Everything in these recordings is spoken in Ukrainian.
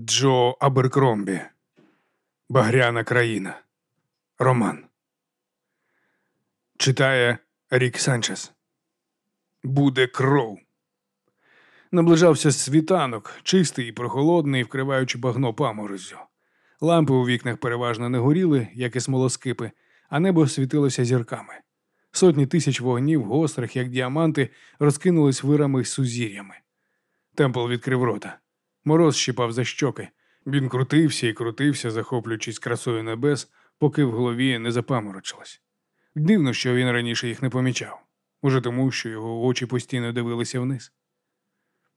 Джо Аберкромбі. Багряна країна. Роман. Читає Рік Санчес. Буде кров. Наближався світанок, чистий і прохолодний, вкриваючи багно паморозю. Лампи у вікнах переважно не горіли, як і смолоскипи, а небо світилося зірками. Сотні тисяч вогнів, гострих, як діаманти, розкинулись вирами й сузір'ями. Темпл відкрив рота. Мороз щипав за щоки. Він крутився і крутився, захоплюючись красою небес, поки в голові не запаморочилось. Дивно, що він раніше їх не помічав, уже тому, що його очі постійно дивилися вниз.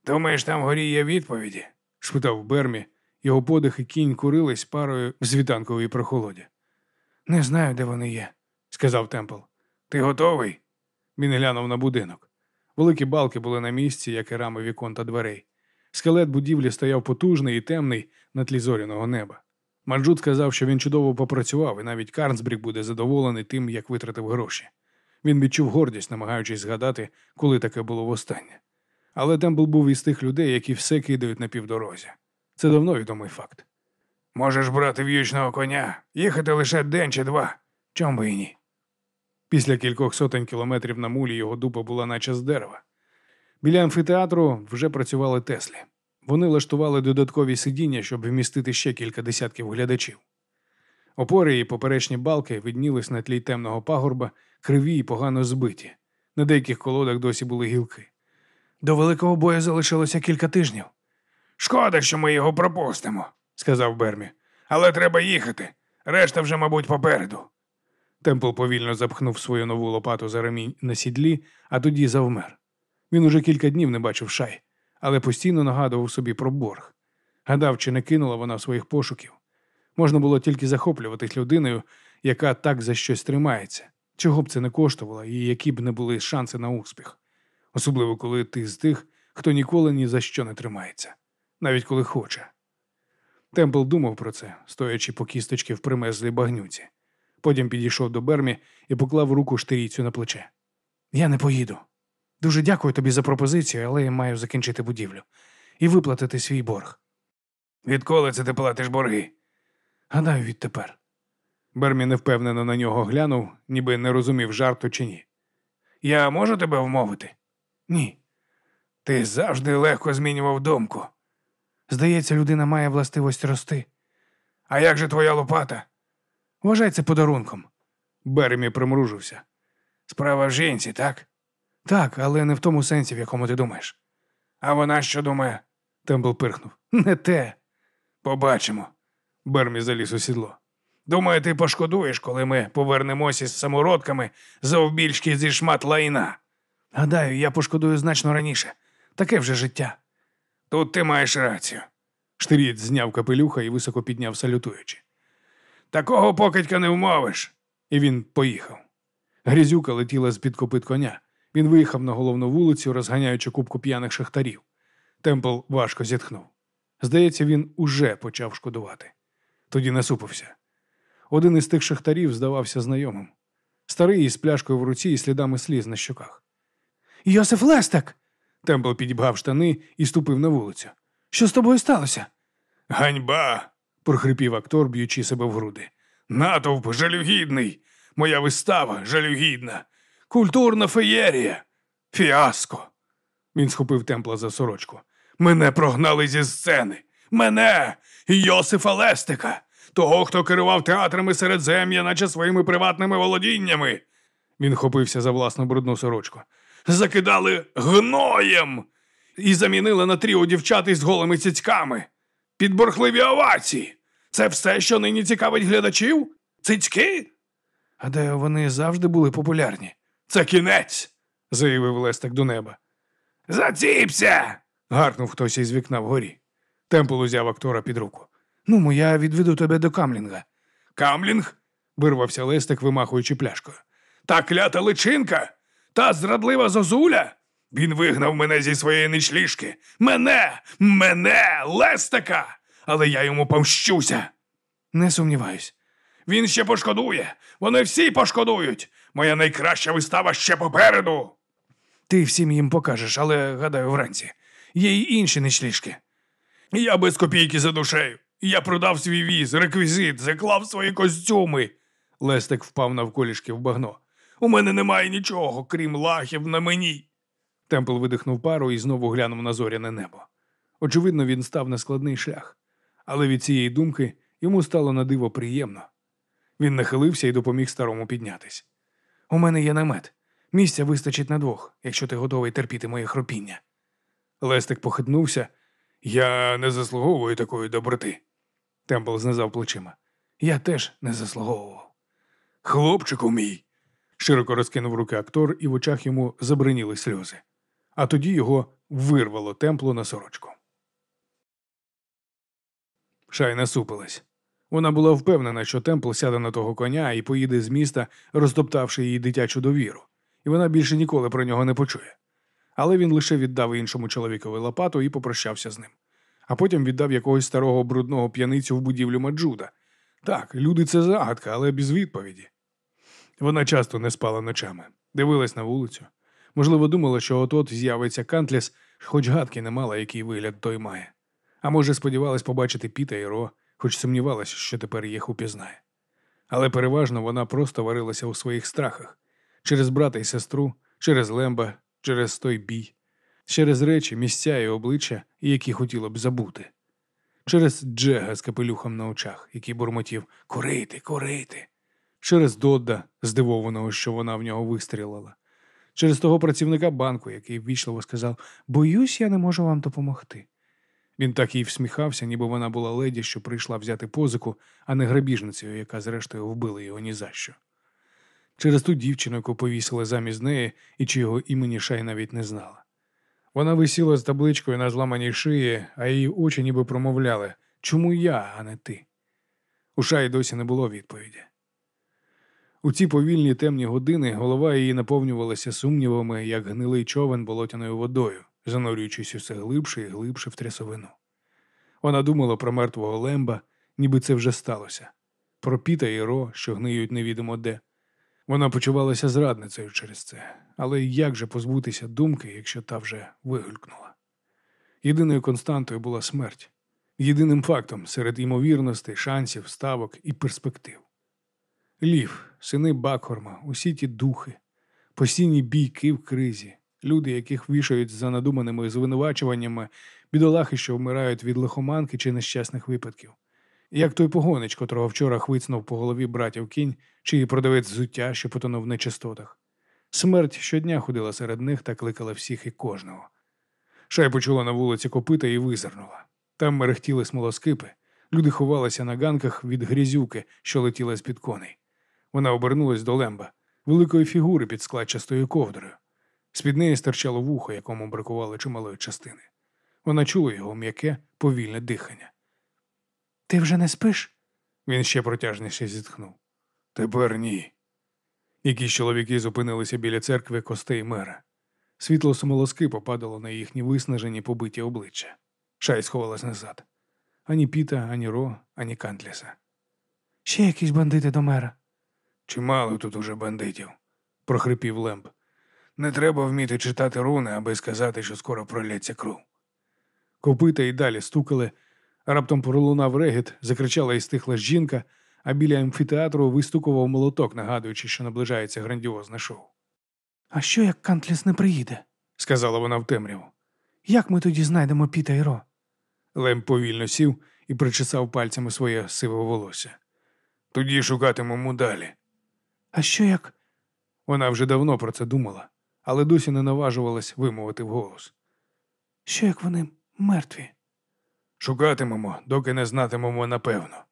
Думаєш, там горі є відповіді? спитав Бермі. Його подих і кінь курились парою в світанковій прохолоді. Не знаю, де вони є, сказав Темпл. Ти готовий? Він глянув на будинок. Великі балки були на місці, як і рами вікон та дверей. Скелет будівлі стояв потужний і темний на тлі зоряного неба. Марджут сказав, що він чудово попрацював, і навіть Карнсбрік буде задоволений тим, як витратив гроші. Він відчув гордість, намагаючись згадати, коли таке було востаннє. Але Темпл був із тих людей, які все кидають на півдорозі. Це давно відомий факт. Можеш брати в'ючного коня, їхати лише день чи два. Чом би і ні? Після кількох сотень кілометрів на мулі його дупа була наче з дерева. Біля амфітеатру вже працювали Теслі. Вони влаштували додаткові сидіння, щоб вмістити ще кілька десятків глядачів. Опори і поперечні балки виднілись на тлі темного пагорба, криві і погано збиті. На деяких колодах досі були гілки. До великого бою залишилося кілька тижнів. Шкода, що ми його пропустимо, сказав Бермі. Але треба їхати. Решта вже, мабуть, попереду. Темпл повільно запхнув свою нову лопату за ремінь на сідлі, а тоді завмер. Він уже кілька днів не бачив шай, але постійно нагадував собі про борг. Гадав, чи не кинула вона своїх пошуків. Можна було тільки захоплюватись людиною, яка так за щось тримається, чого б це не коштувало і які б не були шанси на успіх, особливо коли ти з тих, хто ніколи ні за що не тримається, навіть коли хоче. Темпл думав про це, стоячи по кісточки в примезлій багнюці. Потім підійшов до Бермі і поклав руку штирійцю на плече. Я не поїду. Дуже дякую тобі за пропозицію, але я маю закінчити будівлю і виплатити свій борг. Відколи це ти платиш борги? Гадаю, відтепер. Бермі невпевнено на нього глянув, ніби не розумів жарту чи ні. Я можу тебе вмовити? Ні. Ти завжди легко змінював думку. Здається, людина має властивість рости. А як же твоя лопата? Вважай це подарунком. Беремі примружився. Справа в жінці, так? Так, але не в тому сенсі, в якому ти думаєш. А вона що думає? Тембл пирхнув. Не те. Побачимо. Бермі заліз у сідло. Думаю, ти пошкодуєш, коли ми повернемося з самородками завбільшки зі шмат лайна. Гадаю, я пошкодую значно раніше. Таке вже життя. Тут ти маєш рацію. Штиріт зняв капелюха і високо підняв, салютуючи. Такого покидька не вмовиш. І він поїхав. Грізюка летіла з під копит коня. Він виїхав на головну вулицю, розганяючи кубку п'яних шахтарів. Темпл важко зітхнув. Здається, він уже почав шкодувати. Тоді насупився. Один із тих шахтарів здавався знайомим. Старий із пляшкою в руці і слідами сліз на щоках. Йосиф Лестек. Темпл підібгав штани і ступив на вулицю. Що з тобою сталося? Ганьба. прохрипів актор, б'ючи себе в груди. Натовп жалюгідний. Моя вистава жалюгідна. Культурна феєрія. Фіаско. Він схопив темпла за сорочку. Мене прогнали зі сцени. Мене, Йосифа Лестика, того, хто керував театрами середзем'я, наче своїми приватними володіннями. Він хопився за власну брудну сорочку. Закидали гноєм і замінили на тріо дівчат із голими цицьками. Підборхливі овації. Це все, що нині цікавить глядачів? Цицьки? Гадаю, вони завжди були популярні. Це кінець, заявив Лестик до неба. Заціпся. гаркнув хтось із вікна вгорі. Темпл узяв актора під руку. Ну, я відведу тебе до Камлінга. Камлінг? вирвався Лестик, вимахуючи пляшкою. Та клята личинка, та зрадлива зозуля. Він вигнав мене зі своєї ничліжки. Мене, мене, Лестика! Але я йому помщуся. Не сумніваюсь. Він ще пошкодує. Вони всі пошкодують. Моя найкраща вистава ще попереду. Ти всім їм покажеш, але гадаю, вранці. Є й інші ничліжки. Я без копійки за душею. Я продав свій віз, реквізит, заклав свої костюми. Лестик впав навколішки в багно. У мене немає нічого, крім лахів на мені. Темпл видихнув пару і знову глянув на зоряне небо. Очевидно, він став на складний шлях, але від цієї думки йому стало на диво приємно. Він нахилився і допоміг старому піднятись. У мене є намет. Місця вистачить на двох, якщо ти готовий терпіти моє хропіння. Лестик похитнувся. Я не заслуговую такої доброти. Темпл знизав плечима. Я теж не заслуговував. Хлопчику мій. Широко розкинув руки актор, і в очах йому забриніли сльози. А тоді його вирвало темплу на сорочку. Шай насупилась. Вона була впевнена, що Темпл сяде на того коня і поїде з міста, розтоптавши її дитячу довіру, і вона більше ніколи про нього не почує. Але він лише віддав іншому чоловікові лопату і попрощався з ним. А потім віддав якогось старого брудного п'яницю в будівлю Маджуда. Так, люди це загадка, але без відповіді. Вона часто не спала ночами, дивилась на вулицю. Можливо, думала, що от-от з'явиться Кантліс, хоч гадки не мала, який вигляд той має. А може, сподівалась побачити Піта і Ро, хоч сумнівалася, що тепер їх упізнає. Але переважно вона просто варилася у своїх страхах через брата і сестру, через лемба, через той бій, через речі, місця і обличчя, які хотіла б забути, через Джега з капелюхом на очах, який бурмотів Курити, курити, через Додда, здивованого, що вона в нього вистрілила, через того працівника банку, який ввічливо сказав Боюсь, я не можу вам допомогти. Він так їй всміхався, ніби вона була леді, що прийшла взяти позику, а не грабіжницею, яка зрештою вбила його ні за що. Через ту дівчину, яку повісили замість неї і чого імені Шай навіть не знала. Вона висіла з табличкою на зламаній шиї, а її очі ніби промовляли Чому я, а не ти? У Шаї досі не було відповіді. У ці повільні темні години голова її наповнювалася сумнівами, як гнилий човен болотяною водою занурюючись усе глибше і глибше в трясовину. Вона думала про мертвого лемба, ніби це вже сталося, про піта і ро, що гниють невідомо де. Вона почувалася зрадницею через це, але як же позбутися думки, якщо та вже вигулькнула? Єдиною константою була смерть, єдиним фактом серед ймовірностей, шансів, ставок і перспектив. Лів, сини Бакхорма, усі ті духи, постійні бійки в кризі, люди, яких вішають за надуманими звинувачуваннями, бідолахи, що вмирають від лихоманки чи нещасних випадків. Як той погонич, котрого вчора хвицнув по голові братів кінь, чи продавець зуття, що потонув в нечистотах. Смерть щодня ходила серед них та кликала всіх і кожного. Шай почула на вулиці копита і визирнула. Там мерехтіли смолоскипи, люди ховалися на ганках від грізюки, що летіла з під коней. Вона обернулась до лемба, великої фігури під складчастою ковдрою. З-під неї стирчало вухо, якому бракувало чималої частини. Вона чула його м'яке, повільне дихання. Ти вже не спиш? Він ще протяжніше зітхнув. Тепер ні. Якісь чоловіки зупинилися біля церкви костей мера. Світло самолоски попадало на їхні виснажені побиті обличчя. Шай сховалась назад. Ані Піта, ані Ро, ані Кантліса. Ще якісь бандити до мера. Чимало тут уже бандитів, прохрипів Лемб. Не треба вміти читати руни, аби сказати, що скоро пролється кров. Копита й далі стукали, раптом пролунав регіт, закричала і стихла жінка, а біля амфітеатру вистукував молоток, нагадуючи, що наближається грандіозне шоу. А що як Кантліс не приїде? сказала вона в темряву. Як ми тоді знайдемо Піта і Ро? Лем повільно сів і причесав пальцями своє сиве волосся. Тоді шукатимемо далі. А що як? Вона вже давно про це думала але досі не наважувалась вимовити вголос. Що як вони мертві? Шукатимемо, доки не знатимемо напевно.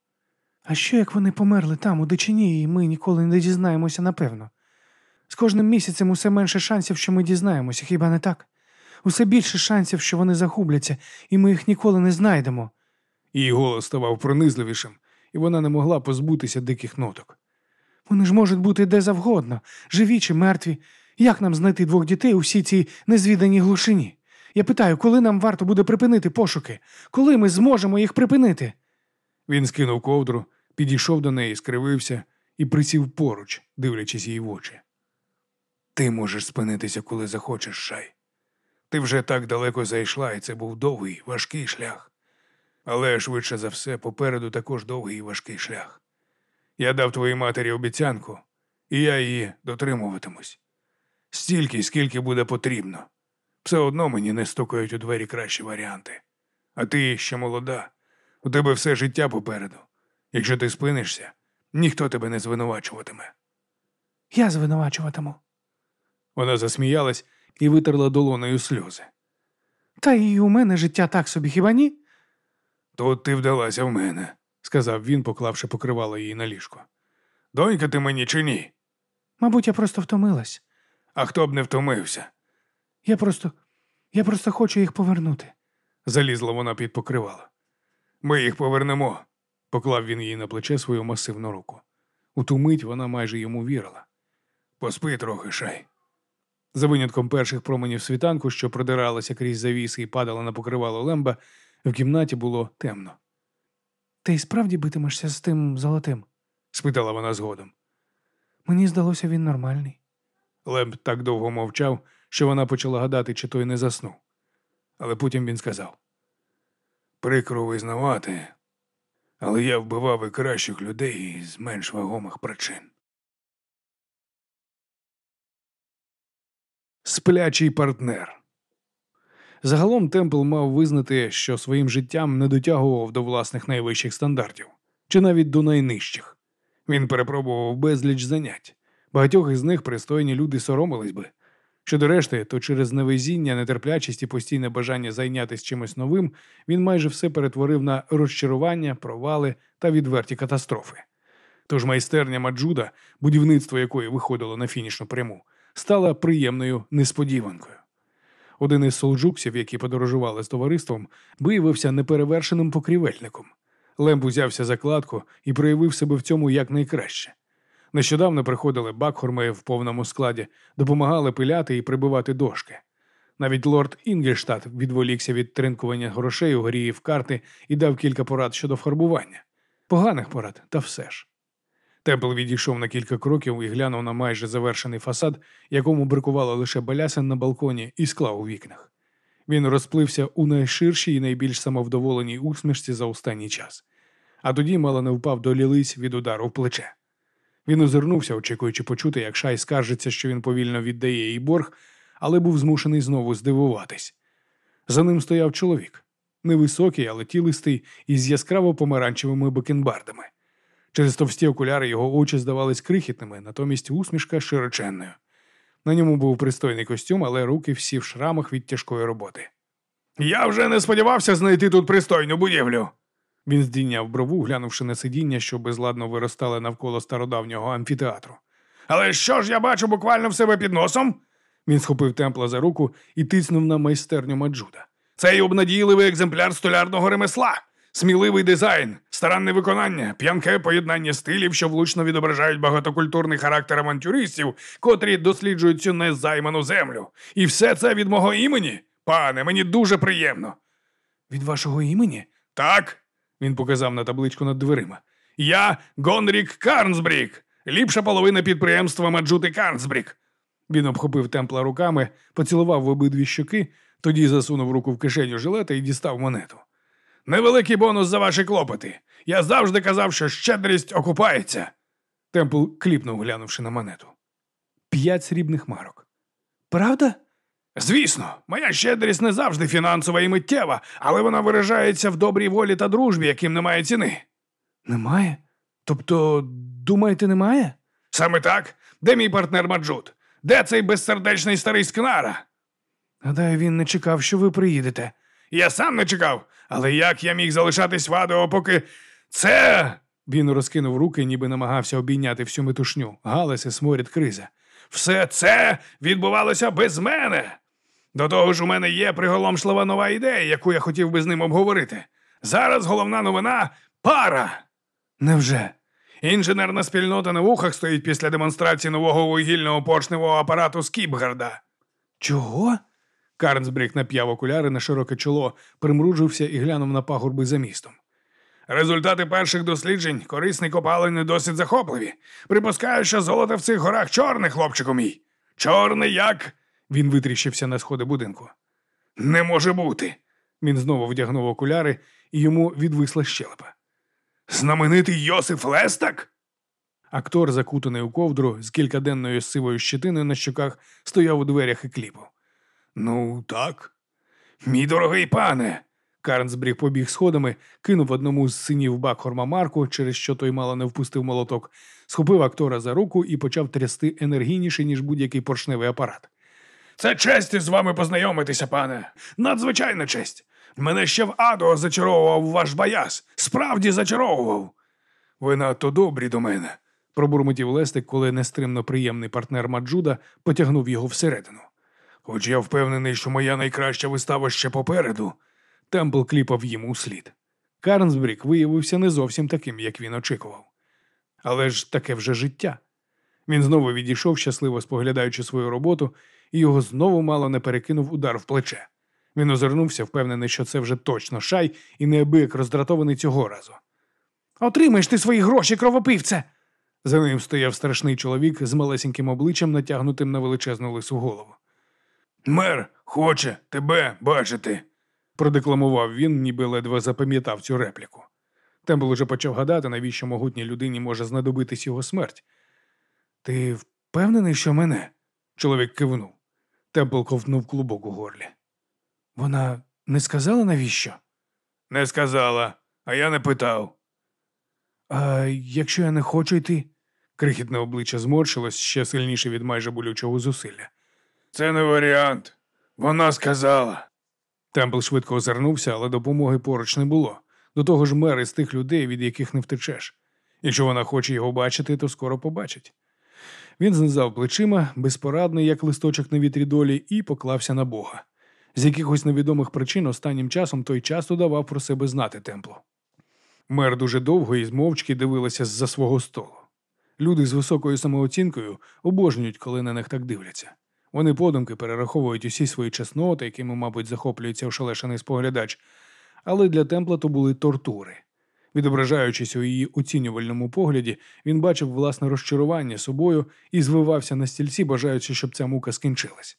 А що як вони померли там, у дичині, і ми ніколи не дізнаємося напевно? З кожним місяцем усе менше шансів, що ми дізнаємося, хіба не так? Усе більше шансів, що вони загубляться, і ми їх ніколи не знайдемо. Її голос ставав пронизливішим, і вона не могла позбутися диких ноток. Вони ж можуть бути де завгодно, живі чи мертві, як нам знайти двох дітей у всій цій незвіданій глушині? Я питаю, коли нам варто буде припинити пошуки? Коли ми зможемо їх припинити? Він скинув ковдру, підійшов до неї, скривився і присів поруч, дивлячись їй в очі. Ти можеш спинитися, коли захочеш, шай. Ти вже так далеко зайшла, і це був довгий, важкий шлях. Але швидше за все, попереду також довгий і важкий шлях. Я дав твоїй матері обіцянку, і я її дотримуватимусь. Стільки, скільки буде потрібно. Все одно мені не стукають у двері кращі варіанти. А ти ще молода, у тебе все життя попереду. Якщо ти спинишся, ніхто тебе не звинувачуватиме. Я звинувачуватиму. Вона засміялась і витерла долоною сльози. Та і у мене життя так собі, хіба ні? Тут ти вдалася в мене, сказав він, поклавши покривало її на ліжко. Донька ти мені чи ні? Мабуть, я просто втомилась. А хто б не втомився? Я просто. Я просто хочу їх повернути. Залізла вона під покривало. Ми їх повернемо, поклав він їй на плече свою масивну руку. У ту мить вона майже йому вірила. Поспи трохи, шай. За винятком перших променів світанку, що продиралися крізь завіси і падала на покривало лемба, в кімнаті було темно. Ти справді битимешся з тим золотим? спитала вона згодом. Мені здалося, він нормальний. Лемб так довго мовчав, що вона почала гадати, чи той не заснув. Але потім він сказав: Прикро визнавати, але я вбивав і кращих людей з менш вагомих причин. Сплячий партнер. Загалом Темпл мав визнати, що своїм життям не дотягував до власних найвищих стандартів, чи навіть до найнижчих. Він перепробував безліч занять. Багатьох із них пристойні люди соромились би. Щодо решти, то через невезіння, нетерплячість і постійне бажання зайнятися чимось новим, він майже все перетворив на розчарування, провали та відверті катастрофи. Тож майстерня Маджуда, будівництво якої виходило на фінішну пряму, стала приємною несподіванкою. Один із солджуксів, які подорожували з товариством, виявився неперевершеним покрівельником. Лемб узявся за кладку і проявив себе в цьому якнайкраще. Нещодавно приходили бакхорми в повному складі, допомагали пиляти і прибивати дошки. Навіть лорд Інгельштадт відволікся від тринкування грошей у грі в карти і дав кілька порад щодо фарбування. Поганих порад, та все ж. Темпл відійшов на кілька кроків і глянув на майже завершений фасад, якому бракувало лише балясин на балконі і скла у вікнах. Він розплився у найширшій і найбільш самовдоволеній усмішці за останній час, а тоді мало не впав до лілиць від удару в плече. Він озирнувся, очікуючи почути, як шай скаржиться, що він повільно віддає їй борг, але був змушений знову здивуватись. За ним стояв чоловік невисокий, але тілистий, із яскраво помаранчевими бакенбардами. Через товсті окуляри його очі здавались крихітними, натомість усмішка широченною. На ньому був пристойний костюм, але руки всі в шрамах від тяжкої роботи. Я вже не сподівався знайти тут пристойну будівлю. Він здійняв брову, глянувши на сидіння, що безладно виростали навколо стародавнього амфітеатру. Але що ж я бачу буквально в себе під носом? Він схопив темпла за руку і тиснув на майстерню Маджуда. Цей обнадійливий екземпляр столярного ремесла, сміливий дизайн, старанне виконання, п'янке поєднання стилів, що влучно відображають багатокультурний характер авантюристів, котрі досліджують цю незайману землю. І все це від мого імені? Пане, мені дуже приємно. Від вашого імені? Так, він показав на табличку над дверима. Я Гонрік Карнсбрік, ліпша половина підприємства Маджути Карнсбрік. Він обхопив темпла руками, поцілував в обидві щоки, тоді засунув руку в кишеню жилета і дістав монету. Невеликий бонус за ваші клопоти. Я завжди казав, що щедрість окупається. Темпл кліпнув, глянувши на монету. П'ять срібних марок. Правда? Звісно, моя щедрість не завжди фінансова і миттєва, але вона виражається в добрій волі та дружбі, яким немає ціни. Немає? Тобто, думаєте, немає? Саме так. Де мій партнер Маджут? Де цей безсердечний старий скнара? Гадаю, він не чекав, що ви приїдете. Я сам не чекав, але як я міг залишатись в Адео, поки це. Він розкинув руки, ніби намагався обійняти всю метушню, галаси, сморід, криза. Все це відбувалося без мене. До того ж, у мене є приголомшлива нова ідея, яку я хотів би з ним обговорити. Зараз головна новина пара. Невже? Інженерна спільнота на вухах стоїть після демонстрації нового вугільного поршневого апарату Скіпгарда. Чого? Карнсбрік нап'яв окуляри на широке чоло, примружився і глянув на пагорби за містом. Результати перших досліджень корисні копалини досить захопливі. Припускаю, що золото в цих горах чорне, хлопчику мій. Чорне як. Він витріщився на сходи будинку. Не може бути. Він знову вдягнув окуляри і йому відвисла щелепа. Знаменитий Йосиф Лестак? Актор, закутаний у ковдру з кількаденною сивою щетиною на щоках, стояв у дверях і кліпав. Ну, так. Мій дорогий пане. Карнсбріг побіг сходами, кинув одному з синів Бакхорма Марку, через що той мало не впустив молоток, схопив актора за руку і почав трясти енергійніше, ніж будь-який поршневий апарат. Це честь з вами познайомитися, пане. Надзвичайна честь. Мене ще в Адо зачаровував ваш баяс. Справді зачаровував. Ви надто добрі до мене, пробурмотів Лестик, коли нестримно приємний партнер Маджуда потягнув його всередину. Хоч я впевнений, що моя найкраща вистава ще попереду. Темпл кліпав йому слід. Карнсбрік виявився не зовсім таким, як він очікував. Але ж таке вже життя. Він знову відійшов, щасливо споглядаючи свою роботу, і його знову мало не перекинув удар в плече. Він озирнувся, впевнений, що це вже точно шай, і неабияк роздратований цього разу. Отримаєш ти свої гроші, кровопивце. За ним стояв страшний чоловік з малесеньким обличчям, натягнутим на величезну лису голову. Мер хоче тебе бачити, продекламував він, ніби ледве запам'ятав цю репліку. Тембл уже почав гадати, навіщо могутній людині може знадобитись його смерть. Ти впевнений, що мене? Чоловік кивнув. Темпл ковтнув клубок у горлі. Вона не сказала навіщо? Не сказала, а я не питав. А якщо я не хочу йти? Крихітне обличчя зморщилось ще сильніше від майже болючого зусилля. Це не варіант. Вона сказала. Темпл швидко озирнувся, але допомоги поруч не було. До того ж, мер із тих людей, від яких не втечеш. Якщо вона хоче його бачити, то скоро побачить. Він знизав плечима, безпорадний, як листочок на вітрі долі, і поклався на Бога. З якихось невідомих причин останнім часом той часто давав про себе знати темплу. Мер дуже довго і змовчки дивилася з-за свого столу. Люди з високою самооцінкою обожнюють, коли на них так дивляться. Вони подумки перераховують усі свої чесноти, якими, мабуть, захоплюється ошелешений споглядач, але для темпла то були тортури. Відображаючись у її оцінювальному погляді, він бачив власне розчарування собою і звивався на стільці, бажаючи, щоб ця мука скінчилась.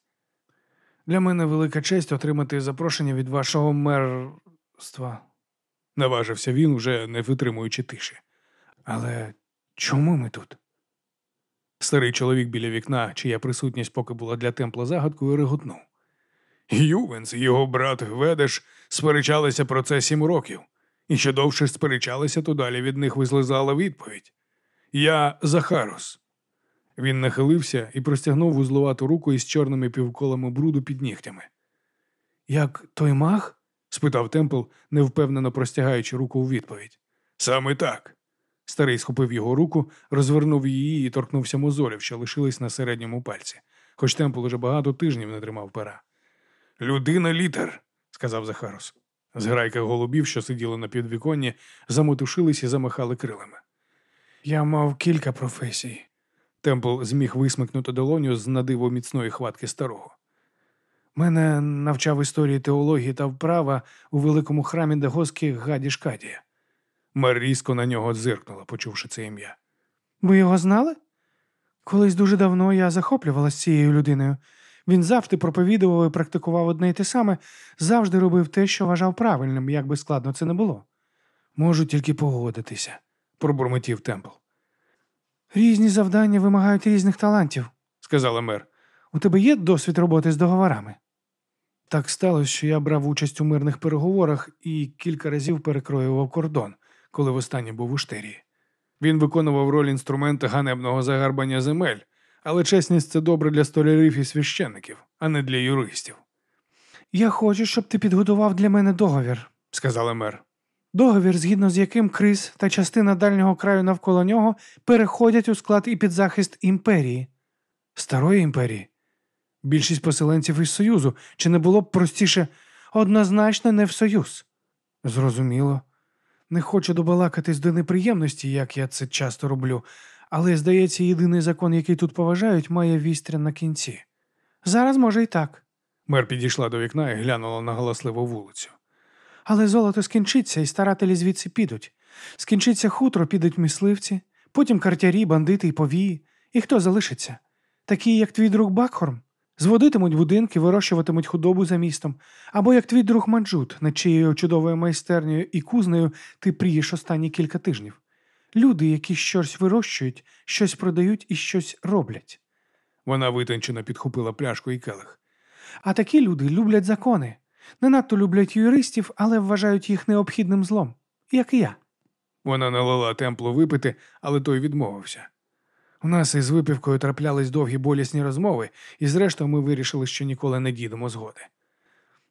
Для мене велика честь отримати запрошення від вашого мерства, наважився він, уже не витримуючи тиші. Але чому ми тут? Старий чоловік біля вікна, чия присутність поки була для темпла загадкою, реготнув. Ювенс і його брат Ведеш сперечалися про це сім років, і що довше сперечалися, то далі від них визлизала відповідь. Я Захарос. Він нахилився і простягнув вузлувату руку із чорними півколами бруду під нігтями. Як той маг? спитав Темпл, невпевнено простягаючи руку у відповідь. Саме так. Старий схопив його руку, розвернув її і торкнувся мозолів, що лишились на середньому пальці, хоч Темпл уже багато тижнів не тримав пера. Людина літер, сказав Захарос. Зграйка голубів, що сиділи на підвіконні, замотушились і замахали крилами. Я мав кілька професій. Темпл зміг висмикнути долоню з надиво міцної хватки старого. Мене навчав історії теології та вправа у великому храмі Дагоски Гаді Шкадія. Мер різко на нього дзиркнула, почувши це ім'я. Ви його знали? Колись дуже давно я захоплювалася цією людиною. Він завжди проповідував і практикував одне й те саме, завжди робив те, що вважав правильним, як би складно це не було. Можу тільки погодитися, пробурмотів Темпл. Різні завдання вимагають різних талантів, сказала мер. У тебе є досвід роботи з договорами? Так сталося, що я брав участь у мирних переговорах і кілька разів перекроював кордон, коли востаннє був у Штерії. Він виконував роль інструмента ганебного загарбання земель, але чесність це добре для столярів і священників, а не для юристів. Я хочу, щоб ти підготував для мене договір, сказала мер. Договір, згідно з яким Крис та частина дальнього краю навколо нього переходять у склад і під захист імперії. Старої імперії. Більшість поселенців із Союзу, чи не було б простіше однозначно не в Союз? Зрозуміло. Не хочу добалакатись до неприємності, як я це часто роблю, але, здається, єдиний закон, який тут поважають, має вістря на кінці. Зараз може і так. Мер підійшла до вікна і глянула на галасливу вулицю. Але золото скінчиться, і старателі звідси підуть. Скінчиться хутро, підуть мисливці, потім картярі, бандити і повії. І хто залишиться? Такі, як твій друг Бакхорм? Зводитимуть будинки, вирощуватимуть худобу за містом, або як твій друг Манджут, над чиєю чудовою майстернею і кузнею ти прієш останні кілька тижнів. Люди, які щось вирощують, щось продають і щось роблять. Вона витончено підхопила пляшку і келих. А такі люди люблять закони. Не надто люблять юристів, але вважають їх необхідним злом, як і я. Вона налила темплу випити, але той відмовився. У нас із випівкою траплялись довгі болісні розмови, і зрештою ми вирішили, що ніколи не дійдемо згоди.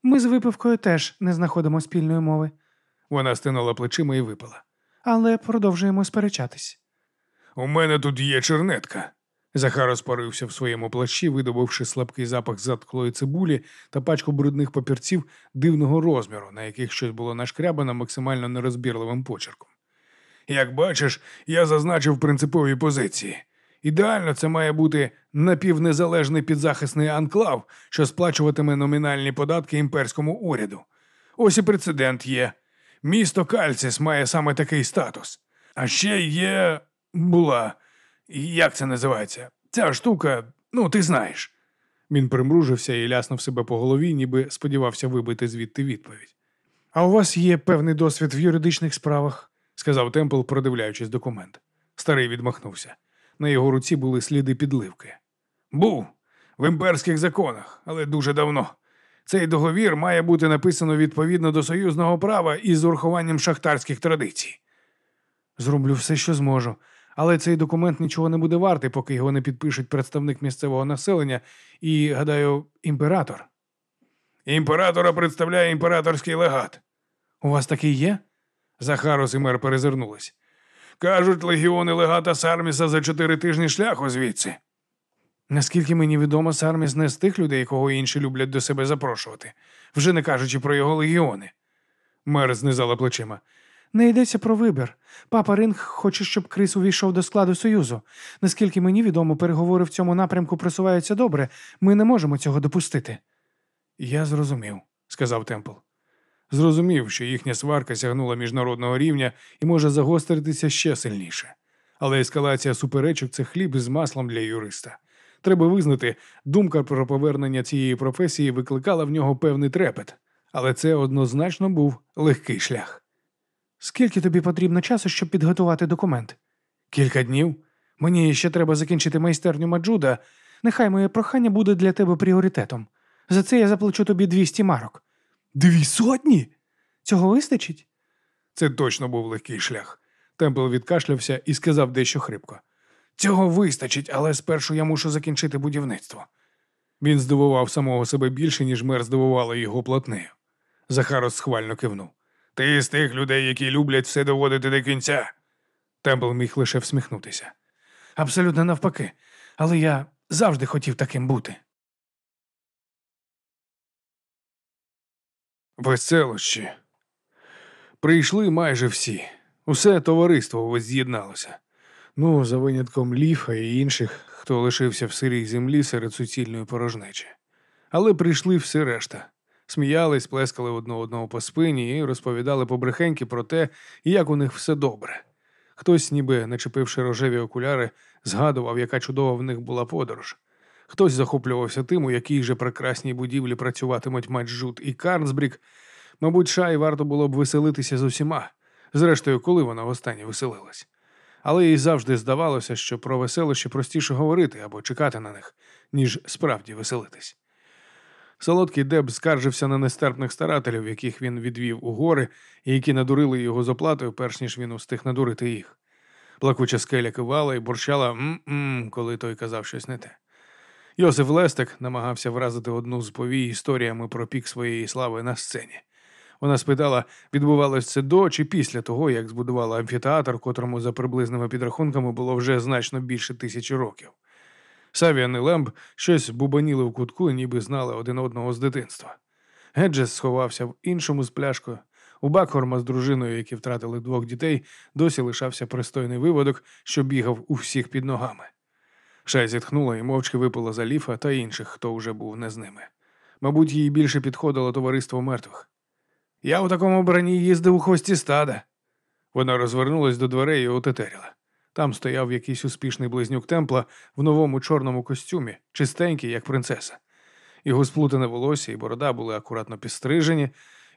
Ми з випивкою теж не знаходимо спільної мови, Вона стинула плечима і випила. Але продовжуємо сперечатись. У мене тут є чернетка. Захар розпарився в своєму плащі, видобувши слабкий запах затклої цибулі та пачку брудних папірців дивного розміру, на яких щось було нашкрябано максимально нерозбірливим почерком. Як бачиш, я зазначив принципові позиції. Ідеально це має бути напівнезалежний підзахисний анклав, що сплачуватиме номінальні податки імперському уряду. Ось і прецедент є. Місто Кальцис має саме такий статус. А ще є була. Як це називається? Ця штука, ну ти знаєш. Він примружився і ляснув себе по голові, ніби сподівався вибити звідти відповідь. А у вас є певний досвід в юридичних справах? сказав Темпл, продивляючись документ. Старий відмахнувся. На його руці були сліди підливки. Був в імперських законах, але дуже давно. Цей договір має бути написано відповідно до союзного права і з урахуванням шахтарських традицій. Зроблю все, що зможу. Але цей документ нічого не буде вартий, поки його не підпишуть представник місцевого населення і, гадаю, імператор. Імператора представляє імператорський легат. У вас такий є? Захарос і мер перезирнулись. Кажуть, легіони легата Сарміса за чотири тижні шляху звідси. Наскільки мені відомо, Сарміс не з тих людей, кого інші люблять до себе запрошувати, вже не кажучи про його легіони. Мер знизала плечима. Не йдеться про вибір. Папа Ринг хоче, щоб Крис увійшов до складу Союзу. Наскільки мені відомо, переговори в цьому напрямку просуваються добре. Ми не можемо цього допустити. Я зрозумів, сказав Темпл. Зрозумів, що їхня сварка сягнула міжнародного рівня і може загостритися ще сильніше. Але ескалація суперечок це хліб з маслом для юриста. Треба визнати, думка про повернення цієї професії викликала в нього певний трепет, але це однозначно був легкий шлях. Скільки тобі потрібно часу, щоб підготувати документ? Кілька днів. Мені ще треба закінчити майстерню Маджуда. Нехай моє прохання буде для тебе пріоритетом. За це я заплачу тобі 200 марок. Дві сотні? Цього вистачить? Це точно був легкий шлях. Темпл відкашлявся і сказав дещо хрипко. Цього вистачить, але спершу я мушу закінчити будівництво. Він здивував самого себе більше, ніж мер здивувала його платнею. Захарос схвально кивнув. Ти з тих людей, які люблять все доводити до кінця. Темпл міг лише всміхнутися. Абсолютно навпаки. Але я завжди хотів таким бути. Веселощі. Прийшли майже всі. Усе товариство воз'єдналося. Ну, за винятком ліфа і інших, хто лишився в сирій землі серед суцільної порожнечі. Але прийшли все решта. Сміялись, плескали одне одного по спині і розповідали побрехеньки про те, як у них все добре. Хтось, ніби начепивши рожеві окуляри, згадував, яка чудова в них була подорож. Хтось захоплювався тим, у якій же прекрасній будівлі працюватимуть Маджут і Карнсбрік. Мабуть, шай варто було б веселитися з усіма. Зрештою, коли вона востаннє веселилась. Але їй завжди здавалося, що про веселощі простіше говорити або чекати на них, ніж справді веселитись. Солодкий Деб скаржився на нестерпних старателів, яких він відвів у гори, і які надурили його з оплатою, перш ніж він устиг надурити їх. Плакуча скеля кивала і бурчала м-м, коли той казав щось не те. Йосиф Лестик намагався вразити одну з повій історіями про пік своєї слави на сцені. Вона спитала, відбувалося це до чи після того, як збудувала амфітеатр, котрому за приблизними підрахунками було вже значно більше тисячі років. Савіан і Лемб щось бубаніли в кутку, ніби знали один одного з дитинства. Геджес сховався в іншому з пляшкою. У Бакхорма з дружиною, які втратили двох дітей, досі лишався пристойний виводок, що бігав у всіх під ногами. Шай зітхнула і мовчки випила за ліфа та інших, хто вже був не з ними. Мабуть, їй більше підходило товариство мертвих. Я у такому бранні їздив у хвості стада. Вона розвернулась до дверей і отетеріла. Там стояв якийсь успішний близнюк темпла в новому чорному костюмі, чистенький, як принцеса. Його сплутане волосся і борода були акуратно підстрижені.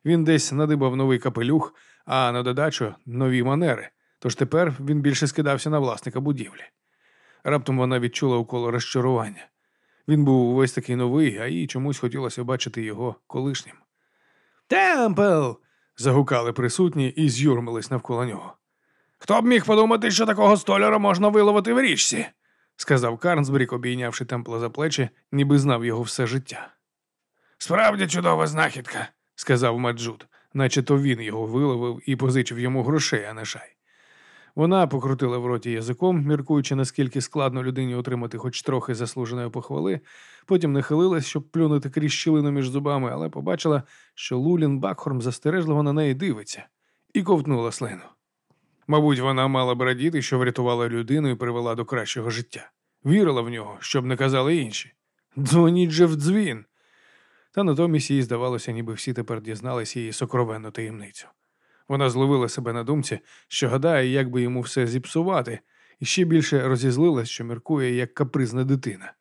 Він десь надибав новий капелюх, а на додачу нові манери. Тож тепер він більше скидався на власника будівлі. Раптом вона відчула уколо розчарування. Він був увесь такий новий, а їй чомусь хотілося бачити його колишнім. Темпл. загукали присутні і з'юрмились навколо нього. Хто б міг подумати, що такого столяра можна виловити в річці? сказав Карнсбрік, обійнявши темпла за плечі, ніби знав його все життя. Справді чудова знахідка, сказав Маджут, наче то він його виловив і позичив йому грошей, а не шай. Вона покрутила в роті язиком, міркуючи, наскільки складно людині отримати хоч трохи заслуженої похвали, потім нахилилась, щоб плюнути крізь щілину між зубами, але побачила, що Лулін Бакхорм застережливо на неї дивиться, і ковтнула слину. Мабуть, вона мала б радіти, що врятувала людину і привела до кращого життя. Вірила в нього, щоб не казали інші. Дзвоніть же в дзвін. Та натомість їй здавалося, ніби всі тепер дізналися її сокровенну таємницю. Вона зловила себе на думці, що гадає, як би йому все зіпсувати, і ще більше розізлилась, що міркує, як капризна дитина.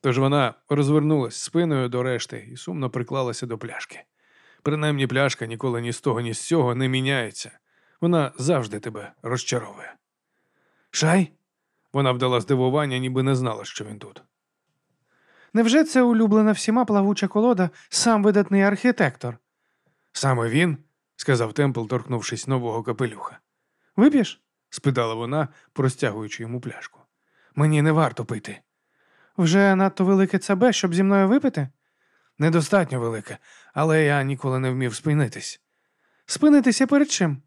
Тож вона розвернулась спиною до решти і сумно приклалася до пляшки. Принаймні пляшка ніколи ні з того, ні з цього не міняється. Вона завжди тебе розчаровує. Шай? Вона вдала здивування, ніби не знала, що він тут. Невже це улюблена всіма плавуча колода, сам видатний архітектор? Саме він? Сказав Темпл, торкнувшись нового капелюха. Вип'єш? спитала вона, простягуючи йому пляшку. Мені не варто пити. Вже надто велике ЦБ, щоб зі мною випити? Недостатньо велике, але я ніколи не вмів спинитись. Спинитися перед чим?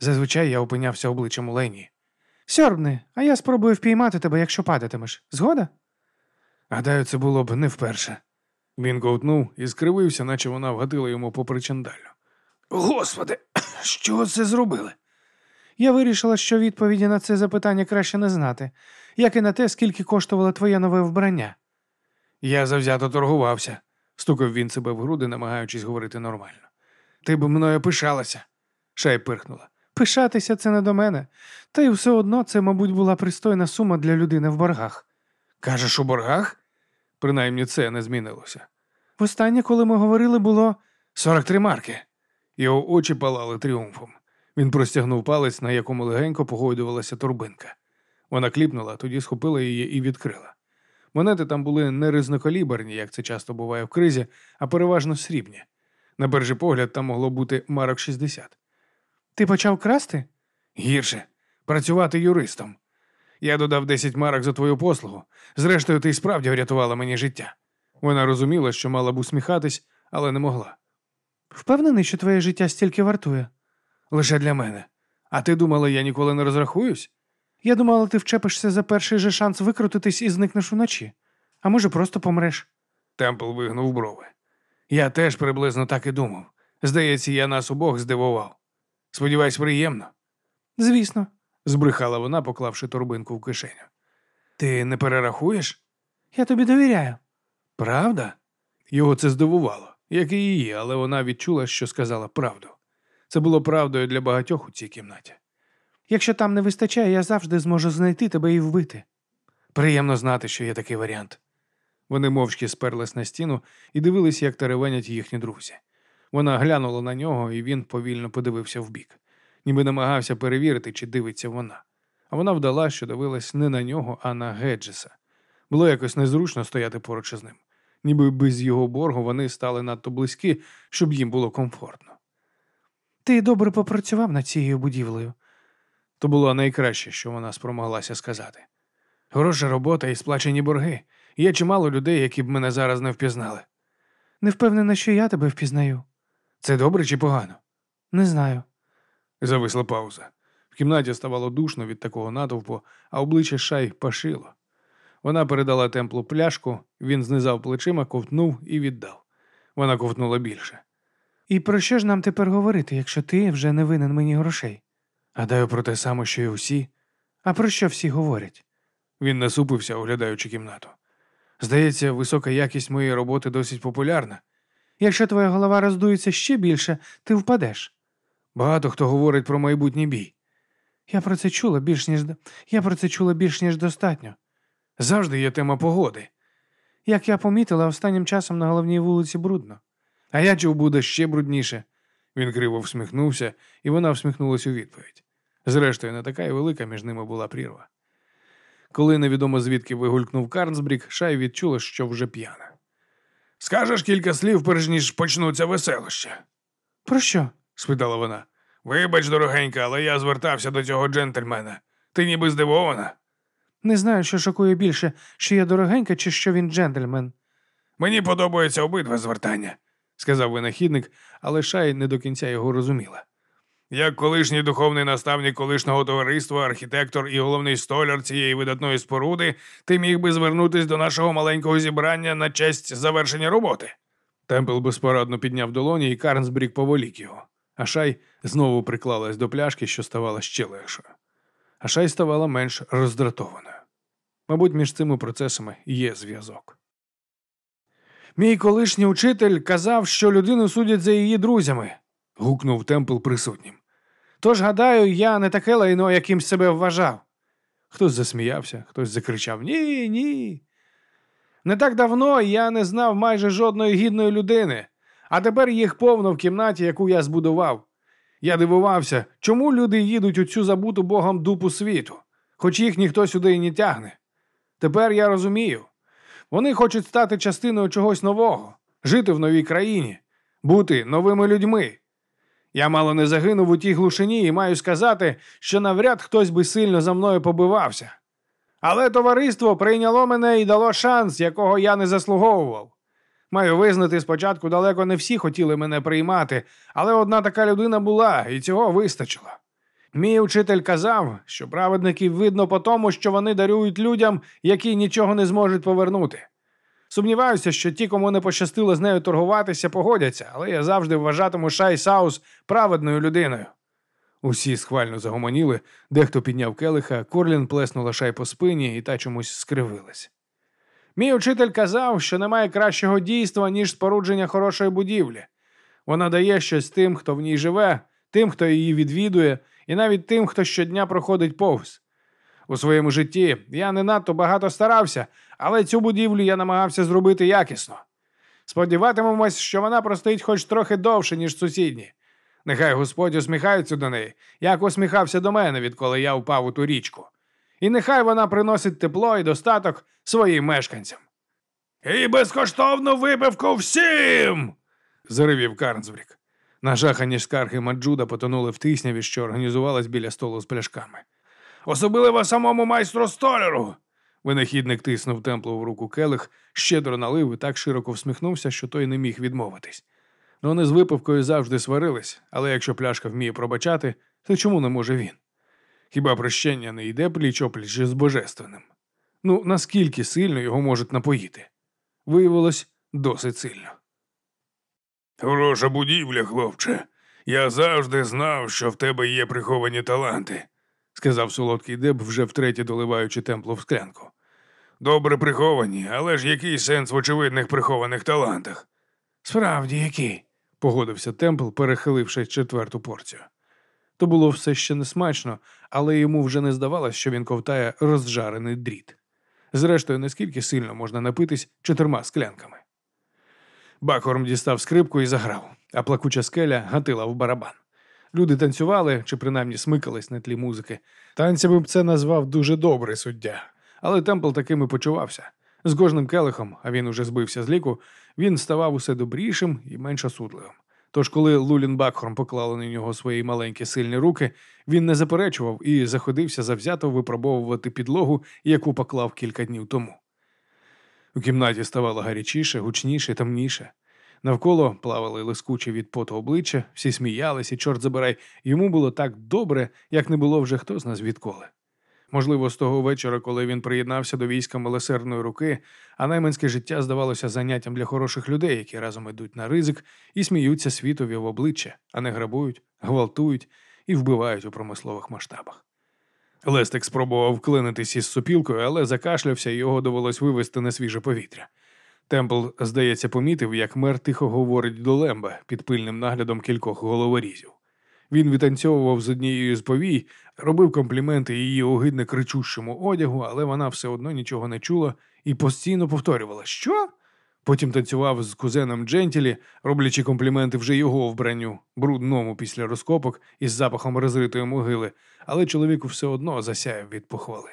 Зазвичай я опинявся обличчям у Лені. Сьорбни, а я спробую впіймати тебе, якщо падатимеш. Згода? Гадаю, це було б не вперше. Він ковтнув і скривився, наче вона вгатила йому по причандалю. Господи, що це зробили? Я вирішила, що відповіді на це запитання краще не знати, як і на те, скільки коштувало твоє нове вбрання. Я завзято торгувався, стукав він себе в груди, намагаючись говорити нормально. Ти б мною пишалася, шай пирхнула. Пишатися це не до мене, та й все одно це, мабуть, була пристойна сума для людини в боргах. Кажеш, у боргах? Принаймні це не змінилося. Востаннє, коли ми говорили, було 43 марки. Його очі палали тріумфом. Він простягнув палець, на якому легенько погойдувалася торбинка. Вона кліпнула, тоді схопила її і відкрила. Монети там були не різнокаліберні, як це часто буває в кризі, а переважно срібні. На перший погляд, там могло бути марок 60. Ти почав красти? Гірше працювати юристом. Я додав 10 марок за твою послугу. Зрештою, ти справді врятувала мені життя. Вона розуміла, що мала б усміхатись, але не могла. Впевнений, що твоє життя стільки вартує. Лише для мене. А ти думала, я ніколи не розрахуюсь? Я думала, ти вчепишся за перший же шанс викрутитись і зникнеш уночі. А може, просто помреш. Темпл вигнув брови. Я теж приблизно так і думав. Здається, я нас обох здивував. Сподіваюсь, приємно. Звісно, збрехала вона, поклавши торбинку в кишеню. Ти не перерахуєш? я тобі довіряю. Правда? Його це здивувало, як і її, але вона відчула, що сказала правду. Це було правдою для багатьох у цій кімнаті. Якщо там не вистачає, я завжди зможу знайти тебе і вбити. Приємно знати, що є такий варіант. Вони мовчки сперлись на стіну і дивилися, як теревенять їхні друзі. Вона глянула на нього, і він повільно подивився вбік, ніби намагався перевірити, чи дивиться вона. А вона вдала, що дивилась не на нього, а на Геджеса. Було якось незручно стояти поруч із ним, ніби без його боргу вони стали надто близькі, щоб їм було комфортно. Ти добре попрацював над цією будівлею. То було найкраще, що вона спромоглася сказати. Хороша робота і сплачені борги. Є чимало людей, які б мене зараз не впізнали. Не впевнена, що я тебе впізнаю. Це добре чи погано? Не знаю. Зависла пауза. В кімнаті ставало душно від такого натовпу, а обличчя шай пашило. Вона передала темплу пляшку, він знизав плечима, ковтнув і віддав. Вона ковтнула більше. І про що ж нам тепер говорити, якщо ти вже не винен мені грошей? Гадаю про те саме, що й усі. А про що всі говорять? Він насупився, оглядаючи кімнату. Здається, висока якість моєї роботи досить популярна. Якщо твоя голова роздується ще більше, ти впадеш. Багато хто говорить про майбутній бій. Я про це чула більш ніж я про це чула більш ніж достатньо. Завжди є тема погоди. Як я помітила, останнім часом на головній вулиці брудно. А я чув буде ще брудніше. Він криво всміхнувся, і вона всміхнулася у відповідь. Зрештою, не така й велика між ними була прірва. Коли невідомо звідки вигулькнув Карнсбрік, Шай відчула, що вже п'яна. Скажеш кілька слів, перш ніж почнуться веселоща? Про що? спитала вона. Вибач, дорогенька, але я звертався до цього джентльмена. Ти ніби здивована. Не знаю, що шокує більше, що я дорогенька чи що він джентльмен. Мені подобаються обидва звертання, сказав винахідник, але Шай не до кінця його розуміла. Як колишній духовний наставник колишнього товариства, архітектор і головний столяр цієї видатної споруди, ти міг би звернутися до нашого маленького зібрання на честь завершення роботи. Темпл безпорадно підняв долоні, і Карнсбрік поволік його. А Шай знову приклалась до пляшки, що ставала ще легшою. А Шай ставала менш роздратованою. Мабуть, між цими процесами є зв'язок. Мій колишній учитель казав, що людину судять за її друзями, гукнув Темпл присутнім. Тож, гадаю, я не таке лайно, яким себе вважав. Хтось засміявся, хтось закричав Ні, ні. Не так давно я не знав майже жодної гідної людини, а тепер їх повно в кімнаті, яку я збудував. Я дивувався, чому люди їдуть у цю забуту Богом дупу світу, хоч їх ніхто сюди і не тягне. Тепер я розумію. Вони хочуть стати частиною чогось нового, жити в новій країні, бути новими людьми. Я мало не загинув у тій глушині і маю сказати, що навряд хтось би сильно за мною побивався. Але товариство прийняло мене і дало шанс, якого я не заслуговував. Маю визнати, спочатку далеко не всі хотіли мене приймати, але одна така людина була, і цього вистачило. Мій учитель казав, що праведників видно по тому, що вони дарують людям, які нічого не зможуть повернути. Сумніваюся, що ті, кому не пощастило з нею торгуватися, погодяться, але я завжди вважатиму Шай Саус праведною людиною. Усі схвально загомоніли, дехто підняв келиха, Корлін плеснула шай по спині і та чомусь скривилась. Мій учитель казав, що немає кращого дійства, ніж спорудження хорошої будівлі. Вона дає щось тим, хто в ній живе, тим, хто її відвідує, і навіть тим, хто щодня проходить повз. У своєму житті я не надто багато старався, але цю будівлю я намагався зробити якісно. Сподіватимемось, що вона простоїть хоч трохи довше, ніж сусідні. Нехай Господь усміхається до неї, як усміхався до мене, відколи я впав у ту річку. І нехай вона приносить тепло і достаток своїм мешканцям. І безкоштовну випивку всім. заревів Карнсбрік. Нажахані скарги Маджуда потонули в тисняві, що організувалась біля столу з пляшками. Особливо самому майстру столяру. Винахідник тиснув темплу в руку келих, щедро налив і так широко всміхнувся, що той не міг відмовитись. Вони з випивкою завжди сварились, але якщо пляшка вміє пробачати, то чому не може він? Хіба прощення не йде пліч опліч з божественним? Ну, наскільки сильно його можуть напоїти? Виявилось досить сильно. Хороша будівля, хлопче. Я завжди знав, що в тебе є приховані таланти, сказав солодкий деб, вже втретє доливаючи темплу в склянку. Добре приховані, але ж який сенс в очевидних прихованих талантах? Справді, який? погодився Темпл, перехиливши четверту порцію. То було все ще несмачно, але йому вже не здавалось, що він ковтає розжарений дріт. Зрештою, наскільки сильно можна напитись чотирма склянками. Бакорм дістав скрипку і заграв, а плакуча скеля гатила в барабан. Люди танцювали чи принаймні смикались на тлі музики. Танцями б це назвав дуже добрий суддя, але Темпл таким і почувався. З кожним келихом, а він уже збився з ліку, він ставав усе добрішим і менш осудливим. Тож, коли Лулін Бакхорн поклали на нього свої маленькі сильні руки, він не заперечував і заходився завзято випробовувати підлогу, яку поклав кілька днів тому. У кімнаті ставало гарячіше, гучніше, темніше. Навколо плавали лискучі від поту обличчя, всі сміялись, і, чорт забирай, йому було так добре, як не було вже хто з нас відколи. Можливо, з того вечора, коли він приєднався до війська милосердної руки, а найманське життя здавалося заняттям для хороших людей, які разом ідуть на ризик і сміються світові в обличчя, а не грабують, гвалтують і вбивають у промислових масштабах. Лестик спробував вклинитись із сопілкою, але закашлявся і його довелось вивести на свіже повітря. Темпл, здається, помітив, як мер тихо говорить до Лемба під пильним наглядом кількох головорізів. Він витанцьовував з однією з повій, робив компліменти її огидне кричущому одягу, але вона все одно нічого не чула і постійно повторювала Що? Потім танцював з кузеном Джентілі, роблячи компліменти вже його вбранню, брудному після розкопок із запахом розритої могили, але чоловіку все одно засяяв від похвали.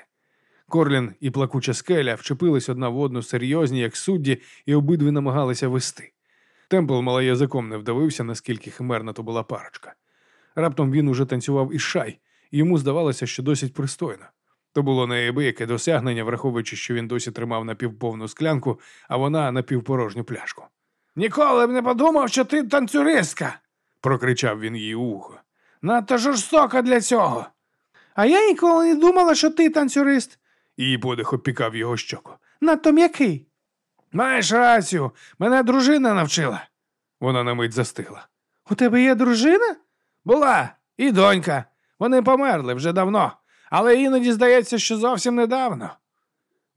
Корлін і плакуча скеля вчепились одна в одну серйозні, як судді, і обидві намагалися вести. Темпл мала язиком не вдавився, наскільки химерна то була парочка. Раптом він уже танцював із шай, і йому здавалося, що досить пристойно. То було неабияке досягнення, враховуючи, що він досі тримав напівповну склянку, а вона напівпорожню пляшку. Ніколи б не подумав, що ти танцюристка, прокричав він у ухо. Надто жорстока для цього. А я ніколи не думала, що ти танцюрист. Її подих обпікав його щоку. Надто м'який. Маєш рацію, мене дружина навчила. Вона на мить застигла. У тебе є дружина? Була і донька. Вони померли вже давно, але іноді здається, що зовсім недавно.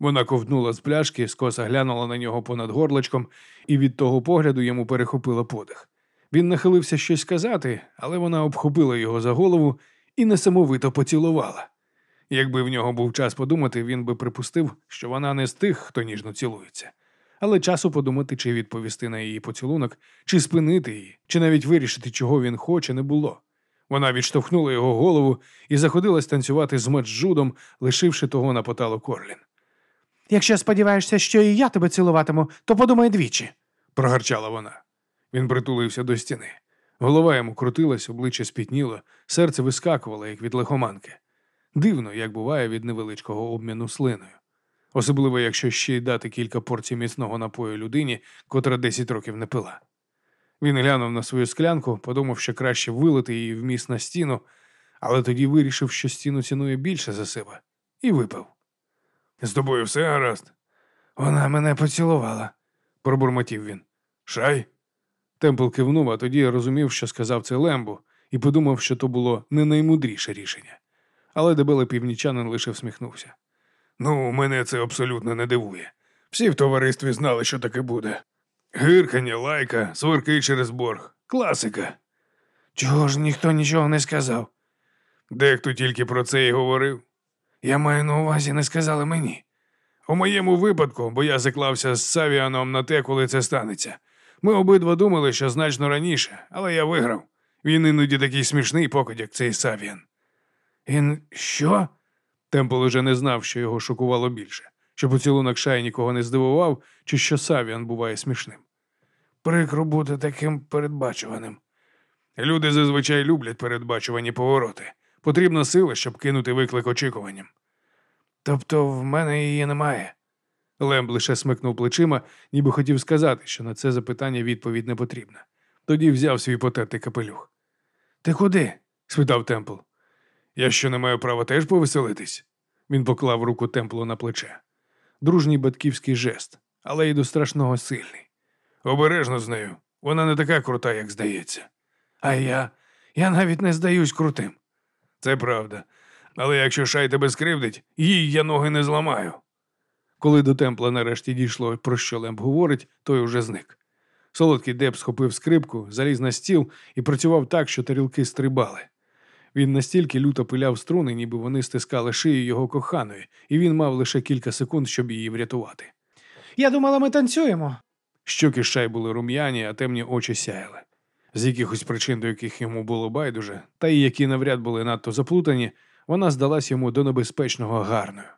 Вона ковтнула з пляшки, скоса глянула на нього понад горлочком, і від того погляду йому перехопила подих. Він нахилився щось сказати, але вона обхопила його за голову і несамовито поцілувала. Якби в нього був час подумати, він би припустив, що вона не з тих, хто ніжно цілується. Але часу подумати, чи відповісти на її поцілунок, чи спинити її, чи навіть вирішити, чого він хоче, не було. Вона відштовхнула його голову і заходилась танцювати з Маджудом, лишивши того на поталу Корлін. Якщо сподіваєшся, що і я тебе цілуватиму, то подумай двічі. прогарчала вона. Він притулився до стіни. Голова йому крутилась, обличчя спітніло, серце вискакувало, як від лихоманки. Дивно, як буває від невеличкого обміну слиною. Особливо, якщо ще й дати кілька порцій міцного напою людині, котра 10 років не пила. Він глянув на свою склянку, подумав, що краще вилити її в міст на стіну, але тоді вирішив, що стіну цінує більше за себе, і випив. З тобою все гаразд. Вона мене поцілувала, пробурмотів він. Шай? Темпл кивнув, а тоді розумів, що сказав це Лембо, і подумав, що то було не наймудріше рішення. Але дебелий північанин лише всміхнувся. Ну, мене це абсолютно не дивує. Всі в товаристві знали, що таке буде. Гиркання, лайка, сварки через борг. Класика. Чого ж ніхто нічого не сказав? Дехто тільки про це і говорив. Я маю на увазі, не сказали мені. У моєму випадку, бо я заклався з Савіаном на те, коли це станеться. Ми обидва думали, що значно раніше, але я виграв. Він іноді такий смішний покидяк, цей Савіан. Він що? Темпл уже не знав, що його шокувало більше, що поцілунок Шай нікого не здивував, чи що Савіан буває смішним. Прикро бути таким передбачуваним. Люди зазвичай люблять передбачувані повороти. Потрібна сила, щоб кинути виклик очікуванням. Тобто в мене її немає. Лемб лише смикнув плечима, ніби хотів сказати, що на це запитання відповідь не потрібна. Тоді взяв свій потертий капелюх. Ти куди? спитав Темпл. Я що не маю права теж повеселитись? Він поклав руку темплу на плече. Дружній батьківський жест, але й до страшного сильний. Обережно з нею. Вона не така крута, як здається. А я. Я навіть не здаюсь крутим. Це правда. Але якщо шай тебе скривдить, їй я ноги не зламаю. Коли до темпла нарешті дійшло, про що Лемб говорить, той уже зник. Солодкий Деп схопив скрипку, заліз на стіл і працював так, що тарілки стрибали. Він настільки люто пиляв струни, ніби вони стискали шию його коханої, і він мав лише кілька секунд, щоб її врятувати. Я думала, ми танцюємо. Щоки шай були рум'яні, а темні очі сяяли. З якихось причин, до яких йому було байдуже, та й які навряд були надто заплутані, вона здалась йому до небезпечного гарною.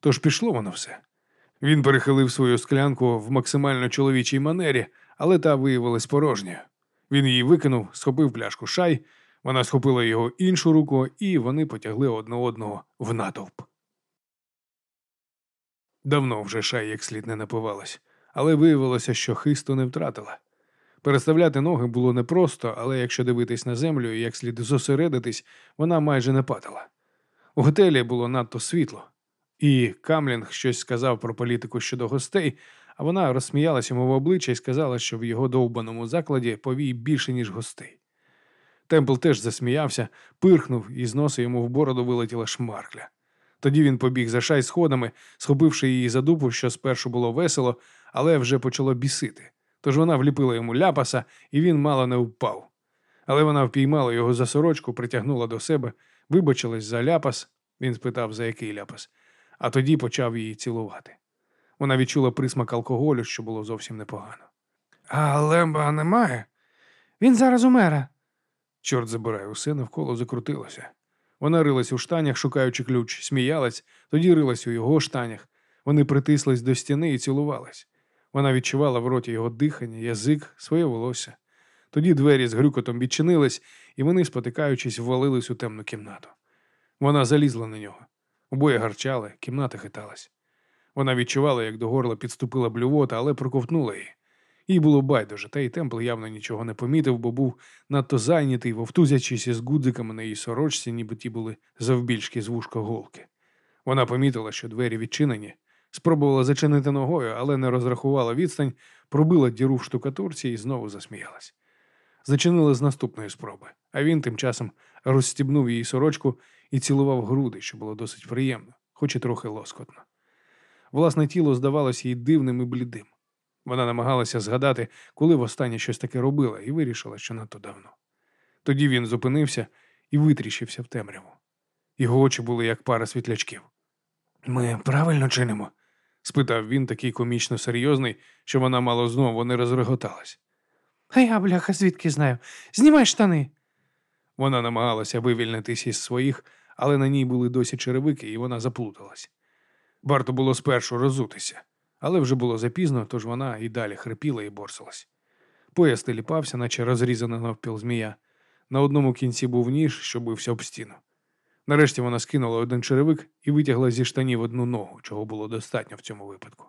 Тож пішло воно все. Він перехилив свою склянку в максимально чоловічій манері, але та виявилась порожньою. Він її викинув, схопив пляшку шай, вона схопила його іншу руку, і вони потягли одне одного в натовп. Давно вже шай як слід не напивалась, але виявилося, що хисту не втратила. Переставляти ноги було непросто, але якщо дивитись на землю і як слід зосередитись, вона майже не падала. У готелі було надто світло, і Камлінг щось сказав про політику щодо гостей, а вона розсміялась йому в обличчя і сказала, що в його довбаному закладі повій більше, ніж гостей. Темпл теж засміявся, пирхнув і з носа йому в бороду вилетіла шмаркля. Тоді він побіг за шай сходами, схопивши її за дупу, що спершу було весело, але вже почало бісити. Тож вона вліпила йому ляпаса, і він мало не впав. Але вона впіймала його за сорочку, притягнула до себе, вибачилась за ляпас. Він спитав, за який ляпас, а тоді почав її цілувати. Вона відчула присмак алкоголю, що було зовсім непогано. А Лемба немає? Він зараз у мера. Чорт забирай, усе навколо закрутилося. Вона рилась у штанях, шукаючи ключ, сміялась, тоді рилась у його штанях. Вони притислись до стіни і цілувались. Вона відчувала в роті його дихання, язик, своє волосся. Тоді двері з грюкотом відчинились, і вони, спотикаючись, ввалились у темну кімнату. Вона залізла на нього. Обоє гарчали, кімната хиталась. Вона відчувала, як до горла підступила блювота, але проковтнула її. Їй було байдуже, та й темпл явно нічого не помітив, бо був надто зайнятий, вовтузячись із гудзиками на її сорочці, ніби ті були завбільшки з вушка голки. Вона помітила, що двері відчинені, спробувала зачинити ногою, але не розрахувала відстань, пробила діру в штукатурці і знову засміялась. Зачинила з наступної спроби, а він тим часом розстібнув її сорочку і цілував груди, що було досить приємно, хоч і трохи лоскотно. Власне тіло здавалось їй дивним і блідим. Вона намагалася згадати, коли востаннє щось таке робила, і вирішила, що надто давно. Тоді він зупинився і витріщився в темряву. Його очі були як пара світлячків. Ми правильно чинимо? спитав він, такий комічно серйозний, що вона мало знову не розреготалась. А я, бляха, звідки знаю. Знімай штани. Вона намагалася вивільнитись із своїх, але на ній були досі черевики, і вона заплуталась. Варто було спершу розутися, але вже було запізно, тож вона і далі хрипіла і борсилась. Пояс теліпався, наче розрізана навпіл змія. На одному кінці був ніж, що бився об стіну. Нарешті вона скинула один черевик і витягла зі штанів одну ногу, чого було достатньо в цьому випадку.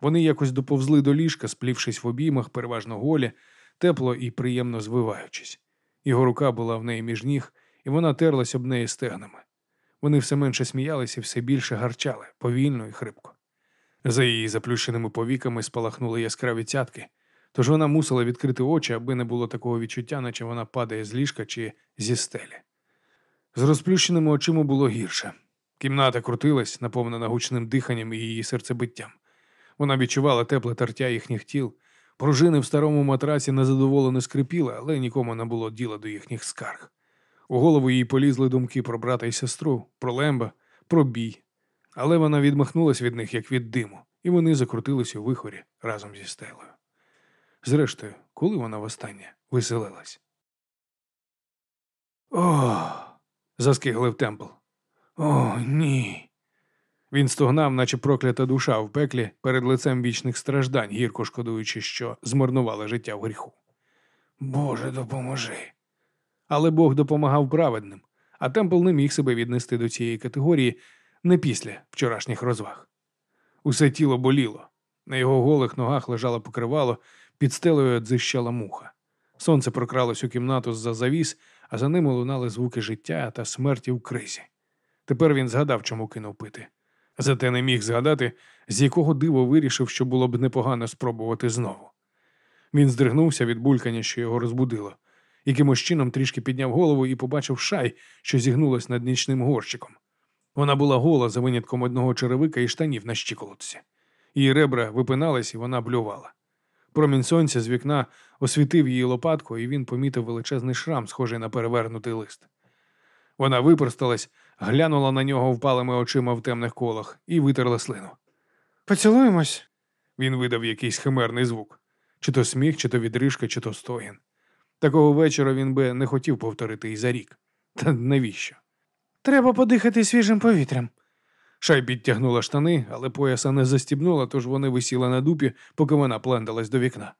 Вони якось доповзли до ліжка, сплівшись в обіймах, переважно голі, тепло і приємно звиваючись. Його рука була в неї між ніг, і вона терлась об неї стегнами. Вони все менше сміялися і все більше гарчали, повільно і хрипко. За її заплющеними повіками спалахнули яскраві цятки, тож вона мусила відкрити очі, аби не було такого відчуття, наче вона падає з ліжка чи зі стелі. З розплющеними очима було гірше. Кімната крутилась, наповнена гучним диханням і її серцебиттям. Вона відчувала тепле тертя їхніх тіл. Пружини в старому матраці незадоволено скрипіли, але нікому не було діла до їхніх скарг. У голову їй полізли думки про брата і сестру, про лемба, про бій. Але вона відмахнулася від них, як від диму, і вони закрутились у вихорі разом зі стелею. Зрештою, коли вона востаннє веселилась. О. заскиглив темпл. О, ні. Він стогнав, наче проклята душа в пеклі перед лицем вічних страждань, гірко шкодуючи, що змарнувала життя в гріху. Боже, допоможи. Але Бог допомагав праведним, а Темпл не міг себе віднести до цієї категорії не після вчорашніх розваг. Усе тіло боліло. На його голих ногах лежало покривало, під стелею дзищала муха. Сонце прокралось у кімнату з-за завіс, а за ними лунали звуки життя та смерті в кризі. Тепер він згадав, чому кинув пити. Зате не міг згадати, з якого диво вирішив, що було б непогано спробувати знову. Він здригнувся від булькання, що його розбудило. Якимось чином трішки підняв голову і побачив шай, що зігнулась над нічним горщиком. Вона була гола за винятком одного черевика і штанів на щиколотці. Її ребра випинались, і вона блювала. Промінь сонця з вікна освітив її лопатку, і він помітив величезний шрам, схожий на перевернутий лист. Вона випросталась, глянула на нього впалими очима в темних колах і витерла слину. Поцілуємось. Він видав якийсь химерний звук чи то сміх, чи то відрижка, чи то стогін. Такого вечора він би не хотів повторити і за рік. Та навіщо? Треба подихати свіжим повітрям. Шай підтягнула штани, але пояса не застібнула, тож вони висіли на дупі, поки вона плендалась до вікна.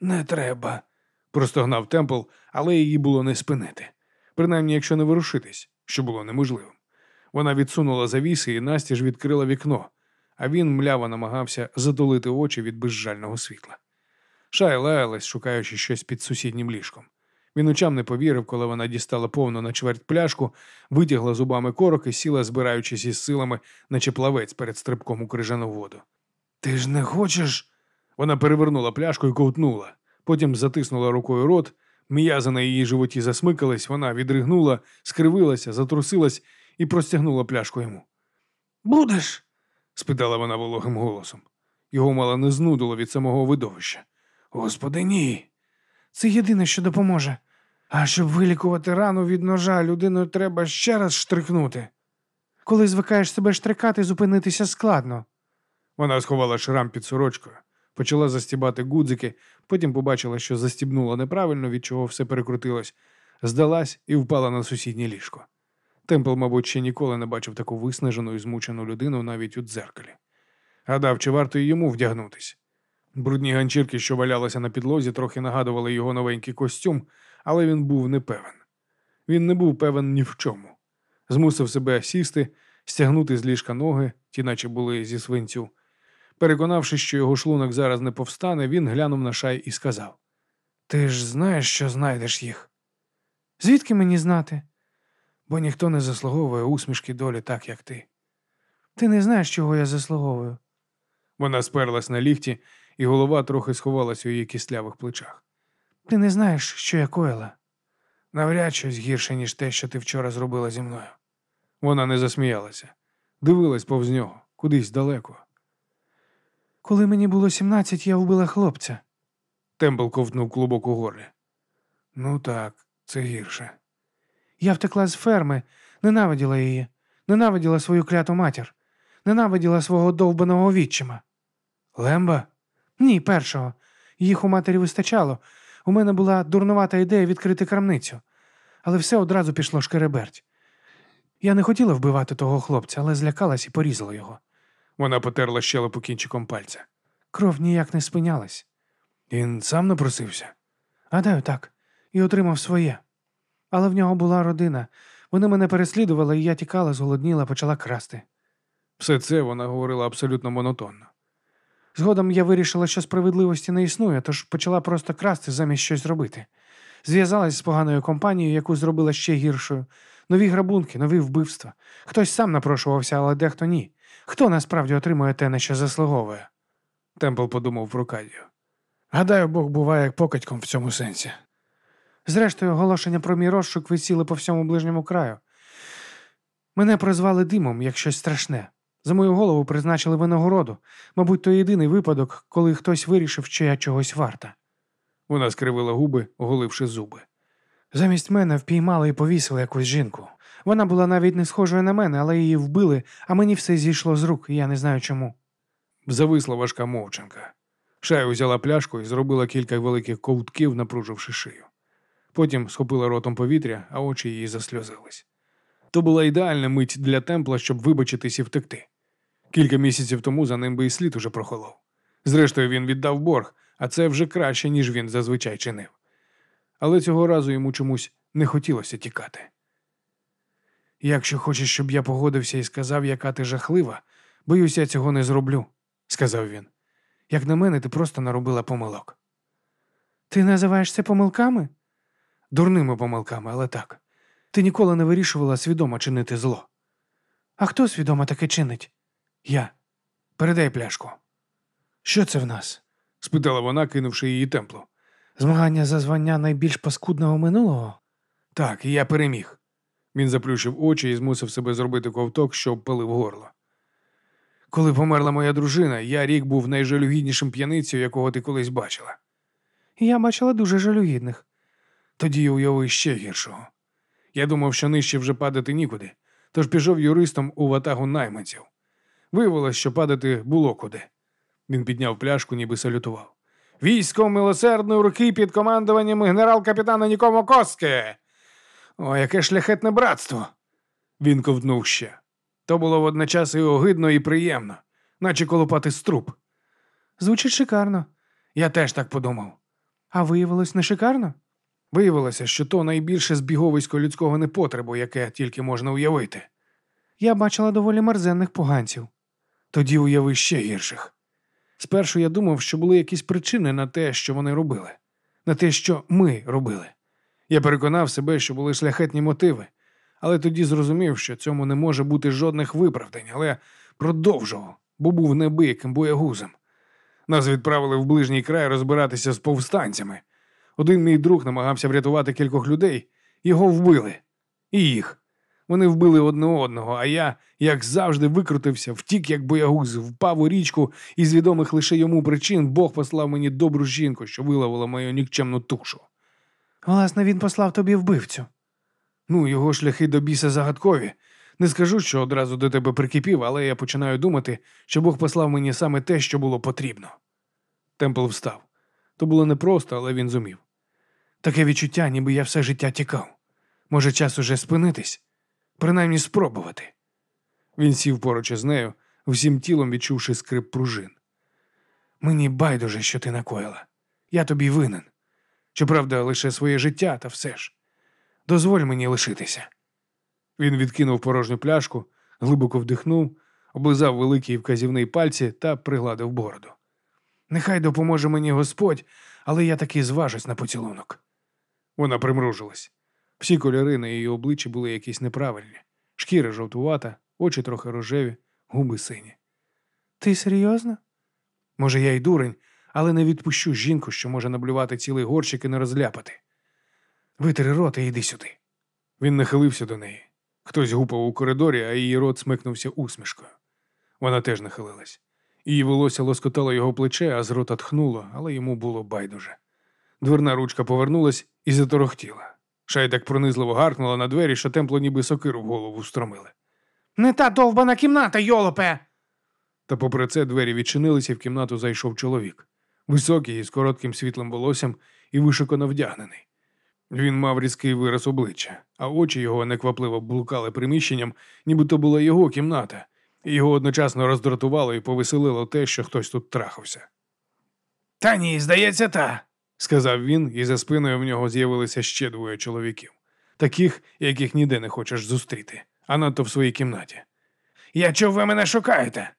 Не треба, простогнав Темпл, але її було не спинити. Принаймні, якщо не ворушитись, що було неможливим. Вона відсунула завіси і настіж відкрила вікно, а він мляво намагався затулити очі від безжального світла. Шай лаялась, шукаючи щось під сусіднім ліжком. Він очам не повірив, коли вона дістала повну на чверть пляшку, витягла зубами корок і сіла, збираючись із силами, наче плавець перед стрибком у крижану воду. Ти ж не хочеш? Вона перевернула пляшку і ковтнула, потім затиснула рукою рот, м'язи на її животі засмикались, вона відригнула, скривилася, затрусилась і простягнула пляшку йому. Будеш? спитала вона вологим голосом. Його мало не знудило від самого видовища. Господи, ні. Це єдине, що допоможе. А щоб вилікувати рану від ножа, людину треба ще раз штрикнути. Коли звикаєш себе штрикати, зупинитися складно. Вона сховала шрам під сорочкою, почала застібати гудзики, потім побачила, що застібнула неправильно, від чого все перекрутилось, здалась і впала на сусіднє ліжко. Темпл, мабуть, ще ніколи не бачив таку виснажену і змучену людину навіть у дзеркалі. Гадав, чи варто й йому вдягнутись. Брудні ганчірки, що валялися на підлозі, трохи нагадували його новенький костюм, але він був не певен. Він не був певен ні в чому. Змусив себе сісти, стягнути з ліжка ноги, ті наче були зі свинцю. Переконавшись, що його шлунок зараз не повстане, він глянув на шай і сказав: Ти ж знаєш, що знайдеш їх, Звідки мені знати? бо ніхто не заслуговує усмішки долі так, як ти. Ти не знаєш, чого я заслуговую. Вона сперлась на ліхті, і голова трохи сховалась у її кислявих плечах. Ти не знаєш, що я коїла. Навряд щось гірше, ніж те, що ти вчора зробила зі мною. Вона не засміялася, дивилась повз нього, кудись далеко. Коли мені було 17, я вбила хлопця. Темпл ковтнув клубок у горлі. Ну так, це гірше. Я втекла з ферми, ненавиділа її, ненавиділа свою кляту матір, ненавиділа свого довбаного відчима. Лемба? Ні, першого. Їх у матері вистачало. У мене була дурнувата ідея відкрити крамницю, але все одразу пішло шкереберть. Я не хотіла вбивати того хлопця, але злякалась і порізала його. Вона потерла щелепу кінчиком пальця. Кров ніяк не спинялась. Він сам напросився. Гадаю, так, і отримав своє. Але в нього була родина. Вони мене переслідували, і я тікала, зголодніла, почала красти. Все це вона говорила абсолютно монотонно. Згодом я вирішила, що справедливості не існує, тож почала просто красти замість щось робити. Зв'язалась з поганою компанією, яку зробила ще гіршою. Нові грабунки, нові вбивства. Хтось сам напрошувався, але дехто ні. Хто насправді отримує те, на що заслуговує? Темпл подумав про Кадію. Гадаю, Бог буває як покатьком в цьому сенсі. Зрештою, оголошення про мій розшук висіли по всьому ближньому краю. Мене прозвали димом як щось страшне. За мою голову призначили винагороду. Мабуть, то єдиний випадок, коли хтось вирішив, що я чогось варта. Вона скривила губи, оголивши зуби. Замість мене впіймали і повісили якусь жінку. Вона була навіть не схожою на мене, але її вбили, а мені все зійшло з рук, і я не знаю чому. Зависла важка мовчанка. Шай узяла пляшку і зробила кілька великих ковтків, напруживши шию. Потім схопила ротом повітря, а очі її засльозились. То була ідеальна мить для темпла, щоб вибачитись і втекти. Кілька місяців тому за ним би і слід уже прохолов. Зрештою, він віддав борг, а це вже краще, ніж він зазвичай чинив. Але цього разу йому чомусь не хотілося тікати. Якщо хочеш, щоб я погодився і сказав, яка ти жахлива, боюсь, я цього не зроблю, сказав він. Як на мене, ти просто наробила помилок. Ти називаєш це помилками? Дурними помилками, але так. Ти ніколи не вирішувала свідомо чинити зло. А хто свідомо таке чинить? Я. Передай пляшку. Що це в нас? спитала вона, кинувши її темплу. Змагання за звання найбільш паскудного минулого? Так, і я переміг. Він заплющив очі і змусив себе зробити ковток, що обпалив горло. Коли померла моя дружина, я рік був найжалюгіднішим п'яницею, якого ти колись бачила. Я бачила дуже жалюгідних. Тоді уяви ще гіршого. Я думав, що нижче вже падати нікуди, тож пішов юристом у ватагу найманців. Виявилось, що падати було куди. Він підняв пляшку, ніби салютував. Військо милосердної руки під командуванням генерал-капітана Нікомо Коске. О, яке шляхетне братство. Він ковтнув ще. То було водночас і огидно, і приємно, наче колопати струп. Звучить шикарно. Я теж так подумав. А виявилось не шикарно? Виявилося, що то найбільше збіговисько людського непотребу, яке тільки можна уявити. Я бачила доволі мерзенних поганців. Тоді уяви ще гірших. Спершу я думав, що були якісь причини на те, що вони робили, на те, що ми робили. Я переконав себе, що були шляхетні мотиви, але тоді зрозумів, що цьому не може бути жодних виправдань, але продовжував, бо був небияким боягузом. Нас відправили в ближній край розбиратися з повстанцями. Один мій друг намагався врятувати кількох людей, його вбили. І їх. Вони вбили одне одного, а я, як завжди, викрутився, втік, як боягуз, впав у річку, і з відомих лише йому причин Бог послав мені добру жінку, що виловила мою нікчемну тушу. Власне, він послав тобі вбивцю. Ну, його шляхи до біса загадкові. Не скажу, що одразу до тебе прикипів, але я починаю думати, що Бог послав мені саме те, що було потрібно. Темпл встав. То було непросто, але він зумів. Таке відчуття, ніби я все життя тікав. Може, час уже спинитись, принаймні спробувати. Він сів поруч із нею, всім тілом відчувши скрип пружин. Мені байдуже, що ти накоїла. Я тобі винен. Щоправда, лише своє життя, та все ж. Дозволь мені лишитися. Він відкинув порожню пляшку, глибоко вдихнув, облизав великий вказівний пальці та пригладив бороду. Нехай допоможе мені Господь, але я таки зважусь на поцілунок. Вона примружилась. Всі кольори на її обличчі були якісь неправильні. Шкіра жовтувата, очі трохи рожеві, губи сині. Ти серйозно? Може, я й дурень, але не відпущу жінку, що може наблювати цілий горщик і не розляпати. Витри рот і йди сюди. Він нахилився до неї. Хтось гупав у коридорі, а її рот смикнувся усмішкою. Вона теж нахилилась. Її волосся лоскотало його плече, а з рота тхнуло, але йому було байдуже. Дверна ручка повернулась і заторохтіла. Шай так пронизливо гаркнула на двері, що темпло ніби сокиру в голову встромили. Не та довбана кімната, йолопе. Та попри це двері відчинилися, і в кімнату зайшов чоловік. Високий, із коротким світлим волоссям і вишикано вдягнений. Він мав різкий вираз обличчя, а очі його неквапливо блукали приміщенням, ніби то була його кімната, і його одночасно роздратувало і повеселило те, що хтось тут трахався. Та ні, здається, та. Сказав він, і за спиною в нього з'явилися ще двоє чоловіків, таких, яких ніде не хочеш зустріти, а надто в своїй кімнаті. Я чув, ви мене шукаєте.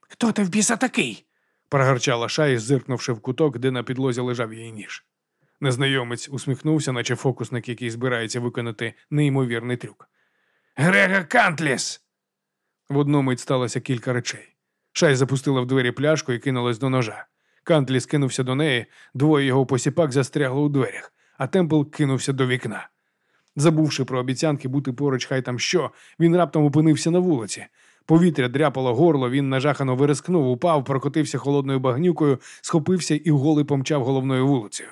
Хто ти в біса такий? прогарчала шай, зиркнувши в куток, де на підлозі лежав її ніж. Незнайомець усміхнувся, наче фокусник, який збирається виконати неймовірний трюк. Грега Кантліс. В одну мить сталося кілька речей. Шай запустила в двері пляшку і кинулась до ножа. Кантлі скинувся до неї, двоє його посіпак застрягли у дверях, а Темпл кинувся до вікна. Забувши про обіцянки бути поруч, хай там що, він раптом опинився на вулиці. Повітря дряпало горло, він нажахано вирискнув, упав, прокотився холодною багнюкою, схопився і вголи помчав головною вулицею.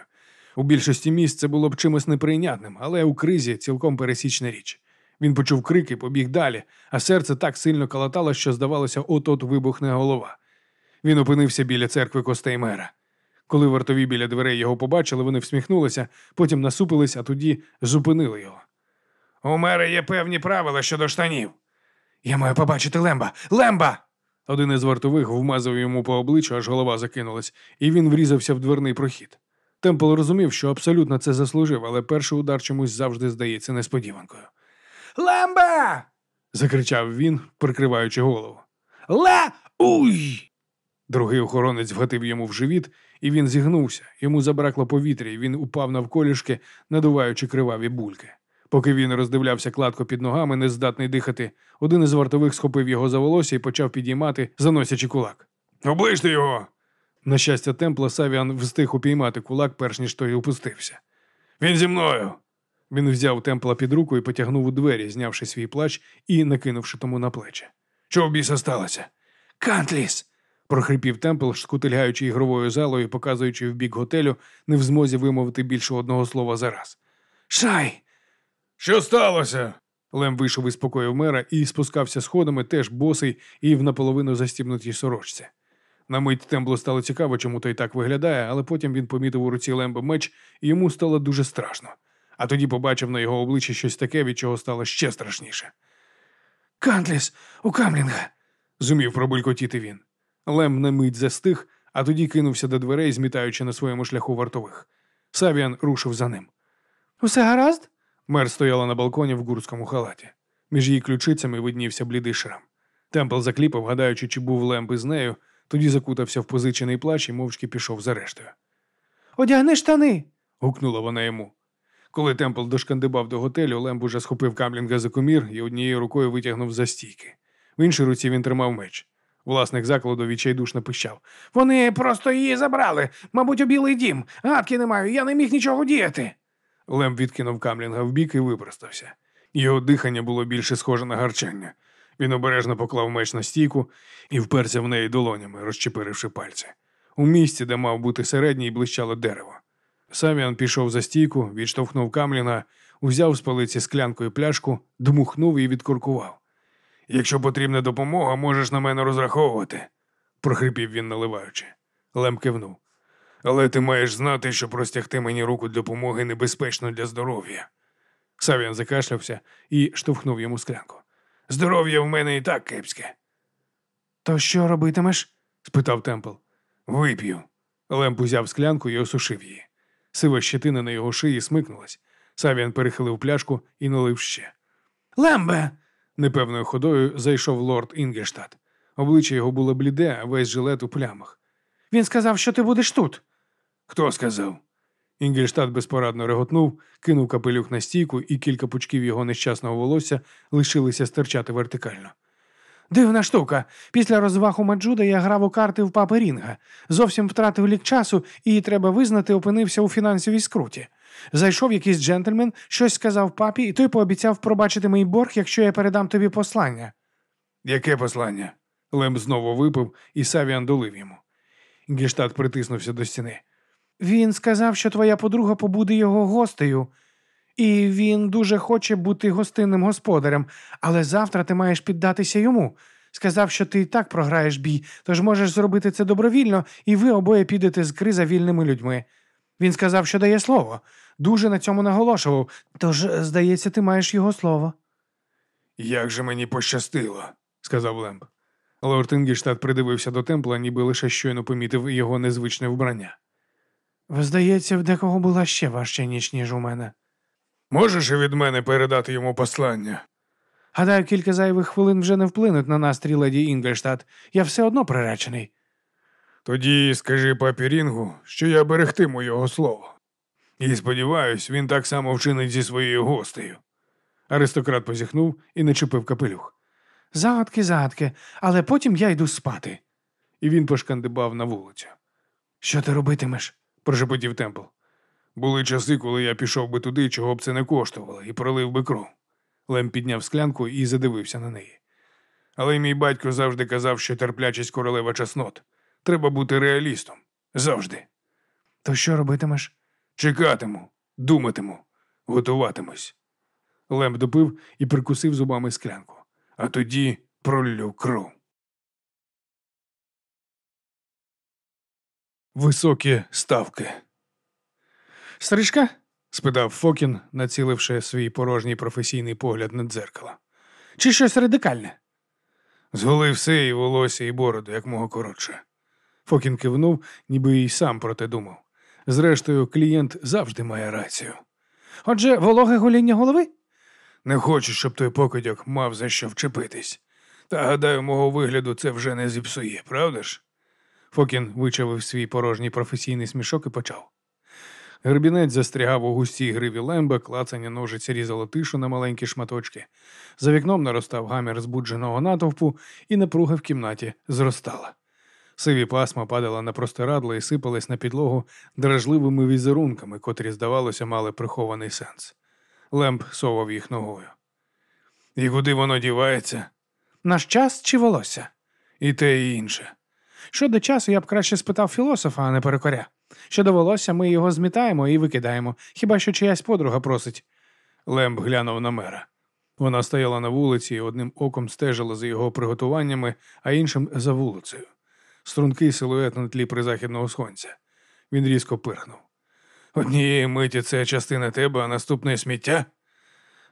У більшості місць це було б чимось неприйнятним, але у кризі цілком пересічна річ. Він почув крики, побіг далі, а серце так сильно калатало, що здавалося, от-от вибухне голова. Він опинився біля церкви костей мера. Коли вартові біля дверей його побачили, вони всміхнулися, потім насупились, а тоді зупинили його. У мера є певні правила щодо штанів. Я маю побачити Лемба. Лемба! Один із вартових вмазав йому по обличчю, аж голова закинулась, і він врізався в дверний прохід. Темпл розумів, що абсолютно це заслужив, але перший удар чомусь завжди здається несподіванкою. Лемба! закричав він, прикриваючи голову. Ле. Уй! Другий охоронець вгатив йому в живіт, і він зігнувся. Йому забракло повітря, і він упав навколішки, надуваючи криваві бульки. Поки він роздивлявся кладку під ногами, нездатний дихати, один із вартових схопив його за волосся і почав підіймати, заносячи кулак. Оближте його! На щастя, темпла Савіан встиг упіймати кулак, перш ніж той опустився. Він зі мною. Він взяв темпла під руку і потягнув у двері, знявши свій плащ і накинувши тому на плечі. Що біса сталося? Кантліс! Прохрипів темпл, шкутильгаючи ігровою залою, і показуючи в бік готелю, не в змозі вимовити більше одного слова за раз. Шай! Що сталося? Лем вийшов із покою мера і спускався сходами, теж босий і в наполовину застібнутій сорочці. На мить темблу стало цікаво, чому той так виглядає, але потім він помітив у руці Лемба меч, і йому стало дуже страшно. А тоді побачив на його обличчі щось таке, від чого стало ще страшніше. Кантліс у Камлінга! зумів пробулькотіти він. Лем на мить застиг, а тоді кинувся до дверей, змітаючи на своєму шляху вартових. Савіан рушив за ним. Усе гаразд? Мер стояла на балконі в гурському халаті. Між її ключицями виднівся блідий шрам. Темпл закліпав, гадаючи, чи був Лемб із нею, тоді закутався в позичений плащ і мовчки пішов за рештою. Одягни штани. гукнула вона йому. Коли Темпл дошкандибав до готелю, Лемб уже схопив камлінга за комір і однією рукою витягнув за стійки. В іншій руці він тримав меч. Власник закладу відчайдушно пищав. Вони просто її забрали. Мабуть, у білий дім. Гадки не маю, я не міг нічого діяти. Лем відкинув камлінга вбік і випростався. Його дихання було більше схоже на гарчання. Він обережно поклав меч на стійку і вперся в неї долонями, розчепиривши пальці. У місці, де мав бути середній, блищало дерево. Саміан пішов за стійку, відштовхнув камліна, узяв з полиці склянку і пляшку, дмухнув і відкуркував. Якщо потрібна допомога, можеш на мене розраховувати, прохрипів він, наливаючи. Лем кивнув. Але ти маєш знати, що простягти мені руку допомоги небезпечно для здоров'я. Савіан закашлявся і штовхнув йому склянку. Здоров'я в мене і так кепське. То що робитимеш? спитав Темпл. Вип'ю. Лемп узяв склянку і осушив її. Сива щетина на його шиї смикнулась. Савіан перехилив пляшку і налив ще. Лембе. Непевною ходою зайшов лорд Інгештадт. Обличчя його було бліде, а весь жилет у плямах. Він сказав, що ти будеш тут. Хто сказав? Інгельштадт безпорадно реготнув, кинув капелюх на стійку, і кілька пучків його нещасного волосся лишилися стирчати вертикально. Дивна штука. Після розваг у Маджуда я грав у карти в папи Рінга. Зовсім втратив лік часу і, треба визнати, опинився у фінансовій скруті. Зайшов якийсь джентльмен, щось сказав папі, і той пообіцяв пробачити мій борг, якщо я передам тобі послання. Яке послання? Лем знову випив, і Савіан долив йому. Інгельштадт притиснувся до стіни. Він сказав, що твоя подруга побуде його гостею, і він дуже хоче бути гостинним господарем, але завтра ти маєш піддатися йому. Сказав, що ти і так програєш бій, тож можеш зробити це добровільно, і ви обоє підете з криза вільними людьми. Він сказав, що дає слово. Дуже на цьому наголошував, тож, здається, ти маєш його слово. Як же мені пощастило, сказав Лемб. Лорд Інгельштадт придивився до темпла, ніби лише щойно помітив його незвичне вбрання. Здається, в декого була ще важча ніч, ніж у мене. Можеш і від мене передати йому послання? Гадаю, кілька зайвих хвилин вже не вплинуть на настрій леді Інгельштадт. Я все одно приречений. Тоді скажи папі Рінгу, що я берегтиму його слово. І сподіваюсь, він так само вчинить зі своєю гостею. Аристократ позіхнув і начепив капелюх. Загадки, загадки, але потім я йду спати. І він пошкандибав на вулицю. Що ти робитимеш? прошепотів Темпл. Були часи, коли я пішов би туди, чого б це не коштувало, і пролив би кров. Лем підняв склянку і задивився на неї. Але мій батько завжди казав, що терплячість королева чеснот. Треба бути реалістом. Завжди. То що робитимеш? Чекатиму, думатиму, готуватимусь. Лемп допив і прикусив зубами склянку, а тоді пролю кров. Високі ставки. Стрижка? спитав Фокін, націливши свій порожній професійний погляд на дзеркало. Чи щось радикальне? Зголи все і волосся, і бороду, як мого коротше. Фокін кивнув, ніби й сам про те думав. Зрештою, клієнт завжди має рацію. Отже, вологе гоління голови? Не хочу, щоб той покидьок мав за що вчепитись. Та гадаю, мого вигляду це вже не зіпсує, правда ж? Фокін вичавив свій порожній професійний смішок і почав. Гребінець застрягав у густій гриві лемба, клацання ножиць різало тишу на маленькі шматочки. За вікном наростав гамір збудженого натовпу, і напруга в кімнаті зростала. Сиві пасма падала на простирадло і сипались на підлогу дражливими візерунками, котрі, здавалося, мали прихований сенс. Лемб совав їх ногою. І куди воно дівається? Наш час чи волосся? І те, і інше. Щодо часу я б краще спитав філософа, а не перекоря. Щодо волосся, ми його змітаємо і викидаємо, хіба що чиясь подруга просить. Лемб глянув на мера. Вона стояла на вулиці і одним оком стежила за його приготуваннями, а іншим за вулицею. Стрункий силует на тлі призахідного сонця. Він різко пирхнув. Однієї миті це частина тебе, а наступне сміття.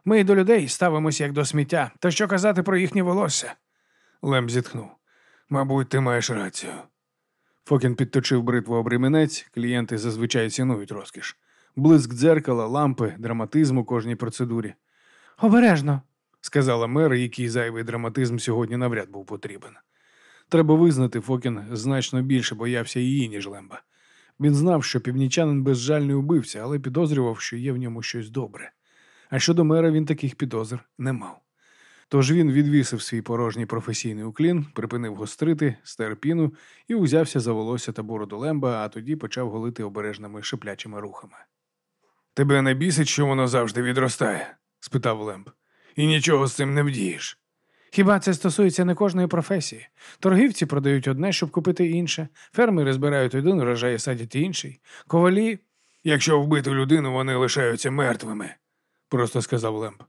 Ми до людей ставимося як до сміття. Та що казати про їхнє волосся? Лем зітхнув. Мабуть, ти маєш рацію. Фокін підточив бритву обрімінець, клієнти зазвичай цінують розкіш. Блиск дзеркала, лампи, драматизм у кожній процедурі, Обережно. сказала мер, який зайвий драматизм сьогодні навряд був потрібен. Треба визнати, Фокін значно більше боявся її, ніж Лемба. Він знав, що північанин безжальний убивця, але підозрював, що є в ньому щось добре. А щодо мера він таких підозр не мав. Тож він відвісив свій порожній професійний уклін, припинив гострити, стер піну і узявся за волосся та бороду лемба, а тоді почав голити обережними шиплячими рухами. Тебе не бісить, що воно завжди відростає? спитав Лемб. І нічого з цим не вдієш. Хіба це стосується не кожної професії? Торгівці продають одне, щоб купити інше, фермери збирають один урожай і садять інший. Ковалі, Якщо вбити людину, вони лишаються мертвими, просто сказав Лемб.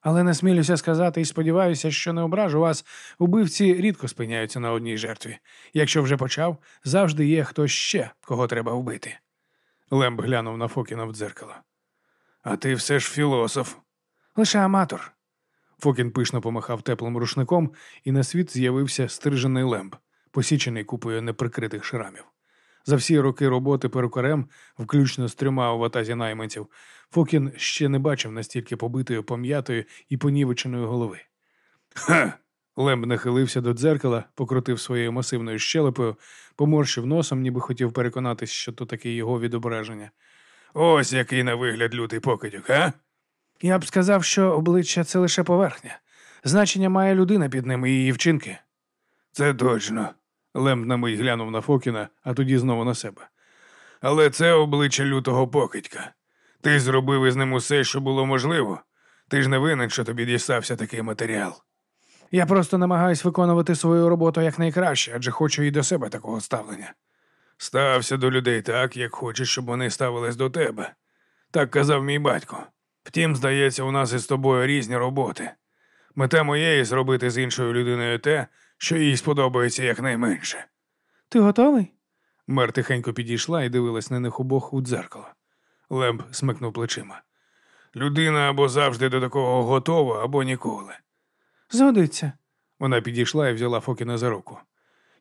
Але не смілюся сказати і сподіваюся, що не ображу вас. Убивці рідко спиняються на одній жертві. Якщо вже почав, завжди є хтось ще, кого треба вбити. Лемб глянув на Фокіна в дзеркало. А ти все ж філософ. Лише аматор. Фокін пишно помахав теплим рушником, і на світ з'явився стрижений лемб, посічений купою неприкритих шрамів. За всі роки роботи перукарем, включно з трьома у ватазі найманців, Фокін ще не бачив настільки побитої, пом'ятої і понівеченої голови. Ха. Лемб нахилився до дзеркала, покрутив своєю масивною щелепою, поморщив носом, ніби хотів переконатись, що то таке його відображення. Ось який на вигляд лютий покидьок, а? Я б сказав, що обличчя це лише поверхня. Значення має людина під ним і її вчинки. Це точно. Лемб на мить глянув на Фокіна, а тоді знову на себе. Але це обличчя лютого покидька. Ти зробив із ним усе, що було можливо. Ти ж не винен, що тобі дістався такий матеріал. Я просто намагаюсь виконувати свою роботу якнайкраще, адже хочу і до себе такого ставлення. Стався до людей так, як хочеш, щоб вони ставились до тебе. Так казав мій батько. Втім, здається, у нас із тобою різні роботи. Мета моєї зробити з іншою людиною те, що їй сподобається якнайменше. Ти готовий? Мер тихенько підійшла і дивилась на них обох у дзеркало. Лемб смикнув плечима. Людина або завжди до такого готова, або ніколи. Згодиться. Вона підійшла і взяла Фокіна за руку.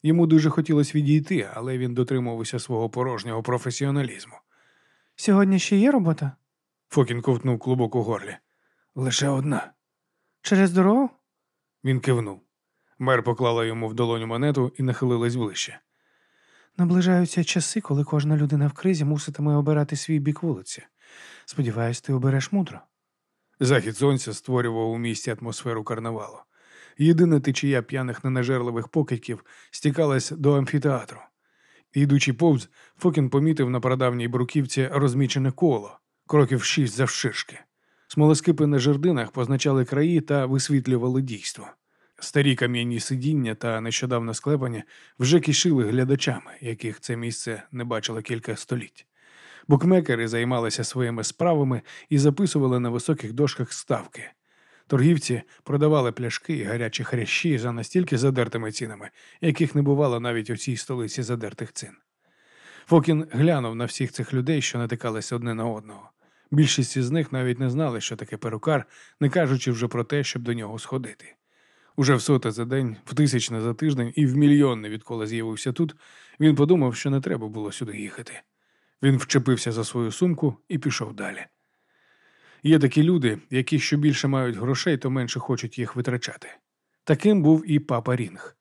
Йому дуже хотілося відійти, але він дотримувався свого порожнього професіоналізму. Сьогодні ще є робота? Фокін ковтнув клубок у горлі. Лише одна. Через дорогу? Він кивнув. Мер поклала йому в долоню монету і нахилилась ближче. Наближаються часи, коли кожна людина в кризі муситиме обирати свій бік вулиці. Сподіваюсь, ти обереш мудро. Захід сонця створював у місті атмосферу карнавалу. Єдина течія п'яних ненажерливих покидьків стікалась до амфітеатру. Йдучи повз, Фокін помітив на прадавній бруківці розмічене коло, кроків шість завширшки. Смолоскипи на жердинах позначали краї та висвітлювали дійство. Старі кам'яні сидіння та нещодавно склепані вже кишили глядачами, яких це місце не бачило кілька століть. Букмекери займалися своїми справами і записували на високих дошках ставки. Торгівці продавали пляшки і гарячі хрящі за настільки задертими цінами, яких не бувало навіть у цій столиці задертих цін. Фокін глянув на всіх цих людей, що натикалися одне на одного. Більшість із них навіть не знали, що таке перукар, не кажучи вже про те, щоб до нього сходити. Уже в соте за день, в тисячне за тиждень і в мільйонне, відколи з'явився тут, він подумав, що не треба було сюди їхати. Він вчепився за свою сумку і пішов далі. Є такі люди, які що більше мають грошей, то менше хочуть їх витрачати. Таким був і папа Рінг.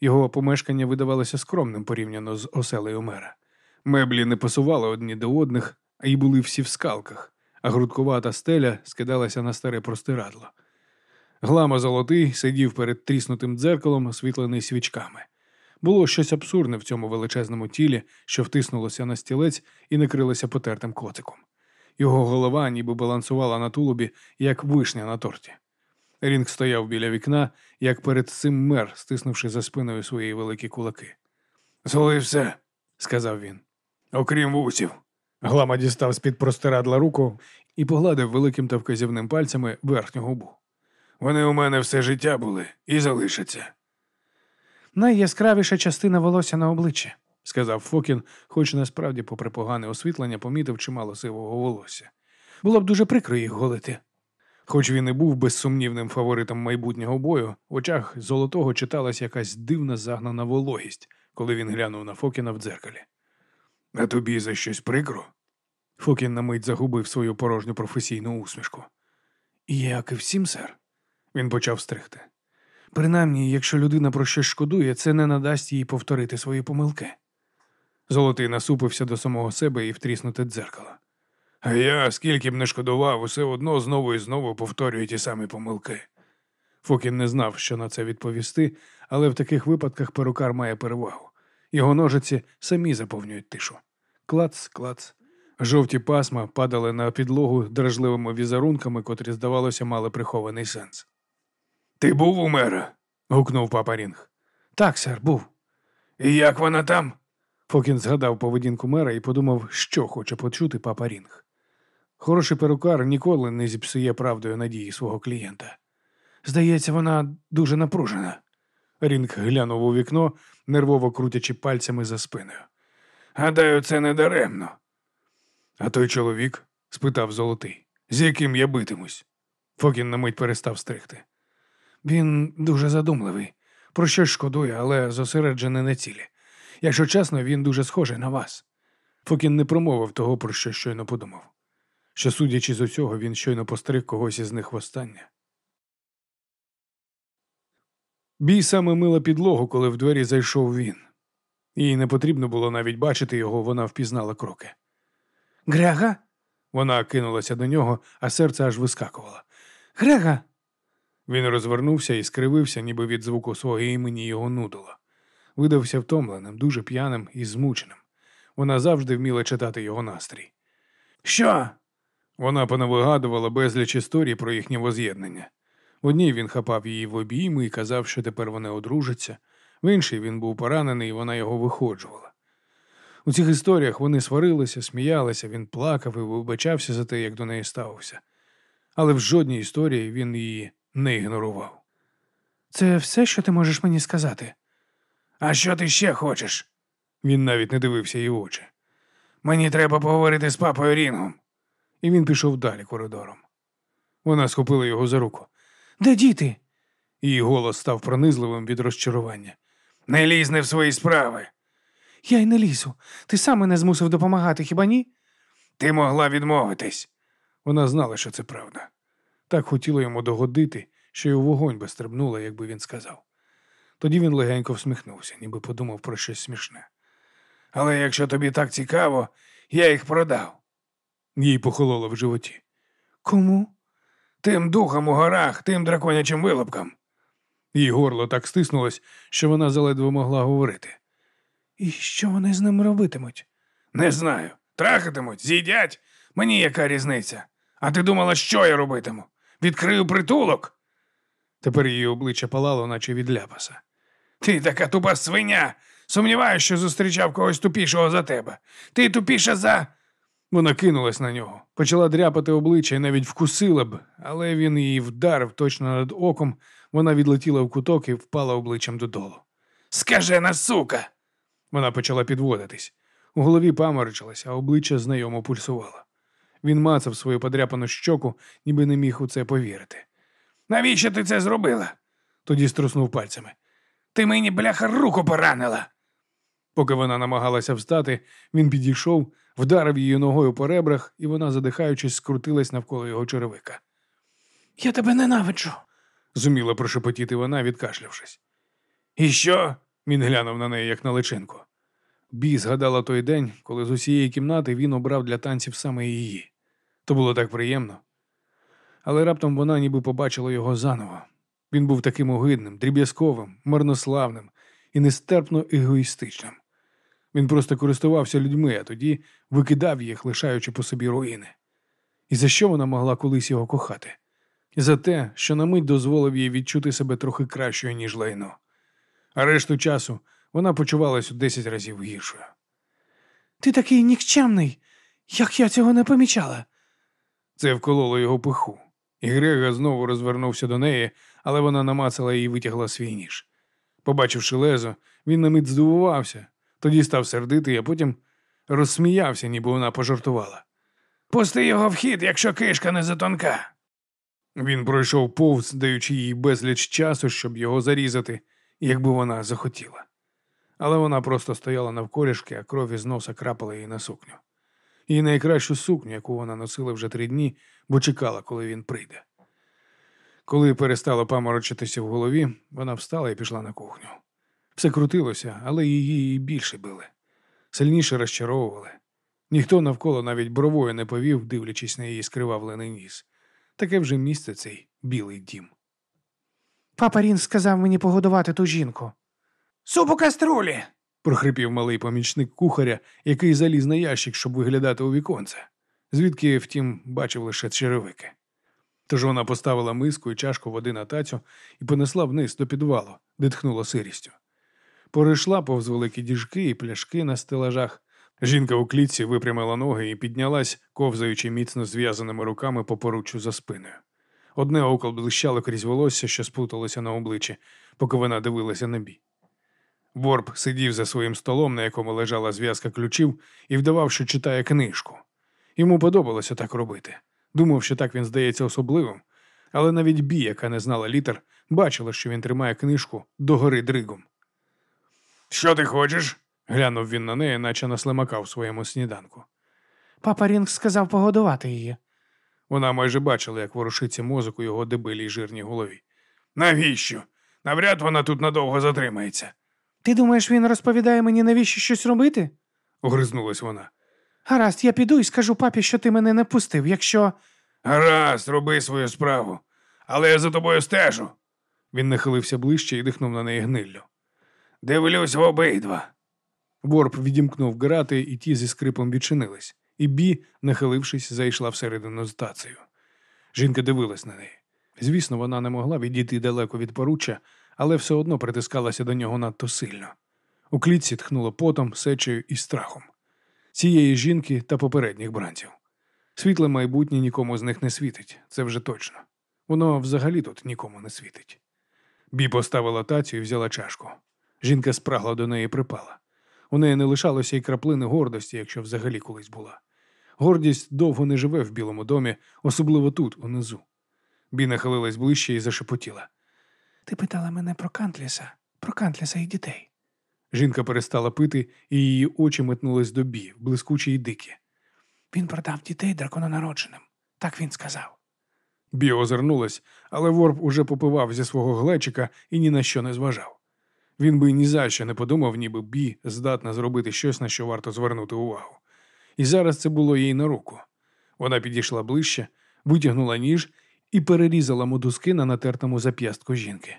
Його помешкання видавалося скромним порівняно з оселею мера. Меблі не пасували одні до одних, а й були всі в скалках, а грудкувата стеля скидалася на старе простирадло. Глама золотий сидів перед тріснутим дзеркалом, освітлений свічками. Було щось абсурдне в цьому величезному тілі, що втиснулося на стілець і накрилося потертим коциком. Його голова ніби балансувала на тулубі, як вишня на торті. Рінг стояв біля вікна, як перед цим мер, стиснувши за спиною свої великі кулаки. Золи все, сказав він. Окрім вусів. Глама дістав з-під простирадла руку і погладив великим та вказівним пальцями верхню губу. Вони у мене все життя були і залишаться. Найяскравіша частина волосся на обличчі. сказав Фокін, хоч насправді, попри погане освітлення, помітив чимало сивого волосся. Було б дуже прикро їх голити. Хоч він і був безсумнівним фаворитом майбутнього бою, в очах золотого читалась якась дивна загнана вологість, коли він глянув на Фокіна в дзеркалі. А тобі за щось прикро? Фокін на мить загубив свою порожню професійну усмішку. Як і всім, сер. Він почав стригти. Принаймні, якщо людина про щось шкодує, це не надасть їй повторити свої помилки. Золотий насупився до самого себе і втріснуте дзеркало. А я, скільки б не шкодував, усе одно знову і знову повторюю ті самі помилки. Фокін не знав, що на це відповісти, але в таких випадках перукар має перевагу. Його ножиці самі заповнюють тишу. Клац, клац. Жовті пасма падали на підлогу дражливими візерунками, котрі, здавалося, мали прихований сенс. Ти був у мера? гукнув папа Рінг. Так, сер, був. І як вона там? Фокін згадав поведінку мера і подумав, що хоче почути папа Рінг. Хороший перукар ніколи не зіпсує правдою надії свого клієнта. Здається, вона дуже напружена. Рінг глянув у вікно, нервово крутячи пальцями за спиною. Гадаю, це не даремно. А той чоловік? спитав золотий, з яким я битимусь. Фокін на мить перестав стригти. Він дуже задумливий, про щось шкодує, але зосереджений на цілі. Якщо чесно, він дуже схожий на вас. Фокін не промовив того, про що щойно подумав. Що, судячи з усього, він щойно постриг когось із них востаннє. Бій саме мила підлогу, коли в двері зайшов він. Їй не потрібно було навіть бачити його, вона впізнала кроки. Грега? Вона кинулася до нього, а серце аж вискакувало. Грега? Він розвернувся і скривився, ніби від звуку свого імені його нудило. Видався втомленим, дуже п'яним і змученим. Вона завжди вміла читати його настрій. Що? Вона понавигадувала безліч історій про їхнє воз'єднання. В одній він хапав її в обійми і казав, що тепер вони одружаться, в іншій він був поранений, і вона його виходжувала. У цих історіях вони сварилися, сміялися, він плакав і вибачався за те, як до неї ставився. Але в жодній історії він її не ігнорував. Це все, що ти можеш мені сказати? А що ти ще хочеш? Він навіть не дивився в очі. Мені треба поговорити з папою Рінгом. І він пішов далі коридором. Вона схопила його за руку. Де діти? Її голос став пронизливим від розчарування. Не лізь не в свої справи. Я й не лізу. Ти сам мене змусив допомагати, хіба ні? Ти могла відмовитись. Вона знала, що це правда. Так хотіла йому догодити, що й у вогонь би стрибнула, якби він сказав. Тоді він легенько всміхнувся, ніби подумав про щось смішне. Але якщо тобі так цікаво, я їх продав. Їй похололо в животі. Кому? Тим духом у горах, тим драконячим вилупкам. Її горло так стиснулось, що вона заледве могла говорити. І що вони з ним робитимуть? Не знаю. Трахатимуть, з'їдять. Мені яка різниця? А ти думала, що я робитиму? Відкрию притулок. Тепер її обличчя палало, наче від ляпаса. Ти така тупа свиня. Сумніваюся, що зустрічав когось тупішого за тебе. Ти тупіша за. Вона кинулась на нього, почала дряпати обличчя і навіть вкусила б, але він її вдарив точно над оком, вона відлетіла в куток і впала обличчям додолу. Скажена сука! Вона почала підводитись. У голові паморочилась, а обличчя знайомо пульсувало. Він мацав свою подряпану щоку, ніби не міг у це повірити. Навіщо ти це зробила? Тоді струснув пальцями. Ти мені, бляха, руку поранила. Поки вона намагалася встати, він підійшов, вдарив її ногою по ребрах, і вона, задихаючись, скрутилась навколо його черевика. Я тебе ненавиджу. зуміла прошепотіти вона, відкашлявшись. І що? Він глянув на неї, як на личинку. Бі згадала той день, коли з усієї кімнати він обрав для танців саме її. То було так приємно. Але раптом вона ніби побачила його заново. Він був таким огидним, дріб'язковим, марнославним і нестерпно егоїстичним. Він просто користувався людьми, а тоді викидав їх, лишаючи по собі руїни. І за що вона могла колись його кохати? За те, що на мить дозволив їй відчути себе трохи кращою, ніж лайно. А решту часу вона почувалась у десять разів гіршою. Ти такий нікчемний, як я цього не помічала. Це вкололо його пиху, і Грега знову розвернувся до неї, але вона намацала і витягла свій ніж. Побачивши лезо, він на мить здивувався, тоді став сердитий, а потім розсміявся, ніби вона пожартувала. Пусти його в хід, якщо кишка не затонка. Він пройшов повз, даючи їй безліч часу, щоб його зарізати, якби вона захотіла. Але вона просто стояла навколішки, а кров із носа крапала їй на сукню. Її найкращу сукню, яку вона носила вже три дні, бо чекала, коли він прийде. Коли перестало паморочитися в голові, вона встала і пішла на кухню. Все крутилося, але її і більше били. Сильніше розчаровували. Ніхто навколо навіть бровою не повів, дивлячись на її скривавлений ніс. Таке вже місце цей білий дім. Папа Рін сказав мені погодувати ту жінку. Суп у каструлі. прохрипів малий помічник кухаря, який заліз на ящик, щоб виглядати у віконце, звідки, втім, бачив лише черевики. Тож вона поставила миску і чашку води на тацю і понесла вниз до підвалу, де тхнуло сирістю. Перейшла повз великі діжки і пляшки на стелажах, Жінка у клітці випрямила ноги і піднялась, ковзаючи міцно зв'язаними руками по поруччю за спиною. Одне око блищало крізь волосся, що сплуталося на обличчі, поки вона дивилася на бій. Ворб сидів за своїм столом, на якому лежала зв'язка ключів, і вдавав, що читає книжку. Йому подобалося так робити. Думав, що так він здається особливим, але навіть бі, яка не знала літер, бачила, що він тримає книжку догори дригом. Що ти хочеш? глянув він на неї, наче на слимака в своєму сніданку. Папа Рінг сказав погодувати її. Вона майже бачила, як ворушиться мозок у його дебилій жирній голові. Навіщо? Навряд вона тут надовго затримається, Ти думаєш, він розповідає мені, навіщо щось робити? огризнулась вона. Гаразд, я піду і скажу папі, що ти мене не пустив, якщо. Гаразд, роби свою справу, але я за тобою стежу. Він нахилився ближче і дихнув на неї гниллю. Дивлюсь в обидва. Ворп відімкнув грати, і ті зі скрипом відчинились, і Бі, нахилившись, зайшла всередину з тацею. Жінка дивилась на неї. Звісно, вона не могла відійти далеко від поруччя, але все одно притискалася до нього надто сильно. У клітці тхнуло потом, сечею і страхом. Цієї жінки та попередніх бранців. Світле майбутнє нікому з них не світить, це вже точно. Воно взагалі тут нікому не світить. Бі поставила тацю і взяла чашку. Жінка спрагла до неї припала. У неї не лишалося й краплини гордості, якщо взагалі колись була. Гордість довго не живе в Білому домі, особливо тут, унизу. Бі нахилилась ближче і зашепотіла. Ти питала мене про Кантліса, про Кантліса і дітей. Жінка перестала пити, і її очі метнулись до Бі, блискучі й дикі. Він продав дітей дракононародженим. Так він сказав. Бі озирнулась, але Ворп уже попивав зі свого глечика і ні на що не зважав. Він би ні за що не подумав, ніби Бі здатна зробити щось, на що варто звернути увагу. І зараз це було їй на руку. Вона підійшла ближче, витягнула ніж і перерізала мотузки на натертому зап'ястку жінки.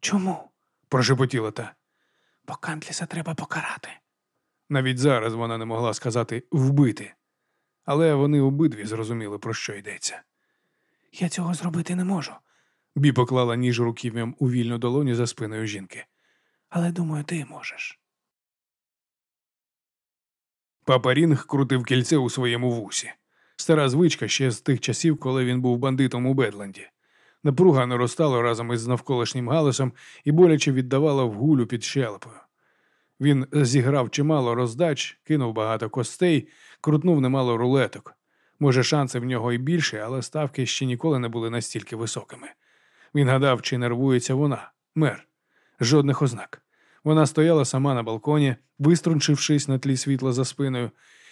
Чому? Прошепотіла та. Бо Кантліса треба покарати. Навіть зараз вона не могла сказати вбити. Але вони обидві зрозуміли, про що йдеться. Я цього зробити не можу, Бі поклала ніж руків'ям у вільну долоню за спиною жінки. Але думаю, ти можеш. Папа Рінг крутив кільце у своєму вусі. Стара звичка ще з тих часів, коли він був бандитом у Бедленді. Напруга наростала разом із навколишнім галасом і боляче віддавала в гулю під щелепою. Він зіграв чимало роздач, кинув багато костей, крутнув немало рулеток. Може, шанси в нього і більше, але ставки ще ніколи не були настільки високими. Він гадав, чи нервується вона, мер. Жодних ознак. Вона стояла сама на балконі, виструнчившись на тлі світла за спиною.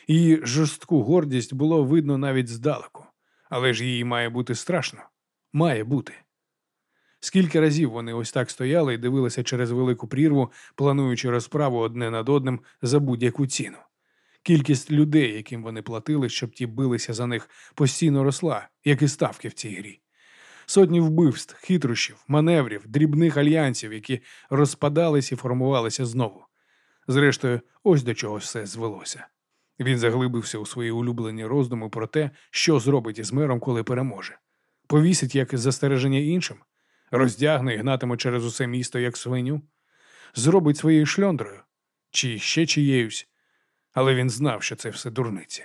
Її жорстку гордість було видно навіть здалеку. Але ж їй має бути страшно. Має бути. Скільки разів вони ось так стояли і дивилися через велику прірву, плануючи розправу одне над одним за будь-яку ціну. Кількість людей, яким вони платили, щоб ті билися за них, постійно росла, як і ставки в цій грі. Сотні вбивств, хитрощів, маневрів, дрібних альянсів, які розпадались і формувалися знову. Зрештою, ось до чого все звелося. Він заглибився у свої улюблені роздуми про те, що зробить із мером, коли переможе. Повісить як застереження іншим, роздягне і гнатиме через усе місто, як свиню, зробить своєю шльондрою чи ще чиєюсь. Але він знав, що це все дурниці.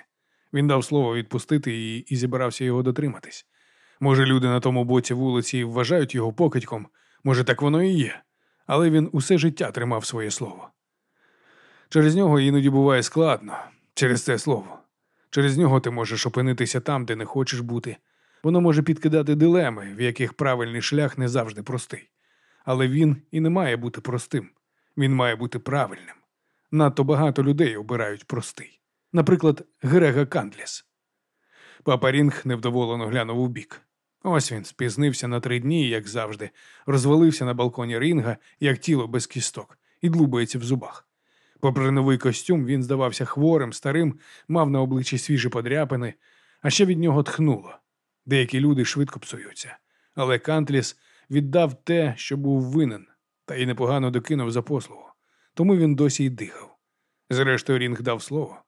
Він дав слово відпустити її і зібрався його дотриматись. Може, люди на тому боці вулиці вважають його покидьком, може, так воно і є, але він усе життя тримав своє слово. Через нього іноді буває складно, через це слово. Через нього ти можеш опинитися там, де не хочеш бути. Воно може підкидати дилеми, в яких правильний шлях не завжди простий. Але він і не має бути простим. Він має бути правильним. Надто багато людей обирають простий. Наприклад, Грега Кандліс. Папа Рінг невдоволено глянув у бік. Ось він спізнився на три дні, як завжди, розвалився на балконі ринга, як тіло без кісток, і длубається в зубах. Попри новий костюм, він здавався хворим, старим, мав на обличчі свіжі подряпини, а ще від нього тхнуло. Деякі люди швидко псуються. Але Кантліс віддав те, що був винен, та й непогано докинув за послугу. Тому він досі й дихав. Зрештою, Рінг дав слово.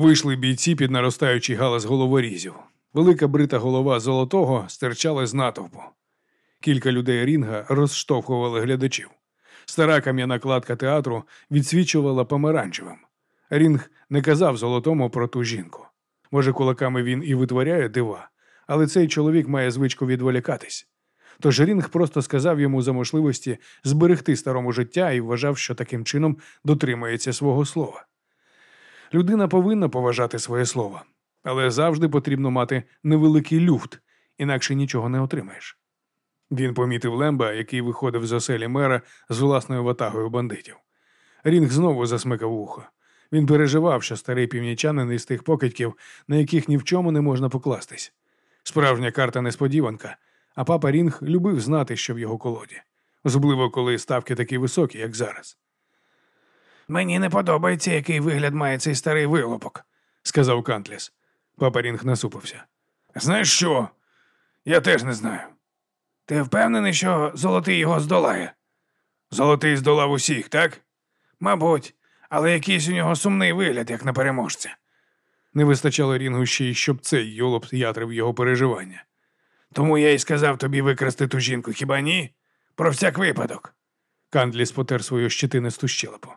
Вийшли бійці під наростаючий галас головорізів. Велика брита голова золотого стирчала з натовпу. Кілька людей рінга розштовхували глядачів. Стара кам'яна кладка театру відсвічувала помаранчевим. Рінг не казав золотому про ту жінку. Може, кулаками він і витворяє дива, але цей чоловік має звичку відволікатись. Тож Рінг просто сказав йому за можливості зберегти старому життя і вважав, що таким чином дотримається свого слова. Людина повинна поважати своє слово, але завжди потрібно мати невеликий люфт, інакше нічого не отримаєш. Він помітив Лемба, який виходив з оселі мера з власною ватагою бандитів. Рінг знову засмикав вухо. Він переживав, що старий північанин із тих покидьків, на яких ні в чому не можна покластись. Справжня карта несподіванка, а папа Рінг любив знати, що в його колоді, особливо коли ставки такі високі, як зараз. Мені не подобається, який вигляд має цей старий вилопок, сказав Кантліс. Папа Рінг насупився. Знаєш що? Я теж не знаю. Ти впевнений, що золотий його здолає? Золотий здолав усіх, так? Мабуть, але якийсь у нього сумний вигляд, як на переможця. Не вистачало рінгу ще й щоб цей йолоп ятрив його переживання. Тому я й сказав тобі викрасти ту жінку, хіба ні? Про всяк випадок. Кандліс потер свою щетинисту щелепу.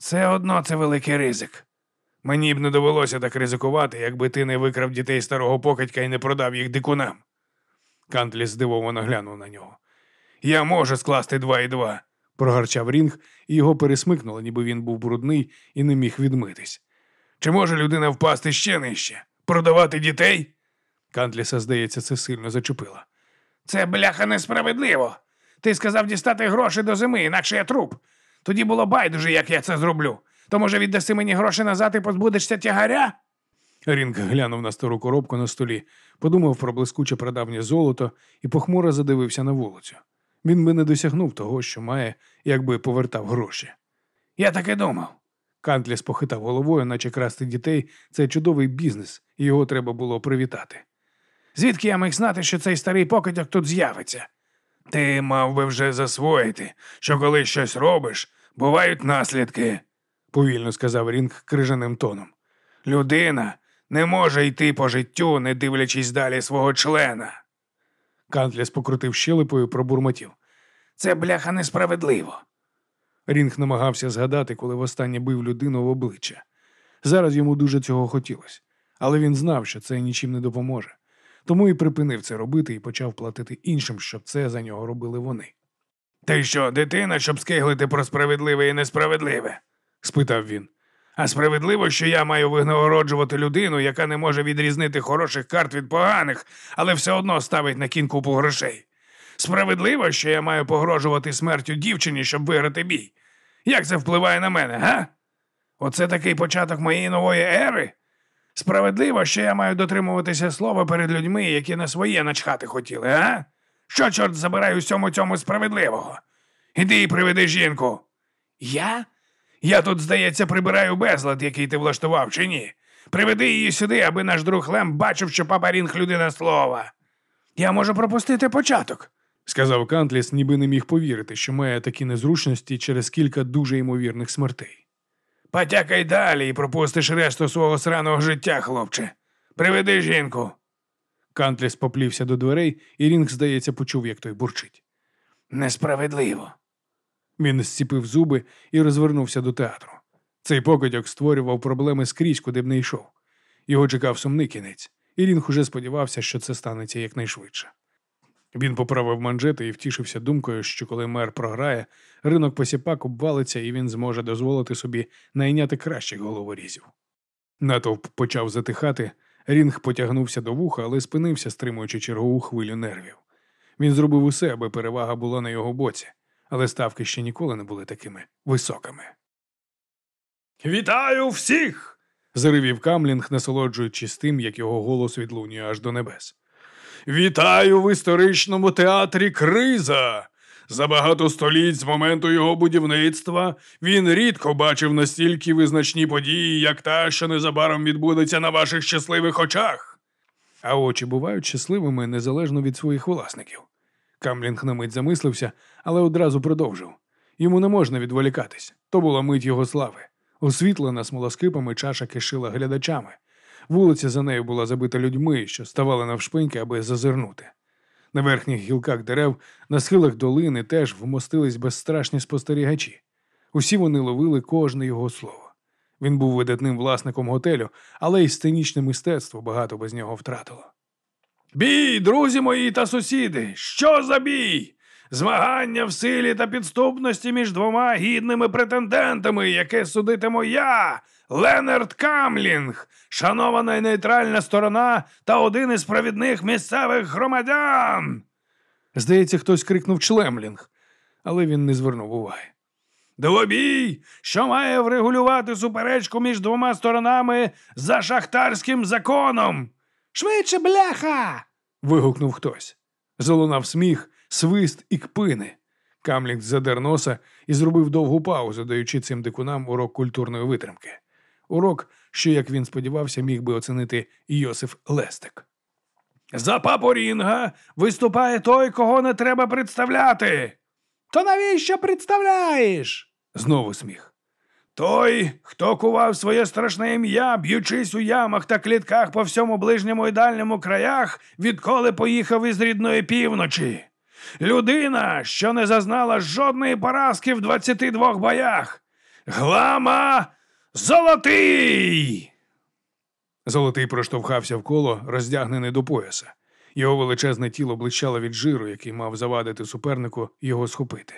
Все одно це великий ризик. Мені б не довелося так ризикувати, якби ти не викрав дітей старого покидька і не продав їх дикунам. Кантліс здивовано глянув на нього. Я можу скласти два і два, прогарчав Рінг, і його пересмикнуло, ніби він був брудний і не міг відмитись. Чи може людина впасти ще нижче? Продавати дітей? Кантліса, здається, це сильно зачепило. Це бляха несправедливо. Ти сказав дістати гроші до зими, інакше я труп. Тоді було байдуже, як я це зроблю. То, може, віддаси мені гроші назад і позбудешся тягаря? Рінг глянув на стару коробку на столі, подумав про блискуче прадавнє золото і похмуро задивився на вулицю. Він би не досягнув того, що має, якби повертав гроші. Я так і думав. Кантліс похитав головою, наче красти дітей це чудовий бізнес, і його треба було привітати. Звідки я міг знати, що цей старий покидьок тут з'явиться? Ти мав би вже засвоїти, що коли щось робиш, бувають наслідки, повільно сказав Рінг крижаним тоном. Людина не може йти по життю, не дивлячись далі свого члена. Кантліс покрутив щелепою, пробурмотів. Це бляха несправедливо. Рінг намагався згадати, коли востаннє бив людину в обличчя. Зараз йому дуже цього хотілося, але він знав, що це нічим не допоможе. Тому і припинив це робити і почав платити іншим, щоб це за нього робили вони. Ти що, дитина, щоб скиглити про справедливе і несправедливе? спитав він. А справедливо, що я маю винагороджувати людину, яка не може відрізнити хороших карт від поганих, але все одно ставить на кін купу грошей. Справедливо, що я маю погрожувати смертю дівчині, щоб виграти бій. Як це впливає на мене, га? Оце такий початок моєї нової ери? Справедливо, що я маю дотримуватися слова перед людьми, які на своє начхати хотіли, а? Що, чорт забирай усьому цьому справедливого? Іди і приведи жінку. Я? Я тут, здається, прибираю безлад, який ти влаштував, чи ні? Приведи її сюди, аби наш друг Лем бачив, що папа Рінг людина слова. Я можу пропустити початок, сказав Кантліс, ніби не міг повірити, що має такі незручності через кілька дуже ймовірних смертей. Потякай далі і пропустиш решту свого сраного життя, хлопче. Приведи жінку. Кантліс поплівся до дверей, і Рінг, здається, почув, як той бурчить. Несправедливо. Він зціпив зуби і розвернувся до театру. Цей покидьок створював проблеми скрізь, куди б не йшов. Його чекав сумний кінець, і Рінг уже сподівався, що це станеться якнайшвидше. Він поправив манжети і втішився думкою, що коли мер програє, ринок посіпак обвалиться і він зможе дозволити собі найняти кращих головорізів. Натовп почав затихати, Рінг потягнувся до вуха, але спинився, стримуючи чергову хвилю нервів. Він зробив усе, аби перевага була на його боці, але ставки ще ніколи не були такими високими. Вітаю всіх! заривів Камлінг, насолоджуючись тим, як його голос відлунює аж до небес. Вітаю в історичному театрі Криза. За багато століть з моменту його будівництва він рідко бачив настільки визначні події, як та, що незабаром відбудеться на ваших щасливих очах. А очі бувають щасливими незалежно від своїх власників. Камлінг на мить замислився, але одразу продовжив. Йому не можна відволікатись. То була мить його слави. Освітлена смолоскипами чаша кишила глядачами. Вулиця за нею була забита людьми, що ставали навшпиньки, аби зазирнути. На верхніх гілках дерев, на схилах долини теж вмостились безстрашні спостерігачі. Усі вони ловили кожне його слово. Він був видатним власником готелю, але й сценічне мистецтво багато без нього втратило. Бій, друзі мої та сусіди! Що за бій? Змагання в силі та підступності між двома гідними претендентами, яке судитиму я, Ленард Камлінг, шанована й нейтральна сторона та один із провідних місцевих громадян. Здається, хтось крикнув Члемлінг, але він не звернув уваги. Двобій, що має врегулювати суперечку між двома сторонами за шахтарським законом. Швидше, бляха. вигукнув хтось. Залунав сміх, свист і кпини. Камлінг задер носа і зробив довгу паузу, даючи цим дикунам урок культурної витримки. Урок, що, як він сподівався, міг би оцінити Йосиф Лестик. За папу Рінга виступає той, кого не треба представляти. То навіщо представляєш? Знову сміх. Той, хто кував своє страшне ім'я, б'ючись у ямах та клітках по всьому ближньому і дальньому краях, відколи поїхав із рідної півночі. Людина, що не зазнала жодної поразки в 22 боях. Глама Золотий. Золотий проштовхався в коло, роздягнений до пояса. Його величезне тіло блищало від жиру, який мав завадити супернику його схопити.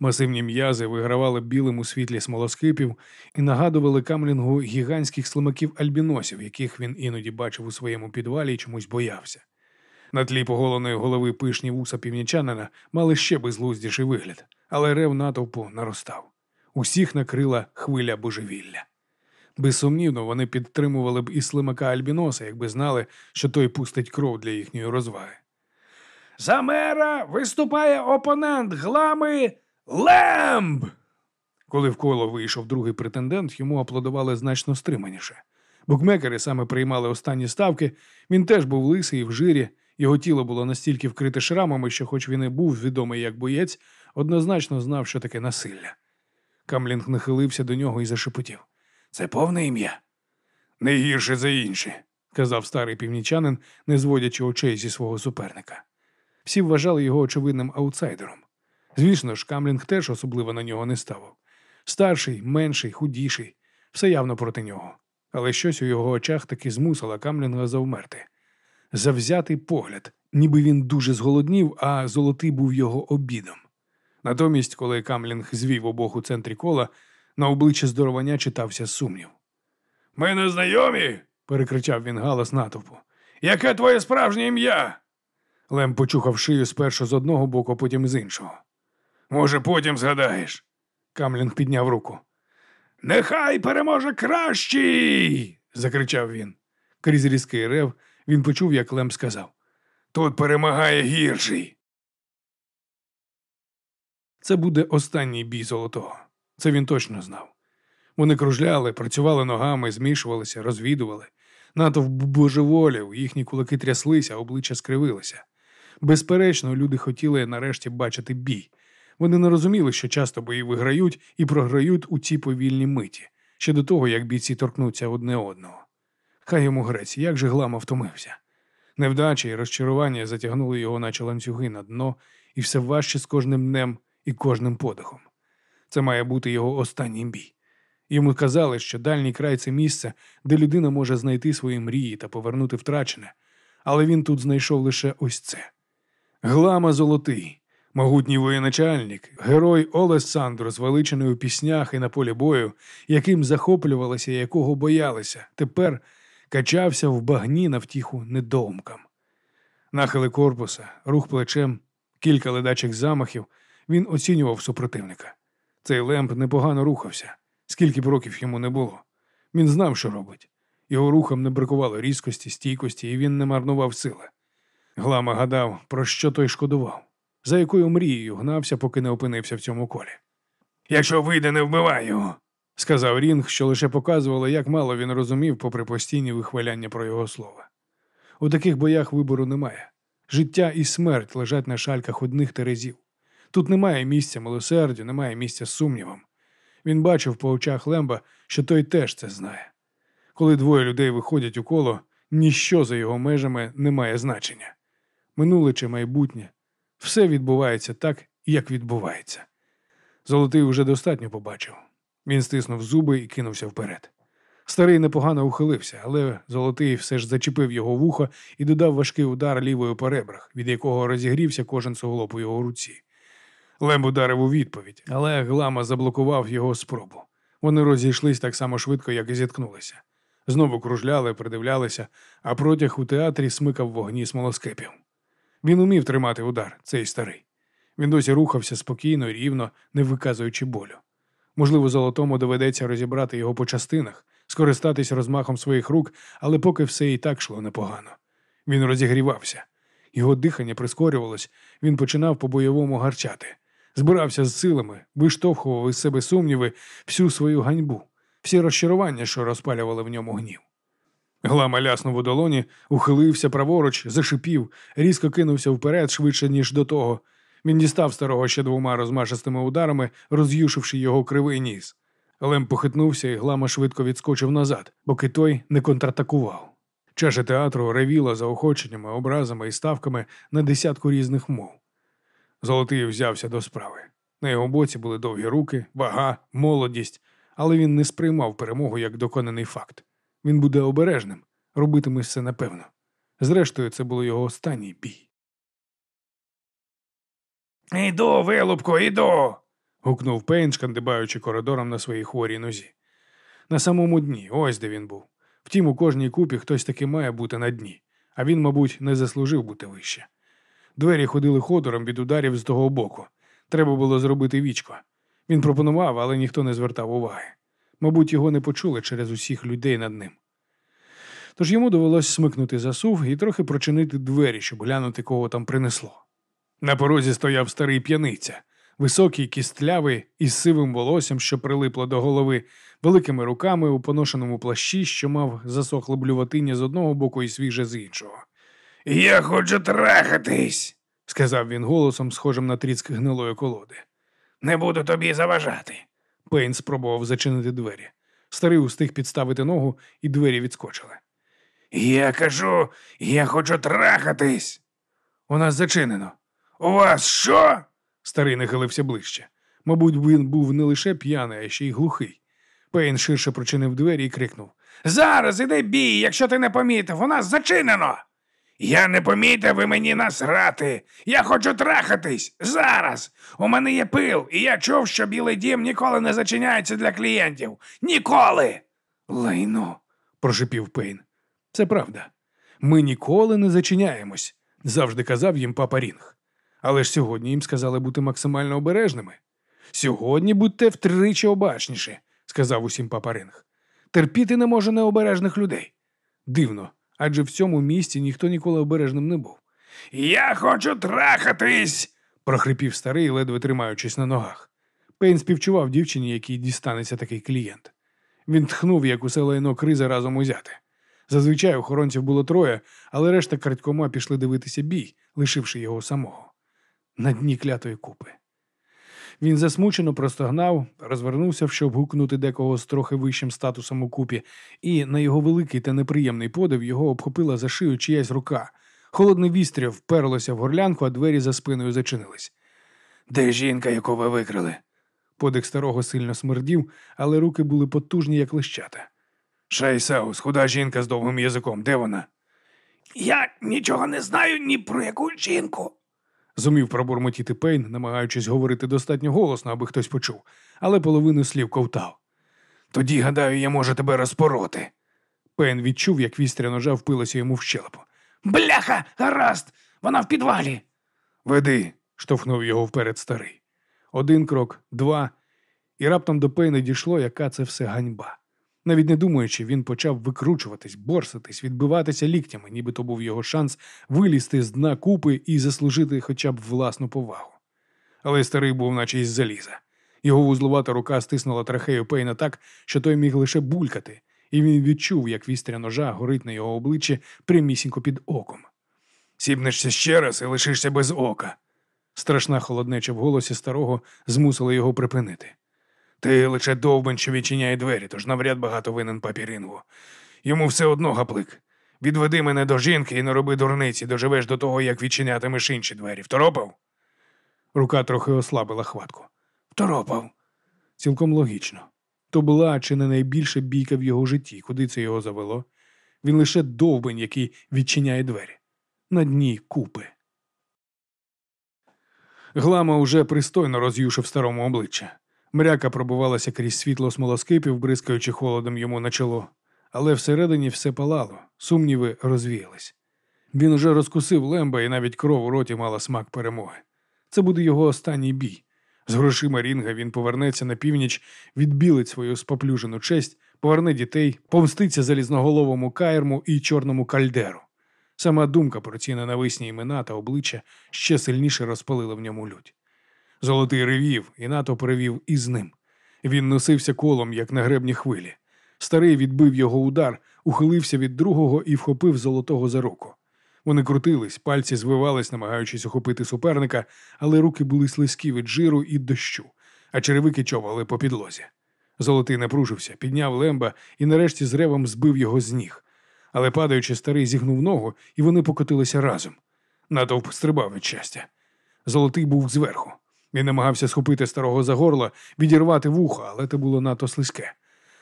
Масивні м'язи вигравали білим у світлі смолоскипів і нагадували камлінгу гігантських слимаків альбіносів, яких він іноді бачив у своєму підвалі і чомусь боявся. На тлі поголеної голови пишні вуса північанина мали ще безглуздіший вигляд, але рев натовпу наростав. Усіх накрила хвиля божевілля. Безсумнівно, вони підтримували б і слимака Альбіноса, якби знали, що той пустить кров для їхньої розваги. За мера виступає опонент глами Лемб. Коли в коло вийшов другий претендент, йому аплодували значно стриманіше. Букмекери саме приймали останні ставки, він теж був лисий в жирі, його тіло було настільки вкрите шрамами, що, хоч він і був відомий як боєць, однозначно знав, що таке насилля. Камлінг нахилився до нього і зашепотів. Це повне ім'я. Не гірше за інші, казав старий північанин, не зводячи очей зі свого суперника. Всі вважали його очевидним аутсайдером. Звісно ж, Камлінг теж особливо на нього не ставив. Старший, менший, худіший, все явно проти нього. Але щось у його очах таки змусило Камлінга завмерти. Завзятий погляд, ніби він дуже зголоднів, а золотий був його обідом. Натомість, коли Камлінг звів обох у центрі кола, на обличчі здоровання читався сумнів. Ми не знайомі? перекричав він галас натовпу. Яке твоє справжнє ім'я? Лем почухав шию спершу з одного боку, потім з іншого. Може, потім згадаєш. Камлінг підняв руку. Нехай переможе кращий. закричав він. Крізь різкий рев він почув, як Лем сказав. Тут перемагає гірший. Це буде останній бій золотого. Це він точно знав. Вони кружляли, працювали ногами, змішувалися, розвідували. Натовп божеволів, їхні кулаки тряслися, обличчя скривилися. Безперечно, люди хотіли нарешті бачити бій. Вони не розуміли, що часто бої виграють і програють у цій повільній миті, ще до того, як бійці торкнуться одне одного. Хай йому грець, як же глама втомився. Невдачі і розчарування затягнули його, наче ланцюги на дно, і все важче з кожним днем і кожним подихом. Це має бути його останній бій. Йому казали, що дальній край це місце, де людина може знайти свої мрії та повернути втрачене, але він тут знайшов лише ось це. Глама золотий, могутній воєначальник, герой Олесандро, звеличений у піснях і на полі бою, яким захоплювалися, і якого боялися, тепер качався в багні на втіху недоумкам. Нахили корпуса, рух плечем, кілька ледачих замахів, він оцінював супротивника. Цей лемп непогано рухався, скільки б років йому не було. Він знав, що робить. Його рухам не бракувало різкості, стійкості, і він не марнував сили. Глама гадав, про що той шкодував, за якою мрією гнався, поки не опинився в цьому колі. Якщо вийде, не вбивай його, сказав Рінг, що лише показувало, як мало він розумів, попри постійні вихваляння про його слова. У таких боях вибору немає. Життя і смерть лежать на шальках одних терезів. Тут немає місця милосердю, немає місця сумнівам. Він бачив по очах Лемба, що той теж це знає. Коли двоє людей виходять у коло, ніщо за його межами не має значення. минуле чи майбутнє. Все відбувається так, як відбувається. Золотий уже достатньо побачив. Він стиснув зуби і кинувся вперед. Старий непогано ухилився, але золотий все ж зачепив його вухо і додав важкий удар лівою по ребрах, від якого розігрівся кожен суглоб у його руці. Лем ударив у відповідь, але глама заблокував його спробу. Вони розійшлись так само швидко, як і зіткнулися. Знову кружляли, придивлялися, а протяг у театрі смикав вогні смолоскипів. Він умів тримати удар, цей старий. Він досі рухався спокійно, рівно, не виказуючи болю. Можливо, золотому доведеться розібрати його по частинах, скористатись розмахом своїх рук, але поки все і так йшло непогано. Він розігрівався. Його дихання прискорювалось, він починав по-бойовому гарчати, збирався з силами, виштовхував із себе сумніви, всю свою ганьбу, всі розчарування, що розпалювали в ньому гнів. Глама ляснув у долоні, ухилився праворуч, зашипів, різко кинувся вперед швидше, ніж до того. Він дістав старого ще двома розмашистими ударами, роз'юшивши його кривий ніс. Лем похитнувся, і глама швидко відскочив назад, поки той не контратакував. Чаша театру ревіла заохоченнями, образами і ставками на десятку різних мов. Золотий взявся до справи. На його боці були довгі руки, вага, молодість, але він не сприймав перемогу як доконаний факт. Він буде обережним, робитиме все напевно. Зрештою, це був його останній бій. Іду, вилупку, іду. гукнув Пейн, шкандибаючи коридором на своїй хворій нозі. На самому дні, ось де він був. Втім, у кожній купі хтось таки має бути на дні, а він, мабуть, не заслужив бути вище. Двері ходили ходором від ударів з того боку. Треба було зробити вічко. Він пропонував, але ніхто не звертав уваги. Мабуть, його не почули через усіх людей над ним. Тож йому довелось смикнути засув і трохи прочинити двері, щоб глянути, кого там принесло. На порозі стояв старий п'яниця, високий, кістлявий, із сивим волоссям, що прилипло до голови, великими руками у поношеному плащі, що мав засохле блюватиння з одного боку і свіже з іншого. Я хочу трахатись, сказав він голосом, схожим на тріск гнилої колоди. Не буду тобі заважати. Пейн спробував зачинити двері. Старий устиг підставити ногу, і двері відскочили. Я кажу, я хочу трахатись. У нас зачинено. У вас що? Старий нахилився ближче. Мабуть, він був не лише п'яний, а ще й глухий. Пейн ширше прочинив двері і крикнув Зараз іди бій, якщо ти не помітив, у нас зачинено. Я не помітив ви мені насрати. Я хочу трахатись зараз. У мене є пил, і я чув, що білий дім ніколи не зачиняється для клієнтів. Ніколи. Лайно, прошипів Пейн. Це правда. Ми ніколи не зачиняємось, завжди казав їм папа Рінг. Але ж сьогодні їм сказали бути максимально обережними. Сьогодні будьте втричі обачніші, сказав усім папа Ринг. Терпіти не може необережних людей. Дивно, адже в цьому місті ніхто ніколи обережним не був. Я хочу трахатись, прохрипів старий, ледве тримаючись на ногах. Пейн співчував дівчині, якій дістанеться такий клієнт. Він тхнув, як усе лайно кризи разом узяти. Зазвичай охоронців було троє, але решта крадькома пішли дивитися бій, лишивши його самого. На дні клятої купи. Він засмучено простогнав, розвернувся, щоб гукнути декого з трохи вищим статусом у купі, і на його великий та неприємний подив його обхопила за шию чиясь рука. Холодне вістря вперлося в горлянку, а двері за спиною зачинились. Де жінка, яку ви викрили? Подих старого сильно смердів, але руки були потужні, як лищата. Шайсаус, худа жінка з довгим язиком, де вона? Я нічого не знаю ні про яку жінку. Зумів пробурмотіти Пейн, намагаючись говорити достатньо голосно, аби хтось почув, але половину слів ковтав. Тоді, гадаю, я можу тебе розпороти. Пейн відчув, як вістря ножа впилося йому в щелепу. Бляха, гаразд, вона в підвалі. Веди, штовхнув його вперед старий. Один крок, два, і раптом до Пейна дійшло, яка це все ганьба. Навіть не думаючи, він почав викручуватись, борсатись, відбиватися ліктями, ніби то був його шанс вилізти з дна купи і заслужити хоча б власну повагу. Але старий був, наче із заліза. Його вузлувата рука стиснула трахею Пейна так, що той міг лише булькати, і він відчув, як вістря ножа горить на його обличчі прямісінько під оком. Сібнешся ще раз і лишишся без ока. Страшна холоднеча в голосі старого змусила його припинити. Ти лише довбень, що відчиняє двері, тож навряд багато винен папі Рінгу. Йому все одно гаплик. Відведи мене до жінки і не роби дурниці, доживеш до того, як відчинятимеш інші двері. Второпав? Рука трохи ослабила хватку. Второпав. Цілком логічно. То була чи не найбільша бійка в його житті, куди це його завело. Він лише довбень, який відчиняє двері. На дні купи. Глама уже пристойно роз'юшив старому обличчя. Мряка пробувалася крізь світло смолоскипів, бризкаючи холодом йому на чоло, але всередині все палало, сумніви розвіялись. Він уже розкусив лемба і навіть кров у роті мала смак перемоги. Це буде його останній бій. З грошима Рінга він повернеться на північ, відбілить свою споплюжену честь, поверне дітей, помститься залізноголовому каєрму і чорному кальдеру. Сама думка про ці ненависні імена та обличчя ще сильніше розпалила в ньому лють. Золотий ревів, і НАТО перевів із ним. Він носився колом, як на гребні хвилі. Старий відбив його удар, ухилився від другого і вхопив золотого за руку. Вони крутились, пальці звивались, намагаючись охопити суперника, але руки були слизькі від жиру і дощу, а черевики човали по підлозі. Золотий напружився, підняв лемба і нарешті з ревом збив його з ніг. Але падаючи, старий зігнув ногу, і вони покотилися разом. Натовп стрибав від щастя. Золотий був зверху. Він намагався схопити старого за горло, відірвати вухо, але це було надто слизьке.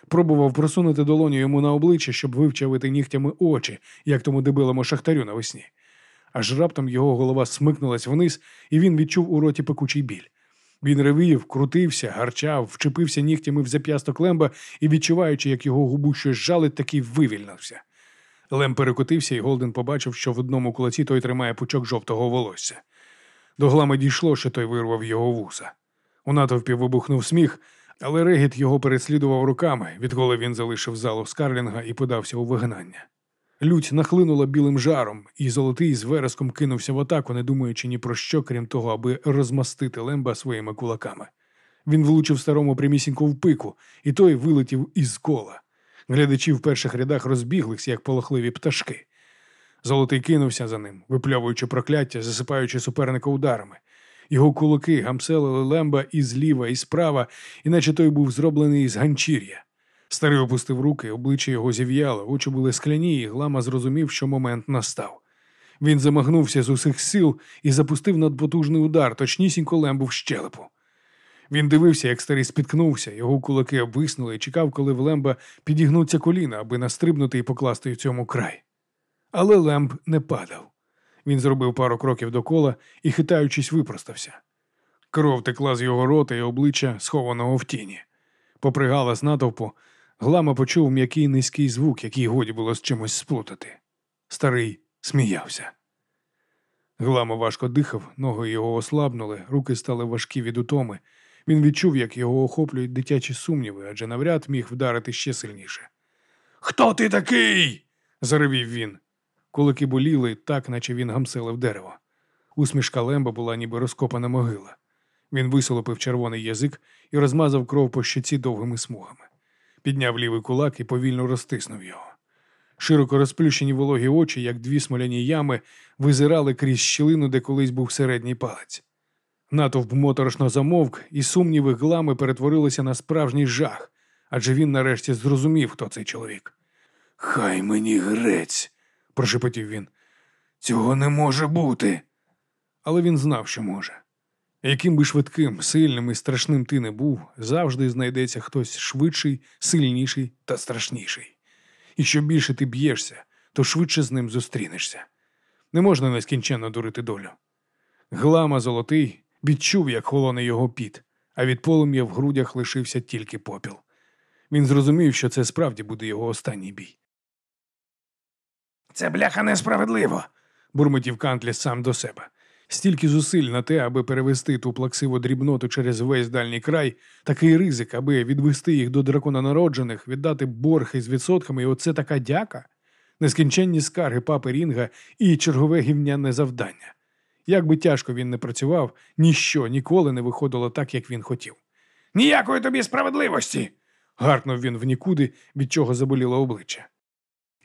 Пробував просунути долоню йому на обличчя, щоб вивчавити нігтями очі, як тому дебилому шахтарю навесні. Аж раптом його голова смикнулась вниз, і він відчув у роті пекучий біль. Він ревів, крутився, гарчав, вчепився нігтями в зап'ясток лемба і, відчуваючи, як його губу щось жалить, таки вивільнився. Лемб перекотився, і Золотий побачив, що в одному кулаці той тримає пучок жовтого волосся. До Глами дійшло, що той вирвав його вуса. У натовпі вибухнув сміх, але регіт його переслідував руками, відколи він залишив залу Скарлінга і подався у вигнання. Лють нахлинула білим жаром, і Золотий з вереском кинувся в атаку, не думаючи ні про що, крім того, аби розмастити лемба своїми кулаками. Він влучив старому прямісінько в пику, і той вилетів із кола. Глядачі в перших рядах розбіглись, як полохливі пташки. Золотий кинувся за ним, випльовуючи прокляття, засипаючи суперника ударами. Його кулаки гамселили лемба і зліва, і справа, іначе той був зроблений із ганчір'я. Старий опустив руки, обличчя його зів'яло, очі були скляні, і глама зрозумів, що момент настав. Він замахнувся з усіх сил і запустив надпотужний удар, точнісінько лембу в щелепу. Він дивився, як старий спіткнувся, його кулаки обвиснули і чекав, коли в лемба підігнуться коліна, аби настрибнути і покласти в цьому край. Але лемб не падав. Він зробив пару кроків до кола і, хитаючись, випростався. Кров текла з його рота і обличчя, схованого в тіні. Попри галас натовпу, глама почув м'який низький звук, який годі було з чимось сплутати. Старий сміявся. Глама важко дихав, ноги його ослабнули, руки стали важкі від утоми. Він відчув, як його охоплюють дитячі сумніви, адже навряд міг вдарити ще сильніше. Хто ти такий? заревів він. Кулики боліли так, наче він гамселив дерево. Усмішка Лемба була ніби розкопана могила. Він висолопив червоний язик і розмазав кров по щоці довгими смугами. Підняв лівий кулак і повільно розтиснув його. Широко розплющені вологі очі, як дві смоляні ями, визирали крізь щілину, де колись був середній палець. Натовп моторошно замовк, і сумніви глами перетворилися на справжній жах, адже він нарешті зрозумів, хто цей чоловік. Хай мені грець, прошепотів він. Цього не може бути. Але він знав, що може. Яким би швидким, сильним і страшним ти не був, завжди знайдеться хтось швидший, сильніший та страшніший. І що більше ти б'єшся, то швидше з ним зустрінешся. Не можна нескінченно дурити долю. Глама золотий відчув, як холоне його піт, а від полум'я в грудях лишився тільки попіл. Він зрозумів, що це справді буде його останній бій. Це бляха несправедливо, бурмотів Кантлі сам до себе. Стільки зусиль на те, аби перевести ту плаксиву дрібноту через весь дальній край, такий ризик, аби відвести їх до дракона народжених, віддати борг із відсотками, і оце така дяка, нескінченні скарги папи Рінга і чергове гівняне завдання. Як би тяжко він не працював, ніщо ніколи не виходило так, як він хотів. Ніякої тобі справедливості. гаркнув він в нікуди, від чого заболіло обличчя.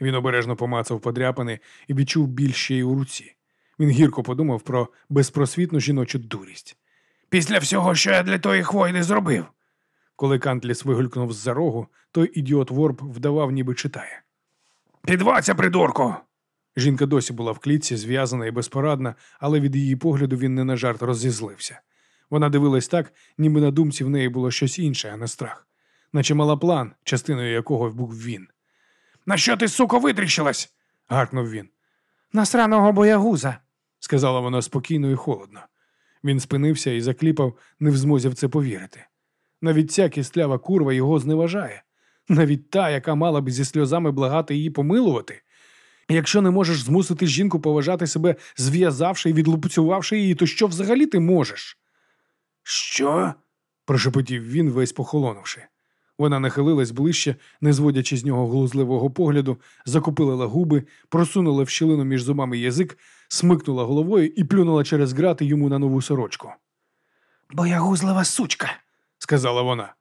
Він обережно помацав подряпини і відчув біль ще й у руці. Він гірко подумав про безпросвітну жіночу дурість. Після всього, що я для тої хвойди зробив. Коли Кантліс вигулькнув з-за рогу, той ідіот Ворп вдавав, ніби читає. Підваться, придурку! Жінка досі була в клітці, зв'язана і безпорадна, але від її погляду він не на жарт розізлився. Вона дивилась так, ніби на думці в неї було щось інше, а не страх, наче мала план, частиною якого був він. На що ти, суко, витріщилась? гаркнув він. На сраного боягуза. сказала вона спокійно і холодно. Він спинився і закліпав, не в змозі в це повірити. Навіть ця кістлява курва його зневажає, навіть та, яка мала б зі сльозами благати її помилувати. Якщо не можеш змусити жінку поважати себе, зв'язавши і відлупцювавши її, то що взагалі ти можеш? Що? прошепотів він, весь похолонувши. Вона нахилилась ближче, не зводячи з нього глузливого погляду, закупилила губи, просунула в щілину між зубами язик, смикнула головою і плюнула через грати йому на нову сорочку. Боягузлива сучка. сказала вона.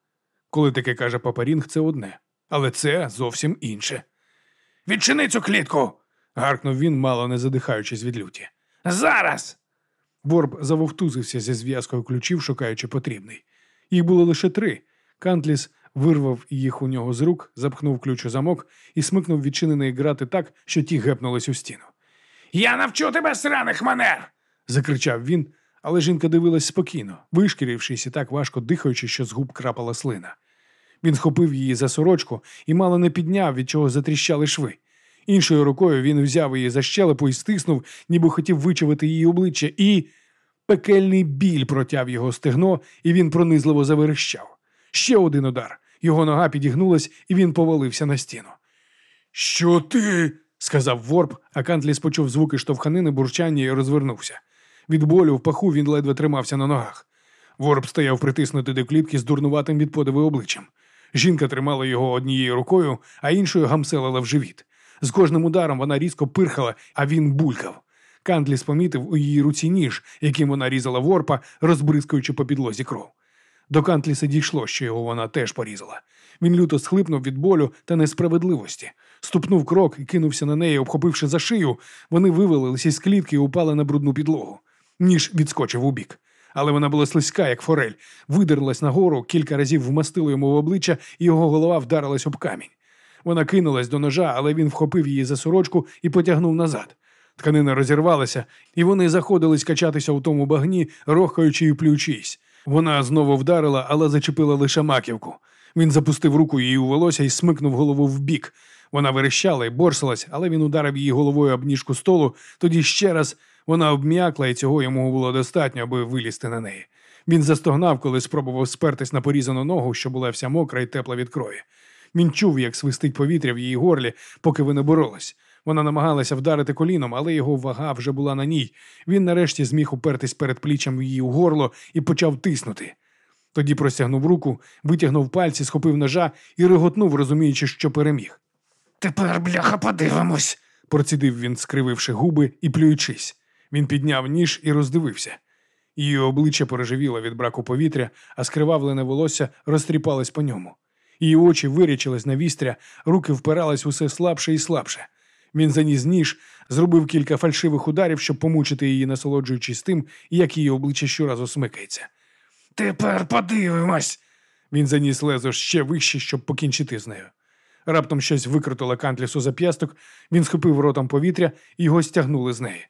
Коли таке каже папарінг, це одне, але це зовсім інше. Відчини цю клітку. гаркнув він, мало не задихаючись від люті. Зараз. Ворб завовтузився зі зв'язкою ключів, шукаючи потрібний. Їх було лише три. Кантліс вирвав їх у нього з рук, запхнув ключ у замок і смикнув відчинений грати так, що ті гепнулись у стіну. Я навчу тебе сраних манер. закричав він, але жінка дивилась спокійно, вишкірившись і так важко дихаючи, що з губ крапала слина. Він схопив її за сорочку і мало не підняв, від чого затріщали шви. Іншою рукою він взяв її за щелепу і стиснув, ніби хотів вичавити її обличчя, і пекельний біль протяв його стегно, і він пронизливо заверещав. Ще один удар. Його нога підігнулась, і він повалився на стіну. Що ти? сказав Ворп, а Кантліс почув звуки штовханини, бурчання і розвернувся. Від болю в паху він ледве тримався на ногах. Ворп стояв притиснутий до клітки з дурнуватим від подиви обличчям. Жінка тримала його однією рукою, а іншою гамселила в живіт. З кожним ударом вона різко пирхала, а він булькав. Кантліс помітив у її руці ніж, яким вона різала ворпа, розбризкуючи по підлозі кров. До Кантліса дійшло, що його вона теж порізала. Він люто схлипнув від болю та несправедливості, ступнув крок і кинувся на неї, обхопивши за шию. Вони вивалилися з клітки і упали на брудну підлогу. Ніж відскочив у бік. Але вона була слизька, як форель, видерлась нагору, кілька разів вмастило йому в обличчя, і його голова вдарилась об камінь. Вона кинулась до ножа, але він вхопив її за сорочку і потягнув назад. Тканина розірвалася, і вони заходились качатися у тому багні, рохаючи і плюючись. Вона знову вдарила, але зачепила лише маківку. Він запустив руку її у волосся і смикнув голову вбік. Вона верещала і борсилась, але він ударив її головою об ніжку столу. Тоді ще раз вона обм'якла, і цього йому було достатньо, аби вилізти на неї. Він застогнав, коли спробував спертись на порізану ногу, що була вся мокра і тепла від крові. Він чув, як свистить повітря в її горлі, поки вони боролись. Вона намагалася вдарити коліном, але його вага вже була на ній. Він нарешті зміг упертись перед плічем її у горло і почав тиснути. Тоді простягнув руку, витягнув пальці, схопив ножа і реготнув, розуміючи, що переміг. Тепер, бляха, подивимось. Процідив він, скрививши губи і плюючись. Він підняв ніж і роздивився. Її обличчя переживіло від браку повітря, а скривавлене волосся розтріпалось по ньому. Її очі вирячились на вістря, руки впирались усе слабше і слабше. Він заніс ніж, зробив кілька фальшивих ударів, щоб помучити її, насолоджуючись тим, як її обличчя щоразу смикається. Тепер подивимось. Він заніс лезо ще вище, щоб покінчити з нею. Раптом щось викрутило кантлісу зап'ясток, він схопив ротом повітря і його стягнули з неї.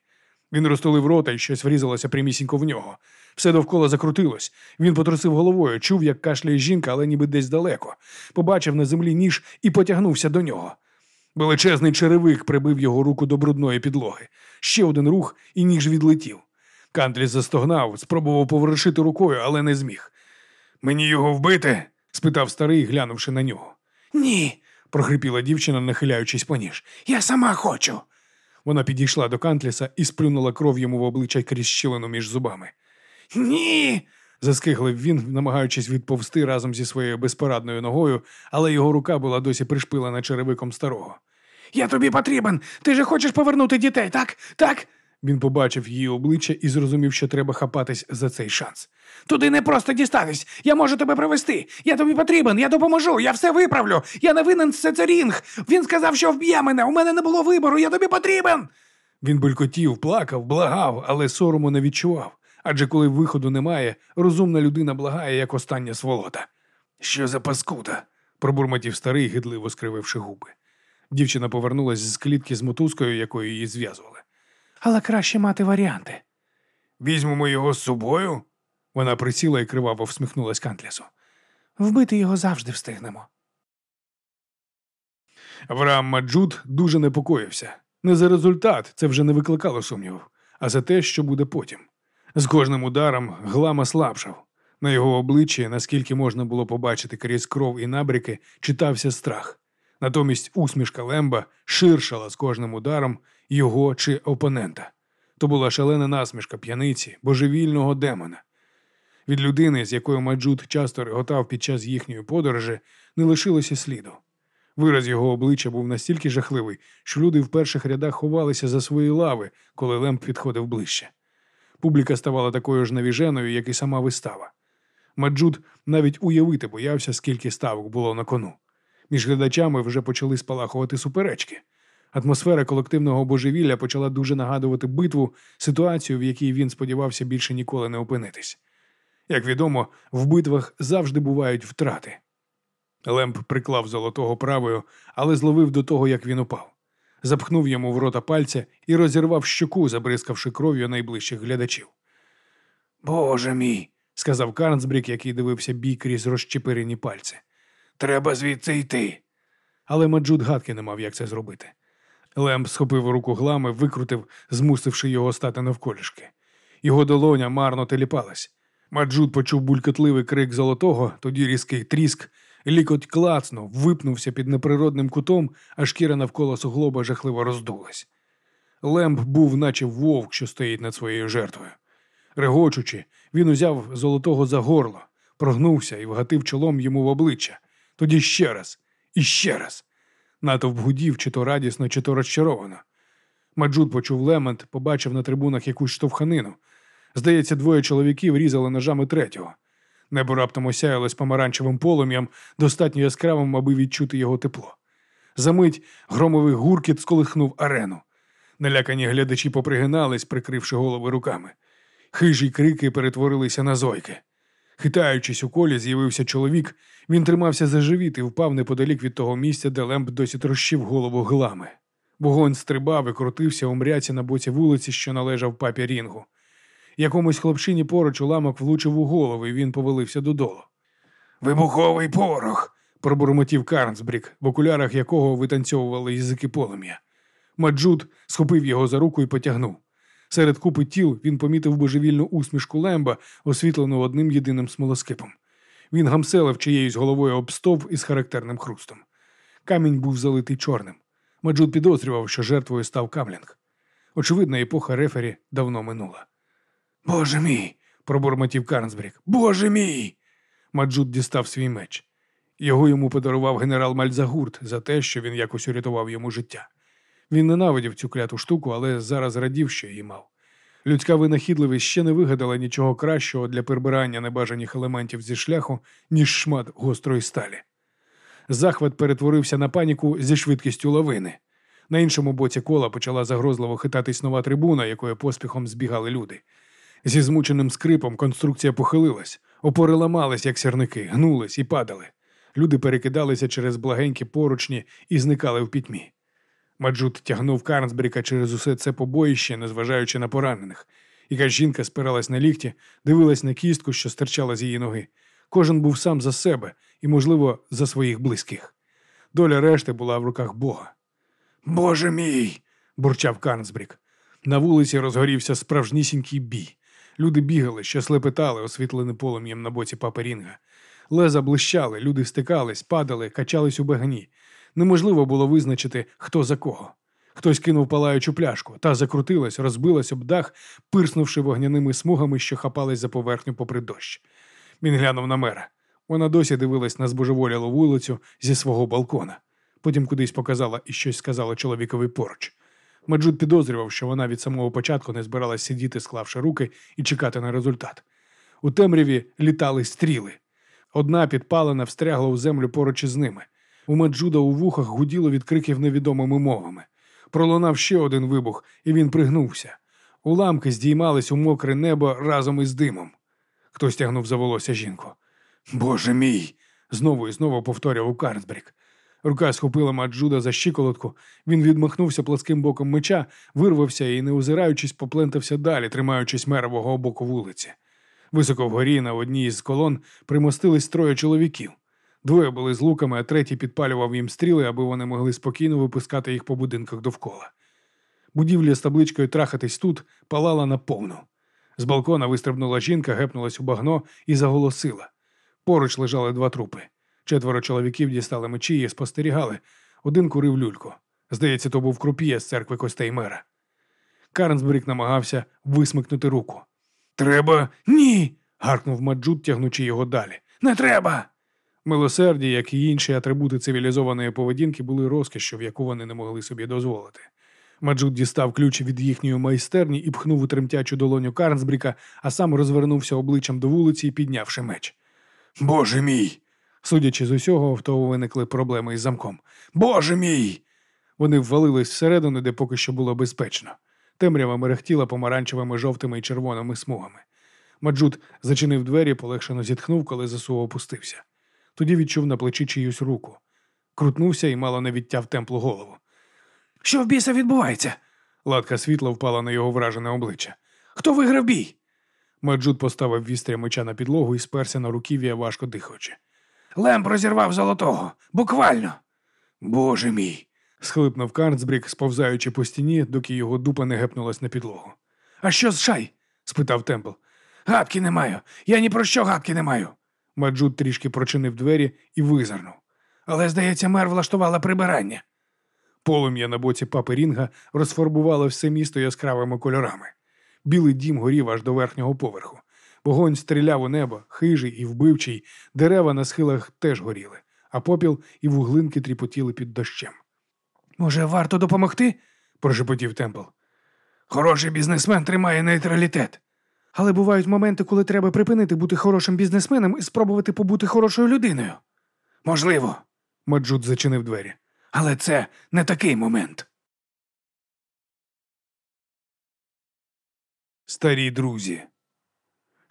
Він розтулив рота і щось врізалося прямісінько в нього. Все довкола закрутилось. Він потрусив головою, чув, як кашляє жінка, але ніби десь далеко. Побачив на землі ніж і потягнувся до нього. Величезний черевик прибив його руку до брудної підлоги. Ще один рух, і ніж відлетів. Кантліс застогнав, спробував поворушити рукою, але не зміг. Мені його вбити? спитав старий, глянувши на нього. Ні, прохрипіла дівчина, нахиляючись по ніж. я сама хочу. Вона підійшла до Кантліса і сплюнула кров йому в обличчя крізь щілину між зубами. Ні. Заскиглив він, намагаючись відповсти разом зі своєю безпорадною ногою, але його рука була досі пришпилена черевиком старого. Я тобі потрібен. Ти же хочеш повернути дітей, так? Так? Він побачив її обличчя і зрозумів, що треба хапатись за цей шанс. Туди не просто дістатись. Я можу тебе привезти. Я тобі потрібен, я допоможу, я все виправлю. Я не винен це це рінг. Він сказав, що вб'є мене. У мене не було вибору, я тобі потрібен. Він булькотів, плакав, благав, але сорому не відчував. Адже коли виходу немає, розумна людина благає, як остання сволота. Що за паскуда? пробурмотів старий, гидливо скрививши губи. Дівчина повернулась з клітки з мотузкою, якою її зв'язували. Але краще мати варіанти. Візьмемо його з собою? Вона присіла і криваво всміхнулась Кантлісу. Вбити його завжди встигнемо. Авраам Маджуд дуже непокоївся. Не за результат, це вже не викликало сумнівів, а за те, що буде потім. З кожним ударом глама слабшав. На його обличчі, наскільки можна було побачити крізь кров і набріки, читався страх. Натомість усмішка Лемба ширшала з кожним ударом його чи опонента. То була шалена насмішка п'яниці, божевільного демона. Від людини, з якою Маджуд часто реготав під час їхньої подорожі, не лишилося сліду. Вираз його обличчя був настільки жахливий, що люди в перших рядах ховалися за свої лави, коли Лемб підходив ближче. Публіка ставала такою ж навіженою, як і сама вистава. Маджуд навіть уявити боявся, скільки ставок було на кону. Між глядачами вже почали спалахувати суперечки. Атмосфера колективного божевілля почала дуже нагадувати битву, ситуацію, в якій він сподівався більше ніколи не опинитись. Як відомо, в битвах завжди бувають втрати. Лемб приклав Золотого правою, але зловив до того, як він упав. Запхнув йому в рота пальця і розірвав щоку, забризкавши кров'ю найближчих глядачів. Боже мій, сказав Карнсбрік, який дивився бій крізь розчепирені пальці. Треба звідси йти. Але Маджуд гадки не мав, як це зробити. Лемб схопив руку Глами, викрутив, змусивши його стати навколішки. Його долоня марно теліпалась. Маджуд почув булькотливий крик золотого, тоді різкий тріск, лікоть клацнув, випнувся під неприродним кутом, а шкіра навколо суглоба жахливо роздулась. Лемб був, наче вовк, що стоїть над своєю жертвою. Регочучи, він узяв золотого за горло, прогнувся і вгатив чолом йому в обличчя. Тоді ще раз і ще раз. Натовп гудів, чи то радісно, чи то розчаровано. Маджуд почув лемент, побачив на трибунах якусь штовханину. Здається, двоє чоловіків різали ножами третього. Небо раптом осяялось помаранчевим полум'ям, достатньо яскравим, аби відчути його тепло. Замить громовий гуркіт сколихнув арену. Налякані глядачі попригинались, прикривши голови руками. Хижі крики перетворилися на зойки. Хитаючись у колі, з'явився чоловік. Він тримався за живіт і впав неподалік від того місця, де Лемб досі трощив голову глами. Вогонь стрибав і крутився у мряці на боці вулиці, що належав папі Рінгу. Якомусь хлопчині поруч уламок влучив у голову, і він повалився додолу. Вибуховий порох. пробурмотів Карнсбрік, в окулярах якого витанцьовували язики полум'я. Маджуд схопив його за руку і потягнув. Серед купи тіл він помітив божевільну усмішку Лемба, освітлену одним єдиним смолоскипом. Він гамселив чиєюсь головою об стовп із характерним хрустом. Камінь був залитий чорним. Маджуд підозрював, що жертвою став Камлінг. Очевидно, епоха рефері давно минула. Боже мій. пробурмотів Карнсбрік. Боже мій. Маджуд дістав свій меч. Його йому подарував генерал Мальзагурт за те, що він якось урятував йому життя. Він ненавидів цю кляту штуку, але зараз радів, що її мав. Людська винахідливість ще не вигадала нічого кращого для прибирання небажаних елементів зі шляху, ніж шмат гострої сталі. Захват перетворився на паніку зі швидкістю лавини. На іншому боці кола почала загрозливо хитатись нова трибуна, якою поспіхом збігали люди. Зі змученим скрипом конструкція похилилась, опори ламались, як сірники, гнулись і падали. Люди перекидалися через благенькі поручні і зникали в пітьмі. Маджут тягнув Карнсбріка через усе це побоїще, незважаючи на поранених. Якась жінка спиралась на лікті, дивилась на кістку, що стирчала з її ноги. Кожен був сам за себе і, можливо, за своїх близьких. Доля решти була в руках Бога. Боже мій. бурчав Карнсбрік. На вулиці розгорівся справжнісінький бій. Люди бігали, що слепетали, освітлені полум'ям на боці папи Рінга. Леза блищали, люди стикались, падали, качались у багані. Неможливо було визначити, хто за кого. Хтось кинув палаючу пляшку, та закрутилась, розбилась об дах, пирснувши вогняними смугами, що хапались за поверхню попри дощ. Він глянув на мера. Вона досі дивилась на збожеволілу вулицю зі свого балкона. Потім кудись показала і щось сказала чоловікові поруч. Маджуд підозрював, що вона від самого початку не збиралась сидіти, склавши руки, і чекати на результат. У темряві літали стріли. Одна підпалена встрягла у землю поруч із ними. У Маджуда у вухах гуділо від криків невідомими мовами. Пролунав ще один вибух, і він пригнувся. Уламки здіймались у мокре небо разом із димом. Хтось тягнув за волосся жінку. Боже мій! знову і знову повторював Карнсбрік. Рука схопила Маджуда за щиколотку. Він відмахнувся пласким боком меча, вирвався і, не озираючись, поплентався далі, тримаючись мерового боку вулиці. Високо вгорі на одній із колон примостились троє чоловіків. Двоє були з луками, а третій підпалював їм стріли, аби вони могли спокійно випускати їх по будинках довкола. Будівля з табличкою Трахатись тут палала наповну. З балкона вистрибнула жінка, гепнулась у багно і заголосила. Поруч лежали два трупи. Четверо чоловіків дістали мечі і спостерігали. Один курив люльку. Здається, то був круп'є з церкви костей мера. Карнсбрік намагався висмикнути руку. Треба. Ні. гаркнув Маджут, тягнучи його далі. Не треба. Милосердя, як і інші атрибути цивілізованої поведінки, були розкішшю, в яку вони не могли собі дозволити. Маджут дістав ключ від їхньої майстерні і пхнув у тремтячу долоню Карнсбріка, а сам розвернувся обличчям до вулиці піднявши меч. Боже мій! Судячи з усього, в того виникли проблеми із замком. Боже мій! Вони ввалились всередину, де поки що було безпечно. Темрява мерехтіла помаранчевими, жовтими і червоними смугами. Маджут зачинив двері, полегшено зітхнув, коли засув опустився. Тоді відчув на плечі чиюсь руку. Крутнувся і мало не відтяв темплу голову. Що в біса відбувається? Латка світла впала на його вражене обличчя. Хто виграв бій? Маджут поставив вістря меча на підлогу і сперся на руків'я, важко дихаючи. Лемп розірвав золотого. Буквально. Боже мій. схлипнув Карнсбрік, сповзаючи по стіні, доки його дупа не гепнулась на підлогу. А що з шай? спитав Темпл. Гадки не маю. Я ні про що гадки не маю. Маджут трішки прочинив двері і визирнув. Але, здається, мер влаштувала прибирання. Полум'я на боці папи Рінга розфарбувало все місто яскравими кольорами. Білий дім горів аж до верхнього поверху. Вогонь стріляв у небо, хижий і вбивчий, дерева на схилах теж горіли, а попіл і вуглинки тріпотіли під дощем. Може, варто допомогти? прошепотів Темпл. Хороший бізнесмен тримає нейтралітет. Але бувають моменти, коли треба припинити бути хорошим бізнесменом і спробувати побути хорошою людиною. Можливо, Маджут зачинив двері. Але це не такий момент. Старі друзі.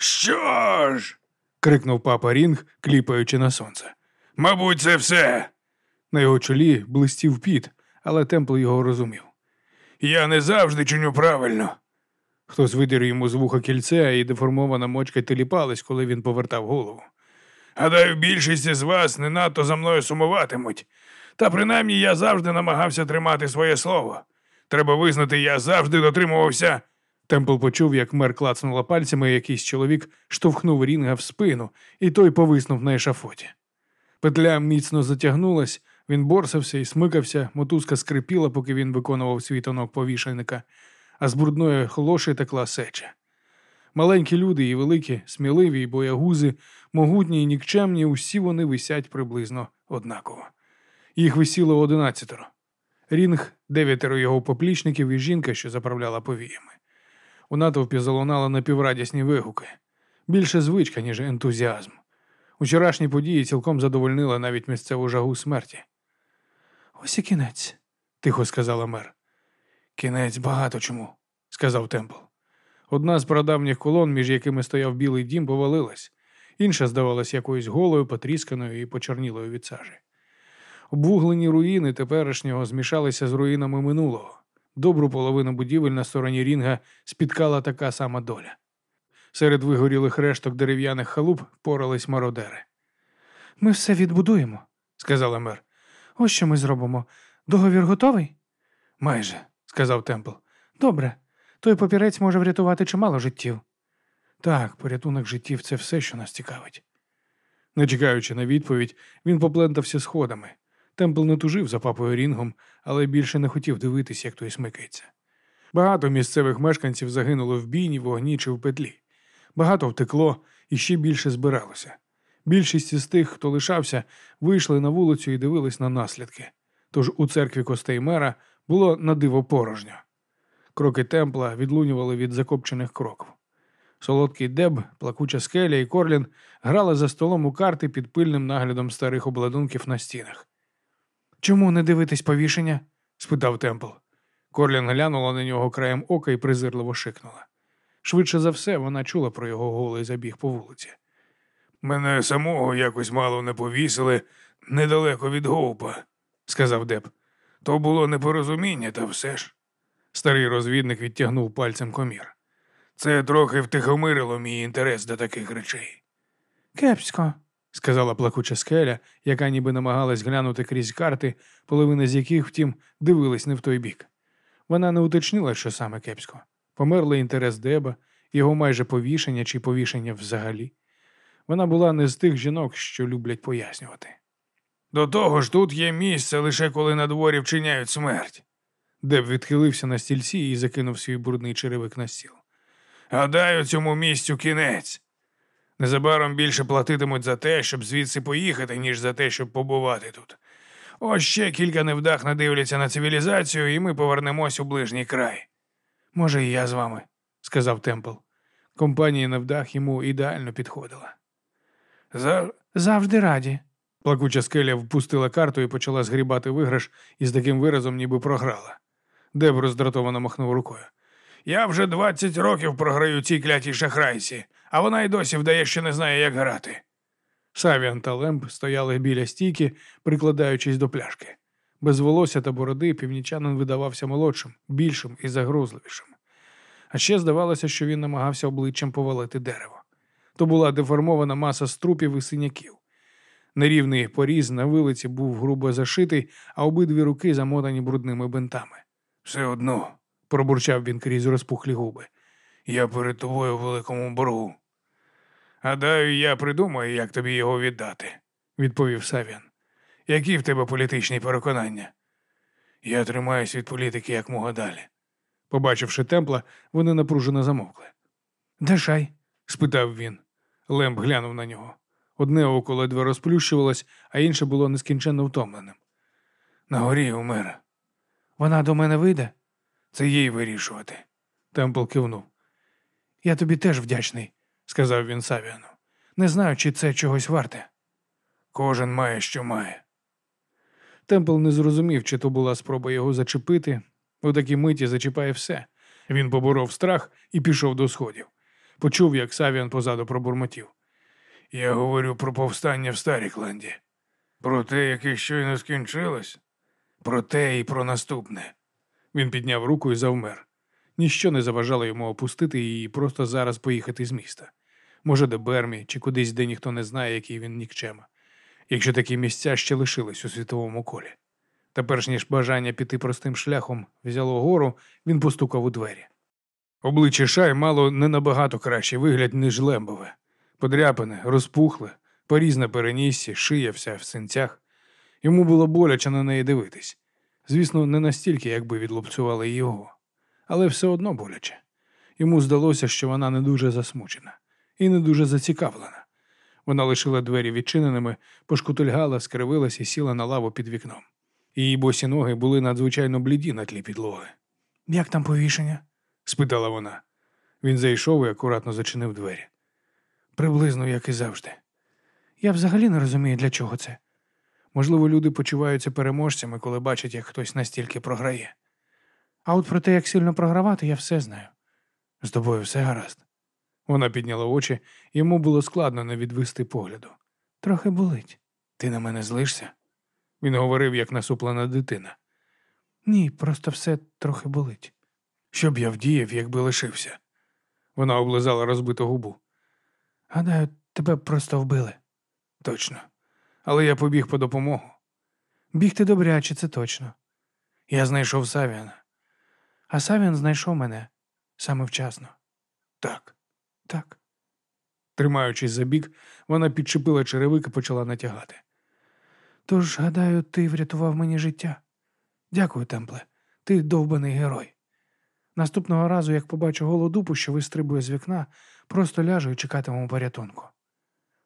Що ж? крикнув папа Рінг, кліпаючи на сонце. Мабуть, це все. На його чолі блистів піт, але Темпл його розумів. Я не завжди чиню правильно. Хтось видер йому з вуха кільце, і деформована мочка теліпалась, коли він повертав голову. Гадаю, більшість із вас не надто за мною сумуватимуть. Та принаймні я завжди намагався тримати своє слово. Треба визнати, я завжди дотримувався. Темпл почув, як мер клацнула пальцями, якийсь чоловік штовхнув рінга в спину, і той повиснув на ешафоті. Петля міцно затягнулась, він борсався і смикався, мотузка скрипіла, поки він виконував свій тонок повішайника, а з брудної холоші текла сеча. Маленькі люди і великі, сміливі і боягузи, могутні і нікчемні, усі вони висять приблизно однаково. Їх висіло одинадцятеро. Рінг, дев'ятеро його поплічників і жінка, що заправляла повіями. У натовпі залунали напіврадісні вигуки. Більше звичка, ніж ентузіазм. Учорашні події цілком задовольнили навіть місцеву жагу смерті. Ось і кінець, тихо сказала мер. Кінець багато чому, сказав Темпл. Одна з прадавніх колон, між якими стояв білий дім, повалилась, інша здавалась якоюсь голою, потрісканою і почорнілою від сажі. Обвуглені руїни теперішнього змішалися з руїнами минулого. Добру половину будівель на стороні рінга спіткала така сама доля. Серед вигорілих решток дерев'яних халуп впорались мародери. Ми все відбудуємо, сказала мер. Ось що ми зробимо. Договір готовий? Майже, сказав Темпл. Добре. Той папірець може врятувати чимало життів. Так, порятунок життів це все, що нас цікавить. Не чекаючи на відповідь, він поплентався сходами. Темпл не тужив за папою Рінгом, але більше не хотів дивитись, як той смикається. Багато місцевих мешканців загинуло в бійні, вогні чи в петлі. Багато втекло і ще більше збиралося. Більшість із тих, хто лишався, вийшли на вулицю і дивились на наслідки. Тож у церкві костей мера було на диво порожньо. Кроки темпла відлунювали від закопчених кроків. Солодкий деб, плакуча скеля і Корлін грали за столом у карти під пильним наглядом старих обладунків на стінах. Чому не дивитись повішення? спитав Темпл. Корлін глянула на нього краєм ока і презирливо шикнула. Швидше за все, вона чула про його голий забіг по вулиці. Мене самого якось мало не повісили недалеко від Гоупа, сказав Деп. То було непорозуміння, та все ж. Старий розвідник відтягнув пальцем комір. Це трохи втихомирило мій інтерес до таких речей. Кепсько. Сказала плакуча скеля, яка ніби намагалась глянути крізь карти, половина з яких, втім, дивились не в той бік. Вона не уточнила, що саме кепсько. Померли інтерес Деба, його майже повішення чи повішення взагалі. Вона була не з тих жінок, що люблять пояснювати. До того ж, тут є місце лише коли на дворі вчиняють смерть. Деб відхилився на стільці і закинув свій брудний черевик на стіл. Гадаю, цьому місцю кінець. Незабаром більше платитимуть за те, щоб звідси поїхати, ніж за те, щоб побувати тут. Ось ще кілька невдах надивляться на цивілізацію, і ми повернемось у ближній край. Може, і я з вами, сказав Темпл. Компанія невдах йому ідеально підходила. За... Завжди раді. Плакуча скеля впустила карту і почала згрібати виграш із таким виразом, ніби програла. Деб роздратовано махнув рукою. Я вже двадцять років програю цій клятій шахрайці, а вона й досі вдає, що не знає, як грати. Савіан та Лемб стояли біля стійки, прикладаючись до пляшки. Без волосся та бороди північанин видавався молодшим, більшим і загрозливішим. А ще здавалося, що він намагався обличчям повалити дерево. То була деформована маса струпів і синяків. Нерівний поріз на вилиці був грубо зашитий, а обидві руки замотані брудними бинтами. Все одно, пробурчав він крізь розпухлі губи. Я перед тобою в великому боргу. Гадаю, я придумаю, як тобі його віддати, відповів Савіан. Які в тебе політичні переконання? Я тримаюсь від політики як мога далі. Побачивши темпла, вони напружено замовкли. Де шай? спитав він. Лемб глянув на нього. Одне око ледве розплющувалось, а інше було нескінченно втомленим. На горі у. Вона до мене вийде? Це їй вирішувати. Темпл кивнув. Я тобі теж вдячний, сказав він Савіану. Не знаю, чи це чогось варте. Кожен має, що має. Темпл не зрозумів, чи то була спроба його зачепити. У такій миті зачіпає все. Він поборов страх і пішов до сходів. Почув, як Савіан позаду пробурмотів. Я говорю про повстання в Старікленді. Про те, яке щойно скінчилось, про те і про наступне. Він підняв руку і завмер. Ніщо не заважало йому опустити її і просто зараз поїхати з міста. Може, до Бермі чи кудись, де ніхто не знає, який він нікчема, якщо такі місця ще лишились у світовому колі. Та перш ніж бажання піти простим шляхом взяло гору, він постукав у двері. Обличчя Шай мало не набагато кращий вигляд, ніж лембове. Подряпане, розпухле, поріз на переніссі, шия вся в синцях. Йому було боляче на неї дивитись. Звісно, не настільки, якби відлупцювали його, але все одно боляче. Йому здалося, що вона не дуже засмучена і не дуже зацікавлена. Вона лишила двері відчиненими, пошкутильгала, скривилась і сіла на лаву під вікном. Її босі ноги були надзвичайно бліді на тлі підлоги. Як там повішення? спитала вона. Він зайшов і акуратно зачинив двері. Приблизно, як і завжди. Я взагалі не розумію, для чого це. Можливо, люди почуваються переможцями, коли бачать, як хтось настільки програє. А от про те, як сильно програвати, я все знаю. З тобою все гаразд. Вона підняла очі, йому було складно не відвести погляду. Трохи болить. Ти на мене злишся? Він говорив, як насуплена дитина. Ні, просто все трохи болить. Що б я вдіяв, якби лишився? Вона облизала розбиту губу. Гадаю, тебе просто вбили. Точно. Але я побіг по допомогу. Бігти добряче, це точно. Я знайшов Савіана. А Савіан знайшов мене саме вчасно. Так. Так. Тримаючись за бік, вона підчепила черевик і почала натягати. Тож, гадаю, ти врятував мені життя. Дякую, Темпле. Ти довбаний герой. Наступного разу, як побачу голодупу, що вистрибує з вікна, просто ляжу і чекатиму порятунку.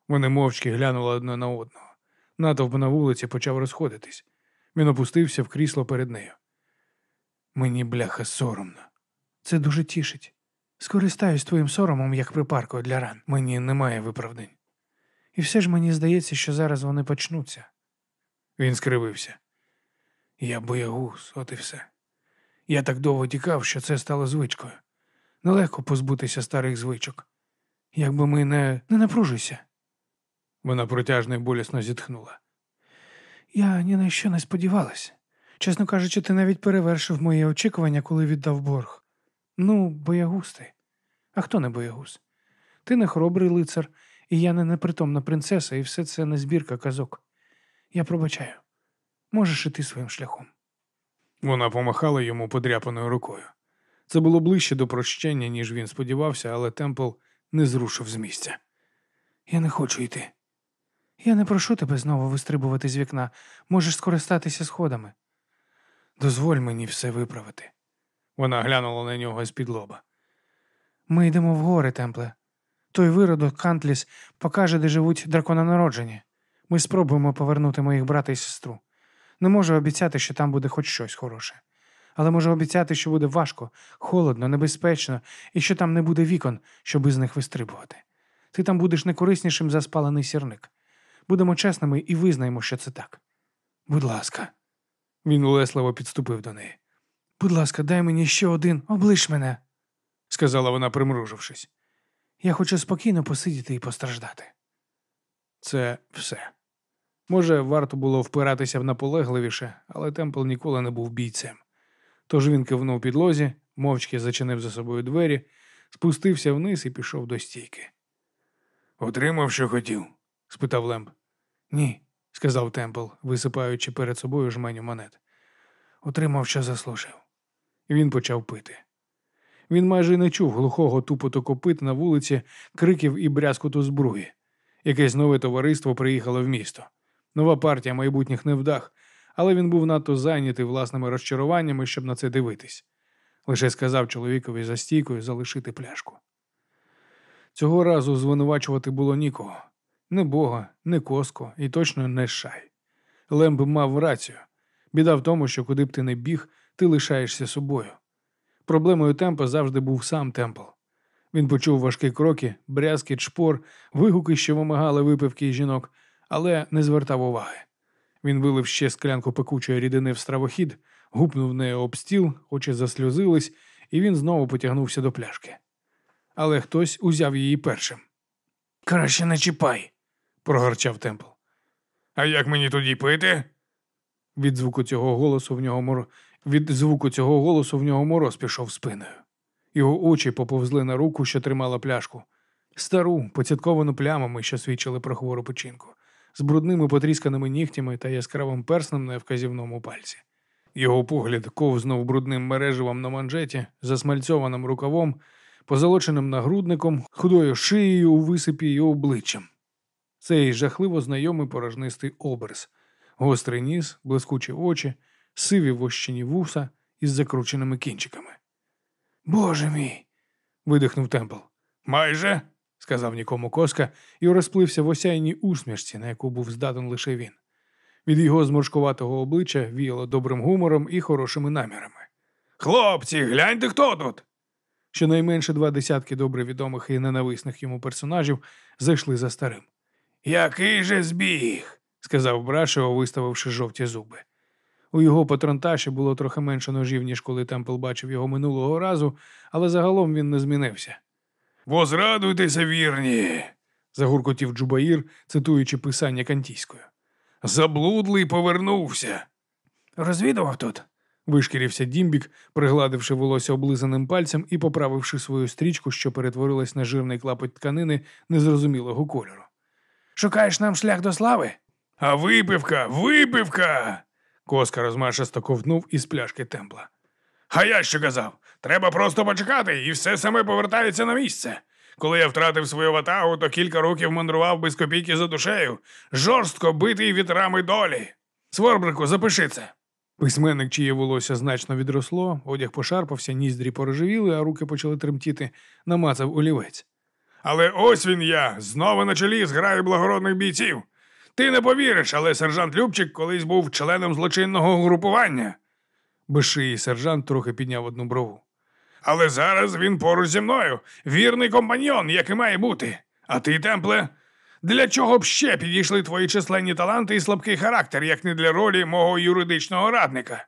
Вони мовчки глянули одне на одного. Натовп на вулиці почав розходитись. Він опустився в крісло перед нею. Мені бляха соромно. Це дуже тішить. Скористаюсь твоїм соромом як припаркою для ран. Мені немає виправдань. І все ж мені здається, що зараз вони почнуться. Він скривився. Я боягуз, от і все. Я так довго тікав, що це стало звичкою. Нелегко позбутися старих звичок. Якби ми не не напружуйся. Вона протяжно і болісно зітхнула. Я ні на що не сподівалася. Чесно кажучи, ти навіть перевершив мої очікування, коли віддав борг. Ну, боягуз ти. А хто не боягуз? Ти не хоробрий лицар, і я не непритомна принцеса, і все це не збірка казок. Я пробачаю. Можеш іти своїм шляхом. Вона помахала йому подряпаною рукою. Це було ближче до прощення, ніж він сподівався, але Темпл не зрушив з місця. Я не хочу йти. Я не прошу тебе знову вистрибувати з вікна. Можеш скористатися сходами. Дозволь мені все виправити. Вона глянула на нього з-під лоба. Ми йдемо в гори, Темпле. Той виродок Кантліс покаже, де живуть дракононароджені. Ми спробуємо повернути моїх брата і сестру. Не можу обіцяти, що там буде хоч щось хороше. Але можу обіцяти, що буде важко, холодно, небезпечно і що там не буде вікон, щоби з них вистрибувати. Ти там будеш некориснішим за спалений сірник. Будемо чесними і визнаємо, що це так. Будь ласка, Він улесливо підступив до неї. Будь ласка, дай мені ще один, облиш мене. Сказала вона, примружившись. Я хочу спокійно посидіти і постраждати. Це все. Може, варто було впиратися в наполегливіше, але Темпл ніколи не був бійцем. Тож він кивнув підлозі, мовчки зачинив за собою двері, спустився вниз і пішов до стійки. Отримав, що хотів? спитав Лемб. Ні, сказав Темпл, висипаючи перед собою жменю монет. отримав, що заслужив. Він почав пити. Він майже не чув глухого тупоту копит на вулиці, криків і брязкоту збруї. Якесь нове товариство приїхало в місто. Нова партія майбутніх невдах, але він був надто зайнятий власними розчаруваннями, щоб на це дивитись. Лише сказав чоловікові за стійкою залишити пляшку. Цього разу звинувачувати було нікого. Не Бога, не коско і точно не шай. Лемб мав рацію. Біда в тому, що куди б ти не біг, ти лишаєшся собою. Проблемою темпа завжди був сам темпл. Він почув важкі кроки, брязкіт шпор, вигуки, що вимагали випивки й жінок, але не звертав уваги. Він вилив ще склянку пекучої рідини в стравохід, гупнув нею об стіл, очі засльозились, і він знову потягнувся до пляшки. Але хтось узяв її першим. Краще не чіпай. прогорчав темпл. А як мені тоді пити? Від звуку цього голосу в нього мор... від звуку цього голосу в нього мороз пішов спиною. Його очі поповзли на руку, що тримала пляшку, стару, поцятковану плямами, що свідчили про хвору печінку, з брудними потрісканими нігтями та яскравим перснем на вказівному пальці. Його погляд ковзнув брудним мереживом на манжеті, засмальцьованим рукавом, позолоченим нагрудником, худою шиєю у висипі й обличчям. Цей жахливо знайомий порожнистий образ, гострий ніс, блискучі очі, сиві вощені вуса із закрученими кінчиками. Боже мій. видихнув Темпл. Майже, сказав нікому коска і розплився в осяйній усмішці, на яку був здатен лише він. Від його зморшкуватого обличчя віяло добрим гумором і хорошими намірами. Хлопці, гляньте, хто тут. Щонайменше два десятки добре відомих і ненависних йому персонажів зайшли за старим. Який же збіг, сказав Брашео, виставивши жовті зуби. У його патронташі було трохи менше ножів, ніж коли Темпл бачив його минулого разу, але загалом він не змінився. Возрадуйтеся, вірні, загуркотів Джубаїр, цитуючи писання кантійською. Заблудлий повернувся. Розвідував тут. Вишкірився Дімбік, пригладивши волосся облизаним пальцем і поправивши свою стрічку, що перетворилась на жирний клапоть тканини незрозумілого кольору. Шукаєш нам шлях до слави? А випивка, випивка. Коска розмашисто ковтнув із пляшки темпла. А я що казав? Треба просто почекати, і все саме повертається на місце. Коли я втратив свою ватагу, то кілька років мандрував без копійки за душею, жорстко битий вітрами долі. Сворбрику, запиши це. Письменник, чиє волосся значно відросло, одяг пошарпався, ніздрі порожевіли, а руки почали тремтіти, намацав олівець. Але ось він я, знову на чолі з граю благородних бійців. Ти не повіриш, але сержант Любчик колись був членом злочинного групування. Безшиї сержант трохи підняв одну брову. Але зараз він поруч зі мною, вірний компаньйон, як і має бути. А ти, Темпле, для чого б ще підійшли твої численні таланти і слабкий характер, як не для ролі мого юридичного радника?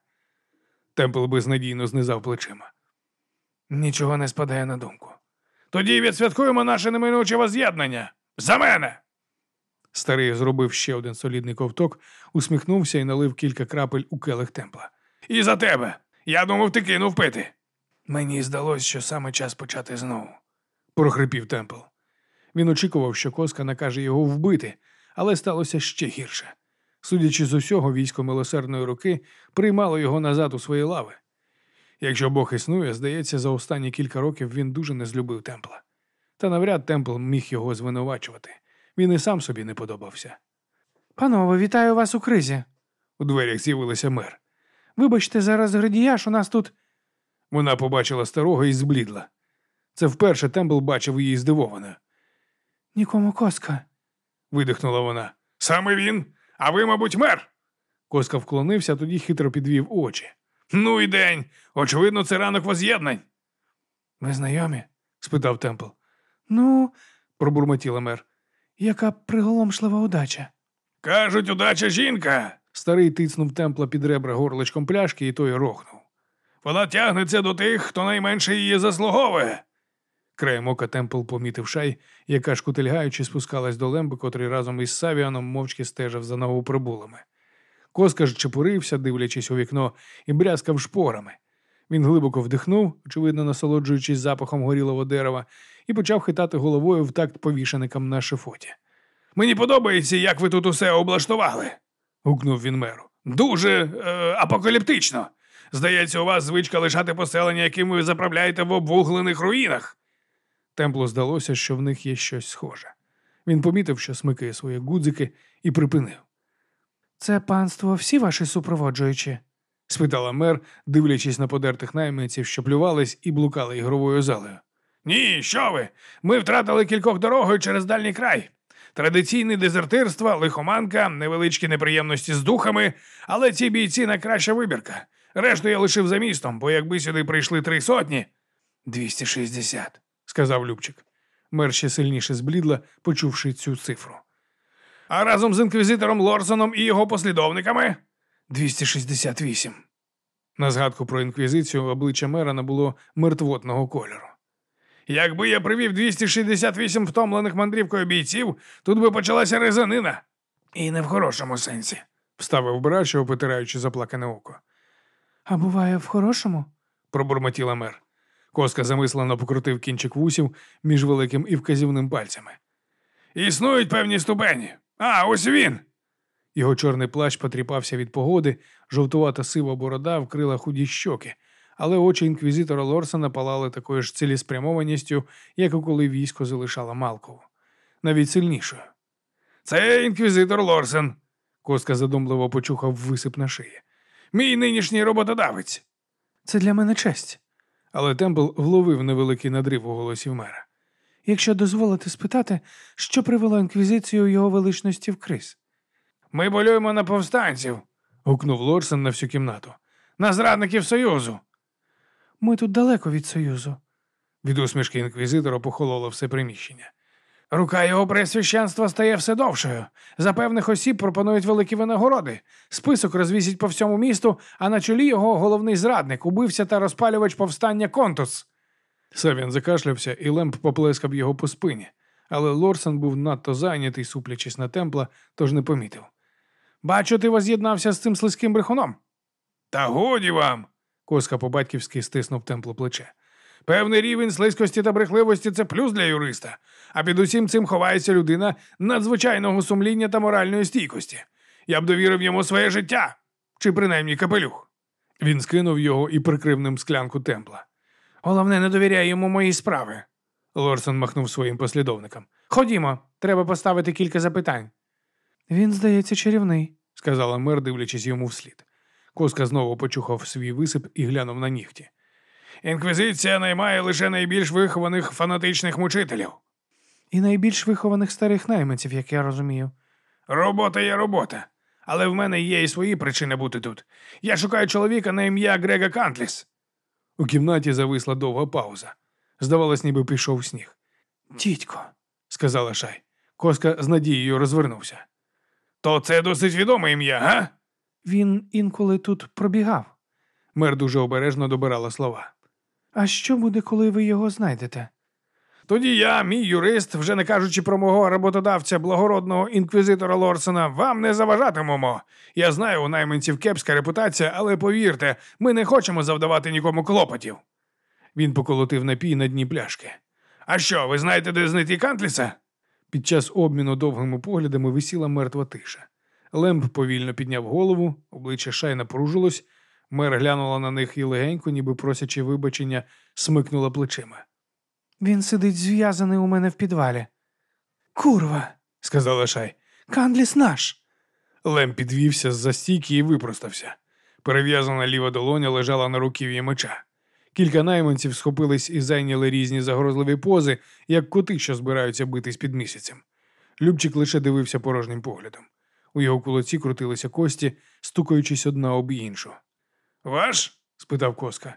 Темпл безнадійно знизав плечима. Нічого не спадає на думку. Тоді відсвяткуємо наше неминуче воз'єднання. За мене. Старий зробив ще один солідний ковток, усміхнувся і налив кілька крапель у келих темпла. І за тебе. Я думав, ти кинув пити. Мені здалось, що саме час почати знову, прохрипів темпл. Він очікував, що коска накаже його вбити, але сталося ще гірше. Судячи з усього, військо милосердної руки приймало його назад у свої лави. Якщо Бог існує, здається, за останні кілька років він дуже не злюбив темпла. Та навряд темпл міг його звинувачувати. Він і сам собі не подобався. Панове, вітаю вас у кризі. У дверях з'явилася мер. Вибачте, зараз градіяш, у нас тут. Вона побачила старого і зблідла. Це вперше Темпл бачив її здивованою. Нікому коска. видихнула вона. Саме він? А ви, мабуть, мер? Коска вклонився, тоді хитро підвів очі. Ну і день. Очевидно, це ранок воз'єднань. Ви знайомі? спитав Темпл. Ну, Пробурмотіла мер. Яка приголомшлива удача. Кажуть, удача жінка. Старий тицнув темпла під ребра горличком пляшки, і той рохнув. Вона тягнеться до тих, хто найменше її заслуговує. Краєм ока Темпл помітив шай, яка шкутильгаючи спускалась до лемби, котрий разом із Савіаном мовчки стежив за новоприбулими. Коска ж чепурився, дивлячись у вікно, і брязкав шпорами. Він глибоко вдихнув, очевидно, насолоджуючись запахом горілого дерева, і почав хитати головою в такт повішеникам на шифоті. Мені подобається, як ви тут усе облаштували, гукнув він меру. Дуже е, апокаліптично. Здається, у вас звичка лишати поселення, яким ви заправляєте в обвуглених руїнах. Темплу здалося, що в них є щось схоже. Він помітив, що смикає свої гудзики, і припинив. Це панство всі ваші супроводжуючі? спитала мер, дивлячись на подертих найманців, що плювались і блукали ігровою залею. Ні, що ви? Ми втратили кількох дорогою через дальній край. Традиційне дезертирство, лихоманка, невеличкі неприємності з духами, але ці бійці найкраща вибірка. Решту я лишив за містом, бо якби сюди прийшли три сотні. Двісті шістдесят, сказав Любчик. Мер ще сильніше зблідла, почувши цю цифру. А разом з інквізитором Лорсоном і його послідовниками 268. На згадку про інквізицію обличчя мера набуло мертвотного кольору. Якби я привів 268 втомлених мандрівкою бійців, тут би почалася резанина. І не в хорошому сенсі, вставив Брачо, потираючи заплакане око. А буває в хорошому? пробурмотіла мер. Коска замислено покрутив кінчик вусів між великим і вказівним пальцями. Існують певні ступені. А, ось він. Його чорний плащ потріпався від погоди, жовтувата сива борода вкрила худі щоки, але очі інквізитора Лорсона палали такою ж цілеспрямованістю, як і коли військо залишало Малкову. Навіть сильнішою. Це інквізитор Лорсен, Коска задумливо почухав висип на шиї. Мій нинішній роботодавець. Це для мене честь. Але Темпл вловив невеликий надрив у голосі мера. Якщо дозволите спитати, що привело інквізицію його величності в криз? Ми полюємо на повстанців, гукнув Лорсен на всю кімнату. На зрадників Союзу. Ми тут далеко від Союзу. Від усмішки інквізитора похололо все приміщення. Рука його пресвященства стає все довшою. За певних осіб пропонують великі винагороди. Список розвісять по всьому місту, а на чолі його головний зрадник, убивця та розпалювач повстання Контус. Савін закашлявся, і Лемп поплескав його по спині, але Лорсен був надто зайнятий, суплячись на темпла, тож не помітив. Бачу, ти воз'єднався з цим слизьким брехуном. Та годі вам. Коска по-батьківськи стиснув темплу плече. Певний рівень слизькості та брехливості це плюс для юриста, а під усім цим ховається людина надзвичайного сумління та моральної стійкості. Я б довірив йому своє життя, чи принаймні капелюх. Він скинув його і прикрив ним склянку темпла. Головне, не довіряй йому мої справи. Лорсон махнув своїм послідовникам. Ходімо, треба поставити кілька запитань, Він, здається, чарівний. сказала мер, дивлячись йому вслід. Коска знову почухав свій висип і глянув на нігті. Інквізиція наймає лише найбільш вихованих фанатичних мучителів. І найбільш вихованих старих найманців, як я розумію. Робота є робота, але в мене є і свої причини бути тут. Я шукаю чоловіка на ім'я Грега Кантліс. У кімнаті зависла довга пауза. Здавалось, ніби пішов сніг. Дідько. сказала Шай. Коска з надією розвернувся. То це досить відоме ім'я, га? Він інколи тут пробігав. Мер дуже обережно добирала слова. А що буде, коли ви його знайдете? Тоді я, мій юрист, вже не кажучи про мого роботодавця, благородного інквізитора Лорсона, вам не заважатимемо. Я знаю, у найманців кепська репутація, але повірте, ми не хочемо завдавати нікому клопотів. Він поколотив напій на дні пляшки. А що, ви знаєте, де знайти Кантліса? Під час обміну довгими поглядами висіла мертва тиша. Лемб повільно підняв голову, обличчя шай напружилось, мер глянула на них і легенько, ніби просячи вибачення, смикнула плечима. Він сидить зв'язаний у мене в підвалі. Курва, сказала шай. Кандліс наш. Лем підвівся з-за стійки і випростався. Перев'язана ліва долоня лежала на руків'ї меча. Кілька найманців схопились і зайняли різні загрозливі пози, як коти, що збираються битись під місяцем. Любчик лише дивився порожнім поглядом. У його кулаці крутилися кості, стукаючись одна об іншу. Ваш? спитав коска.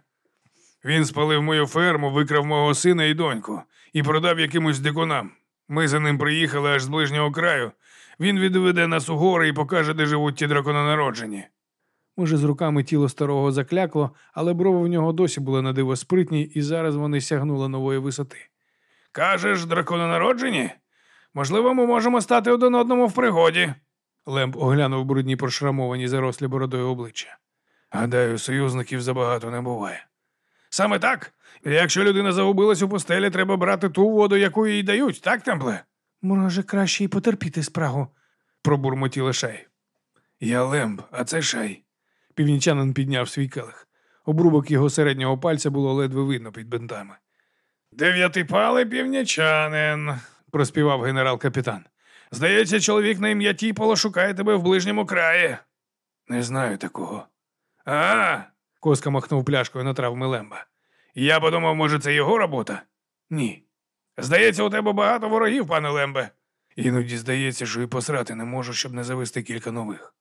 Він спалив мою ферму, викрав мого сина і доньку і продав якимось дикунам. Ми за ним приїхали аж з ближнього краю. Він відведе нас у гори і покаже, де живуть ті дракононароджені. Може, з руками тіло старого заклякло, але брови в нього досі були на диво спритні, і зараз вони сягнули нової висоти. Кажеш, дракононароджені? Можливо, ми можемо стати один одному в пригоді. Лемп оглянув брудні прошрамовані зарослі бородою обличчя. Гадаю, союзників забагато не буває. Саме так. Якщо людина загубилась у пустелі, треба брати ту воду, яку їй дають, так, темпле? Може, краще й потерпіти спрагу. пробурмотіла шай. Я лемб, а це шай. Північанин підняв свій келих. Обрубок його середнього пальця було ледве видно під бинтами. Дев'ятипалий північанин, проспівав генерал-капітан. Здається, чоловік на ім'я Тіполо шукає тебе в ближньому краї. Не знаю такого. А, коска махнув пляшкою на травми Лемба. Я подумав, може, це його робота? Ні. Здається, у тебе багато ворогів, пане Лембе. Іноді здається, що і посрати не можу, щоб не завести кілька нових.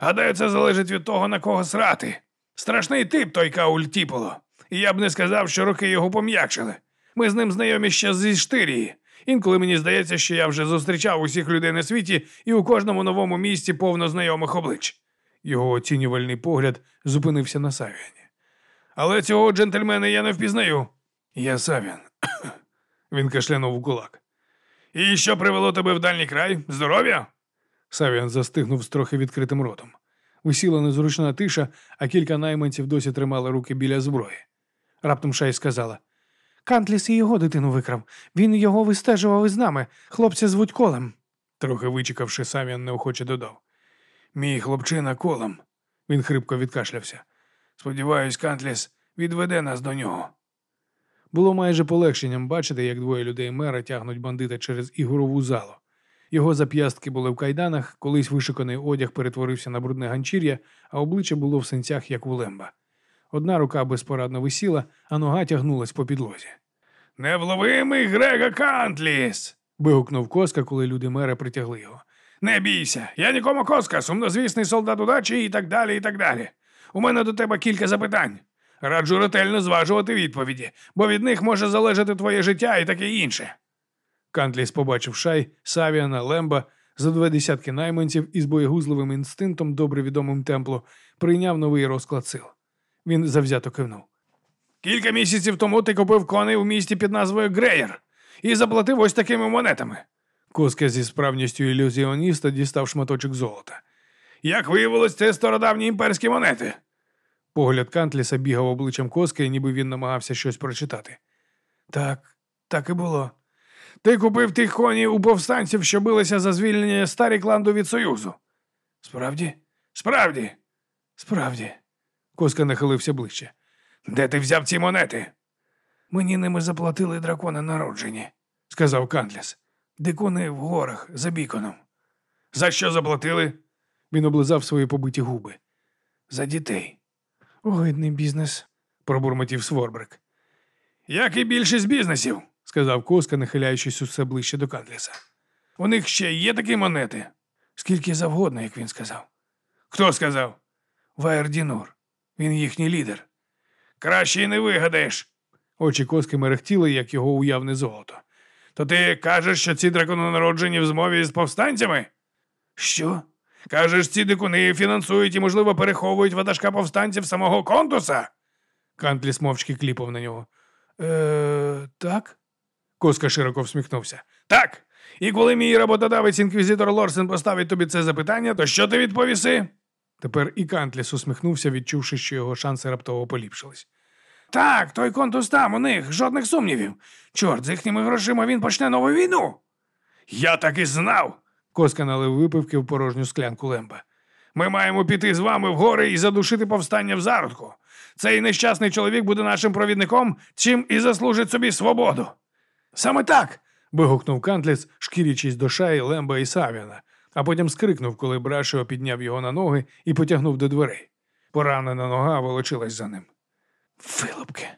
Гадаю, це залежить від того, на кого срати. Страшний тип той Кауль Тіполо. І я б не сказав, що роки його пом'якшили. Ми з ним знайомі ще зі штирії. Інколи мені здається, що я вже зустрічав усіх людей на світі і у кожному новому місці повно знайомих облич. Його оцінювальний погляд зупинився на Савіані. Але цього джентльмена я не впізнаю. Я Савіан. Він кашлянув у кулак. І що привело тебе в дальній край? Здоров'я? Савіан застигнув з трохи відкритим ротом. Висіла незручна тиша, а кілька найманців досі тримали руки біля зброї. Раптом Шай сказала Кантліс і його дитину викрав. Він його вистежував із нами. Хлопця звуть колем. Трохи вичекавши, Савіан неохоче додав. Мій хлопчина колем. Він хрипко відкашлявся. Сподіваюсь, Кантліс відведе нас до нього. Було майже полегшенням бачити, як двоє людей мера тягнуть бандита через ігорову залу. Його зап'ястки були в кайданах, колись вишиканий одяг перетворився на брудне ганчір'я, а обличчя було в синцях, як у лемба. Одна рука безпорадно висіла, а нога тягнулась по підлозі. Невловимий Грега Кантліс. вигукнув коска, коли люди мера притягли його. Не бійся, я нікому коска, сумнозвісний солдат удачі і так далі, і так далі. У мене до тебе кілька запитань. Раджу ретельно зважувати відповіді, бо від них може залежати твоє життя і таке інше. Кантліс побачив шай, Савіана, Лемба, за два десятки найманців із боєгузливим інстинктом, добре відомим темплу, прийняв новий розклад сил. Він завзято кивнув. Кілька місяців тому ти купив коней у місті під назвою Греєр і заплатив ось такими монетами. Коска зі справністю ілюзіоніста дістав шматочок золота. Як виявилось, це стародавні імперські монети. Погляд Кантліса бігав обличчям коски, ніби він намагався щось прочитати. Так, так і було. Ти купив тих коней у повстанців, що билися за звільнення старі кланду від Союзу. Справді? Справді? Справді. Коска нахилився ближче. Де ти взяв ці монети? Мені ними заплатили дракони народжені, сказав Кантліс. Дикуни в горах за біконом. За що заплатили? Він облизав свої побиті губи. За дітей. Огидний бізнес, пробурмотів Сворбрик. Як і більшість бізнесів, сказав Коска, нахиляючись усе ближче до Кантліса. У них ще є такі монети. Скільки завгодно, як він сказав. Хто сказав? Ваєрдінур. Він їхній лідер. Краще й не вигадаєш. Очі коски мерехтіли, як його уявне золото. То ти кажеш, що ці дракононароджені в змові з повстанцями? Що? Кажеш, ці дикуни фінансують і, можливо, переховують ватажка повстанців самого контуса? Кантліс мовчки кліпав на нього. Е, так? Коска широко всміхнувся. Так. І коли мій роботодавець інквізитор Лорсен поставить тобі це запитання, то що ти відповіси? Тепер і Кантліс усміхнувся, відчувши, що його шанси раптово поліпшились. Так, той контус там, у них жодних сумнівів. Чорт, з їхніми грошима він почне нову війну. Я так і знав. Коска налив випивки в порожню склянку лемба. Ми маємо піти з вами в гори і задушити повстання в зародку. Цей нещасний чоловік буде нашим провідником, чим і заслужить собі свободу. Саме так. вигукнув Кантліс, шкірячись до шаї Лемба і Савіна, а потім скрикнув, коли Брашіо підняв його на ноги і потягнув до дверей. Поранена нога волочилась за ним. Вилупки,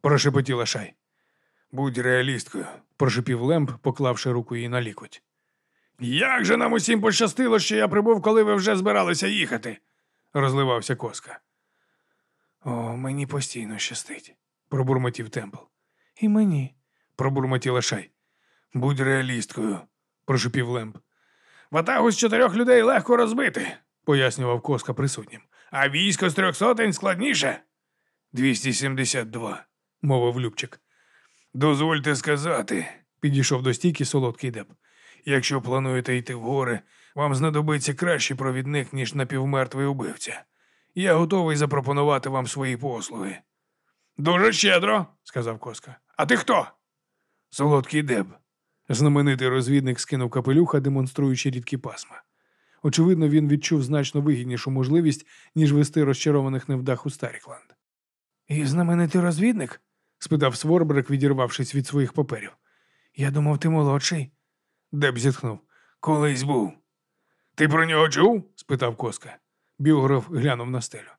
прошепотіла шай. Будь реалісткою, прошепів Лемб, поклавши руку їй на лікоть. Як же нам усім пощастило, що я прибув, коли ви вже збиралися їхати, розливався коска. О, мені постійно щастить, пробурмотів Темпл. І мені. пробурмотіла шай. Будь реалісткою, прошепів Лемб. Ватагу з чотирьох людей легко розбити, пояснював коска присутнім. А військо з трьох сотень складніше. 272, мовив Любчик. Дозвольте сказати, підійшов до стійки солодкий деп. Якщо плануєте йти в гори, вам знадобиться кращий провідник, ніж напівмертвий убивця. Я готовий запропонувати вам свої послуги. Дуже щедро, сказав Коска. А ти хто? Солодкий деб. Знаменитий розвідник скинув капелюха, демонструючи рідкі пасма. Очевидно, він відчув значно вигіднішу можливість, ніж вести розчарованих невдах у Старікланд. І знаменитий розвідник? спитав Сворбрик, відірвавшись від своїх паперів. Я думав, ти молодший. Деб зітхнув. Колись був. Ти про нього чув? спитав Коска. Біограф глянув на стелю.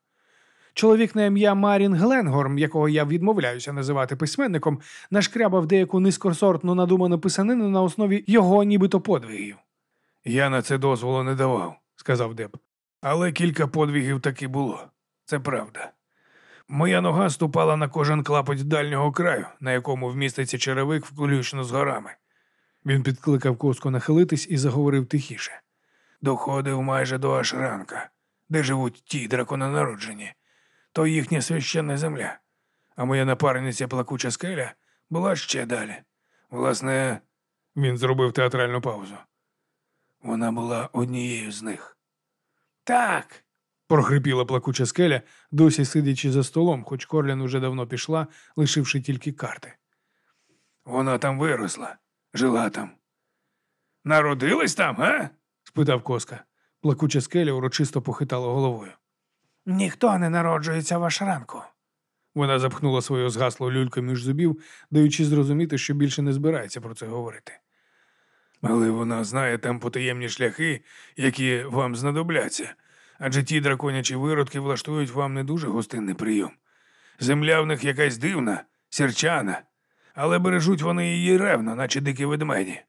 Чоловік на ім'я Марін Гленгорм, якого я відмовляюся називати письменником, нашкрябав деяку низькосортну надуману писанину на основі його нібито подвигів. Я на це дозволу не давав, сказав Деб. Але кілька подвигів таки було. Це правда. Моя нога ступала на кожен клапоть дальнього краю, на якому вміститься черевик включно з горами. Він підкликав коску нахилитись і заговорив тихіше. Доходив майже до Ашранка, де живуть ті дракононароджені. То їхня священна земля. А моя напарниця плакуча скеля була ще далі. Власне, він зробив театральну паузу. Вона була однією з них. Так. прохрипіла плакуча скеля, досі сидячи за столом, хоч Корлян уже давно пішла, лишивши тільки карти. Вона там виросла, жила там. Народилась там, га? спитав коска. Плакуча скеля урочисто похитала головою. Ніхто не народжується в Ашранку. Вона запхнула свою згаслу люльку між зубів, даючи зрозуміти, що більше не збирається про це говорити. Але вона знає там потаємні шляхи, які вам знадобляться, адже ті драконячі виродки влаштують вам не дуже гостинний прийом. Земля в них якась дивна, сірчана, але бережуть вони її ревно, наче дикі ведмеді.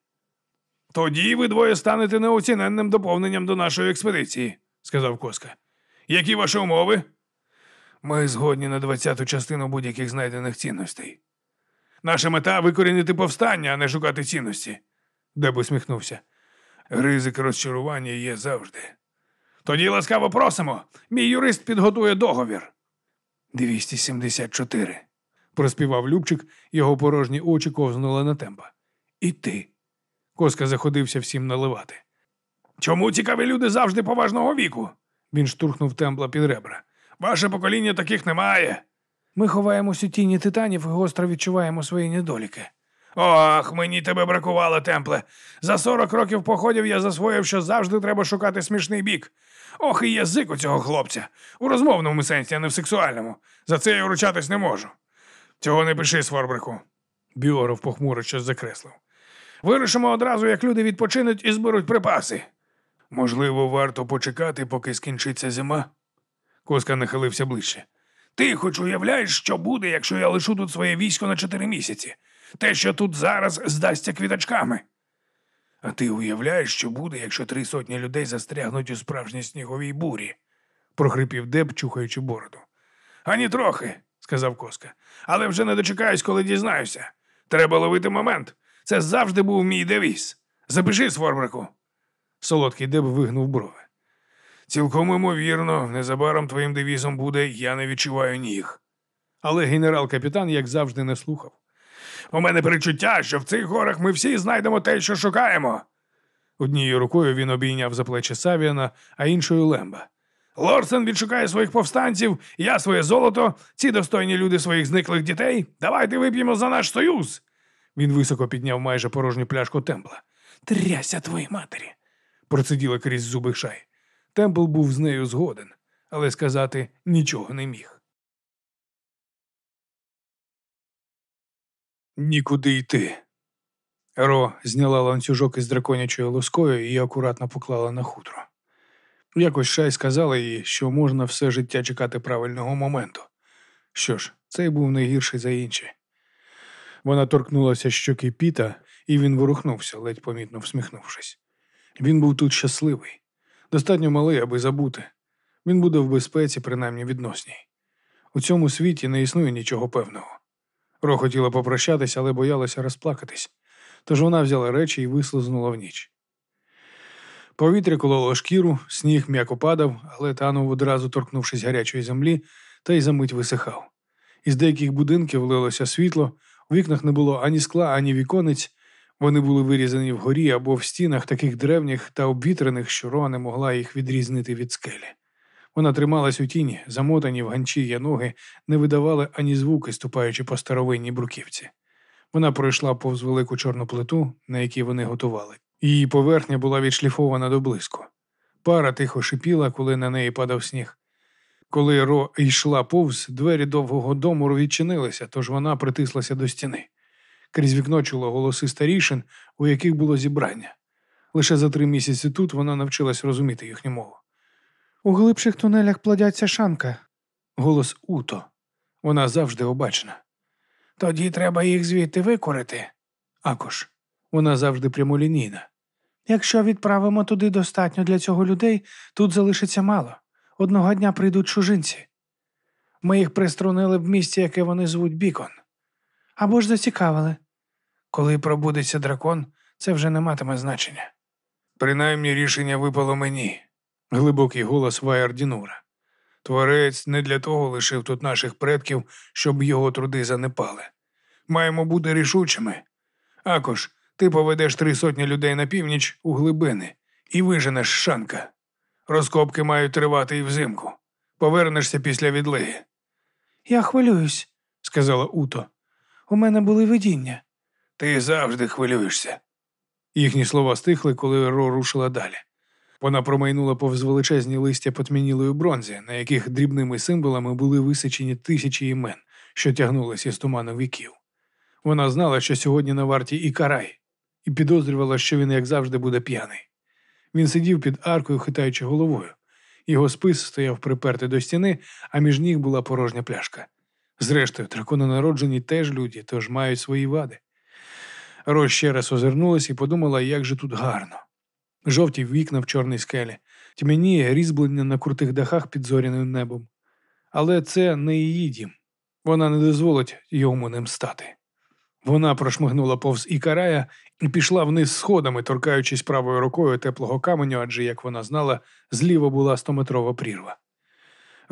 Тоді ви двоє станете неоціненним доповненням до нашої експедиції, сказав Коска. Які ваші умови? Ми згодні на двадцяту частину будь-яких знайдених цінностей. Наша мета викорінити повстання, а не шукати цінності. Деб усміхнувся. Ризик розчарування є завжди. Тоді ласкаво просимо. Мій юрист підготує договір. 274. проспівав Любчик, його порожні очі ковзнули на темпа. І ти. Коска заходився всім наливати. Чому цікаві люди завжди поважного віку? Він штурхнув темпла під ребра. Ваше покоління таких немає. Ми ховаємось у тіні титанів і гостро відчуваємо свої недоліки. Ох, мені тебе бракувало, темпле. За сорок років походів я засвоїв, що завжди треба шукати смішний бік. Ох, і язик у цього хлопця. У розмовному сенсі, а не в сексуальному. За це я вручатись не можу. Цього не пиши, Сворбрику. Біоров похмуро щось закреслив. Вирушимо одразу, як люди відпочинуть і зберуть припаси. Можливо, варто почекати, поки скінчиться зима. Коска нахилився ближче. Ти хоч уявляєш, що буде, якщо я лишу тут своє військо на чотири місяці? Те, що тут зараз здасться квіточками. А ти уявляєш, що буде, якщо три сотні людей застрягнуть у справжній сніговій бурі? прохрипів Деб, чухаючи бороду. Ані трохи, сказав Коска. Але вже не дочекаюсь, коли дізнаюся. Треба ловити момент. Це завжди був мій девіз. Запиши, Сворбрику. Солодкий Деб вигнув брови. Цілком імовірно, незабаром твоїм девізом буде Я не відчуваю ніг. Але генерал-капітан, як завжди, не слухав. У мене перечуття, що в цих горах ми всі знайдемо те, що шукаємо. Однією рукою він обійняв за плечі Савіана, а іншою Лемба. Лорсен відшукає своїх повстанців, я своє золото, ці достойні люди своїх зниклих дітей. Давайте вип'ємо за наш союз. Він високо підняв майже порожню пляшку темпла. Тряся твоїй матері. Проциділа крізь зуби шай. Темпл був з нею згоден, але сказати нічого не міг. Нікуди йти. Ро зняла ланцюжок із драконячою лоскою і акуратно поклала на хутро. Якось Шай сказала їй, що можна все життя чекати правильного моменту. Що ж, цей був не гірший за інші. Вона торкнулася щоки піта, і він ворухнувся, ледь помітно всміхнувшись. Він був тут щасливий, достатньо малий, аби забути. Він буде в безпеці, принаймні відносній. У цьому світі не існує нічого певного. Ро хотіла попрощатися, але боялася розплакатись, тож вона взяла речі і вислизнула в ніч. Повітря кололо шкіру, сніг м'яко падав, але танув одразу торкнувшись гарячої землі, та й за мить висихав. Із деяких будинків лилося світло, у вікнах не було ані скла, ані віконець. Вони були вирізані вгорі або в стінах таких древніх та обвітрених, що Ро не могла їх відрізнити від скелі. Вона трималась у тіні, замотані в ганчір'я ноги, не видавали ані звуки, ступаючи по старовинній бруківці. Вона пройшла повз велику чорну плиту, на якій вони готували. Її поверхня була відшліфована до блиску. Пара тихо шипіла, коли на неї падав сніг. Коли Ро йшла повз, двері довгого дому відчинилися, тож вона притислася до стіни. Крізь вікно чула голоси старішин, у яких було зібрання. Лише за три місяці тут вона навчилась розуміти їхню мову. У глибших тунелях плодяться шанка. Голос Уто. Вона завжди обачна. Тоді треба їх звідти викорити. Акош. Вона завжди прямолінійна. Якщо відправимо туди достатньо для цього людей, тут залишиться мало. Одного дня прийдуть чужинці. Ми їх приструнили в місті, яке вони звуть Бікон. Або ж зацікавили. Коли пробудеться дракон, це вже не матиме значення. Принаймні рішення випало мені. Глибокий голос Вайардінура. Творець не для того лишив тут наших предків, щоб його труди занепали. Маємо бути рішучими. Акош, ти поведеш три сотні людей на північ у глибини і виженеш шанка. Розкопки мають тривати і взимку. Повернешся після відлиги. Я хвилююсь, сказала Уто. У мене були видіння. Ти завжди хвилюєшся. Їхні слова стихли, коли Ро рушила далі. Вона промайнула повз величезні листя потьмянілої бронзи, на яких дрібними символами були висичені тисячі імен, що тягнулися із туману віків. Вона знала, що сьогодні на варті і карай, і підозрювала, що він, як завжди, буде п'яний. Він сидів під аркою, хитаючи головою. Його спис стояв припертий до стіни, а між ніг була порожня пляшка. Зрештою, дракононароджені теж люди, тож мають свої вади. Ро ще раз озирнулась і подумала, як же тут гарно. Жовті вікна в чорній скелі, тьмяніє різьблення на крутих дахах під зоряним небом. Але це не її дім. Вона не дозволить йому ним стати. Вона прошмигнула повз Ікарая і пішла вниз сходами, торкаючись правою рукою теплого каменю, адже, як вона знала, зліва була стометрова прірва.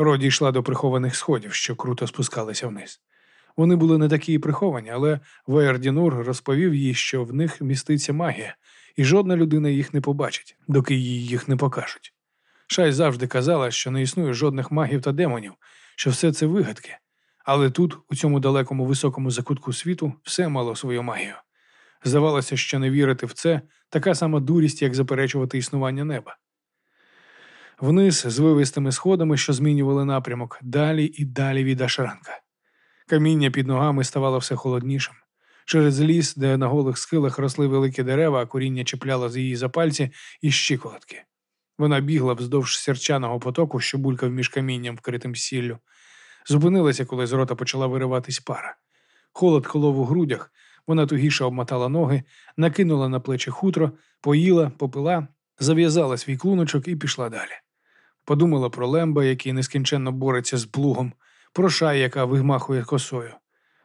Роді йшла до прихованих сходів, що круто спускалися вниз. Вони були не такі і приховані, але Вейердінур розповів їй, що в них міститься магія, і жодна людина їх не побачить, доки їй їх не покажуть. Шай завжди казала, що не існує жодних магів та демонів, що все це вигадки. Але тут, у цьому далекому високому закутку світу, все мало свою магію. Здавалося, що не вірити в це така сама дурість, як заперечувати існування неба. Вниз з вивистими сходами, що змінювали напрямок, далі і далі від Ашранка. Каміння під ногами ставало все холоднішим. Через ліс, де на голих схилах росли великі дерева, а коріння чіпляло з її за пальці і щиколотки. Вона бігла вздовж серчаного потоку, що булькав між камінням, вкритим сіллю. Зупинилася, коли з рота почала вириватись пара. Холод колов у грудях, вона тугіше обмотала ноги, накинула на плечі хутро, поїла, попила, зав'язала свій клуночок і пішла далі. Подумала про Лемба, який нескінченно бореться з плугом, про шай, яка вимахує косою.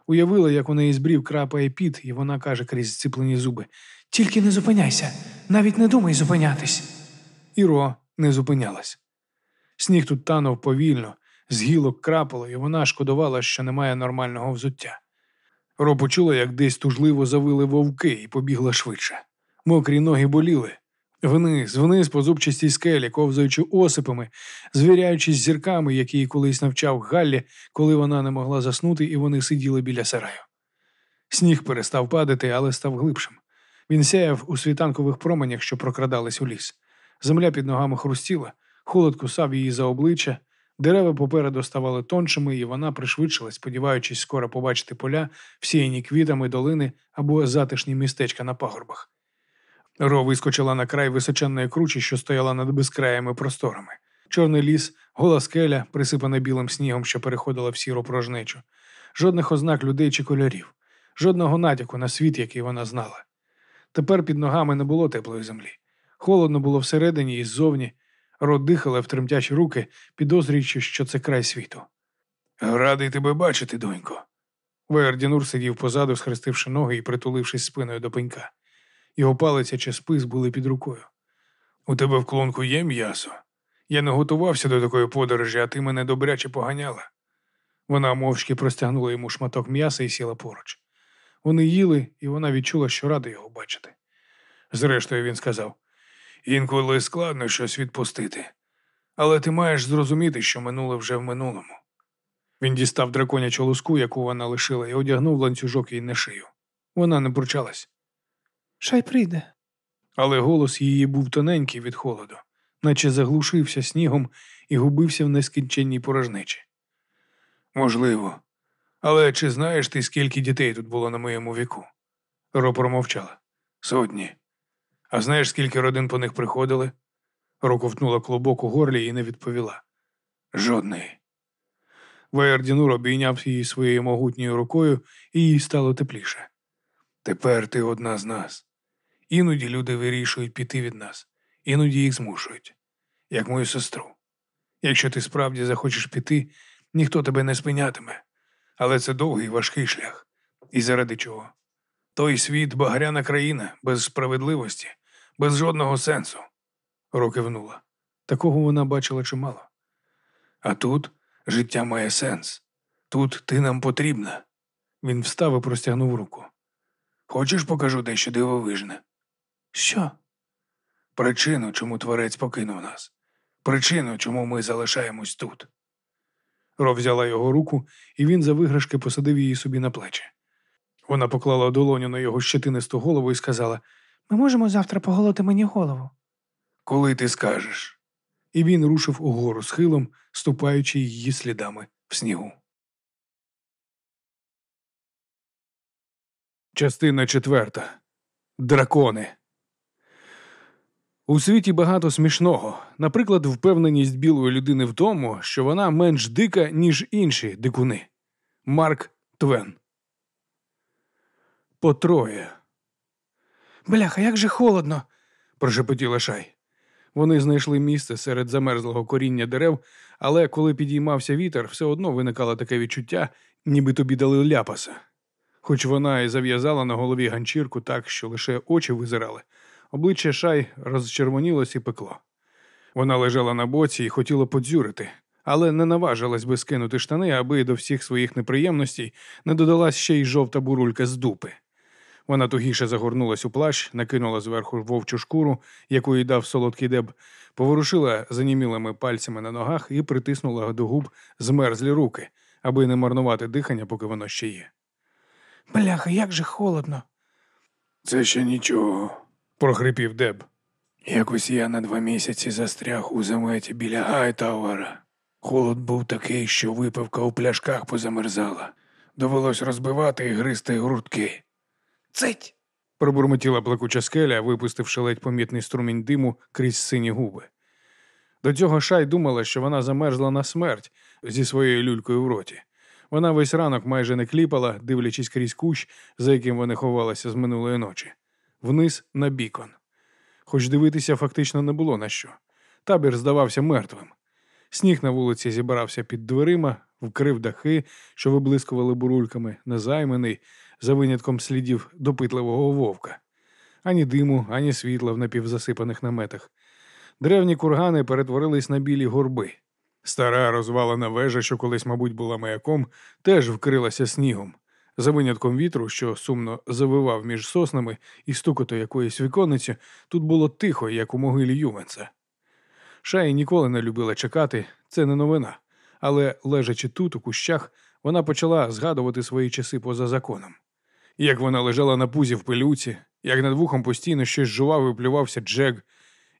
Уявила, як у неї збрів крапає піт, і вона каже крізь зціплені зуби Тільки не зупиняйся, навіть не думай зупинятись. І Ро не зупинялась. Сніг тут танув повільно, з гілок крапало, і вона шкодувала, що немає нормального взуття. Ро почула, як десь тужливо завили вовки і побігла швидше. Мокрі ноги боліли. Вниз, вниз по зубчастій скелі, ковзаючи осипами, звіряючись зірками, які її колись навчав Галлі, коли вона не могла заснути, і вони сиділи біля сараю. Сніг перестав падати, але став глибшим. Він сяяв у світанкових променях, що прокрадались у ліс. Земля під ногами хрустіла, холод кусав її за обличчя, дерева попереду ставали тоншими, і вона пришвидшилась, сподіваючись скоро побачити поля, всіяні квітами долини або затишні містечка на пагорбах. Ро вискочила на край височенної кручі, що стояла над безкраями просторами. Чорний ліс, гола скеля, присипана білим снігом, що переходила в сіру порожнечу. Жодних ознак людей чи кольорів, жодного натяку на світ, який вона знала. Тепер під ногами не було теплої землі. Холодно було всередині і ззовні. Ро дихала в тремтячі руки, підозрюючи, що це край світу. Радий тебе бачити, донько. Вердінур сидів позаду, схрестивши ноги і притулившись спиною до пенька. Його палиця чи спис були під рукою. У тебе в клонку є м'ясо. Я не готувався до такої подорожі, а ти мене добряче поганяла. Вона мовчки простягнула йому шматок м'яса і сіла поруч. Вони їли, і вона відчула, що рада його бачити. Зрештою, він сказав: інколи складно щось відпустити, але ти маєш зрозуміти, що минуле вже в минулому. Він дістав драконячу луску, яку вона лишила, і одягнув ланцюжок їй на шию. Вона не пручалась. Шай прийде. Але голос її був тоненький від холоду, наче заглушився снігом і губився в нескінченній порожнечі. Можливо. Але чи знаєш ти, скільки дітей тут було на моєму віку? Ро промовчала. Сотні. А знаєш, скільки родин по них приходили? Ро ковтнула клубок у горлі і не відповіла. Жодної. Вейердінур обійняв її своєю могутньою рукою, і їй стало тепліше. Тепер ти одна з нас. Іноді люди вирішують піти від нас, іноді їх змушують, як мою сестру. Якщо ти справді захочеш піти, ніхто тебе не спинятиме, але це довгий важкий шлях. І заради чого? Той світ багряна країна, без справедливості, без жодного сенсу. Ро кивнула. Такого вона бачила чимало. А тут життя має сенс. Тут ти нам потрібна. Він встав і простягнув руку. Хочеш, покажу дещо дивовижне? Що? Причину, чому творець покинув нас. Причину, чому ми залишаємось тут. Ро взяла його руку, і він за виграшки посадив її собі на плечі. Вона поклала долоню на його щетинисту голову і сказала: Ми можемо завтра поголоти мені голову. Коли ти скажеш. І він рушив угору схилом, ступаючи її слідами в снігу. Частина четверта. Дракони. У світі багато смішного. Наприклад, впевненість білої людини в тому, що вона менш дика, ніж інші дикуни. Марк Твен. По троє. Бляха, як же холодно. прошепотіла шай. Вони знайшли місце серед замерзлого коріння дерев, але коли підіймався вітер, все одно виникало таке відчуття, ніби тобі дали ляпаса. Хоч вона і зав'язала на голові ганчірку так, що лише очі визирали, обличчя шай розчервонілось і пекло. Вона лежала на боці і хотіла подзюрити, але не наважилась би скинути штани, аби до всіх своїх неприємностей не додалась ще й жовта бурулька з дупи. Вона тугіше загорнулась у плащ, накинула зверху вовчу шкуру, яку їй дав солодкий деб, поворушила занімілими пальцями на ногах і притиснула до губ змерзлі руки, аби не марнувати дихання, поки воно ще є. Бляха, як же холодно. Це ще нічого, прохрипів Деб. Якось я на два місяці застряг у заметі біля Гайтауера. Холод був такий, що випивка у пляшках позамерзала. Довелось розбивати і гризти грудки. Цить. пробурмотіла плакуча скеля, випустивши ледь помітний струмінь диму крізь сині губи. До цього Шай думала, що вона замерзла на смерть зі своєю люлькою в роті. Вона весь ранок майже не кліпала, дивлячись крізь кущ, за яким вони ховалися з минулої ночі, вниз на бікон. Хоч дивитися фактично не було на що. Табір здавався мертвим. Сніг на вулиці зібрався під дверима, вкрив дахи, що виблискували бурульками, незайманий, за винятком слідів допитливого вовка. Ані диму, ані світла в напівзасипаних наметах. Древні кургани перетворились на білі горби. Стара розвалена вежа, що колись, мабуть, була маяком, теж вкрилася снігом, За винятком вітру, що сумно завивав між соснами і стукото якоїсь віконниці, тут було тихо, як у могилі Ювенса. Шаї ніколи не любила чекати, це не новина. Але, лежачи тут, у кущах, вона почала згадувати свої часи поза законом. Як вона лежала на пузі в пилюці, як над вухом постійно щось жував і плювався Джек,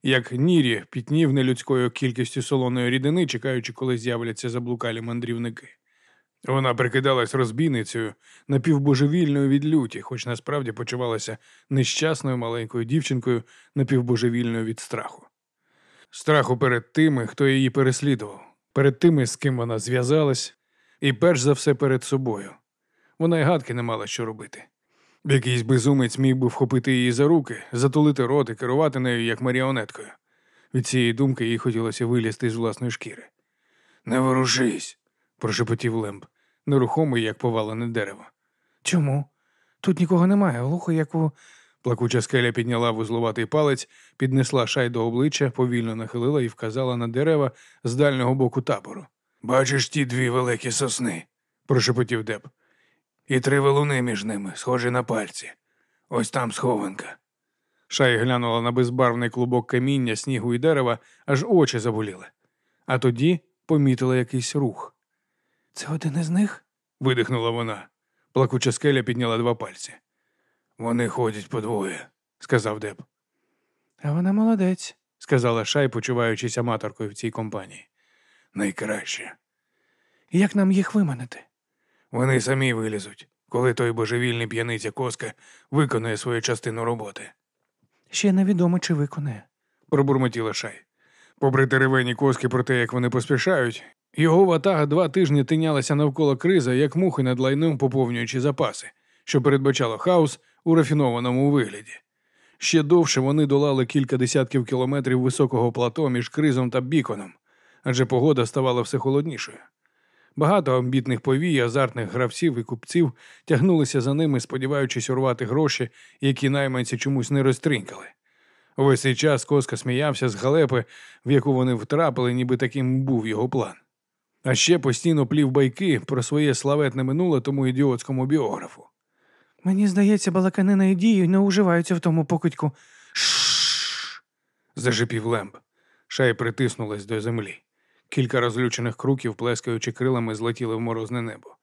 як Нірі пітнів нелюдською кількістю солоної рідини, чекаючи, коли з'являться заблукалі мандрівники. Вона прикидалась розбійницею, напівбожевільною від люті, хоч насправді почувалася нещасною маленькою дівчинкою, напівбожевільною від страху. Страху перед тими, хто її переслідував, перед тими, з ким вона зв'язалась, і перш за все перед собою. Вона й гадки не мала що робити. Якийсь безумець міг би вхопити її за руки, затулити рот і керувати нею як маріонеткою. Від цієї думки їй хотілося вилізти з власної шкіри. Не ворушись, прошепотів Лемб, нерухомий, як повалене дерево. Чому? Тут нікого немає, глухо, як у. Плакуча скеля підняла вузлуватий палець, піднесла шай до обличчя, повільно нахилила і вказала на дерева з дальнього боку табору. Бачиш ті дві великі сосни, прошепотів Деп. І три валуни між ними, схожі на пальці. Ось там схованка. Шай глянула на безбарвний клубок каміння, снігу і дерева, аж очі заболіли. А тоді помітила якийсь рух. Це один із них? видихнула вона. Плакуча скеля підняла два пальці. Вони ходять по двоє, сказав Деб. А вона молодець. сказала Шай, почуваючись аматоркою в цій компанії. Найкраще. Як нам їх виманити? Вони самі вилізуть, коли той божевільний п'яниця коска виконує свою частину роботи, Ще невідомо, чи виконає. пробурмотіла Шай. Попри теревені коски про те, як вони поспішають, його ватага два тижні тинялася навколо криза, як мухи над лайном, поповнюючи запаси, що передбачало хаос у рафінованому вигляді. Ще довше вони долали кілька десятків кілометрів високого плато між кризом та біконом, адже погода ставала все холоднішою. Багато амбітних повій, азартних гравців і купців тягнулися за ними, сподіваючись урвати гроші, які найманці чомусь не розтринькали. Увесь цей час Коска сміявся з галепи, в яку вони втрапили, ніби таким був його план. А ще постійно плів байки про своє славетне минуле тому ідіотському біографу. Мені здається, балаканина і дії не уживаються в тому покидьку. Шш. зашипів Лемб. Шай притиснулась до землі. Кілька розлючених круків, плескаючи крилами, злетіли в морозне небо.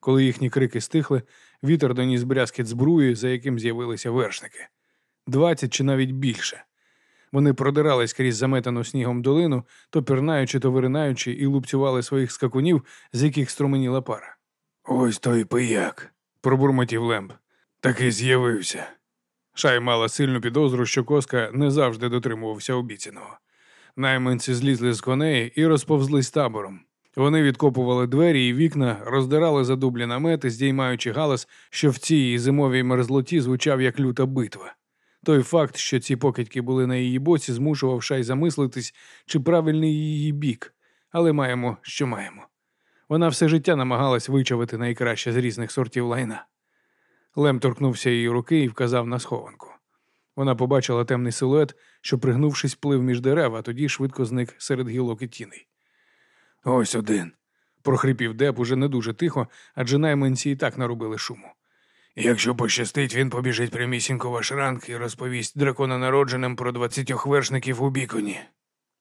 Коли їхні крики стихли, вітер доніс брязкіт збруї, за яким з'явилися вершники. Двадцять чи навіть більше. Вони продирались крізь заметану снігом долину, то пірнаючи, то виринаючи, і лупцювали своїх скакунів, з яких струменіла пара. Ось той пияк, пробурмотів Лемб. Таки з'явився. Шай мала сильну підозру, що коска не завжди дотримувався обіцяного. Найманці злізли з коней і розповзлись табором. Вони відкопували двері і вікна, роздирали задублі намети, здіймаючи галас, що в цій зимовій мерзлоті звучав як люта битва. Той факт, що ці покидьки були на її боці, змушував шай замислитись, чи правильний її бік, але маємо, що маємо. Вона все життя намагалась вичавити найкраще з різних сортів лайна. Лем торкнувся її руки і вказав на схованку. Вона побачила темний силует, що, пригнувшись, плив між дерев, а тоді швидко зник серед гілок і тіней. Ось один. прохрипів Деп уже не дуже тихо, адже найманці і так наробили шуму. Якщо пощастить, він побіжить прямісінько в ваш ранг і розповість дракононародженим про двадцятьох вершників у біконі.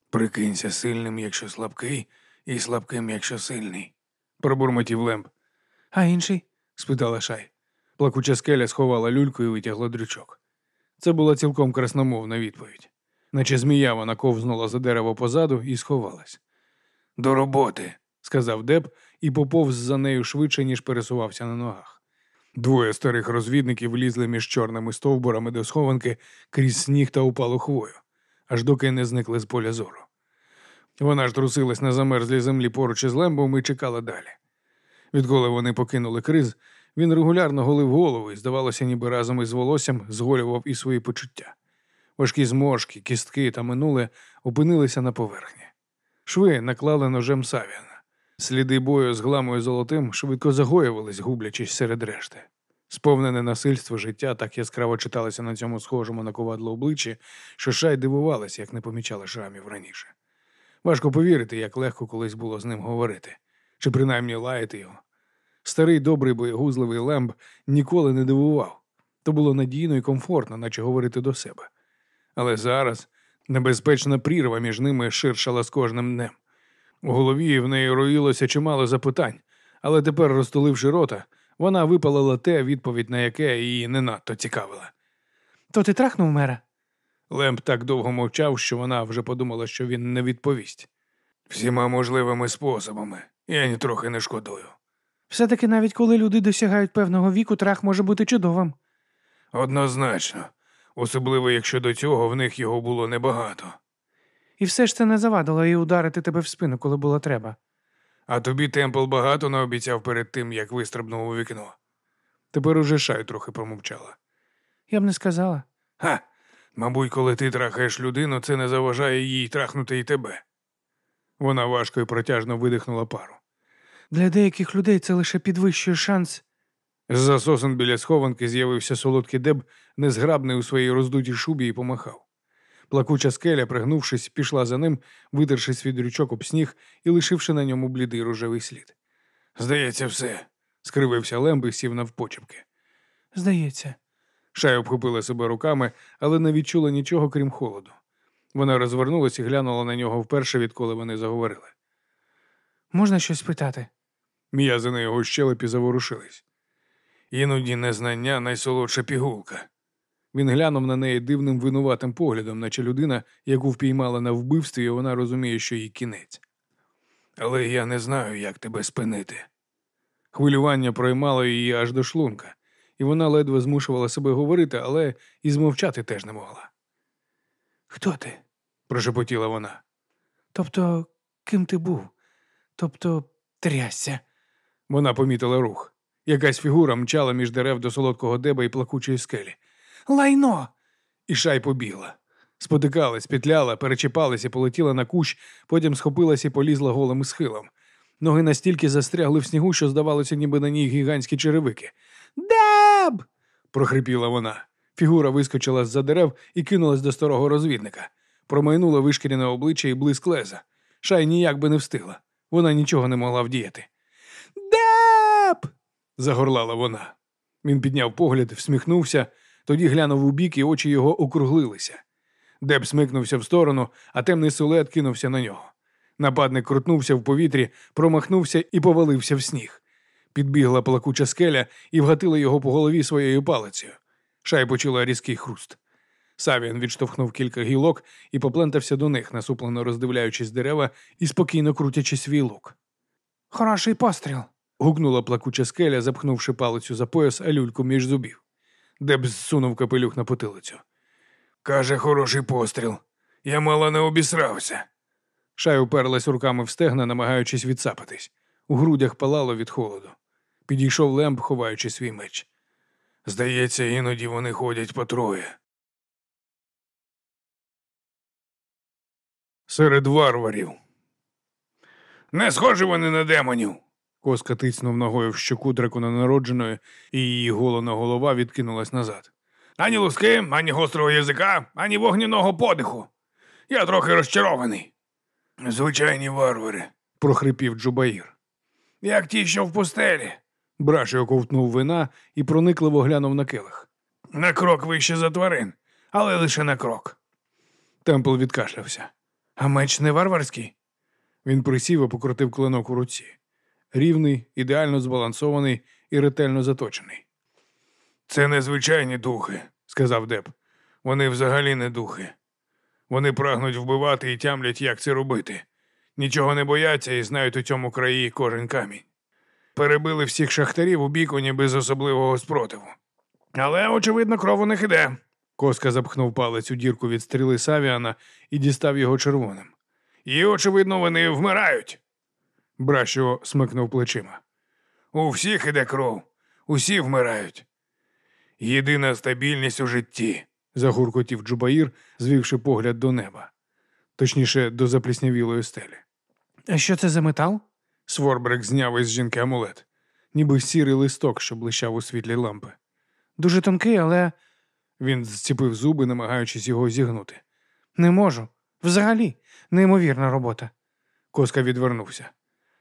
Прикинься сильним, якщо слабкий, і слабким, якщо сильний, пробурмотів Лемб. А інший? спитала Шай. Плакуча скеля сховала люльку і витягла дрючок. Це була цілком красномовна відповідь. Наче змія вона ковзнула за дерево позаду і сховалась. До роботи, сказав Деб і поповз за нею швидше, ніж пересувався на ногах. Двоє старих розвідників лізли між чорними стовбурами до схованки крізь сніг та упалу хвою, аж доки не зникли з поля зору. Вона ж трусилась на замерзлій землі поруч із лембом і чекала далі. Відколи вони покинули криз, він регулярно голив голову і, здавалося, ніби разом із волоссям зголював і свої почуття. Важкі зморшки, кістки та минуле опинилися на поверхні. Шви наклали ножем Савіана. Сліди бою з гламою золотим швидко загоювались, гублячись серед решти. Сповнене насильство життя так яскраво читалося на цьому схожому на ковадло обличчі, що шай дивувалася, як не помічала шрамів раніше. Важко повірити, як легко колись було з ним говорити, чи принаймні лаяти його. Старий добрий боєгузливий лемб ніколи не дивував. То було надійно і комфортно, наче говорити до себе. Але зараз небезпечна прірва між ними ширшала з кожним днем. У голові в неї роїлося чимало запитань, але тепер, розтуливши рота, вона випалила те, відповідь на яке її не надто цікавила. То ти трахнув мера? Лемб так довго мовчав, що вона вже подумала, що він не відповість. Всіма можливими способами. Я нітрохи не шкодую. Все-таки навіть коли люди досягають певного віку, трах може бути чудовим. Однозначно, особливо якщо до цього в них його було небагато. І все ж це не завадило їй ударити тебе в спину, коли було треба. А тобі Темпл багато наобіцяв перед тим, як вистрибнув у вікно. Тепер уже шай трохи промовчала. Я б не сказала. Ха, мабуть, коли ти трахаєш людину, це не заважає їй трахнути і тебе. Вона важко і протяжно видихнула пару. Для деяких людей це лише підвищує шанс. З-за сосен біля схованки з'явився солодкий деб, незграбний у своїй роздутій шубі і помахав. Плакуча скеля, пригнувшись, пішла за ним, витерши свій дрючок об сніг і лишивши на ньому блідий рожевий слід. Здається, все, скривився Лемб і сів навпочепки. Здається, Шай обхопила себе руками, але не відчула нічого, крім холоду. Вона розвернулася і глянула на нього вперше, відколи вони заговорили. можна щось питати? М'язи на його щелепі заворушились. Іноді незнання найсолодша пігулка. Він глянув на неї дивним винуватим поглядом, наче людина, яку впіймала на вбивстві, і вона розуміє, що їй кінець. Але я не знаю, як тебе спинити. Хвилювання проймало її аж до шлунка, і вона ледве змушувала себе говорити, але і змовчати теж не могла. Хто ти? прошепотіла вона. Тобто, ким ти був? Тобто, трясся. Вона помітила рух. Якась фігура мчала між дерев до солодкого деба і плакучої скелі. Лайно! І шай побігла. Спотикалась, петляла, перечіпалась і полетіла на кущ, потім схопилась і полізла голим схилом. Ноги настільки застрягли в снігу, що здавалося, ніби на ній гігантські черевики. Деб. прохрипіла вона. Фігура вискочила з-за дерев і кинулась до старого розвідника. Промайнула вишкіряне обличчя і блиск леза. Шай ніяк би не встигла. Вона нічого не могла вдіяти. Деб. загорлала вона. Він підняв погляд, всміхнувся, тоді глянув у бік, і очі його округлилися. Деб смикнувся в сторону, а темний силует кинувся на нього. Нападник крутнувся в повітрі, промахнувся і повалився в сніг. Підбігла плакуча скеля і вгатила його по голові своєю палицею. Шай почула різкий хруст. Савіан відштовхнув кілька гілок і поплентався до них, насуплено роздивляючись дерева і спокійно крутячи свій лук. Хороший постріл. Гукнула плакуча скеля, запхнувши палицю за пояс, а люльку між зубів. Деб зсунув капелюх на потилицю. Каже, хороший постріл. Я мало не обісрався. Шай уперлась руками в стегна, намагаючись відсапатись. У грудях палало від холоду. Підійшов лемб, ховаючи свій меч. Здається, іноді вони ходять по троє. Серед варварів. Не схожі вони на демонів. Коска тицнув ногою в щоку дракононародженої, і її голона голова відкинулась назад. Ані луски, ані гострого язика, ані вогняного подиху. Я трохи розчарований. Звичайні варвари, прохрипів Джубаїр. Як ті, що в пустелі. Брашо ковтнув вина і проникливо глянув на келих. На крок вище за тварин, але лише на крок. Темпл відкашлявся. А меч не варварський? Він присів і покрутив клинок у руці. Рівний, ідеально збалансований і ретельно заточений. Це незвичайні духи, сказав Деб. Вони взагалі не духи. Вони прагнуть вбивати і тямлять, як це робити. Нічого не бояться і знають у цьому краї кожен камінь. Перебили всіх шахтарів у біконі без особливого спротиву. Але, очевидно, кров у них іде. Коска запхнув палець у дірку від стріли Савіана і дістав його червоним. І, очевидно, вони вмирають. Брашо смикнув плечима. У всіх іде кров, усі вмирають. Єдина стабільність у житті, загуркотів Джубаїр, звівши погляд до неба, точніше, до запліснявілої стелі. А що це за метал? Сворбрек зняв із жінки амулет, ніби сірий листок, що блищав у світлі лампи. Дуже тонкий, але Він зціпив зуби, намагаючись його зігнути. не можу. Взагалі, неймовірна робота. Коска відвернувся.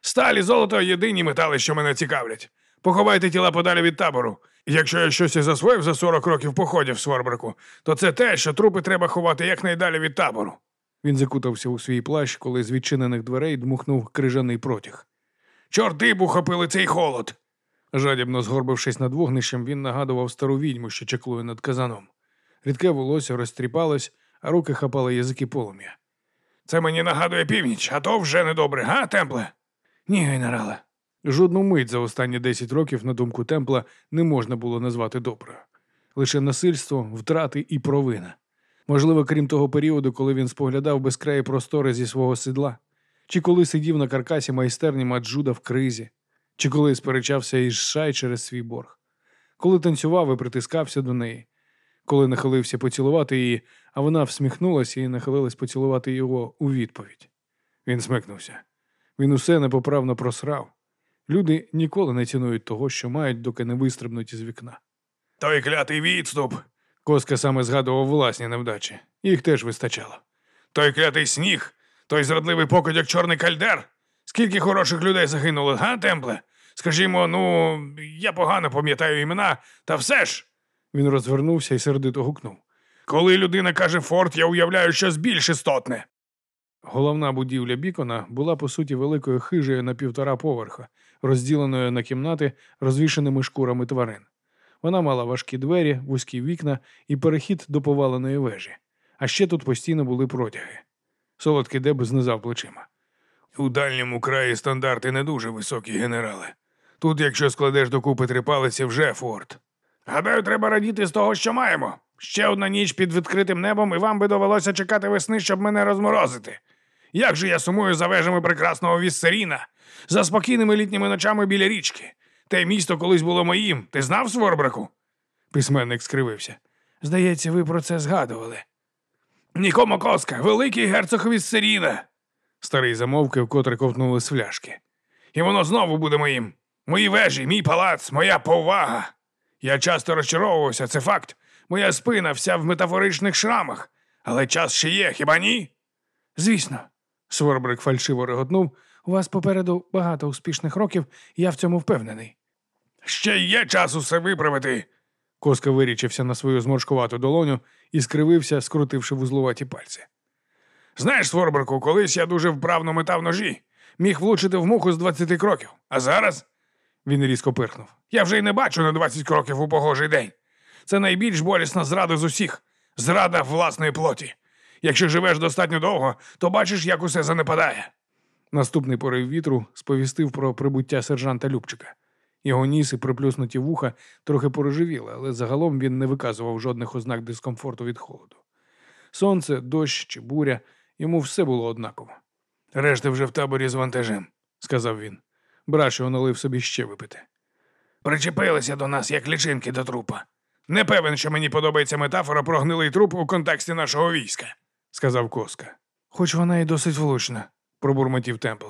Сталі золото єдині метали, що мене цікавлять. Поховайте тіла подалі від табору. Якщо я щось і засвоїв за 40 років походів в Сворбрику, то це те, що трупи треба ховати якнайдалі від табору. Він закутався у свій плащ, коли з відчинених дверей дмухнув крижаний протяг. Чорти б ухопили цей холод. Жадібно згорбившись над вогнищем, він нагадував стару відьму, що чеклує над казаном. Рідке волосся розтріпалось, а руки хапали язики полум'я. Це мені нагадує північ, а то вже недобре, га, темпле? Ні, генерале. Жодну мить за останні 10 років, на думку темпла, не можна було назвати доброю. Лише насильство, втрати і провина. Можливо, крім того періоду, коли він споглядав безкраї простори зі свого седла, чи коли сидів на каркасі майстерні Маджуда в кризі, чи коли сперечався із Шай через свій борг, коли танцював і притискався до неї, коли нахилився поцілувати її, а вона всміхнулася і нахилилась поцілувати його у відповідь. Він смикнувся. Він усе непоправно просрав. Люди ніколи не цінують того, що мають, доки не вистрибнуть із вікна. Той клятий відступ. Коска саме згадував власні невдачі. Їх теж вистачало. Той клятий сніг, той зрадливий покидьок чорний кальдер. Скільки хороших людей загинуло, га, темпле? Скажімо, ну, я погано пам'ятаю імена, та все ж. Він розвернувся і сердито гукнув. Коли людина каже форт, я уявляю щось більш істотне. Головна будівля Бікона була по суті великою хижею на півтора поверха, розділеною на кімнати розвішеними шкурами тварин. Вона мала важкі двері, вузькі вікна і перехід до поваленої вежі. А ще тут постійно були протяги. Солодкий Деб знизав плечима. У дальньому краї стандарти не дуже високі, генерале. Тут, якщо складеш докупи три палиці, вже форт. Гадаю, треба радіти з того, що маємо. Ще одна ніч під відкритим небом, і вам би довелося чекати весни, щоб мене розморозити. Як же я сумую за вежами прекрасного Віссеріна, за спокійними літніми ночами біля річки. Те місто колись було моїм. Ти знав Сворбраку? Письменник скривився. Здається, ви про це згадували. Нікомо коска, великий герцог Віссеріна. Старий замовки вкотре ковтнули з фляшки. І воно знову буде моїм. Мої вежі, мій палац, моя повага. Я часто розчаровувався, це факт. Моя спина вся в метафоричних шрамах. Але час ще є, хіба ні? Звісно, Сворбрик фальшиво реготнув. У вас попереду багато успішних років, я в цьому впевнений. Ще є час усе виправити. Коска вирічився на свою зморшкувату долоню і скривився, скрутивши вузлуваті пальці. Знаєш, Сворбрику, колись я дуже вправно метав ножі, міг влучити в муху з 20 кроків. А зараз він різко пирхнув. Я вже й не бачу на 20 кроків у погожий день. Це найбільш болісна зрада з усіх зрада власної плоті. Якщо живеш достатньо довго, то бачиш, як усе занепадає. Наступний порив вітру сповістив про прибуття сержанта Любчика. Його ніс і приплюснуті вуха трохи порожевіли, але загалом він не виказував жодних ознак дискомфорту від холоду. Сонце, дощ чи буря, йому все було однаково. Решта вже в таборі з вантажем, сказав він. Брашо налив собі ще випити. Причепилися до нас, як лічинки до трупа. Не певен, що мені подобається метафора про гнилий труп у контексті нашого війська, сказав Коска. Хоч вона і досить влучна, пробурмотів Темпл.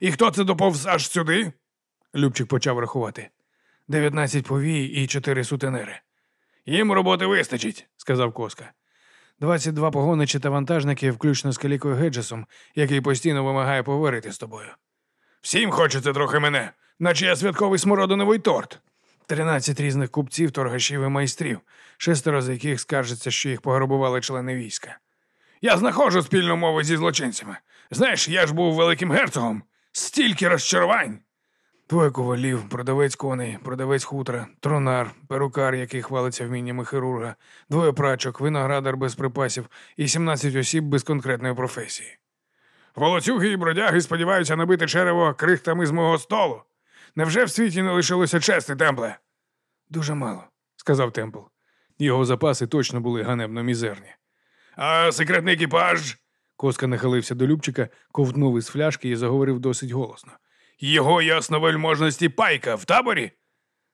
І хто це доповз аж сюди? Любчик почав рахувати. Дев'ятнадцять повій і чотири сутенери. Їм роботи вистачить, сказав Коска. Двадцять два погоничі та вантажники, включно з Калікою Геджесом, який постійно вимагає поговорити з тобою. Всім хочеться трохи мене, наче я святковий смородиновий торт. Тринадцять різних купців, торгашів і майстрів, шестеро з яких скаржаться, що їх пограбували члени війська. Я знаходжу спільну мову зі злочинцями. Знаєш, я ж був великим герцогом. Стільки розчарувань. Двоє ковалів, продавець коней, продавець хутра, тронар, перукар, який хвалиться вміннями хірурга, двоє прачок, виноградар без припасів і 17 осіб без конкретної професії. Волоцюги і бродяги сподіваються набити черево крихтами з мого столу. Невже в світі не лишилося чести, темпле? Дуже мало, сказав Темпл. Його запаси точно були ганебно мізерні. А секретний екіпаж. Коска нахилився до Любчика, ковтнув із фляшки і заговорив досить голосно. Його ясновельможності пайка в таборі?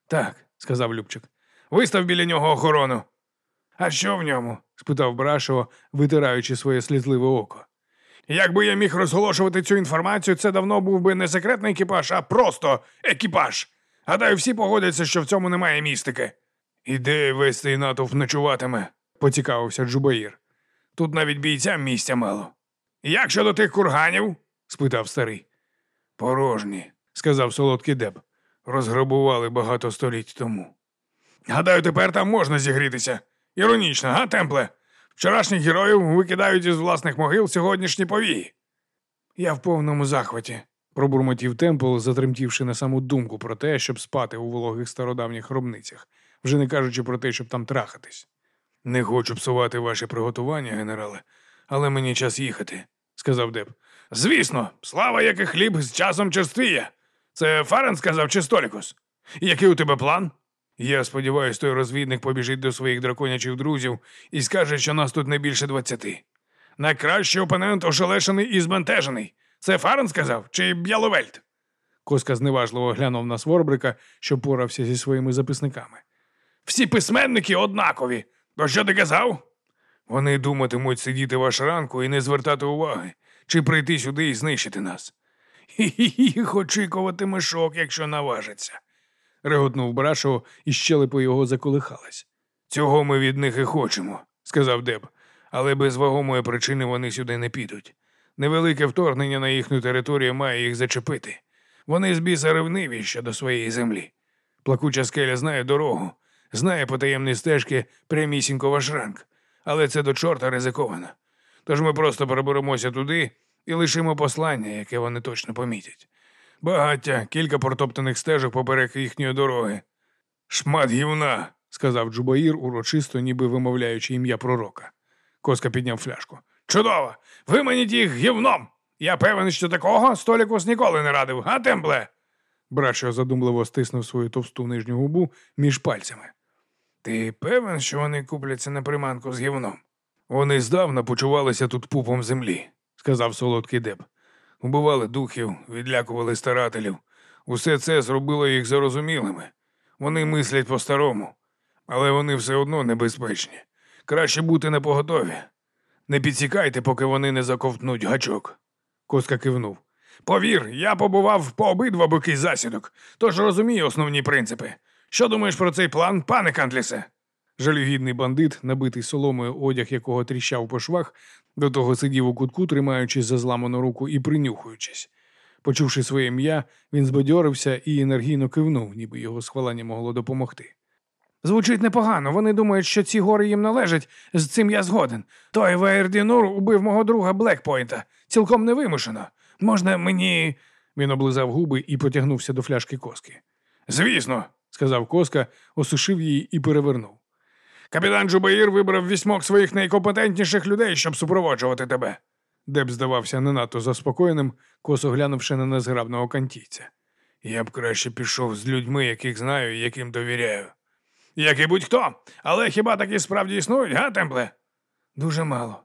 Так, сказав Любчик. Вистав біля нього охорону. А що в ньому? спитав Брашево, витираючи своє слізливе око. Якби я міг розголошувати цю інформацію, це давно був би не секретний екіпаж, а просто екіпаж. Гадаю, всі погодяться, що в цьому немає містики. І де весь цей натовп ночуватиме, поцікавився Джубаїр. Тут навіть бійцям місця мало. Як щодо тих курганів? спитав старий. Порожні, сказав солодкий деб. розграбували багато століть тому. Гадаю, тепер там можна зігрітися. Іронічно, га, Темпле? Вчорашніх героїв викидають із власних могил сьогоднішні повії. Я в повному захваті, пробурмотів Темпл, затремтівши на саму думку про те, щоб спати у вологих стародавніх гробницях, вже не кажучи про те, щоб там трахатись. Не хочу псувати ваші приготування, генерале, але мені час їхати, сказав Деп. Звісно, слава, як і хліб з часом черствіє. Це Фарен сказав чи Столікус? Який у тебе план? Я сподіваюся, той розвідник побіжить до своїх драконячих друзів і скаже, що нас тут не більше двадцяти. Найкращий опонент ошелешений і збентежений. Це Фарен сказав чи Б'яловельт? Коска зневажливо глянув на Сворбрика, що порався зі своїми записниками. Всі письменники однакові. То що ти казав? Вони думатимуть сидіти ваш ранку і не звертати уваги, чи прийти сюди і знищити нас. Хі-хі-хі, очікувати мишок, якщо наважиться. Реготнув Брашо, і щелепи його заколихались. Цього ми від них і хочемо, сказав Деб, але без вагомої причини вони сюди не підуть. Невелике вторгнення на їхню територію має їх зачепити. Вони з біса ревниві щодо своєї землі. Плакуча скеля знає дорогу, знає потаємні стежки прямісінько ваш ранг, але це до чорта ризиковано. Тож ми просто переберемося туди і лишимо послання, яке вони точно помітять. Багаття, кілька протоптаних стежок поперек їхньої дороги. Шмат гівна, сказав Джубаїр, урочисто, ніби вимовляючи ім'я пророка. Коска підняв фляжку. Чудово! Виманіть їх гівном! Я певен, що такого Столікус ніколи не радив, а темпле? Брачо задумливо стиснув свою товсту нижню губу між пальцями. Ти певен, що вони купляться на приманку з гівном? Вони здавна почувалися тут пупом землі, сказав солодкий деб. Убивали духів, відлякували старателів. Усе це зробило їх зарозумілими. Вони мислять по-старому, але вони все одно небезпечні. Краще бути на поготові. Не підсікайте, поки вони не заковтнуть гачок. Коска кивнув. Повір, я побував по обидва боки засідок, тож розумію основні принципи. Що думаєш про цей план, пане Кантлісе? Жалюгідний бандит, набитий соломою одяг, якого тріщав по швах, до того сидів у кутку, тримаючись за зламану руку і принюхуючись. Почувши своє ім'я, він збадьорився і енергійно кивнув, ніби його схвалення могло допомогти. Звучить непогано. Вони думають, що ці гори їм належать, з цим я згоден. Той Вейрдінур убив мого друга Блекпойнта. Цілком невимушено. Можна мені. Він облизав губи і потягнувся до фляжки коски. Звісно, сказав коска, осушив її і перевернув. Капітан Джубаїр вибрав вісьмок своїх найкомпетентніших людей, щоб супроводжувати тебе. Деб здавався не надто заспокоєним, косо глянувши на незграбного кантійця. Я б краще пішов з людьми, яких знаю і яким довіряю. Як і будь-хто, але хіба такі справді існують, га, Темпле? Дуже мало.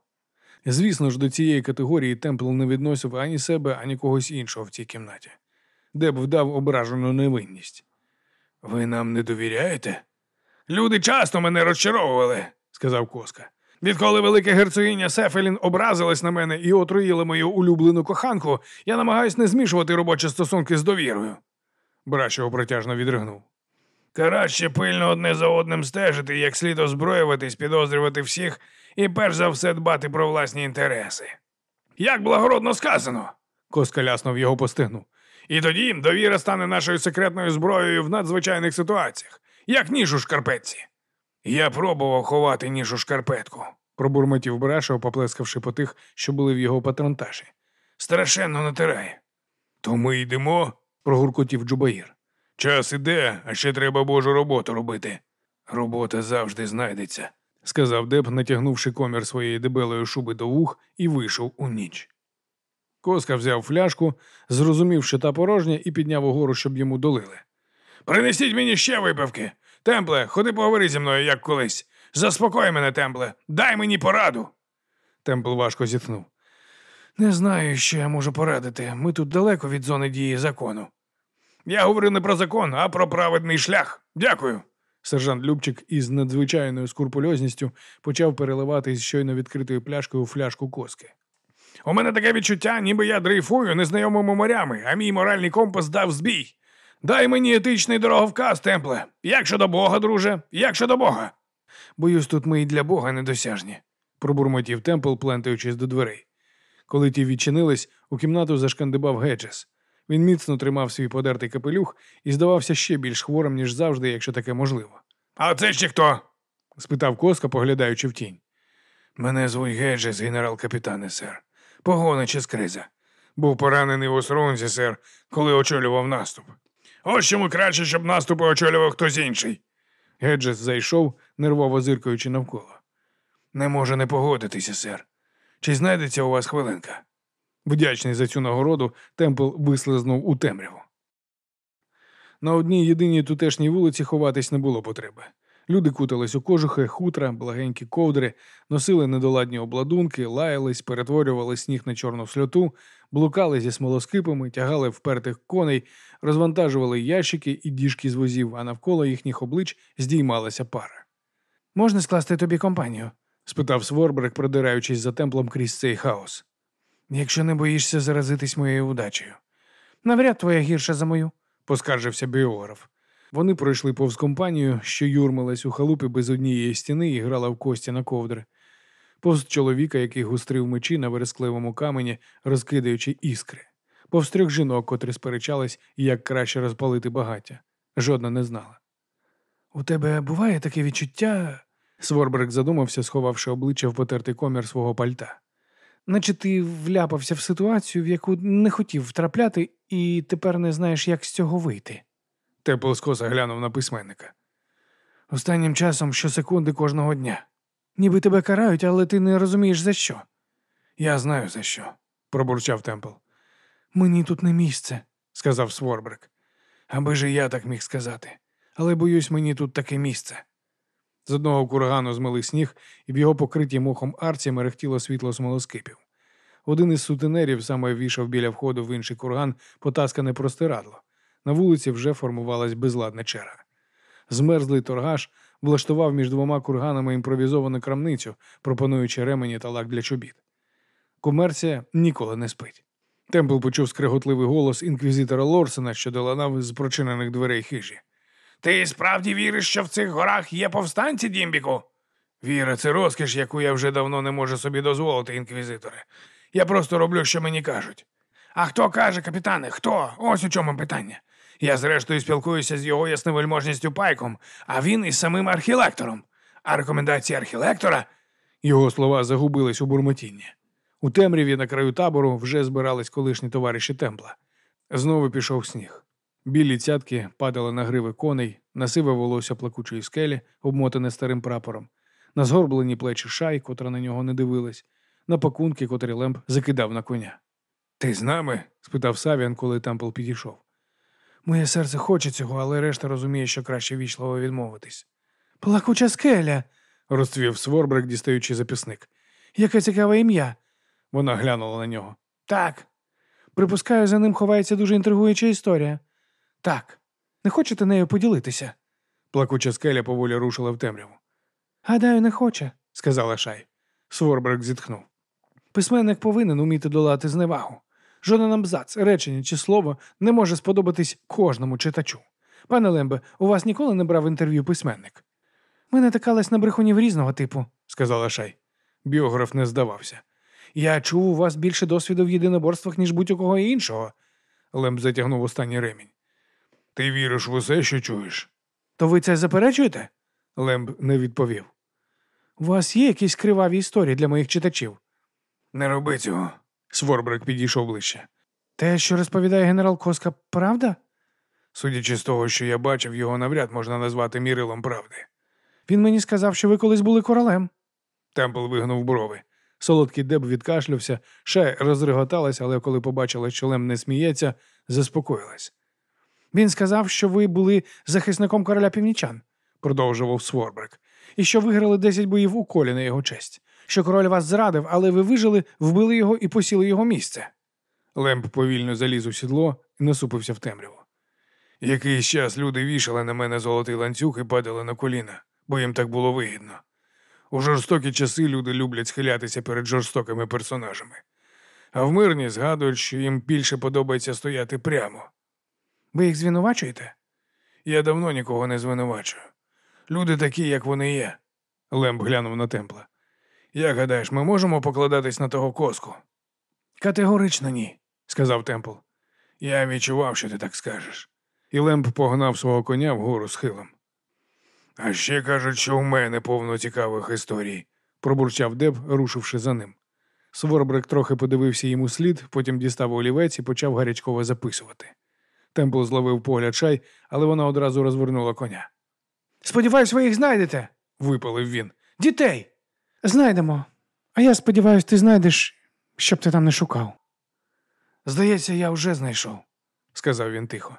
Звісно ж, до цієї категорії Темпл не відносив ані себе, ані когось іншого в цій кімнаті. Деб вдав ображену невинність. Ви нам не довіряєте? Люди часто мене розчаровували, сказав Коска. Відколи велика герцогиня Сефелін образилась на мене і отруїла мою улюблену коханку, я намагаюсь не змішувати робочі стосунки з довірою. Брачого протяжно відригнув. Краще пильно одне за одним стежити, як слід озброюватись, підозрювати всіх і перш за все дбати про власні інтереси. Як благородно сказано, Коска ляснув його постигнув. І тоді довіра стане нашою секретною зброєю в надзвичайних ситуаціях, як ніж у шкарпетці. Я пробував ховати ніж у шкарпетку, пробурмотів Брашов, поплескавши по тих, що були в його патронтажі. Страшенно натирає. То ми йдемо, прогуркотів Джубаїр. Час іде, а ще треба божу роботу робити. Робота завжди знайдеться, сказав Деб, натягнувши комір своєї дебелої шуби до вух і вийшов у ніч. Коска взяв фляжку, зрозумів, що та порожня, і підняв угору, щоб йому долили. Принесіть мені ще випивки. Темпле, ходи поговори зі мною, як колись. Заспокой мене, Темпле, дай мені пораду. Темпл важко зітхнув. Не знаю, що я можу порадити. Ми тут далеко від зони дії закону. Я говорю не про закон, а про праведний шлях. Дякую. Сержант Любчик із надзвичайною скурпульозністю почав переливати з щойно відкритою пляшкою фляжку коски. У мене таке відчуття, ніби я дрейфую незнайомими морями, а мій моральний компас дав збій. Дай мені етичний дороговказ, темпле. Як щодо Бога, друже, як щодо Бога. Боюсь, тут ми і для Бога недосяжні, пробурмотів темпл, плентаючись до дверей. Коли ті відчинились, у кімнату зашкандибав Геджес. Він міцно тримав свій подертий капелюх і здавався ще більш хворим, ніж завжди, якщо таке можливо. А це ще хто? спитав коска, поглядаючи в тінь. Мене звуть Геджес, генерал-капітане, сер. Погони чи скриза. Був поранений в осоронзі, сер, коли очолював наступ. Ось чому краще, щоб наступи очолював хтось інший. Геджес зайшов, нервово зиркаючи навколо. Не можу не погодитися, сер. Чи знайдеться у вас хвилинка? Вдячний за цю нагороду, Темпл вислизнув у темряву. На одній єдиній тутешній вулиці ховатись не було потреби. Люди кутались у кожухи, хутра, благенькі ковдри, носили недоладні обладунки, лаялись, перетворювали сніг на чорну сльоту, блукали зі смолоскипами, тягали впертих коней, розвантажували ящики і діжки з возів, а навколо їхніх облич здіймалася пара. Можна скласти тобі компанію? спитав Сворбрек, продираючись за темплом крізь цей хаос. Якщо не боїшся заразитись моєю удачею. Навряд твоя гірша за мою, поскаржився біограф. Вони пройшли повз компанію, що юрмилась у халупі без однієї стіни і грала в кості на ковдри, повз чоловіка, який густрив мечі на верескливому камені, розкидаючи іскри, повз трьох жінок, котрі сперечались, як краще розпалити багаття. Жодна не знала. У тебе буває таке відчуття, Сворберг задумався, сховавши обличчя в потертий комір свого пальта. Наче ти вляпався в ситуацію, в яку не хотів втрапляти, і тепер не знаєш, як з цього вийти. Тепл скоса глянув на письменника. Останнім часом щосекунди кожного дня. Ніби тебе карають, але ти не розумієш за що. Я знаю за що, пробурчав Темпл. Мені тут не місце, сказав Сворбрик. Аби же я так міг сказати. Але боюсь, мені тут таке місце. З одного кургану змили сніг, і в його покритій мохом арці мерехтіло світло смолоскипів. Один із сутенерів саме вішав біля входу в інший курган потаскане простирадло. На вулиці вже формувалась безладна черга. Змерзлий торгаш влаштував між двома курганами імпровізовану крамницю, пропонуючи ремені та лак для чобіт. Комерція ніколи не спить. Темпл почув скреготливий голос інквізитора Лорсена, що доланав з прочинених дверей хижі. Ти справді віриш, що в цих горах є повстанці, Дімбіку? Віра, це розкіш, яку я вже давно не можу собі дозволити, інквізиторе. Я просто роблю, що мені кажуть. А хто каже, капітане, хто? Ось у чому питання. Я, зрештою, спілкуюся з його ясневельможністю пайком, а він із самим архілектором. А рекомендації архілектора. Його слова загубились у бурмотінні. У темряві на краю табору вже збирались колишні товариші темпла. Знову пішов сніг. Білі цятки падали на гриви коней, на сиве волосся плакучої скелі, обмотане старим прапором, на згорблені плечі шай, котра на нього не дивилась, на пакунки, котрі Лемп закидав на коня. Ти з нами? спитав Савіан, коли Темпл підійшов. Моє серце хоче цього, але решта розуміє, що краще вічливо відмовитись. Плакуча скеля, розцвів Сворбрек, дістаючи записник. Яке цікаве ім'я. Вона глянула на нього. Так. Припускаю, за ним ховається дуже інтригуюча історія. Так. Не хочете нею поділитися? Плакуча скеля поволі рушила в темряву. Гадаю, не хоче, сказала Шай. Сворбрек зітхнув. Письменник повинен уміти долати зневагу. Жоден абзац, речення чи слово не може сподобатись кожному читачу. Пане Лембе, у вас ніколи не брав інтерв'ю письменник? Ми натикались на брехунів різного типу, сказала Шай. Біограф не здавався. Я чув у вас більше досвіду в єдиноборствах, ніж будь-якого іншого. Лемб затягнув останній ремінь. Ти віриш в усе, що чуєш? То ви це заперечуєте? Лемб не відповів. У вас є якісь криваві історії для моїх читачів? Не роби цього. Сворбрик підійшов ближче. Те, що розповідає генерал Коска, правда? Судячи з того, що я бачив, його навряд можна назвати мірилом правди. Він мені сказав, що ви колись були королем. Темпл вигнув брови. Солодкий деб відкашлявся, шай розреготалась, але коли побачила, що Лем не сміється, заспокоїлась. Він сказав, що ви були захисником короля північан, продовжував Сворбрик, і що виграли 10 боїв у колі на його честь, що король вас зрадив, але ви вижили, вбили його і посіли його місце. Лемп повільно заліз у сідло і насупився в темряву. Якийсь час люди вішали на мене золотий ланцюг і падали на коліна, бо їм так було вигідно. У жорстокі часи люди люблять схилятися перед жорстокими персонажами, а в мирні згадують, що їм більше подобається стояти прямо. Ви їх звинувачуєте? Я давно нікого не звинувачую. Люди такі, як вони є. Лемб глянув на темпла. Як гадаєш, ми можемо покладатись на того коску? Категорично ні, сказав Темпл. Я відчував, що ти так скажеш. І Лемп погнав свого коня вгору схилом. А ще кажуть, що у мене повно цікавих історій, пробурчав Деб, рушивши за ним. Сворбрик трохи подивився йому слід, потім дістав олівець і почав гарячково записувати. Темпл зловив погляд шай, але вона одразу розвернула коня. Сподіваюсь, ви їх знайдете. Випалив він. Дітей. Знайдемо. А я сподіваюся, ти знайдеш, щоб ти там не шукав. Здається, я вже знайшов, сказав він тихо,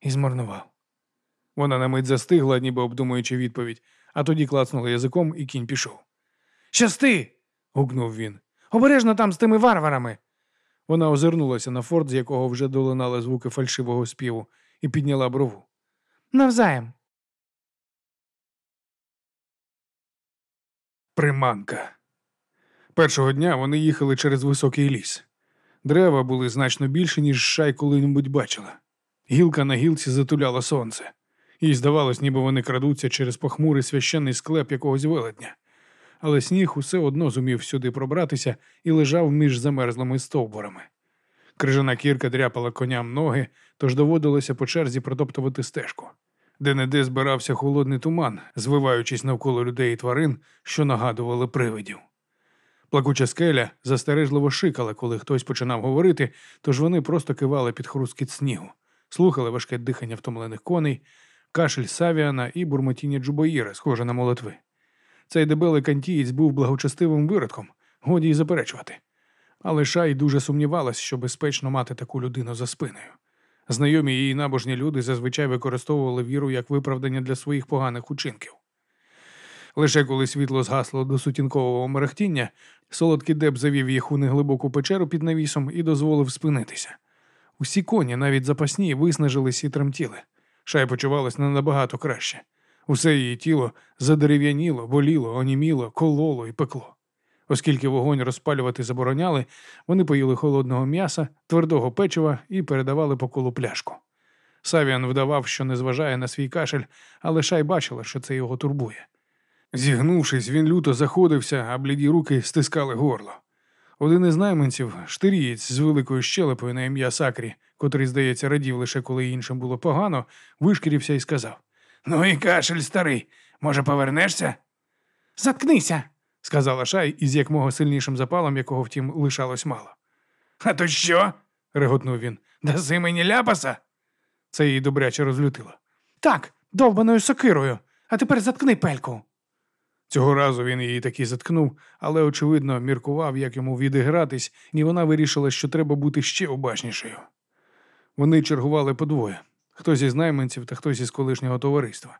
і змарнував. Вона на мить застигла, ніби обдумуючи відповідь, а тоді клацнула язиком, і кінь пішов. Щасти. гукнув він. Обережно там з тими варварами. Вона озирнулася на форт, з якого вже долинали звуки фальшивого співу, і підняла брову. Навзаєм. Приманка. Першого дня вони їхали через високий ліс. Дерева були значно більше, ніж шай коли-небудь бачила. Гілка на гілці затуляла сонце. Їй здавалось, ніби вони крадуться через похмурий священний склеп якогось велетня. Але сніг усе одно зумів сюди пробратися і лежав між замерзлими стовбурами. Крижана кірка дряпала коням ноги, тож доводилося по черзі протоптувати стежку. Де-не-де збирався холодний туман, звиваючись навколо людей і тварин, що нагадували привидів. Плакуча скеля застережливо шикала, коли хтось починав говорити, тож вони просто кивали під хрусткіт снігу, слухали важке дихання втомлених коней, кашель савіана і бурмотіння джубоїра, схоже на молитви. Цей дебелий кантієць був благочестивим виродком, годі й заперечувати. Але Шай дуже сумнівалась, що безпечно мати таку людину за спиною. Знайомі її набожні люди зазвичай використовували віру як виправдання для своїх поганих учинків. Лише коли світло згасло до сутінкового мерехтіння, солодкий деб завів їх у неглибоку печеру під навісом і дозволив спинитися. Усі коні, навіть запасні, виснажились і тремтіли. Шай почувалась не набагато краще. Усе її тіло задерев'яніло, боліло, оніміло, кололо і пекло. Оскільки вогонь розпалювати забороняли, вони поїли холодного м'яса, твердого печива і передавали по колу пляшку. Савіан вдавав, що не зважає на свій кашель, але Шай бачила, що це його турбує. Зігнувшись, він люто заходився, а бліді руки стискали горло. Один із найманців, штирієць з великою щелепою на ім'я Сакрі, котрий, здається, радів лише коли іншим було погано, вишкірився і сказав: Ну і кашель старий, може, повернешся? Заткнися. сказала Шай із якмого сильнішим запалом, якого, втім, лишалось мало. А то що? реготнув він. Даси мені ляпаса? Це її добряче розлютило. Так, довбаною сокирою. А тепер заткни пельку. Цього разу він її таки заткнув, але, очевидно, міркував, як йому відігратись, і вона вирішила, що треба бути ще обачнішою. Вони чергували подвоє хтось із найманців та хтось із колишнього товариства,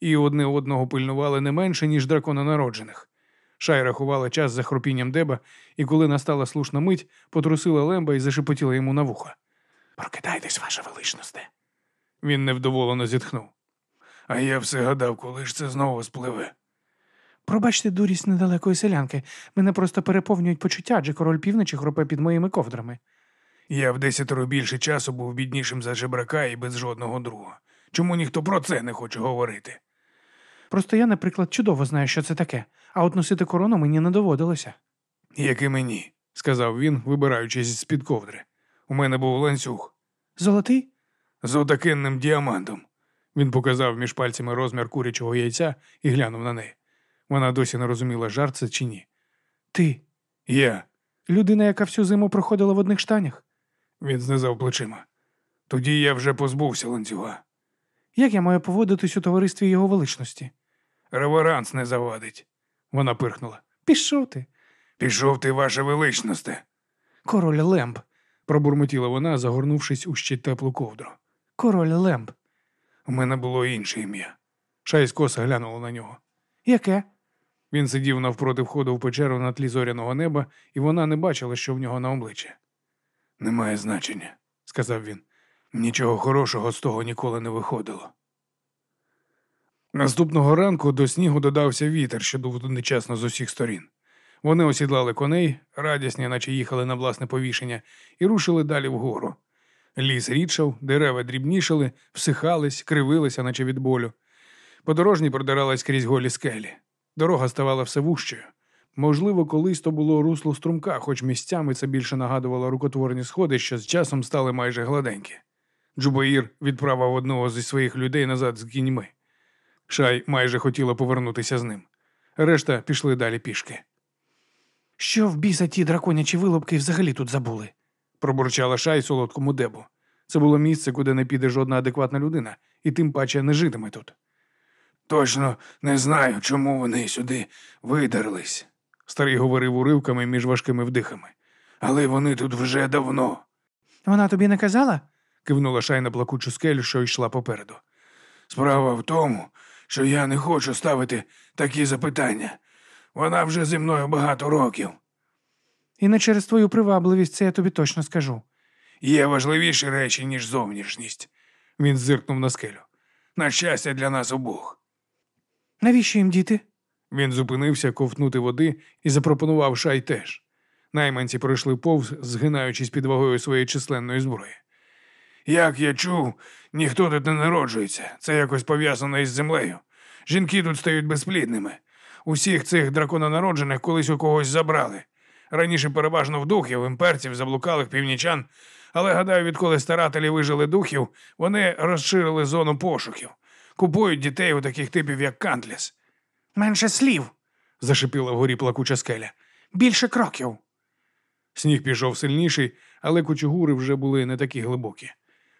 і одне одного пильнували не менше, ніж дракона народжених. Шай рахувала час за хропінням деба, і коли настала слушна мить, потрусила лемба і зашепотіла йому на вуха. Прокидайтесь, ваша величносте. Він невдоволено зітхнув. А я все гадав, коли ж це знову спливе. Пробачте дурість недалекої селянки. Мене просто переповнюють почуття, адже король півночі хропе під моїми ковдрами. Я в десятеро більше часу був біднішим за жебрака і без жодного друга. Чому ніхто про це не хоче говорити? Просто я, наприклад, чудово знаю, що це таке, а от носити корону мені не доводилося. Як і мені, сказав він, вибираючись з під ковдри. У мене був ланцюг Золотий? з отакенним діамантом. Він показав між пальцями розмір курячого яйця і глянув на неї. Вона досі не розуміла, жарт це чи ні. Ти. Я. Людина, яка всю зиму проходила в одних штанях. Він знизав плечима. Тоді я вже позбувся ланцюга. Як я маю поводитись у товаристві його величності? Реверанс не завадить. Вона пирхнула. Пішов ти. Пішов ти, ваше величносте. Король Лемб. пробурмотіла вона, загорнувшись у ще теплу ковдру. Король Лемб. У мене було інше ім'я. Шай скоса глянула на нього. Яке? Він сидів навпроти входу в печеру на тлі зоряного неба, і вона не бачила, що в нього на обличчі. Немає значення, сказав він. Нічого хорошого з того ніколи не виходило. Наступного ранку до снігу додався вітер, що дув нечесно з усіх сторін. Вони осідлали коней, радісні, наче їхали на власне повішення, і рушили далі вгору. Ліс рідшав, дерева дрібнішали, всихались, кривилися, наче від болю. Подорожні продирались крізь голі скелі. Дорога ставала все вужчою. Можливо, колись то було русло струмка, хоч місцями це більше нагадувало рукотворні сходи, що з часом стали майже гладенькі. Джубаїр відправив одного зі своїх людей назад з кіньми. Шай майже хотіла повернутися з ним. Решта пішли далі пішки. Що в біса ті драконячі вилупки взагалі тут забули? Пробурчала шай солодкому дебу. Це було місце, куди не піде жодна адекватна людина, і тим паче не житиме тут. Точно не знаю, чому вони сюди видерлись, старий говорив уривками між важкими вдихами. Але вони тут вже давно. Вона тобі не казала? кивнула шай на плакучу скелю, що йшла попереду. Справа в тому, що я не хочу ставити такі запитання. Вона вже зі мною багато років. І не через твою привабливість, це я тобі точно скажу. Є важливіші речі, ніж зовнішність. Він зиркнув на скелю. На щастя, для нас обох. Навіщо їм діти? Він зупинився ковтнути води і запропонував шай теж. Найманці пройшли повз, згинаючись під вагою своєї численної зброї. Як я чув, ніхто тут не народжується. Це якось пов'язано із землею. Жінки тут стають безплідними. Усіх цих дракононароджених колись у когось забрали. Раніше переважно в духів, імперців, заблукалих північан, але гадаю, відколи старателі вижили духів, вони розширили зону пошуків, купують дітей у таких типів, як Кантліс. Менше слів, зашипіла вгорі плакуча скеля. більше кроків. Сніг пішов сильніший, але кучугури вже були не такі глибокі.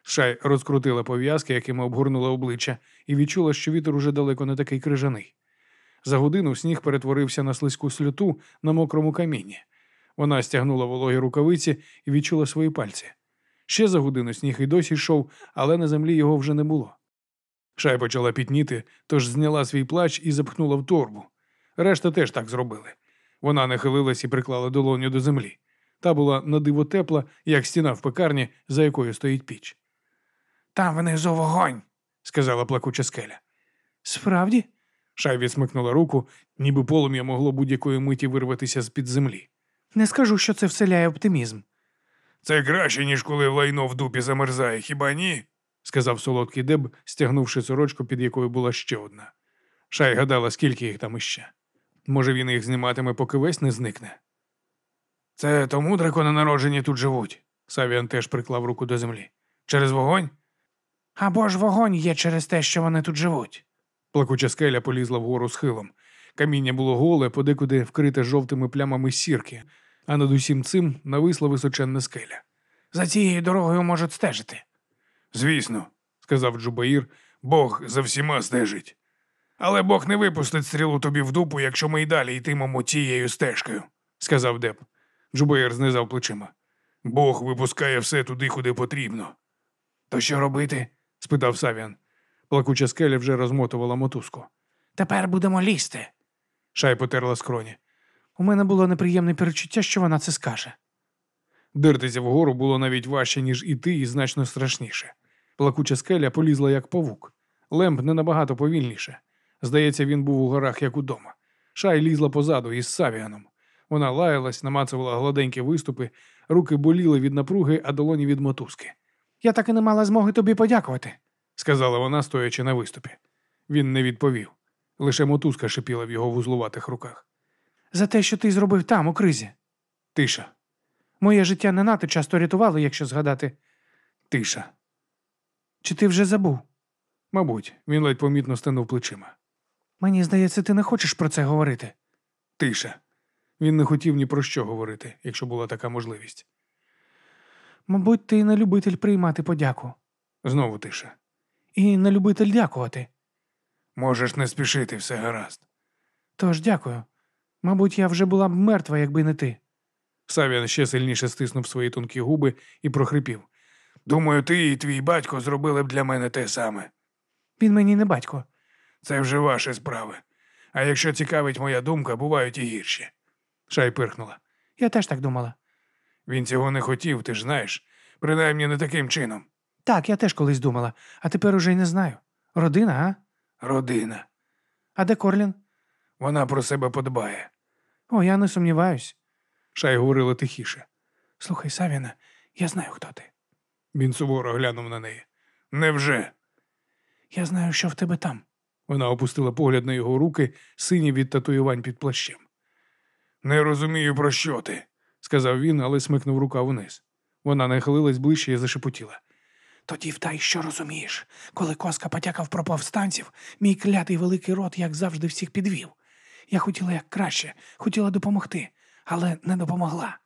Шай розкрутила пов'язки, якими обгорнула обличчя, і відчула, що вітер уже далеко не такий крижаний. За годину сніг перетворився на слизьку сльоту на мокрому камінні. Вона стягнула вологі рукавиці і відчула свої пальці. Ще за годину сніг і досі йшов, але на землі його вже не було. Шай почала пітніти, тож зняла свій плач і запхнула в торбу. Решта теж так зробили. Вона нахилилась і приклала долоню до землі. Та була на диво тепла, як стіна в пекарні, за якою стоїть піч. Там внизу вогонь, сказала плакуча скеля. Справді? Шай відсмикнула руку, ніби полум'я могло будь-якої миті вирватися з-під землі. Не скажу, що це вселяє оптимізм. Це краще, ніж коли лайно в дупі замерзає, хіба ні? Сказав солодкий деб, стягнувши сорочку, під якою була ще одна. Шай гадала, скільки їх там іще. Може, він їх зніматиме, поки весь не зникне. Це тому дракононароджені тут живуть. Савіан теж приклав руку до землі. Через вогонь? Або ж вогонь є через те, що вони тут живуть. Плакуча скеля полізла вгору схилом. Каміння було голе, подекуди вкрите жовтими плямами сірки, а над усім цим нависла височенна скеля. За цією дорогою можуть стежити. Звісно, сказав Джубаїр, Бог за всіма стежить. Але Бог не випустить стрілу тобі в дупу, якщо ми й далі йтимемо тією стежкою, сказав Деп. Джубаїр знизав плечима. Бог випускає все туди, куди потрібно. То що робити? спитав Савіан. Плакуча скеля вже розмотувала мотузку. Тепер будемо лізти. Шай потерла скроні. У мене було неприємне перечуття, що вона це скаже. Дертися вгору було навіть важче, ніж іти, і значно страшніше. Плакуча скеля полізла, як павук. Лемп не набагато повільніше. Здається, він був у горах, як удома. Шай лізла позаду із Савіаном. Вона лаялась, намацувала гладенькі виступи, руки боліли від напруги, а долоні від мотузки. Я так і не мала змоги тобі подякувати. сказала вона, стоячи на виступі. Він не відповів. Лише мотузка шипіла в його вузлуватих руках. За те, що ти зробив там, у кризі. Тиша, Моє життя не надто часто рятувало, якщо згадати. тиша. Чи ти вже забув? Мабуть, він ледь помітно стенув плечима. Мені здається, ти не хочеш про це говорити. Тиша. Він не хотів ні про що говорити, якщо була така можливість. Мабуть, ти не любитель приймати подяку. Знову тиша. І не любитель дякувати. Можеш не спішити, все гаразд. Тож дякую. Мабуть, я вже була б мертва, якби не ти. Савіан ще сильніше стиснув свої тонкі губи і прохрипів. Думаю, ти і твій батько зробили б для мене те саме. Він мені не батько. Це вже ваші справи. А якщо цікавить моя думка, бувають і гірші. Шай пирхнула. Я теж так думала. Він цього не хотів, ти ж знаєш. Принаймні не таким чином. Так, я теж колись думала, а тепер уже й не знаю. Родина, а? Родина. А де Корлін? Вона про себе подбає. О, я не сумніваюсь. Шай говорила тихіше. Слухай, Савіна, я знаю, хто ти. Він суворо глянув на неї. Невже? Я знаю, що в тебе там. Вона опустила погляд на його руки, сині від татуювань під плащем. Не розумію, про що ти, сказав він, але смикнув рука вниз. Вона нахилилась ближче і зашепотіла. Тоді втай, що розумієш. Коли коска потякав про повстанців, мій клятий великий рот, як завжди, всіх підвів. Я хотіла як краще, хотіла допомогти, але не допомогла.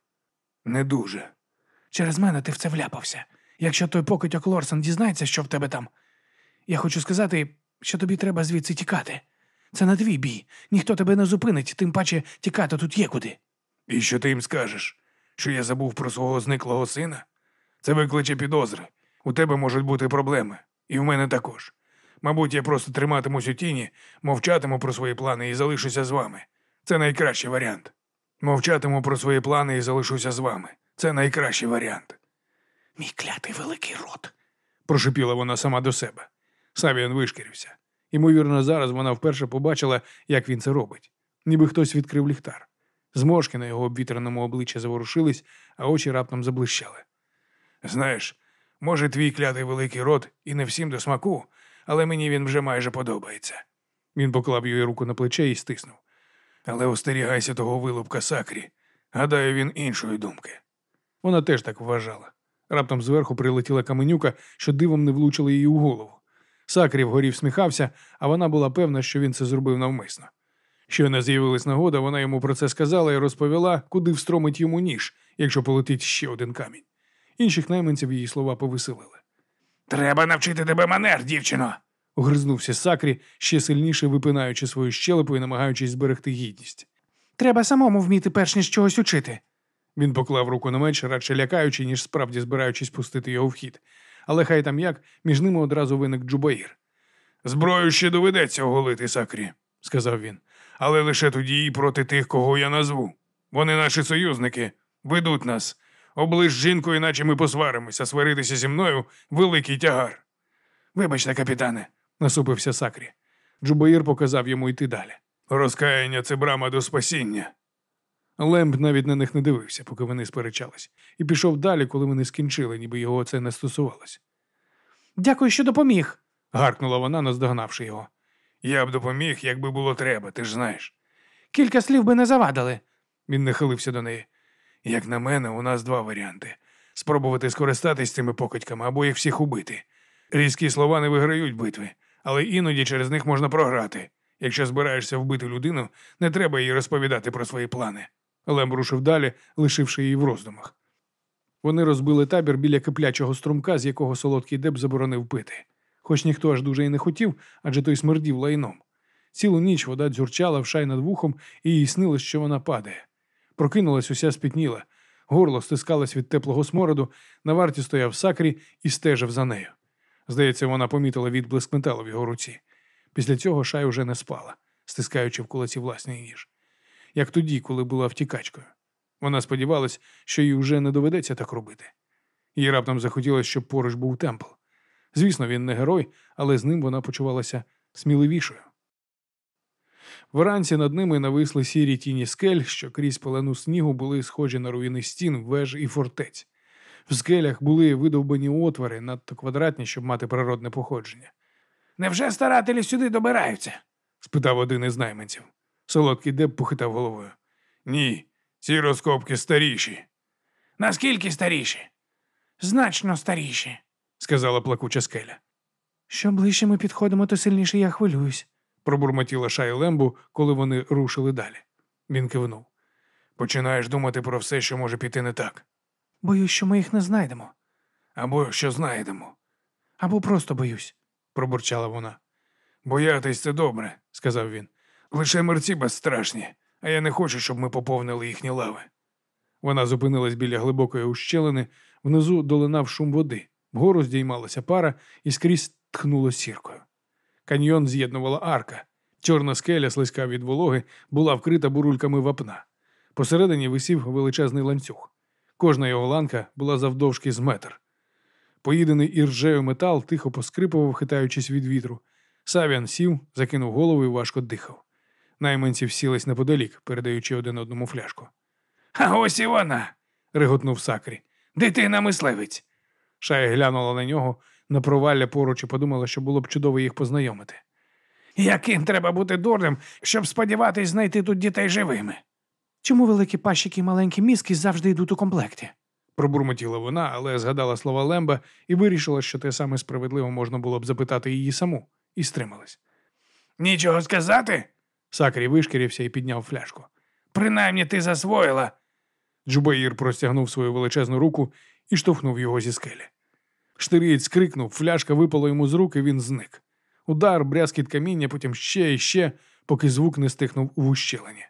Не дуже. Через мене ти в це вляпався. Якщо той покидьок Лорсон дізнається, що в тебе там. Я хочу сказати, що тобі треба звідси тікати. Це не твій бій. Ніхто тебе не зупинить, тим паче тікати тут є куди. І що ти їм скажеш? Що я забув про свого зниклого сина? Це викличе підозри. У тебе можуть бути проблеми, і в мене також. Мабуть, я просто триматимусь у тіні, мовчатиму про свої плани і залишуся з вами. Це найкращий варіант. Мовчатиму про свої плани і залишуся з вами. Це найкращий варіант. Мій клятий великий рот. прошепіла вона сама до себе. Савіан вишкірився. Ймовірно, зараз вона вперше побачила, як він це робить, ніби хтось відкрив ліхтар. Зморшки на його обвітреному обличчі заворушились, а очі раптом заблищали. Знаєш, може, твій клятий великий рот і не всім до смаку, але мені він вже майже подобається. Він поклав її руку на плече і стиснув. Але остерігайся того вилупка сакрі. Гадаю, він іншої думки. Вона теж так вважала. Раптом зверху прилетіла каменюка, що дивом не влучила її у голову. Сакрі вгорі всміхався, а вона була певна, що він це зробив навмисно. Щойно з'явилась нагода, вона йому про це сказала і розповіла, куди встромить йому ніж, якщо полетить ще один камінь. Інших найманців її слова повеселили. Треба навчити тебе манер, дівчино. Огризнувся Сакрі, ще сильніше випинаючи свою щелепу і намагаючись зберегти гідність. Треба самому вміти перш ніж чогось учити. Він поклав руку на меч, радше лякаючи, ніж справді збираючись пустити його в хід. Але хай там як, між ними одразу виник Джубаїр. Зброю ще доведеться оголити, Сакрі, сказав він. Але лише тоді і проти тих, кого я назву. Вони наші союзники, ведуть нас. Оближ жінку, іначе ми посваримося, сваритися зі мною великий тягар. Вибачте, капітане, насупився Сакрі. Джубаїр показав йому йти далі. Розкаяння це брама до спасіння. Лемб навіть на них не дивився, поки вони сперечались, і пішов далі, коли вони скінчили, ніби його це не стосувалось. Дякую, що допоміг. гаркнула вона, наздогнавши його. Я б допоміг, якби було треба, ти ж знаєш. Кілька слів би не завадили. Він нахилився до неї. Як на мене, у нас два варіанти: спробувати скористатись цими покидьками або їх всіх убити. Різкі слова не виграють битви, але іноді через них можна програти. Якщо збираєшся вбити людину, не треба їй розповідати про свої плани. Лем рушив далі, лишивши її в роздумах. Вони розбили табір біля киплячого струмка, з якого солодкий деб заборонив пити. Хоч ніхто аж дуже й не хотів, адже той смердів лайном. Цілу ніч вода дзюрчала в шай над вухом, і їй снилось, що вона падає. Прокинулась уся спітніла, горло стискалось від теплого смороду, на варті стояв сакрі і стежив за нею. Здається, вона помітила відблиск металу в його руці. Після цього шай уже не спала, стискаючи в кулаці власний ніж. Як тоді, коли була втікачкою. Вона сподівалась, що їй вже не доведеться так робити. Їй раптом захотілося, щоб поруч був темпл. Звісно, він не герой, але з ним вона почувалася сміливішою. Вранці над ними нависли сірі тіні скель, що крізь пелену снігу були схожі на руїни стін, веж і фортець. В скелях були видовбані отвори, надто квадратні, щоб мати природне походження. Невже старателі сюди добираються? спитав один із найманців. Солодкий Деб похитав головою. Ні, ці розкопки старіші. Наскільки старіші? Значно старіші. сказала плакуча скеля. Що ближче ми підходимо, то сильніше я хвилююсь. пробурмотіла Шай Лембу, коли вони рушили далі. Він кивнув. Починаєш думати про все, що може піти не так. Боюсь, що ми їх не знайдемо. Або що знайдемо, Або просто боюсь. пробурчала вона. Боятись це добре, сказав він. Лише мерці безстрашні, а я не хочу, щоб ми поповнили їхні лави. Вона зупинилась біля глибокої ущелини, внизу долинав шум води, вгору здіймалася пара і скрізь тхнуло сіркою. Каньйон з'єднувала арка. Чорна скеля, слизька від вологи, була вкрита бурульками вапна. Посередині висів величезний ланцюг. Кожна його ланка була завдовжки з метр. Поїдений іржею метал тихо поскрипував, хитаючись від вітру. Савіан сів, закинув голову і важко дихав. Найманці сілись неподалік, передаючи один одному фляжку. А ось і вона. реготнув Сакрі. Дитина мисливець. Шая глянула на нього на провалля поруч і подумала, що було б чудово їх познайомити. Яким треба бути дурним, щоб сподіватись знайти тут дітей живими? Чому великі пащики і маленькі мізки завжди йдуть у комплекті? Пробурмотіла вона, але згадала слова Лемба і вирішила, що те саме справедливо можна було б запитати її саму, і стрималась. Нічого сказати? Сакрі вишкірився і підняв фляжку. Принаймні ти засвоїла. Джубаїр простягнув свою величезну руку і штовхнув його зі скелі. Штирієць крикнув, фляжка випала йому з рук, і він зник. Удар, брязкіт каміння, потім ще і ще, поки звук не стихнув у ущелині.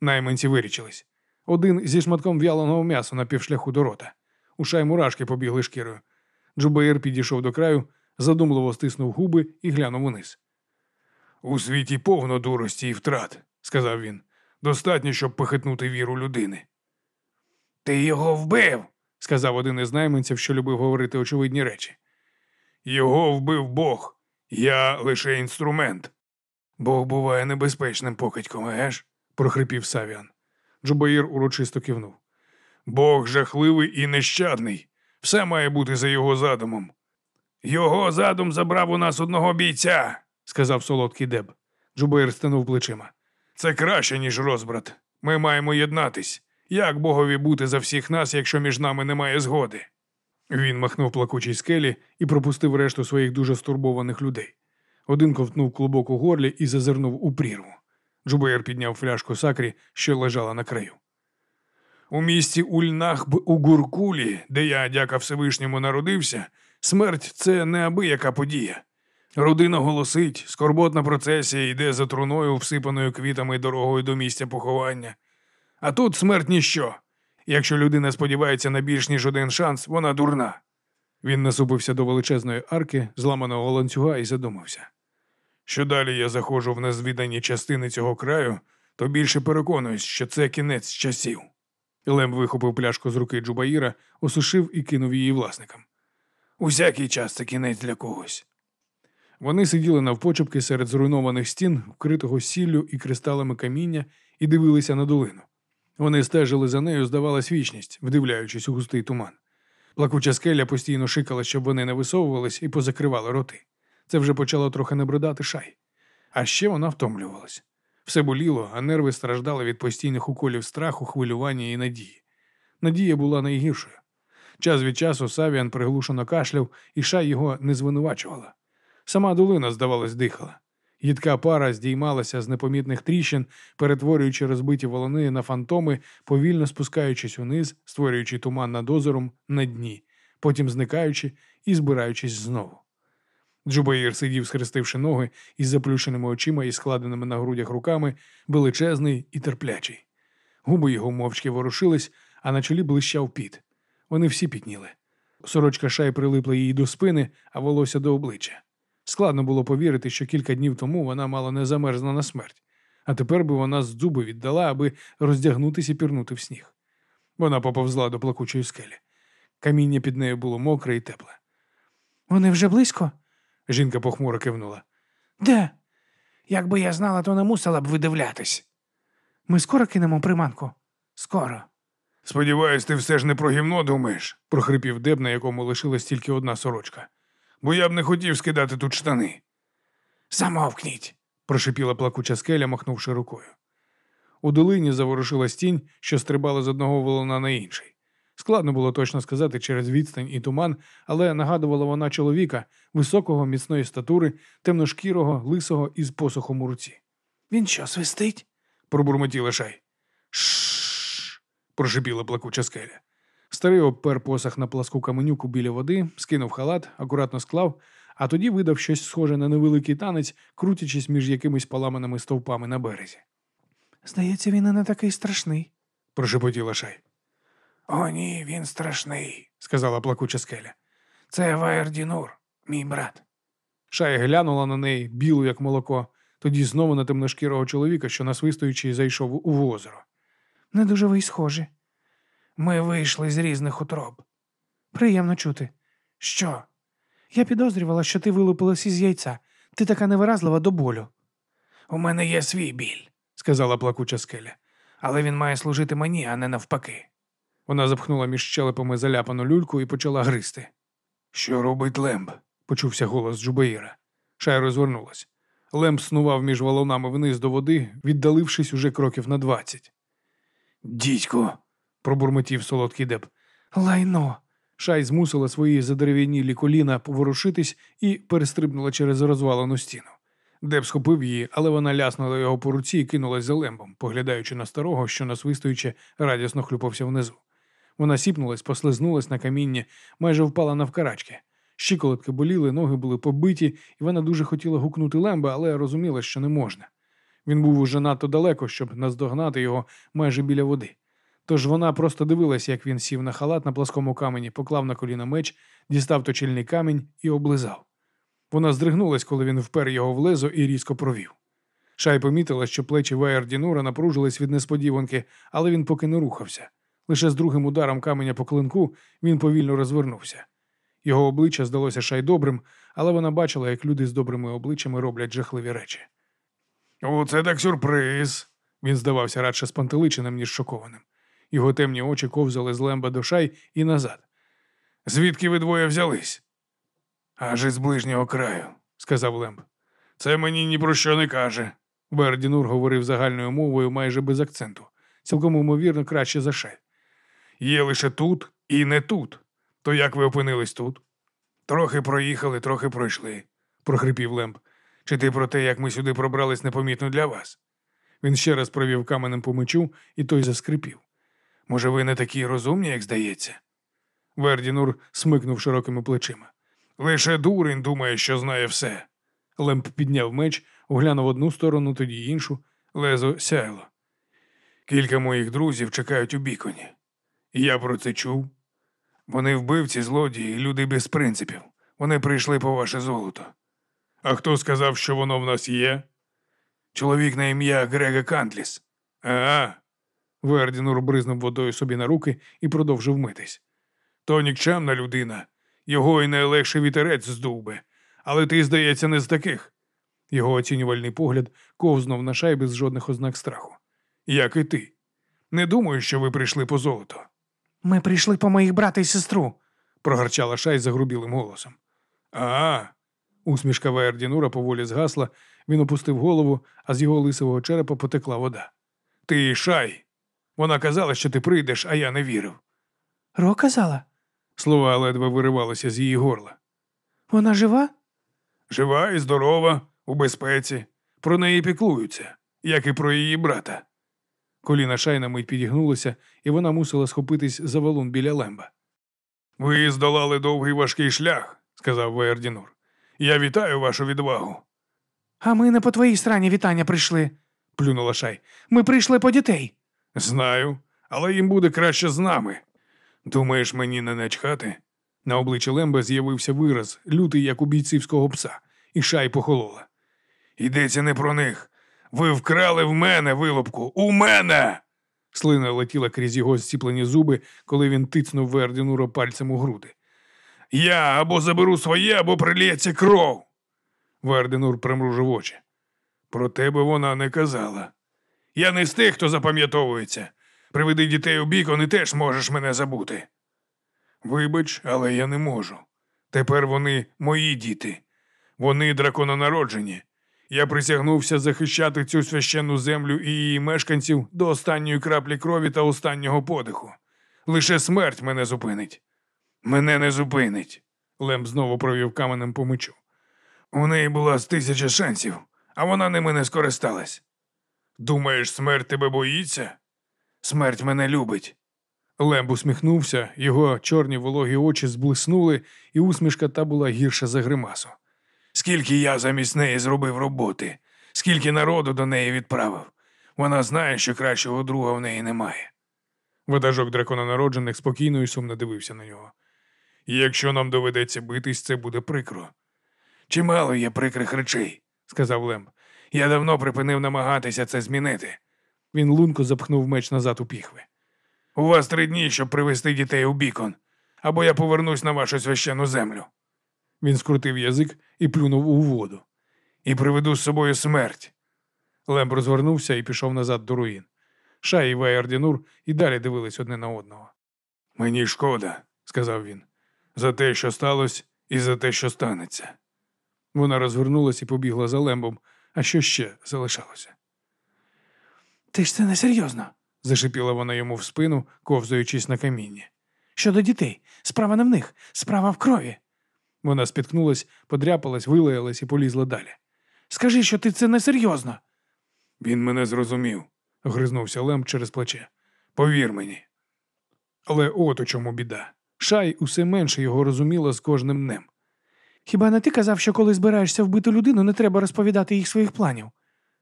Найманці вирічились. Один зі шматком в'яленого м'яса на півшляху до рота. У шай мурашки побігли шкірою. Джубаїр підійшов до краю, задумливо стиснув губи і глянув униз. У світі повно дурості і втрат, сказав він. Достатньо, щоб похитнути віру людини. Ти його вбив, сказав один із найманців, що любив говорити очевидні речі. Його вбив Бог, я лише інструмент. Бог буває небезпечним покидьком, еж? Прохрипів Савіан. Джубаїр урочисто кивнув. Бог жахливий і нещадний. Все має бути за його задумом. Його задум забрав у нас одного бійця, сказав солодкий деб. Джубаїр стинув плечима. Це краще, ніж розбрат. Ми маємо єднатись. Як Богові бути за всіх нас, якщо між нами немає згоди? Він махнув плакучій скелі і пропустив решту своїх дуже стурбованих людей. Один ковтнув клубок у горлі і зазирнув у прірву. Джубаєр підняв фляжку сакрі, що лежала на краю. У місті Ульнахб у Гуркулі, де я, дяка Всевишньому, народився, смерть це неабияка подія. Родина голосить, скорботна процесія йде за труною, всипаною квітами дорогою до місця поховання. А тут смерть ніщо. Якщо людина сподівається на більш ніж один шанс, вона дурна. Він насупився до величезної арки, зламаного ланцюга, і задумався. Що далі я заходжу в незвідані частини цього краю, то більше переконуюсь, що це кінець часів. Лем вихопив пляшку з руки Джубаїра, осушив і кинув її власникам. Усякий час це кінець для когось. Вони сиділи навпочепки серед зруйнованих стін, вкритого сіллю і кристалами каміння, і дивилися на долину. Вони стежили за нею, здавалась вічність, вдивляючись у густий туман. Плакуча скеля постійно шикала, щоб вони не висовувались і позакривали роти. Це вже почало трохи набридати шай. А ще вона втомлювалась. Все боліло, а нерви страждали від постійних уколів страху, хвилювання і надії. Надія була найгіршою. Час від часу Савіан приглушено кашляв, і шай його не звинувачувала. Сама долина, здавалось, дихала. Їдка пара здіймалася з непомітних тріщин, перетворюючи розбиті волони на фантоми, повільно спускаючись униз, створюючи туман над озером на дні, потім зникаючи і збираючись знову. Джубаїр сидів, схрестивши ноги із заплющеними очима і складеними на грудях руками, величезний і терплячий. Губи його мовчки ворушились, а на чолі блищав піт. Вони всі пітніли. Сорочка шай прилипла їй до спини, а волосся до обличчя. Складно було повірити, що кілька днів тому вона мало не замерзла на смерть, а тепер би вона з зуби віддала, аби роздягнутися і пірнути в сніг. Вона поповзла до плакучої скелі. Каміння під нею було мокре і тепле. Вони вже близько? Жінка похмуро кивнула. Де? Якби я знала, то не мусила б видивлятись. Ми скоро кинемо приманку? Скоро. Сподіваюсь, ти все ж не про гімно думаєш, прохрипів Деб, на якому лишилась тільки одна сорочка. Бо я б не хотів скидати тут штани. Замовкніть. прошипіла плакуча скеля, махнувши рукою. У долині заворушилась тінь, що стрибала з одного волона на інший. Складно було точно сказати через відстань і туман, але нагадувала вона чоловіка, високого, міцної статури, темношкірого, лисого із посохом у руці. Він що, свистить? Пробурмотіла шай. Шш. прошипіла плакуча скеля. Старий обпер посох на пласку каменюку біля води, скинув халат, акуратно склав, а тоді видав щось схоже на невеликий танець, крутячись між якимись поламаними стовпами на березі. Здається, він і не такий страшний. Прошепотіла шай. О, ні, він страшний. сказала плакуча скеля. Це Ваєрдінур, мій брат. Шай глянула на неї, білу, як молоко, тоді знову на темношкірого чоловіка, що насвистуючи, зайшов у озеро. Не дуже ви й схожі. Ми вийшли з різних утроб. Приємно чути. Що? Я підозрювала, що ти вилупилась із яйця. Ти така невиразлива до болю. У мене є свій біль, сказала плакуча скеля. але він має служити мені, а не навпаки. Вона запхнула між щелепами заляпану люльку і почала гризти. Що робить Лемб? почувся голос Джубаїра. Шай розвернулась. Лемб снував між валунами вниз до води, віддалившись уже кроків на двадцять. Дідько, пробурмотів солодкий деп. Лайно. Шай змусила свої задерев'янілі коліна поворушитись і перестрибнула через розвалену стіну. Деб схопив її, але вона ляснула його по руці і кинулась за лембом, поглядаючи на старого, що насвистуючи, радісно хлюпався внизу. Вона сіпнулась, послизнулась на каміння, майже впала навкарачки. Щиколотки боліли, ноги були побиті, і вона дуже хотіла гукнути лемба, але розуміла, що не можна. Він був уже надто далеко, щоб наздогнати його майже біля води. Тож вона просто дивилась, як він сів на халат на пласкому камені, поклав на коліна меч, дістав точильний камінь і облизав. Вона здригнулась, коли він впер його в лезо і різко провів. Шай помітила, що плечі Веєр Дінура напружились від несподіванки, але він поки не рухався. Лише з другим ударом каменя по клинку він повільно розвернувся. Його обличчя здалося шай добрим, але вона бачила, як люди з добрими обличчями роблять жахливі речі. Оце так сюрприз. Він здавався радше спантеличеним, ніж шокованим. Його темні очі ковзали з лемба до шай і назад. Звідки ви двоє взялись? Аж із ближнього краю, сказав Лемб. Це мені ні про що не каже. Бердінур говорив загальною мовою майже без акценту, цілком ймовірно краще за шай. Є лише тут і не тут. То як ви опинились тут? Трохи проїхали, трохи пройшли, прохрипів Лемб. Чи ти про те, як ми сюди пробрались непомітно для вас? Він ще раз провів каменем по мечу, і той заскрипів. Може, ви не такі розумні, як здається? Вердінур смикнув широкими плечима. Лише дурень думає, що знає все. Лемп підняв меч, оглянув одну сторону, тоді іншу, лезо сяйло. Кілька моїх друзів чекають у біконі. Я про це чув. Вони вбивці, злодії, люди без принципів. Вони прийшли по ваше золото. А хто сказав, що воно в нас є? Чоловік на ім'я Грега Кантліс. Ага. Вердінур бризнув водою собі на руки і продовжив митись. То нікчемна людина. Його і найлегший вітерець здув би. Але ти, здається, не з таких. Його оцінювальний погляд ковзнув на шайби з жодних ознак страху. Як і ти. Не думаю, що ви прийшли по золото, Ми прийшли по моїх брата і сестру. прогорчала шай загрубілим голосом. А. Усмішка Вердінура поволі згасла, він опустив голову, а з його лисового черепа потекла вода. Ти шай. Вона казала, що ти прийдеш, а я не вірив. Ро казала, Слова ледве виривалися з її горла. вона жива? Жива і здорова, у безпеці. Про неї піклуються, як і про її брата. Коліна шай на мить підігнулося, і вона мусила схопитись за валун біля лемба. Ви здолали довгий важкий шлях, сказав Вердінур. Я вітаю вашу відвагу, А ми не по твоїй стороні вітання прийшли. плюнула шай. Ми прийшли по дітей. Знаю, але їм буде краще з нами. Думаєш, мені не начхати? На обличчі Лемба з'явився вираз, лютий, як у бійцівського пса, і шай похолола. Йдеться не про них. Ви вкрали в мене вилупку. У мене. Слина летіла крізь його зціплені зуби, коли він тицнув Вердінура пальцем у груди. Я або заберу своє, або прилється кров. Вердинур примружив очі. Про тебе вона не казала. Я не з тих, хто запам'ятовується. Приведи дітей у бікон і теж можеш мене забути. Вибач, але я не можу. Тепер вони мої діти. Вони дракононароджені. Я присягнувся захищати цю священну землю і її мешканців до останньої краплі крові та останнього подиху. Лише смерть мене зупинить. Мене не зупинить. Лемб знову провів каменем по мечу. У неї була з тисяча шансів, а вона ними не скористалась. Думаєш, смерть тебе боїться? Смерть мене любить. Лемб усміхнувся, його чорні вологі очі зблиснули, і усмішка та була гірша за гримасу. Скільки я замість неї зробив роботи, скільки народу до неї відправив. Вона знає, що кращого друга в неї немає. Ватажок дракононароджених спокійно і сумно дивився на нього. Якщо нам доведеться битись, це буде прикро. Чимало є прикрих речей, сказав Лемб. Я давно припинив намагатися це змінити. Він лунко запхнув меч назад у піхви. У вас три дні, щоб привезти дітей у бікон, або я повернусь на вашу священну землю. Він скрутив язик і плюнув у воду. І приведу з собою смерть. Лемб розвернувся і пішов назад до руїн. Шай і Вайардінур і далі дивились одне на одного. Мені шкода, сказав він, за те, що сталося, і за те, що станеться. Вона розвернулась і побігла за лембом, а що ще залишалося? Ти ж це несерйозно. зашипіла вона йому в спину, ковзаючись на камінні. Щодо дітей, справа не в них, справа в крові. Вона спіткнулась, подряпалась, вилаялась і полізла далі. Скажи, що ти це несерйозно. Він мене зрозумів, гризнувся Лем через плече. Повір мені. Але от у чому біда. Шай усе менше його розуміла з кожним днем. Хіба не ти казав, що коли збираєшся вбити людину, не треба розповідати їх своїх планів?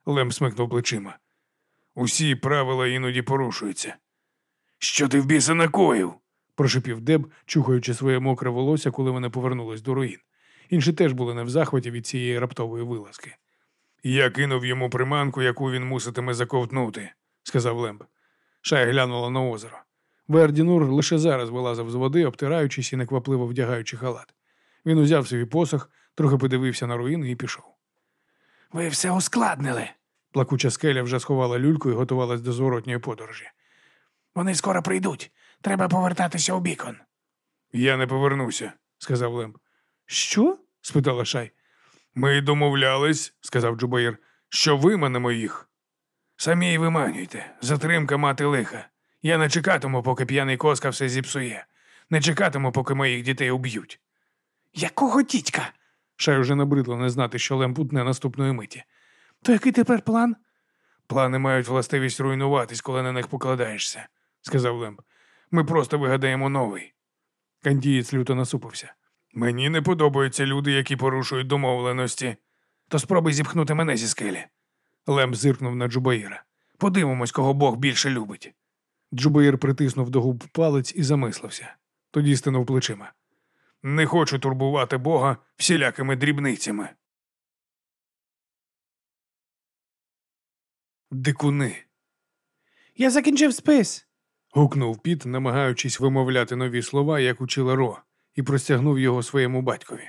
Лем смикнув плечима. Усі правила іноді порушуються. Що ти в біса накоїв? Прошипів Деб, чухаючи своє мокре волосся, коли вони повернулись до руїн. Інші теж були не в захваті від цієї раптової вилазки. Я кинув йому приманку, яку він муситиме заковтнути, сказав Лемб. Шай глянула на озеро. Вердінур лише зараз вилазив з води, обтираючись і неквапливо вдягаючи халат. Він узяв свій посох, трохи подивився на руїни і пішов. Ви все ускладнили. Плакуча скеля вже сховала люльку і готувалась до зворотньої подорожі. Вони скоро прийдуть. Треба повертатися у бікон. Я не повернуся, сказав Лемб. Що? спитала Шай. Ми домовлялись, сказав Джубаїр, що виманемо їх. Самі й виманюйте. Затримка мати лиха. Я не чекатиму, поки п'яний коска все зіпсує. Не чекатиму, поки моїх дітей уб'ють. Якого дідька? Шай уже набридло не знати, що Лем путне наступної миті. То який тепер план? Плани мають властивість руйнуватись, коли на них покладаєшся, сказав Лемб. Ми просто вигадаємо новий. Кандієць люто насупився. Мені не подобаються люди, які порушують домовленості. То спробуй зіпхнути мене зі скелі. Лемб зиркнув на Джубаїра. Подивимось, кого Бог більше любить. Джубаїр притиснув до губ палець і замислився. Тоді стинув плечима. Не хочу турбувати Бога всілякими дрібницями. Дикуни. Я закінчив спис. Гукнув Піт, намагаючись вимовляти нові слова, як учила Ро, і простягнув його своєму батькові.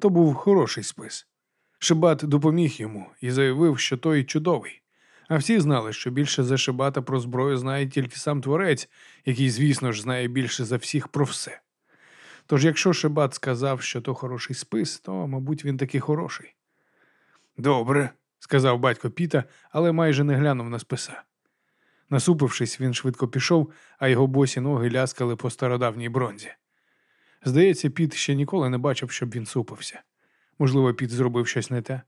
То був хороший спис. Шибат допоміг йому і заявив, що той чудовий. А всі знали, що більше за Шибата про зброю знає тільки сам творець, який, звісно ж, знає більше за всіх про все. Тож, якщо Шибат сказав, що то хороший спис, то, мабуть, він таки хороший. Добре, сказав батько Піта, але майже не глянув на списа. Насупившись, він швидко пішов, а його босі ноги ляскали по стародавній бронзі. Здається, Піт ще ніколи не бачив, щоб він супився. Можливо, Піт зробив щось не те.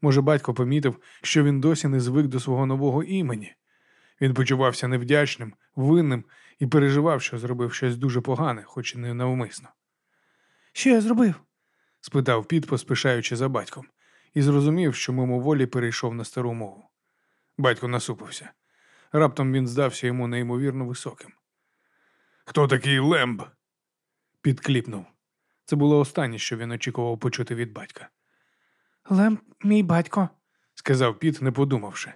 Може, батько помітив, що він досі не звик до свого нового імені. Він почувався невдячним, винним і переживав, що зробив щось дуже погане, хоч і не навмисно. Що я зробив? спитав Піт, поспішаючи за батьком, і зрозумів, що мимоволі перейшов на стару мову. Батько насупився. Раптом він здався йому неймовірно високим. Хто такий Лемб? Піт кліпнув. Це було останнє, що він очікував почути від батька, Лем, мій батько. сказав Піт, не подумавши.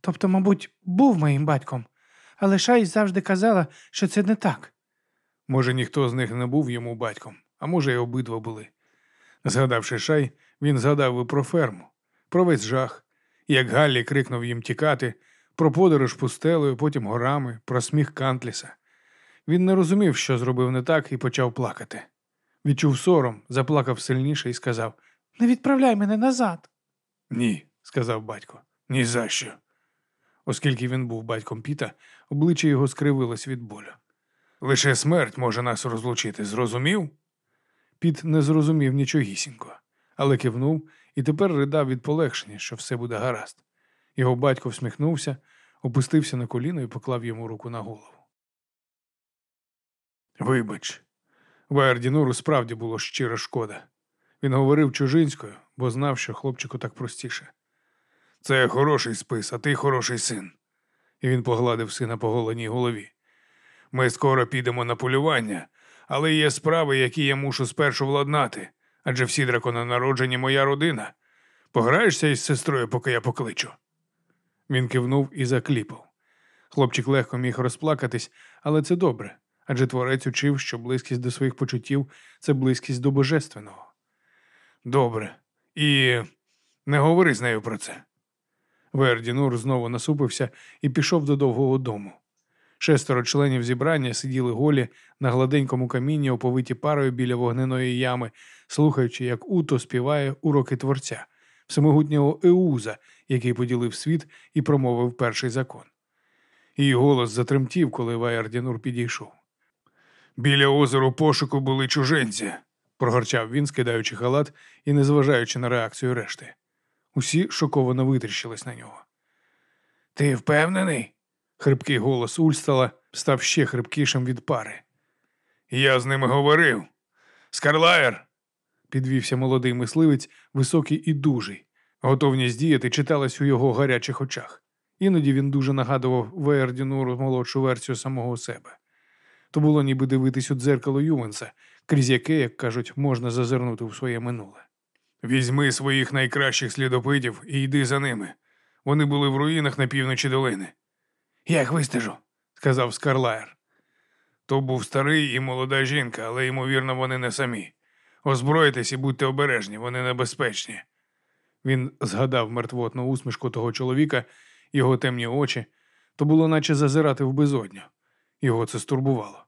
Тобто, мабуть, був моїм батьком. Але Шай завжди казала, що це не так. Може, ніхто з них не був йому батьком, а може, й обидва були. Згадавши шай, він згадав і про ферму, про весь жах, як Галлі крикнув їм тікати, про подорож пустелею, потім горами, про сміх Кантліса. Він не розумів, що зробив не так, і почав плакати. Відчув сором, заплакав сильніше і сказав Не відправляй мене назад. Ні, сказав батько, ні за що. Оскільки він був батьком Піта, обличчя його скривилось від болю. Лише смерть може нас розлучити, зрозумів? Піт не зрозумів нічогісінько, але кивнув і тепер ридав від полегшення, що все буде гаразд. Його батько всміхнувся, опустився на коліно і поклав йому руку на голову. Вибач, Ваердінуру справді було щира шкода. Він говорив чужинською, бо знав, що хлопчику так простіше. Це хороший спис, а ти хороший син. І він погладив сина по голеній голові. Ми скоро підемо на полювання, але є справи, які я мушу спершу владнати, адже всі дракононароджені моя родина. Пограєшся із сестрою, поки я покличу. Він кивнув і закліпав. Хлопчик легко міг розплакатись, але це добре, адже творець учив, що близькість до своїх почуттів це близькість до божественного. Добре, і не говори з нею про це. Вердінур знову насупився і пішов до довгого дому. Шестеро членів зібрання сиділи голі на гладенькому камінні, оповиті парою біля вогненої ями, слухаючи, як Уто співає уроки творця, всемогутнього Еуза, який поділив світ і промовив перший закон. Її голос затремтів, коли Ваярдінур підійшов. Біля озеру пошуку були чужинці, прогорчав він, скидаючи халат і незважаючи на реакцію решти. Усі шоковано витріщились на нього. Ти впевнений? Хрипкий голос Ульстала став ще хрипкішим від пари. Я з ними говорив. Скарлаєр, підвівся молодий мисливець, високий і дужий. Готовність діяти читалась у його гарячих очах. Іноді він дуже нагадував Вердінуру молодшу версію самого себе. То було ніби дивитись у дзеркало Ювенса, крізь яке, як кажуть, можна зазирнути в своє минуле. Візьми своїх найкращих слідопитів і йди за ними. Вони були в руїнах на півночі долини. Я їх вистежу. сказав Скарлаєр. То був старий і молода жінка, але ймовірно, вони не самі. Озбройтесь і будьте обережні, вони небезпечні. Він згадав мертвотну усмішку того чоловіка, його темні очі, то було наче зазирати в безодню. Його це стурбувало.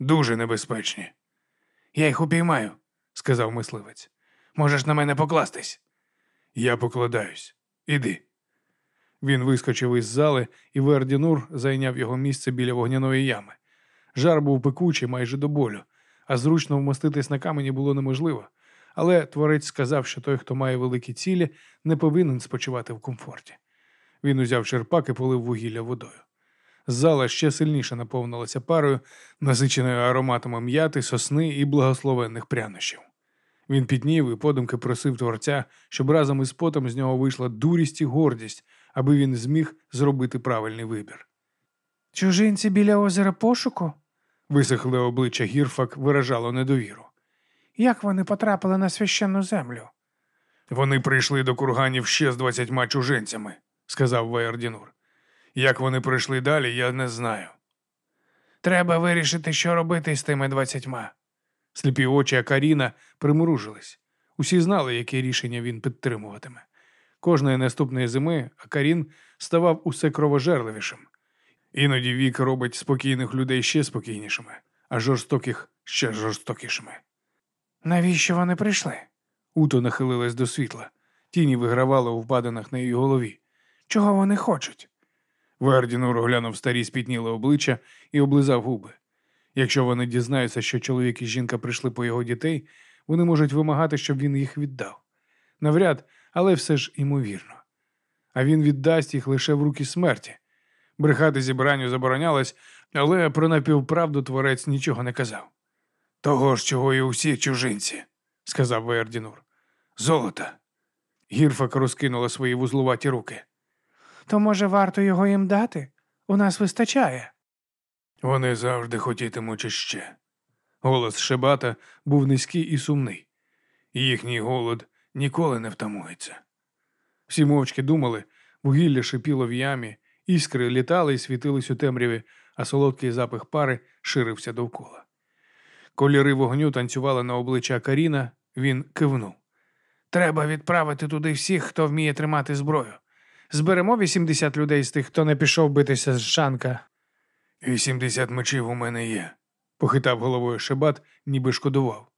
Дуже небезпечні, Я їх упіймаю, сказав мисливець. можеш на мене покластись. Я покладаюсь. Іди. Він вискочив із зали, і Вердінур зайняв його місце біля вогняної ями. Жар був пекучий майже до болю, а зручно вмоститись на камені було неможливо. Але творець сказав, що той, хто має великі цілі, не повинен спочивати в комфорті. Він узяв черпак і полив вугілля водою. Зала ще сильніше наповнилася парою, насиченою ароматами м'яти, сосни і благословенних прянощів. Він піднів і подумки просив творця, щоб разом із потом з нього вийшла дурість і гордість, аби він зміг зробити правильний вибір. Чужинці біля озера пошуку? Висохле обличчя гірфак виражало недовіру. Як вони потрапили на священну землю? Вони прийшли до курганів ще з двадцятьма чужинцями, сказав Ваярдінур. Як вони прийшли далі, я не знаю. Треба вирішити, що робити з тими двадцятьма. Сліпі очі Акаріна примружились. Усі знали, яке рішення він підтримуватиме. Кожної наступної зими Акарін ставав усе кровожерливішим. Іноді вік робить спокійних людей ще спокійнішими, а жорстоких ще жорстокішими. Навіщо вони прийшли? Уто нахилилась до світла. Тіні вигравали у впадинах на її голові. Чого вони хочуть? Вердінур оглянув старі спітніле обличчя і облизав губи. Якщо вони дізнаються, що чоловік і жінка прийшли по його дітей, вони можуть вимагати, щоб він їх віддав. Навряд, але все ж імовірно. А він віддасть їх лише в руки смерті. Брехати зібранню заборонялось, але про напівправду творець нічого не казав. Того ж, чого і усі чужинці, сказав Вердінур. Золота. Гірфак розкинула свої вузлуваті руки. То, може, варто його їм дати? У нас вистачає. Вони завжди хотітимуть іще. Голос Шебата був низький і сумний. Їхній голод ніколи не втамується. Всі мовчки думали, вугілля шипіло в ямі, іскри літали і світились у темряві, а солодкий запах пари ширився довкола. Кольори вогню танцювали на обличчя Каріна, він кивнув. Треба відправити туди всіх, хто вміє тримати зброю. Зберемо 80 людей з тих, хто не пішов битися з Шанка. Вісімдесят мечів у мене є, похитав головою Шебат, ніби шкодував.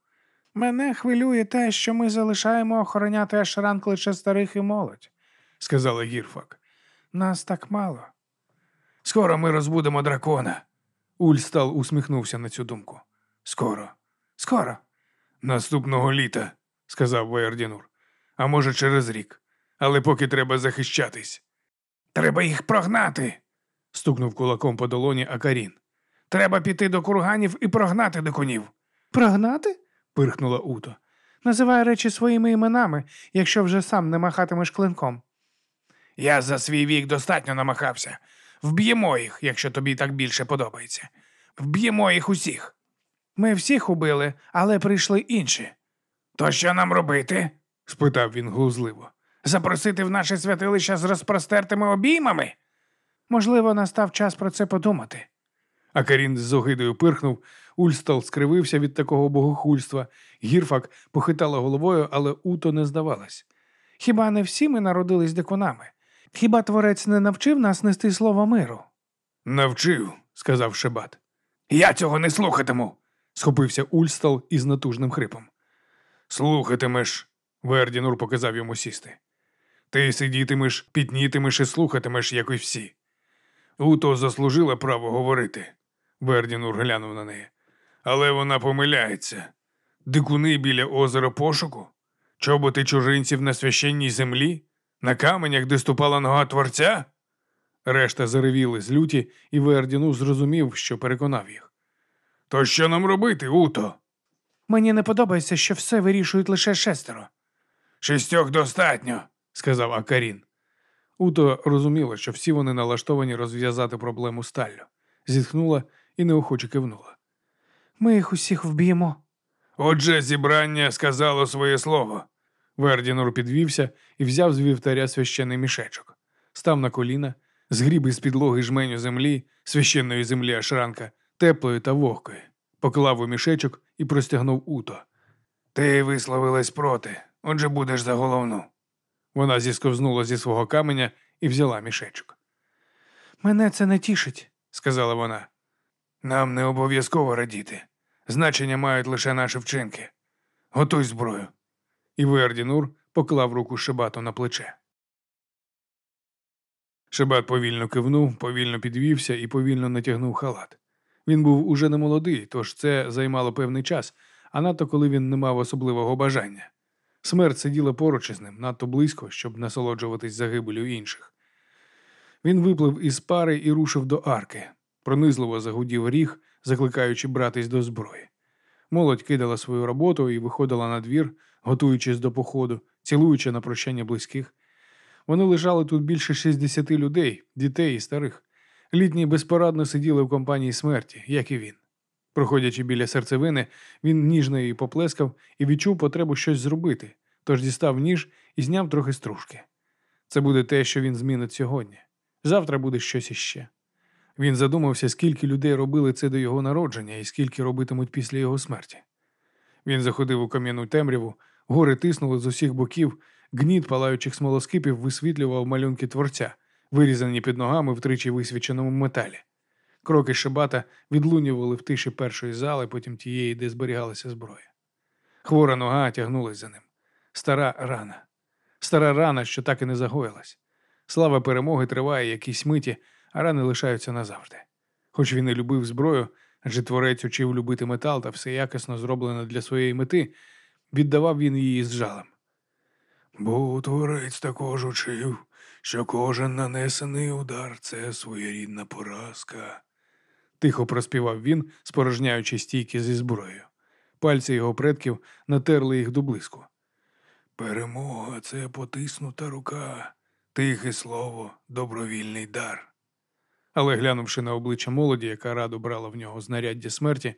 Мене хвилює те, що ми залишаємо охороняти Ашранк лише старих і молодь. сказала Гірфак. Нас так мало. Скоро ми розбудемо дракона. Ульстал усміхнувся на цю думку. Скоро, скоро. Наступного літа, сказав Ваярдінур. А може, через рік. Але поки треба захищатись, Треба їх прогнати. стукнув кулаком по долоні Акарін. Треба піти до курганів і прогнати дикунів. Прогнати? Пирхнула Уто. Називай речі своїми іменами, якщо вже сам не махатимеш клинком. Я за свій вік достатньо намахався. Вб'ємо їх, якщо тобі так більше подобається. Вб'ємо їх усіх. Ми всіх убили, але прийшли інші. То що нам робити? спитав він глузливо. Запросити в наше святилище з розпростертими обіймами? Можливо, настав час про це подумати. Акарін з огидою пирхнув, Ульстал скривився від такого богохульства. Гірфак похитала головою, але Уто не здавалась. Хіба не всі ми народились дикунами? Хіба творець не навчив нас нести слово миру? Навчив, сказав Шебат. Я цього не слухатиму. Схопився Ульстал із натужним хрипом. Слухатимеш, Вердінур показав йому сісти. Ти сидітимеш, піднітимеш і слухатимеш, як і всі. Уто заслужила право говорити. Вердінур глянув на неї. Але вона помиляється. Дикуни біля озера пошуку? Чоботи чужинців на священній землі? На каменях, де ступала нога творця? Решта заревіли з люті, і Вердіну зрозумів, що переконав їх. То що нам робити, Уто? Мені не подобається, що все вирішують лише шестеро. Шістьох достатньо. сказав Акарін. Уто розуміла, що всі вони налаштовані розв'язати проблему сталлю. Зітхнула і неохоче кивнула. Ми їх усіх вб'ємо. Отже, зібрання сказало своє слово. Вердінур підвівся і взяв з вівтаря священний мішечок. Став на коліна, згріб із підлоги жменю землі, священної землі Ашранка, теплої та вогкої, поклав у мішечок і простягнув уто. Ти висловилась проти, отже будеш за головну. Вона зісковзнула зі свого каменя і взяла мішечок. Мене це не тішить. Сказала вона. Нам не обов'язково радіти. Значення мають лише наші вчинки. Готуй зброю. І Вердінур поклав руку Шибату на плече. Шибат повільно кивнув, повільно підвівся і повільно натягнув халат. Він був уже не молодий, тож це займало певний час, а надто коли він не мав особливого бажання. Смерть сиділа поруч із ним, надто близько, щоб насолоджуватись загибелю інших. Він виплив із пари і рушив до арки. Пронизливо загудів ріг, закликаючи братись до зброї. Молодь кидала свою роботу і виходила на двір, готуючись до походу, цілуючи на прощання близьких. Вони лежали тут більше 60 людей, дітей і старих. Літні безпорадно сиділи в компанії смерті, як і він. Проходячи біля серцевини, він ніжно її поплескав і відчув потребу щось зробити, тож дістав ніж і зняв трохи стружки. Це буде те, що він змінить сьогодні. Завтра буде щось іще. Він задумався, скільки людей робили це до його народження і скільки робитимуть після його смерті. Він заходив у кам'яну темряву, гори тиснули з усіх боків, гніт палаючих смолоскипів висвітлював малюнки творця, вирізані під ногами в тричі висвіченому металі. Кроки шибата відлунювали в тиші першої зали, потім тієї, де зберігалася зброя. Хвора нога тягнулась за ним. Стара рана. Стара рана, що так і не загоїлась. Слава перемоги триває якісь миті, а рани лишаються назавжди. Хоч він і любив зброю, адже творець учив любити метал та все якісно зроблено для своєї мети, віддавав він її з жалем. Бо творець також учив, що кожен нанесений удар це своєрідна поразка. Тихо проспівав він, спорожняючи стійки зі зброєю. Пальці його предків натерли їх до блиску. Перемога це потиснута рука, тихе слово, добровільний дар. Але глянувши на обличчя молоді, яка радо брала в нього знаряддя смерті,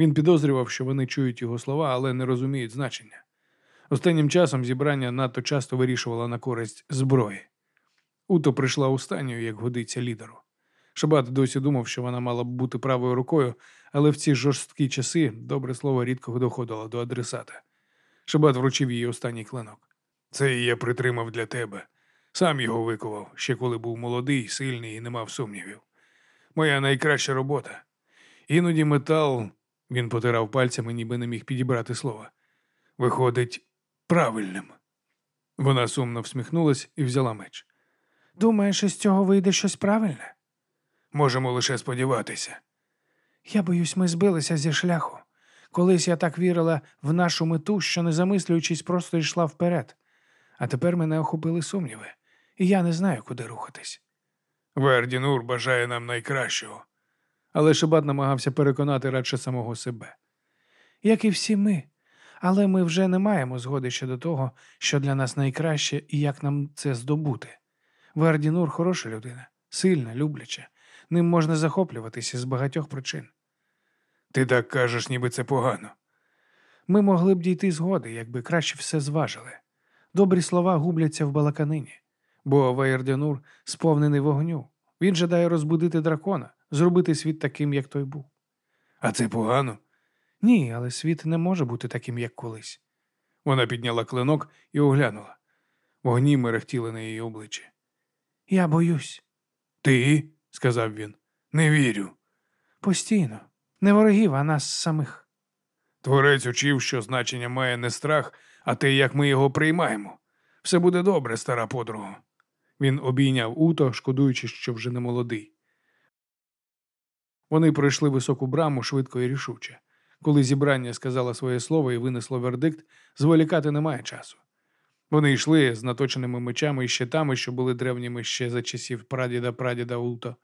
він підозрював, що вони чують його слова, але не розуміють значення. Останнім часом зібрання надто часто вирішувало на користь зброї. Уто прийшла останньою, як годиться лідеру. Шабат досі думав, що вона мала б бути правою рукою, але в ці жорсткі часи добре слово рідко доходило до адресата. Шабат вручив їй останній клинок. Це я притримав для тебе. Сам його викував, ще коли був молодий, сильний і не мав сумнівів. Моя найкраща робота. Іноді метал, він потирав пальцями, ніби не міг підібрати слова. Виходить правильним. Вона сумно всміхнулась і взяла меч. Думаєш, із цього вийде щось правильне? Можемо лише сподіватися. Я боюсь, ми збилися зі шляху. Колись я так вірила в нашу мету, що не замислюючись, просто йшла вперед. А тепер мене охопили сумніви, і я не знаю, куди рухатись. Вердінур бажає нам найкращого. Але Шабат намагався переконати радше самого себе. Як і всі ми. Але ми вже не маємо згоди щодо того, що для нас найкраще і як нам це здобути. Вердінур хороша людина, сильна, любляча. Ним можна захоплюватися з багатьох причин. Ти так кажеш, ніби це погано. Ми могли б дійти згоди, якби краще все зважили. Добрі слова губляться в балаканині, бо Ваєрдянур сповнений вогню. Він жадає розбудити дракона, зробити світ таким, як той був. А це погано? Ні, але світ не може бути таким, як колись. Вона підняла клинок і оглянула. Вогні мерехтіли на її обличчі. Я боюсь. Ти? сказав він. Не вірю. Постійно. Не ворогів, а нас самих. Творець учив, що значення має не страх, а те, як ми його приймаємо. Все буде добре, стара подруга. Він обійняв уто, шкодуючи, що вже не молодий. Вони пройшли високу браму швидко і рішуче. Коли зібрання сказало своє слово і винесло вердикт, зволікати немає часу. Вони йшли з наточеними мечами і щитами, що були древніми ще за часів прадіда прадіда Уто.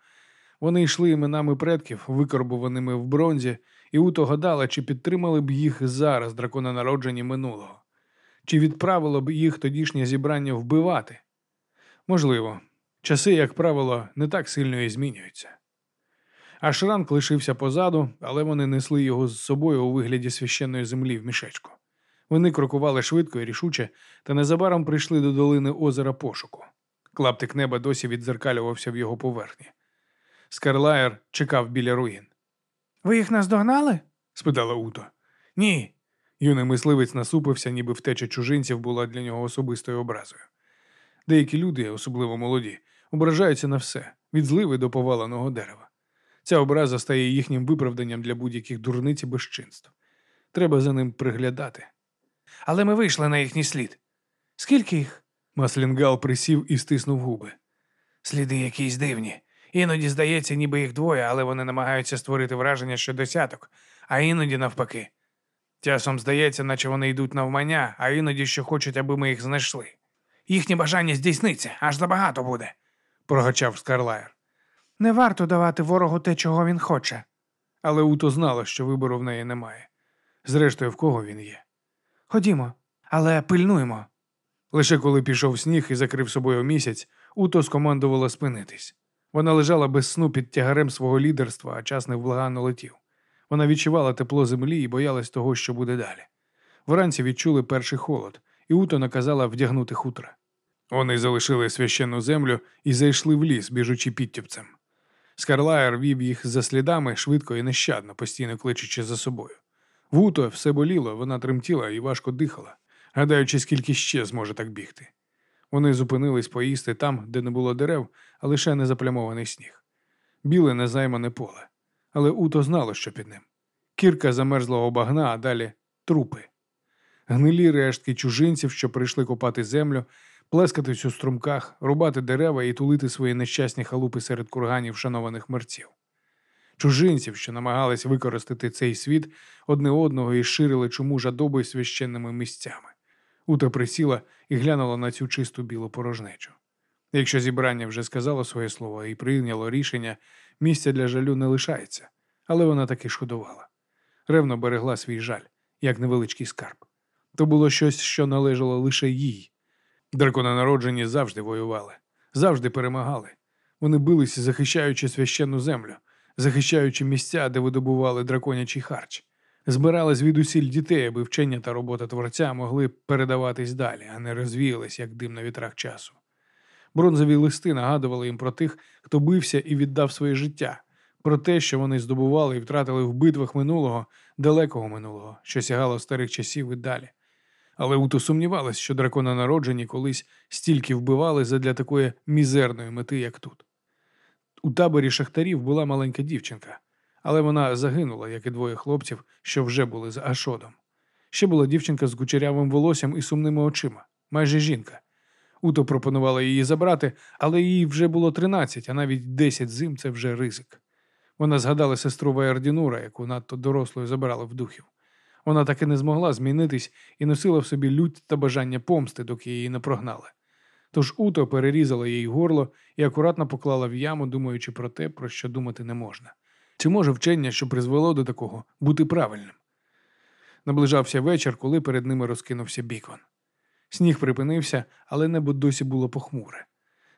Вони йшли іменами предків, викорбуваними в бронзі, і Уто гадала, чи підтримали б їх зараз дракононароджені минулого, чи відправило б їх тодішнє зібрання вбивати. Можливо, часи, як правило, не так сильно і змінюються. Ашранк лишився позаду, але вони несли його з собою у вигляді священної землі в мішечку. Вони крокували швидко і рішуче, та незабаром прийшли до долини озера пошуку. Клаптик неба досі відзеркалювався в його поверхні. Скарлаєр чекав біля руїн. Ви їх наздогнали? спитала Уто. Ні. Юний мисливець насупився, ніби втеча чужинців була для нього особистою образою. Деякі люди, особливо молоді, ображаються на все від зливи до поваленого дерева. Ця образа стає їхнім виправданням для будь-яких дурниць і безчинств. Треба за ним приглядати. Але ми вийшли на їхній слід. Скільки їх? Маслінгал присів і стиснув губи. Сліди якісь дивні. Іноді здається, ніби їх двоє, але вони намагаються створити враження, що десяток, а іноді навпаки. Часом здається, наче вони йдуть навмання, а іноді що хочуть, аби ми їх знайшли. Їхнє бажання здійсниться, аж забагато буде, прогачав Скарлаєр. Не варто давати ворогу те, чого він хоче. Але Уто знала, що вибору в неї немає. Зрештою, в кого він є. Ходімо, але пильнуємо. Лише коли пішов сніг і закрив собою місяць, Уто скомандувала спинитись. Вона лежала без сну під тягарем свого лідерства, а час невблаганно летів. Вона відчувала тепло землі і боялась того, що буде далі. Вранці відчули перший холод, і Уто наказала вдягнути хутра. Вони залишили священну землю і зайшли в ліс, біжучи підтюпцем. Скарлаєр вів їх за слідами швидко і нещадно, постійно кличучи за собою. В Уто все боліло, вона тремтіла і важко дихала, гадаючи, скільки ще зможе так бігти. Вони зупинились поїсти там, де не було дерев, а лише незаплямований сніг. Біле незаймане поле. Але Уто знало, що під ним. Кірка замерзлого багна, а далі трупи. Гнилі рештки чужинців, що прийшли копати землю, плескатись у струмках, рубати дерева і тулити свої нещасні халупи серед курганів шанованих мерців. Чужинців, що намагались використати цей світ одне одного і ширили чому жадоби священними місцями. Ута присіла і глянула на цю чисту білу порожнечу. Якщо зібрання вже сказало своє слово і прийняло рішення, місця для жалю не лишається, але вона таки шкодувала. Ревно берегла свій жаль, як невеличкий скарб. То було щось, що належало лише їй. Дракононароджені завжди воювали, завжди перемагали. Вони бились, захищаючи священну землю, захищаючи місця, де видобували драконячий харч. Збирали звідусіль дітей, аби вчення та робота творця могли передаватись далі, а не розвіялись, як дим на вітрах часу. Бронзові листи нагадували їм про тих, хто бився і віддав своє життя, про те, що вони здобували і втратили в битвах минулого, далекого минулого, що сягало старих часів і далі. Але Уто сумнівалась, що дракононароджені колись стільки вбивали задля такої мізерної мети, як тут. У таборі шахтарів була маленька дівчинка, але вона загинула, як і двоє хлопців, що вже були з Ашодом. Ще була дівчинка з кучерявим волоссям і сумними очима, майже жінка. Уто пропонувала її забрати, але їй вже було 13, а навіть 10 зим це вже ризик. Вона згадала сестру Ваярдінура, яку надто дорослою забрали в духів. Вона так і не змогла змінитись і носила в собі лють та бажання помсти, доки її не прогнали. Тож Уто перерізала їй горло і акуратно поклала в яму, думаючи про те, про що думати не можна. Чи може вчення, що призвело до такого, бути правильним? Наближався вечір, коли перед ними розкинувся бікон. Сніг припинився, але небо досі було похмуре.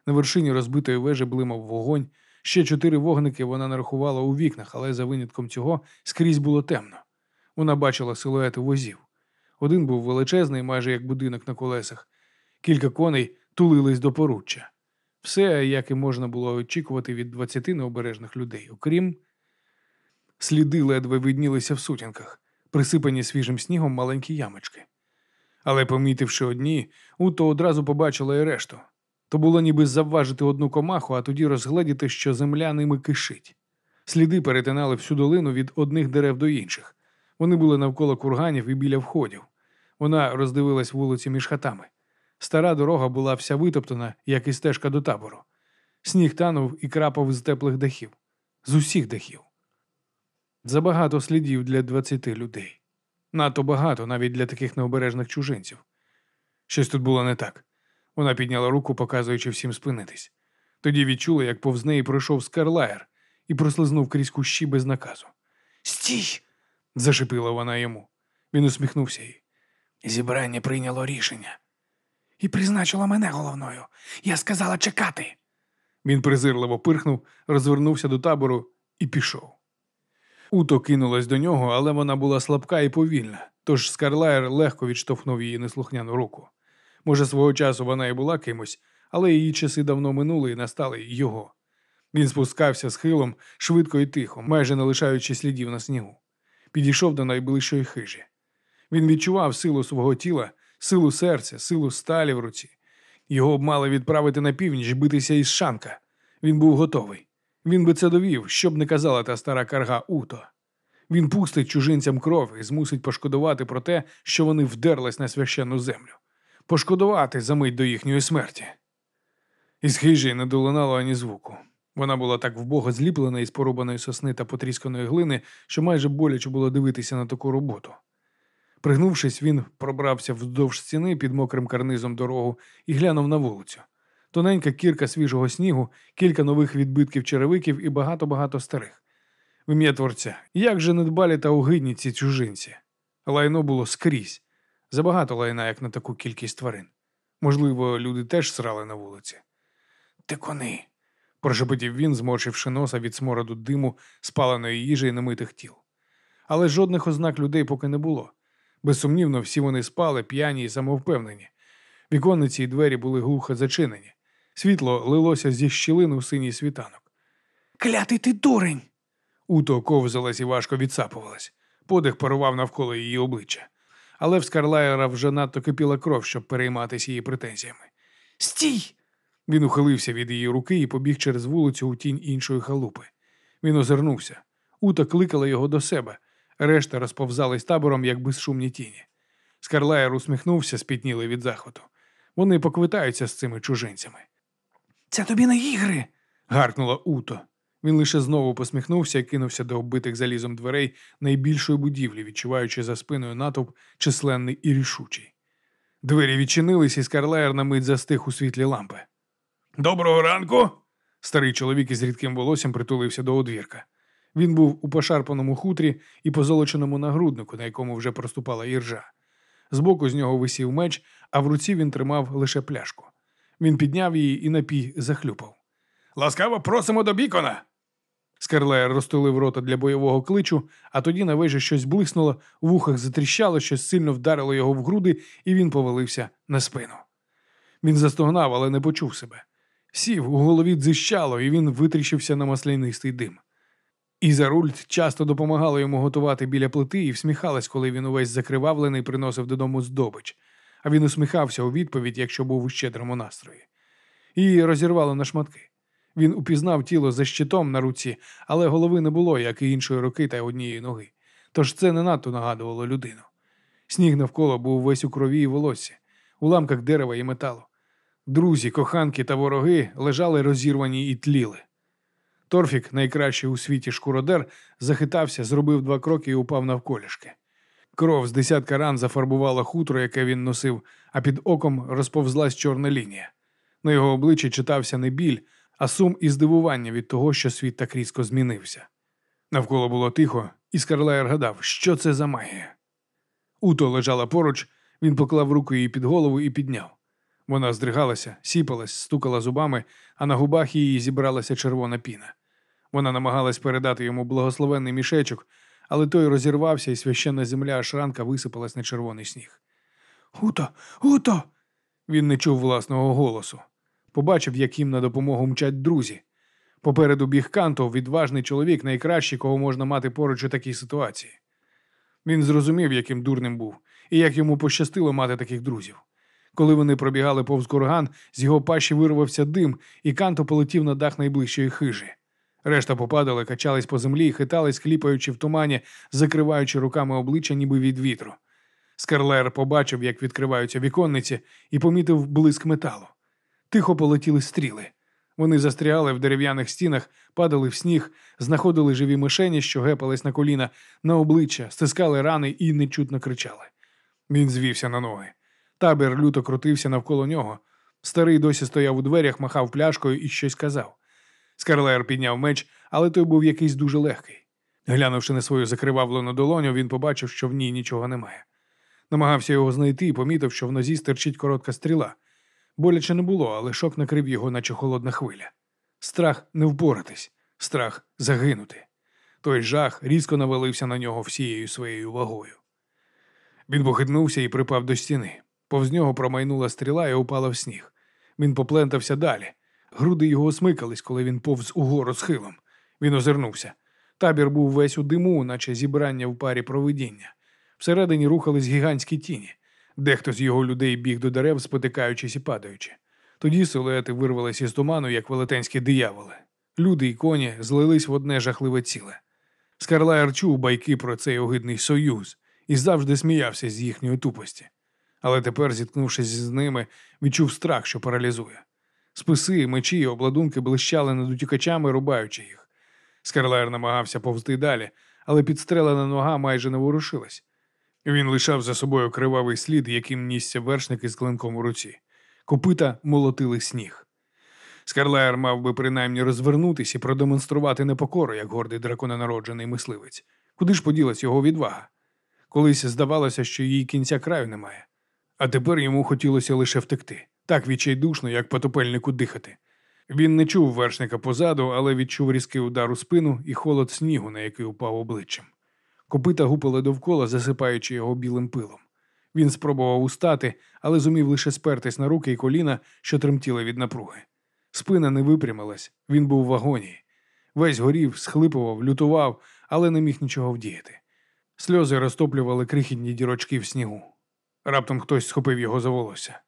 На вершині розбитої вежі блимав вогонь. Ще чотири вогники вона нарахувала у вікнах, але за винятком цього скрізь було темно. Вона бачила силуети возів. Один був величезний, майже як будинок на колесах. Кілька коней тулились до поруччя. Все, як і можна було очікувати від двадцяти необережних людей, окрім сліди ледве виднілися в сутінках, присипані свіжим снігом маленькі ямочки. Але, помітивши одні, Уто одразу побачила і решту. То було ніби завважити одну комаху, а тоді розгледіти, що земля ними кишить. Сліди перетинали всю долину від одних дерев до інших. Вони були навколо курганів і біля входів. Вона роздивилась вулиці між хатами. Стара дорога була вся витоптана, як і стежка до табору. Сніг танув і крапав з теплих дахів, з усіх дахів. Забагато слідів для двадцяти людей. Надто багато навіть для таких необережних чужинців. Щось тут було не так. Вона підняла руку, показуючи всім спинитись. Тоді відчула, як повз неї пройшов скарлаєр і прослизнув крізь кущі без наказу. Стій! Зашипіла вона йому. Він усміхнувся їй. Зібрання прийняло рішення. І призначило мене головною. Я сказала чекати. Він презирливо пирхнув, розвернувся до табору і пішов. Уто кинулась до нього, але вона була слабка і повільна, тож Скарлаєр легко відштовхнув її неслухняну руку. Може, свого часу вона і була кимось, але її часи давно минули і настали його. Він спускався схилом швидко і тихо, майже не лишаючи слідів на снігу. Підійшов до найближчої хижі. Він відчував силу свого тіла, силу серця, силу сталі в руці. Його б мали відправити на північ битися із шанка. Він був готовий. Він би це довів, що б не казала та стара карга Уто. Він пустить чужинцям кров і змусить пошкодувати про те, що вони вдерлись на священну землю. Пошкодувати за мить до їхньої смерті. Із хижі не долунало ані звуку. Вона була так вбого зліплена із порубаної сосни та потрісканої глини, що майже боляче було дивитися на таку роботу. Пригнувшись, він пробрався вздовж стіни під мокрим карнизом дорогу і глянув на вулицю. Тоненька кірка свіжого снігу, кілька нових відбитків черевиків і багато-багато старих. В творця, як же недбалі та огидні ці чужинці. Лайно було скрізь. Забагато лайна, як на таку кількість тварин. Можливо, люди теж срали на вулиці. Ти кони, прошепотів він, зморшивши носа від смороду диму, спаленої їжі і немитих тіл. Але жодних ознак людей поки не було. Безсумнівно, всі вони спали, п'яні і самовпевнені. Віконниці й двері були глухо зачинені. Світло лилося зі щілин у синій світанок. Клятий ти дурень! Уто ковзалась і важко відсапувалась. Подих парував навколо її обличчя. Але в Скарлайера вже надто кипіла кров, щоб перейматися її претензіями. Стій! Він ухилився від її руки і побіг через вулицю у тінь іншої халупи. Він озирнувся. Ута кликала його до себе. Решта розповзались табором, як безшумні тіні. Скарлаєр усміхнувся, спітнілий від захвату. Вони поквитаються з цими чужинцями. Це тобі не ігри. гаркнула Уто. Він лише знову посміхнувся і кинувся до оббитих залізом дверей найбільшої будівлі, відчуваючи за спиною натовп численний і рішучий. Двері відчинились, і Скарлеєр на мить застиг у світлі лампи. Доброго ранку. Старий чоловік із рідким волоссям притулився до одвірка. Він був у пошарпаному хутрі і позолоченому нагруднику, на якому вже проступала іржа. Збоку з нього висів меч, а в руці він тримав лише пляшку. Він підняв її і напій захлюпав. Ласкаво просимо до Бікона. Скарлеєр розтулив рота для бойового кличу, а тоді на вежі щось блиснуло, в вухах затріщало, щось сильно вдарило його в груди, і він повалився на спину. Він застогнав, але не почув себе. Сів, у голові дзищало, і він витріщився на маслянистий дим. Іза Рульт часто допомагала йому готувати біля плити і всміхалась, коли він увесь закривавлений приносив додому здобич, а він усміхався у відповідь, якщо був у щедрому настрої. Її розірвало на шматки. Він упізнав тіло за щитом на руці, але голови не було, як і іншої руки та однієї ноги. Тож це не надто нагадувало людину. Сніг навколо був весь у крові і волоссі, у ламках дерева і металу. Друзі, коханки та вороги лежали розірвані і тліли. Торфік, найкращий у світі шкуродер, захитався, зробив два кроки і упав навколішки. Кров з десятка ран зафарбувала хутро, яке він носив, а під оком розповзлась чорна лінія. На його обличчі читався не біль, а сум і здивування від того, що світ так різко змінився. Навколо було тихо, і Скарлаєр гадав, що це за магія. Уто лежала поруч, він поклав руку її під голову і підняв. Вона здригалася, сіпалась, стукала зубами, а на губах її зібралася червона піна. Вона намагалась передати йому благословенний мішечок, але той розірвався, і священна земля аж ранка висипалась на червоний сніг. Уто, уто. Він не чув власного голосу. Побачив, як їм на допомогу мчать друзі. Попереду біг канто, відважний чоловік, найкращий, кого можна мати поруч у такій ситуації. Він зрозумів, яким дурним був, і як йому пощастило мати таких друзів. Коли вони пробігали повз курган, з його пащі вирвався дим, і канто полетів на дах найближчої хижі. Решта попадали, качались по землі і хитались, кліпаючи в тумані, закриваючи руками обличчя, ніби від вітру. Скарлер побачив, як відкриваються віконниці, і помітив блиск металу. Тихо полетіли стріли. Вони застрягали в дерев'яних стінах, падали в сніг, знаходили живі мишені, що гепались на коліна, на обличчя, стискали рани і нечутно кричали. Він звівся на ноги. Табір люто крутився навколо нього. Старий досі стояв у дверях, махав пляшкою і щось казав. Скарлер підняв меч, але той був якийсь дуже легкий. Глянувши на свою закривавлену долоню, він побачив, що в ній нічого немає. Намагався його знайти і помітив, що в нозі стерчить коротка стріла. Боляче не було, але шок накрив його, наче холодна хвиля. Страх не впоратись, страх загинути. Той жах різко навалився на нього всією своєю вагою. Він похитнувся і припав до стіни. Повз нього промайнула стріла і упала в сніг. Він поплентався далі. Груди його смикались, коли він повз угору схилом. Він озирнувся. Табір був весь у диму, наче зібрання в парі провидіння. Всередині рухались гігантські тіні. Дехто з його людей біг до дерев, спотикаючись і падаючи. Тоді силуети вирвалися із туману, як велетенські дияволи. Люди й коні злились в одне жахливе ціле. Скарлайер чув байки про цей огидний союз і завжди сміявся з їхньої тупості. Але тепер, зіткнувшись з ними, відчув страх, що паралізує. Списи, мечі і обладунки блищали над утікачами, рубаючи їх. Скарлайер намагався повзти далі, але підстрелена нога майже не ворушилась. Він лишав за собою кривавий слід, яким нісся вершник із клинком у руці. Копита молотили сніг. Скарлайер мав би принаймні розвернутись і продемонструвати непокору, як гордий дракононароджений мисливець. Куди ж поділась його відвага? Колись здавалося, що її кінця краю немає. А тепер йому хотілося лише втекти, так відчайдушно, як потопельнику дихати. Він не чув вершника позаду, але відчув різкий удар у спину і холод снігу, на який упав обличчям. Копита гупали довкола, засипаючи його білим пилом. Він спробував устати, але зумів лише спертись на руки і коліна, що тремтіли від напруги. Спина не випрямилась, він був в агонії. Весь горів, схлипував, лютував, але не міг нічого вдіяти. Сльози розтоплювали крихітні дірочки в снігу. Раптом хтось схопив його за волосся.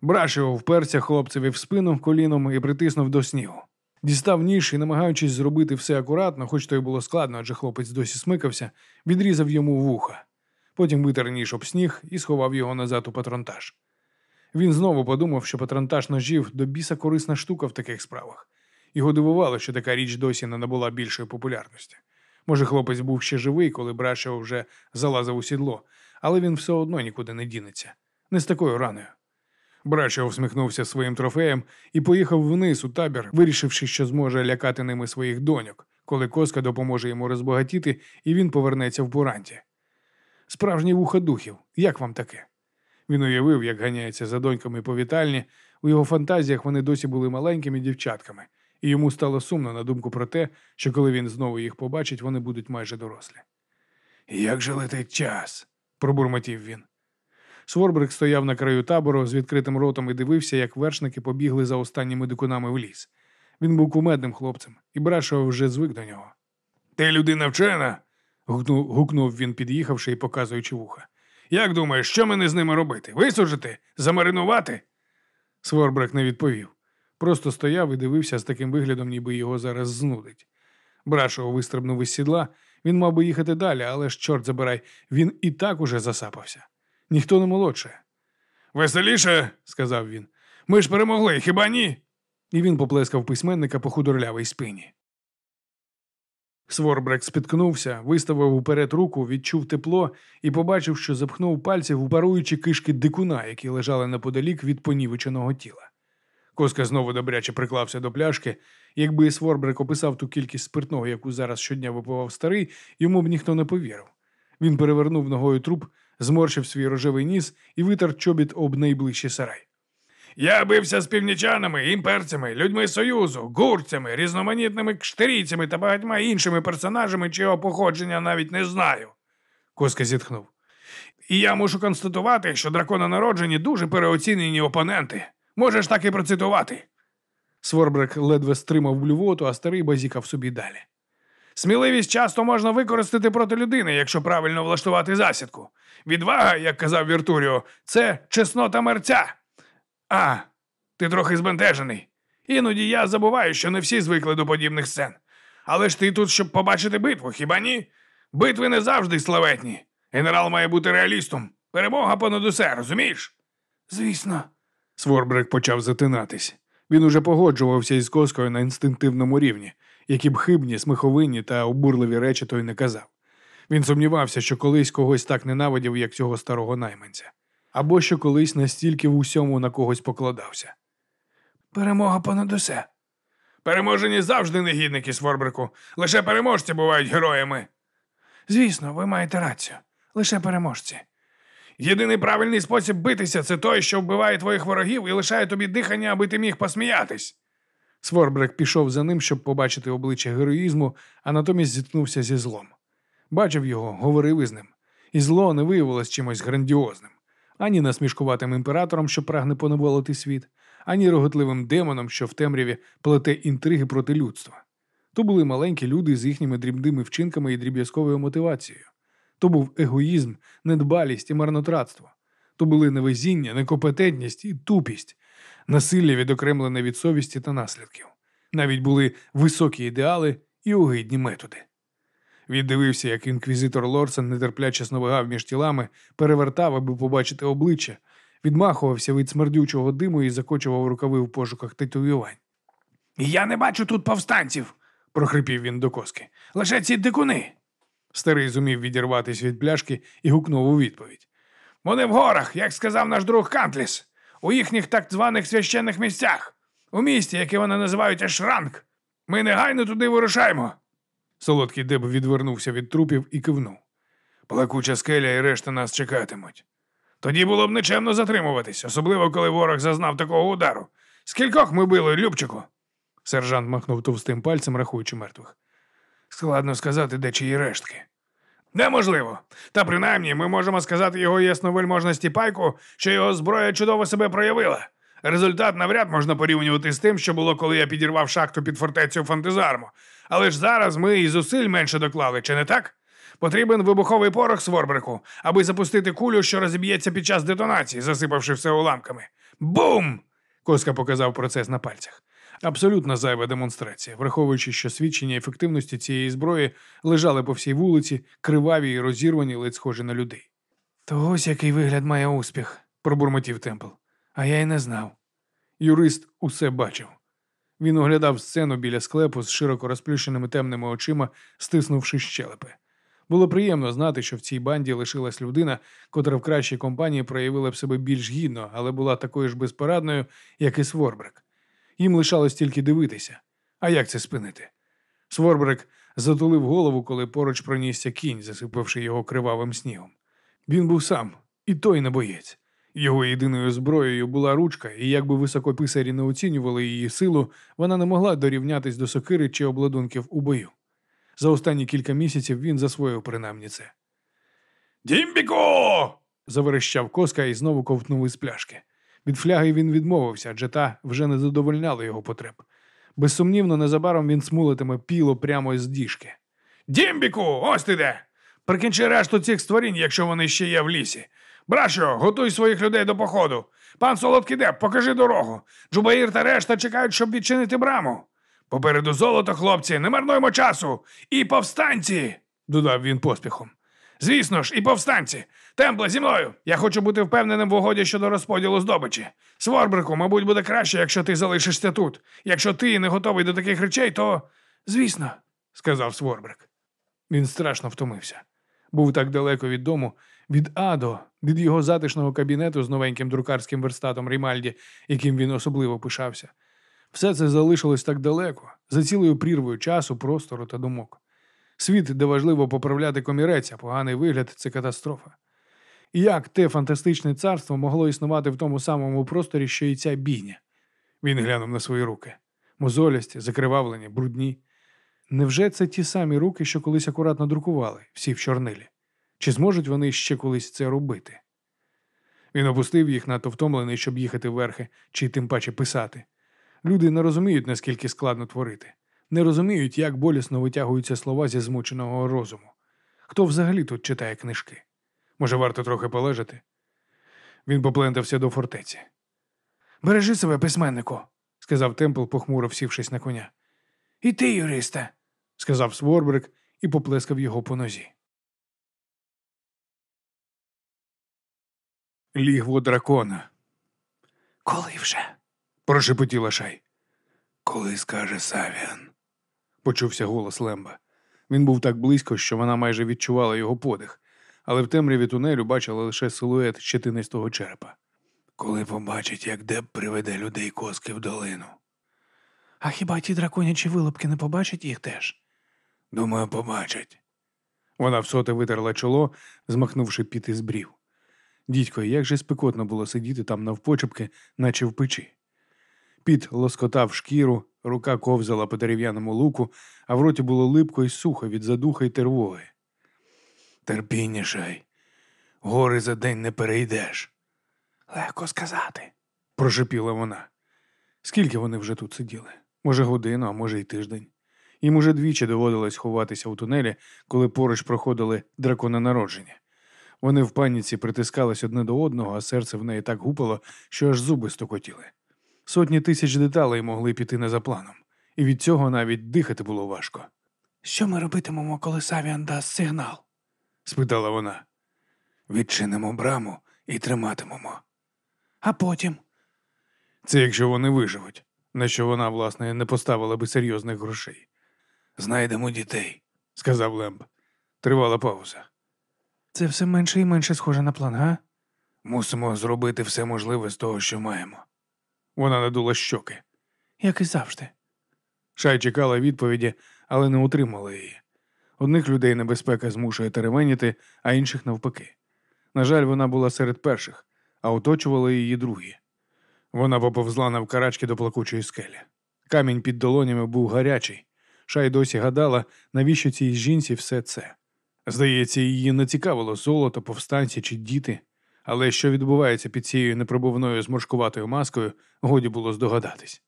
Брашево вперся хлопцеві в спину коліном і притиснув до снігу. Дістав ніж і, намагаючись зробити все акуратно, хоч то й було складно, адже хлопець досі смикався, відрізав йому вуха. Потім витер ніж об сніг і сховав його назад у патронтаж. Він знову подумав, що патронтаж ножів до біса корисна штука в таких справах. Його дивувало, що така річ досі не набула більшої популярності. Може, хлопець був ще живий, коли Брашево вже залазив у сідло, але він все одно нікуди не дінеться. Не з такою раною. Брачо всміхнувся своїм трофеєм і поїхав вниз у табір, вирішивши, що зможе лякати ними своїх доньок, коли коска допоможе йому розбагатіти, і він повернеться в Буранті. Справжні вуха духів, як вам таке? Він уявив, як ганяється за доньками по вітальні. У його фантазіях вони досі були маленькими дівчатками, і йому стало сумно на думку про те, що коли він знову їх побачить, вони будуть майже дорослі. Як же летить час? пробурмотів він. Сворбрик стояв на краю табору з відкритим ротом і дивився, як вершники побігли за останніми дикунами в ліс. Він був кумедним хлопцем, і Брашов вже звик до нього. Ти людина вчена. гукнув, він, під'їхавши і показуючи вуха. Як думаєш, що мені з ними робити? Висушити? Замаринувати? Сворбрик не відповів. Просто стояв і дивився з таким виглядом, ніби його зараз знудить. Брашов вистрибнув із сідла. Він мав би їхати далі, але ж, чорт забирай, він і так уже засапався. Ніхто не молодше. Веселіше, сказав він. Ми ж перемогли, хіба ні? І він поплескав письменника по худорлявій спині. Сворбрек спіткнувся, виставив уперед руку, відчув тепло і побачив, що запхнув пальці в паруючі кишки дикуна, які лежали неподалік від понівеченого тіла. Коска знову добряче приклався до пляшки. Якби Сворбрек описав ту кількість спиртного, яку зараз щодня випивав старий, йому б ніхто не повірив. Він перевернув ногою труп, зморщив свій рожевий ніс і витер чобіт об найближчий сарай. Я бився з північанами, імперцями, людьми Союзу, гурцями, різноманітними кштерійцями та багатьма іншими персонажами, чого походження навіть не знаю. Коска зітхнув. І я мушу констатувати, що дракононароджені дуже переоцінені опоненти. Можеш так і процитувати. Сворбрек ледве стримав блювоту, а старий базікав собі далі. Сміливість часто можна використати проти людини, якщо правильно влаштувати засідку. Відвага, як казав Віртуріо, це чеснота мерця. А, ти трохи збентежений. Іноді я забуваю, що не всі звикли до подібних сцен. Але ж ти тут, щоб побачити битву, хіба ні? Битви не завжди славетні. Генерал має бути реалістом. Перемога понад усе, розумієш? Звісно. Сворбрек почав затинатись. Він уже погоджувався із коскою на інстинктивному рівні, які б хибні, смиховинні та обурливі речі той не казав. Він сумнівався, що колись когось так ненавидів, як цього старого найманця, або що колись настільки в усьому на когось покладався. Перемога понад усе. Переможені завжди негідники, Сворбрику. Лише переможці бувають героями. Звісно, ви маєте рацію. Лише переможці. Єдиний правильний спосіб битися це той, що вбиває твоїх ворогів і лишає тобі дихання, аби ти міг посміятись. Сворбрек пішов за ним, щоб побачити обличчя героїзму, а натомість зіткнувся зі злом. Бачив його, говорив із ним. І зло не виявилось чимось грандіозним, ані насмішкуватим імператором, що прагне поневолити світ, ані роготливим демоном, що в темряві плете інтриги проти людства. То були маленькі люди з їхніми дрібними вчинками і дріб'язковою мотивацією. То був егоїзм, недбалість і марнотратство. То були невезіння, некомпетентність і тупість, насилля відокремлене від совісті та наслідків. Навіть були високі ідеали і огидні методи. Віддивився, як інквізитор Лорсен нетерпляче сновигав між тілами, перевертав, аби побачити обличчя, відмахувався від смердючого диму і закочував рукави в пошуках татуювань. Я не бачу тут повстанців, прохрипів він до коски. лише ці дикуни. Старий зумів відірватися від пляшки і гукнув у відповідь. Вони в горах, як сказав наш друг Кантліс, у їхніх так званих священних місцях, у місті, яке вони називають Ешранг. Ми негайно туди вирушаємо. Солодкий деб відвернувся від трупів і кивнув. Плакуча скеля і решта нас чекатимуть. Тоді було б нечемно затримуватись, особливо коли ворог зазнав такого удару. Скількох ми били, Любчику? Сержант махнув товстим пальцем, рахуючи мертвих. Складно сказати, де чиї рештки. Неможливо. Та принаймні ми можемо сказати його ясновельможності пайку, що його зброя чудово себе проявила. Результат навряд можна порівнювати з тим, що було, коли я підірвав шахту під фортецю Фантезармо. Але ж зараз ми і зусиль менше доклали, чи не так? Потрібен вибуховий порох Сворбрику, аби запустити кулю, що розіб'ється під час детонації, засипавши все уламками. Бум! Коска показав процес на пальцях. Абсолютно зайва демонстрація, враховуючи, що свідчення ефективності цієї зброї лежали по всій вулиці, криваві і розірвані, ледь схожі на людей. То ось який вигляд має успіх, пробурмотів Темпл. а я й не знав. Юрист усе бачив. Він оглядав сцену біля склепу з широко розплющеними темними очима, стиснувши щелепи. Було приємно знати, що в цій банді лишилась людина, котра в кращій компанії проявила б себе більш гідно, але була такою ж безпорадною, як і Сворбрек. Їм лишалось тільки дивитися. А як це спинити? Сворбрек затулив голову, коли поруч пронісся кінь, засипавши його кривавим снігом. Він був сам, і той не боєць. Його єдиною зброєю була ручка, і якби високописарі не оцінювали її силу, вона не могла дорівнятись до сокири чи обладунків у бою. За останні кілька місяців він засвоїв принаймні це. Дімбіко! заверещав коска і знову ковтнув із пляшки. Від фляги він відмовився, адже та вже не задовольняла його потреб. Безсумнівно, незабаром він смулитиме піло прямо із діжки. Дімбіку, ось ти де! Прикінчи решту цих створінь, якщо вони ще є в лісі. Брашо, готуй своїх людей до походу. Пан Солодкий Деп, покажи дорогу. Джубаїр та решта чекають, щоб відчинити браму. Попереду золото, хлопці, не марнуємо часу. І повстанці, додав він поспіхом. Звісно ж, і повстанці. Темпле зі мною. Я хочу бути впевненим в угоді щодо розподілу здобичі. Сворбрику, мабуть, буде краще, якщо ти залишишся тут. Якщо ти не готовий до таких речей, то. Звісно, сказав Сворбрик. Він страшно втомився. Був так далеко від дому, від Адо, від його затишного кабінету з новеньким друкарським верстатом Рімальді, яким він особливо пишався. Все це залишилось так далеко, за цілою прірвою часу, простору та думок. Світ, де важливо поправляти комірець, а поганий вигляд це катастрофа. Як те фантастичне царство могло існувати в тому самому просторі, що і ця бійня? Він глянув на свої руки мозолясті, закривавлені, брудні. Невже це ті самі руки, що колись акуратно друкували, всі в чорнилі? Чи зможуть вони ще колись це робити? Він опустив їх надто втомлений, щоб їхати верхи, чи тим паче писати. Люди не розуміють, наскільки складно творити, не розуміють, як болісно витягуються слова зі змученого розуму. Хто взагалі тут читає книжки? Може, варто трохи полежати? Він поплентався до фортеці. Бережи себе, письменнику, сказав Темпл, похмуро всівшись на коня. І ти, юристе, сказав Сворбрик і поплескав його по нозі. Лігво дракона. Коли вже? Прошепотіла шай. Коли скаже Савіан, почувся голос Лемба. Він був так близько, що вона майже відчувала його подих, але в темряві тунелю бачила лише силует щетинистого черепа. Коли побачить, як Деб приведе людей коски в долину. А хіба ті драконячі вилупки не побачать їх теж? Думаю, побачать. Вона всоти витерла чоло, змахнувши піт із брів. Дідько, як же спекотно було сидіти там навпочепки, наче в печі. Піт лоскотав шкіру, рука ковзала по дерев'яному луку, а в роті було липко й сухо від задуха й тервоги. Терпіння, шай. Гори за день не перейдеш, Легко сказати. прошепіла вона. Скільки вони вже тут сиділи? Може, годину, а може, й тиждень. Їм уже двічі доводилось ховатися у тунелі, коли поруч проходили дракона народження. Вони в паніці притискались одне до одного, а серце в неї так гупало, що аж зуби стокотіли. Сотні тисяч деталей могли піти не за планом, і від цього навіть дихати було важко, Що ми робитимемо, коли Савіан дасть сигнал? Спитала вона. Відчинимо браму і триматимемо. А потім. Це якщо вони виживуть, на що вона, власне, не поставила би серйозних грошей. Знайдемо дітей, сказав Лемб. Тривала пауза. Це все менше і менше схоже на план, га? Мусимо зробити все можливе з того, що маємо. Вона надула щоки. Як і завжди. Шай чекала відповіді, але не утримала її. Одних людей небезпека змушує теревеніти, а інших навпаки. На жаль, вона була серед перших, а оточували її другі. Вона поповзла навкарачки до плакучої скелі. Камінь під долонями був гарячий. Шай досі гадала, навіщо цій жінці все це. Здається, її не цікавило золото, повстанці чи діти, але що відбувається під цією непробивною зморшкуватою маскою, годі було здогадатись.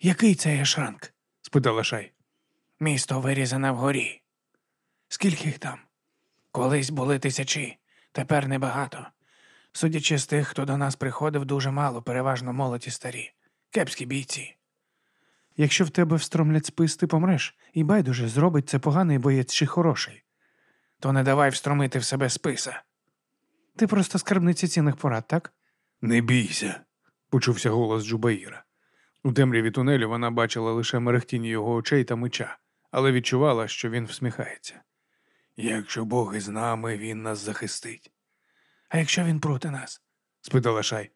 Який це ешранг? спитала Шай. Місто вирізане вгорі. Скільки їх там? Колись були тисячі, тепер небагато. Судячи з тих, хто до нас приходив, дуже мало, переважно молоді старі, кепські бійці. Якщо в тебе встромлять спис, ти помреш, і байдуже зробить це поганий боєць чи хороший. То не давай встромити в себе списа. Ти просто скарбниця цінних порад, так? Не бійся, почувся голос Джубаїра. У темряві тунелю вона бачила лише мерехтіння його очей та меча, але відчувала, що він всміхається. Якщо Бог із нами, він нас захистить, А якщо він проти нас? спитала Шай.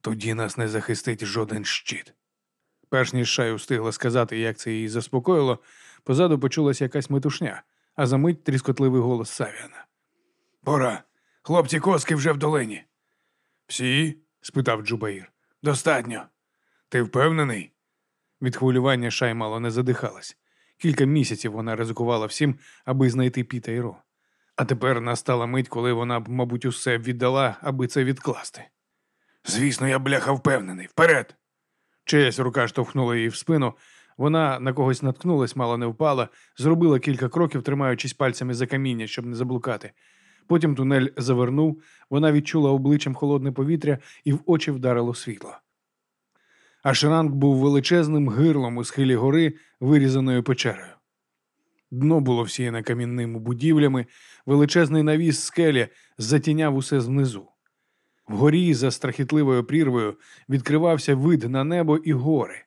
Тоді нас не захистить жоден щит. Перш ніж Шай устигла сказати, як це її заспокоїло, позаду почулася якась метушня, а за мить тріскотливий голос Савіана. Пора. Хлопці коски вже в долині. Всі? спитав Джубаїр. Достатньо. Ти впевнений? Від хвилювання Шай мало не задихалась. Кілька місяців вона ризикувала всім, аби знайти Піта і Ро. А тепер настала мить, коли вона б, мабуть, усе віддала, аби це відкласти. Звісно, я бляха впевнений. Вперед! Чиясь рука штовхнула її в спину. Вона на когось наткнулась, мало не впала, зробила кілька кроків, тримаючись пальцями за каміння, щоб не заблукати. Потім тунель завернув, вона відчула обличчям холодне повітря і в очі вдарило світло. Ашеранг був величезним гирлом у схилі гори, вирізаною печерою. Дно було всіяне камінними будівлями, величезний навіс скелі затіняв усе знизу. Вгорі, за страхітливою прірвою, відкривався вид на небо і гори.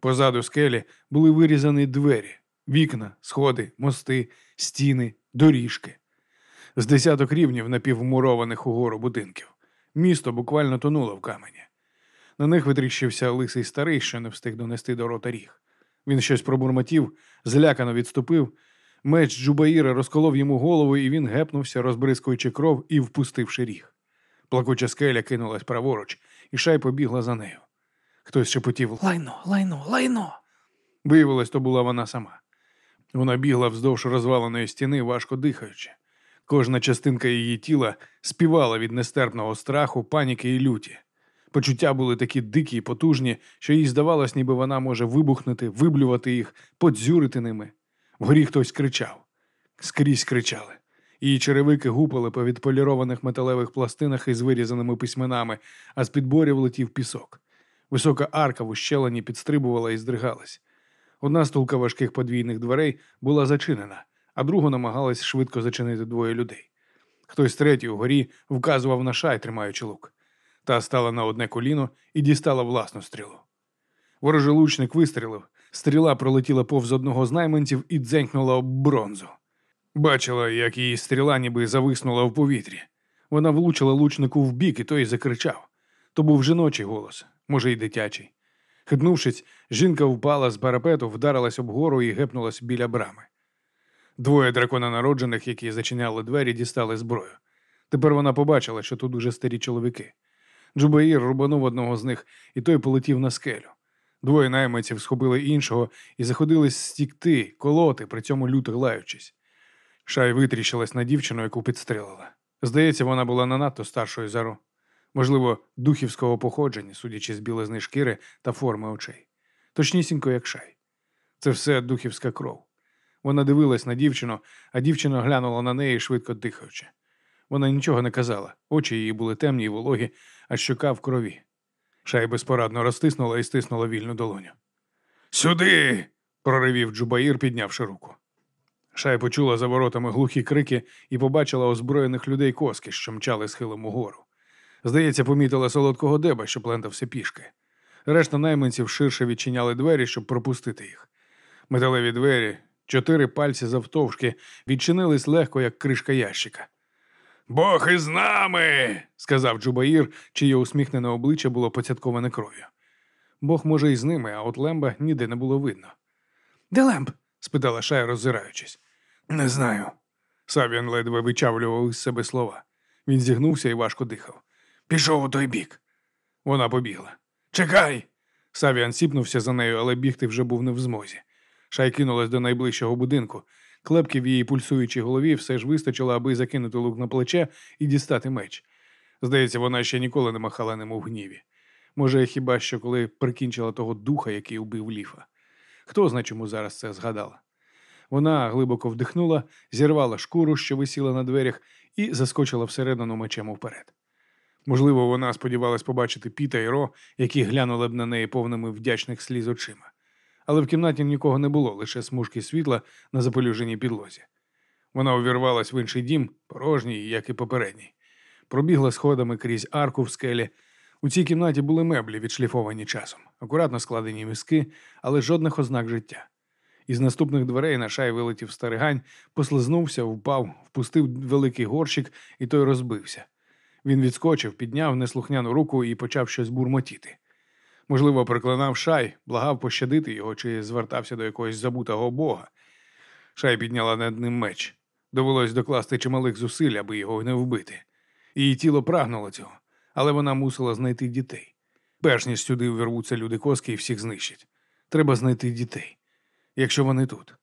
Позаду скелі були вирізані двері, вікна, сходи, мости, стіни, доріжки. З десяток рівнів напівмурованих угору будинків. Місто буквально тонуло в камені. На них витріщився лисий старий, що не встиг донести до рота ріг. Він щось пробурмотів, злякано відступив. Меч Джубаїра розколов йому голову, і він гепнувся, розбризкуючи кров і впустивши ріг. Плакуча скеля кинулась праворуч, і шай побігла за нею. Хтось шепотів Лайно, лайно, лайно. Виявилось, то була вона сама. Вона бігла вздовж розваленої стіни, важко дихаючи. Кожна частинка її тіла співала від нестерпного страху, паніки і люті. Почуття були такі дикі і потужні, що їй здавалось, ніби вона може вибухнути, виблювати їх, подзюрити ними. Вгорі хтось кричав. Скрізь кричали. Її черевики гупали по відполірованих металевих пластинах із вирізаними письменами, а з підборів летів пісок. Висока арка в ущелині підстрибувала і здригалась. Одна стулка важких подвійних дверей була зачинена, а другу намагались швидко зачинити двоє людей. Хтось третій угорі вказував на шай, тримаючи лук. Та стала на одне коліно і дістала власну стрілу. Ворожий лучник вистрілив. Стріла пролетіла повз одного з найманців і дзенькнула об бронзу. Бачила, як її стріла ніби зависнула в повітрі. Вона влучила лучнику в бік, і той закричав. То був жіночий голос, може, й дитячий. Хитнувшись, жінка впала з парапету, вдарилась об гору і гепнулась біля брами. Двоє драконанароджених, які зачиняли двері, дістали зброю. Тепер вона побачила, що тут уже старі чоловіки. Джубаїр рубанув одного з них, і той полетів на скелю. Двоє найманців схопили іншого і заходились стікти, колоти, при цьому люто лаючись. Шай витріщилась на дівчину, яку підстрелила. Здається, вона була не надто старшою зару. Можливо, духівського походження, судячи з білизни шкіри та форми очей. Точнісінько, як шай. Це все духівська кров. Вона дивилась на дівчину, а дівчина глянула на неї, швидко дихаючи. Вона нічого не казала, очі її були темні й вологі, а щока в крові. Шай безпорадно розтиснула і стиснула вільну долоню. Сюди. проривів Джубаїр, піднявши руку. Шай почула за воротами глухі крики і побачила озброєних людей коски, що мчали схилом угору. Здається, помітила солодкого деба, що плентався пішки. Решта найманців ширше відчиняли двері, щоб пропустити їх. Металеві двері, чотири пальці завтовшки, відчинились легко, як кришка ящика. Бог із нами, сказав Джубаїр, чиє усміхнене обличчя було поцятковане кров'ю. Бог, може, і з ними, а от Лемба ніде не було видно. Де Лемб? спитала Шай, роззираючись. Не знаю. Савіан ледве вичавлював із себе слова. Він зігнувся і важко дихав. Пішов у той бік. Вона побігла. Чекай. Савіан сіпнувся за нею, але бігти вже був не в змозі. Шай кинулась до найближчого будинку. Клепки в її пульсуючій голові все ж вистачило, аби закинути лук на плече і дістати меч. Здається, вона ще ніколи не махала ним у гніві. Може, хіба що коли прикінчила того духа, який убив ліфа. Хто зна, чому зараз це згадала? Вона глибоко вдихнула, зірвала шкуру, що висіла на дверях, і заскочила всередину мечем вперед. Можливо, вона сподівалась побачити Піта і Ро, які глянули б на неї повними вдячних сліз очима. Але в кімнаті нікого не було, лише смужки світла на запелюженій підлозі. Вона увірвалась в інший дім, порожній, як і попередній. Пробігла сходами крізь арку в скелі. У цій кімнаті були меблі, відшліфовані часом, акуратно складені мізки, але жодних ознак життя. Із наступних дверей на шай вилетів старигань, послизнувся, впав, впустив великий горщик, і той розбився. Він відскочив, підняв неслухняну руку і почав щось бурмотіти. Можливо, проклинав шай, благав пощадити його чи звертався до якогось забутого бога. Шай підняла над ним меч. Довелось докласти чималих зусиль, аби його не вбити. Її тіло прагнуло цього, але вона мусила знайти дітей. Перш ніж сюди вирвуться люди коски і всіх знищать. Треба знайти дітей, якщо вони тут.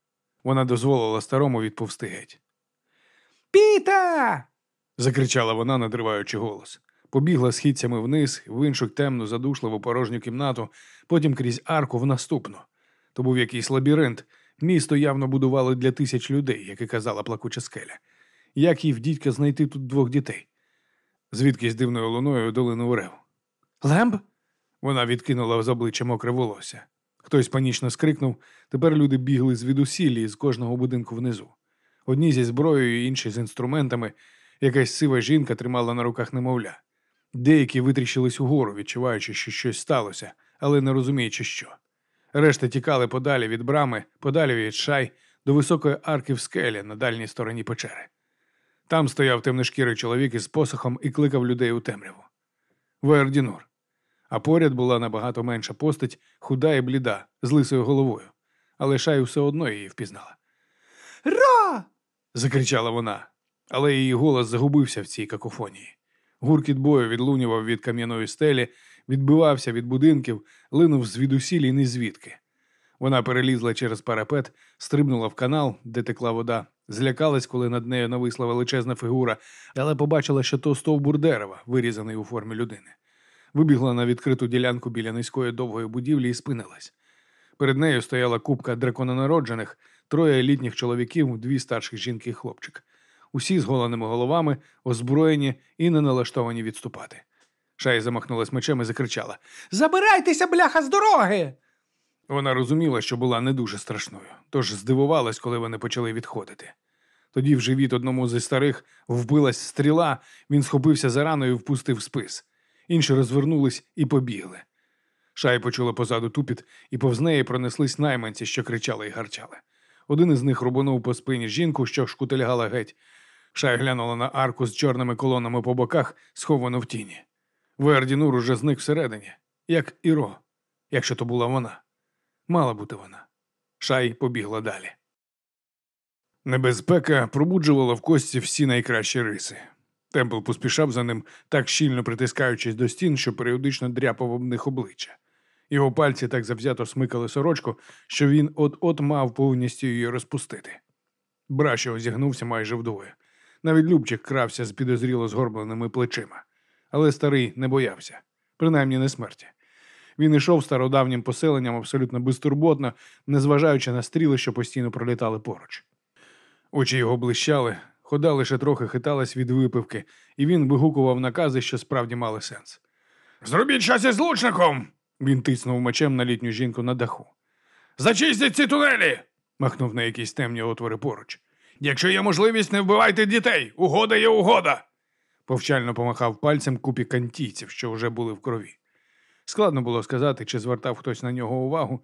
Вона дозволила старому відповсти геть. Піта. закричала вона, надриваючи голос. Побігла східцями вниз, в іншу темну, задушливу порожню кімнату, потім крізь арку в наступну. То був якийсь лабіринт. Місто явно будували для тисяч людей, як і казала плакуча скеля. Як їй в дідька знайти тут двох дітей? Звідки з дивною луною долинув рев. Лемб? Вона відкинула з обличчя мокре волосся. Хтось панічно скрикнув. Тепер люди бігли звідусілі з кожного будинку внизу. Одні зі зброєю, інші з інструментами. Якась сива жінка тримала на руках немовля. Деякі витріщились угору, відчуваючи, що щось сталося, але не розуміючи, що. Решта тікали подалі від брами, подалі від шай, до високої арки в скелі на дальній стороні печери. Там стояв темношкірий чоловік із посохом і кликав людей у темряву. Вердінур. А поряд була набагато менша постать, худа і бліда, з лисою головою. Але шай все одно її впізнала. Ра. закричала вона, але її голос загубився в цій какофонії. Гуркіт бою відлунював від кам'яної стелі, відбивався від будинків, линув звідусіль і ні звідки. Вона перелізла через парапет, стрибнула в канал, де текла вода, злякалась, коли над нею нависла величезна фігура, але побачила, що то стовбур дерева, вирізаний у формі людини. Вибігла на відкриту ділянку біля низької довгої будівлі і спинилась. Перед нею стояла купка дракононароджених, троє літніх чоловіків, дві старших жінки і хлопчик. Усі з голеними головами, озброєні і не налаштовані відступати. Шай замахнулась мечем і закричала Забирайтеся, бляха, з дороги! Вона розуміла, що була не дуже страшною, тож здивувалась, коли вони почали відходити. Тоді в живіт одному зі старих вбилась стріла, він схопився за рану і впустив спис. Інші розвернулись і побігли. Шай почула позаду тупіт, і повз неї пронеслись найманці, що кричали і гарчали. Один із них рубанув по спині жінку, що шкутильгала геть. Шай глянула на арку з чорними колонами по боках, сховану в тіні. Вердінур уже зник всередині, як Іро, якщо то була вона. Мала бути вона. Шай побігла далі. Небезпека пробуджувала в кості всі найкращі риси. Темпл поспішав за ним, так щільно притискаючись до стін, що періодично дряпав об них обличчя. Його пальці так завзято смикали сорочку, що він от-от мав повністю її розпустити. Брашо озігнувся майже вдвоє. Навіть Любчик крався з підозріло згорбленими плечима. Але старий не боявся, принаймні не смерті. Він ішов стародавнім поселенням абсолютно безтурботно, незважаючи на стріли, що постійно пролітали поруч. Очі його блищали, хода лише трохи хиталась від випивки, і він вигукував накази, що справді мали сенс. Зробіть щось із лучником. Він тиснув мечем на літню жінку на даху. Зачистіть ці тунелі. махнув на якісь темні отвори поруч. Якщо є можливість, не вбивайте дітей. Угода є угода. Повчально помахав пальцем купі кантійців, що вже були в крові. Складно було сказати, чи звертав хтось на нього увагу.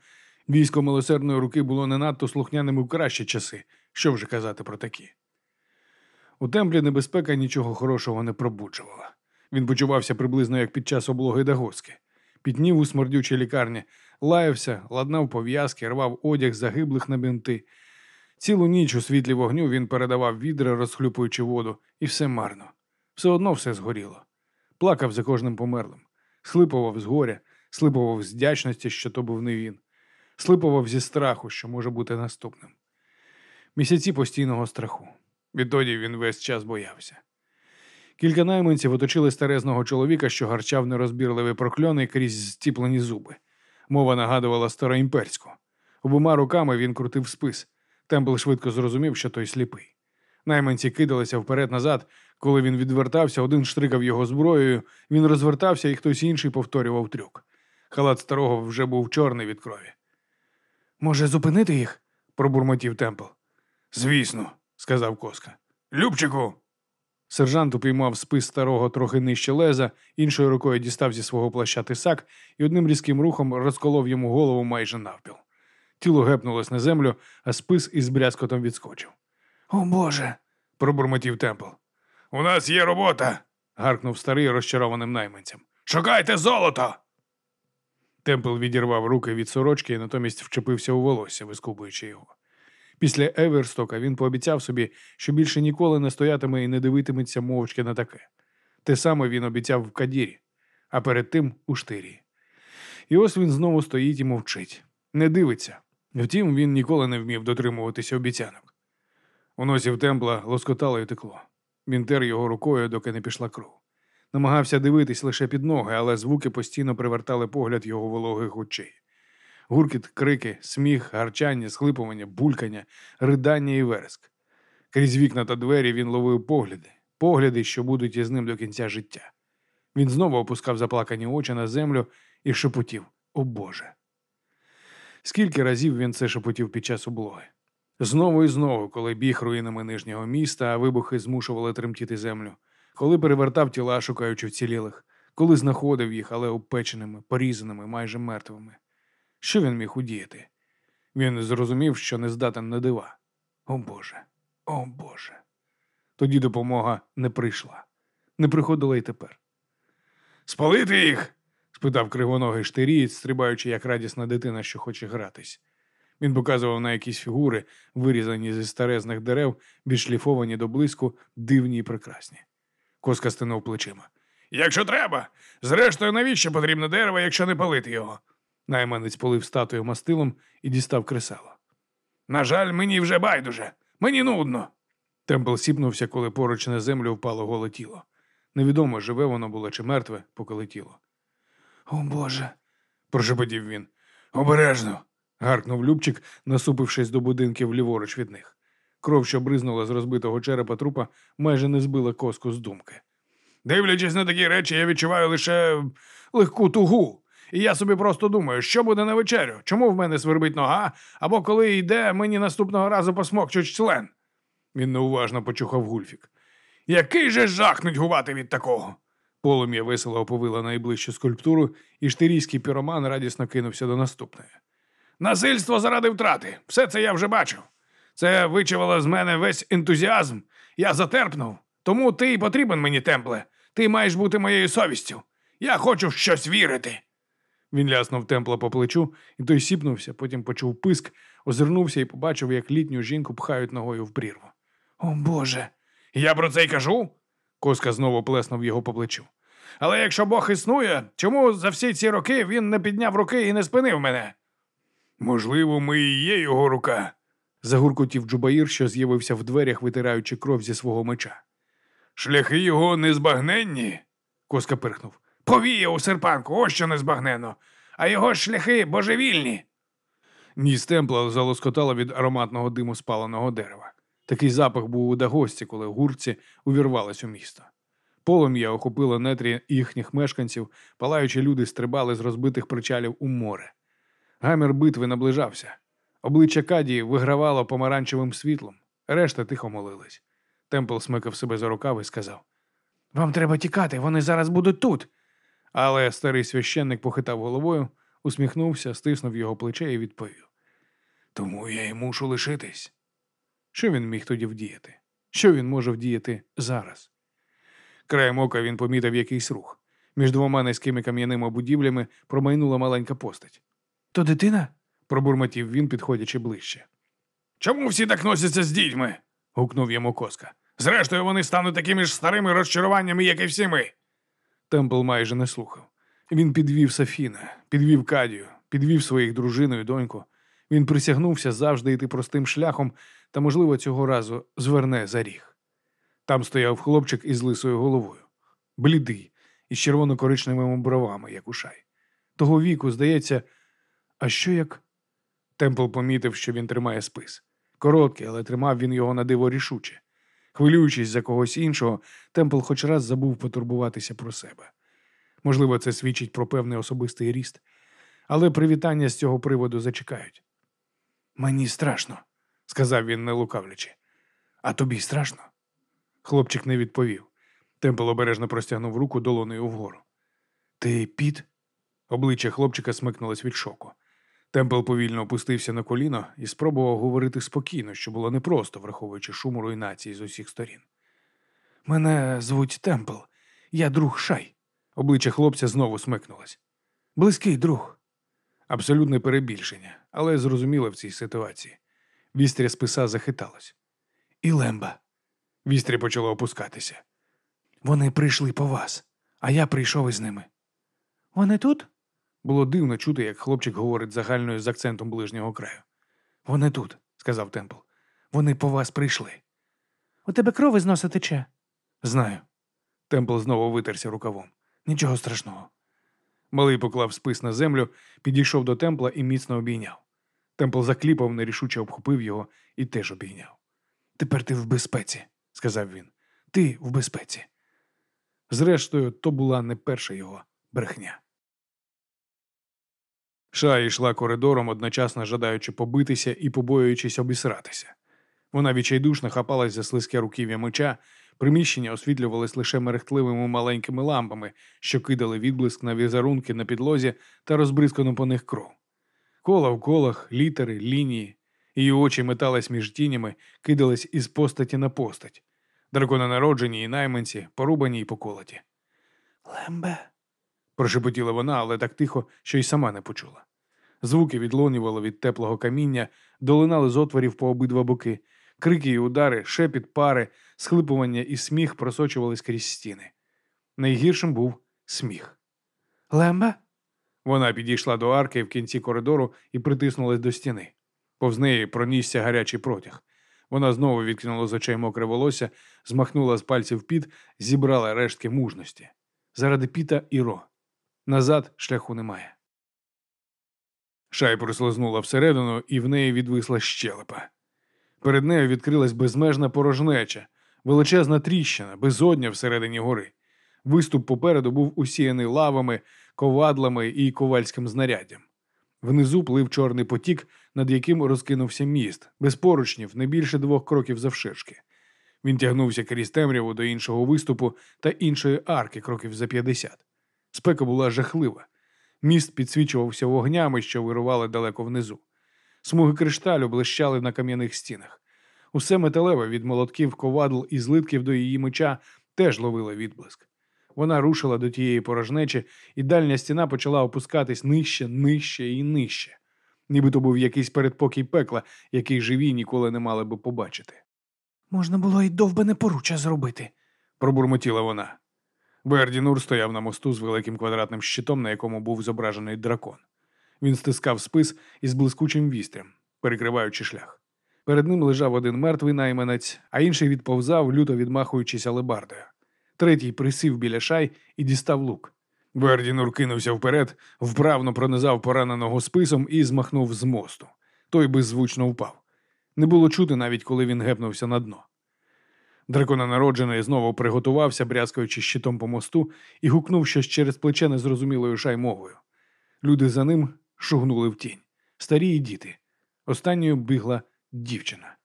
Військо милосердної руки було не надто слухняним у кращі часи. Що вже казати про такі? У темплі небезпека нічого хорошого не пробуджувала. Він почувався приблизно як під час облоги Дагоски. Піднів у смердючій лікарні, лаявся, ладнав пов'язки, рвав одяг загиблих на бинти. Цілу ніч у світлі вогню він передавав відра, розхлюпуючи воду, і все марно. Все одно все згоріло. Плакав за кожним померлим, слипував з горя, слипував з вдячності, що то був не він, слипував зі страху, що може бути наступним. Місяці постійного страху. Відтоді він весь час боявся. Кілька найманців оточили старезного чоловіка, що гарчав нерозбірливі прокльони крізь стіплені зуби. Мова нагадувала староімперську. Обома руками він крутив спис. Темпл швидко зрозумів, що той сліпий. Найманці кидалися вперед-назад. Коли він відвертався, один штрикав його зброєю, він розвертався, і хтось інший повторював трюк. Халат старого вже був чорний від крові. Може, зупинити їх? пробурмотів Темпл. Звісно, сказав Коска. Любчику. Сержант упіймав спис старого трохи нижче леза, іншою рукою дістав зі свого плаща тисак і одним різким рухом розколов йому голову майже навпіл. Тіло гепнулось на землю, а спис із брязкотом відскочив. О Боже. пробурмотів Темпл. У нас є робота. гаркнув старий розчарованим найманцям. Шукайте золото. Темпл відірвав руки від сорочки і натомість вчепився у волосся, вискубуючи його. Після Еверстока він пообіцяв собі, що більше ніколи не стоятиме і не дивитиметься мовчки на таке. Те саме він обіцяв в Кадірі, а перед тим у штирі. І ось він знову стоїть і мовчить, не дивиться. Втім, він ніколи не вмів дотримуватися обіцянок. У носі в темпла лоскотало і текло. Він тер його рукою, доки не пішла кров. Намагався дивитись лише під ноги, але звуки постійно привертали погляд його вологих очей. Гуркіт, крики, сміх, гарчання, схлипування, булькання, ридання і вереск. Крізь вікна та двері він ловив погляди, погляди, що будуть із ним до кінця життя. Він знову опускав заплакані очі на землю і шепотів О Боже. Скільки разів він це шепотів під час облоги? Знову і знову, коли біг руїнами нижнього міста, а вибухи змушували тремтіти землю, коли перевертав тіла, шукаючи вцілілих, коли знаходив їх, але обпеченими, порізаними, майже мертвими. Що він міг удіяти? Він зрозумів, що не здатен на дива. О Боже, о Боже. Тоді допомога не прийшла, не приходила й тепер. Спалити їх? Спитав кривоногий штирієць, стрибаючи, як радісна дитина, що хоче гратись. Він показував на якісь фігури, вирізані зі старезних дерев, відшліфовані до блиску, дивні і прекрасні. Коска стинув плечима. Якщо треба. Зрештою, навіщо потрібне дерево, якщо не палити його? Найманець полив статую мастилом і дістав кресало. На жаль, мені вже байдуже. Мені нудно. Темпл сіпнувся, коли поруч на землю впало голе тіло. Невідомо, живе воно було чи мертве, поки летіло. О Боже. прошепотів він. Обережно. гаркнув Любчик, насупившись до будинків ліворуч від них. Кров, що бризнула з розбитого черепа трупа, майже не збила коску з думки. Дивлячись на такі речі, я відчуваю лише легку тугу. І я собі просто думаю, що буде на вечерю, чому в мене свербить нога, або коли йде, мені наступного разу посмокчуть член. Він неуважно почухав гульфік. Який же жах нудьгувати від такого? Полум'я весело оповила найближчу скульптуру, і штирійський піроман радісно кинувся до наступної. Насильство заради втрати. Все це я вже бачив. Це вичавило з мене весь ентузіазм. Я затерпнув. Тому ти й потрібен мені, темпле. Ти маєш бути моєю совістю. Я хочу в щось вірити. Він ляснув темпла по плечу, і той сіпнувся, потім почув писк, озирнувся і побачив, як літню жінку пхають ногою в прірву. О Боже. Я про це й кажу. Коска знову плеснув його по плечу. Але якщо Бог існує, чому за всі ці роки він не підняв руки і не спинив мене? Можливо, ми і є його рука, загуркотів Джубаїр, що з'явився в дверях, витираючи кров зі свого меча. Шляхи його незбагненні, коска пирхнув. Повіє у серпанку, ось що незбагненно, а його шляхи божевільні. Ніс темпла залоскотала від ароматного диму спаленого дерева. Такий запах був у дагості, коли гурці увірвались у місто. Полум'я охопило нетрі їхніх мешканців, палаючи люди стрибали з розбитих причалів у море. Гамір битви наближався. Обличчя Кадії вигравало помаранчевим світлом, решта тихо молились. Темпл смикав себе за рукав і сказав: Вам треба тікати, вони зараз будуть тут. Але старий священник похитав головою, усміхнувся, стиснув його плече і відповів: Тому я й мушу лишитись. Що він міг тоді вдіяти? Що він може вдіяти зараз? Краєм ока він помітив якийсь рух. Між двома низькими кам'яними будівлями промайнула маленька постать. То дитина? пробурмотів він, підходячи ближче. Чому всі так носяться з дітьми? гукнув йому коска. Зрештою, вони стануть такими ж старими розчаруваннями, як і всі ми. Темпл майже не слухав. Він підвів Сафіна, підвів Кадію, підвів своїх дружину і доньку. Він присягнувся завжди йти простим шляхом та, можливо, цього разу зверне за ріг. Там стояв хлопчик із лисою головою, блідий, із червоно-коричневими бровами, як у шай. Того віку, здається, а що як. Темпл помітив, що він тримає спис. Короткий, але тримав він його на диво рішуче. Хвилюючись за когось іншого, Темпл хоч раз забув потурбуватися про себе. Можливо, це свідчить про певний особистий ріст, але привітання з цього приводу зачекають. Мені страшно, сказав він, не лукавлячи. А тобі страшно? Хлопчик не відповів. Темпл обережно простягнув руку долоною вгору. Ти піт? Обличчя хлопчика смикнулось від шоку. Темпл повільно опустився на коліно і спробував говорити спокійно, що було непросто, враховуючи шум руйнації з усіх сторін. Мене звуть Темпл, я друг Шай. Обличчя хлопця знову смикнулось. Близький друг. Абсолютне перебільшення, але зрозуміло в цій ситуації. Вістря списа захиталось. І Лемба. Вістря почало опускатися. Вони прийшли по вас, а я прийшов із ними. Вони тут? Було дивно чути, як хлопчик говорить загальною з акцентом ближнього краю. Вони тут, сказав Темпл. Вони по вас прийшли. У тебе кров із носа тече. Знаю. Темпл знову витерся рукавом. Нічого страшного. Малий поклав спис на землю, підійшов до темпла і міцно обійняв. Темпл закліпав, нерішуче обхопив його і теж обійняв. Тепер ти в безпеці, сказав він. Ти в безпеці. Зрештою, то була не перша його брехня. Ша йшла коридором, одночасно жадаючи побитися і побоюючись обісратися. Вона відчайдушно хапалась за слизьке руків'я меча, приміщення освітлювалось лише мерехтливими маленькими лампами, що кидали відблиск на візерунки на підлозі та розбризкану по них кров. Кола в колах, літери, лінії. Її очі метались між тінями, кидались із постаті на постать. Дракононароджені і найманці, порубані й поколоті. Лембе. Прошепотіла вона, але так тихо, що й сама не почула. Звуки відлонювали від теплого каміння, долинали з отворів по обидва боки, крики і удари, шепіт пари, схлипування і сміх просочувались крізь стіни. Найгіршим був сміх. Лембе? Вона підійшла до арки в кінці коридору і притиснулась до стіни. Повз неї пронісся гарячий протяг. Вона знову відкинула з очей мокре волосся, змахнула з пальців піт, зібрала рештки мужності. Заради піта і ро. Назад шляху немає. Шай прослизнула всередину, і в неї відвисла щелепа. Перед нею відкрилась безмежна порожнеча, величезна тріщина, безодня всередині гори. Виступ попереду був усіяний лавами, ковадлами і ковальським знаряддям. Внизу плив чорний потік, над яким розкинувся міст, без поручнів, не більше двох кроків завширшки. Він тягнувся крізь темряву до іншого виступу та іншої арки кроків за 50. Спека була жахлива. Міст підсвічувався вогнями, що вирували далеко внизу. Смуги кришталю блищали на кам'яних стінах. Усе металеве від молотків, ковадл і злитків до її меча теж ловило відблиск. Вона рушила до тієї порожнечі, і дальня стіна почала опускатись нижче, нижче і нижче. Ніби то був якийсь передпокій пекла, який живі ніколи не мали би побачити. Можна було й довбане поруччя зробити. Пробурмотіла вона. Вердінур стояв на мосту з великим квадратним щитом, на якому був зображений дракон. Він стискав спис із блискучим вістрям, перекриваючи шлях. Перед ним лежав один мертвий найманець, а інший відповзав, люто відмахуючись алебардою. Третій присів біля шай і дістав лук. Вердінур кинувся вперед, вправно пронизав пораненого списом і змахнув з мосту. Той беззвучно впав. Не було чути навіть, коли він гепнувся на дно. Дракононароджений знову приготувався, брязкаючи щитом по мосту, і гукнув щось через плече незрозумілою шаймовою. Люди за ним шугнули в тінь. Старі і діти. Останньою бігла дівчина.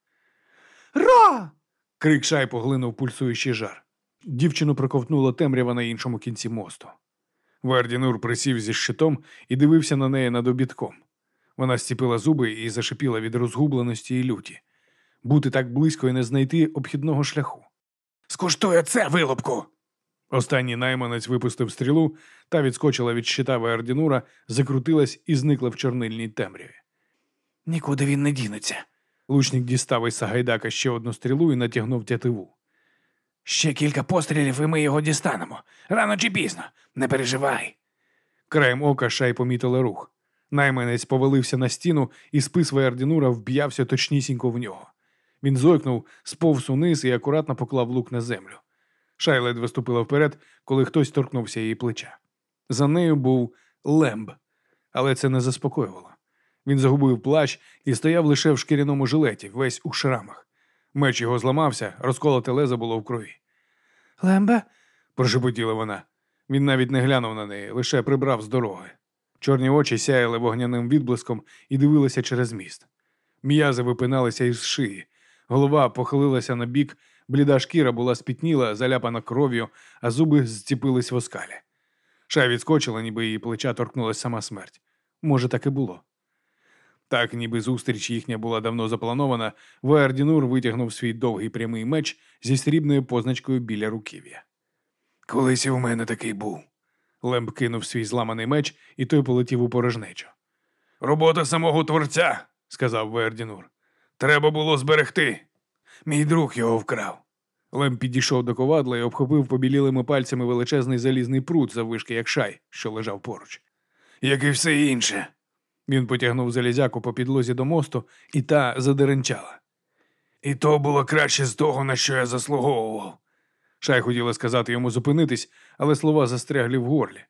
Ра! Крик шай поглинув пульсуючий жар. Дівчину проковтнула темрява на іншому кінці мосту. Вардінур присів зі щитом і дивився на неї над обідком. Вона стіпила зуби і зашипіла від розгубленості і люті. Бути так близько і не знайти обхідного шляху. Скуштує це, вилупку! Останній найманець випустив стрілу та відскочила від щита Веардінура, закрутилась і зникла в чорнильній темряві. Нікуди він не дінеться. Лучник дістав із Сагайдака ще одну стрілу і натягнув тятиву. Ще кілька пострілів, і ми його дістанемо. Рано чи пізно. Не переживай. Краєм ока шай помітили рух. Найманець повалився на стіну, і спис Веардінура вб'явся точнісінько в нього. Він зойкнув, сповз униз і акуратно поклав лук на землю. Шай ледве ступила вперед, коли хтось торкнувся її плеча. За нею був лемб, але це не заспокоювало. Він загубив плащ і стояв лише в шкіряному жилеті, весь у шрамах. Меч його зламався, розколоте лезо було в крові. Лембе, прошепотіла вона. Він навіть не глянув на неї, лише прибрав з дороги. Чорні очі сяяли вогняним відблиском і дивилися через міст. М'язи випиналися із шиї, голова похилилася на бік, бліда шкіра була спітніла, заляпана кров'ю, а зуби зціпились в оскалі. Шай відскочила, ніби її плеча торкнулася сама смерть. Може, так і було. Так, ніби зустріч їхня була давно запланована, Веардінур витягнув свій довгий прямий меч зі срібною позначкою біля руків'я. Колись і у мене такий був. Лемб кинув свій зламаний меч, і той полетів у порожнечу. Робота самого творця, сказав Вердінур. Треба було зберегти. Мій друг його вкрав. Лем підійшов до ковадла і обхопив побілілими пальцями величезний залізний прут заввишки, як шай, що лежав поруч. Як і все інше. Він потягнув залізяку по підлозі до мосту, і та задеренчала. І то було краще з того, на що я заслуговував. Шай хотіла сказати йому зупинитись, але слова застряглі в горлі,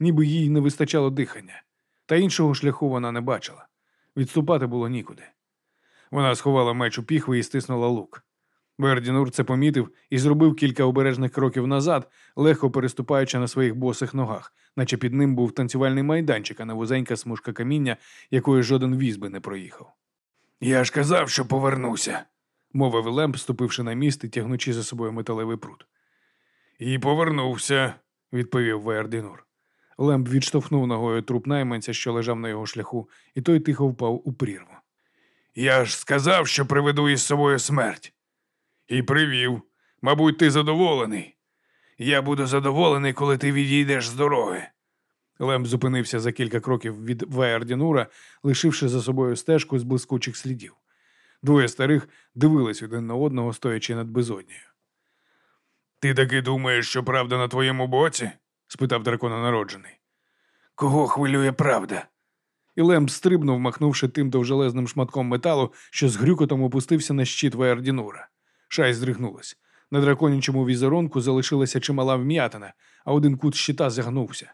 ніби їй не вистачало дихання, та іншого шляху вона не бачила. Відступати було нікуди. Вона сховала меч у піхви і стиснула лук. Вердінур це помітив і зробив кілька обережних кроків назад, легко переступаючи на своїх босих ногах, наче під ним був танцювальний майданчик, а не вузенька смужка каміння, якої жоден віз би не проїхав. Я ж казав, що повернуся, мовив Лемб, ступивши на міст і тягнучи за собою металевий прут. І повернувся, відповів Веардінур. Лемб відштовхнув ногою труп найманця, що лежав на його шляху, і той тихо впав у прірву. Я ж сказав, що приведу із собою смерть. І привів. Мабуть, ти задоволений. Я буду задоволений, коли ти відійдеш з дороги. Лемб зупинився за кілька кроків від Веардінура, лишивши за собою стежку з блискучих слідів. Двоє старих дивились один на одного, стоячи над безоднею. Ти таки думаєш, що правда на твоєму боці? спитав дракононароджений. Кого хвилює правда? І Лемб стрибнув, махнувши тим довжелезним шматком металу, що з грюкотом опустився на щит Веардінура. Шай здригнулась. На драконячому візерунку залишилася чимала вм'ятина, а один кут щита загнувся.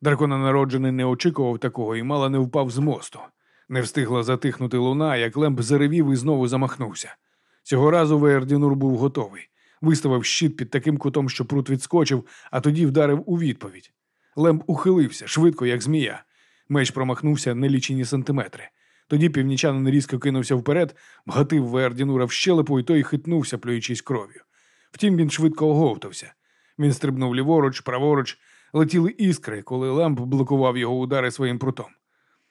Дракононароджений не очікував такого і мало не впав з мосту. Не встигла затихнути луна, як Лемб заревів і знову замахнувся. Цього разу Веардінур був готовий. Виставив щит під таким кутом, що прут відскочив, а тоді вдарив у відповідь. Лемб ухилився, швидко, як змія. Меч промахнувся нелічені сантиметри. Тоді північанин різко кинувся вперед, вгатив Вердінура в щелепу, і той хитнувся, плюючись кров'ю. Втім, він швидко оговтався. Він стрибнув ліворуч, праворуч, летіли іскри, коли Лемп блокував його удари своїм прутом.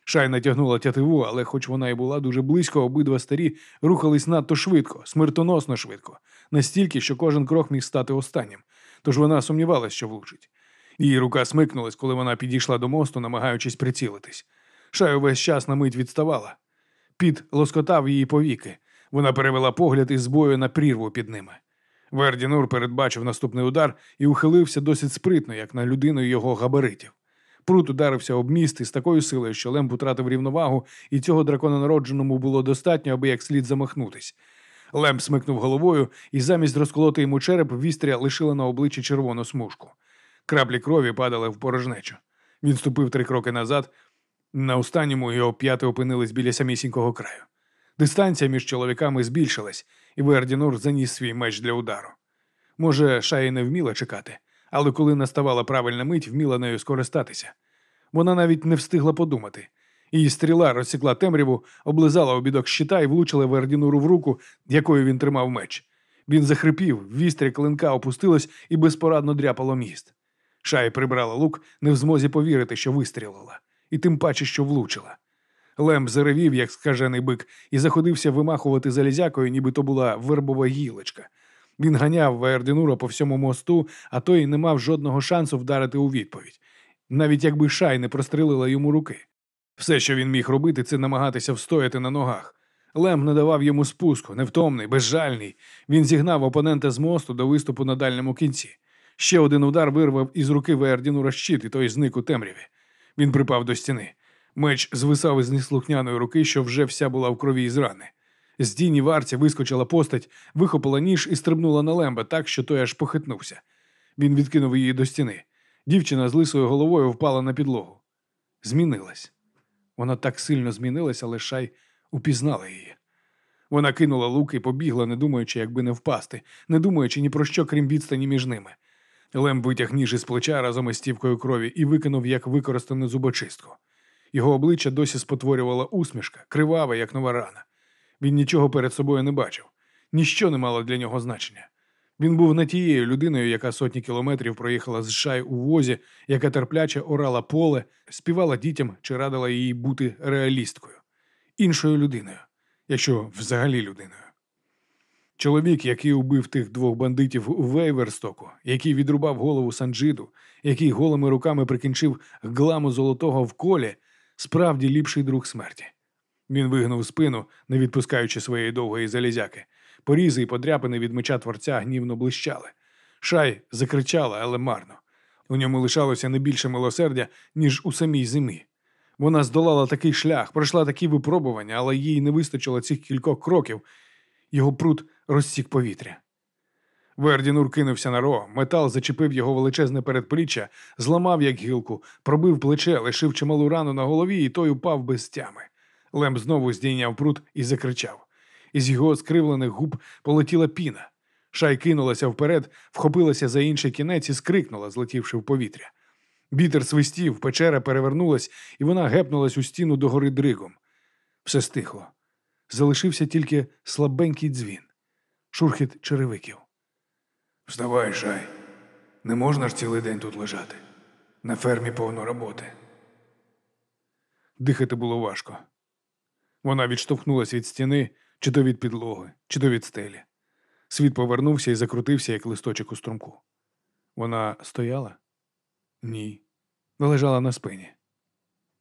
Шай натягнула тятиву, але, хоч вона і була дуже близько, обидва старі рухались надто швидко, смертоносно швидко, настільки, що кожен крок міг стати останнім, тож вона сумнівалась, що влучить. Її рука смикнулась, коли вона підійшла до мосту, намагаючись прицілитись. Шай увесь час на мить відставала. Піт лоскотав її повіки. Вона перевела погляд із бою на прірву під ними. Веардінур передбачив наступний удар і ухилився досить спритно, як на людину його габаритів. Прут ударився об міст із такою силою, що Лемб втратив рівновагу, і цього дракононародженому було достатньо, аби як слід замахнутись. Лемб смикнув головою, і замість розколоти йому череп, вістря лишило на обличчі червону смужку. Краплі крові падали в порожнечу. Він ступив три кроки назад. На останньому його п'яти опинились біля самісінького краю. Дистанція між чоловіками збільшилась, і Вердінур заніс свій меч для удару. Може, Шаї не вміла чекати, але коли наставала правильна мить, вміла нею скористатися. Вона навіть не встигла подумати. Її стріла розсікла темряву, облизала обідок щита і влучила Вердінуру в руку, якою він тримав меч. Він захрипів, вістря клинка опустилось і безпорадно дряпало міст. Шай прибрала лук, не в змозі повірити, що вистрілила, і тим паче, що влучила. Лемб заревів, як скажений бик, і заходився вимахувати залізякою, ніби то була вербова гілочка. Він ганяв Вердинура по всьому мосту, а той не мав жодного шансу вдарити у відповідь, навіть якби шай не прострелила йому руки. Все, що він міг робити, це намагатися встояти на ногах. Лемб не давав йому спуску, невтомний, безжальний. Він зігнав опонента з мосту до виступу на дальньому кінці. Ще один удар вирвав із руки Вердінура щит, і той зник у темряві. Він припав до стіни. Меч звисав із неслухняної руки, що вже вся була в крові із рани. З тіні варці вискочила постать, вихопила ніж і стрибнула на лемба так, що той аж похитнувся. Він відкинув її до стіни. Дівчина з лисою головою впала на підлогу. Змінилась. Вона так сильно змінилась, але шай упізнала її. Вона кинула лук і побігла, не думаючи, якби не впасти, не думаючи ні про що, крім відстані між ними. Лем витяг ніж із плеча разом із стівкою крові і викинув як використану зубочистку. Його обличчя досі спотворювала усмішка, кривава, як нова рана. Він нічого перед собою не бачив, ніщо не мало для нього значення. Він був не тією людиною, яка сотні кілометрів проїхала з шай у возі, яка терпляче орала поле, співала дітям чи радила їй бути реалісткою, іншою людиною, якщо взагалі людиною. Чоловік, який убив тих двох бандитів у Вейверстоку, який відрубав голову Санджиду, який голими руками прикінчив гламу золотого в колі, справді ліпший друг смерті. Він вигнув спину, не відпускаючи своєї довгої залізяки. Порізи і подряпини від меча творця гнівно блищали. Шай закричала, але марно. У ньому лишалося не більше милосердя, ніж у самій зимі. Вона здолала такий шлях, пройшла такі випробування, але їй не вистачило цих кількох кроків. Його прут розсік повітря. Вердінур кинувся на ро, метал зачепив його величезне передпліччя, зламав як гілку, пробив плече, лишив чималу рану на голові, і той упав без тями. Лем знову здійняв прут і закричав. Із його скривлених губ полетіла піна. Шай кинулася вперед, вхопилася за інший кінець і скрикнула, злетівши в повітря. Вітер свистів, печера перевернулась, і вона гепнулась у стіну догори дригом. Все стихло. Залишився тільки слабенький дзвін, шурхіт черевиків. Вставай, шай. Не можна ж цілий день тут лежати. На фермі повно роботи. Дихати було важко. Вона відштовхнулася від стіни, чи то від підлоги, чи то від стелі. Світ повернувся і закрутився, як листочок у струмку. Вона стояла? Ні. Лежала на спині.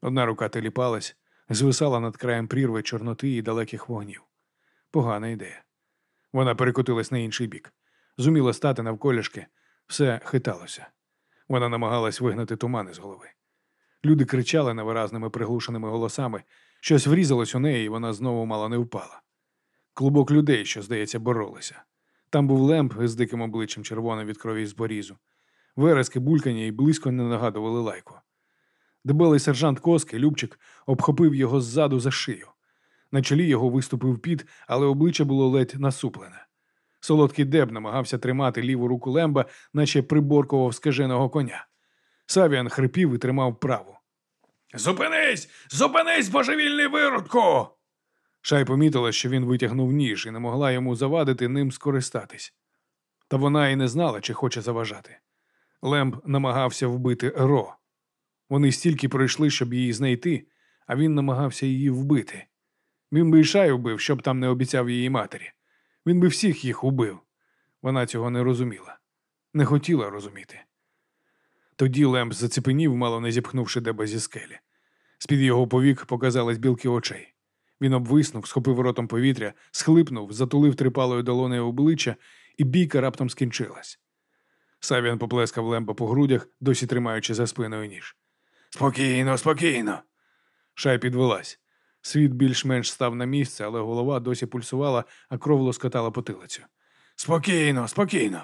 Одна рука теліпалась, звисала над краєм прірви чорноти і далеких вогнів. Погана ідея. Вона перекотилась на інший бік, зуміла стати навколішки, все хиталося. Вона намагалась вигнати туман із голови. Люди кричали невиразними приглушеними голосами, щось врізалось у неї, і вона знову мало не впала. Клубок людей, що, здається, боролися. Там був лемп з диким обличчям червоним від крові з порізу. Верески булькання і близько не нагадували лайку. Дебелий сержант Коски, Любчик, обхопив його ззаду за шию. На чолі його виступив піт, але обличчя було ледь насуплене. Солодкий деб намагався тримати ліву руку лемба, наче приборкував скаженого коня. Савіан хрипів і тримав праву. Зупинись! Зупинись, божевільний виродку! Шай помітила, що він витягнув ніж і не могла йому завадити ним скористатись. Та вона і не знала, чи хоче заважати. Лемб намагався вбити Ро. Вони стільки пройшли, щоб її знайти, а він намагався її вбити. Він би і шай убив, щоб там не обіцяв її матері. Він би всіх їх убив. Вона цього не розуміла, не хотіла розуміти. Тоді Лемб зацепенів, мало не зіпхнувши деба зі скелі. З-під його повік показались білки очей. Він обвиснув, схопив ротом повітря, схлипнув, затулив трипалою долонею обличчя, і бійка раптом скінчилась. Савіан поплескав Лемба по грудях, досі тримаючи за спиною ніж. Спокійно, спокійно. Шай підвелась. Світ більш-менш став на місце, але голова досі пульсувала, а кров лоскотала потилицю. Спокійно, спокійно.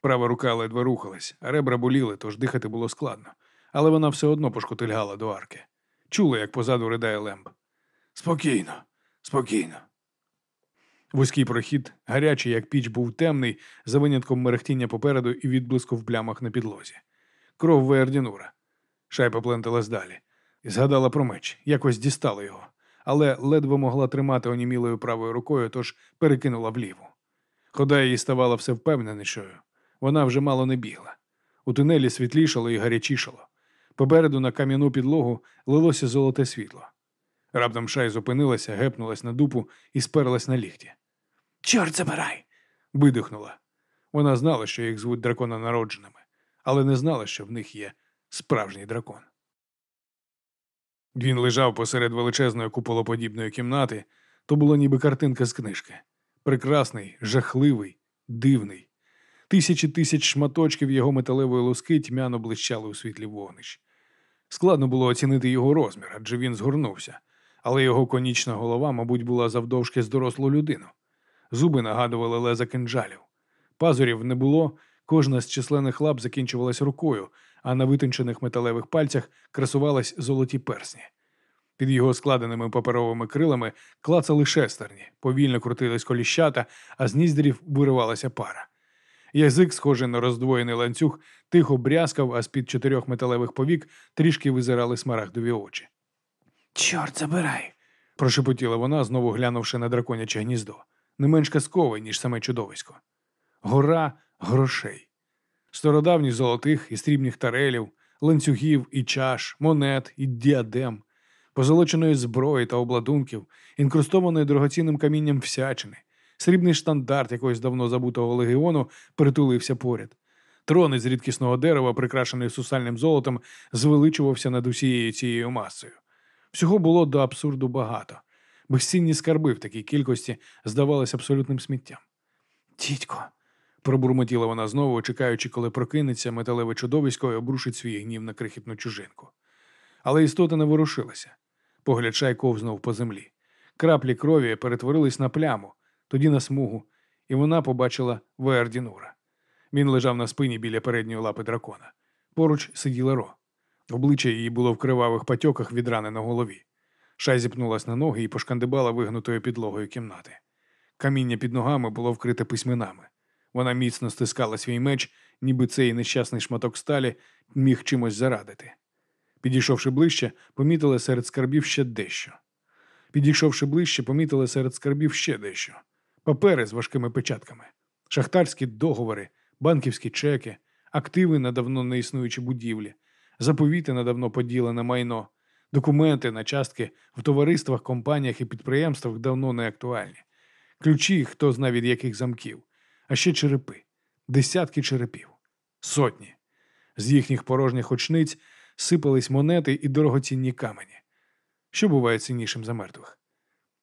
Права рука ледве рухалась, а ребра боліли, тож дихати було складно. Але вона все одно пошкотильгала до арки. Чула, як позаду ридає Лемб. Спокійно, спокійно. Вузький прохід, гарячий, як піч, був темний, за винятком мерехтіння попереду і відблиску в плямах на підлозі. Кров Вердінура. Шай попленталась далі. Згадала про меч, якось дістала його, але ледве могла тримати онімілою правою рукою, тож перекинула вліву. Хода її ставала все впевненішою. Вона вже мало не бігла. У тунелі світлішало і гарячішало. Попереду на кам'яну підлогу лилося золоте світло. Раптом шай зупинилася, гепнулась на дупу і сперлась на ліхті. Чорт забирай! Видихнула. Вона знала, що їх звуть дракононародженими, але не знала, що в них є справжній дракон. Він лежав посеред величезної куполоподібної кімнати, то було ніби картинка з книжки. Прекрасний, жахливий, дивний. Тисячі тисяч шматочків його металевої луски тьмяно блищали у світлі вогнищ. Складно було оцінити його розмір, адже він згорнувся, але його конічна голова, мабуть, була завдовжки з дорослу людину. Зуби нагадували леза кинджалів. Пазурів не було, кожна з численних лап закінчувалась рукою, а на витончених металевих пальцях красувались золоті персні. Під його складеними паперовими крилами клацали шестерні, повільно крутились коліщата, а з ніздрів виривалася пара. Язик, схожий на роздвоєний ланцюг, тихо брязкав, а з-під чотирьох металевих повік трішки визирали смарагдові очі. Чорт забирай! прошепотіла вона, знову глянувши на драконяче гніздо, не менш казкове, ніж саме чудовисько. Гора грошей. Стародавніх золотих і срібних тарелів, ланцюгів і чаш, монет і діадем, позолоченої зброї та обладунків, інкрустованої дорогоцінним камінням всячини. Срібний штандарт якогось давно забутого легіону притулився поряд. Трон із рідкісного дерева, прикрашений сусальним золотом, звеличувався над усією цією масою. Всього було до абсурду багато. Безцінні скарби в такій кількості здавалися абсолютним сміттям. Тітько, пробурмотіла вона знову, чекаючи, коли прокинеться металеве чудовисько і обрушить свій гнів на крихітну чужинку. Але істота не ворушилася. Погляд шай ковзнув по землі. Краплі крові перетворились на пляму, тоді на смугу, і вона побачила Вердінура. Він лежав на спині біля передньої лапи дракона. Поруч сиділа Ро. Обличчя її було в кривавих патьоках від рани на голові. Шай зіпнулась на ноги і пошкандибала вигнутою підлогою кімнати. Каміння під ногами було вкрите письменами. Вона міцно стискала свій меч, ніби цей нещасний шматок сталі міг чимось зарадити. Підійшовши ближче, помітила серед скарбів ще дещо. Підійшовши ближче, помітила серед скарбів ще дещо. Папери з важкими печатками, шахтарські договори, банківські чеки, активи на давно неіснуючі будівлі, заповіти на давно поділене майно, документи на частки в товариствах, компаніях і підприємствах давно не актуальні, ключі, хто зна від яких замків, а ще черепи, десятки черепів, сотні. З їхніх порожніх очниць сипались монети і дорогоцінні камені. Що буває ціннішим за мертвих?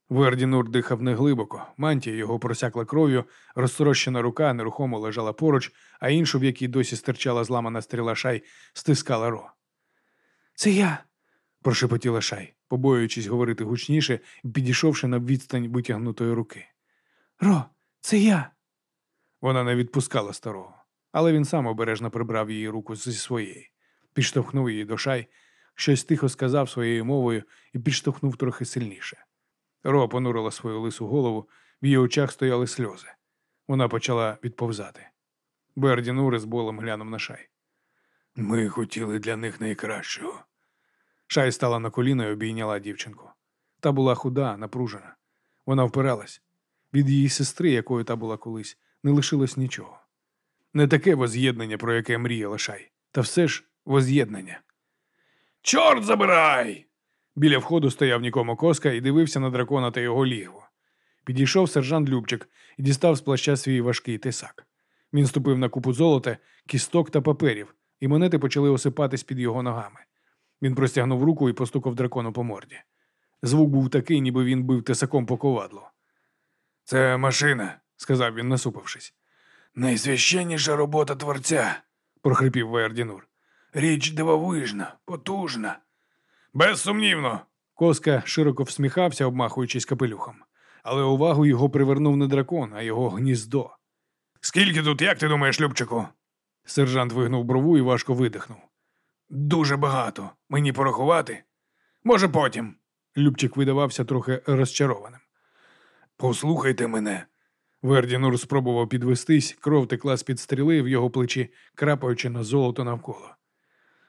Вердінур дихав неглибоко, мантія його просякла кров'ю, розсорощена рука нерухомо лежала поруч, а іншу, в якій досі стирчала зламана стріла шай, стискала ро. Це я. прошепотіла шай, побоюючись говорити гучніше підійшовши на відстань витягнутої руки. Ро, це я. Вона не відпускала старого, але він сам обережно прибрав її руку зі своєї, підштовхнув її до шай, щось тихо сказав своєю мовою і підштовхнув трохи сильніше. Ро понурила свою лису голову, в її очах стояли сльози. Вона почала відповзати. Бердін Ури з болем глянув на шай. Ми хотіли для них найкращого. Шай стала на коліна і обійняла дівчинку. Та була худа, напружена. Вона впиралась. Від її сестри, якою та була колись, не лишилось нічого. Не таке воз'єднання, про яке мріяла Шай, та все ж воз'єднання. Чорт забирай! Біля входу стояв нікому коска і дивився на дракона та його лігво. Підійшов сержант Любчик і дістав з плаща свій важкий тисак. Він ступив на купу золота, кісток та паперів, і монети почали осипатись під його ногами. Він простягнув руку і постукав дракону по морді. Звук був такий, ніби він бив тисаком по ковадлу. Це машина, сказав він, насупившись. Найсвященніша робота творця, прохрипів Вердінур. Річ дивовижна, потужна. Безсумнівно. Коска широко всміхався, обмахуючись капелюхом. Але увагу його привернув не дракон, а його гніздо. Скільки тут, як ти думаєш, Любчику? Сержант вигнув брову і важко видихнув. Дуже багато. Мені порахувати? Може, потім. Любчик видавався трохи розчарованим. Послухайте мене. Вердінур спробував підвестись, кров текла з-під стріли в його плечі, крапаючи на золото навколо.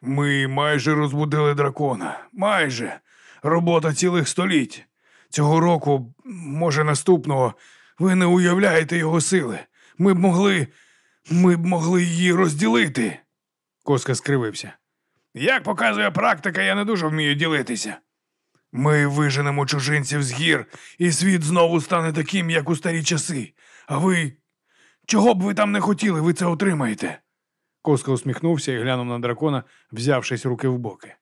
Ми майже розбудили дракона. Майже. Робота цілих століть. Цього року, може, наступного, ви не уявляєте його сили. Ми б могли. Ми б могли її розділити. Коска скривився. Як показує практика, я не дуже вмію ділитися. Ми виженемо чужинців з гір, і світ знову стане таким, як у старі часи. А ви. Чого б ви там не хотіли, ви це отримаєте? Коска усміхнувся і глянув на дракона, взявшись руки в боки.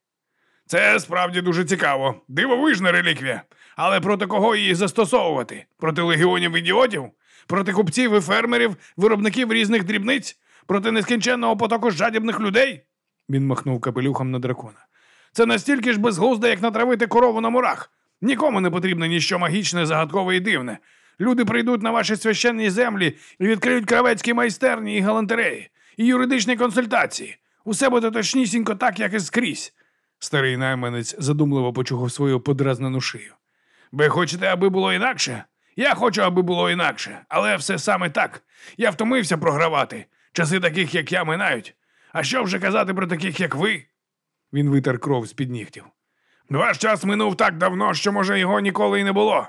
Це справді дуже цікаво. Дивовижна реліквія. Але проти кого її застосовувати? Проти легіонів ідіотів? Проти купців і фермерів, виробників різних дрібниць? Проти нескінченного потоку жадібних людей? Він махнув капелюхом на дракона. Це настільки ж безглузде, як натравити корову на мурах. Нікому не потрібно ніщо магічне, загадкове і дивне. Люди прийдуть на ваші священні землі і відкриють кравецькі майстерні і галантереї, і юридичні консультації. Усе буде точнісінько так, як і скрізь. Старий найманець задумливо почухав свою подразнену шию. Ви хочете, аби було інакше? Я хочу, аби було інакше, але все саме так. Я втомився програвати. Часи таких, як я, минають. А що вже казати про таких, як ви? Він витер кров з-під нігтів. Ваш час минув так давно, що, може, його ніколи й не було.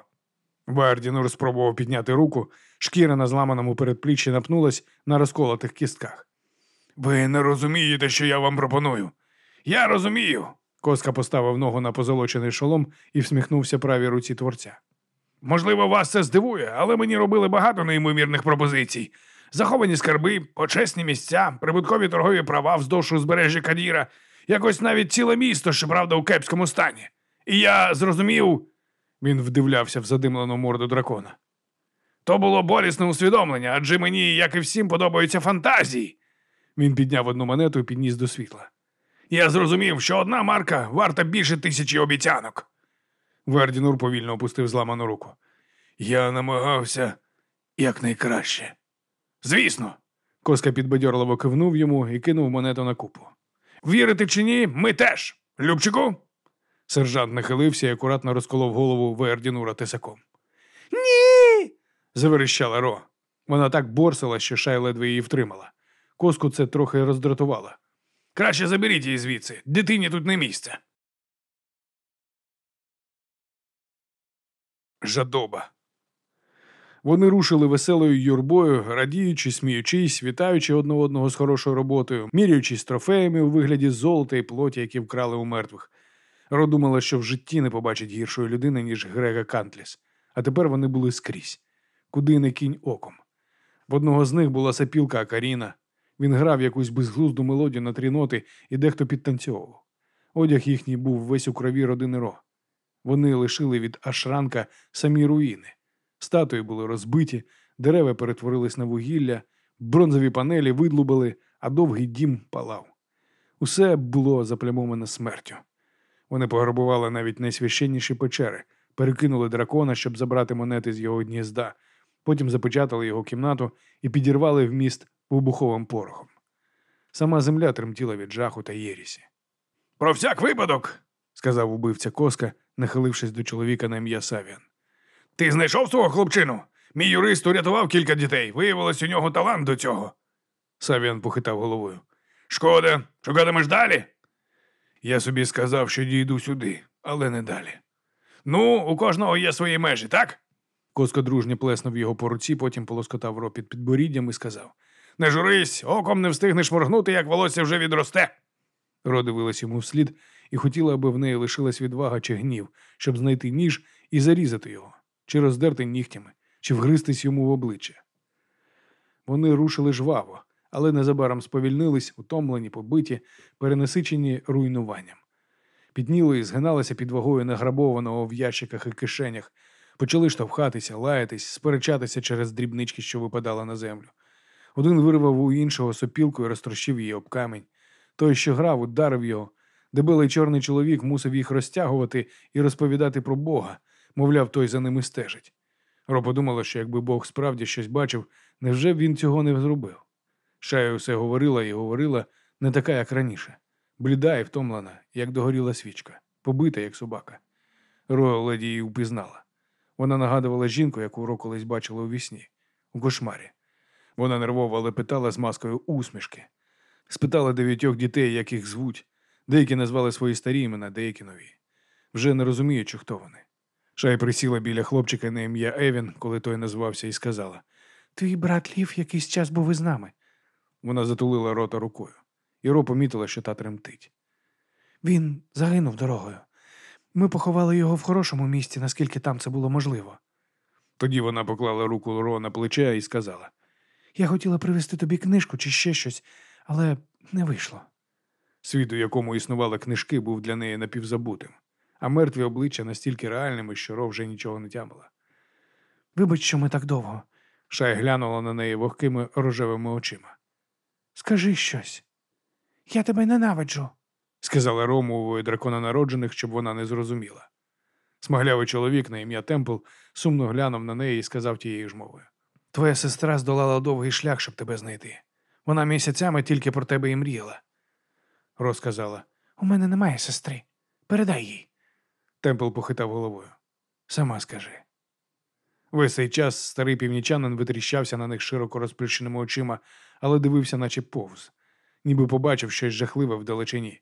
Вардінур спробував підняти руку, шкіра на зламаному передпліччі напнулась на розколотих кістках. Ви не розумієте, що я вам пропоную. Я розумію. Коска поставив ногу на позолочений шолом і всміхнувся правій руці творця. Можливо, вас це здивує, але мені робили багато неймовірних пропозицій. Заховані скарби, почесні місця, прибуткові торгові права вздовж узбережжя Кадіра, якось навіть ціле місто, щоправда, у кепському стані. І я зрозумів, він вдивлявся в задимлену морду дракона. То було болісне усвідомлення, адже мені, як і всім, подобаються фантазії. Він підняв одну монету і підніс до світла. Я зрозумів, що одна марка варта більше тисячі обіцянок. Вердінур повільно опустив зламану руку. Я намагався якнайкраще. Звісно. Коска підбадьорливо кивнув йому і кинув монету на купу. Вірити чи ні, ми теж. Любчику? Сержант нахилився і акуратно розколов голову Вердінура тисаком. Ні. заверещала Ро. Вона так борсила, що шай ледве її втримала. Коску це трохи роздратувало. Краще заберіть її звідси. Дитині тут не місце. Жадоба. Вони рушили веселою юрбою, радіючи, сміючись, вітаючи одне одного з хорошою роботою, міряючись трофеями у вигляді золота і плоті, які вкрали у мертвих. Ро думала, що в житті не побачить гіршої людини, ніж Грега Кантліс. А тепер вони були скрізь. Куди не кінь оком. В одного з них була сапілка Акаріна. Він грав якусь безглузду мелодію на три ноти і дехто підтанцьовував. Одяг їхній був весь у крові родини Ро. Вони лишили від Ашранка самі руїни. Статуї були розбиті, дерева перетворились на вугілля, бронзові панелі видлубали, а довгий дім палав. Усе було заплямоване смертю. Вони пограбували навіть найсвященніші печери, перекинули дракона, щоб забрати монети з його гнізда, потім запечатали його кімнату і підірвали в міст вибуховим порохом. Сама земля тремтіла від жаху та єрісі. Про всяк випадок, сказав убивця коска, нахилившись до чоловіка на ім'я Савіан. Ти знайшов свого хлопчину? Мій юрист урятував кілька дітей. Виявилось у нього талант до цього. Савіан похитав головою. Шкода, шукатимеш далі? Я собі сказав, що дійду сюди, але не далі. Ну, у кожного є свої межі, так? Коско дружньо плеснув його по руці, потім полоскотав ро під підборіддям і сказав: Не журись, оком не встигнеш моргнути, як волосся вже відросте. Ро дивилась йому вслід і хотіла, аби в неї лишилась відвага чи гнів, щоб знайти ніж і зарізати його, чи роздерти нігтями, чи вгристись йому в обличчя. Вони рушили жваво, але незабаром сповільнились, утомлені, побиті, перенасичені руйнуванням. Підніли і згиналися під вагою награбованого в ящиках і кишенях, почали штовхатися, лаятись, сперечатися через дрібнички, що випадали на землю. Один вирвав у іншого сопілку і розтрощив її об камінь. Той, що грав, ударив його. Дебелий чорний чоловік мусив їх розтягувати і розповідати про Бога, мовляв, той за ними стежить. Ро подумала, що якби Бог справді щось бачив, невже б він цього не зробив? Шая усе говорила і говорила, не така, як раніше, бліда і втомлена, як догоріла свічка, побита, як собака. Ро леді її впізнала. Вона нагадувала жінку, яку Ро колись бачила у вісні, у кошмарі. Вона нервово лепетала з маскою усмішки. Спитала дев'ятьох дітей, як їх звуть. Деякі назвали свої старі імена, деякі нові. Вже не розуміючи, хто вони. Шай присіла біля хлопчика на ім'я Евін, коли той назвався, і сказала: Твій брат Лів якийсь час був із нами. Вона затулила рота рукою, і Ро помітила, що та тремтить. Він загинув дорогою. Ми поховали його в хорошому місці, наскільки там це було можливо. Тоді вона поклала руку Ро на плече і сказала: Я хотіла привезти тобі книжку чи ще щось, але не вийшло. Світ, у якому існували книжки, був для неї напівзабутим, а мертві обличчя настільки реальними, що Ро вже нічого не тямила. Вибач, що ми так довго. Шай глянула на неї вогкими рожевими очима. Скажи щось. Я тебе ненавиджу. сказала Ро мовою дракононароджених, щоб вона не зрозуміла. Смаглявий чоловік на ім'я Темпл сумно глянув на неї і сказав тією ж мовою. Твоя сестра здолала довгий шлях, щоб тебе знайти. Вона місяцями тільки про тебе і мріяла. Ро сказала. У мене немає сестри. Передай їй. Темпл похитав головою. Сама скажи. Весь цей час старий північанин витріщався на них широко розплющеними очима, але дивився, наче повз, ніби побачив щось жахливе вдалечині.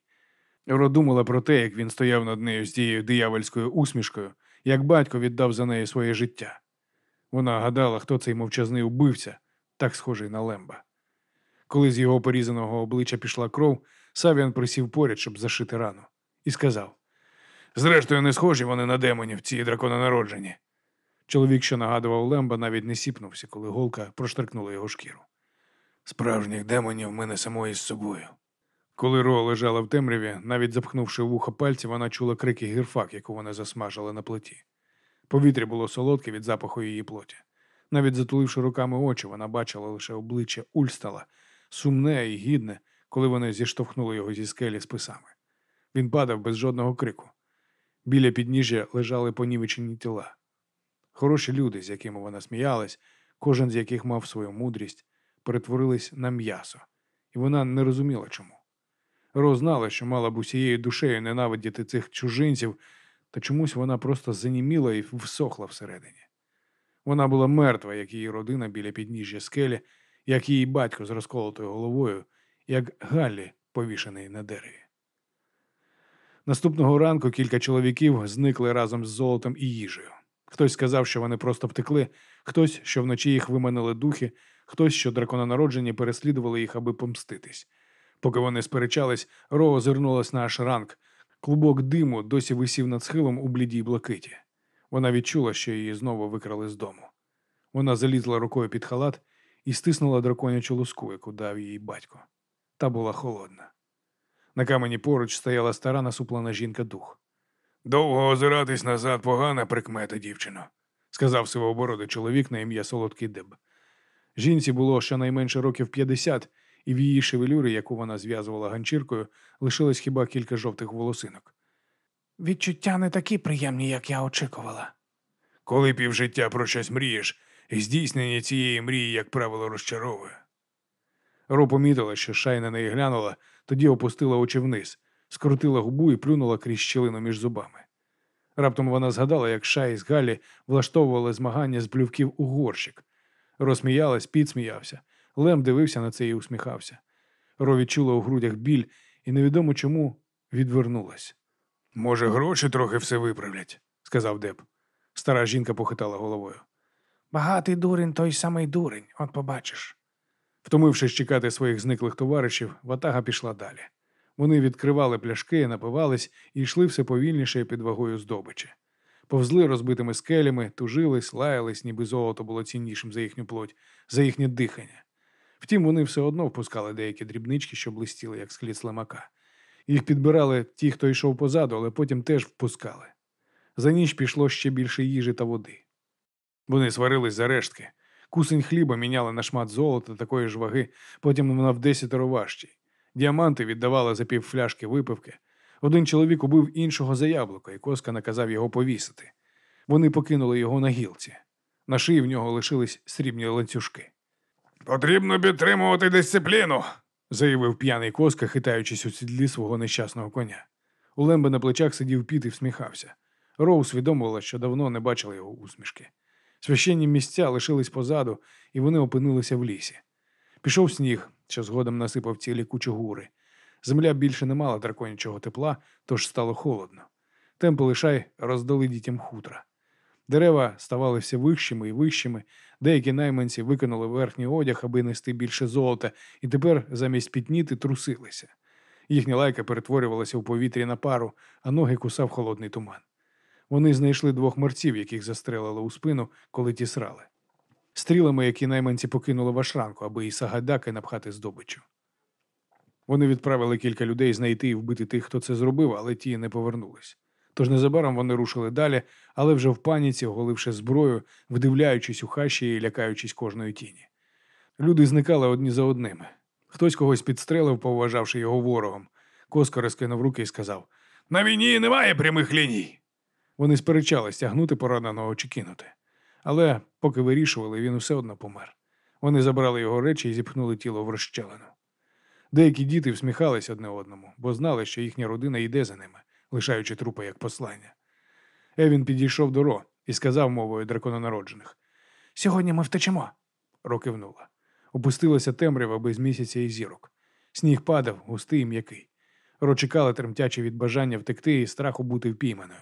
Ро думала про те, як він стояв над нею з тією диявольською усмішкою, як батько віддав за неї своє життя. Вона гадала, хто цей мовчазний убивця, так схожий на Лемба. Коли з його порізаного обличчя пішла кров, Савіан присів поряд, щоб зашити рану, і сказав: Зрештою, не схожі вони на демонів, ці дракононароджені. Чоловік, що нагадував Лемба, навіть не сіпнувся, коли голка проштрикнула його шкіру. Справжніх демонів ми несемо із собою. Коли Ро лежала в темряві, навіть запхнувши вухо пальці, вона чула крики гірфак, яку вони засмажили на плиті. Повітря було солодке від запаху її плоті. Навіть затуливши руками очі, вона бачила лише обличчя Ульстала, сумне і гідне, коли вони зіштовхнули його зі скелі списами. Він падав без жодного крику. Біля підніжжя лежали понівечені тіла. Хороші люди, з якими вона сміялась, кожен з яких мав свою мудрість, перетворились на м'ясо, і вона не розуміла чому. Ро знала, що мала б усією душею ненавидіти цих чужинців, та чомусь вона просто заніміла і всохла всередині. Вона була мертва, як її родина біля підніжжя скелі, як її батько з розколотою головою, як Галлі, повішений на дереві. Наступного ранку кілька чоловіків зникли разом з золотом і їжею. Хтось сказав, що вони просто втекли, хтось, що вночі їх виманили духи, хтось, що дракононароджені переслідували їх, аби помститись. Поки вони сперечались, Ро озирнулась на Ашранг. Клубок диму досі висів над схилом у блідій блакиті. Вона відчула, що її знову викрали з дому. Вона залізла рукою під халат і стиснула драконячу луску, яку дав їй батько. Та була холодна. На камені поруч стояла стара насуплена жінка дух. Довго озиратись назад погана прикмета, дівчино, сказав сивобородий чоловік на ім'я Солодкий Деб. Жінці було щонайменше років 50, і в її шевелюрі, яку вона зв'язувала ганчіркою, лишилось хіба кілька жовтих волосинок. Відчуття не такі приємні, як я очікувала. Коли півжиття про щось мрієш, здійснення цієї мрії, як правило, розчаровує. Ро помітила, що шай на неї глянула, тоді опустила очі вниз, скрутила губу і плюнула крізь щілину між зубами. Раптом вона згадала, як Шай з Галі влаштовували змагання з блювків у горщик. Розсміялась, підсміявся. Лем дивився на це і усміхався. Ро відчула у грудях біль і невідомо чому відвернулась. Може, гроші трохи все виправлять, сказав Деп. Стара жінка похитала головою. Багатий дурень той самий дурень, от побачиш. Втомившись чекати своїх зниклих товаришів, ватага пішла далі. Вони відкривали пляшки, напивались і йшли все повільніше під вагою здобичі. Повзли розбитими скелями, тужились, лаялись, ніби золото було ціннішим за їхню плоть, за їхнє дихання. Втім, вони все одно впускали деякі дрібнички, що блистіли, як скліт слимака. Їх підбирали ті, хто йшов позаду, але потім теж впускали. За ніч пішло ще більше їжі та води. Вони сварились за рештки. Кусень хліба міняли на шмат золота такої ж ваги, потім вона в десятеро важчий. Діаманти віддавали за пів фляшки випивки. Один чоловік убив іншого за яблуко, і коска наказав його повісити. Вони покинули його на гілці. На шиї в нього лишились срібні ланцюжки. Потрібно підтримувати дисципліну, заявив п'яний коска, хитаючись у сідлі свого нещасного коня. У Лембе на плечах сидів піт і всміхався. Роу усвідомила, що давно не бачила його усмішки. Священні місця лишились позаду, і вони опинилися в лісі. Пішов сніг, що згодом насипав цілі кучугури. Земля більше не мала драконячого тепла, тож стало холодно. Темпи лишай роздали дітям хутра. Дерева ставали все вищими і вищими, деякі найманці викинули верхній одяг, аби нести більше золота, і тепер замість пітніти трусилися. Їхня лайка перетворювалася у повітрі на пару, а ноги кусав холодний туман. Вони знайшли двох мерців, яких застрелили у спину, коли ті срали. Стрілами, які найманці покинули в ашранку, аби і сагадаки напхати здобичу. Вони відправили кілька людей знайти і вбити тих, хто це зробив, але ті не повернулись. Тож незабаром вони рушили далі, але вже в паніці, оголивши зброю, вдивляючись у хащі і лякаючись кожної тіні. Люди зникали одні за одними. Хтось когось підстрелив, поважавши його ворогом. Коско розкинув руки і сказав: На війні немає прямих ліній. Вони сперечались тягнути пораненого чи кинути. Але поки вирішували, він усе одно помер. Вони забрали його речі і зіпхнули тіло в розщелину. Деякі діти всміхались одне одному, бо знали, що їхня родина йде за ними, лишаючи трупи як послання. Евін підійшов до Ро і сказав мовою дракононароджених: Сьогодні ми втечемо. Ро кивнула. Опустилася темрява без місяця і зірок. Сніг падав, густий і м'який. Ро чекала, тремтячи від бажання втекти і страху бути впійманою.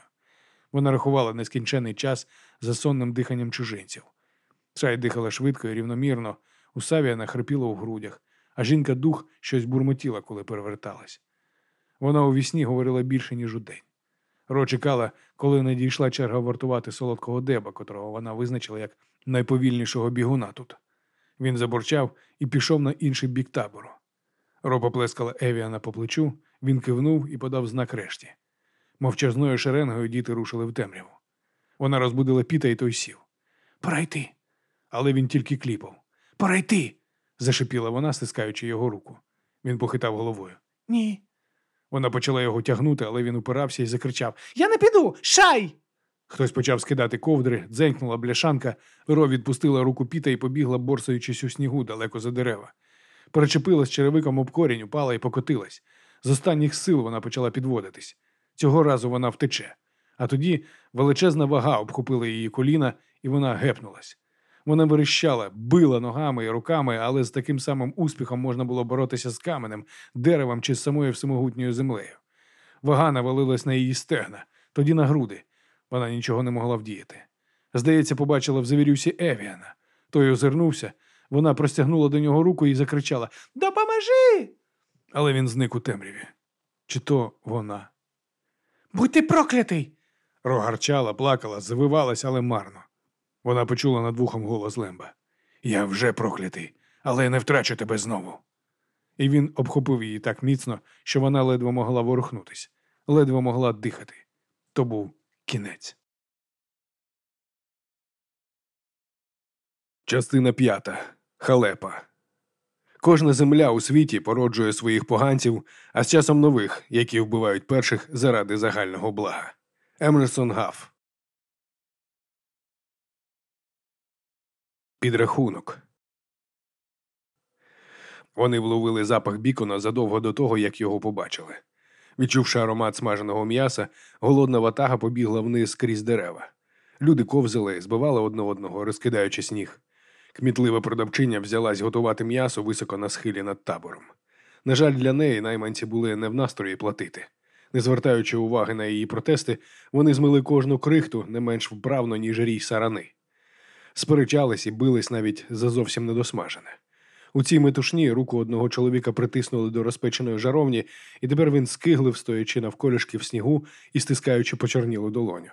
Вона рахувала нескінчений час за сонним диханням чужинців. Чай дихала швидко і рівномірно, у Савія нахрипіло у грудях, а жінка дух щось бурмотіла, коли переверталась. Вона у вісні говорила більше, ніж удень. Ро чекала, коли надійшла черга вартувати солодкого деба, котрого вона визначила як найповільнішого бігуна тут. Він забурчав і пішов на інший бік табору. Ро поплескала Евіана по плечу, він кивнув і подав знак решті. Мовчазною шеренгою діти рушили в темряву. Вона розбудила піта і той сів. Пора йти. Але він тільки кліпав. Пора йти. Зашипіла вона, стискаючи його руку. Він похитав головою. Ні. Вона почала його тягнути, але він упирався і закричав Я не піду! Шай! Хтось почав скидати ковдри, дзенькнула бляшанка, Ро відпустила руку піта і побігла, борсаючись у снігу далеко за дерева. Перечепилась черевиком об корінь, упала і покотилась. З останніх сил вона почала підводитись. Цього разу вона втече. А тоді величезна вага обхопила її коліна, і вона гепнулась. Вона верещала, била ногами і руками, але з таким самим успіхом можна було боротися з каменем, деревом чи з самою всемогутньою землею. Вага навалилась на її стегна, тоді на груди. Вона нічого не могла вдіяти. Здається, побачила в завірюсі Евіана. Той озирнувся, вона простягнула до нього руку і закричала Допоможи! Але він зник у темряві. Чи то вона? Будь ти проклятий! Ро гарчала, плакала, завивалась, але марно. Вона почула над вухом голос Лемба. Я вже проклятий, але не втрачу тебе знову. І він обхопив її так міцно, що вона ледве могла ворухнутись, ледве могла дихати. То був кінець. Частина п'ята. Халепа. Кожна земля у світі породжує своїх поганців, а з часом нових, які вбивають перших заради загального блага. Емерсон Гаф. Підрахунок. Вони вловили запах бікона задовго до того, як його побачили. Відчувши аромат смаженого м'яса, голодна ватага побігла вниз крізь дерева. Люди ковзали, збивали одне одного, розкидаючи сніг. Кмітлива продавчиня взялась готувати м'ясо високо на схилі над табором. На жаль, для неї найманці були не в настрої платити. Не звертаючи уваги на її протести, вони змили кожну крихту не менш вправно, ніж рій сарани. Сперечались і бились навіть за зовсім недосмажене. У цій метушні руку одного чоловіка притиснули до розпеченої жаровні, і тепер він скиглив, стоячи навколішки в снігу і стискаючи почорнілу долоню.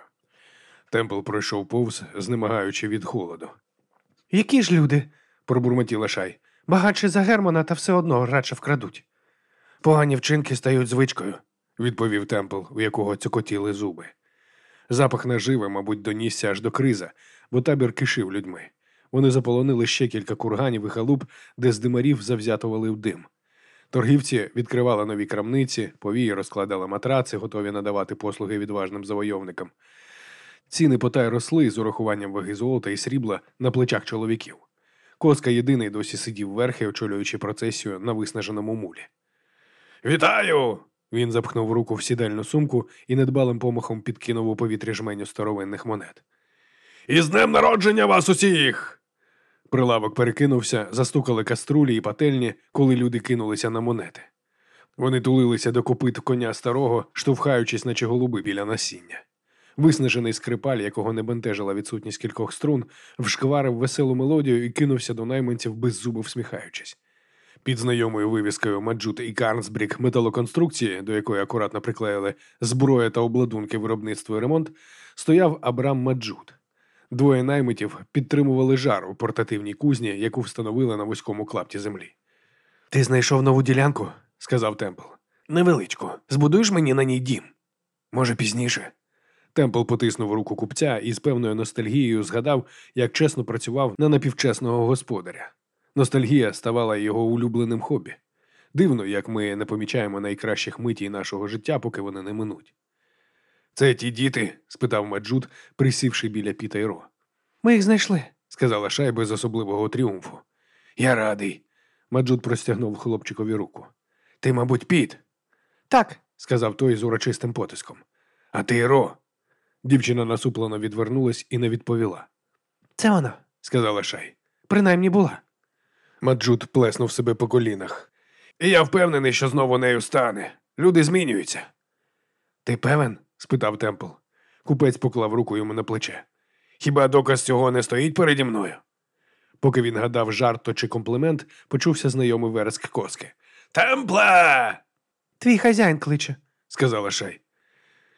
Темпл пройшов повз, знемагаючи від холоду. Які ж люди? Пробурмотіла шай. Багатші за Германа та все одно радше вкрадуть. Погані вчинки стають звичкою. відповів Темпл, у якого цокотіли зуби. Запах наживи, мабуть, донісся аж до криза, бо табір кишив людьми. Вони заполонили ще кілька курганів і халуп, де з димарів завзято валив дим. Торгівці відкривали нові крамниці, повії розкладали матраци, готові надавати послуги відважним завойовникам. Ціни потай росли з урахуванням ваги золота і срібла на плечах чоловіків. Коска єдиний досі сидів верхи, очолюючи процесію на виснаженому мулі. Вітаю! Він запхнув руку в сідальну сумку і недбалим помахом підкинув у повітря жменю старовинних монет. Із днем народження вас усіх! Прилавок перекинувся, застукали каструлі і пательні, коли люди кинулися на монети. Вони тулилися до копит коня старого, штовхаючись, наче голуби біля насіння. Виснажений скрипаль, якого не бентежила відсутність кількох струн, вшкварив веселу мелодію і кинувся до найманців без зуби всміхаючись. Під знайомою вивіскою Маджут і Карнсбрік металоконструкції, до якої акуратно приклеїли зброя та обладунки виробництва і ремонт, стояв Абрам Маджут. Двоє наймитів підтримували жар у портативній кузні, яку встановили на вузькому клапті землі. Ти знайшов нову ділянку? Сказав Темпл. Невеличку. Збудуєш мені на ній дім? Може, пізніше. Темпл потиснув руку купця і з певною ностальгією згадав, як чесно працював на напівчесного господаря. Ностальгія ставала його улюбленим хобі. Дивно, як ми не помічаємо найкращих митій нашого життя, поки вони не минуть. Це ті діти? спитав Маджут, присівши біля Піта й Ро. Ми їх знайшли. сказала Шай без особливого тріумфу. Я радий. Маджут простягнув хлопчикові руку. Ти, мабуть, Піт, Так, сказав той з урочистим потиском. А ти Ро. Дівчина насуплено відвернулась і не відповіла, це вона. сказала Шай. Принаймні була. Маджут плеснув себе по колінах. І я впевнений, що знову нею стане. Люди змінюються. Ти певен? Спитав Темпл. Купець поклав руку йому на плече. Хіба доказ цього не стоїть переді мною? Поки він гадав жарт то чи комплімент, почувся знайомий вереск коски. Темпле! Твій хазяїн кличе. сказала Шай.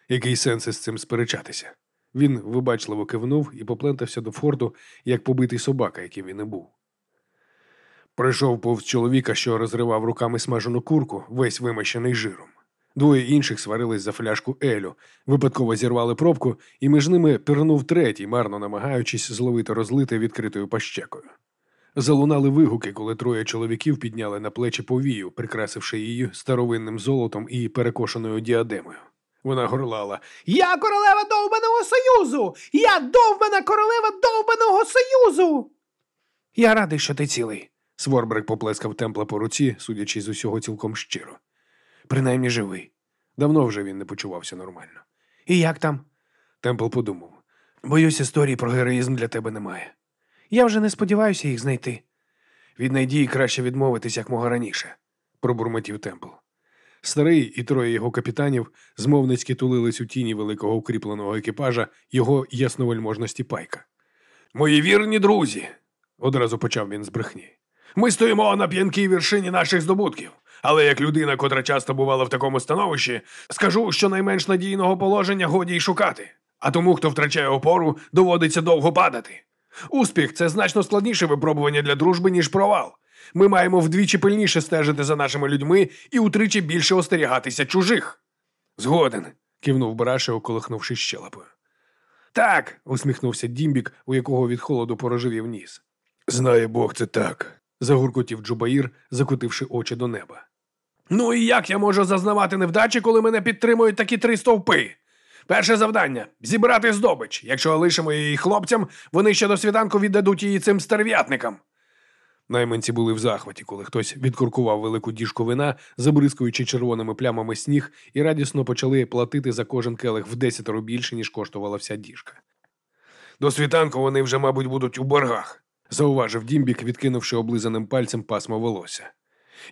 Який сенс із цим сперечатися? Він вибачливо кивнув і поплентався до форту, як побитий собака, яким він і був. Пройшов повз чоловіка, що розривав руками смажену курку, весь вимащений жиром. Двоє інших сварились за фляжку Елю, випадково зірвали пробку, і між ними пірнув третій, марно намагаючись зловити розлите відкритою пащекою. Залунали вигуки, коли троє чоловіків підняли на плечі повію, прикрасивши її старовинним золотом і перекошеною діадемою. Вона горлала Я королева довбаного союзу! Я довбана королева довбаного союзу! Я радий, що ти цілий. Сворбрик поплескав темпла по руці, судячи з усього цілком щиро. Принаймні живий. Давно вже він не почувався нормально. І як там? Темпл подумав. Боюсь, історії про героїзм для тебе немає. Я вже не сподіваюся їх знайти. Від надії краще відмовитись як мога раніше, пробурмотів Темпл. Старий і троє його капітанів змовницьки тулились у тіні великого укріпленого екіпажа його ясновельможності пайка. Мої вірні друзі, одразу почав він з брехні. Ми стоїмо на п'янкій вершині наших здобутків. Але як людина, котра часто бувала в такому становищі, скажу, що найменш надійного положення годі й шукати. А тому, хто втрачає опору, доводиться довго падати. Успіх це значно складніше випробування для дружби, ніж провал. Ми маємо вдвічі пильніше стежити за нашими людьми і утричі більше остерігатися чужих. Згоден, кивнув Бараше, околихнувши щелепою. Так, усміхнувся Дімбік, у якого від холоду пороживів ніс. Знає Бог, це так, загуркотів Джубаїр, закотивши очі до неба. Ну і як я можу зазнавати невдачі, коли мене підтримують такі три стовпи? Перше завдання зібрати здобич. Якщо лишимо її хлопцям, вони ще до світанку віддадуть її цим стерв'ятникам. Найманці були в захваті, коли хтось відкуркував велику діжку вина, забризкуючи червоними плямами сніг, і радісно почали платити за кожен келих в десятеро більше, ніж коштувала вся діжка. До світанку вони вже, мабуть, будуть у боргах, зауважив Дімбік, відкинувши облизаним пальцем пасмо волосся.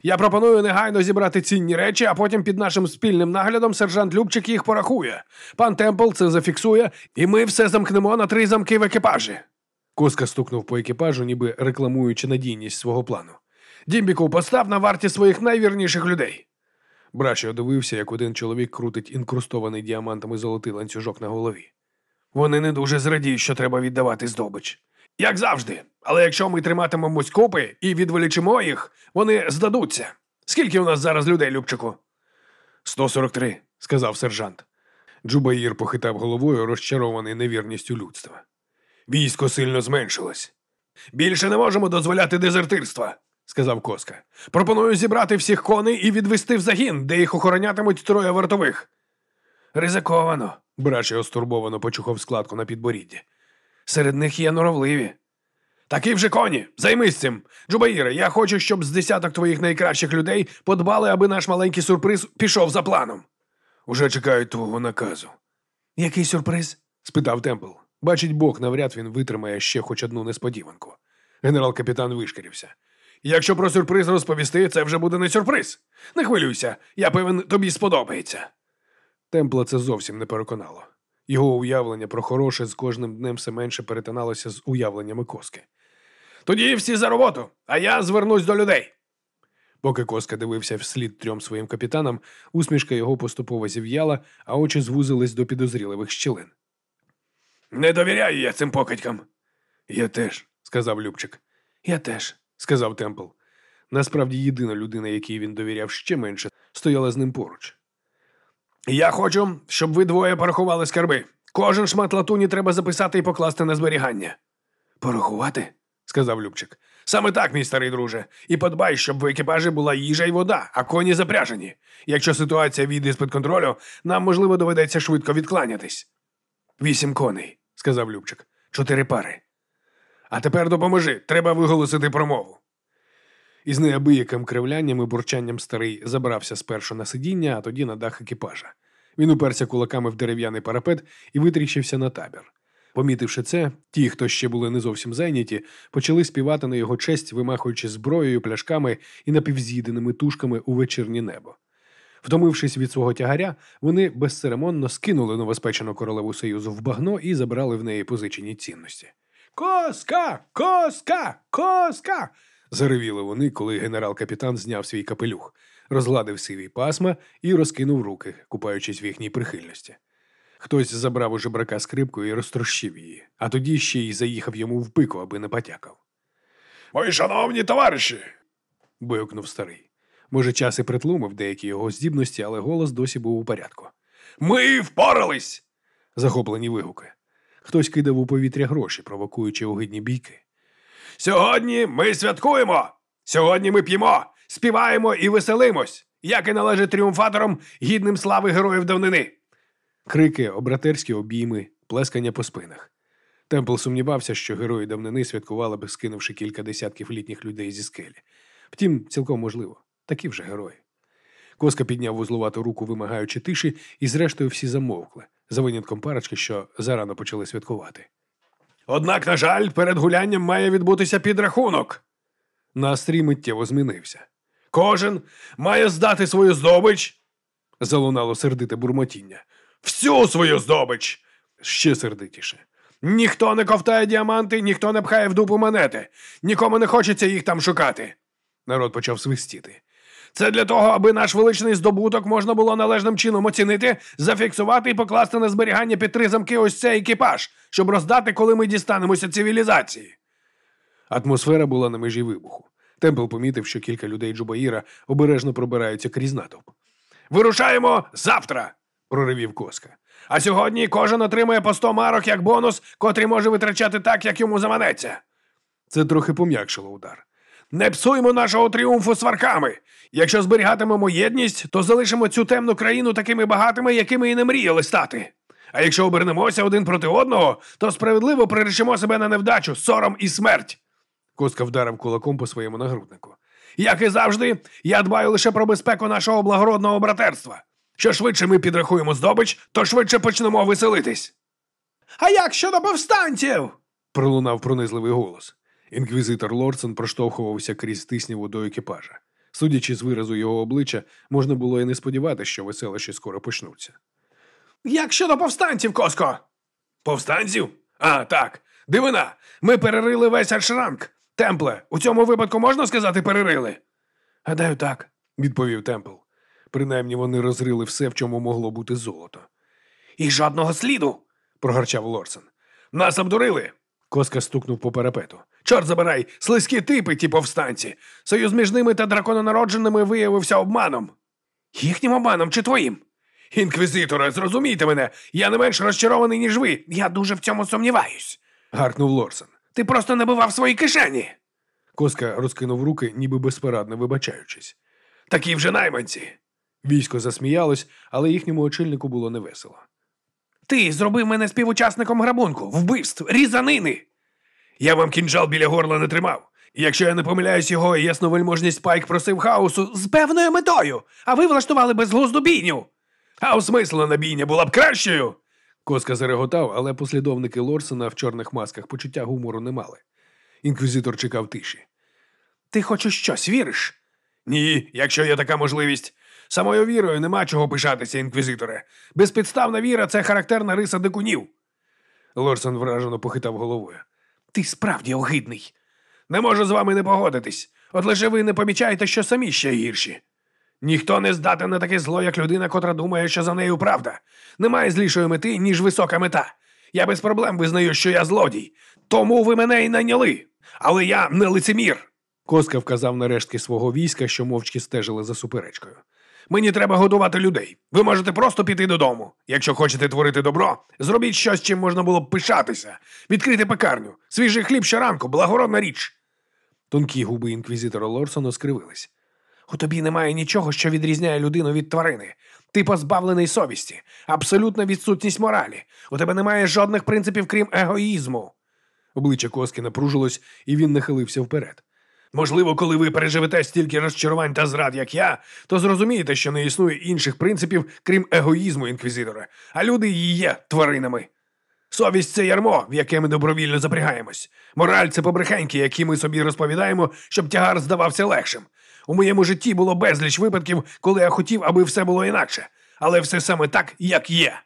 Я пропоную негайно зібрати цінні речі, а потім під нашим спільним наглядом сержант Любчик їх порахує. Пан Темпл це зафіксує, і ми все замкнемо на три замки в екіпажі. Коска стукнув по екіпажу, ніби рекламуючи надійність свого плану. Дімбіку, постав на варті своїх найвірніших людей. Брашіо дивився, як один чоловік крутить інкрустований діамантами золотий ланцюжок на голові. Вони не дуже зрадіють, що треба віддавати здобич. Як завжди. Але якщо ми триматимемось купи і відволічимо їх, вони здадуться. Скільки у нас зараз людей, Любчику? 143, сказав сержант. Джубаїр похитав головою, розчарований невірністю людства. Військо сильно зменшилось. Більше не можемо дозволяти дезертирства, сказав Коска. Пропоную зібрати всіх коней і відвести в загін, де їх охоронятимуть троє вартових. Ризиковано, Браші стурбовано почухав складку на підборідді. Серед них є норовливі. Такі вже коні, займись цим. Джубаїре, я хочу, щоб з десяток твоїх найкращих людей подбали, аби наш маленький сюрприз пішов за планом. Уже чекають твого наказу. Який сюрприз? спитав Темпл. Бачить Бог, навряд він витримає ще хоч одну несподіванку. Генерал-капітан вишкірився. Якщо про сюрприз розповісти, це вже буде не сюрприз. Не хвилюйся, я певен, тобі сподобається. Темпла це зовсім не переконало. Його уявлення про хороше з кожним днем все менше перетиналося з уявленнями коски. Тоді всі за роботу, а я звернусь до людей. Поки коска дивився вслід трьом своїм капітанам, усмішка його поступово зів'яла, а очі звузились до підозріливих щілин. Не довіряю я цим покидькам. Я теж, сказав Любчик. Я теж, сказав Темпл. Насправді єдина людина, якій він довіряв ще менше, стояла з ним поруч. Я хочу, щоб ви двоє порахували скарби. Кожен шмат латуні треба записати і покласти на зберігання. Порахувати? сказав Любчик. Саме так, мій старий друже. І подбай, щоб в екіпажі була їжа і вода, а коні запряжені. Якщо ситуація війде з-під контролю, нам, можливо, доведеться швидко відкланятись. Вісім коней, сказав Любчик. Чотири пари. А тепер допоможи, треба виголосити промову. Із неабияким кривлянням і бурчанням старий забрався спершу на сидіння, а тоді на дах екіпажа. Він уперся кулаками в дерев'яний парапет і витріщився на табір. Помітивши це, ті, хто ще були не зовсім зайняті, почали співати на його честь, вимахуючи зброєю, пляшками і напівз'їденими тушками у вечірнє небо. Втомившись від свого тягаря, вони безцеремонно скинули новоспечену королеву Союзу в багно і забрали в неї позичені цінності. Коска! Коска! Коска! Заревіли вони, коли генерал-капітан зняв свій капелюх, розгладив сиві пасма і розкинув руки, купаючись в їхній прихильності. Хтось забрав у жебрака скрипку і розтрощив її, а тоді ще й заїхав йому в пику, аби не потякав. Мої шановні товариші. бойокнув старий. Може, час і притлумив деякі його здібності, але голос досі був у порядку. Ми впорались. захоплені вигуки. Хтось кидав у повітря гроші, провокуючи огидні бійки. Сьогодні ми святкуємо. Сьогодні ми п'ємо, співаємо і веселимось, як і належить тріумфаторам, гідним слави героїв давнини. Крики, обратерські обійми, плескання по спинах. Темпл сумнівався, що герої давнини святкували би, скинувши кілька десятків літніх людей зі скелі. Втім, цілком можливо, такі вже герої. Коска підняв вузлувату руку, вимагаючи тиші, і зрештою всі замовкли, за винятком парочки, що зарано почали святкувати. Однак, на жаль, перед гулянням має відбутися підрахунок. Настрій миттєво змінився. Кожен має здати свою здобич. залунало сердите бурмотіння. Всю свою здобич. Ще сердитіше. Ніхто не ковтає діаманти, ніхто не пхає в дупу монети, нікому не хочеться їх там шукати. Народ почав свистіти. Це для того, аби наш величний здобуток можна було належним чином оцінити, зафіксувати і покласти на зберігання під три замки ось цей екіпаж, щоб роздати, коли ми дістанемося цивілізації. Атмосфера була на межі вибуху. Темпл помітив, що кілька людей Джубаїра обережно пробираються крізь натовп. Вирушаємо завтра, проривів коска. А сьогодні кожен отримує по сто марок як бонус, котрий може витрачати так, як йому заманеться. Це трохи пом'якшило удар. Не псуймо нашого тріумфу сварками. Якщо зберігатимемо єдність, то залишимо цю темну країну такими багатими, якими і не мріяли стати. А якщо обернемося один проти одного, то справедливо приречемо себе на невдачу, сором і смерть. Коска вдарив кулаком по своєму нагруднику. Як і завжди, я дбаю лише про безпеку нашого благородного братерства. Що швидше ми підрахуємо здобич, то швидше почнемо веселитись. А як щодо повстанців? пролунав пронизливий голос. Інквізитор Лордсон проштовхувався крізь тисняву до екіпажа. Судячи з виразу його обличчя, можна було і не сподіватися, що веселощі скоро почнуться. Як щодо повстанців, Коско? Повстанців? А, так. Дивина. Ми перерили весь Альшранк. Темпле, у цьому випадку можна сказати перерили? Гадаю, так, відповів Темпл. Принаймні вони розрили все, в чому могло бути золото. І жодного сліду, прогарчав Лорсен. Нас обдурили. Коска стукнув по парапету. Чорт забирай, слизькі типи, ті повстанці. Союз між ними та дракононародженими виявився обманом. Їхнім обманом чи твоїм? Інквізиторе, зрозумійте мене, я не менш розчарований, ніж ви. Я дуже в цьому сумніваюсь. гаркнув Лорсен. Ти просто набивав свої кишені. Коска розкинув руки, ніби безпорадно вибачаючись. Такі вже найманці. Військо засміялось, але їхньому очільнику було невесело. Ти зробив мене співучасником грабунку, вбивств, різанини. Я вам кінжал біля горла не тримав. Якщо я не помиляюсь, його ясновельможність Пайк просив хаосу з певною метою, а ви влаштували безглузду бійню. А осмислена бійня була б кращою. Коска зареготав, але послідовники Лорсена в чорних масках почуття гумору не мали. Інквізитор чекав тиші. Ти хоч у щось віриш? Ні, якщо є така можливість. Самою вірою нема чого пишатися, інквізиторе. Безпідставна віра це характерна риса дикунів. Лорсен вражено похитав головою. Ти справді огидний. Не можу з вами не погодитись. От лише ви не помічаєте, що самі ще гірші. Ніхто не здатен на таке зло, як людина, котра думає, що за нею правда. Немає злішої мети, ніж висока мета. Я без проблем визнаю, що я злодій. Тому ви мене і найняли. Але я не лицемір. Коска вказав на рештки свого війська, що мовчки стежили за суперечкою. Мені треба годувати людей. Ви можете просто піти додому. Якщо хочете творити добро, зробіть щось, чим можна було б пишатися. Відкрити пекарню. Свіжий хліб щоранку, благородна річ. Тонкі губи інквізитора Лорсона скривились. У тобі немає нічого, що відрізняє людину від тварини. Ти позбавлений совісті, абсолютна відсутність моралі. У тебе немає жодних принципів, крім егоїзму. Обличчя Коски напружилось, і він нахилився вперед. Можливо, коли ви переживете стільки розчарувань та зрад, як я, то зрозумієте, що не існує інших принципів, крім егоїзму інквізитора, а люди і є тваринами. Совість це ярмо, в яке ми добровільно запрягаємось. Мораль це побрехеньки, які ми собі розповідаємо, щоб тягар здавався легшим. У моєму житті було безліч випадків, коли я хотів, аби все було інакше, але все саме так, як є.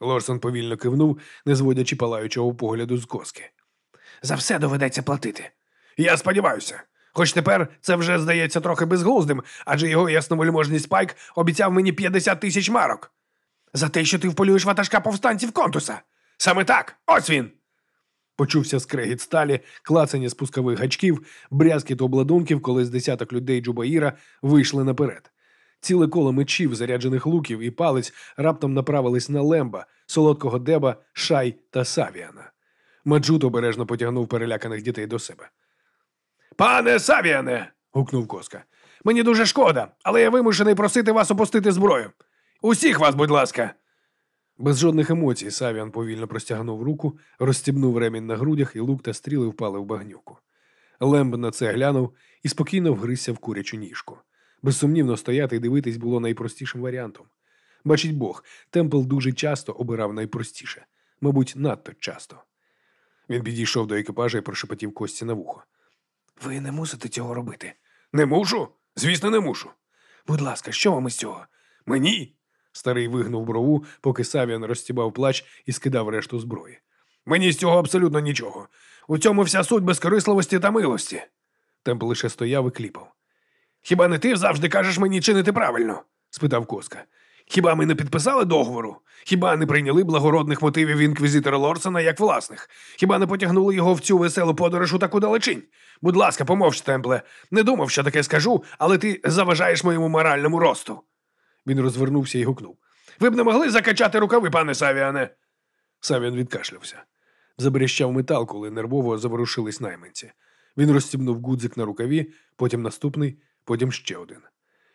Лорсон повільно кивнув, не зводячи палаючого погляду з коски. За все доведеться платити. Я сподіваюся. Хоч тепер це вже здається трохи безглуздим, адже його ясновельможний спайк обіцяв мені 50 тисяч марок. За те, що ти вполюєш ватажка повстанців контуса. Саме так, ось він. Почувся скрегіт сталі, клацання спускових гачків, брязкіт обладунків, коли з десяток людей Джубаїра вийшли наперед. Ціле коло мечів, заряджених луків і палець раптом направились на Лемба, солодкого деба, шай та Савіана. Маджут обережно потягнув переляканих дітей до себе. Пане Савіане. гукнув коска. Мені дуже шкода, але я вимушений просити вас опустити зброю. Усіх вас, будь ласка. Без жодних емоцій Савіан повільно простягнув руку, розстібнув ремінь на грудях, і лук та стріли впали в багнюку. Лемб на це глянув і спокійно вгризся в курячу ніжку. Безсумнівно стояти і дивитись було найпростішим варіантом. Бачить Бог, Темпл дуже часто обирав найпростіше, мабуть, надто часто. Він підійшов до екіпажа і прошепотів кості на вухо. Ви не мусите цього робити. Не мушу? Звісно, не мушу. Будь ласка, що вам із цього? Мені? Старий вигнув брову, поки Савіан розстібав плач і скидав решту зброї. Мені з цього абсолютно нічого. У цьому вся суть безкорисливості та милості. Темп лише стояв і кліпав. Хіба не ти завжди кажеш мені чинити правильно? спитав Коска. Хіба ми не підписали договору? Хіба не прийняли благородних мотивів інквізитора Лорсона як власних? Хіба не потягнули його в цю веселу подорож у таку далечінь? Будь ласка, помовч, Темпле. Не думав, що таке скажу, але ти заважаєш моєму моральному росту. Він розвернувся і гукнув. Ви б не могли закачати рукави, пане Савіане. Савіан відкашлявся. Заберещав метал, коли нервово заворушились найманці. Він розстібнув гудзик на рукаві, потім наступний, потім ще один.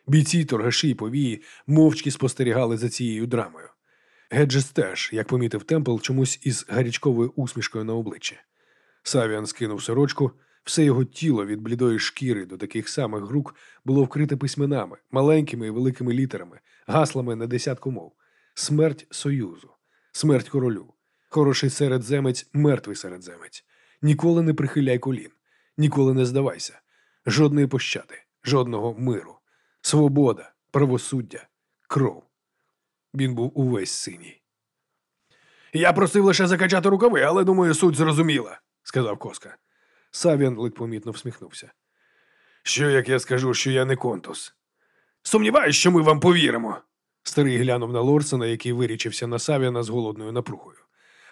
Бійці, торгаші й повії мовчки спостерігали за цією драмою. Геджес теж, як помітив Темпл, чомусь із гарячковою усмішкою на обличчі. Савіан скинув сорочку, все його тіло від блідої шкіри до таких самих рук було вкрите письменами, маленькими і великими літерами, гаслами на десятку мов: смерть союзу, смерть королю, хороший середземець, мертвий середземець. Ніколи не прихиляй колін, ніколи не здавайся, жодної пощади, жодного миру, свобода, правосуддя, кров. Він був увесь синій. Я просив лише закачати рукави, але думаю, суть зрозуміла, сказав Коска. Савіан ледь помітно всміхнувся. Що як я скажу, що я не контус? Сумніваюсь, що ми вам повіримо. Старий глянув на Лорсона, який вирічився на Савіана з голодною напругою.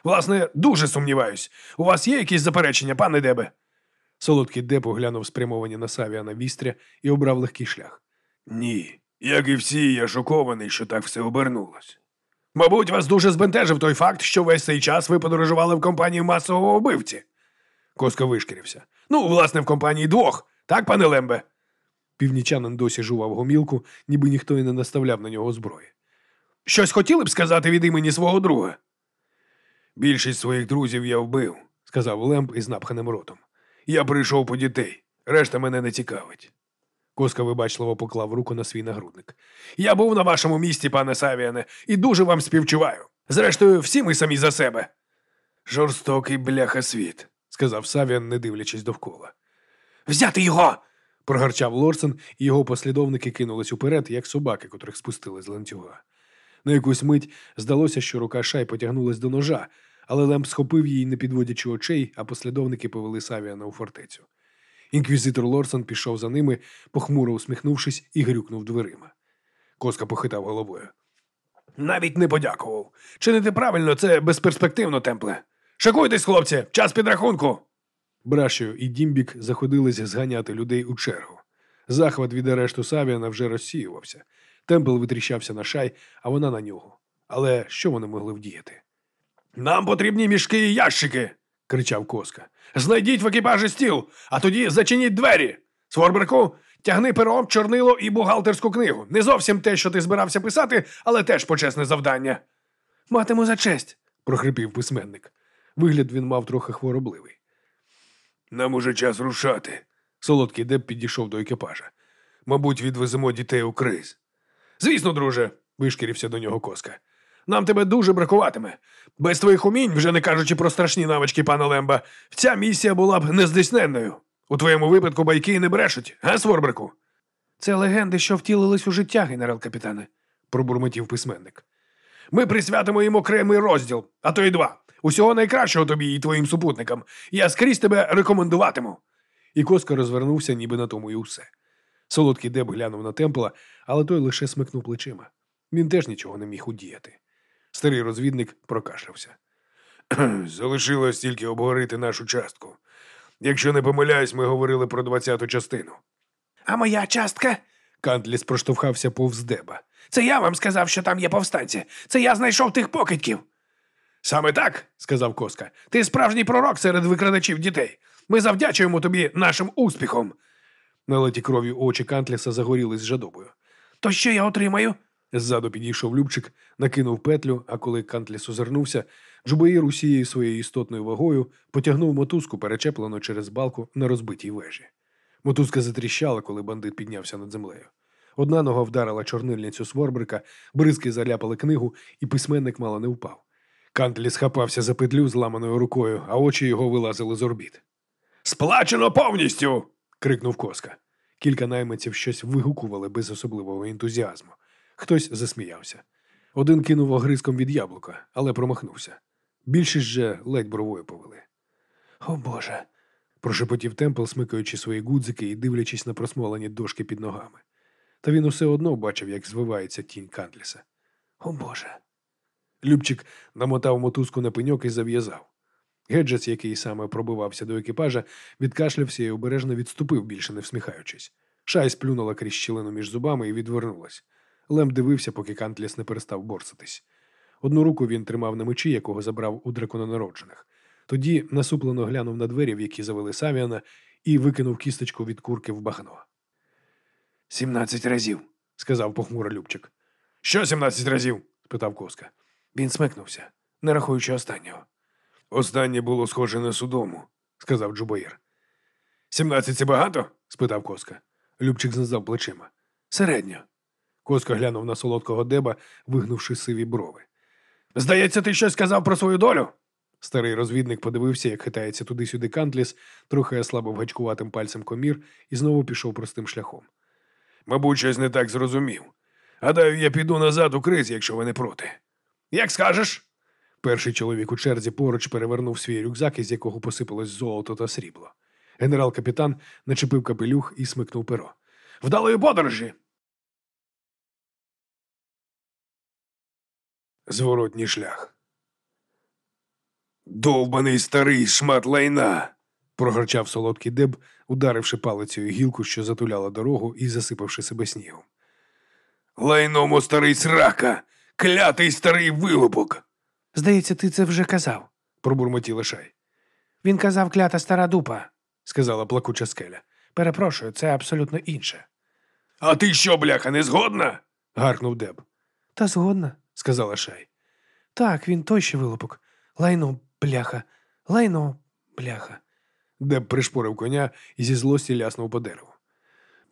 Власне, дуже сумніваюсь. У вас є якісь заперечення, пане Дебе? Солодкий Деб оглянув спрямовані на Савіана вістря і обрав легкий шлях. Ні, як і всі, я шокований, що так все обернулось. Мабуть, вас дуже збентежив той факт, що весь цей час ви подорожували в компанії масового вбивці. Коска вишкірився. Ну, власне, в компанії двох, так, пане Лембе? Північанин досі жував гомілку, ніби ніхто і не наставляв на нього зброї. Щось хотіли б сказати від імені свого друга? Більшість своїх друзів я вбив, сказав Лемб із напханим ротом. Я прийшов по дітей, решта мене не цікавить. Коска вибачливо поклав руку на свій нагрудник. Я був на вашому місці, пане Савіане, і дуже вам співчуваю. Зрештою, всі ми самі за себе. Жорстокий бляха світ, сказав Савіан, не дивлячись довкола. Взяти його. прогарчав Лорсен, і його послідовники кинулись уперед, як собаки, котрих спустили з ланцюга. На якусь мить здалося, що рука Шай потягнулась до ножа, але Лемб схопив її, не підводячи очей, а послідовники повели Савіана у фортецю. Інквізитор Лорсен пішов за ними, похмуро усміхнувшись, і грюкнув дверима. Коска похитав головою. Навіть не подякував. Чинити правильно, це безперспективно, темпле. Шикуйтесь, хлопці, час підрахунку. Брашою і Дімбік заходились зганяти людей у чергу. Захват від арешту Савіана вже розсіювався. Темпл витріщався на шай, а вона на нього. Але що вони могли вдіяти? Нам потрібні мішки і ящики, кричав Коска. Знайдіть в екіпажі стіл, а тоді зачиніть двері. Сворберку, тягни пером, чорнило і бухгалтерську книгу. Не зовсім те, що ти збирався писати, але теж почесне завдання. Матиму за честь, прохрипів письменник. Вигляд він мав трохи хворобливий. Нам уже час рушати. Солодкий Деб підійшов до екіпажа. Мабуть, відвеземо дітей у криз. Звісно, друже, вишкірився до нього коска. Нам тебе дуже бракуватиме. Без твоїх умінь, вже не кажучи про страшні навички пана Лемба, ця місія була б нездійсненною. У твоєму випадку байки не брешуть, га, Сворбрику? Це легенди, що втілились у життя, генерал капітане, пробурмотів письменник. Ми присвятимо їм окремий розділ, а то й два. Усього найкращого тобі і твоїм супутникам. Я скрізь тебе рекомендуватиму. І Коска розвернувся, ніби на тому і усе. Солодкий Деб глянув на темпла, але той лише смикнув плечима. Він теж нічого не міг удіяти. Старий розвідник прокашлявся. Залишилось тільки обговорити нашу частку. Якщо не помиляюсь, ми говорили про двадцяту частину. А моя частка? Кантліс проштовхався повз деба. Це я вам сказав, що там є повстанці. Це я знайшов тих покидьків. Саме так, сказав Коска. Ти справжній пророк серед викрадачів дітей. Ми завдячуємо тобі нашим успіхом. Налеті крові очі Кантліса загорілись жадобою. То що я отримаю? Ззаду підійшов Любчик, накинув петлю, а коли Кантліс озирнувся, Джубаїр усією своєю істотною вагою потягнув мотузку, перечеплену через балку на розбитій вежі. Мотузка затріщала, коли бандит піднявся над землею. Одна нога вдарила чорнильницю Сворбрика, бризки заляпали книгу, і письменник мало не впав. Кантлі схапався за петлю зламаною рукою, а очі його вилазили з орбіт. Сплачено повністю. крикнув Коска. Кілька найманців щось вигукували без особливого ентузіазму. Хтось засміявся. Один кинув огризком від яблука, але промахнувся. Більшість же ледь бровою повели. О Боже. прошепотів темпл, смикаючи свої гудзики і дивлячись на просмолені дошки під ногами. Та він усе одно бачив, як звивається тінь Кантліса. О Боже. Любчик намотав мотузку на пеньок і зав'язав. Геджес, який саме пробивався до екіпажа, відкашлявся і обережно відступив, більше не всміхаючись. Шай сплюнула крізь щілину між зубами і відвернулась. Лем дивився, поки Кантліс не перестав борсатись. Одну руку він тримав на мечі, якого забрав у дракононароджених. Тоді насуплено глянув на двері, в які завели Савіана, і викинув кісточку від курки в багно. Сімнадцять разів, сказав похмуро Любчик. Що сімнадцять разів? спитав Коска. Він смикнувся, не рахуючи останнього. Останнє було схоже на судому, сказав Джубаїр. Сімнадцять це багато? спитав Коска. Любчик знизав плечима. Середньо. Коска глянув на солодкого деба, вигнувши сиві брови. Здається, ти щось сказав про свою долю? Старий розвідник подивився, як хитається туди-сюди Кантліс, трохи ослабив гачкуватим пальцем комір і знову пішов простим шляхом. Мабуть, щось не так зрозумів. Гадаю, я піду назад у криз, якщо ви не проти. Як скажеш? Перший чоловік у черзі поруч перевернув свій рюкзак, із якого посипалось золото та срібло. Генерал-капітан начепив капелюх і смикнув перо. Вдалої подорожі. Зворотній шлях. Довбаний старий шмат лайна. прогорчав солодкий деб, ударивши палицею гілку, що затуляла дорогу, і засипавши себе снігом. Лайному старий срака, клятий старий вилупок. Здається, ти це вже казав. пробурмотіла шай. Він казав клята стара дупа. Сказала плакуча скеля. Перепрошую, це абсолютно інше. А ти що, бляха, не згодна? Гаркнув деб, Та згодна. Сказала шай. Так, він той ще вилупок. Лайно, бляха, лайно, бляха. Деб пришпорив коня і зі злості ляснув по дереву.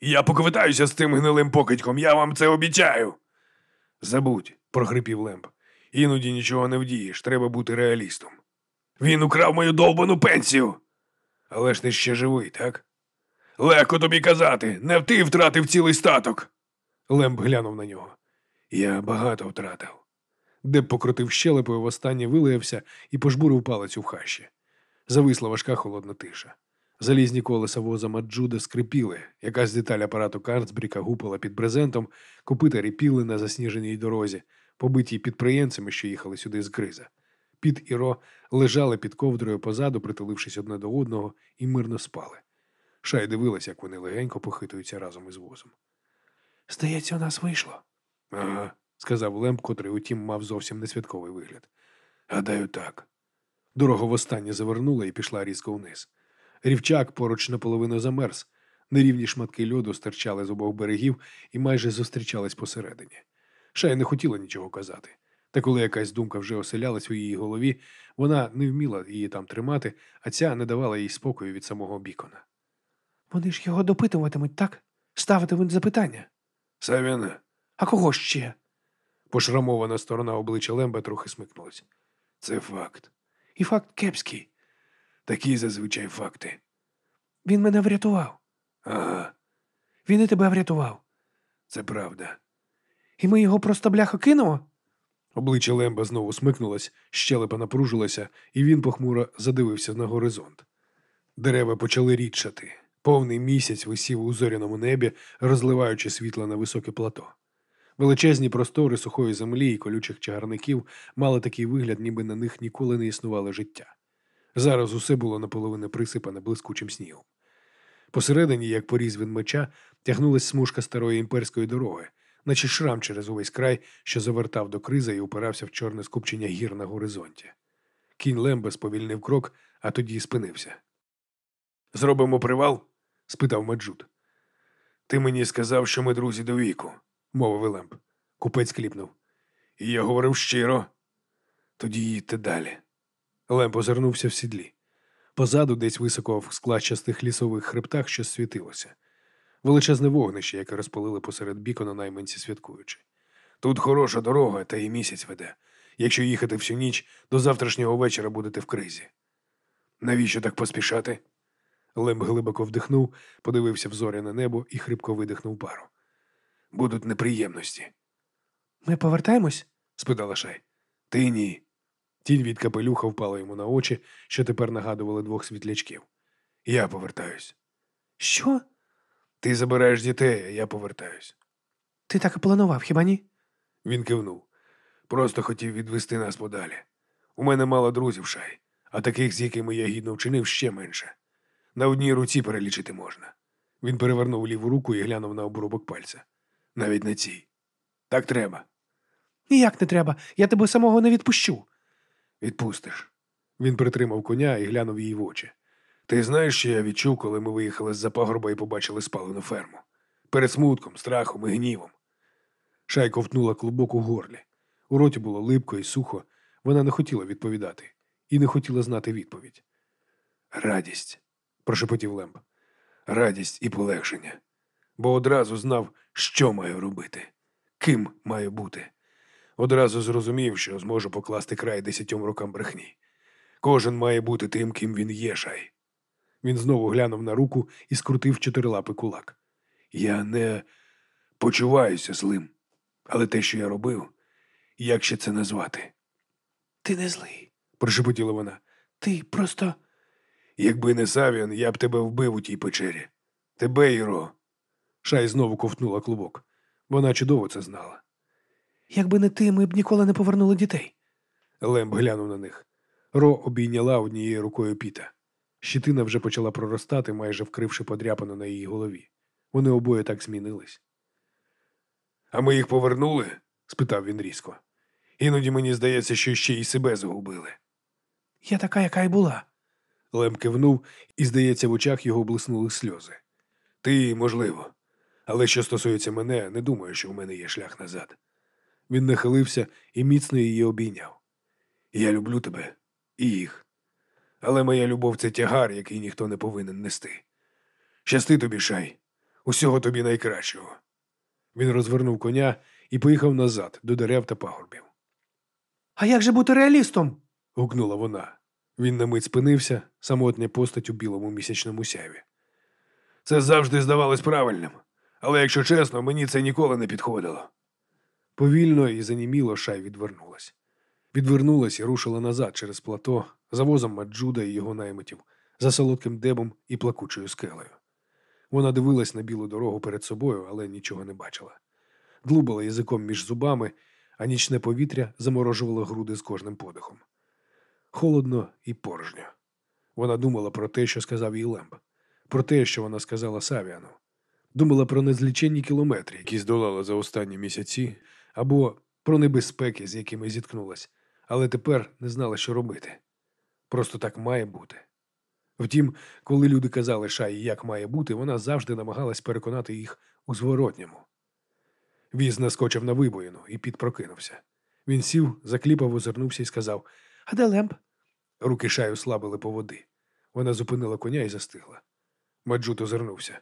Я поквитаюся з цим гнилим покидьком, я вам це обіцяю. Забудь, прохрипів Лемб. Іноді нічого не вдієш, треба бути реалістом. Він украв мою довбану пенсію. Але ж ти ще живий, так? Легко тобі казати, не ти втратив цілий статок. Лемб глянув на нього. Я багато втратив. Деб покрутив щелепою, востаннє вилаявся і пожбурив палець у хащі. Зависла важка холодна тиша. Залізні колеса воза Маджуда скрипіли, якась деталь апарату Карцбріка гупала під брезентом, копита ріпіли на засніженій дорозі, побиті підприємцями, що їхали сюди з криза. Під і Ро лежали під ковдрою позаду, притулившись одне до одного, і мирно спали. Шай дивилась, як вони легенько похитуються разом із возом. Здається, у нас вийшло. Ага, сказав Лемб, котрий, утім, мав зовсім не святковий вигляд. Гадаю, так. Дорога востаннє завернула і пішла різко вниз. Рівчак поруч наполовину замерз. Нерівні шматки льоду стирчали з обох берегів і майже зустрічались посередині. Шай не хотіла нічого казати. Та коли якась думка вже оселялась у її голові, вона не вміла її там тримати, а ця не давала їй спокою від самого бікона. Вони ж його допитуватимуть, так? Ставитимуть запитання. Савіна, А кого ще? Пошрамована сторона обличчя Лемба трохи смикнулась. це факт. І факт кепський. Такі зазвичай факти. Він мене врятував. Ага, Він і тебе врятував. це правда. І ми його просто бляхо кинемо? Обличчя Лемба знову смикнулось, щелепа напружилася, і він похмуро задивився на горизонт. Дерева почали рідшати. Повний місяць висів у зоряному небі, розливаючи світло на високе плато. Величезні простори сухої землі і колючих чагарників мали такий вигляд, ніби на них ніколи не існувало життя. Зараз усе було наполовину присипане блискучим снігом. Посередині, як порізвин меча, тягнулась смужка старої імперської дороги, наче шрам через увесь край, що завертав до криза і упирався в чорне скупчення гір на горизонті. Кінь Лембе сповільнив крок, а тоді спинився. Зробимо привал? спитав Маджут. Ти мені сказав, що ми друзі до віку. Мовив Лемб. Купець кліпнув. І я говорив щиро. Тоді їдьте далі. Лемб озирнувся в сідлі. Позаду, десь високо в складчастих лісових хребтах, щось світилося. Величезне вогнище, яке розпалили посеред бікона найманці святкуючи. Тут хороша дорога, та і місяць веде. Якщо їхати всю ніч, до завтрашнього вечора будете в кризі. Навіщо так поспішати? Лемб глибоко вдихнув, подивився в зоряне небо і хрипко видихнув пару. Будуть неприємності. Ми повертаємось? спитала Шай. Ти ні. Тінь від капелюха впала йому на очі, що тепер нагадували двох світлячків. Я повертаюсь. Що? Ти забираєш дітей, а я повертаюсь. Ти так і планував, хіба ні? Він кивнув. Просто хотів відвести нас подалі. У мене мало друзів, шай, а таких, з якими я гідно вчинив, ще менше. На одній руці перелічити можна. Він перевернув ліву руку і глянув на обрубок пальця. Навіть на цій. Так треба. Ніяк не треба. Я тебе самого не відпущу. Відпустиш. Він притримав коня і глянув їй в очі. Ти знаєш, що я відчув, коли ми виїхали з-за пагорба і побачили спалену ферму? Перед смутком, страхом і гнівом. Шай ковтнула клубок у горлі. У роті було липко і сухо. Вона не хотіла відповідати і не хотіла знати відповідь. Радість, прошепотів Лемб. радість і полегшення. Бо одразу знав, що маю робити, ким маю бути. Одразу зрозумів, що зможу покласти край десятьом рокам брехні. Кожен має бути тим, ким він є, шай. Він знову глянув на руку і скрутив чотирилапий кулак. Я не Почуваюся злим. Але те, що я робив, як ще це назвати? Ти не злий. прошепотіла вона. Ти просто. Якби не Савіан, я б тебе вбив у тій печері. Тебе, Іро. Шай знову ковтнула клубок. Вона чудово це знала. Якби не ти, ми б ніколи не повернули дітей. Лемб глянув на них. Ро обійняла однією рукою піта. Щитина вже почала проростати, майже вкривши подряпину на її голові. Вони обоє так змінились. А ми їх повернули? спитав він різко. Іноді мені здається, що ще й себе загубили. Я така, яка й була. Лем кивнув, і, здається, в очах його блиснули сльози. Ти, можливо. Але що стосується мене, не думаю, що в мене є шлях назад. Він нахилився і міцно її обійняв. Я люблю тебе і їх. Але моя любов це тягар, який ніхто не повинен нести. Щасти тобі, шай, усього тобі найкращого. Він розвернув коня і поїхав назад до дерев та пагорбів. А як же бути реалістом? гукнула вона. Він на мить спинився, самотня постать у білому місячному сяві. Це завжди здавалось правильним, але якщо чесно, мені це ніколи не підходило. Повільно і заніміло шай відвернулась. Відвернулась і рушила назад через плато, за возом Маджуда і його наймитів, за солодким дебом і плакучою скелею. Вона дивилась на білу дорогу перед собою, але нічого не бачила. Длубала язиком між зубами, а нічне повітря заморожувало груди з кожним подихом. Холодно і порожньо. Вона думала про те, що сказав їй Лемб, про те, що вона сказала Савіану. Думала про незліченні кілометри, які здолала за останні місяці, або про небезпеки, з якими зіткнулась, але тепер не знала, що робити. Просто так має бути. Втім, коли люди казали Шаї, як має бути, вона завжди намагалась переконати їх у зворотньому. Віз наскочив на вибоїну і підпрокинувся. Він сів, закліпав, озирнувся і сказав А де Лемб? Руки шаю слабили по води. Вона зупинила коня і застигла. Маджут озирнувся.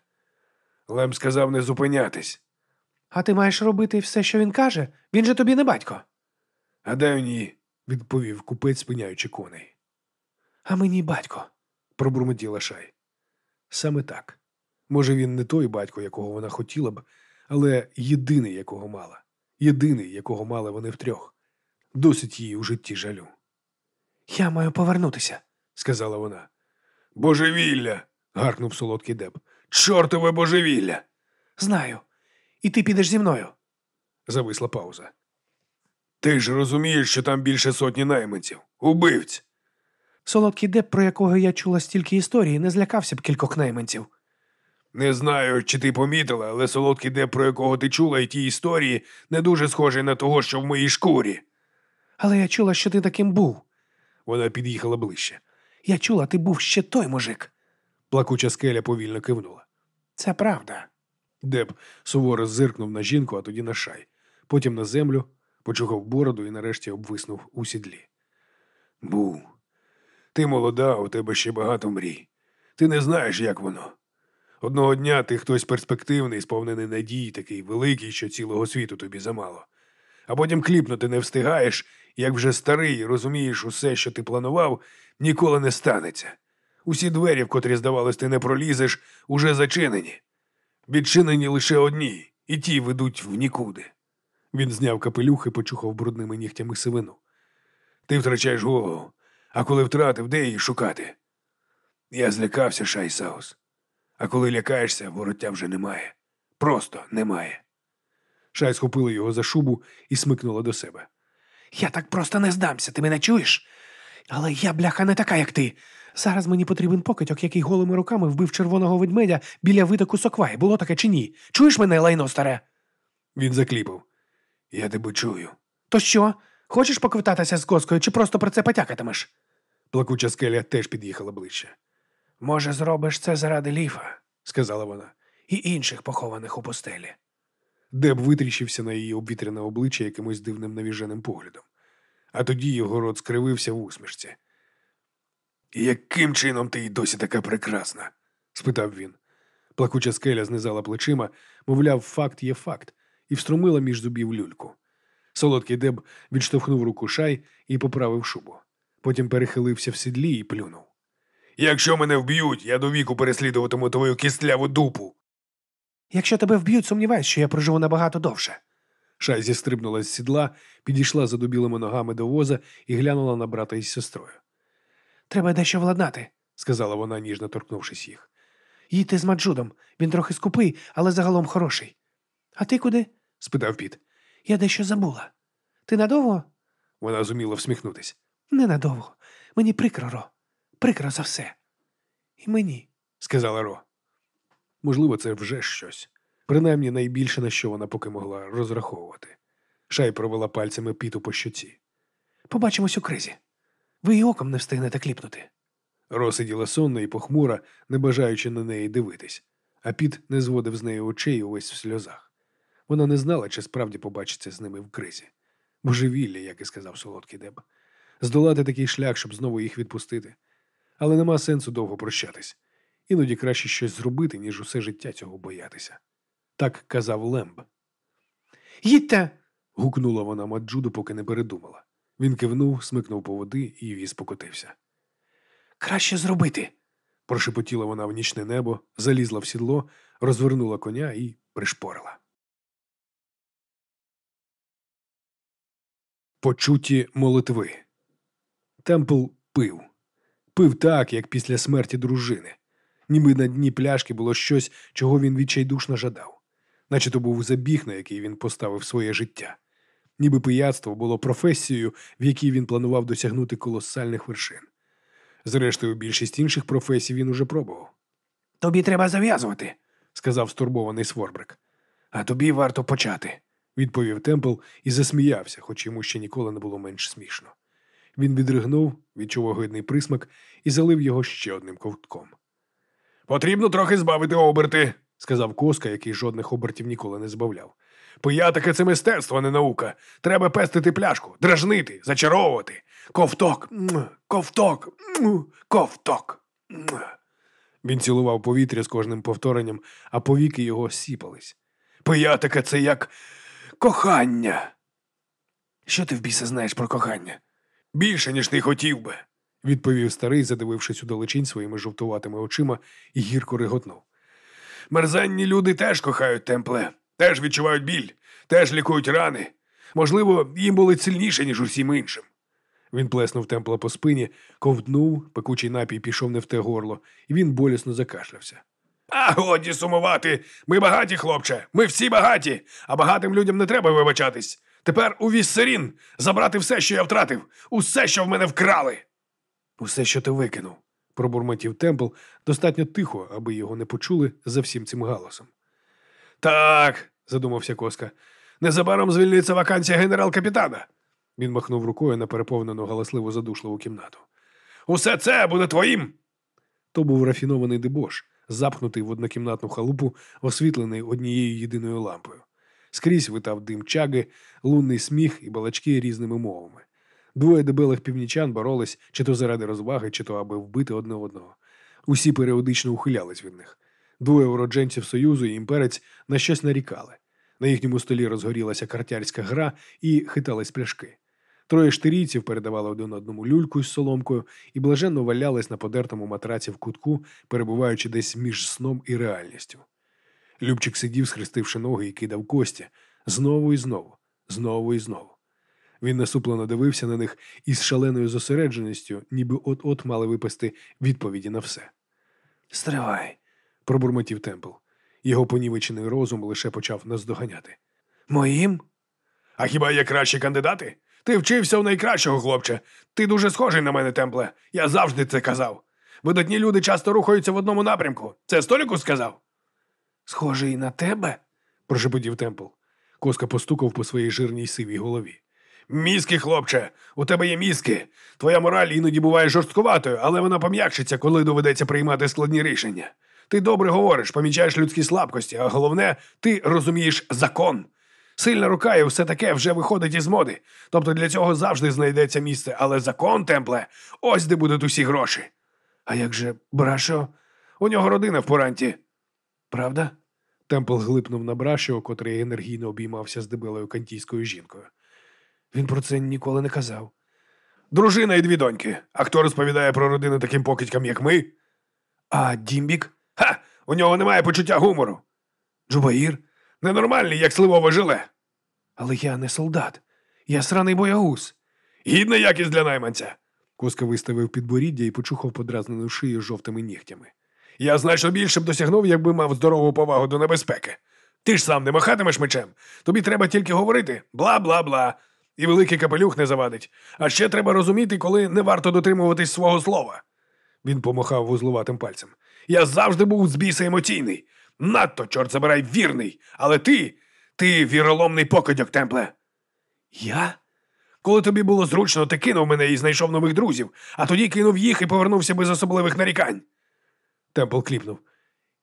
Лем сказав не зупинятись. А ти маєш робити все, що він каже? Він же тобі не батько. Гадаю, ні, відповів купець, спиняючи коней. А мені батько. Пробурмотіла шай. Саме так. Може, він не той батько, якого вона хотіла б, але єдиний, якого мала. Єдиний, якого мали вони втрьох. Досить їй у житті жалю, Я маю повернутися. сказала вона. Божевілля. гаркнув солодкий деб. Чортове божевілля. Знаю. І ти підеш зі мною. Зависла пауза. Ти ж розумієш, що там більше сотні найманців, убивць. Солодкий деп, про якого я чула стільки історій, не злякався б кількох найманців. Не знаю, чи ти помітила, але солодкий де, про якого ти чула, і ті історії не дуже схожі на того, що в моїй шкурі. Але я чула, що ти таким був. Вона під'їхала ближче. Я чула, ти був ще той мужик. Плакуча скеля повільно кивнула. Це правда. Деб суворо зиркнув на жінку, а тоді на шай, потім на землю, почухав бороду і нарешті обвиснув у сідлі. Був. Ти молода, у тебе ще багато мрій. Ти не знаєш, як воно. Одного дня ти хтось перспективний, сповнений надій, такий великий, що цілого світу тобі замало. А потім кліпнути не встигаєш, як вже старий, розумієш усе, що ти планував, ніколи не станеться. Усі двері, в котрі, здавалось, ти не пролізеш, уже зачинені. Відчинені лише одні, і ті ведуть в нікуди. Він зняв капелюх і почухав брудними нігтями сивину. Ти втрачаєш голову, а коли втратив, де її шукати? Я злякався, Шайсаус. А коли лякаєшся, вороття вже немає. Просто немає. Шай схопила його за шубу і смикнула до себе. Я так просто не здамся, ти мене чуєш? Але я, бляха, не така, як ти. Зараз мені потрібен покидьок, який голими руками вбив червоного ведмедя біля витоку соквай. Було таке чи ні? Чуєш мене, лайно старе? Він закліпав. Я тебе чую. То що? Хочеш поквитатися з коскою, чи просто про це потякатимеш? Плакуча скеля теж під'їхала ближче. Може, зробиш це заради ліфа сказала вона. і інших похованих у постелі. Деб витріщився на її обвітряне обличчя якимось дивним навіженим поглядом. А тоді його рот скривився в усмішці. Яким чином ти й досі така прекрасна? спитав він. Плакуча скеля знизала плечима, мовляв, факт є факт, і встромила між зубів люльку. Солодкий деб відштовхнув руку шай і поправив шубу. Потім перехилився в сідлі і плюнув. Якщо мене вб'ють, я до віку переслідуватиму твою кістляву дупу. Якщо тебе вб'ють, сумніваюсь, що я проживу набагато довше. Шай зістрибнула з сідла, підійшла задубілими ногами до воза і глянула на брата із сестрою. Треба дещо владнати, сказала вона, ніжно торкнувшись їх. Їдьте з Маджудом. Він трохи скупий, але загалом хороший. А ти куди? спитав піт. Я дещо забула. Ти надовго? Вона зуміла всміхнутись. Ненадовго. Мені прикро, Ро. Прикро за все. І мені. сказала Ро. Можливо, це вже щось. Принаймні найбільше на що вона поки могла розраховувати. Шай провела пальцями піту по щоці. Побачимось у кризі. Ви й оком не встигнете кліпнути. Ро сиділа сонна і похмура, не бажаючи на неї дивитись, а піт не зводив з неї очей увесь в сльозах. Вона не знала, чи справді побачиться з ними в кризі. Божевілля, як і сказав солодкий Деб. Здолати такий шлях, щоб знову їх відпустити. Але нема сенсу довго прощатись. Іноді краще щось зробити, ніж усе життя цього боятися. Так казав Лемб. Їдьте. гукнула вона Маджуду, поки не передумала. Він кивнув, смикнув по води і віз покотився. Краще зробити. Прошепотіла вона в нічне небо, залізла в сідло, розвернула коня і пришпорила. Почуті молитви. Темпл пив. Пив так, як після смерті дружини. Ніби на дні пляшки було щось, чого він відчайдушно жадав, наче то був забіг, на який він поставив своє життя. Ніби пияцтво було професією, в якій він планував досягнути колосальних вершин. Зрештою, більшість інших професій він уже пробував, Тобі треба зав'язувати, сказав стурбований Сворбрик. а тобі варто почати. Відповів Темпл і засміявся, хоч йому ще ніколи не було менш смішно. Він відригнув, відчув огидний присмак і залив його ще одним ковтком. Потрібно трохи збавити оберти, сказав Коска, який жодних обертів ніколи не збавляв. Пиятики це мистецтво, не наука. Треба пестити пляшку, дражнити, зачаровувати. Ковток, ковток, ковток. Він цілував повітря з кожним повторенням, а повіки його сіпались. Пиятика це як кохання. Що ти в біса знаєш про кохання? Більше, ніж ти хотів би, відповів старий, задивившись у далечінь своїми жовтуватими очима і гірко реготнув. Мерзенні люди теж кохають темпле, теж відчувають біль, теж лікують рани. Можливо, їм болить сильніше, ніж усім іншим. Він плеснув темпла по спині, ковтнув, пекучий напій пішов не в те горло, і він болісно закашлявся. А годі сумувати. Ми багаті, хлопче. Ми всі багаті, а багатим людям не треба вибачатись. Тепер у віссерін забрати все, що я втратив, усе, що в мене вкрали. Усе, що ти викинув, пробурмотів Темпл достатньо тихо, аби його не почули за всім цим галасом. Так, задумався Коска. Незабаром звільниться вакансія генерал-капітана. Він махнув рукою на переповнену галасливо задушливу кімнату. Усе це буде твоїм. То був рафінований дебош, запхнутий в однокімнатну халупу, освітлений однією єдиною лампою. Скрізь витав дим чаги, лунний сміх і балачки різними мовами. Двоє дебелих північан боролись чи то заради розваги, чи то аби вбити одне одного. Усі періодично ухилялись від них. Двоє уродженців Союзу і імперець на щось нарікали. На їхньому столі розгорілася картярська гра і хитались пляшки. Троє штирійців передавали один одному люльку з соломкою і блаженно валялись на подертому матраці в кутку, перебуваючи десь між сном і реальністю. Любчик сидів, схрестивши ноги і кидав кості знову і знову, знову і знову. Він насуплено дивився на них із шаленою зосередженістю, ніби от-от мали випасти відповіді на все. Стривай. Пробурмотів Темпл. Його понівечений розум лише почав наздоганяти. Моїм? А хіба є кращі кандидати? Ти вчився у найкращого, хлопче. Ти дуже схожий на мене, Темпле. Я завжди це казав. Видатні люди часто рухаються в одному напрямку. Це Століку сказав? Схожий на тебе? прошепотів Темпл. Коска постукав по своїй жирній сивій голові. Мізки, хлопче, у тебе є мізки. Твоя мораль іноді буває жорсткуватою, але вона пом'якшиться, коли доведеться приймати складні рішення. Ти добре говориш, помічаєш людські слабкості, а головне, ти розумієш закон. Сильна рука і все таке вже виходить із моди. Тобто для цього завжди знайдеться місце, але закон, темпле, ось де будуть усі гроші. А як же Брашо? У нього родина в поранті. Правда? Темпл глипнув на Брашо, котрий енергійно обіймався з дебелою кантійською жінкою. Він про це ніколи не казав. Дружина і дві доньки. А хто розповідає про родину таким покидькам, як ми? А Дімбік? Ха! У нього немає почуття гумору. Джубаїр? Ненормальний, як сливове жиле. Але я не солдат. Я сраний боягуз. Гідна якість для найманця. Коска виставив підборіддя і почухав подразнену шию жовтими нігтями. Я значно більше б досягнув, якби мав здорову повагу до небезпеки. Ти ж сам не махатимеш мечем. Тобі треба тільки говорити бла бла бла. І великий капелюх не завадить. А ще треба розуміти, коли не варто дотримуватись свого слова. Він помахав вузлуватим пальцем. Я завжди був з біса емоційний. Надто, чорт забирай, вірний. Але ти, ти віроломний покидьок, темпле. Я? Коли тобі було зручно, ти кинув мене і знайшов нових друзів, а тоді кинув їх і повернувся без особливих нарікань. Темпл кліпнув.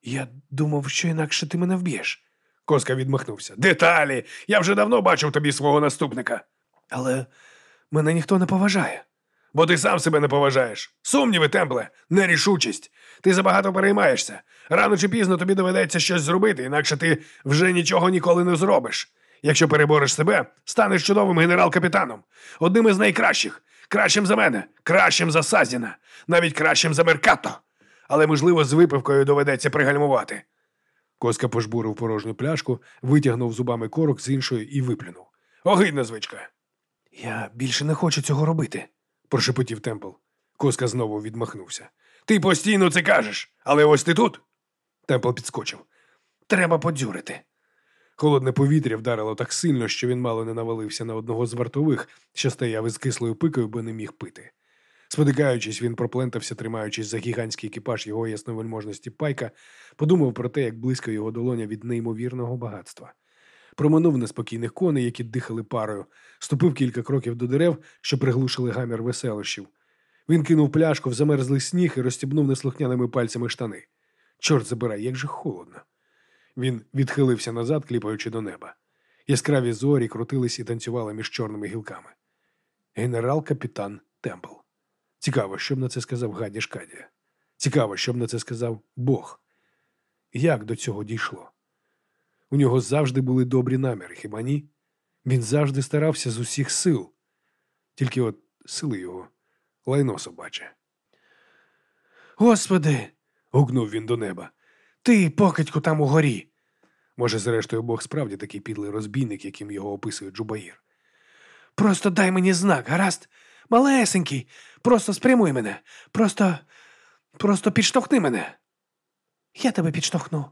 Я думав, що інакше ти мене вб'єш. Коска відмахнувся. Деталі! Я вже давно бачив тобі свого наступника. Але мене ніхто не поважає. Бо ти сам себе не поважаєш. Сумніви, темпле, нерішучість. Ти забагато переймаєшся. Рано чи пізно тобі доведеться щось зробити, інакше ти вже нічого ніколи не зробиш. Якщо перебореш себе, станеш чудовим генерал-капітаном, одним із найкращих, кращим за мене, кращим за Сазіна, навіть кращим за Меркато. Але, можливо, з випивкою доведеться пригальмувати. Коска пожбурив порожню пляшку, витягнув зубами корок з іншої і виплюнув. Огидна звичка. Я більше не хочу цього робити, прошепотів Темпл. Коска знову відмахнувся. Ти постійно це кажеш, але ось ти тут. Темпл підскочив. Треба подзюрити. Холодне повітря вдарило так сильно, що він мало не навалився на одного з вартових, що стояв із кислою пикою, бо не міг пити. Спотикаючись, він проплентався, тримаючись за гігантський екіпаж його ясновельможності пайка, подумав про те, як близько його долоня від неймовірного багатства. Проминув неспокійних коней, які дихали парою, ступив кілька кроків до дерев, що приглушили гамір веселощів. Він кинув пляшку в замерзлий сніг і розстібнув неслухняними пальцями штани. Чорт забирай, як же холодно. Він відхилився назад, кліпаючи до неба. Яскраві зорі крутились і танцювали між чорними гілками. Генерал-капітан Темпл. Цікаво, що б на це сказав Гаді Шкадія. Цікаво, що б на це сказав Бог. Як до цього дійшло? У нього завжди були добрі наміри, хіба ні? Він завжди старався з усіх сил. Тільки от сили його лайно собаче. Господи. гукнув він до неба. Ти, покидьку там угорі. Може, зрештою, Бог справді такий підлий розбійник, яким його описує Джубаїр. Просто дай мені знак, гаразд? Малесенький, просто спрямуй мене, просто, просто підштовхни мене. Я тебе підштовхну.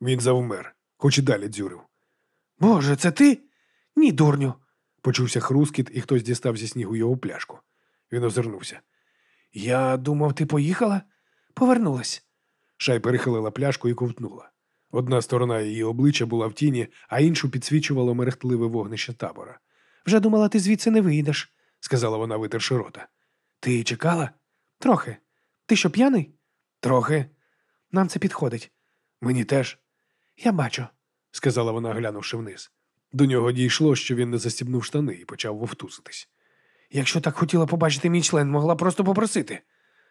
Він завмер, хоч і далі дзюрив. Боже, це ти? Ні, дурню. Почувся хрускіт, і хтось дістав зі снігу його пляшку. Він озирнувся. Я думав, ти поїхала? Повернулась. Шай перехилила пляшку і ковтнула. Одна сторона її обличчя була в тіні, а іншу підсвічувало мерехтливе вогнище табора. Вже думала, ти звідси не вийдеш, сказала вона, витерши рота. Ти чекала? Трохи. Ти що п'яний? Трохи. Нам це підходить. Мені теж. Я бачу, сказала вона, глянувши вниз. До нього дійшло, що він не застібнув штани і почав вовтузитись. Якщо так хотіла побачити мій член, могла просто попросити.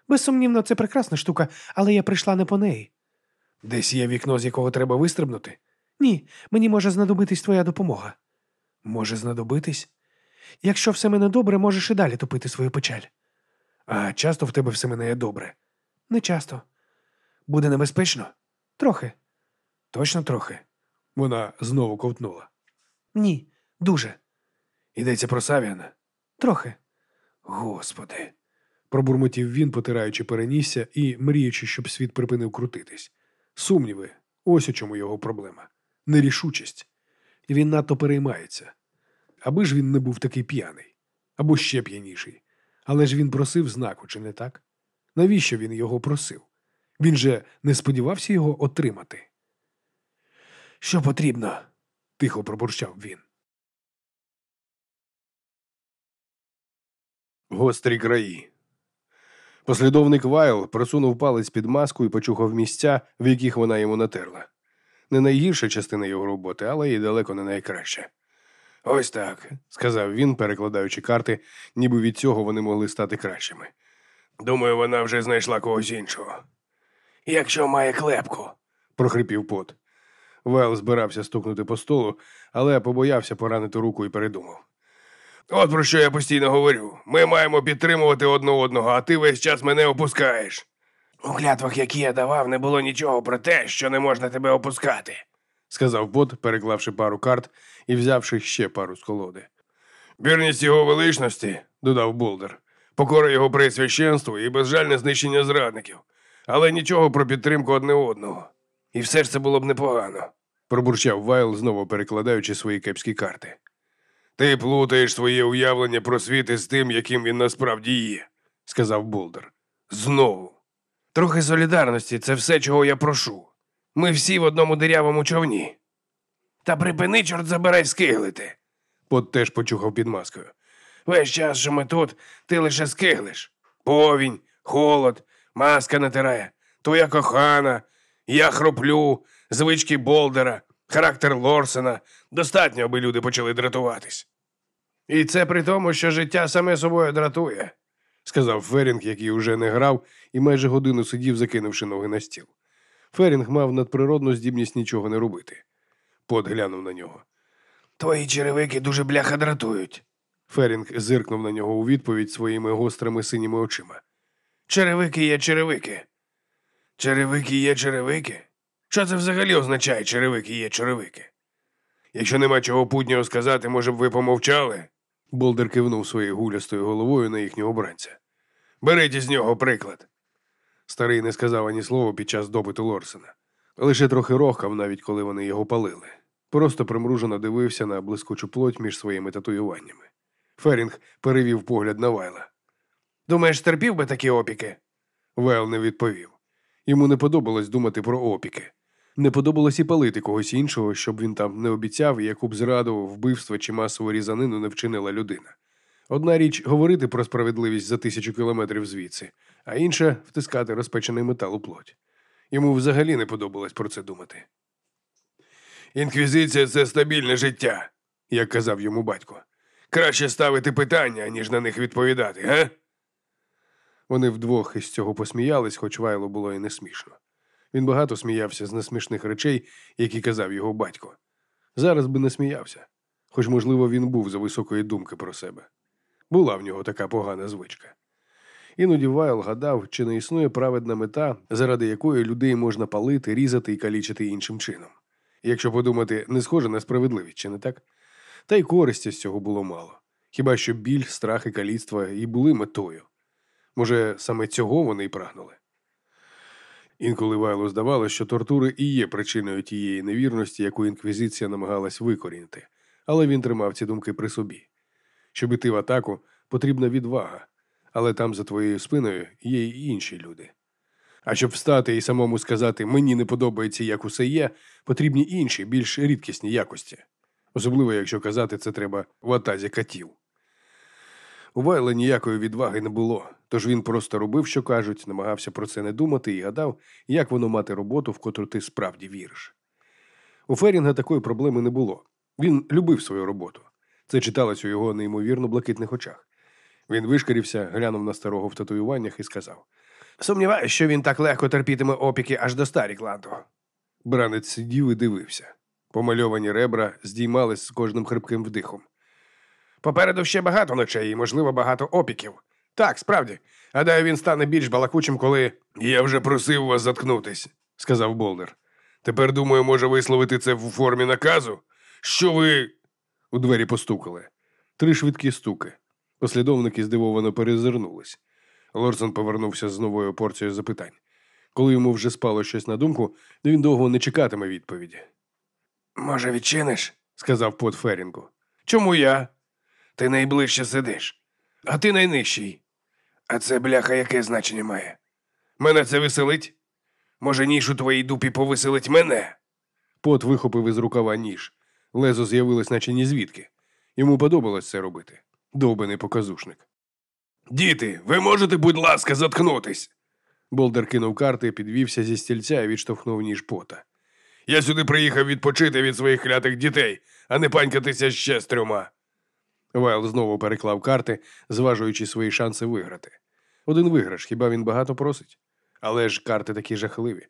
Безсумнівно, це прекрасна штука, але я прийшла не по неї. Десь є вікно, з якого треба вистрибнути? Ні, мені може знадобитись твоя допомога. Може знадобитись? Якщо все мене добре, можеш і далі топити свою печаль. А часто в тебе все мене добре? Не часто. Буде небезпечно? Трохи. Точно трохи. Вона знову ковтнула. Ні, дуже. Йдеться про Савіана? Трохи. Господи. пробурмотів він, потираючи перенісся і мріючи, щоб світ припинив крутитись. Сумніви, ось у чому його проблема. Нерішучість. І він надто переймається. Аби ж він не був такий п'яний, або ще п'яніший. Але ж він просив знаку, чи не так? Навіщо він його просив? Він же не сподівався його отримати. Що потрібно? тихо пробурчав він. Гострі краї. Послідовник Вайл просунув палець під маску і почухав місця, в яких вона йому натерла. Не найгірша частина його роботи, але і далеко не найкраща. Ось так, сказав він, перекладаючи карти, ніби від цього вони могли стати кращими. Думаю, вона вже знайшла когось іншого. Якщо має клепку, прохрипів Пот. Вайл збирався стукнути по столу, але побоявся поранити руку і передумав. От про що я постійно говорю. Ми маємо підтримувати одне одного, а ти весь час мене опускаєш. У клятвах, які я давав, не було нічого про те, що не можна тебе опускати, сказав бот, переклавши пару карт і взявши ще пару з колоди. Вірність його величності, додав Болдер, покора його пресвященству і безжальне знищення зрадників, але нічого про підтримку одне одного. І все ж це було б непогано, пробурчав Вайл, знову перекладаючи свої кепські карти. Ти плутаєш своє уявлення про світ із тим, яким він насправді є, сказав Болдер. Знову. Трохи солідарності це все, чого я прошу. Ми всі в одному дирявому човні. Та припини, чорт забирай скиглити. Пот теж почухав під маскою. Весь час, що ми тут, ти лише скиглиш. Повінь, холод, маска натирає, твоя кохана, я хроплю, звички Болдера, характер Лорсена. Достатньо, аби люди почали дратуватись. І це при тому, що життя саме собою дратує, сказав Ферінг, який уже не грав і майже годину сидів, закинувши ноги на стіл. Ферінг мав надприродну здібність нічого не робити. Пот глянув на нього. Твої черевики дуже бляха дратують. Ферінг зиркнув на нього у відповідь своїми гострими синіми очима. Черевики є черевики. Черевики є черевики? Що це взагалі означає черевики є черевики? Якщо нема чого путнього сказати, може б ви помовчали? Болдер кивнув своєю гулястою головою на їхнього бранця. Беріть із нього приклад. Старий не сказав ані слова під час допиту Лорсена. Лише трохи рохкав, навіть коли вони його палили. Просто примружено дивився на блискучу плоть між своїми татуюваннями. Ферінг перевів погляд на Вайла. Думаєш, терпів би такі опіки? Вайл не відповів. Йому не подобалось думати про опіки. Не подобалось і палити когось іншого, щоб він там не обіцяв, яку б зраду, вбивство чи масову різанину не вчинила людина. Одна річ говорити про справедливість за тисячу кілометрів звідси, а інша втискати розпечений метал у плоть. Йому взагалі не подобалось про це думати. Інквізиція це стабільне життя, як казав йому батько. Краще ставити питання, ніж на них відповідати, га? Вони вдвох із цього посміялись, хоч Вайло було і не смішно. Він багато сміявся з несмішних речей, які казав його батько. Зараз би не сміявся, хоч, можливо, він був за високої думки про себе. Була в нього така погана звичка. Іноді Вайл гадав, чи не існує праведна мета, заради якої людей можна палити, різати і калічити іншим чином. Якщо подумати, не схоже на справедливість, чи не так? Та й користі з цього було мало. Хіба що біль, страх і каліцтва і були метою. Може, саме цього вони й прагнули. Інколи Вайлу здавалося, що тортури і є причиною тієї невірності, яку інквізиція намагалась викорінити, але він тримав ці думки при собі. Щоб іти в атаку, потрібна відвага, але там за твоєю спиною є й інші люди. А щоб встати і самому сказати мені не подобається, як усе є, потрібні інші, більш рідкісні якості. Особливо, якщо казати це треба в атазі катів. У Вайла ніякої відваги не було, тож він просто робив, що кажуть, намагався про це не думати і гадав, як воно мати роботу, в котру ти справді віриш. У Ферінга такої проблеми не було. Він любив свою роботу. Це читалось у його неймовірно блакитних очах. Він вишкірився, глянув на старого в татуюваннях і сказав: Сумніваюся, що він так легко терпітиме опіки аж до Старікланду. Бранець сидів і дивився. Помальовані ребра здіймались з кожним хрипким вдихом. Попереду ще багато ночей і, можливо, багато опіків. Так, справді. Гадаю, він стане більш балакучим, коли. Я вже просив вас заткнутись, сказав Болдер. Тепер, думаю, може висловити це в формі наказу. Що ви. У двері постукали. Три швидкі стуки. Послідовники здивовано перезирнулись. Лорсон повернувся з новою порцією запитань. Коли йому вже спало щось на думку, він довго не чекатиме відповіді. Може, відчиниш? сказав Пот Ферінгу. Чому я? Ти найближче сидиш, а ти найнижчий. А це бляха яке значення має? Мене це веселить? Може, ніж у твоїй дупі повеселить мене? Пот вихопив із рукава ніж. Лезо з'явилось, наче ні звідки. Йому подобалось це робити. Довбаний показушник. Діти, ви можете, будь ласка, заткнутись. Болдер кинув карти, підвівся зі стільця і відштовхнув ніж пота. Я сюди приїхав відпочити від своїх клятих дітей, а не панькатися ще з трьома. Вайл знову переклав карти, зважуючи свої шанси виграти. Один виграш, хіба він багато просить? Але ж карти такі жахливі.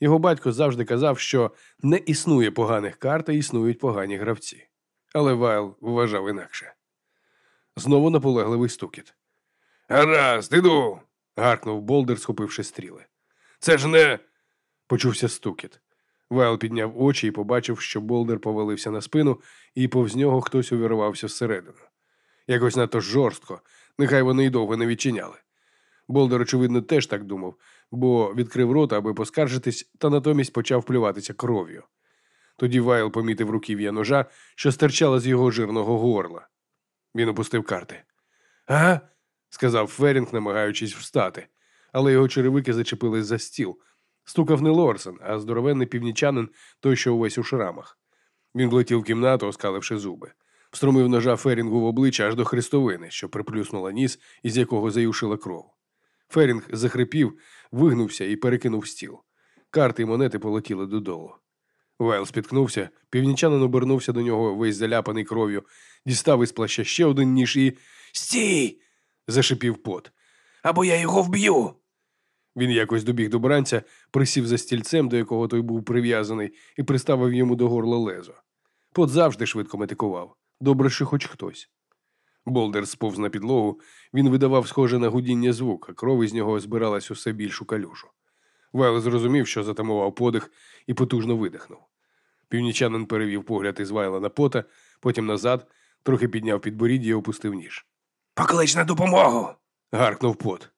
Його батько завжди казав, що не існує поганих карт, а існують погані гравці. Але Вайл вважав інакше. Знову наполегливий стукіт. Гаразд, іду. гаркнув Болдер, схопивши стріли. Це ж не. почувся стукіт. Вайл підняв очі і побачив, що Болдер повалився на спину, і повз нього хтось увірвався всередину. Якось надто жорстко, нехай вони й довго не відчиняли. Болдер, очевидно, теж так думав, бо відкрив рота, аби поскаржитись, та натомість почав плюватися кров'ю. Тоді Вайл помітив руків'я ножа, що стирчало з його жирного горла. Він опустив карти. Ага, сказав Ферінг, намагаючись встати, але його черевики зачепились за стіл. Стукав не Лорсен, а здоровенний північанин, той, що увесь у шрамах. Він влетів в кімнату, оскаливши зуби. Встромив ножа Ферінгу в обличчя аж до хрестовини, що приплюснула ніс, із якого заюшила кров. Ферінг захрипів, вигнувся і перекинув стіл. Карти й монети полетіли додолу. Вайл спіткнувся, північанин обернувся до нього весь заляпаний кров'ю, дістав із плаща ще один ніж і. Стій! зашипів Пот. Або я його вб'ю. Він якось добіг до бранця, присів за стільцем, до якого той був прив'язаний, і приставив йому до горла лезо. Пот завжди швидко метикував. Добре, що хоч хтось. Болдер сповз на підлогу, він видавав схоже на гудіння звук, а кров із нього збиралась усе більшу калюжу. Вайл зрозумів, що затамував подих, і потужно видихнув. Північанин перевів погляд із Вайла на пота, потім назад, трохи підняв підборіддя і опустив ніж. Поклич на допомогу. гаркнув пот.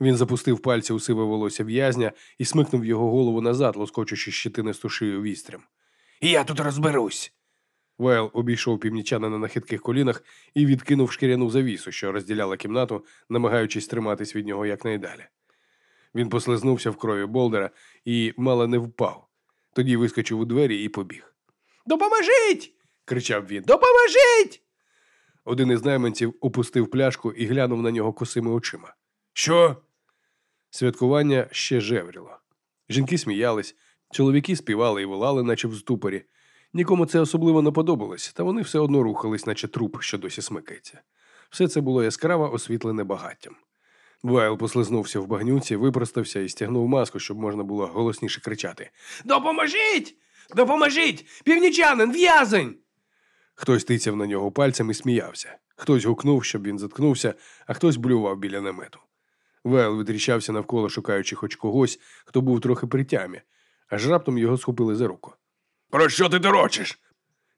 Він запустив пальці у сиве волосся в'язня і смикнув його голову назад, лоскочучи щетинисту шию вістрям. Я тут розберусь. Вайл обійшов північанина на хитких колінах і відкинув шкіряну завісу, що розділяла кімнату, намагаючись триматись від нього якнайдалі. Він послизнувся в крові Болдера і мало не впав. Тоді вискочив у двері і побіг. Допоможіть! кричав він. Допоможіть! Один із найманців опустив пляшку і глянув на нього косими очима. Що? Святкування ще жевріло. Жінки сміялись, чоловіки співали і волали, наче в ступорі. Нікому це особливо не подобалось, та вони все одно рухались, наче труп, що досі смикається. Все це було яскраво освітлене багаттям. Вайл послизнувся в багнюці, випростався і стягнув маску, щоб можна було голосніше кричати: Допоможіть! Допоможіть! Північанин, в'язень! Хтось тицяв на нього пальцем і сміявся. Хтось гукнув, щоб він заткнувся, а хтось блював біля намету. Вейл витріщався навколо, шукаючи хоч когось, хто був трохи при тямі, аж раптом його схопили за руку. Про що ти дорочиш?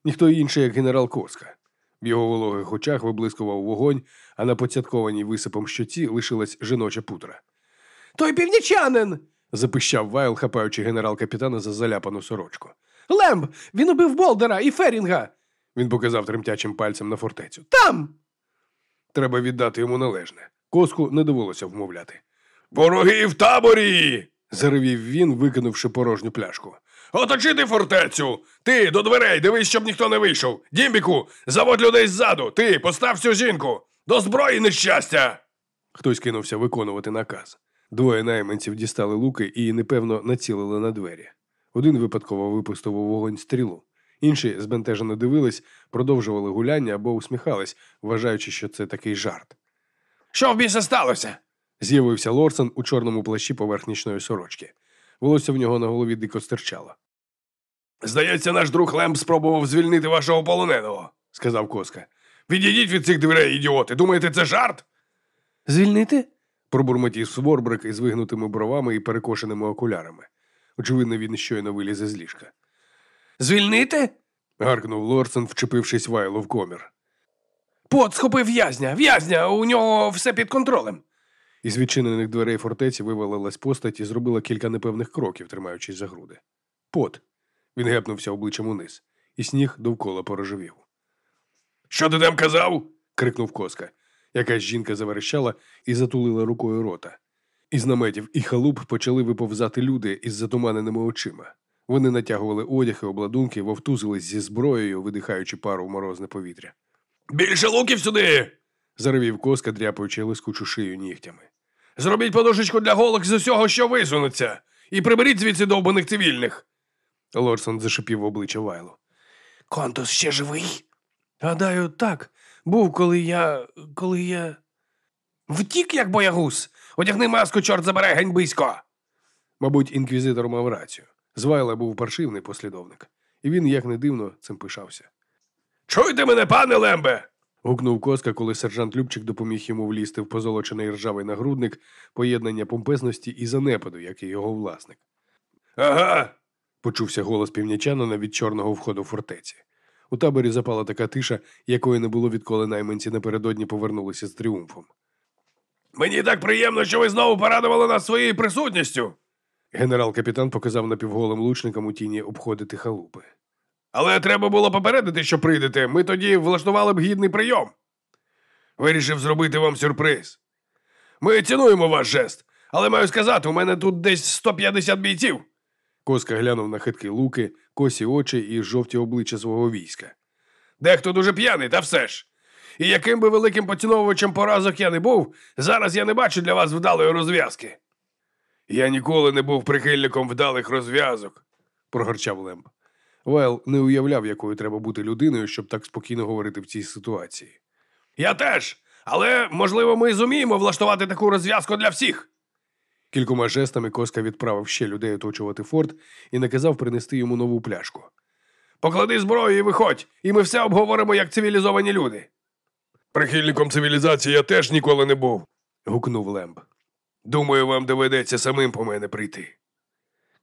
Ніхто інший, як генерал Коска. В його вологих очах виблискував вогонь, а на поцяткованій висипом щоці лишилась жіноча путра. Той північанин. запищав Вайл, хапаючи генерал-капітана за заляпану сорочку. Лемб! Він убив Болдера і Ферінга. Він показав тремтячим пальцем на фортецю. Там. Треба віддати йому належне. Коску не довелося вмовляти. Вороги в таборі. заревів він, викинувши порожню пляшку. Оточити фортецю! Ти до дверей, дивись, щоб ніхто не вийшов. Дімбіку, заводь людей ззаду. Ти постав цю жінку. До зброї нещастя. Хтось кинувся виконувати наказ. Двоє найманців дістали луки і, непевно, націлили на двері. Один випадково випустив у вогонь стрілу. Інші збентежено дивились, продовжували гуляння або усміхались, вважаючи, що це такий жарт. Що в біса сталося? з'явився Лорсон у чорному плащі поверх нічної сорочки. Волосся в нього на голові дико стирчало. Здається, наш друг Лемб спробував звільнити вашого полоненого, сказав Коска. Відійдіть від цих дверей, ідіоти. Думаєте, це жарт? Звільнити? пробурмотів Сворбрик із вигнутими бровами і перекошеними окулярами. Очевидно, він щойно виліз із ліжка. Звільнити? гаркнув Лорсон, вчепившись Вайлу в комір. Пот схопив в'язня, в'язня, у нього все під контролем. Із відчинених дверей фортеці вивалилась постать і зробила кілька непевних кроків, тримаючись за груди. Пот. Він гепнувся обличчям униз, і сніг довкола порожевів. Що ти там казав? крикнув коска. Якась жінка заверещала і затулила рукою рота. Із наметів і халуп почали виповзати люди із затуманеними очима. Вони натягували одяг і обладунки, вовтузились зі зброєю, видихаючи пару в морозне повітря. Більше луків сюди. заревів коска, дряпаючи лискучу шию нігтями. Зробіть подушечку для голок з усього, що висунеться, і приберіть звідси довбаних цивільних. Лорсон зашипів в обличчя Вайлу. Контус ще живий? Гадаю, так. Був, коли я. коли я. Втік, як боягуз. Одягни маску, чорт забере ганьбисько. Мабуть, інквізитор мав рацію. Звайла був паршивний послідовник, і він, як не дивно, цим пишався. Чуйте мене, пане Лембе. гукнув коска, коли сержант Любчик допоміг йому влізти в позолочений ржавий нагрудник поєднання помпезності і занепаду, як і його власник. Ага. почувся голос північанина від чорного входу фортеці. У таборі запала така тиша, якої не було відколи найманці напередодні повернулися з тріумфом. Мені так приємно, що ви знову порадували нас своєю присутністю. Генерал-капітан показав напівголим лучникам у тіні обходити халупи. Але треба було попередити, що прийдете. Ми тоді влаштували б гідний прийом. Вирішив зробити вам сюрприз. Ми цінуємо ваш жест, але маю сказати, у мене тут десь 150 бійців. Коска глянув на хиткі луки, косі очі і жовті обличчя свого війська. Дехто дуже п'яний, та все ж. І яким би великим поціновувачем поразок я не був, зараз я не бачу для вас вдалої розв'язки. Я ніколи не був прихильником вдалих розв'язок, прогорчав Лемб. Вайл не уявляв, якою треба бути людиною, щоб так спокійно говорити в цій ситуації. Я теж. Але, можливо, ми зуміємо влаштувати таку розв'язку для всіх. Кількома жестами Коска відправив ще людей оточувати форт і наказав принести йому нову пляшку. Поклади зброю і виходь, і ми все обговоримо як цивілізовані люди. Прихильником цивілізації я теж ніколи не був, гукнув Лемб. Думаю, вам доведеться самим по мене прийти.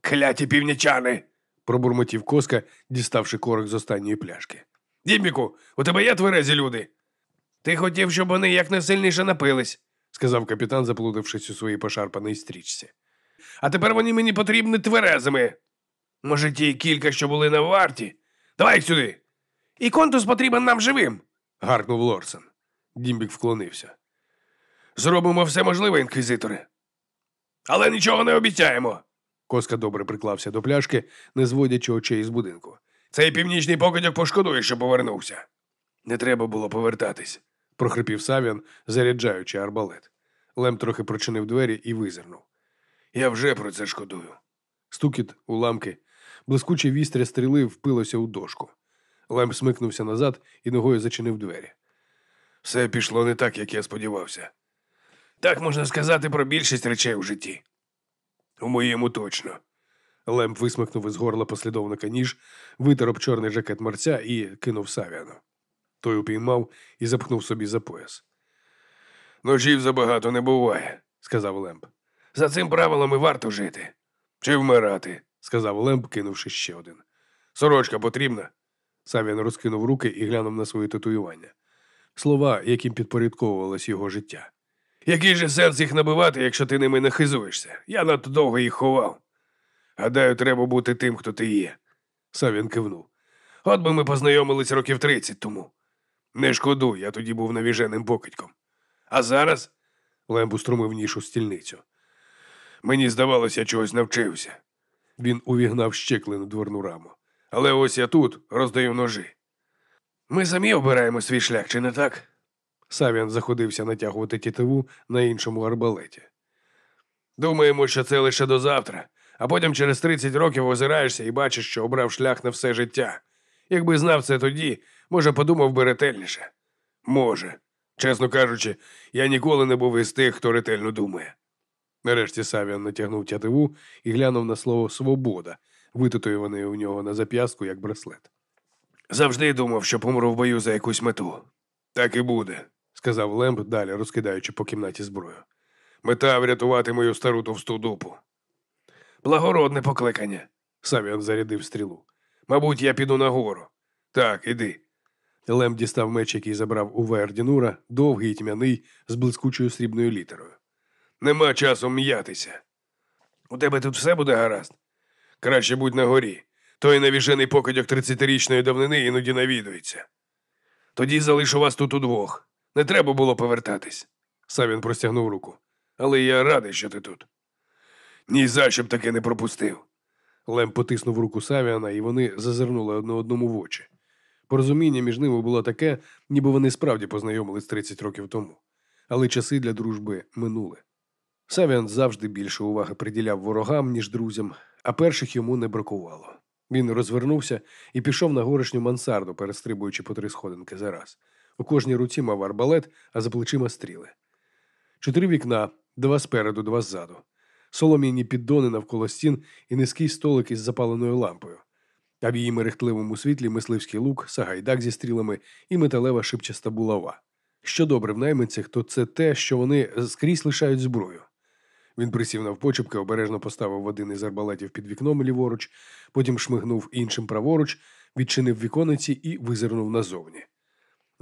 Кляті північани. Пробурмотів коска, діставши корок з останньої пляшки. Дімбіку, у тебе є тверезі люди? Ти хотів, щоб вони якнайсильніше напились, сказав капітан, заплутавшись у своїй пошарпаній стрічці. А тепер вони мені потрібні тверезими. Може, ті кілька, що були на варті. Давай їх сюди. І контус потрібен нам живим. гаркнув Лорсен. Дімбік вклонився. Зробимо все можливе, інквізитори. Але нічого не обіцяємо. Коска добре приклався до пляшки, не зводячи очей з будинку. Цей північний покидьок пошкодує, що повернувся. Не треба було повертатись, прохрипів Савіан, заряджаючи арбалет. Лем трохи прочинив двері і визирнув. Я вже про це шкодую. Стукіт, уламки, блискуче вістря стріли впилося у дошку. Лем смикнувся назад і ногою зачинив двері. Все пішло не так, як я сподівався. Так можна сказати про більшість речей у житті. У моєму точно. Лемб висмикнув із горла послідовника ніж, витер об чорний жакет мерця і кинув Савіану. Той упіймав і запхнув собі за пояс. Ножів забагато не буває, сказав Лемб. За цим правилом і варто жити. Чи вмирати, сказав Лемб, кинувши ще один. Сорочка потрібна. Савіан розкинув руки і глянув на свої татуювання. Слова, яким підпорядковувалось його життя. Який же сенс їх набивати, якщо ти ними не хизуєшся? Я надто довго їх ховав. Гадаю, треба бути тим, хто ти є. Савін кивнув. От би ми познайомились років тридцять тому. Не шкодуй, я тоді був навіженим покидьком. А зараз Лемб устромив ніж у стільницю. Мені здавалося, я чогось навчився. Він увігнав щеклену дверну раму. Але ось я тут роздаю ножі. Ми самі обираємо свій шлях, чи не так? Савіан заходився натягувати тітиву на іншому арбалеті. Думаємо, що це лише до завтра, а потім через 30 років озираєшся і бачиш, що обрав шлях на все життя. Якби знав це тоді, може, подумав би ретельніше. Може. Чесно кажучи, я ніколи не був із тих, хто ретельно думає. Нарешті Савіан натягнув тятиву і глянув на слово свобода, витатуюване у нього на зап'ястку як браслет. Завжди думав, що помру в бою за якусь мету. Так і буде, сказав Лемб, далі розкидаючи по кімнаті зброю. Мета врятувати мою стару товсту дупу. Благородне покликання. Савіан зарядив стрілу. Мабуть, я піду нагору. Так, іди. Лем дістав меч, який забрав у Вердінура, довгий і тьмяний, з блискучою срібною літерою. Нема часу м'ятися. У тебе тут все буде гаразд. Краще будь на горі. Той навіжений покидьок 30-річної давнини іноді навідується. Тоді залишу вас тут удвох. Не треба було повертатись. Савін простягнув руку. Але я радий, що ти тут. Ні за що б таке не пропустив. Лем потиснув руку Савіана, і вони зазирнули одне одному в очі. Порозуміння між ними було таке, ніби вони справді познайомились 30 років тому. Але часи для дружби минули. Савіан завжди більше уваги приділяв ворогам, ніж друзям, а перших йому не бракувало. Він розвернувся і пішов на горишню мансарду, перестрибуючи по три сходинки за раз. У кожній руці мав арбалет, а за плечима стріли. Чотири вікна, два спереду, два ззаду. Солом'яні піддони навколо стін і низький столик із запаленою лампою. А в її мерехтливому світлі мисливський лук, сагайдак зі стрілами і металева шипчаста булава. Що добре в найманцях, то це те, що вони скрізь лишають зброю. Він присів навпочепки, обережно поставив один із арбалетів під вікном ліворуч, потім шмигнув іншим праворуч, відчинив вікониці і визирнув назовні.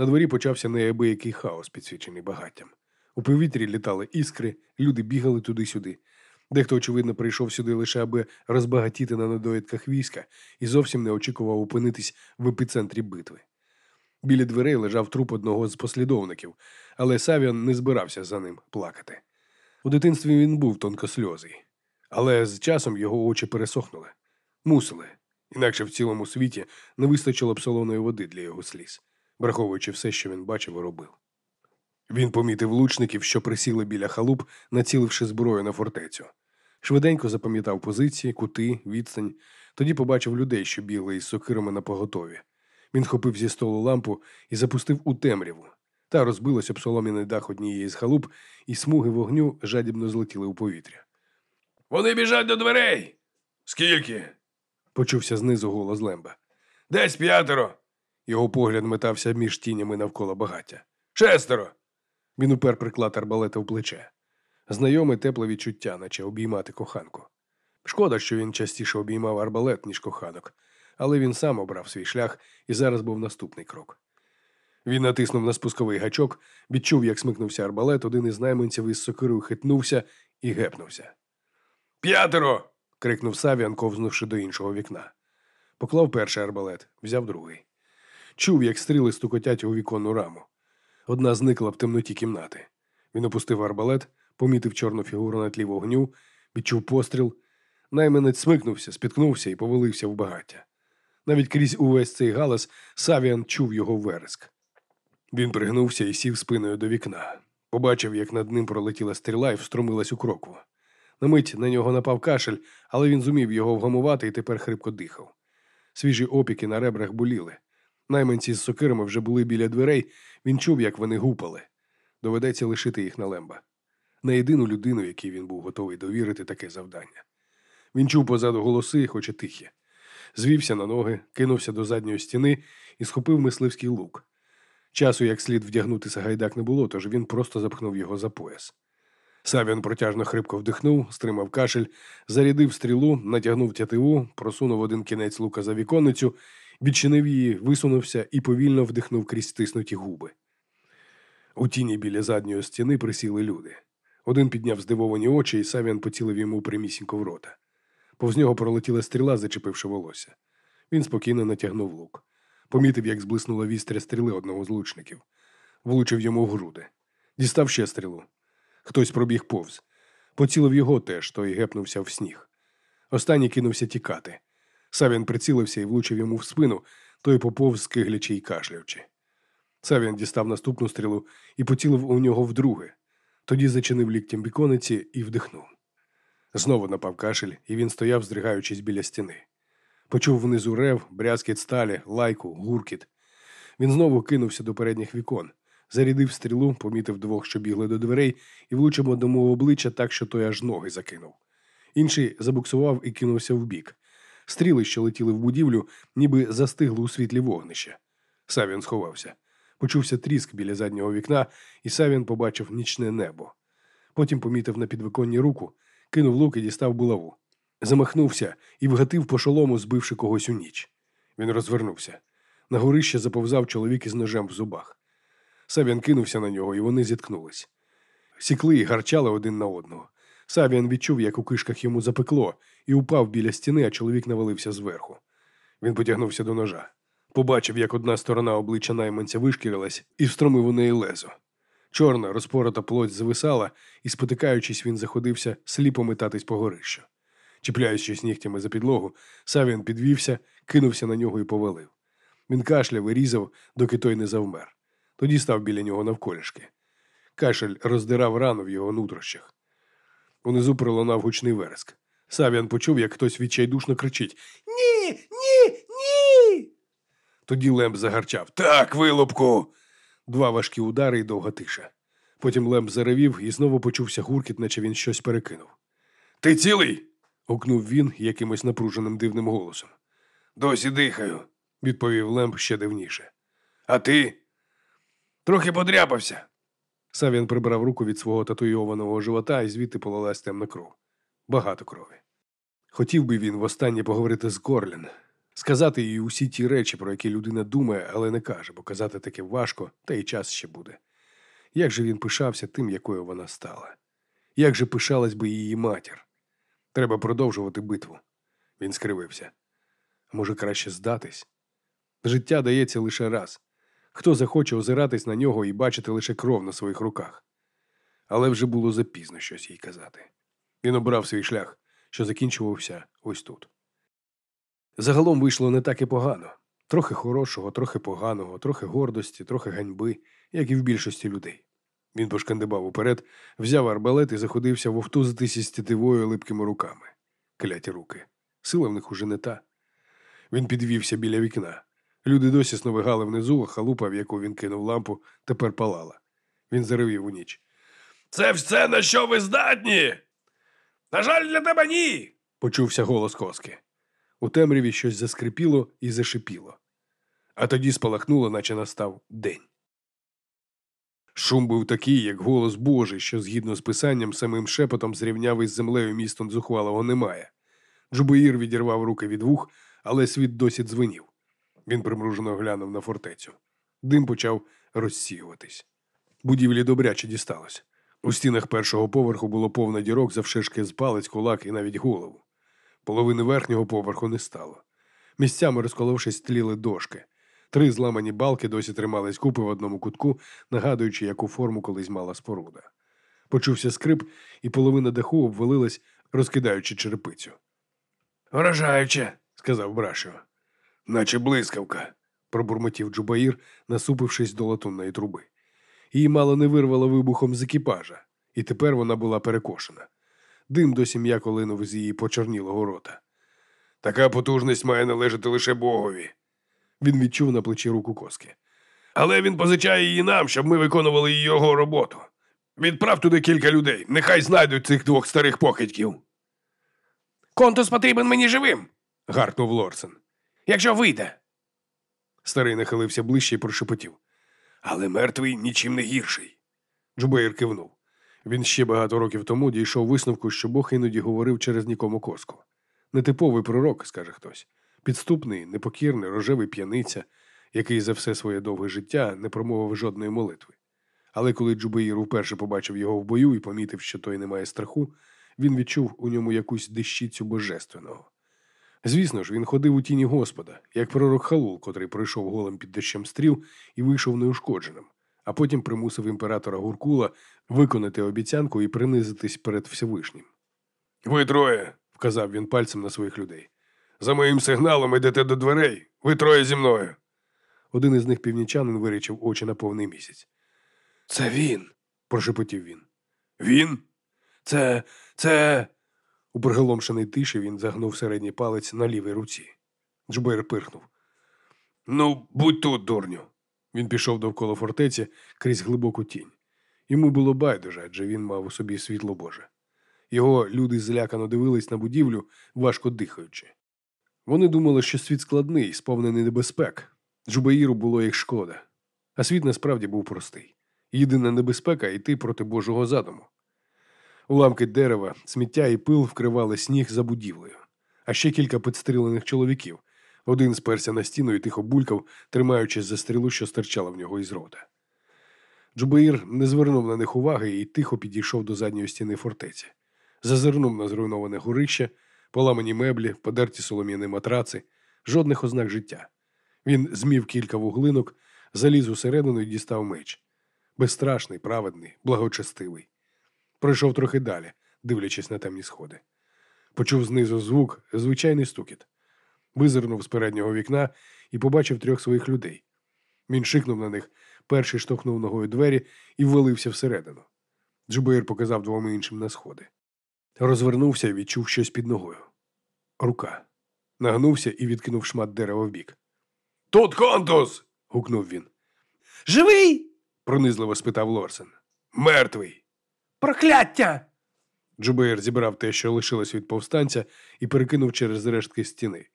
На дворі почався неабиякий хаос, підсвічений багаттям. У повітрі літали іскри, люди бігали туди-сюди. Дехто, очевидно, прийшов сюди лише аби розбагатіти на недоїдках війська і зовсім не очікував опинитись в епіцентрі битви. Біля дверей лежав труп одного з послідовників, але Савіон не збирався за ним плакати. У дитинстві він був тонкосльозий, але з часом його очі пересохнули. Мусили, інакше в цілому світі не вистачило б солоної води для його сліз, враховуючи все, що він бачив і робив. Він помітив лучників, що присіли біля халуп, націливши зброю на фортецю. Швиденько запам'ятав позиції, кути, відстань, тоді побачив людей, що бігли із сокирами на поготові. Він хопив зі столу лампу і запустив у темряву. Та розбилась об солом'яний дах однієї з халуп, і смуги вогню жадібно злетіли у повітря. Вони біжать до дверей. Скільки? Почувся знизу голос Лемба. Десь п'ятеро. Його погляд метався між тінями навколо багаття. Шестеро. Він упер приклад арбалета в плече. Знайоме тепле відчуття, наче обіймати коханку. Шкода, що він частіше обіймав арбалет, ніж коханок, але він сам обрав свій шлях і зараз був наступний крок. Він натиснув на спусковий гачок, відчув, як смикнувся арбалет, один із найманців із сокирою хитнувся і гепнувся. П'ятеро. крикнув Савіан, ковзнувши до іншого вікна. Поклав перший арбалет, взяв другий. Чув, як стріли стукотять у віконну раму. Одна зникла в темноті кімнати. Він опустив арбалет, помітив чорну фігуру на тлі вогню, відчув постріл. Найманець смикнувся, спіткнувся і повалився в багаття. Навіть крізь увесь цей галас Савіан чув його вереск. Він пригнувся і сів спиною до вікна. Побачив, як над ним пролетіла стріла і встромилась у крокву. На мить на нього напав кашель, але він зумів його вгамувати і тепер хрипко дихав. Свіжі опіки на ребрах боліли. Найманці з сокирами вже були біля дверей, він чув, як вони гупали. Доведеться лишити їх на лемба. На єдину людину, якій він був готовий довірити таке завдання. Він чув позаду голоси, хоч і тихі. Звівся на ноги, кинувся до задньої стіни і схопив мисливський лук. Часу як слід вдягнути сагайдак не було, тож він просто запхнув його за пояс. Савіон протяжно хрипко вдихнув, стримав кашель, зарядив стрілу, натягнув тятиву, просунув один кінець лука за віконницю, відчинив її, висунувся і повільно вдихнув крізь стиснуті губи. У тіні біля задньої стіни присіли люди. Один підняв здивовані очі, і Савіан поцілив йому прямісінько в рота. Повз нього пролетіла стріла, зачепивши волосся. Він спокійно натягнув лук. Помітив, як зблиснула вістря стріли одного з лучників. Влучив йому в груди. Дістав ще стрілу. Хтось пробіг повз. Поцілив його теж, той гепнувся в сніг. Останній кинувся тікати. Савін прицілився і влучив йому в спину, той поповз скиглячи й кашлявчи. Савін дістав наступну стрілу і поцілив у нього вдруге. Тоді зачинив ліктям вікониці і вдихнув. Знову напав кашель, і він стояв, здригаючись біля стіни. Почув внизу рев, брязкіт сталі, лайку, гуркіт. Він знову кинувся до передніх вікон, зарядив стрілу, помітив двох, що бігли до дверей, і влучив одному в обличчя так, що той аж ноги закинув. Інший забуксував і кинувся вбік. Стріли, що летіли в будівлю, ніби застигли у світлі вогнища. Савін сховався. Почувся тріск біля заднього вікна, і Савін побачив нічне небо. Потім помітив на підвиконні руку, кинув лук і дістав булаву. Замахнувся і вгатив по шолому, збивши когось у ніч. Він розвернувся. На горище заповзав чоловік із ножем в зубах. Савіан кинувся на нього, і вони зіткнулись. Сікли і гарчали один на одного. Савіан відчув, як у кишках йому запекло, і упав біля стіни, а чоловік навалився зверху. Він потягнувся до ножа. Побачив, як одна сторона обличчя найманця вишкірилась і встромив у неї лезо. Чорна, розпорота плоть зависала, і, спотикаючись, він заходився сліпо метатись по горищу. Чіпляючись нігтями за підлогу, Савін підвівся, кинувся на нього і повалив. Він кашляв і різав, доки той не завмер. Тоді став біля нього навколішки. Кашель роздирав рану в його нутрощах. Унизу пролунав гучний вереск. Савіан почув, як хтось відчайдушно кричить Ні, ні, ні. Тоді Лемб загарчав Так, вилупку. Два важкі удари і довга тиша. Потім Лемб заревів і знову почувся гуркіт, наче він щось перекинув. Ти цілий? гукнув він якимось напруженим дивним голосом. Досі дихаю, відповів Лемб ще дивніше. А ти? Трохи подряпався. Савін прибрав руку від свого татуйованого живота і звідти полилась темна кров. Багато крові. Хотів би він востаннє поговорити з Горлін, сказати їй усі ті речі, про які людина думає, але не каже, бо казати таке важко, та й час ще буде. Як же він пишався тим, якою вона стала? Як же пишалась би її матір? Треба продовжувати битву. Він скривився. Може, краще здатись? Життя дається лише раз. Хто захоче озиратись на нього і бачити лише кров на своїх руках? Але вже було запізно щось їй казати. Він обрав свій шлях, що закінчувався ось тут. Загалом вийшло не так і погано. Трохи хорошого, трохи поганого, трохи гордості, трохи ганьби, як і в більшості людей. Він пошкандибав уперед, взяв арбалет і заходився вовтузитися з тітивою липкими руками. Кляті руки. Сила в них уже не та. Він підвівся біля вікна. Люди досі сновигали внизу, а халупа, в яку він кинув лампу, тепер палала. Він заревів у ніч. Це все, на що ви здатні? На жаль, для тебе ні. почувся голос коски. У темряві щось заскрипіло і зашипіло. А тоді спалахнуло, наче настав день. Шум був такий, як голос Божий, що згідно з писанням самим шепотом зрівняв із землею містом зухвалого немає. Джубоїр відірвав руки від вух, але світ досі дзвенів. Він примружено глянув на фортецю. Дим почав розсіюватись. Будівлі добряче дісталось. У стінах першого поверху було повно дірок завширшки з палець, кулак і навіть голову. Половини верхнього поверху не стало. Місцями розколовшись, тліли дошки. Три зламані балки досі тримались купи в одному кутку, нагадуючи, яку форму колись мала споруда. Почувся скрип, і половина даху обвалилась, розкидаючи черепицю. Вражаюче, сказав Брашо. Наче блискавка, пробурмотів Джубаїр, насупившись до латунної труби. Її мало не вирвало вибухом з екіпажа, і тепер вона була перекошена. Дим досі м'яко линув з її почорнілого рота. Така потужність має належати лише Богові. Він відчув на плечі руку коски. Але він позичає її нам, щоб ми виконували його роботу. Відправ туди кілька людей, нехай знайдуть цих двох старих похитьків. Контус потрібен мені живим. гаркнув Лорсен. Якщо вийде. Старий нахилився ближче і прошепотів. Але мертвий нічим не гірший. Джубейр кивнув. Він ще багато років тому дійшов висновку, що Бог іноді говорив через нікому коску. Нетиповий пророк, скаже хтось, підступний, непокірний, рожевий п'яниця, який за все своє довге життя не промовив жодної молитви. Але коли Джубеїр вперше побачив його в бою і помітив, що той не має страху, він відчув у ньому якусь дещицю божественного. Звісно ж, він ходив у тіні Господа, як пророк Халул, котрий пройшов голим під дощем стріл і вийшов неушкодженим, а потім примусив імператора Гуркула виконати обіцянку і принизитись перед Всевишнім. Ви троє, вказав він пальцем на своїх людей. За моїм сигналом йдете до дверей. Ви троє зі мною. Один із них північанин вирічив очі на повний місяць. Це він, прошепотів він. Він? Це. це. У приголомшеній тиші він загнув середній палець на лівій руці. Джбейр пирхнув. Ну, будь тут, дурню. Він пішов довкола фортеці крізь глибоку тінь. Йому було байдуже, адже він мав у собі світло Боже. Його люди злякано дивились на будівлю, важко дихаючи. Вони думали, що світ складний, сповнений небезпек. Джубаїру було їх шкода. А світ насправді був простий. Єдина небезпека йти проти Божого задуму. Уламки дерева, сміття і пил вкривали сніг за будівлею, а ще кілька підстрілених чоловіків. Один сперся на стіну і тихо булькав, тримаючись за стрілу, що стирчала в нього із рота. Джубаїр не звернув на них уваги і тихо підійшов до задньої стіни фортеці. Зазирнув на зруйноване горище, поламані меблі, подерті солом'яні матраци, жодних ознак життя. Він змів кілька вуглинок, заліз усередину і дістав меч. Безстрашний, праведний, благочестивий. Пройшов трохи далі, дивлячись на темні сходи. Почув знизу звук, звичайний стукіт. Визирнув з переднього вікна і побачив трьох своїх людей. Він шикнув на них, перший штовхнув ногою двері і ввалився всередину. Джубейр показав двом іншим на сходи. Розвернувся і відчув щось під ногою. Рука. Нагнувся і відкинув шмат дерева вбік. Тут контус. гукнув він. Живий? пронизливо спитав Лорсен. Мертвий. Прокляття! Джубейр зібрав те, що лишилось від повстанця, і перекинув через рештки стіни.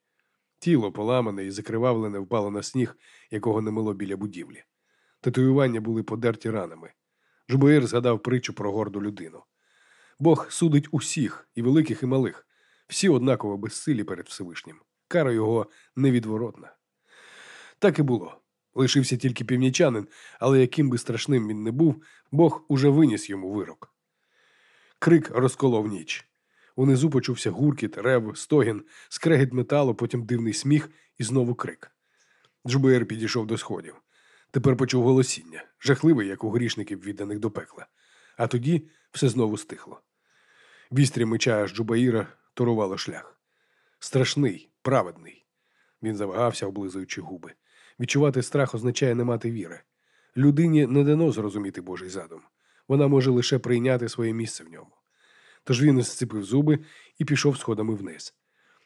Тіло, поламане і закривавлене, впало на сніг, якого не мило біля будівлі. Татуювання були подерті ранами. Джубаїр згадав притчу про горду людину. Бог судить усіх, і великих, і малих, всі однаково безсилі перед Всевишнім. Кара його невідворотна. Так і було. Лишився тільки північанин, але яким би страшним він не був, Бог уже виніс йому вирок. Крик розколов ніч. Унизу почувся гуркіт, рев, стогін, скрегіт металу, потім дивний сміх і знову крик. Джубаєр підійшов до сходів. Тепер почув голосіння, жахливе, як у грішників, відданих до пекла. А тоді все знову стихло. Вістря меча аж Джубаїра торувало шлях. Страшний, праведний. Він завагався, облизуючи губи. Відчувати страх означає не мати віри. Людині не дано зрозуміти Божий задум. Вона може лише прийняти своє місце в ньому. Тож він зцепив зуби і пішов сходами вниз.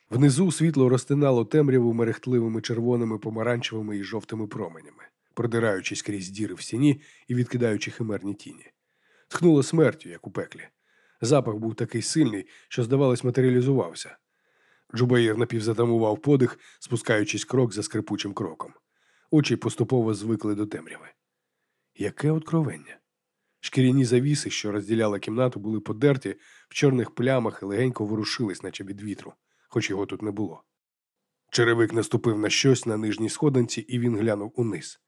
Внизу світло розтинало темряву мерехтливими червоними, помаранчевими і жовтими променями, продираючись крізь діри в стіні і відкидаючи химерні тіні. Тхнуло смертю, як у пеклі. Запах був такий сильний, що, здавалось, матеріалізувався. Джубаїр напівзатамував подих, спускаючись крок за скрипучим кроком. Очі поступово звикли до темряви. Яке откровення! Шкіряні завіси, що розділяли кімнату, були подерті в чорних плямах і легенько ворушились, наче від вітру, хоч його тут не було. Черевик наступив на щось на нижній сходинці, і він глянув униз.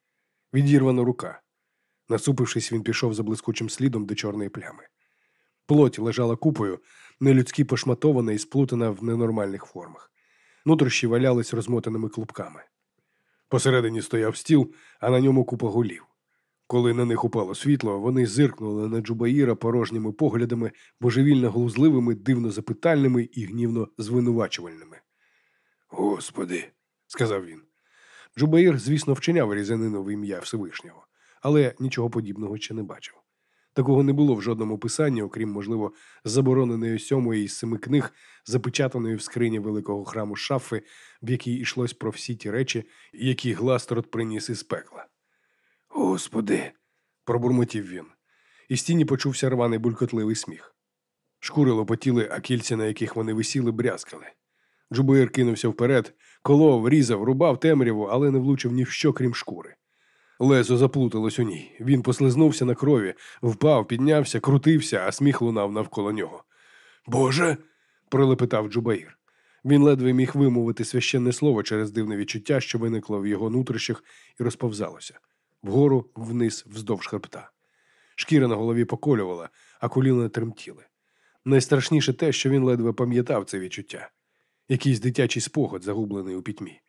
Відірвана рука. Насупившись, він пішов за блискучим слідом до чорної плями. Плоть лежала купою, нелюдськи пошматована і сплутана в ненормальних формах. Нутрощі валялись розмотаними клубками. Посередині стояв стіл, а на ньому купа голів. Коли на них упало світло, вони зиркнули на Джубаїра порожніми поглядами, божевільно глузливими, дивно запитальними і гнівно звинувачувальними. Господи, сказав він. Джубаїр, звісно, вчиняв різанину в ім'я Всевишнього, але нічого подібного ще не бачив. Такого не було в жодному писанні, окрім, можливо, забороненої сьомої із семи книг, запечатаної в скрині великого храму шафи, в якій йшлось про всі ті речі, які Гласторот приніс із пекла. Господи, пробурмотів він. І стіні почувся рваний булькотливий сміх. Шкури лопотіли, а кільця, на яких вони висіли, брязкали. Джубаїр кинувся вперед, колов, різав, рубав темряву, але не влучив ні в що, крім шкури. Лезо заплуталось у ній. Він послизнувся на крові, впав, піднявся, крутився, а сміх лунав навколо нього. Боже. пролепетав Джубаїр. Він ледве міг вимовити священне слово через дивне відчуття, що виникло в його нутрищах і розповзалося вгору, вниз, вздовж хребта. Шкіра на голові поколювала, а коліна тремтіли. Найстрашніше те, що він ледве пам'ятав це відчуття якийсь дитячий спогад, загублений у пітьмі.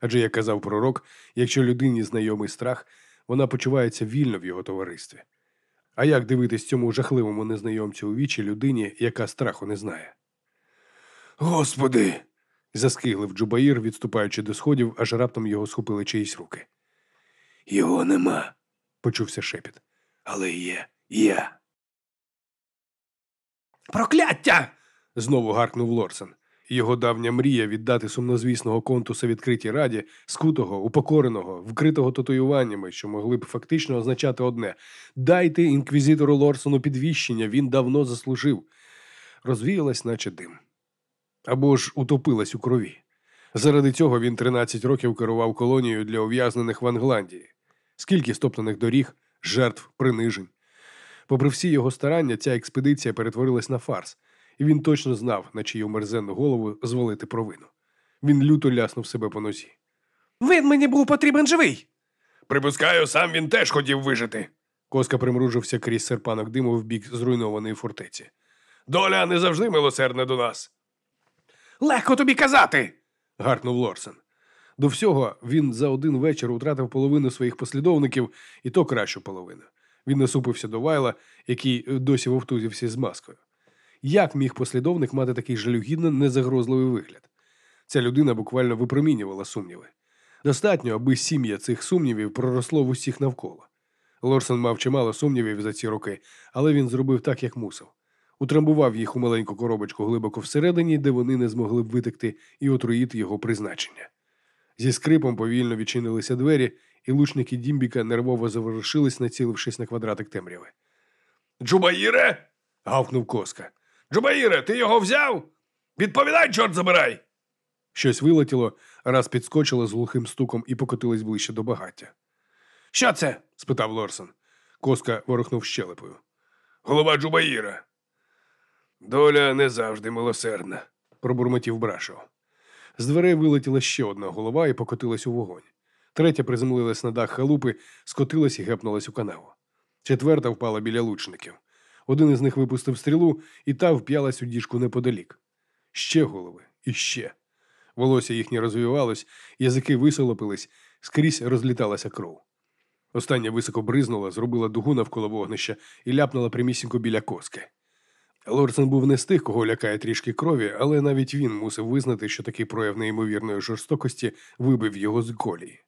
Адже, як казав пророк, якщо людині знайомий страх, вона почувається вільно в його товаристві. А як дивитись цьому жахливому незнайомцю у вічі людині, яка страху не знає? Господи. заскиглив Джубаїр, відступаючи до сходів, аж раптом його схопили чиїсь руки. Його нема, почувся шепіт. Але є я. Прокляття. знову гаркнув Лорсен. Його давня мрія віддати сумнозвісного контуса відкритій раді, скутого, упокореного, вкритого татуюваннями, що могли б фактично означати одне дайте інквізитору Лорсону підвіщення, він давно заслужив. Розвіялась, наче дим. Або ж утопилась у крові. Заради цього він 13 років керував колонією для ув'язнених в Англандії. Скільки стоптаних доріг, жертв, принижень. Попри всі його старання, ця експедиція перетворилась на фарс і він точно знав, на чию мерзенну голову звалити провину. Він люто ляснув себе по нозі. Він мені був потрібен живий. Припускаю, сам він теж хотів вижити. Коска примружився крізь серпанок диму в бік зруйнованої фортеці. Доля не завжди милосердна до нас. Легко тобі казати. гаркнув Лорсен. До всього він за один вечір утратив половину своїх послідовників, і то кращу половину. Він насупився до Вайла, який досі вовтузився з маскою. Як міг послідовник мати такий жалюгідно незагрозливий вигляд? Ця людина буквально випромінювала сумніви. Достатньо, аби сім'я цих сумнівів проросло в усіх навколо. Лорсон мав чимало сумнівів за ці роки, але він зробив так, як мусив. Утрамбував їх у маленьку коробочку глибоко всередині, де вони не змогли б витекти і отруїти його призначення. Зі скрипом повільно відчинилися двері, і лучники Дімбіка нервово заворушились, націлившись на квадратик темряви. Джубаїре. гавкнув коска. Джубаїре, ти його взяв? Відповідай, чорт забирай. Щось вилетіло, раз підскочило з глухим стуком і покотилось ближче до багаття. Що це? спитав Лорсон. Коска ворухнув щелепою. Голова Джубаїра. Доля не завжди милосердна. пробурмотів Брашо. З дверей вилетіла ще одна голова і покотилась у вогонь. Третя приземлилась на дах халупи, скотилась і гепнулась у канаву. Четверта впала біля лучників. Один із них випустив стрілу, і та вп'ялась у діжку неподалік. Ще голови, і ще. Волосся їхнє розвивалось, язики висолопились, скрізь розліталася кров. Остання високо бризнула, зробила дугу навколо вогнища і ляпнула прямісінько біля коски. Лорсен був не з тих, кого лякає трішки крові, але навіть він мусив визнати, що такий прояв неймовірної жорстокості вибив його з колії.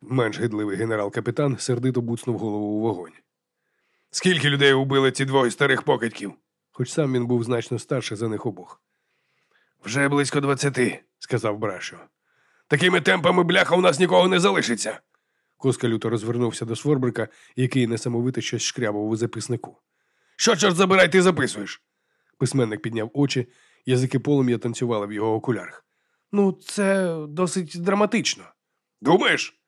Менш гидливий генерал-капітан сердито буцнув голову у вогонь. Скільки людей убили ці двоє старих покидьків? Хоч сам він був значно старший за них обох, Вже близько двадцяти. сказав Брашо. Такими темпами бляха у нас нікого не залишиться. Коска люто розвернувся до Сворбрика, який несамовито щось шкрябав у записнику. Що, чорт забирай, ти записуєш? Письменник підняв очі, язики полум'я танцювали в його окулярах. Ну, це досить драматично. Думаєш?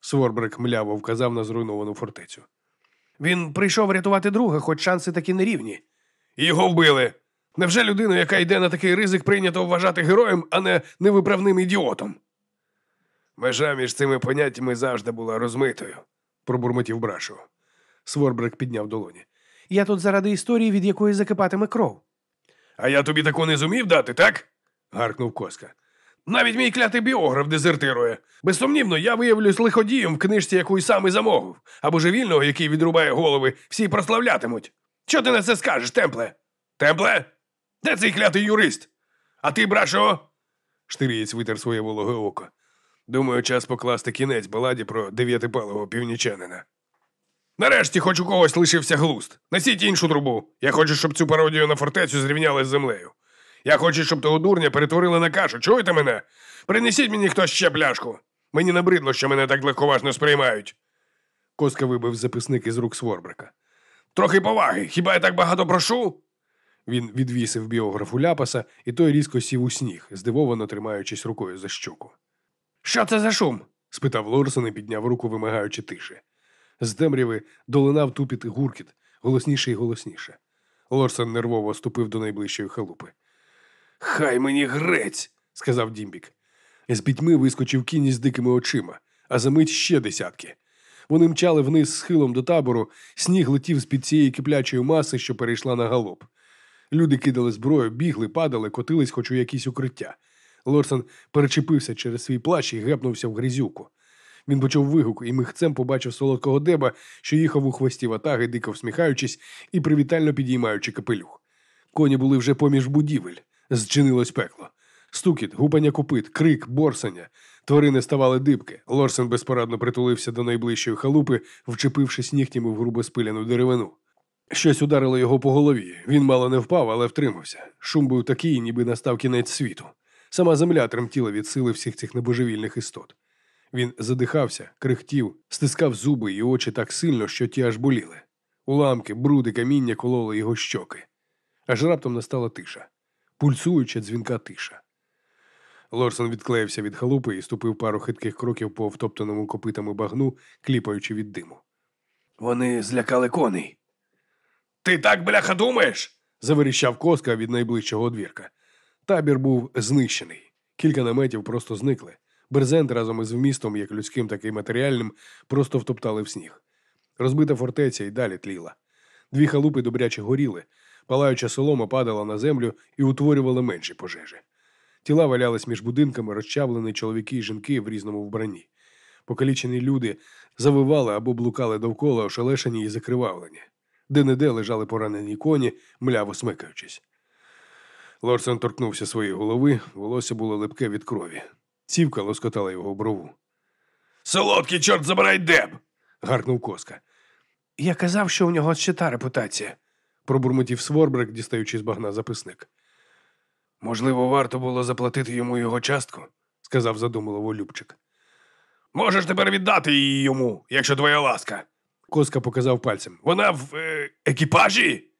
Сворбрик мляво вказав на зруйновану фортецю. Він прийшов рятувати друга, хоч шанси такі нерівні. Його вбили. Невже людину, яка йде на такий ризик, прийнято вважати героєм, а не невиправним ідіотом? Межа між цими поняттями завжди була розмитою. пробурмотів Брашо. Сворбрик підняв долоні. Я тут заради історії, від якої закипатиме кров. А я тобі таку не зумів дати, так? гаркнув Коска. Навіть мій клятий біограф дезертирує. Безсумнівно, я виявлюсь лиходієм в книжці, яку й сам і замовив, а божевільного, який відрубає голови, всі прославлятимуть. Що ти на це скажеш, Темпле? Темпле? Де цей клятий юрист? А ти, брашо? Штирієць витер своє вологе око. Думаю, час покласти кінець баладі про дев'ятипалого північанина. Нарешті хоч у когось лишився глуст. Несіть іншу трубу. Я хочу, щоб цю пародію на фортецю зрівняли з землею. Я хочу, щоб того дурня перетворили на кашу. Чуєте мене? Принесіть мені хтось ще пляшку. Мені набридло, що мене так легковажно сприймають. Коска вибив записник із рук Сворбрика. Трохи поваги. Хіба я так багато прошу? Він відвісив біографу ляпаса, і той різко сів у сніг, здивовано тримаючись рукою за щоку. Що це за шум? спитав Лорсон і підняв руку, вимагаючи тиші. З темряви долинав тупіт гуркіт, голосніше і голосніше. Лорсон нервово ступив до найближчої халупи. Хай мені грець, сказав Дімбік. З пітьми вискочив кінь із дикими очима, а за мить ще десятки. Вони мчали вниз схилом до табору, сніг летів з-під цієї киплячої маси, що перейшла на галоп. Люди кидали зброю, бігли, падали, котились хоч у якісь укриття. Лорсон перечепився через свій плащ і гепнувся в грязюку. Він почув вигук і михцем побачив солодкого деба, що їхав у хвості ватаги, дико всміхаючись і привітально підіймаючи капелюх. Коні були вже поміж будівель, зчинилось пекло. Стукіт, гупання копит, крик, борсання. Тварини ставали дибки. Лорсен безпорадно притулився до найближчої халупи, вчепившись нігтями в грубо спиляну деревину. Щось ударило його по голові. Він мало не впав, але втримався. Шум був такий, ніби настав кінець світу. Сама земля тремтіла від сили всіх цих небожевільних істот. Він задихався, крихтів, стискав зуби і очі так сильно, що ті аж боліли. Уламки, бруди, каміння кололи його щоки. Аж раптом настала тиша, пульсуюча дзвінка тиша. Лорсон відклеївся від халупи і ступив пару хитких кроків по втоптаному копитами багну, кліпаючи від диму. Вони злякали коней. Ти так, бляха, думаєш? Заверіщав коска від найближчого одвірка. Табір був знищений. Кілька наметів просто зникли. Берзент разом із вмістом, як людським, так і матеріальним, просто втоптали в сніг. Розбита фортеця й далі тліла. Дві халупи добряче горіли, палаюча солома падала на землю і утворювала менші пожежі. Тіла валялись між будинками, розчавлені чоловіки і жінки в різному вбранні. Покалічені люди завивали або блукали довкола, ошелешені і закривавлені. Де-не-де лежали поранені коні, мляво смикаючись. Лорсон торкнувся своєї голови, волосся було липке від крові. Цівка лоскотала його брову. Солодкий чорт забирай деб. Гаркнув коска. Я казав, що у нього ще та репутація. Пробурмотів Сворбрек, дістаючи з багна записник. Можливо, варто було заплатити йому його частку. сказав задумливо Любчик. Можеш тепер віддати її йому, якщо твоя ласка. Коска показав пальцем. Вона в е, екіпажі?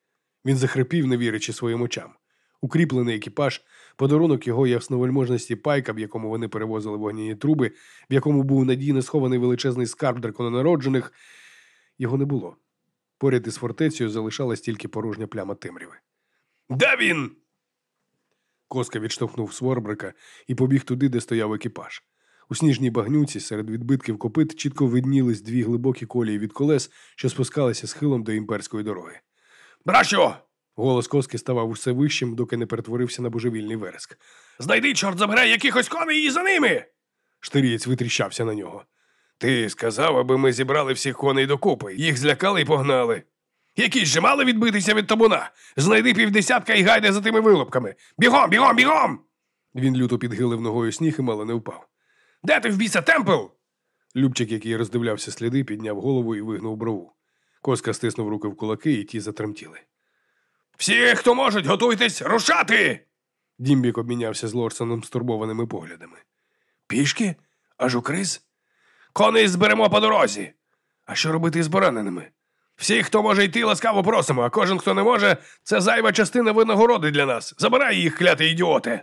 Він захрипів, не вірячи своїм очам. Укріплений екіпаж, подарунок його ясновельможності пайка, в якому вони перевозили вогняні труби, в якому був надійно схований величезний скарб дракононароджених, його не було. Поряд із фортецею залишалась тільки порожня пляма темряви. Де він? Коска відштовхнув сворбрика і побіг туди, де стояв екіпаж. У сніжній багнюці серед відбитків копит чітко виднілись дві глибокі колії від колес, що спускалися схилом до імперської дороги. Бращо! Голос коски ставав усе вищим, доки не перетворився на божевільний вереск. Знайди, чорт забере, якихось коней і за ними. Штирієць витріщався на нього. Ти сказав, аби ми зібрали всіх коней докупи. Їх злякали і погнали. Якісь же мали відбитися від табуна. Знайди півдесятка і гайде за тими вилупками. Бігом, бігом, бігом! Він люто підгилив ногою сніг і мало не впав. Де ти в біса темпл? Любчик, який роздивлявся сліди, підняв голову і вигнув брову. Коска стиснув руки в кулаки, і ті затремтіли. Всі, хто можуть, готуйтесь рушати. Дімбік обмінявся з Лорсоном стурбованими поглядами. Пішки? Аж у криз? Коней зберемо по дорозі. А що робити з пораненими? Всі, хто може йти, ласкаво просимо, а кожен, хто не може, це зайва частина винагороди для нас. Забирай їх, кляти ідіоти.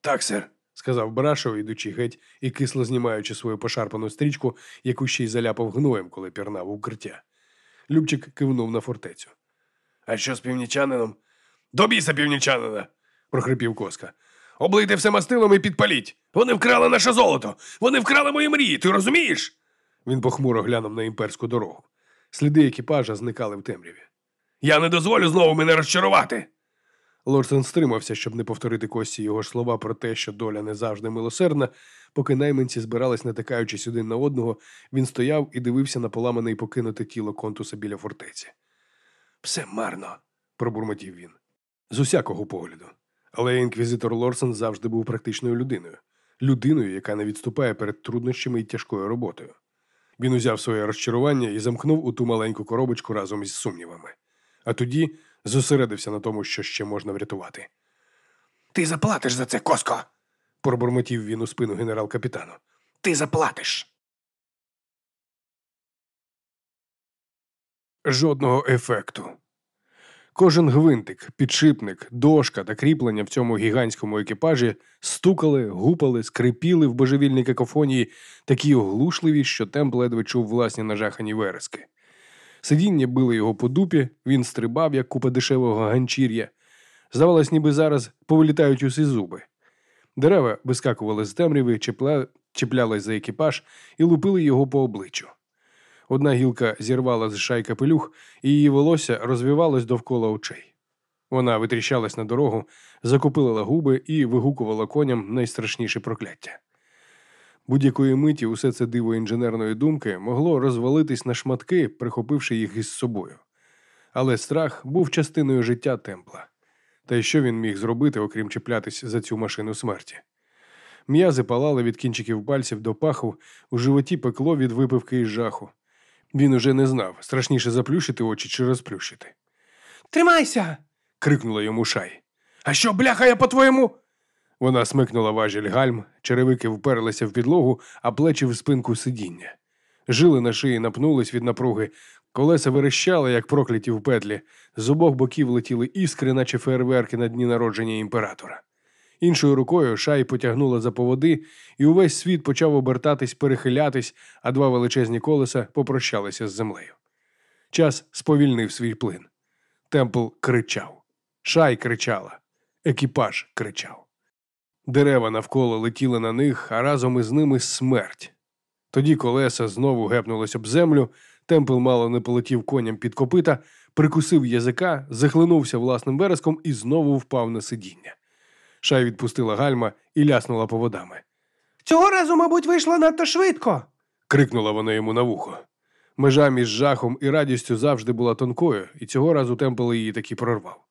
Так, сер. сказав Барашов, ідучи геть і кисло знімаючи свою пошарпану стрічку, яку ще й заляпав гноєм, коли пірнав укриття. Любчик кивнув на фортецю. А що з північанином? До біса північанина. прохрипів коска. Облийте все мастилом і підпаліть. Вони вкрали наше золото. Вони вкрали мої мрії, ти розумієш? Він похмуро глянув на імперську дорогу. Сліди екіпажа зникали в темряві. Я не дозволю знову мене розчарувати. Лорсон стримався, щоб не повторити Кості його ж слова про те, що доля не завжди милосердна. Поки найманці збирались, натикаючись один на одного, він стояв і дивився на поламане і покинуте тіло контуса біля фортеці. Все марно. пробурмотів він. З усякого погляду. Але інквізитор Лорсон завжди був практичною людиною, людиною, яка не відступає перед труднощами і тяжкою роботою. Він узяв своє розчарування і замкнув у ту маленьку коробочку разом із сумнівами. А тоді зосередився на тому, що ще можна врятувати. Ти заплатиш за це, коско. Пробурмотів він у спину генерал-капітану. Ти заплатиш. Жодного ефекту. Кожен гвинтик, підшипник, дошка та кріплення в цьому гігантському екіпажі стукали, гупали, скрипіли в божевільній какофонії, такі оглушливі, що темп ледве чув власні нажахані верески. Сидіння били його по дупі, він стрибав, як купа дешевого ганчір'я. Здавалось, ніби зараз повилітають усі зуби. Дерева вискакували з темряви, чіпля... чіплялись за екіпаж і лупили його по обличчю. Одна гілка зірвала з шай капелюх, і її волосся розвивалось довкола очей. Вона витріщалась на дорогу, закупилила губи і вигукувала коням найстрашніші прокляття. Будь-якої миті усе це диво інженерної думки могло розвалитись на шматки, прихопивши їх із собою. Але страх був частиною життя темпла. Та й що він міг зробити, окрім чіплятись за цю машину смерті? М'язи палали від кінчиків пальців до паху, у животі пекло від випивки і жаху. Він уже не знав, страшніше заплющити очі чи розплющити. Тримайся! крикнула йому шай. А що, бляха, я по-твоєму? Вона смикнула важіль гальм, черевики вперлися в підлогу, а плечі в спинку сидіння. Жили на шиї напнулись від напруги, колеса верещали, як прокляті в петлі, з обох боків летіли іскри, наче фейерверки на дні народження імператора. Іншою рукою шай потягнула за поводи, і увесь світ почав обертатись, перехилятись, а два величезні колеса попрощалися з землею. Час сповільнив свій плин. Темпл кричав. Шай кричала. Екіпаж кричав. Дерева навколо летіли на них, а разом із ними смерть. Тоді колеса знову гепнулись об землю, темпл мало не полетів коням під копита, прикусив язика, захлинувся власним вереском і знову впав на сидіння. Шай відпустила гальма і ляснула поводами. Цього разу, мабуть, вийшло надто швидко. Крикнула вона йому на вухо. Межа між жахом і радістю завжди була тонкою, і цього разу темпл її таки прорвав.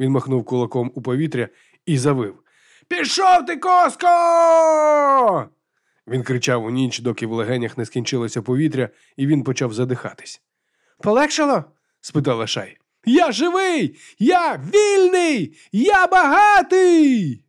Він махнув кулаком у повітря і завив. Пішов ти, коско! Він кричав у ніч, доки в легенях не скінчилося повітря, і він почав задихатись. Полегшало? спитала Шай. Я живий! Я вільний! Я багатий!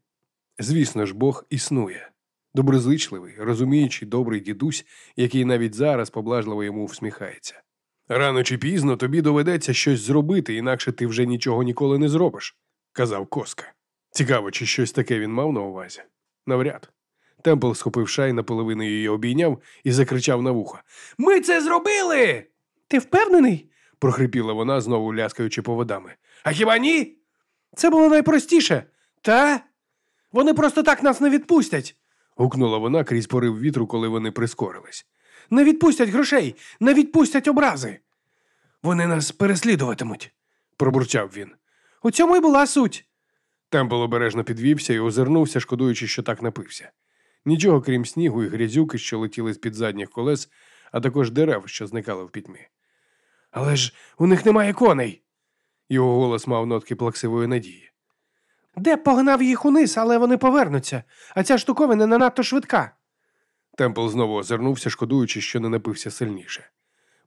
Звісно ж, Бог існує. Доброзичливий, розуміючий, добрий дідусь, який навіть зараз поблажливо йому всміхається. Рано чи пізно тобі доведеться щось зробити, інакше ти вже нічого ніколи не зробиш, казав Коска. Цікаво, чи щось таке він мав на увазі? Навряд. Темпл схопив шай, наполовину її обійняв і закричав на вухо. Ми це зробили! Ти впевнений? Прохрипіла вона, знову ляскаючи поводами. А хіба ні? Це було найпростіше, та? Вони просто так нас не відпустять. гукнула вона крізь порив вітру, коли вони прискорились. Не відпустять грошей, не відпустять образи. Вони нас переслідуватимуть, пробурчав він. У цьому й була суть. Темпл обережно підвівся і озирнувся, шкодуючи, що так напився. Нічого крім снігу і грязюки, що летіли з під задніх колес, а також дерев, що зникали в пітьмі. Але ж у них немає коней. Його голос мав нотки плаксивої надії. Де погнав їх униз, але вони повернуться, а ця штуковина не надто швидка. Темпл знову озирнувся, шкодуючи, що не напився сильніше.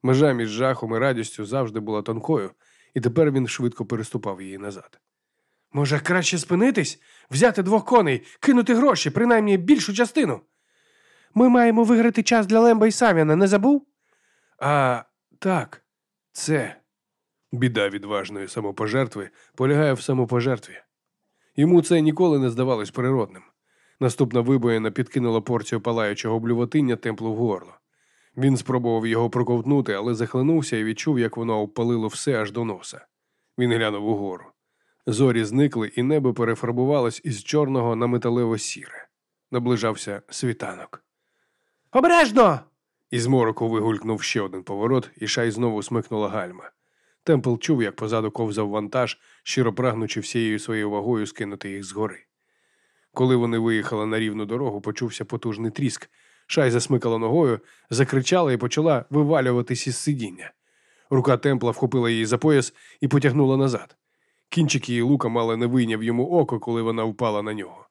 Межа між жахом і радістю завжди була тонкою, і тепер він швидко переступав її назад. Може, краще спинитись, взяти двох коней, кинути гроші, принаймні більшу частину. Ми маємо виграти час для Лемба і Савіна, не забув? А так, це біда відважної самопожертви полягає в самопожертві. Йому це ніколи не здавалось природним. Наступна вибоїна підкинула порцію палаючого блювотиння темплу в горло. Він спробував його проковтнути, але захлинувся і відчув, як воно обпалило все аж до носа. Він глянув угору. Зорі зникли, і небо перефарбувалось із чорного на металево сіре. Наближався світанок. Обережно! Із мороку вигулькнув ще один поворот, і шай знову смикнула гальма. Темпл чув, як позаду ковзав вантаж, щиро прагнучи всією своєю вагою скинути їх згори. Коли вони виїхали на рівну дорогу, почувся потужний тріск. Шай засмикала ногою, закричала і почала вивалюватись із сидіння. Рука темпла вхопила її за пояс і потягнула назад. Кінчик її лука мали не вийняв йому око, коли вона впала на нього.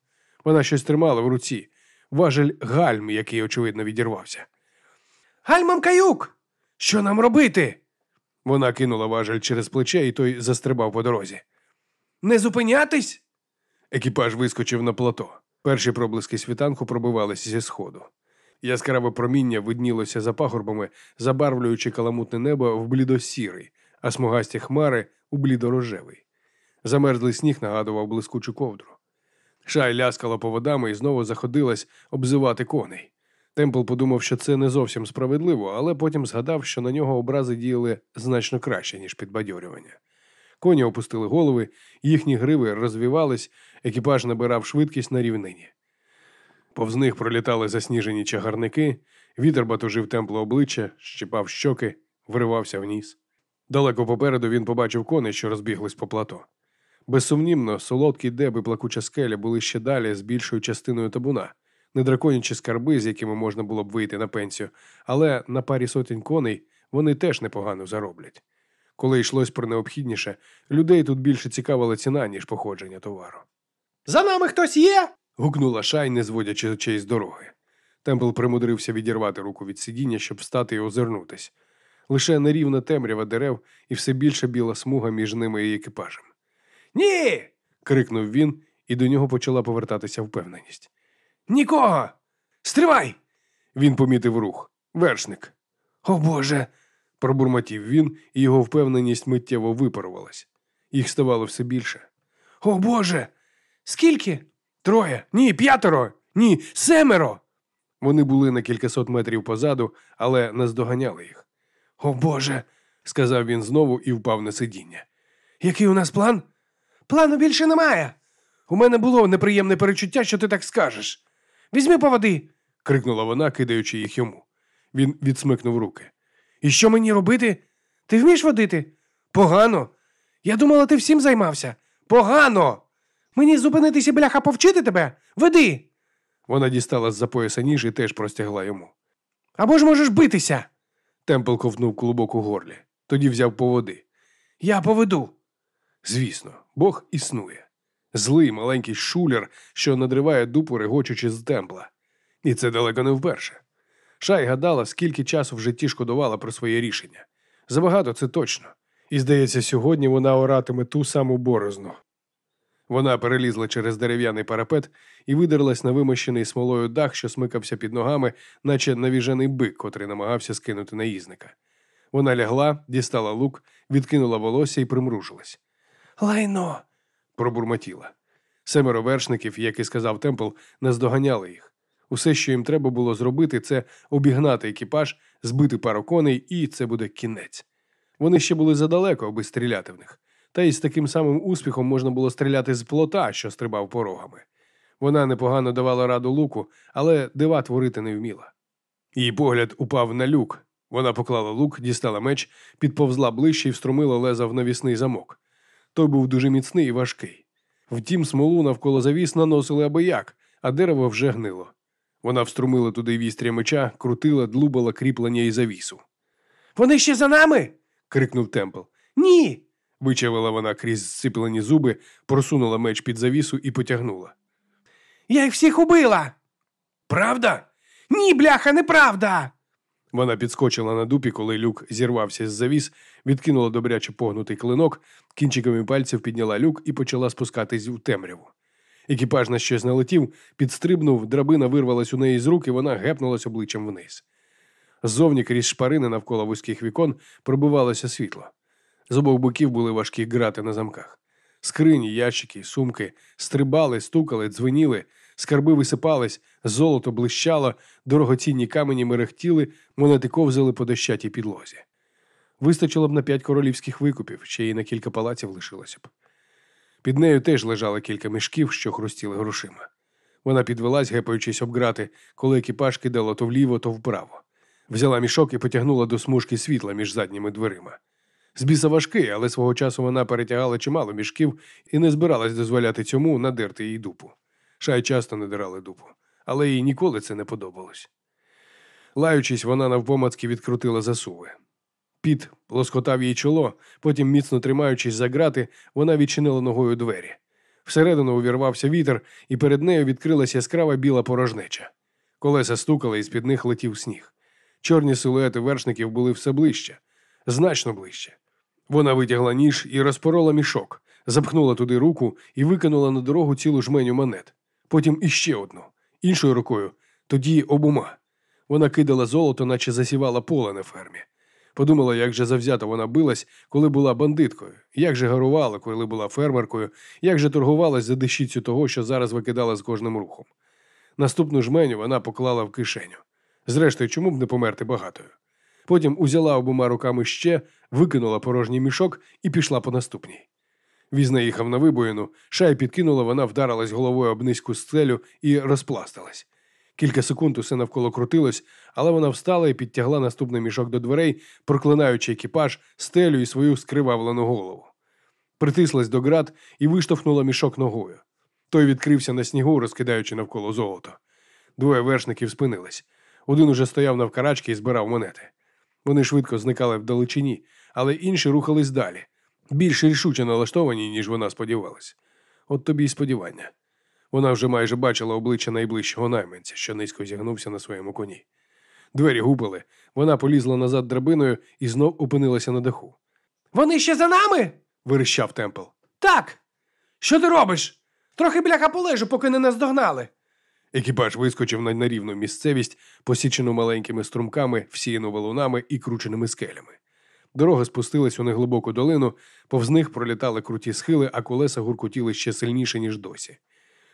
Вона щось тримала в руці, важель гальм, який, очевидно, відірвався. Гальмам каюк! Що нам робити? Вона кинула важель через плече, і той застрибав по дорозі. Не зупинятись? Екіпаж вискочив на плато. Перші проблиски світанку пробивалися зі сходу. Яскраве проміння виднілося за пагорбами, забарвлюючи каламутне небо в блідосірий, а смугасті хмари у блідорожевий. Замерзлий сніг нагадував блискучу ковдру. Шай ляскала поводами і знову заходилась обзивати коней. Темпл подумав, що це не зовсім справедливо, але потім згадав, що на нього образи діяли значно краще, ніж підбадьорювання. Коні опустили голови, їхні гриви розвівались, екіпаж набирав швидкість на рівнині. Повз них пролітали засніжені чагарники, вітер батужив темпло обличчя, щипав щоки, вривався в ніс. Далеко попереду він побачив коней, що розбіглись по плато. Безсумнівно, солодкі деби плакуча скеля були ще далі з більшою частиною табуна, не драконячі скарби, з якими можна було б вийти на пенсію, але на парі сотень коней вони теж непогано зароблять. Коли йшлось про необхідніше, людей тут більше цікавила ціна, ніж походження товару. За нами хтось є? гукнула шай, не зводячи очей з дороги. Темпл примудрився відірвати руку від сидіння, щоб встати і озирнутись. Лише нерівна темрява дерев і все більше біла смуга між ними і екіпажем. Ні. крикнув він, і до нього почала повертатися впевненість. Нікого. Стривай. Він помітив рух. Вершник. О Боже. Пробурмотів він, і його впевненість миттєво випарувалась. Їх ставало все більше. О Боже. Скільки? Троє. Ні, п'ятеро. Ні, семеро. Вони були на кількасот метрів позаду, але наздоганяли їх. О Боже. сказав він знову і впав на сидіння. Який у нас план? Плану більше немає. У мене було неприємне перечуття, що ти так скажеш. Візьми по води. крикнула вона, кидаючи їх йому. Він відсмикнув руки. І що мені робити? Ти вмієш водити? Погано. Я думала, ти всім займався. Погано. Мені зупинитися, бляха, повчити тебе? Веди. Вона дістала з-за пояса ніж і теж простягла йому. Або ж можеш битися. Темпл ковтнув клубок у горлі. Тоді взяв поводи. Я поведу. Звісно, Бог існує. Злий маленький шулер, що надриває дупу, регочучи з темпла. І це далеко не вперше. Шай гадала, скільки часу в житті шкодувала про своє рішення. Забагато це точно. І, здається, сьогодні вона оратиме ту саму борозну. Вона перелізла через дерев'яний парапет і видерлась на вимощений смолою дах, що смикався під ногами, наче навіжений бик, котрий намагався скинути наїзника. Вона лягла, дістала лук, відкинула волосся і примружилась. Лайно. Пробурмотіла. Семеро вершників, як і сказав Темпл, наздоганяли їх. Усе, що їм треба було зробити, це обігнати екіпаж, збити пару коней, і це буде кінець. Вони ще були задалеко, аби стріляти в них. Та й з таким самим успіхом можна було стріляти з плота, що стрибав порогами. Вона непогано давала раду луку, але дива творити не вміла. Її погляд упав на люк. Вона поклала лук, дістала меч, підповзла ближче і встромила леза в навісний замок. Той був дуже міцний і важкий. Втім, смолу навколо завіс наносили аби як, а дерево вже гнило. Вона вструмила туди вістря меча, крутила, длубала кріплення і завісу. Вони ще за нами? крикнув Темпл. Ні. Вичавила вона крізь зциплені зуби, просунула меч під завісу і потягнула. Я їх всіх убила. Правда? Ні, бляха, неправда. Вона підскочила на дупі, коли люк зірвався з завіс, відкинула добряче погнутий клинок, кінчиками пальців підняла люк і почала спускатись у темряву. Екіпаж на щось налетів, підстрибнув, драбина вирвалась у неї з рук, і вона гепнулась обличчям вниз. Ззовні крізь шпарини навколо вузьких вікон пробивалося світло. З обох боків були важкі грати на замках. Скрині, ящики, сумки стрибали, стукали, дзвеніли, скарби висипались, золото блищало, дорогоцінні камені мерехтіли, монети ковзали по дощатій підлозі. Вистачило б на п'ять королівських викупів, ще й на кілька палаців лишилося б. Під нею теж лежало кілька мішків, що хрустіли грошима. Вона підвелась, гепаючись об грати, коли екіпаж кидало то вліво, то вправо. Взяла мішок і потягнула до смужки світла між задніми дверима. З біса важкий, але свого часу вона перетягала чимало мішків і не збиралась дозволяти цьому надерти їй дупу. Шай часто надирали дупу, але їй ніколи це не подобалось. Лаючись, вона навпомацьки відкрутила засуви. Піт лоскотав їй чоло, потім, міцно тримаючись за грати, вона відчинила ногою двері. Всередину увірвався вітер, і перед нею відкрилася яскрава біла порожнеча. Колеса стукали, і з-під них летів сніг. Чорні силуети вершників були все ближче, значно ближче. Вона витягла ніж і розпорола мішок, запхнула туди руку і викинула на дорогу цілу жменю монет. Потім іще одну, іншою рукою, тоді обома. Вона кидала золото, наче засівала поле на фермі. Подумала, як же завзято вона билась, коли була бандиткою, як же гарувала, коли була фермеркою, як же торгувалась за дещицю того, що зараз викидала з кожним рухом. Наступну жменю вона поклала в кишеню. Зрештою, чому б не померти багатою? Потім узяла обома руками ще, викинула порожній мішок і пішла по наступній. Віз наїхав на вибоїну, шай підкинула, вона вдарилась головою об низьку стелю і розпластилась. Кілька секунд усе навколо крутилось, але вона встала і підтягла наступний мішок до дверей, проклинаючи екіпаж, стелю і свою скривавлену голову. Притислась до град і виштовхнула мішок ногою. Той відкрився на снігу, розкидаючи навколо золото. Двоє вершників спинились. Один уже стояв навкарачки і збирав монети. Вони швидко зникали вдалечині, але інші рухались далі, більш рішуче налаштовані, ніж вона сподівалась. От тобі й сподівання. Вона вже майже бачила обличчя найближчого найманця, що низько зігнувся на своєму коні. Двері гупили, вона полізла назад драбиною і знов опинилася на даху. Вони ще за нами? Вирищав темпл. Так. Що ти робиш? Трохи бляха полежу, поки не наздогнали. Екіпаж вискочив на нерівну місцевість, посічену маленькими струмками, всіяну валунами і крученими скелями. Дорога спустилась у неглибоку долину, повз них пролітали круті схили, а колеса гуркотіли ще сильніше, ніж досі.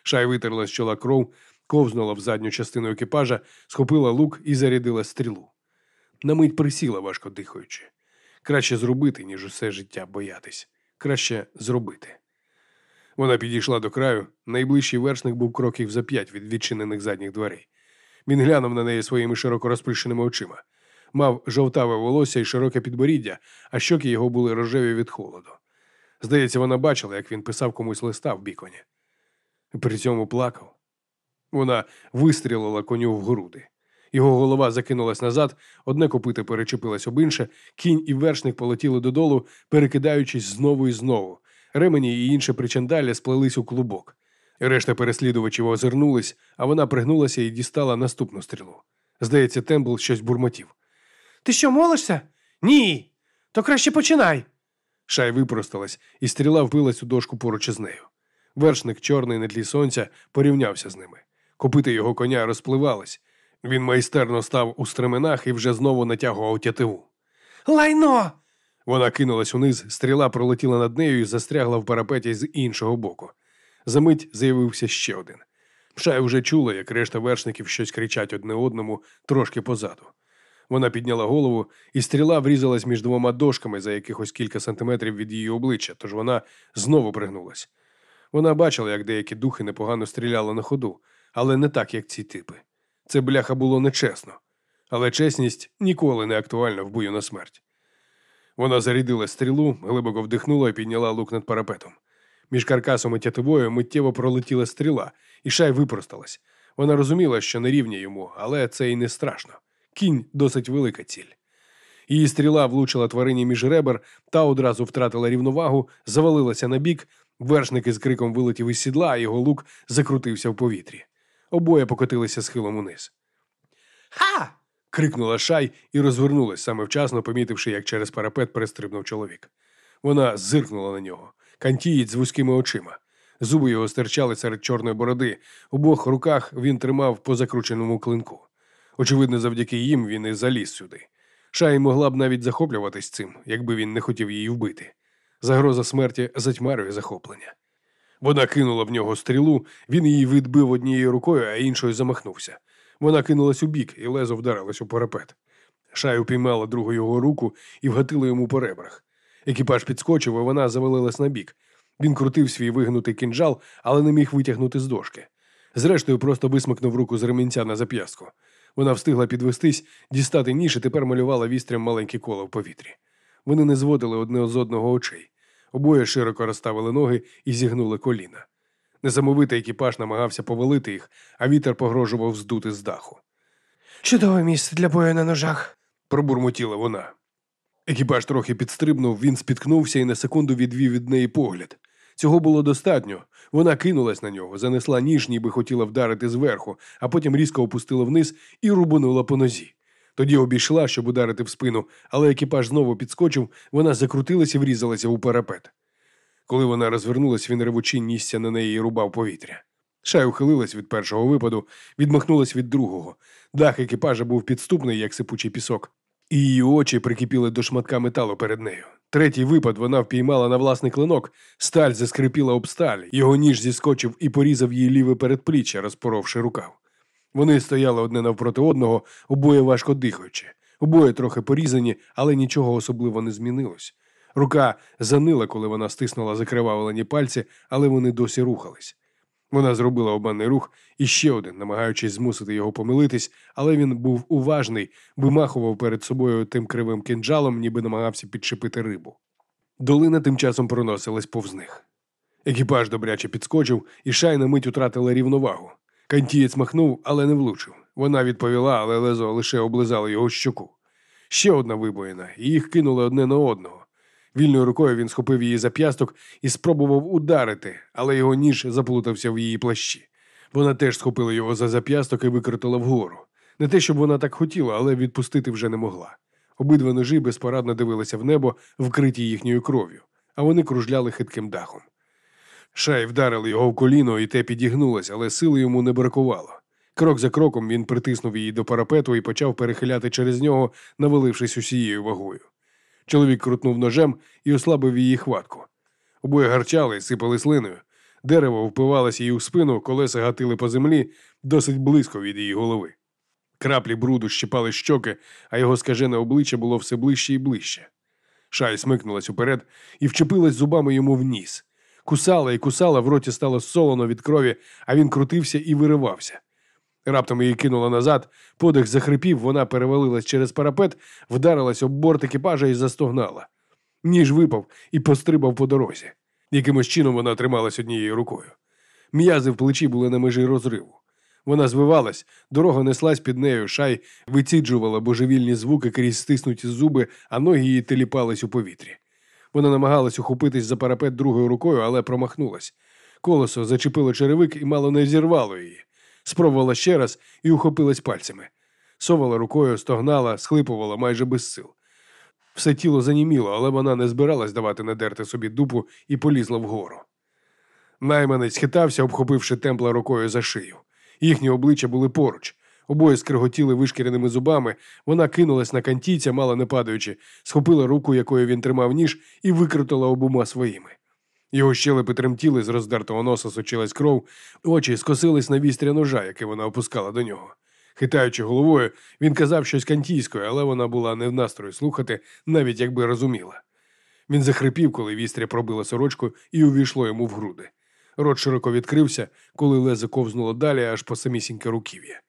Шай витерла з чола кров, ковзнула в задню частину екіпажа, схопила лук і зарядила стрілу. На мить присіла, важко дихаючи. Краще зробити, ніж усе життя боятись. Краще зробити. Вона підійшла до краю. Найближчий вершник був кроків за п'ять від відчинених задніх дверей. Він глянув на неї своїми широко розплющеними очима. Мав жовтаве волосся і широке підборіддя, а щоки його були рожеві від холоду. Здається, вона бачила, як він писав комусь листа в біконі. При цьому плакав. Вона вистрілила коню в груди. Його голова закинулась назад, одне копито перечепилось об інше, кінь і вершник полетіли додолу, перекидаючись знову і знову. Ремені і інше причандалля сплелись у клубок. Решта переслідувачів озирнулись, а вона пригнулася і дістала наступну стрілу. Здається, Тембл щось бурмотів. Ти що, молишся? Ні. То краще починай. Шай випросталась, і стріла вбилась у дошку поруч із нею. Вершник, чорний на тлі сонця, порівнявся з ними. Копити його коня розпливались. Він майстерно став у стременах і вже знову натягував тятиву. Лайно. Вона кинулась униз, стріла пролетіла над нею і застрягла в парапеті з іншого боку. Замить з'явився ще один. Шай вже чула, як решта вершників щось кричать одне одному трошки позаду. Вона підняла голову, і стріла врізалась між двома дошками за якихось кілька сантиметрів від її обличчя, тож вона знову пригнулась. Вона бачила, як деякі духи непогано стріляли на ходу, але не так, як ці типи. Це бляха було нечесно. Але чесність ніколи не актуальна в бою на смерть. Вона зарядила стрілу, глибоко вдихнула і підняла лук над парапетом. Між каркасом і тятивою миттєво пролетіла стріла, і шай випросталась. Вона розуміла, що не рівня йому, але це і не страшно. Кінь досить велика ціль. Її стріла влучила тварині між ребер та одразу втратила рівновагу, завалилася на бік, вершник із криком вилетів із сідла, а його лук закрутився в повітрі. Обоє покотилися схилом униз. Ха! крикнула шай і розвернулась, саме вчасно помітивши, як через парапет перестрибнув чоловік. Вона зиркнула на нього. Кантієць з вузькими очима. Зуби його стирчали серед чорної бороди. У обох руках він тримав по закрученому клинку. Очевидно, завдяки їм він і заліз сюди. Шай могла б навіть захоплюватись цим, якби він не хотів її вбити. Загроза смерті затьмарює захоплення. Вона кинула в нього стрілу, він її відбив однією рукою, а іншою замахнувся. Вона кинулась у бік, і лезо вдарилось у парапет. Шай упіймала другу його руку і вгатила йому по ребрах. Екіпаж підскочив, і вона завалилась на бік. Він крутив свій вигнутий кинджал, але не міг витягнути з дошки. Зрештою, просто висмикнув руку з ремінця на зап'ястку. Вона встигла підвестись, дістати ніж і тепер малювала вістрям маленькі кола в повітрі. Вони не зводили одне з одного очей. Обоє широко розставили ноги і зігнули коліна. Несамовитий екіпаж намагався повалити їх, а вітер погрожував здути з даху. Чудове місце для бою на ножах. Пробурмотіла вона. Екіпаж трохи підстрибнув, він спіткнувся і на секунду відвів від неї погляд. Цього було достатньо. Вона кинулась на нього, занесла ніж, ніби хотіла вдарити зверху, а потім різко опустила вниз і рубанула по нозі. Тоді обійшла, щоб ударити в спину, але екіпаж знову підскочив, вона закрутилась і врізалася у парапет. Коли вона розвернулась, він ревучи нісся на неї і рубав повітря. Шай ухилилась від першого випаду, відмахнулась від другого. Дах екіпажа був підступний, як сипучий пісок, і її очі прикипіли до шматка металу перед нею. Третій випад вона впіймала на власний клинок, сталь заскрипіла об сталь, його ніж зіскочив і порізав її ліве передпліччя, розпоровши рукав. Вони стояли одне навпроти одного, обоє важко дихаючи, обоє трохи порізані, але нічого особливо не змінилось. Рука занила, коли вона стиснула закривавлені пальці, але вони досі рухались. Вона зробила обманний рух і ще один, намагаючись змусити його помилитись, але він був уважний, вимахував перед собою тим кривим кинджалом, ніби намагався підчепити рибу. Долина тим часом проносилась повз них. Екіпаж добряче підскочив, і шай на мить утратила рівновагу. Кантієць махнув, але не влучив. Вона відповіла, але лезо лише облизало його щоку. Ще одна вибоїна, і їх кинули одне на одного. Вільною рукою він схопив її за п'ясток і спробував ударити, але його ніж заплутався в її плащі. Вона теж схопила його за зап'ясток і викрутила вгору. Не те, щоб вона так хотіла, але відпустити вже не могла. Обидва ножі безпорадно дивилися в небо, вкриті їхньою кров'ю, а вони кружляли хитким дахом. Шай вдарили його в коліно, і те підігнулось, але сили йому не бракувало. Крок за кроком він притиснув її до парапету і почав перехиляти через нього, навалившись усією вагою. Чоловік крутнув ножем і ослабив її хватку. Обоє гарчали, сипали слиною. Дерево впивалося їй у спину, колеса гатили по землі досить близько від її голови. Краплі бруду щипали щоки, а його скажене обличчя було все ближче і ближче. Шай смикнулась уперед і вчепилась зубами йому в ніс. Кусала і кусала, в роті стало солоно від крові, а він крутився і виривався. Раптом її кинуло назад, подих захрипів, вона перевалилась через парапет, вдарилась об борт екіпажа і застогнала. Ніж випав і пострибав по дорозі. Якимось чином вона трималась однією рукою. М'язи в плечі були на межі розриву. Вона звивалась, дорога неслась під нею, шай виціджувала божевільні звуки крізь стиснуті зуби, а ноги її теліпались у повітрі. Вона намагалась ухопитись за парапет другою рукою, але промахнулась. Колесо зачепило черевик і мало не зірвало її. Спробувала ще раз і ухопилась пальцями. Совала рукою, стогнала, схлипувала майже без сил. Все тіло заніміло, але вона не збиралась давати надерти собі дупу і полізла вгору. Найманець хитався, обхопивши темпла рукою за шию. Їхні обличчя були поруч. Обоє скриготіли вишкіреними зубами. Вона кинулась на кантійця, мало не падаючи, схопила руку, якою він тримав ніж, і викрутила обома своїми. Його щелепи тремтіли, з роздертого носа сочилась кров, очі скосились на вістря ножа, яке вона опускала до нього. Хитаючи головою, він казав щось кантійською, але вона була не в настрої слухати, навіть якби розуміла. Він захрипів, коли вістря пробила сорочку і увійшло йому в груди. Рот широко відкрився, коли лезо ковзнуло далі, аж по самісіньке руків'я.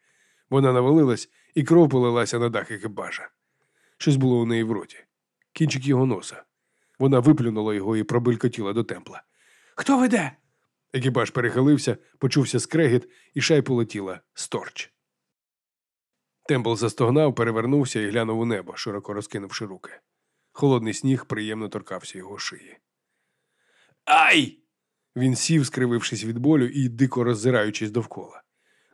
Вона навалилась, і кров полилася на дах екіпажа. Щось було у неї в роті. Кінчик його носа. Вона виплюнула його і пробилькотіла до темпла. Хто веде? Екіпаж перехилився, почувся скрегіт, і шай полетіла сторч. Темпл застогнав, перевернувся і глянув у небо, широко розкинувши руки. Холодний сніг приємно торкався його шиї. Ай! Він сів, скривившись від болю і дико роззираючись довкола.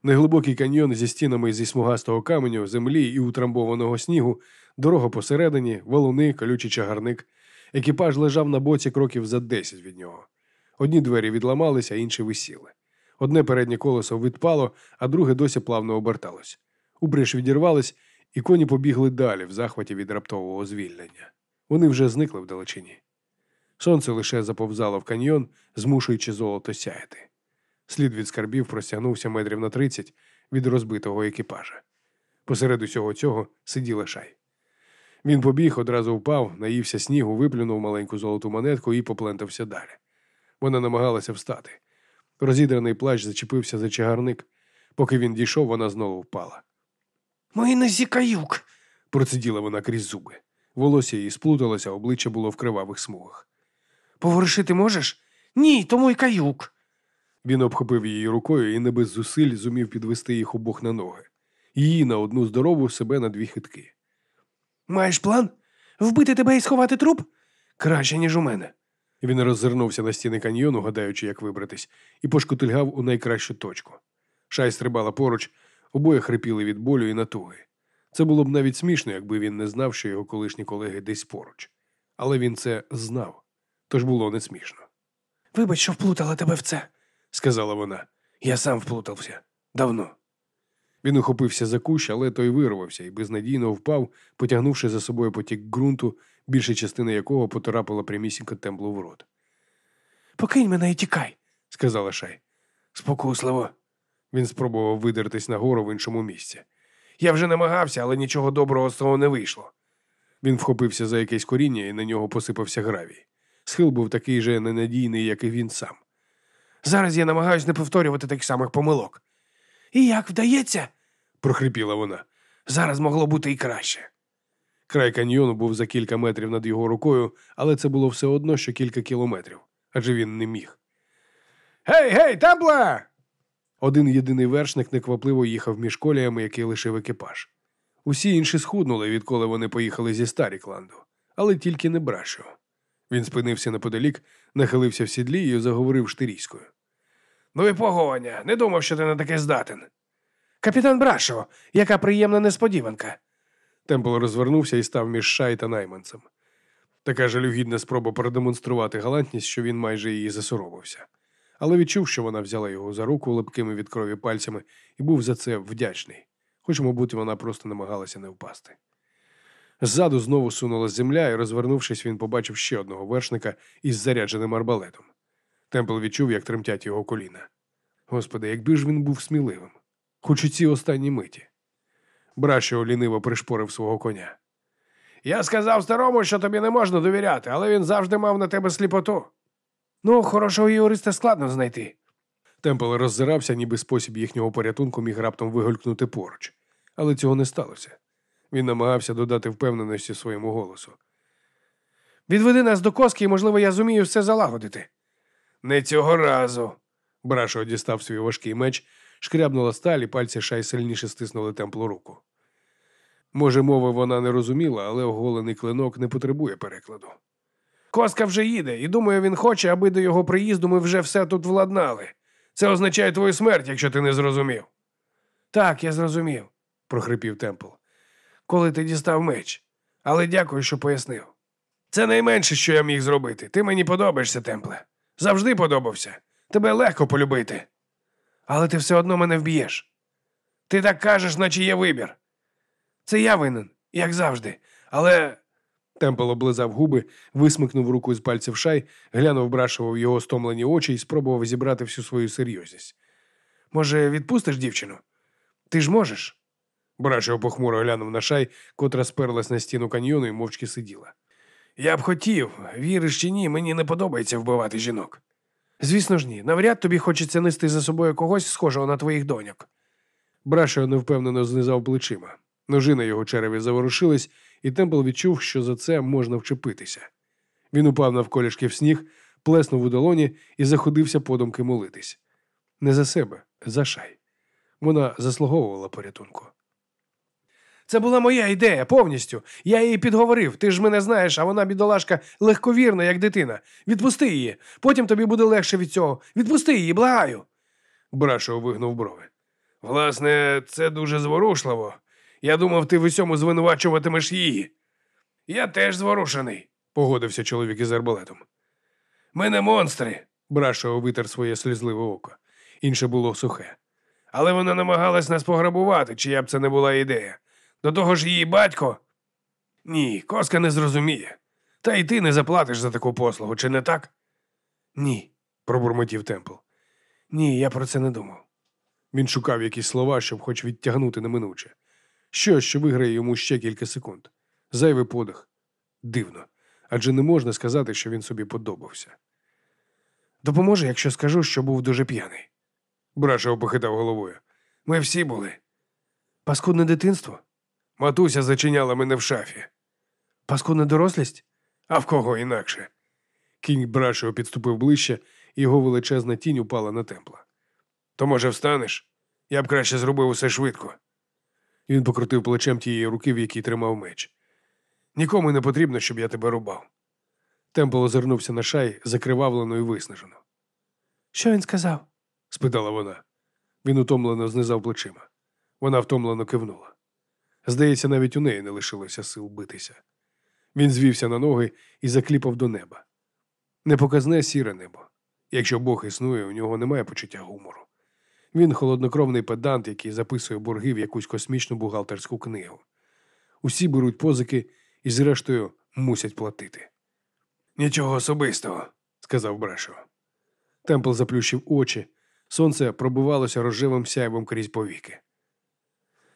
Неглибокий каньйон зі стінами зі смугастого каменю, землі і утрамбованого снігу, дорога посередині, валуни, колючий чагарник. Екіпаж лежав на боці кроків за десять від нього. Одні двері відламалися, інші висіли. Одне переднє колесо відпало, а друге досі плавно оберталось. Упряж відірвались, і коні побігли далі в захваті від раптового звільнення. Вони вже зникли вдалечині. Сонце лише заповзало в каньйон, змушуючи золото сяяти. Слід від скарбів простягнувся метрів на тридцять від розбитого екіпажа. Посеред усього цього сиділа шай. Він побіг, одразу впав, наївся снігу, виплюнув маленьку золоту монетку і поплентався далі. Вона намагалася встати. Розідраний плащ зачепився за чагарник. Поки він дійшов, вона знову впала. Мої нозі каюк. Проциділа вона крізь зуби. Волосся її сплуталося, обличчя було в кривавих смугах. Поворушити можеш? Ні, тому й каюк. Він обхопив її рукою і не без зусиль зумів підвести їх обох на ноги. Її на одну здорову, себе на дві хитки. Маєш план? Вбити тебе і сховати труп? Краще, ніж у мене. Він роззирнувся на стіни каньйону, гадаючи, як вибратись, і пошкутильгав у найкращу точку. Шай стрибала поруч, обоє хрипіли від болю і натуги. Це було б навіть смішно, якби він не знав, що його колишні колеги десь поруч. Але він це знав, тож було не смішно. Вибач, що вплутала тебе в це. Сказала вона. Я сам вплутався. Давно. Він ухопився за кущ, але той вирвався і безнадійно впав, потягнувши за собою потік ґрунту, більша частина якого поторапила прямісінько темплу в рот. Покинь мене і тікай. Сказала Шай. Спокусливо. Він спробував видертись нагору в іншому місці. Я вже намагався, але нічого доброго з того не вийшло. Він вхопився за якесь коріння і на нього посипався гравій. Схил був такий же ненадійний, як і він сам. Зараз я намагаюся не повторювати таких самих помилок. І як вдається? прохрипіла вона. Зараз могло бути і краще. Край каньйону був за кілька метрів над його рукою, але це було все одно, що кілька кілометрів, адже він не міг. Гей, гей, темпле! Один єдиний вершник неквапливо їхав між коліями, який лишив екіпаж. Усі інші схуднули, відколи вони поїхали зі Старікланду, але тільки не Брашо. Він спинився неподалік, нахилився в сідлі і заговорив штирійською. Ну і погоня. Не думав, що ти на таке здатен. Капітан Брашо, яка приємна несподіванка. Темпл розвернувся і став між Шай та найманцем. Така жалюгідна спроба продемонструвати галантність, що він майже її засоромився. Але відчув, що вона взяла його за руку липкими від крові пальцями і був за це вдячний, хоч, мабуть, вона просто намагалася не впасти. Ззаду знову сунулась земля, і, розвернувшись, він побачив ще одного вершника із зарядженим арбалетом. Темпл відчув, як тремтять його коліна. Господи, якби ж він був сміливим, хоч у ці останні миті. Брашо ліниво пришпорив свого коня. Я сказав старому, що тобі не можна довіряти, але він завжди мав на тебе сліпоту. Ну, хорошого юриста складно знайти. Темпл роззирався, ніби спосіб їхнього порятунку міг раптом вигулькнути поруч, але цього не сталося. Він намагався додати впевненості своєму голосу. Відведи нас до коски, і, можливо, я зумію все залагодити. Не цього разу. Брашо дістав свій важкий меч, шкрябнула сталь, і пальці шай сильніше стиснули темплу руку. Може, мови вона не розуміла, але оголений клинок не потребує перекладу. Коска вже їде, і думаю, він хоче, аби до його приїзду ми вже все тут владнали. Це означає твою смерть, якщо ти не зрозумів. Так, я зрозумів, прохрипів Темпл. коли ти дістав меч. Але дякую, що пояснив. Це найменше, що я міг зробити. Ти мені подобаєшся, Темпле. Завжди подобався. Тебе легко полюбити. Але ти все одно мене вб'єш. Ти так кажеш, наче є вибір. Це я винен, як завжди. Але Темпл облизав губи, висмикнув руку з пальців шай, глянув Брашова в його стомлені очі і спробував зібрати всю свою серйозність. Може, відпустиш дівчину? Ти ж можеш? Брашево похмуро глянув на шай, котра сперлась на стіну каньйону і мовчки сиділа. Я б хотів, віриш чи ні, мені не подобається вбивати жінок. Звісно ж ні, навряд тобі хочеться нести за собою когось схожого на твоїх доньок. Брашево невпевнено знизав плечима. Ножи на його череві заворушились, і Темпл відчув, що за це можна вчепитися. Він упав навколішки в сніг, плеснув у долоні і заходився подумки молитись. Не за себе, за шай. Вона заслуговувала порятунку. Це була моя ідея повністю. Я її підговорив. Ти ж мене знаєш, а вона, бідолашка, легковірна, як дитина. Відпусти її. Потім тобі буде легше від цього. Відпусти її, благаю. Брашо вигнув брови. Власне, це дуже зворушливо. Я думав, ти в усьому звинувачуватимеш її. Я теж зворушений, погодився чоловік із арбалетом. Ми не монстри, Брашо витер своє слізливе око. Інше було сухе. Але вона намагалась нас пограбувати, чия б це не була ідея. До того ж її батько. Ні, коска не зрозуміє. Та й ти не заплатиш за таку послугу, чи не так? Ні, пробурмотів Темпл. Ні, я про це не думав. Він шукав якісь слова, щоб хоч відтягнути неминуче. Щось, що виграє йому ще кілька секунд. Зайвий подих. Дивно. Адже не можна сказати, що він собі подобався. Допоможе, якщо скажу, що був дуже п'яний. Брашев похитав головою. Ми всі були. Паскудне дитинство? Матуся зачиняла мене в шафі. Паскудна дорослість? А в кого інакше? Кінь Брашева підступив ближче, і його величезна тінь упала на темпла. То, може, встанеш? Я б краще зробив усе швидко. Він покрутив плечем тієї руки, в якій тримав меч. Нікому не потрібно, щоб я тебе рубав. Темпл озирнувся на шай, закривавлено і виснажено. Що він сказав? спитала вона. Він утомлено знизав плечима. Вона втомлено кивнула. Здається, навіть у неї не лишилося сил битися. Він звівся на ноги і закліпав до неба. Непоказне сіре небо. Якщо Бог існує, у нього немає почуття гумору. Він холоднокровний педант, який записує борги в якусь космічну бухгалтерську книгу. Усі беруть позики і, зрештою, мусять платити. Нічого особистого, сказав Брешо. Темпл заплющив очі, сонце пробивалося рожевим сяйвом крізь повіки.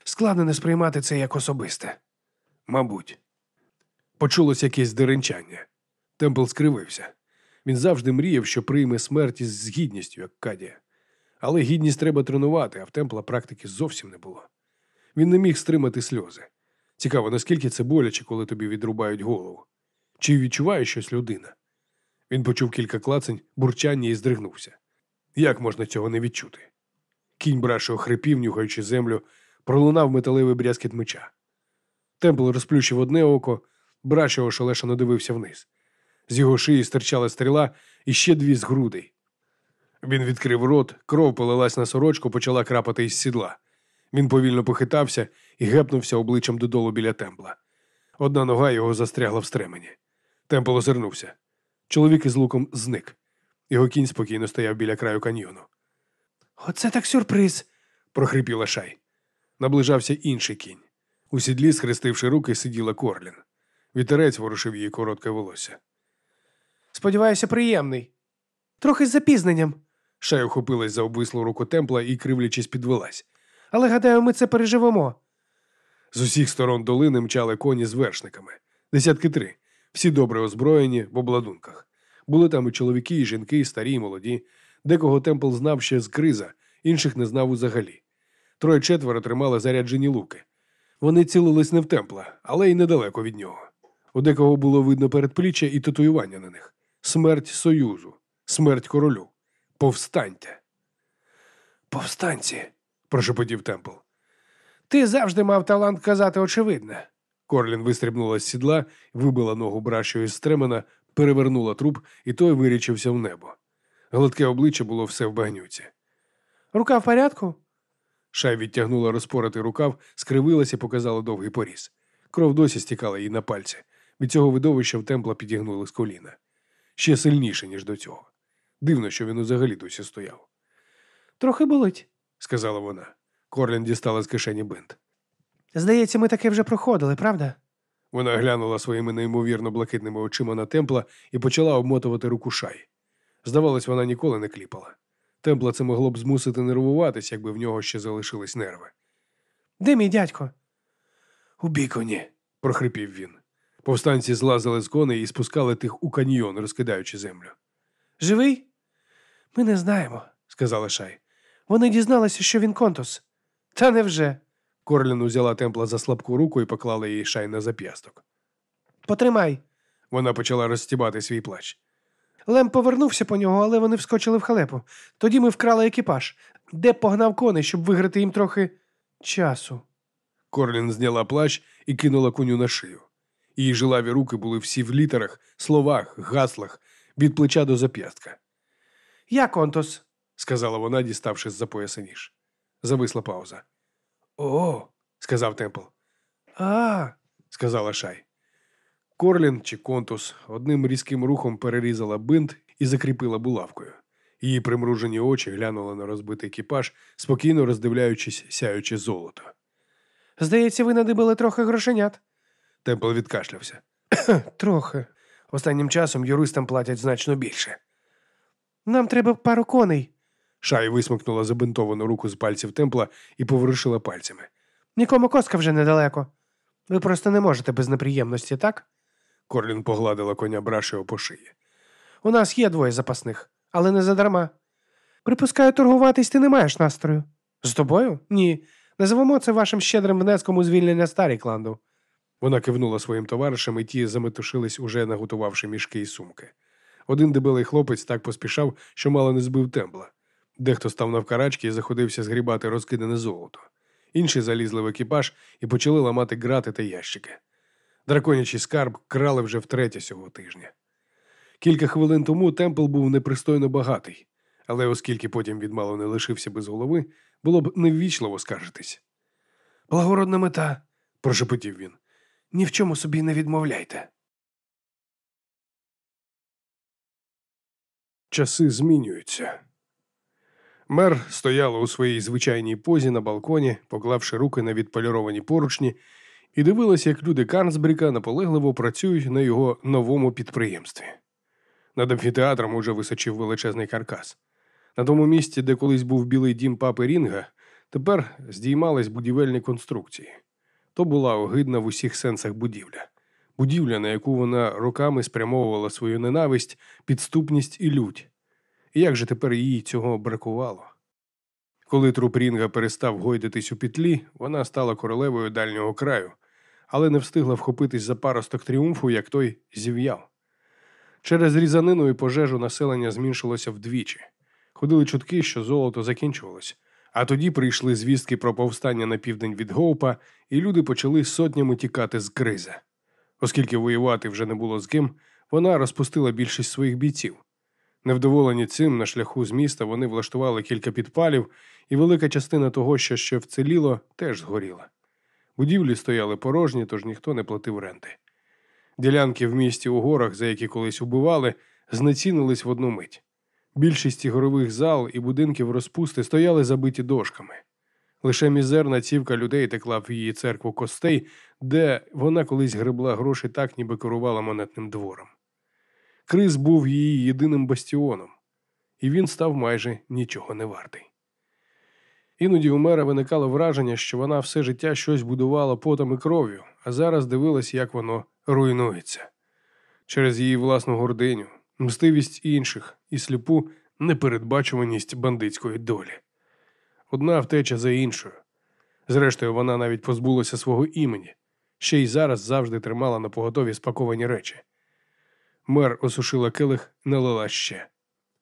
Складно не сприймати це як особисте. Мабуть. Почулось якесь деренчання. Темпл скривився. Він завжди мріяв, що прийме смерть із гідністю, як Кадія. Але гідність треба тренувати, а в темпла практики зовсім не було. Він не міг стримати сльози. Цікаво, наскільки це боляче, коли тобі відрубають голову. Чи відчуває щось людина? Він почув кілька клацань, бурчання і здригнувся. Як можна цього не відчути? Кінь брашого хрипів, нюхаючи землю, пролунав металевий брязкіт меча. Темпл розплющив одне око, брашого шалешано дивився вниз. З його шиї стирчала стріла і ще дві з грудей. Він відкрив рот, кров полилась на сорочку, почала крапати із сідла. Він повільно похитався і гепнувся обличчям додолу біля темпла. Одна нога його застрягла в стремені. Темпл озирнувся. Чоловік із луком зник. Його кінь спокійно стояв біля краю каньйону. Оце так сюрприз. прохрипіла шай. Наближався інший кінь. У сідлі, схрестивши руки, сиділа Корлін. Вітерець ворушив її коротке волосся. Сподіваюся, приємний. Трохи з запізненням. Шай ухопилась за обвислу руку темпла і, кривлячись, підвелась. Але гадаю, ми це переживемо. З усіх сторон долини мчали коні з вершниками. Десятки три. Всі добре озброєні в обладунках. Були там і чоловіки, і жінки, і старі, і молоді. Декого темпл знав ще з криза, інших не знав взагалі. Троє четверо тримали заряджені луки. Вони цілились не в темпла, але й недалеко від нього. У декого було видно передпліччя і татуювання на них смерть Союзу, смерть королю. Повстаньте. Повстанці, прошепотів Темпл. Ти завжди мав талант казати очевидне. Корлін вистрибнула з сідла, вибила ногу бращою з стремена, перевернула труп, і той вирічився в небо. Гладке обличчя було все в багнюці. Рука в порядку? Шай відтягнула розпоротий рукав, скривилася і показала довгий поріз. Кров досі стікала їй на пальці. Від цього видовища в темпла підігнули з коліна. Ще сильніше, ніж до цього. Дивно, що він взагалі досі стояв. Трохи болить, сказала вона. Корлін дістала з кишені бинт. Здається, ми таке вже проходили, правда? Вона глянула своїми неймовірно блакитними очима на темпла і почала обмотувати руку шай. Здавалось, вона ніколи не кліпала. Темпла це могло б змусити нервуватись, якби в нього ще залишились нерви. Де мій дядько? У біконі, прохрипів він. Повстанці злазили з коней і спускали тих у каньйон, розкидаючи землю. Живий? Ми не знаємо, сказала Шай. Вони дізналися, що він контус. Та невже? Корлін узяла темпла за слабку руку і поклала їй шай на зап'ясток. Потримай. Вона почала розстібати свій плащ. Лем повернувся по нього, але вони вскочили в халепу. Тоді ми вкрали екіпаж, де погнав коней, щоб виграти їм трохи часу. Корлін зняла плащ і кинула коню на шию. Її жилаві руки були всі в літерах, словах, гаслах, від плеча до зап'ястка, Я контус. сказала вона, діставши з-за пояса ніж. Зависла пауза. О, сказав Темпл. А, сказала Шай. Корлін чи контус одним різким рухом перерізала бинт і закріпила булавкою. Її примружені очі глянули на розбитий екіпаж, спокійно роздивляючись сяюче золото. здається, ви надибали трохи грошенят. Темпл відкашлявся. Трохи. Останнім часом юристам платять значно більше. Нам треба пару коней. Шай висмикнула забинтовану руку з пальців темпла і поворушила пальцями. Нікому коска вже недалеко. Ви просто не можете без неприємності, так? Корлін погладила коня брашею по шиї. У нас є двоє запасних, але не задарма. Припускаю, торгуватись ти не маєш настрою. З тобою? Ні. Називемо це вашим щедрим внеском у звільнення Старікланду. Вона кивнула своїм товаришам, і ті заметушились, уже наготувавши мішки і сумки. Один дебелий хлопець так поспішав, що мало не збив темпла. Дехто став навкарачки і заходився згрібати розкидане золото. Інші залізли в екіпаж і почали ламати грати та ящики. Драконячий скарб крали вже втретє цього тижня. Кілька хвилин тому темпл був непристойно багатий, але оскільки потім він мало не лишився без голови, було б неввічливо скаржитись. Благородна мета, прошепотів він. Ні в чому собі не відмовляйте. Часи змінюються. Мер стояла у своїй звичайній позі на балконі, поклавши руки на відполіровані поручні, і дивилася, як люди Карнсбріка наполегливо працюють на його новому підприємстві. Над амфітеатром уже височив величезний каркас. На тому місці, де колись був білий дім папи Рінга, тепер здіймались будівельні конструкції. То була огидна в усіх сенсах будівля. Будівля, на яку вона роками спрямовувала свою ненависть, підступність і лють. І як же тепер їй цього бракувало? Коли труп Рінга перестав гойдитись у петлі, вона стала королевою дальнього краю, але не встигла вхопитись за паросток тріумфу, як той зів'яв. Через різанину і пожежу населення зменшилося вдвічі. Ходили чутки, що золото закінчувалось. А тоді прийшли звістки про повстання на південь від Гоупа, і люди почали сотнями тікати з криза. Оскільки воювати вже не було з ким, вона розпустила більшість своїх бійців. Невдоволені цим на шляху з міста вони влаштували кілька підпалів, і велика частина того, що ще вцеліло, теж згоріла. Будівлі стояли порожні, тож ніхто не платив ренти. Ділянки в місті у горах, за які колись убивали, знецінились в одну мить. Більшість горових зал і будинків розпусти стояли забиті дошками. Лише мізерна цівка людей текла в її церкву костей, де вона колись гребла гроші так, ніби керувала монетним двором. Криз був її єдиним бастіоном, і він став майже нічого не вартий. Іноді у мера виникало враження, що вона все життя щось будувала потом і кров'ю, а зараз дивилась, як воно руйнується через її власну гординю, мстивість інших і сліпу непередбачуваність бандитської долі. Одна втеча за іншою. Зрештою, вона навіть позбулася свого імені, ще й зараз завжди тримала на поготові спаковані речі. Мер осушила келих, налила ще.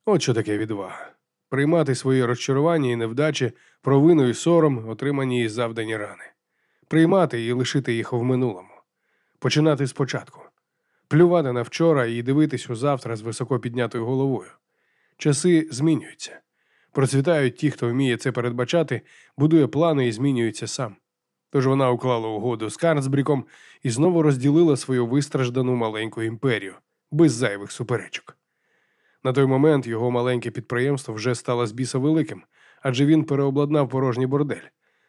От що таке відвага. Приймати свої розчарування і невдачі, провину і сором, отримані і завдані рани, приймати і лишити їх в минулому, починати спочатку, плювати на вчора і дивитись у завтра з високо піднятою головою. Часи змінюються. Процвітають ті, хто вміє це передбачати, будує плани і змінюється сам. Тож вона уклала угоду з Карнсбріком і знову розділила свою вистраждану маленьку імперію без зайвих суперечок. На той момент його маленьке підприємство вже стало з біса великим, адже він переобладнав порожній бордель.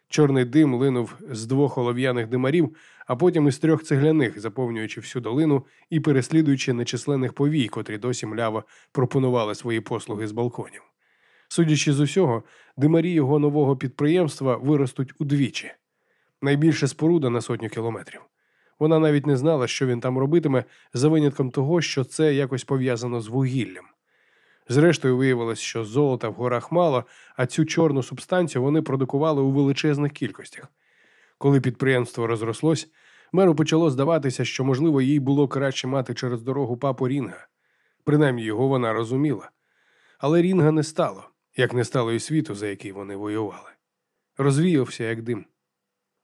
Чорний дим линув з двох олов'яних димарів, а потім із трьох цегляних, заповнюючи всю долину і переслідуючи нечисленних повій, котрі досі мляво пропонували свої послуги з балконів. Судячи з усього, димарі його нового підприємства виростуть удвічі. Найбільша споруда на сотню кілометрів. Вона навіть не знала, що він там робитиме, за винятком того, що це якось пов'язано з вугіллям. Зрештою, виявилось, що золота в горах мало, а цю чорну субстанцію вони продукували у величезних кількостях. Коли підприємство розрослось, меру почало здаватися, що, можливо, їй було краще мати через дорогу папу Рінга. Принаймні його вона розуміла. Але Рінга не стало, як не стало і світу, за який вони воювали. Розвіявся, як дим.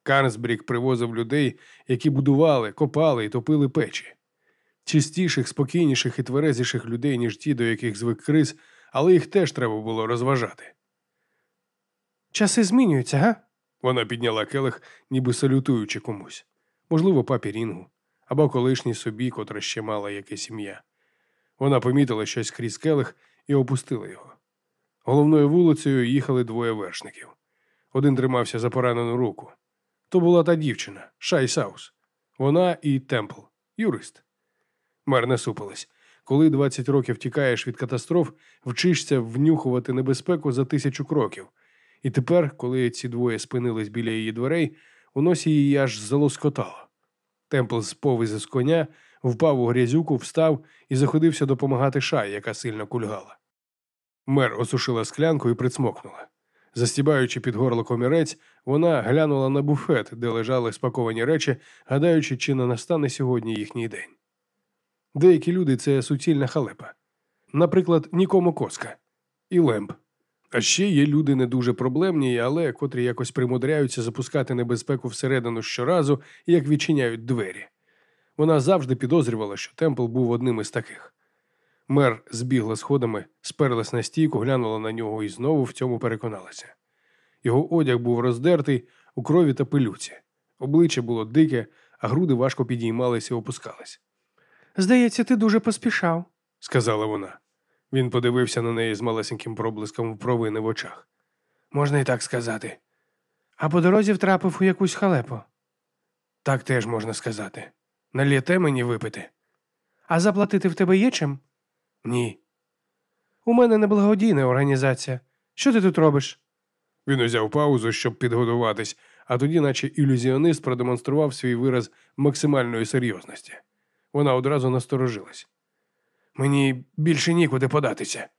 Карнсбрік привозив людей, які будували, копали і топили печі. Чистіших, спокійніших і тверезіших людей, ніж ті, до яких звик криз, але їх теж треба було розважати. Часи змінюються, га? Вона підняла келих, ніби салютуючи комусь, можливо, папі Рінгу, або колишній собі, котра ще мала якесь ім'я. Вона помітила щось крізь келих і опустила його. Головною вулицею їхали двоє вершників. Один тримався за поранену руку. То була та дівчина, Шай Саус. Вона і Темпл, юрист. Мер насупилась. Коли 20 років тікаєш від катастроф, вчишся внюхувати небезпеку за тисячу кроків. І тепер, коли ці двоє спинились біля її дверей, у носі її аж залоскотало. Темпл сповіз із коня, впав у грязюку, встав і заходився допомагати шай, яка сильно кульгала. Мер осушила склянку і прицмокнула. Застібаючи під горло комірець, вона глянула на буфет, де лежали спаковані речі, гадаючи, чи не настане сьогодні їхній день. Деякі люди це суцільна халепа. Наприклад, нікому коска і лемп. А ще є люди не дуже проблемні, але котрі якось примудряються запускати небезпеку всередину щоразу, як відчиняють двері. Вона завжди підозрювала, що Темпл був одним із таких. Мер збігла сходами, сперлась на стійку, глянула на нього і знову в цьому переконалася. Його одяг був роздертий у крові та пилюці. Обличчя було дике, а груди важко підіймалися і опускались. Здається, ти дуже поспішав. сказала вона. Він подивився на неї з малесеньким проблиском провини в очах. Можна і так сказати. А по дорозі втрапив у якусь халепу. Так теж можна сказати. Наліте мені випити? А заплатити в тебе є чим? Ні. У мене неблагодійна організація. Що ти тут робиш? Він узяв паузу, щоб підготуватись, а тоді, наче ілюзіонист, продемонстрував свій вираз максимальної серйозності. Вона одразу насторожилась. Мені більше нікуди податися.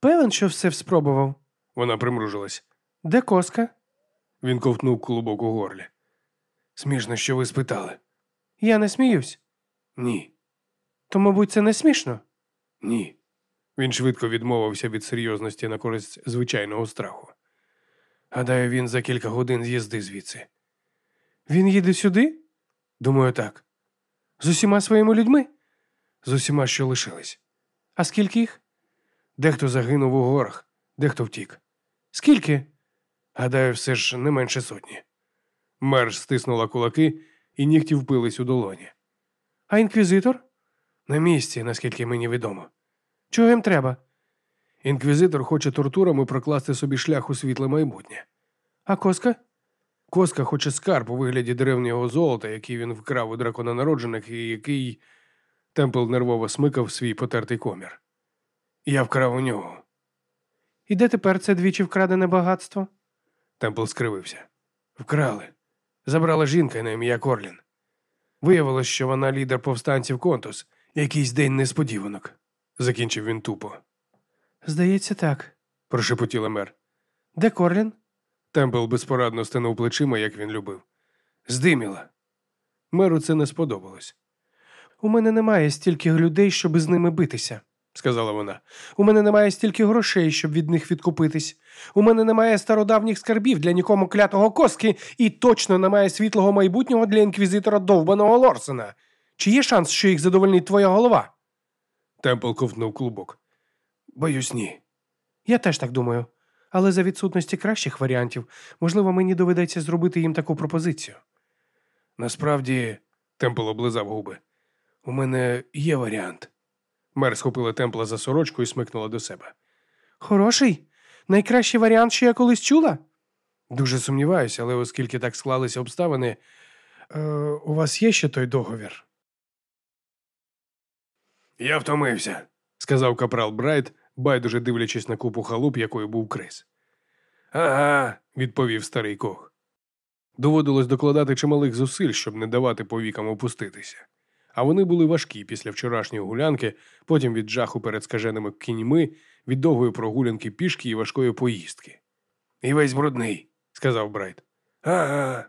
Певен, що все спробував. Вона примружилась. Де коска? Він ковтнув клубок у горлі. Смішно, що ви спитали. Я не сміюсь. Ні, То, мабуть, це не смішно. ні. Він швидко відмовився від серйозності на користь звичайного страху. Гадаю, він за кілька годин з'їзди звідси. Він їде сюди? Думаю, так. З усіма своїми людьми? З усіма, що лишились. А скільки їх? Дехто загинув у горах, дехто втік. Скільки? Гадаю, все ж не менше сотні. Мер стиснула кулаки, і нігті впились у долоні. А інквізитор? На місці, наскільки мені відомо. Чого їм треба? Інквізитор хоче тортурами прокласти собі шлях у світле майбутнє. А коска? Коска хоче скарб у вигляді древнього золота, який він вкрав у дракона народжених, і який Темпл нервово смикав свій потертий комір. Я вкрав у нього. І де тепер це двічі вкрадене багатство? Темпл скривився. Вкрали. Забрала жінка на ім'я Корлін. Виявилось, що вона лідер повстанців Контус. Якийсь день несподіванок. Закінчив він тупо. Здається, так. Прошепотіла мер. Де Корлін? Темпл безпорадно стинув плечима, як він любив. Здиміла. Меру це не сподобалось, У мене немає стільки людей, щоб з ними битися. сказала вона. У мене немає стільки грошей, щоб від них відкупитись. У мене немає стародавніх скарбів для нікому клятого коски, і точно немає світлого майбутнього для інквізитора довбаного Лорсена. Чи є шанс, що їх задовольнить твоя голова? Темпл ковтнув клубок. Боюсь, ні. Я теж так думаю. Але за відсутності кращих варіантів, можливо, мені доведеться зробити їм таку пропозицію. Насправді, Темпл облизав губи. У мене є варіант. Мер схопила Темпла за сорочку і смикнула до себе. Хороший? Найкращий варіант, що я колись чула? Дуже сумніваюся, але оскільки так склалися обставини, Е, у вас є ще той договір? я втомився, сказав капрал Брайт, байдуже дивлячись на купу халуп, якою був Крис. Ага, відповів старий кох. Доводилось докладати чималих зусиль, щоб не давати повікам опуститися. А вони були важкі після вчорашньої гулянки, потім від жаху перед скаженими кіньми, від довгої прогулянки пішки і важкої поїздки. І весь брудний, сказав Брайт. Ага.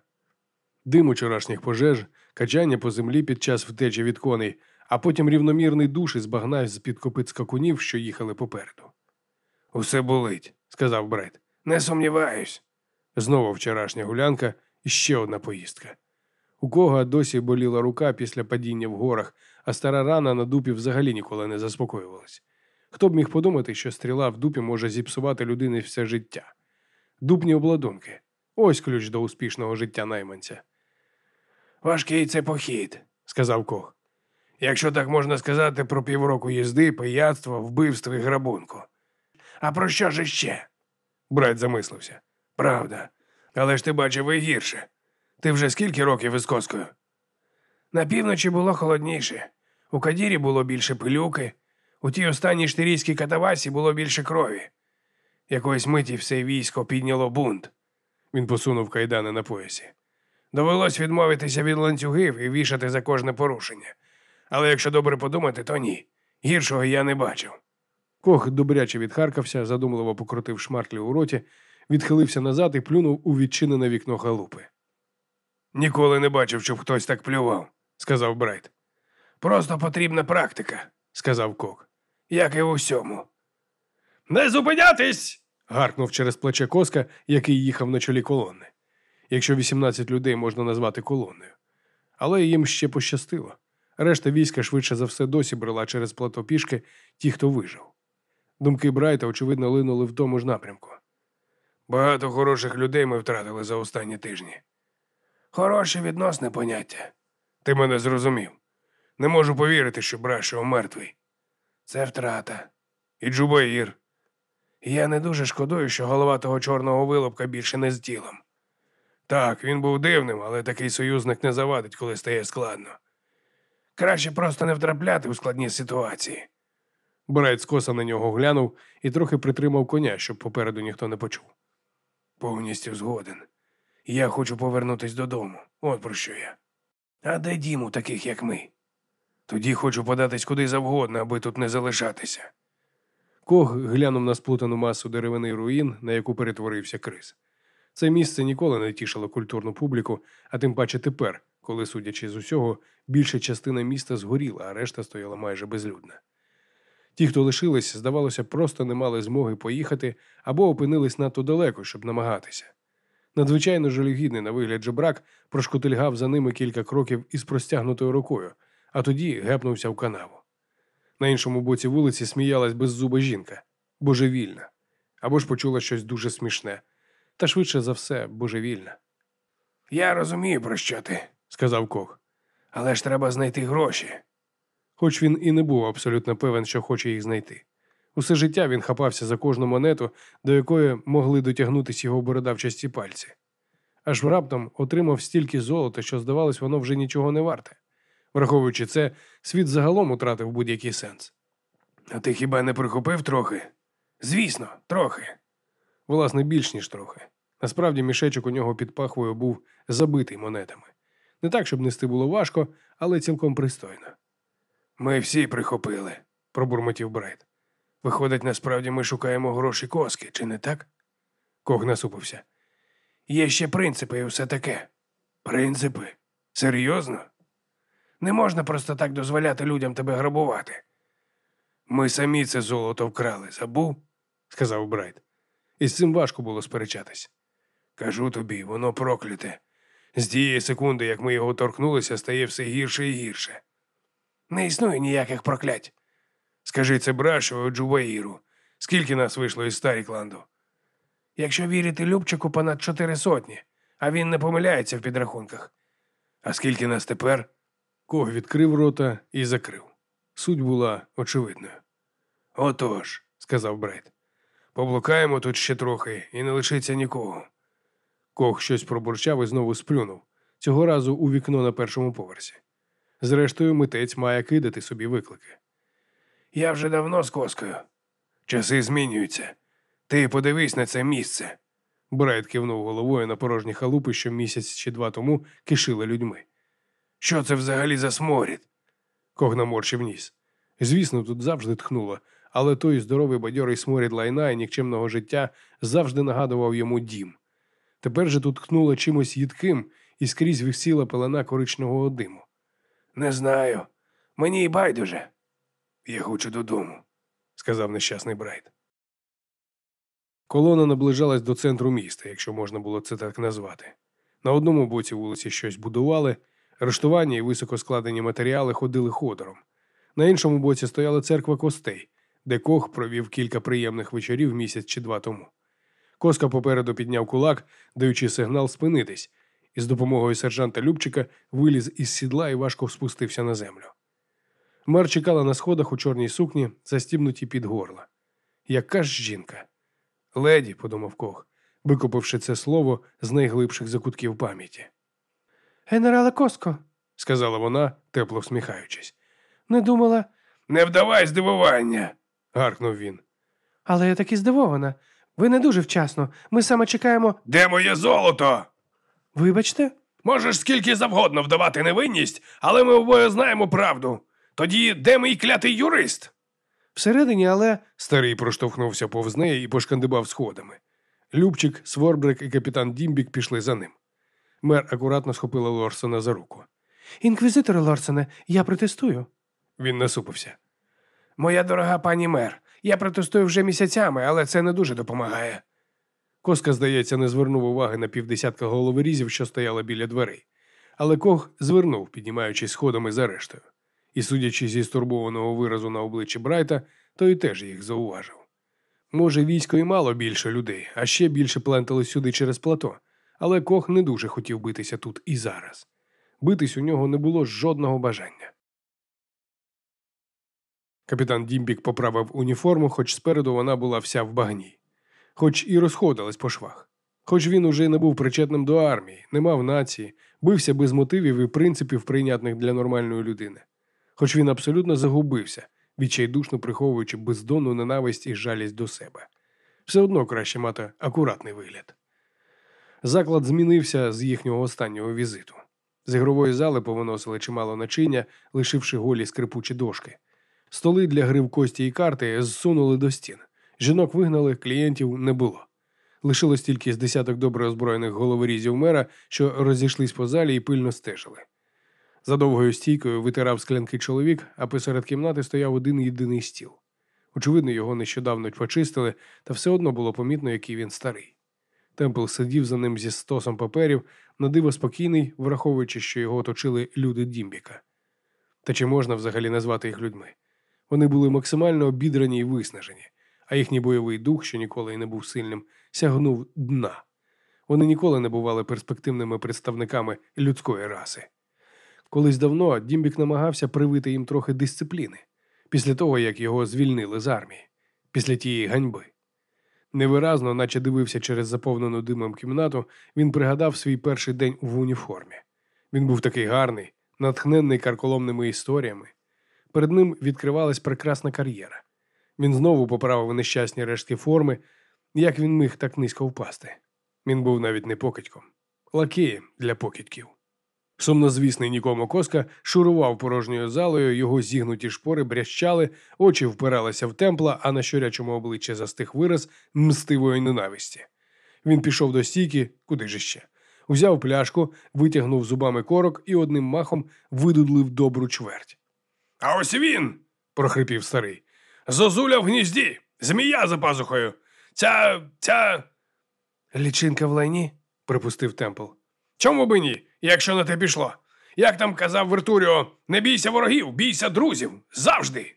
Дим учорашніх пожеж, качання по землі під час втечі від коней, а потім рівномірний душ із багна з-під копит скакунів, що їхали попереду. Усе болить, сказав Брайт. Не сумніваюсь. Знову вчорашня гулянка і ще одна поїздка. У кого досі боліла рука після падіння в горах, а стара рана на дупі взагалі ніколи не заспокоювалась. Хто б міг подумати, що стріла в дупі може зіпсувати людини все життя? Дупні обладунки. Ось ключ до успішного життя найманця. Важкий це похід, сказав Кох. Якщо так можна сказати про півроку їзди, пияцтва, вбивства і грабунку. А про що ж іще? Брат замислився. Правда. Але ж ти бачив і гірше. Ти вже скільки років із коскою? На півночі було холодніше. У Кадірі було більше пилюки, у тій останній штирійській катавасі було більше крові. Якоїсь миті все військо підняло бунт. Він посунув кайдани на поясі. Довелось відмовитися від ланцюгів і вішати за кожне порушення. Але якщо добре подумати, то ні. Гіршого я не бачив. Кох добряче відхаркався, задумливо покрутив шмарклі у роті, відхилився назад і плюнув у відчинене вікно халупи. Ніколи не бачив, щоб хтось так плював, сказав Брайт. Просто потрібна практика, сказав Кох. Як і в усьому. Не зупинятись. гаркнув через плече Коска, який їхав на чолі колони. Якщо 18 людей можна назвати колоною. Але їм ще пощастило. Решта війська швидше за все досі брела через плато пішки ті, хто вижив. Думки Брайта, очевидно, линули в тому ж напрямку. Багато хороших людей ми втратили за останні тижні. Хороше відносне поняття. Ти мене зрозумів. Не можу повірити, що Брашо мертвий. Це втрата. І Джубаїр. Я не дуже шкодую, що голова того чорного вилупка більше не з тілом. Так, він був дивним, але такий союзник не завадить, коли стає складно. Краще просто не втрапляти у складні ситуації. Брайт скоса на нього глянув і трохи притримав коня, щоб попереду ніхто не почув. Повністю згоден. Я хочу повернутись додому. От про що я. А де дім у таких, як ми? Тоді хочу податись куди завгодно, аби тут не залишатися. Ког глянув на сплутану масу деревини руїн, на яку перетворився криз. Це місце ніколи не тішило культурну публіку, а тим паче тепер, коли, судячи з усього, більша частина міста згоріла, а решта стояла майже безлюдна. Ті, хто лишились, здавалося, просто не мали змоги поїхати або опинились надто далеко, щоб намагатися. Надзвичайно жалюгідний на вигляд жебрак прошкотильгав за ними кілька кроків із простягнутою рукою, а тоді гепнувся в канаву. На іншому боці вулиці сміялась беззуба жінка, божевільна, або ж почула щось дуже смішне, та швидше за все божевільна. Я розумію, про що ти, сказав Кох. Але ж треба знайти гроші. Хоч він і не був абсолютно певен, що хоче їх знайти. Усе життя він хапався за кожну монету, до якої могли дотягнутися його бородавчасті пальці. Аж раптом отримав стільки золота, що, здавалось, воно вже нічого не варте. Враховуючи це, світ загалом утратив будь-який сенс. А ти хіба не прихопив трохи? Звісно, трохи. Власне, більш ніж трохи. Насправді, мішечок у нього під пахвою був забитий монетами. Не так, щоб нести було важко, але цілком пристойно. Ми всі прихопили, пробурмотів Брайт. Виходить, насправді ми шукаємо гроші коски, чи не так? Ког насупився. Є ще принципи і все таке. Принципи? Серйозно? Не можна просто так дозволяти людям тебе грабувати. Ми самі це золото вкрали, забув? сказав Брайт. І з цим важко було сперечатись. Кажу тобі, воно прокляте. З тієї секунди, як ми його торкнулися, стає все гірше і гірше. Не існує ніяких проклять. Скажи це Брашову Джуваїру. Скільки нас вийшло із Старікланду? Якщо вірити Любчику, понад чотири сотні, а він не помиляється в підрахунках. А скільки нас тепер? Ког відкрив рота і закрив. Суть була очевидною. Отож, сказав Брайт, поблукаємо тут ще трохи і не лишиться нікого. Кох щось пробурчав і знову сплюнув, цього разу у вікно на першому поверсі. Зрештою, митець має кидати собі виклики. Я вже давно з Коскою. Часи змінюються. Ти подивись на це місце. Брайт кивнув головою на порожні халупи, що місяць чи два тому кишили людьми. Що це взагалі за сморід? Кох наморщив ніс. Звісно, тут завжди тхнуло, але той здоровий бадьорий сморід лайна і нікчемного життя завжди нагадував йому дім. Тепер же тут тхнуло чимось їдким і скрізь висіла пелена коричневого диму. Не знаю. Мені й байдуже. Я хочу додому, сказав нещасний Брайт. Колона наближалась до центру міста, якщо можна було це так назвати. На одному боці вулиці щось будували, рештування і високо складені матеріали ходили ходором. На іншому боці стояла церква костей, де Кох провів кілька приємних вечорів місяць чи два тому. Коска попереду підняв кулак, даючи сигнал спинитись, і з допомогою сержанта Любчика виліз із сідла і важко спустився на землю. Мер чекала на сходах у чорній сукні, застібнуті під горла. Яка ж жінка? Леді, подумав Кох, викопивши це слово з найглибших закутків пам'яті. Генерале Коско, сказала вона, тепло всміхаючись. не думала, Не вдавай здивування. гаркнув він. але я таки здивована. Ви не дуже вчасно. Ми саме чекаємо. Де моє золото? Вибачте? Можеш скільки завгодно вдавати невинність, але ми обоє знаємо правду. Тоді де мій клятий юрист? Всередині, але. Старий проштовхнувся повз неї і пошкандибав сходами. Любчик, Сворбрик і капітан Дімбік пішли за ним. Мер акуратно схопила Лорсона за руку. Інквізиторе Лорсене, я протестую. Він насупився. Моя дорога пані мер, я протестую вже місяцями, але це не дуже допомагає. Коска, здається, не звернув уваги на півдесятка головорізів, що стояла біля дверей. Але Кох звернув, піднімаючись сходами за рештою. І, судячи зі стурбованого виразу на обличчі Брайта, той теж їх зауважив. Може, військо і мало більше людей, а ще більше плентали сюди через плато, але Кох не дуже хотів битися тут і зараз. Битись у нього не було жодного бажання. Капітан Дімбік поправив уніформу, хоч спереду вона була вся в багні, хоч і розходилась по швах. Хоч він уже не був причетним до армії, не мав нації, бився без мотивів і принципів, прийнятних для нормальної людини. Хоч він абсолютно загубився, відчайдушно приховуючи бездонну ненависть і жалість до себе. Все одно краще мати акуратний вигляд. Заклад змінився з їхнього останнього візиту. З ігрової зали повиносили чимало начиння, лишивши голі скрипучі дошки. Столи для гри в кості і карти зсунули до стін. Жінок вигнали, клієнтів не було. Лишилось тільки з десяток добре озброєних головорізів мера, що розійшлись по залі і пильно стежили. За довгою стійкою витирав склянки чоловік, а посеред кімнати стояв один єдиний стіл. Очевидно, його нещодавно почистили, та все одно було помітно, який він старий. Темпл сидів за ним зі стосом паперів, на диво спокійний, враховуючи, що його оточили люди Дімбіка. Та чи можна взагалі назвати їх людьми? Вони були максимально обідрані і виснажені, а їхній бойовий дух, що ніколи й не був сильним, сягнув дна. Вони ніколи не бували перспективними представниками людської раси. Колись давно Дімбік намагався привити їм трохи дисципліни, після того, як його звільнили з армії, після тієї ганьби. Невиразно, наче дивився через заповнену димом кімнату, він пригадав свій перший день в уніформі. Він був такий гарний, натхненний карколомними історіями. Перед ним відкривалась прекрасна кар'єра. Він знову поправив нещасні рештки форми, як він міг так низько впасти. Він був навіть не покидьком, лакеєм для покидьків. Сумнозвісний нікому коска шурував порожньою залою, його зігнуті шпори брящали, очі впиралися в темпла, а на щурячому обличчі застиг вираз мстивої ненависті. Він пішов до стійки, куди ж ще, узяв пляшку, витягнув зубами корок і одним махом видудлив добру чверть. А ось він. прохрипів старий. Зозуля в гнізді, змія за пазухою. Ця. ця. Лічинка в лайні? припустив Темпл. Чому би ні, якщо на те пішло? Як там казав Вертуріо, не бійся ворогів, бійся друзів. Завжди.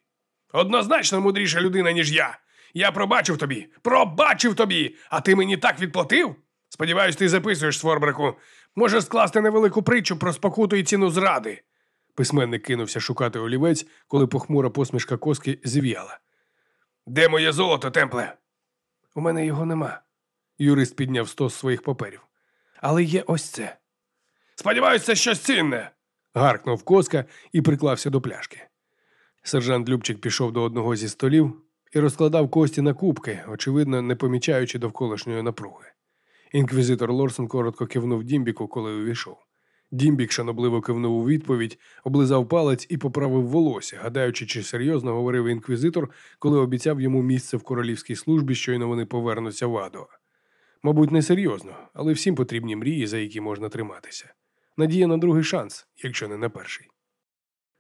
Однозначно мудріша людина, ніж я. Я пробачив тобі, пробачив тобі, а ти мені так відплатив? Сподіваюсь, ти записуєш, Сворбрику. Можеш скласти невелику притчу про спокуту і ціну зради. Письменник кинувся шукати олівець, коли похмура посмішка коски зів'яла. Де моє золото, темпле? У мене його нема. Юрист підняв стос своїх паперів. Але є ось це. Сподіваюся, щось цінне. гаркнув коска і приклався до пляшки. Сержант Любчик пішов до одного зі столів і розкладав кості на кубки, очевидно, не помічаючи довколишньої напруги. Інквізитор Лорсон коротко кивнув Дімбіку, коли увійшов. Дімбік шанобливо кивнув у відповідь, облизав палець і поправив волосся, гадаючи, чи серйозно говорив інквізитор, коли обіцяв йому місце в королівській службі, щойно вони повернуться в Адо. Мабуть, не серйозно, але всім потрібні мрії, за які можна триматися. Надія на другий шанс, якщо не на перший.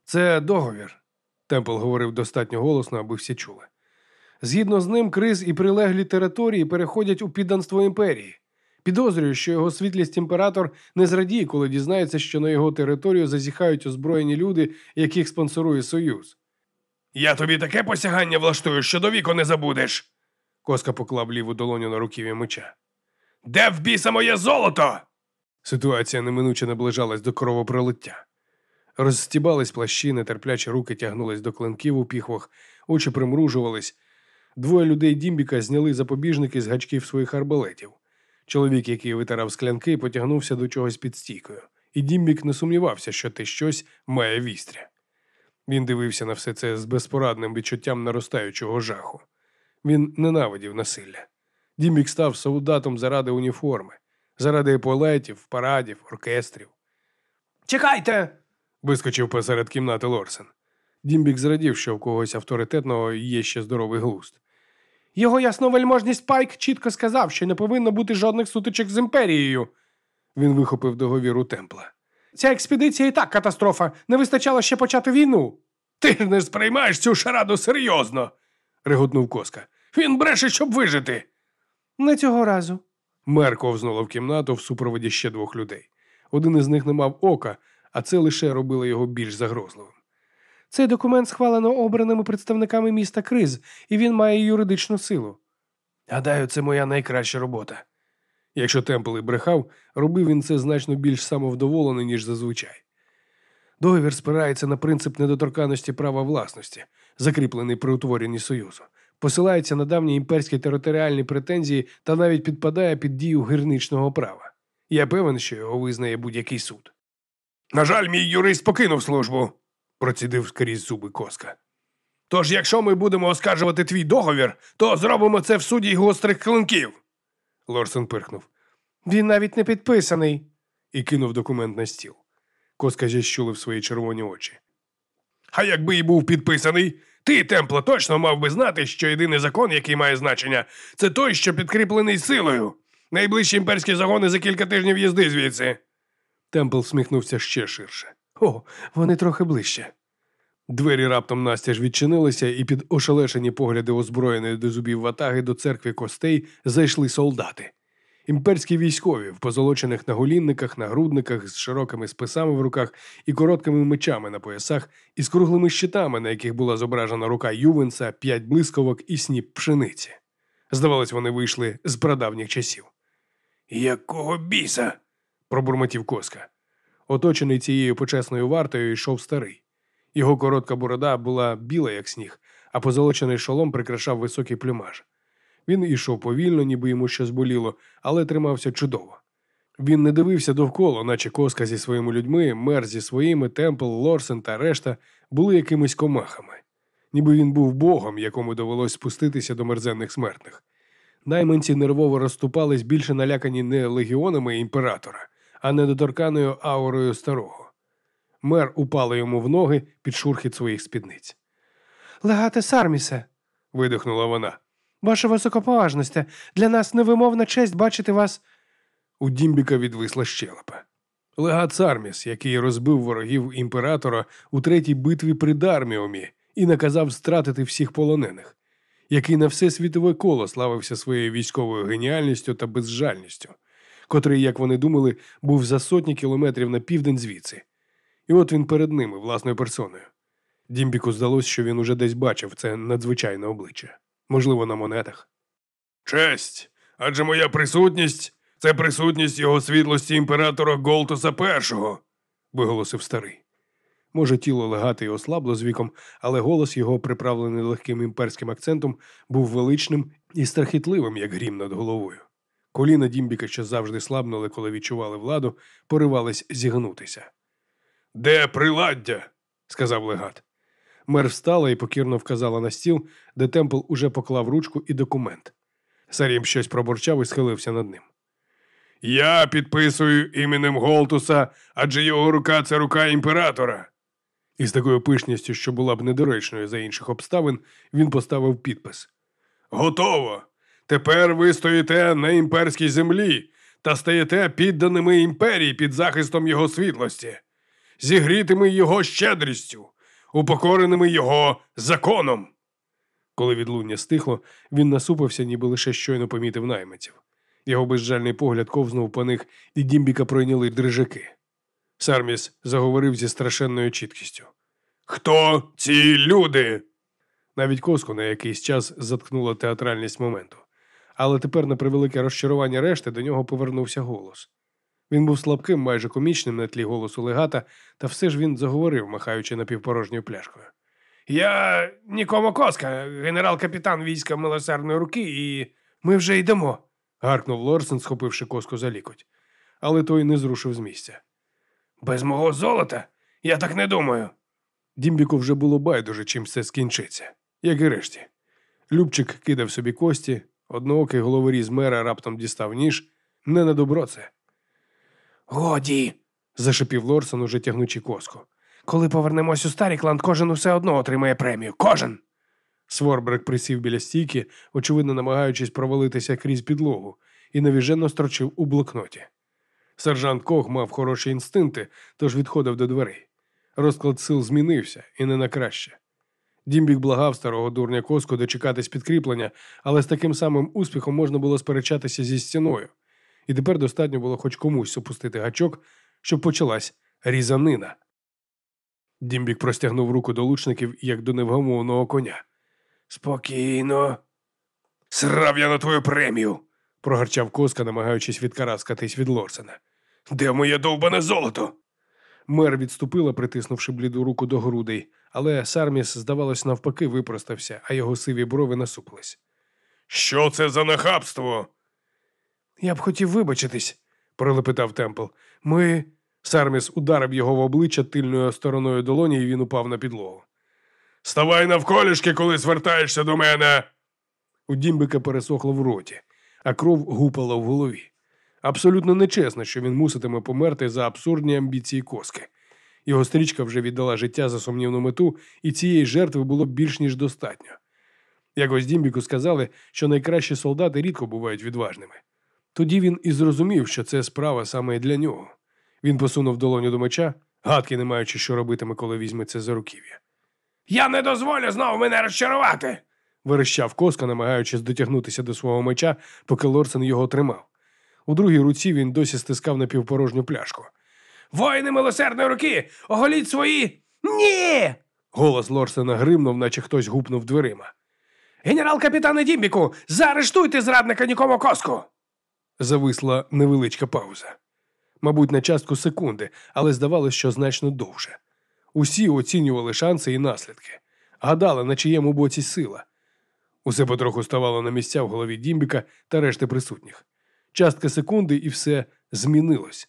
Це договір, Темпл говорив достатньо голосно, аби всі чули. Згідно з ним, криз і прилеглі території переходять у підданство імперії. Підозрюю, що його світлість імператор не зрадіє, коли дізнається, що на його територію зазіхають озброєні люди, яких спонсорує Союз. Я тобі таке посягання влаштую, що до віку не забудеш. Коска поклав ліву долоню на руків'я меча. Де в біса моє золото? Ситуація неминуче наближалась до кровопролиття. Розстібались плащі, нетерплячі руки тягнулись до клинків у піхвах, очі примружувались. Двоє людей Дімбіка зняли запобіжники з гачків своїх арбалетів. Чоловік, який витирав склянки, потягнувся до чогось під стійкою, і Дімбік не сумнівався, що те щось має вістря. Він дивився на все це з безпорадним відчуттям наростаючого жаху. Він ненавидів насилля. Дімбік став солдатом заради уніформи, заради еполетів, парадів, оркестрів. Чекайте. вискочив посеред кімнати Лорсен. Дімбік зрадів, що в когось авторитетного є ще здоровий глузд. Його ясновельможність Пайк чітко сказав, що не повинно бути жодних сутичок з імперією. Він вихопив договір у темпла. Ця експедиція і так катастрофа. Не вистачало ще почати війну. Ти ж не сприймаєш цю шараду серйозно, реготнув коска. Він бреше, щоб вижити. Не цього разу. Мер ковзнула в кімнату в супроводі ще двох людей. Один із них не мав ока, а це лише робило його більш загрозливим. Цей документ схвалено обраними представниками міста Криз, і він має юридичну силу. Гадаю, це моя найкраща робота. Якщо Темпл і брехав, робив він це значно більш самовдоволений, ніж зазвичай. Договір спирається на принцип недоторканності права власності, закріплений при утворенні Союзу, посилається на давні імперські територіальні претензії та навіть підпадає під дію гірничного права. Я певен, що його визнає будь-який суд. На жаль, мій юрист покинув службу, процідив скрізь зуби коска. Тож, якщо ми будемо оскаржувати твій договір, то зробимо це в суді гострих клинків. Лорсен пирхнув. Він навіть не підписаний. і кинув документ на стіл. Коска зіщулив свої червоні очі. А якби і був підписаний, ти, Темпло, точно мав би знати, що єдиний закон, який має значення, це той, що підкріплений силою. Найближчі імперські загони за кілька тижнів їзди звідси. Темпл всміхнувся ще ширше. О, вони трохи ближче. Двері раптом настяж відчинилися, і під ошелешені погляди озброєної до зубів ватаги до церкви костей зайшли солдати. Імперські військові в позолочених наголінниках, нагрудниках з широкими списами в руках і короткими мечами на поясах, і з круглими щитами, на яких була зображена рука Ювенса, п'ять блисковок і сніп пшениці. Здавалось, вони вийшли з прадавніх часів. Якого біса? пробурмотів коска. Оточений цією почесною вартою йшов старий. Його коротка борода була біла, як сніг, а позолочений шолом прикрашав високий плюмаж. Він ішов повільно, ніби йому щось боліло, але тримався чудово. Він не дивився довкола, наче коска зі своїми людьми, мер зі своїми, Темпл, Лорсен та решта були якимись комахами. Ніби він був богом, якому довелось спуститися до мерзенних смертних. Найманці нервово розступались більше налякані не легіонами імператора, а недоторканою аурою старого. Мер упала йому в ноги під шурхіт своїх спідниць. Легате Сармісе, Видихнула вона. ваша високоповажносте, для нас невимовна честь бачити вас. У Дімбіка відвисла щелепа. Легат Сарміс, який розбив ворогів імператора у третій битві при Дарміумі і наказав стратити всіх полонених, який на все світове коло славився своєю військовою геніальністю та безжальністю, котрий, як вони думали, був за сотні кілометрів на південь звідси. І от він перед ними, власною персоною. Дімбіку здалось, що він уже десь бачив це надзвичайне обличчя, можливо, на монетах. Честь, адже моя присутність це присутність його світлості імператора Голтуса І, виголосив старий. Може, тіло легати й ослабло з віком, але голос його, приправлений легким імперським акцентом, був величним і страхітливим, як грім над головою. Коліна Дімбіка, що завжди слабнули, коли відчували владу, поривались зігнутися. Де приладдя? сказав легат. Мер встала і покірно вказала на стіл, де Темпл уже поклав ручку і документ. Сарім щось пробурчав і схилився над ним. Я підписую іменем Голтуса, адже його рука це рука імператора. І з такою пишністю, що була б недоречною за інших обставин, він поставив підпис. Готово! Тепер ви стоїте на імперській землі та стаєте підданими імперії під захистом його світлості, зігрітими його щедрістю, упокореними його законом. Коли відлуння стихло, він насупився, ніби лише щойно помітив наймиців. Його безжальний погляд ковзнув по них, і Дімбіка пройняли дрижаки. Сарміс заговорив зі страшенною чіткістю. Хто ці люди? Навіть коску на якийсь час заткнула театральність моменту. Але тепер, на превелике розчарування решти, до нього повернувся голос. Він був слабким, майже комічним на тлі голосу легата, та все ж він заговорив, махаючи напівпорожньою пляшкою. Я нікому коска, генерал-капітан війська милосердної руки, і ми вже йдемо, гаркнув Лорсен, схопивши коску за лікоть. Але той не зрушив з місця. Без мого золота? Я так не думаю. Дімбіку вже було байдуже, чим все скінчиться, як і решті. Любчик кидав собі кості, одноокий головоріз мера раптом дістав ніж. Не на добро це. Годі. зашипів Лорсон, уже тягнучи коску. Коли повернемось у Старікланд, кожен усе одно отримає премію. Кожен. Сворбрек присів біля стійки, очевидно намагаючись провалитися крізь підлогу, і навіжено строчив у блокноті. Сержант Кох мав хороші інстинкти, тож відходив до дверей. Розклад сил змінився і не на краще. Дімбік благав старого дурня коску дочекатись підкріплення, але з таким самим успіхом можна було сперечатися зі стіною. І тепер достатньо було хоч комусь опустити гачок, щоб почалась різанина. Дімбік простягнув руку до лучників, як до невгамовного коня. Спокійно. Срав я на твою премію, прогарчав коска, намагаючись відкараскатись від Лорсена. Де моє довбане золото? Мер відступила, притиснувши бліду руку до грудей, але Сарміс, здавалось, навпаки, випростався, а його сиві брови насупились. Що це за нахабство? Я б хотів вибачитись, пролепетав Темпл. Ми. Сарміс ударив його в обличчя тильною стороною долоні, і він упав на підлогу. Ставай навколішки, коли звертаєшся до мене. У Дімбика пересохло в роті, а кров гупала в голові. Абсолютно нечесно, що він муситиме померти за абсурдні амбіції коски. Його стрічка вже віддала життя за сумнівну мету, і цієї жертви було більш ніж достатньо. Якось Дімбіку сказали, що найкращі солдати рідко бувають відважними. Тоді він і зрозумів, що це справа саме для нього. Він посунув долоню до меча, гадки не маючи, що робитиме, коли візьметься за руків'я. Я не дозволю знову мене розчарувати. верещав коска, намагаючись дотягнутися до свого меча, поки Лорсен його тримав. У другій руці він досі стискав напівпорожню пляшку. Воїни милосердної руки! Оголіть свої. Ні. Голос Лорсена гримнув, наче хтось гупнув дверима. Генерал капітане Дімбіку, заарештуйте зрадника нікому коску. Зависла невеличка пауза. Мабуть, на частку секунди, але здавалося, що значно довше. Усі оцінювали шанси і наслідки, гадали, на чиєму боці сила. Усе потроху ставало на місця в голові Дімбіка та решти присутніх. Частка секунди і все змінилось.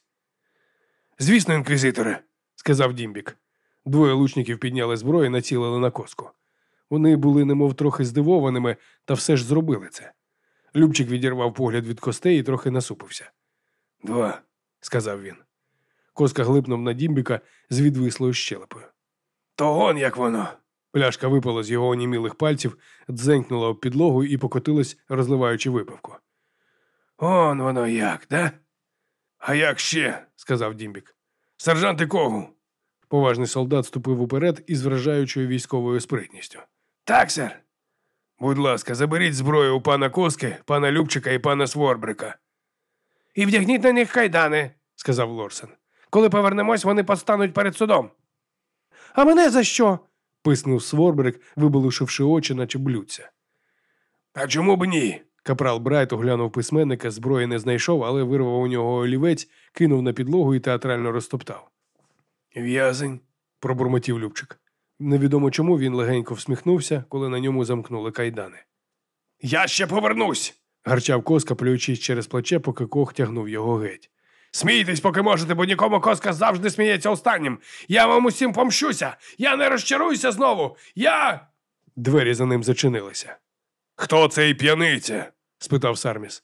Звісно, інквізиторе, сказав Дімбік. Двоє лучників підняли зброю і націлили на коску. Вони були немов трохи здивованими, та все ж зробили це. Любчик відірвав погляд від костей і трохи насупився. Два, сказав він. Коска глипнув на Дімбіка з відвислою щелепою. То он як воно. Пляшка випала з його онімілих пальців, дзенькнула об підлогу і покотилась, розливаючи випивку. Он воно як, да? А як ще? сказав Дімбік. Сержант Когу. Поважний солдат ступив уперед із вражаючою військовою спритністю. Так, сер. Будь ласка, заберіть зброю у пана Коски, пана Любчика і пана Сворбрика. І вдягніть на них кайдани, сказав Лорсен. Коли повернемось, вони постануть перед судом. А мене за що? писнув Сворбрик, вибалушивши очі, наче блюдця. А чому б ні? Капрал Брайт оглянув письменника, зброї не знайшов, але вирвав у нього олівець, кинув на підлогу і театрально розтоптав. В'язень, пробурмотів Любчик. Невідомо чому він легенько всміхнувся, коли на ньому замкнули кайдани. Я ще повернусь. гарчав коска, плюючись через плече, поки кох тягнув його геть. Смійтесь, поки можете, бо нікому коска завжди сміється останнім. Я вам усім помщуся. Я не розчаруюся знову. Я. Двері за ним зачинилися. Хто цей п'яниця? спитав Сарміс.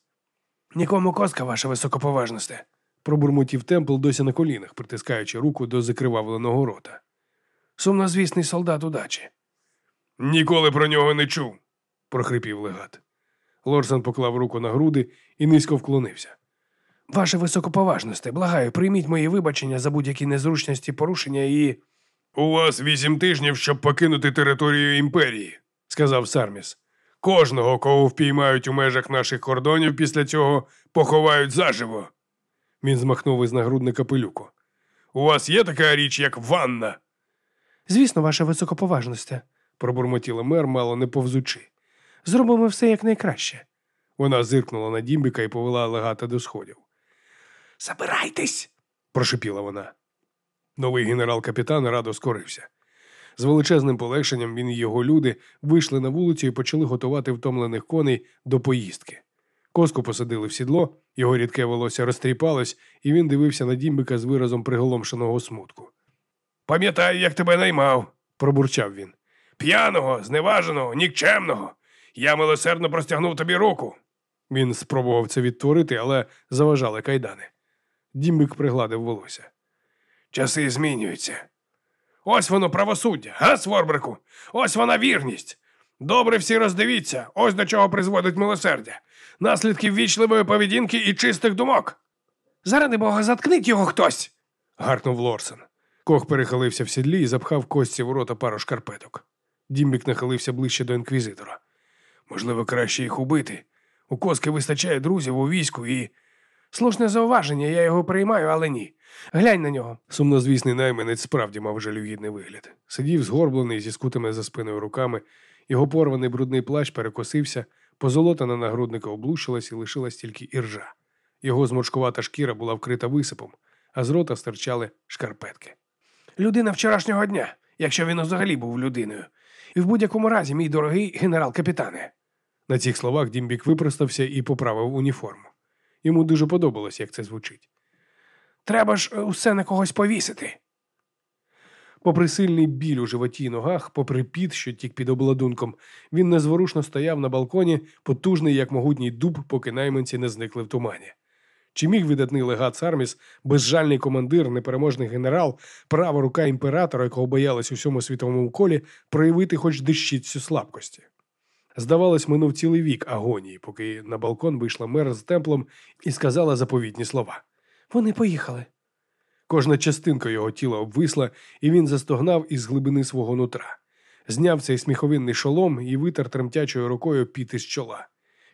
Нікому коска, ваша високоповажносте. Пробурмотів темпл досі на колінах, притискаючи руку до закривавленого рота. Сумнозвісний солдат удачі. Ніколи про нього не чув. прохрипів легат. Лорсон поклав руку на груди і низько вклонився. Ваше високоповажносте, благаю, прийміть мої вибачення за будь-які незручності, порушення і. У вас вісім тижнів, щоб покинути територію імперії, сказав Сарміс. Кожного, кого впіймають у межах наших кордонів, після цього поховають заживо. Він змахнув із нагрудника пилюку. У вас є така річ, як ванна? Звісно, ваше високоповажносте. пробурмотіла мер, мало не повзучи. Зробимо все якнайкраще. Вона зиркнула на дімбіка і повела легата до сходів. Забирайтесь! прошипіла вона. Новий генерал-капітан радо скорився. З величезним полегшенням він і його люди вийшли на вулицю і почали готувати втомлених коней до поїздки. Коску посадили в сідло, його рідке волосся розтріпалось, і він дивився на дімбика з виразом приголомшеного смутку. Пам'ятаю, як тебе наймав. Пробурчав він. П'яного, зневаженого, нікчемного. Я милосердно простягнув тобі руку. Він спробував це відтворити, але заважали кайдани. Дімбик пригладив волосся. Часи змінюються. Ось воно правосуддя, га, Сворбрику? Ось вона вірність. Добре всі роздивіться, ось до чого призводить милосердя. Наслідки ввічливої поведінки і чистих думок. Заради Бога, заткніть його хтось. гаркнув Лорсен. Кох перехилився в сідлі і запхав кості в рота пару шкарпеток. Дімбік нахилився ближче до інквізитора. Можливо, краще їх убити. У коски вистачає друзів у війську і. Слушне зауваження, я його приймаю, але ні. Глянь на нього. Сумнозвісний найманець справді мав жалюгідний вигляд. Сидів згорблений зі скутими за спиною руками, його порваний брудний плащ перекосився, позолота на нагрудника облущилась і лишилась тільки іржа. Його зморшкувата шкіра була вкрита висипом, а з рота стирчали шкарпетки. Людина вчорашнього дня, якщо він взагалі був людиною. І в будь-якому разі, мій дорогий генерал-капітане. На цих словах Дімбік випростався і поправив уніформу. Йому дуже подобалось, як це звучить. Треба ж е, усе на когось повісити. Попри сильний біль у животі й ногах, попри піт, що тік під обладунком, він незворушно стояв на балконі, потужний, як могутній дуб, поки найманці не зникли в тумані. Чи міг видатний легат Сарміс, безжальний командир, непереможний генерал, права рука імператора, якого боялись у всьому світовому колі, проявити хоч дещицю слабкості? Здавалось, минув цілий вік агонії, поки на балкон вийшла мер з темплом і сказала заповітні слова. Вони поїхали. Кожна частинка його тіла обвисла, і він застогнав із глибини свого нутра. Зняв цей сміховинний шолом і витер тремтячою рукою піт із чола.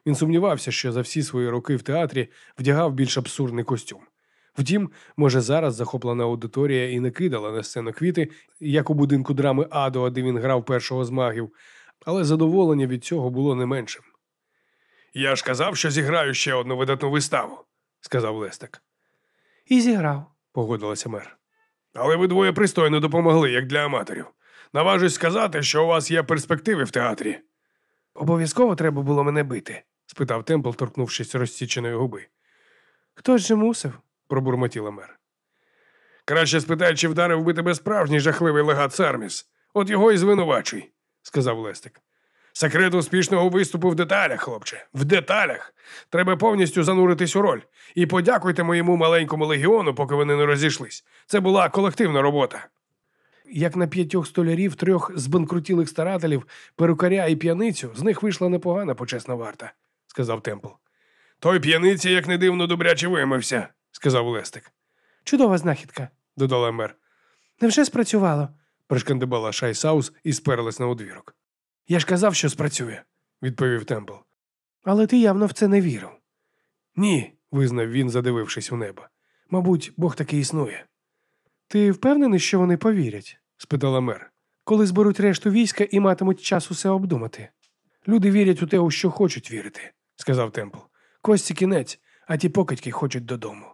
Він сумнівався, що за всі свої роки в театрі вдягав більш абсурдний костюм. Втім, може, зараз захоплена аудиторія і не кидала на сцену квіти, як у будинку драми Адо, де він грав першого з магів, але задоволення від цього було не меншим. Я ж казав, що зіграю ще одну видатну виставу, сказав Лестик. І зіграв. Погодилася мер. але ви двоє пристойно допомогли, як для аматорів. Наважусь сказати, що у вас є перспективи в театрі. Обов'язково треба було мене бити. спитав Темпл, торкнувшись розсіченої губи. Хтось же мусив. Пробурмотіла мер. Краще спитай, чи вдарив би тебе справжній жахливий легат Сарміс. От його і звинувачуй, сказав Лестик. Секрет успішного виступу в деталях, хлопче. В деталях. Треба повністю зануритись у роль. І подякуйте моєму маленькому легіону, поки вони не розійшлись. Це була колективна робота. Як на п'ятьох столярів, трьох збанкрутілих старателів, перукаря і п'яницю, з них вийшла непогана почесна варта, сказав Темпл. Той п'яниці, як не дивно, добряче вимився, сказав Лестик. Чудова знахідка. Додала мер. Невже спрацювало? Пришкандибала Шай Саус і сперлась на одвірок. Я ж казав, що спрацює. Відповів Темпл. Але ти явно в це не вірив. Ні, Визнав він, задивившись у небо. мабуть, Бог таки існує. Ти впевнений, що вони повірять? Спитала мер. Коли зберуть решту війська і матимуть час усе обдумати. Люди вірять у те, у що хочуть вірити, сказав Темпл. Кості кінець, а ті покидьки хочуть додому.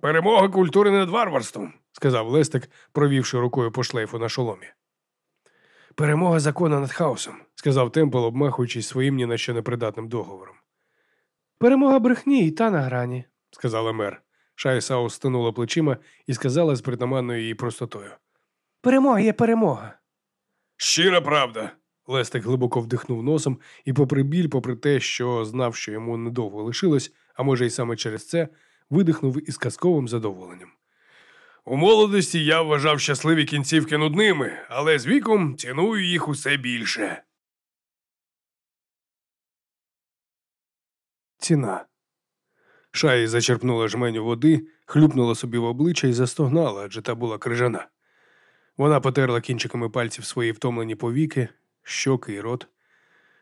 Перемога культури над варварством. сказав Лестик, провівши рукою по шлейфу на шоломі. Перемога закона над хаосом. Сказав Темпл, обмахуючись своїм ні на що непридатним договором. Перемога брехні і та на грані. Сказала мер. Шай Саус стинула плечима і сказала з притаманною її простотою. Перемога є перемога. Щира правда. Лестик глибоко вдихнув носом і, попри біль, попри те, що знав, що йому недовго лишилось, а може, й саме через це видихнув із казковим задоволенням. У молодості я вважав щасливі кінцівки нудними, але з віком ціную їх усе більше. Ціна. Шаї зачерпнула жменю води, хлюпнула собі в обличчя і застогнала, адже та була крижана. Вона потерла кінчиками пальців свої втомлені повіки, щоки і рот,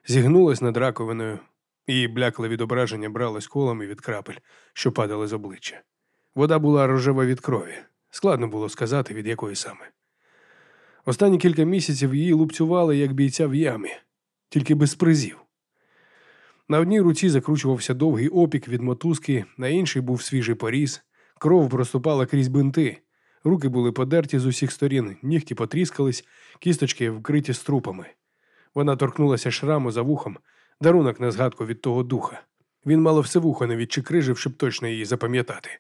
зігнулась над раковиною, її блякле відображення бралось колами від крапель, що падали з обличчя. Вода була рожева від крові. Складно було сказати, від якої саме. Останні кілька місяців її лупцювали, як бійця в ямі, тільки без призів. На одній руці закручувався довгий опік від мотузки, на іншій був свіжий поріз, кров проступала крізь бинти, руки були подерті з усіх сторін, нігті потріскались, кісточки вкриті струпами. Вона торкнулася шраму за вухом, дарунок на згадку від того духа. Він мало все вухо не відчикрижив, щоб точно її запам'ятати.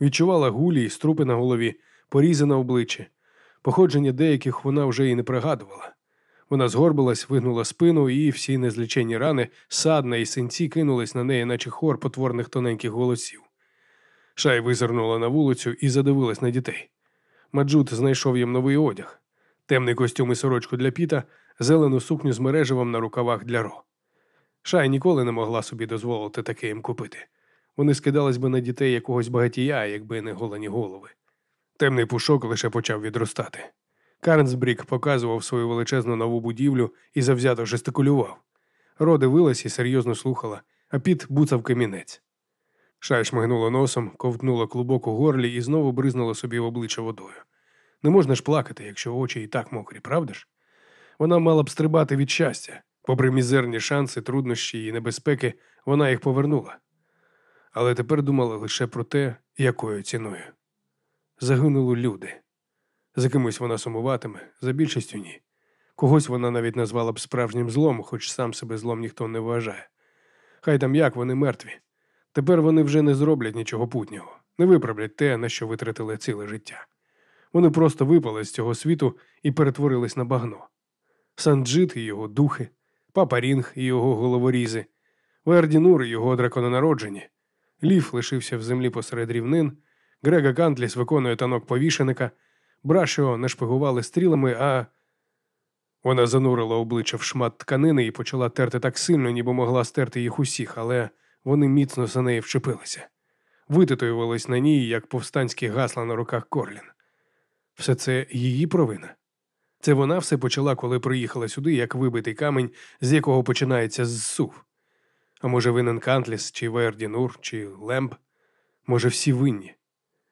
Відчувала гулі і струпи на голові, порізи на обличчі. Походження деяких вона вже і не пригадувала. Вона згорбилась, вигнула спину, і всі незлічені рани, садна і синці кинулись на неї, наче хор потворних тоненьких голосів. Шай визирнула на вулицю і задивилась на дітей. Маджут знайшов їм новий одяг, темний костюм і сорочку для піта, зелену сукню з мереживом на рукавах для ро. Шай ніколи не могла собі дозволити таке їм купити. Вони скидались би на дітей якогось багатія, якби не голені голови. Темний пушок лише почав відростати. Карнсбрік показував свою величезну нову будівлю і завзято жестикулював. Ро дивилась і серйозно слухала, а піт буцав камінець. Шай шмигнула носом, ковтнула клубок у горлі і знову бризнула собі в обличчя водою. Не можна ж плакати, якщо очі і так мокрі, правда ж? Вона мала б стрибати від щастя. Попри мізерні шанси, труднощі і небезпеки, вона їх повернула. Але тепер думала лише про те, якою ціною. Загинули люди. За кимось вона сумуватиме, за більшістю ні. Когось вона навіть назвала б справжнім злом, хоч сам себе злом ніхто не вважає. Хай там як вони мертві. Тепер вони вже не зроблять нічого путнього, не виправлять те, на що витратили ціле життя. Вони просто випали з цього світу і перетворились на багно. Санджит і його духи, Папа Рінг і його головорізи, Вердінур і його дракононароджені. Лів лишився в землі посеред рівнин, Грега Кантліс виконує танок повішеника, Брашіо нашпигували стрілами, а. Вона занурила обличчя в шмат тканини і почала терти так сильно, ніби могла стерти їх усіх, але вони міцно за неї вчепилися, вититуювались на ній, як повстанські гасла на руках Корлін. Все це її провина. Це вона все почала, коли приїхала сюди, як вибитий камінь, з якого починається зсув. А може, винен Кантліс, чи Вердінур, чи Лемб? Може, всі винні.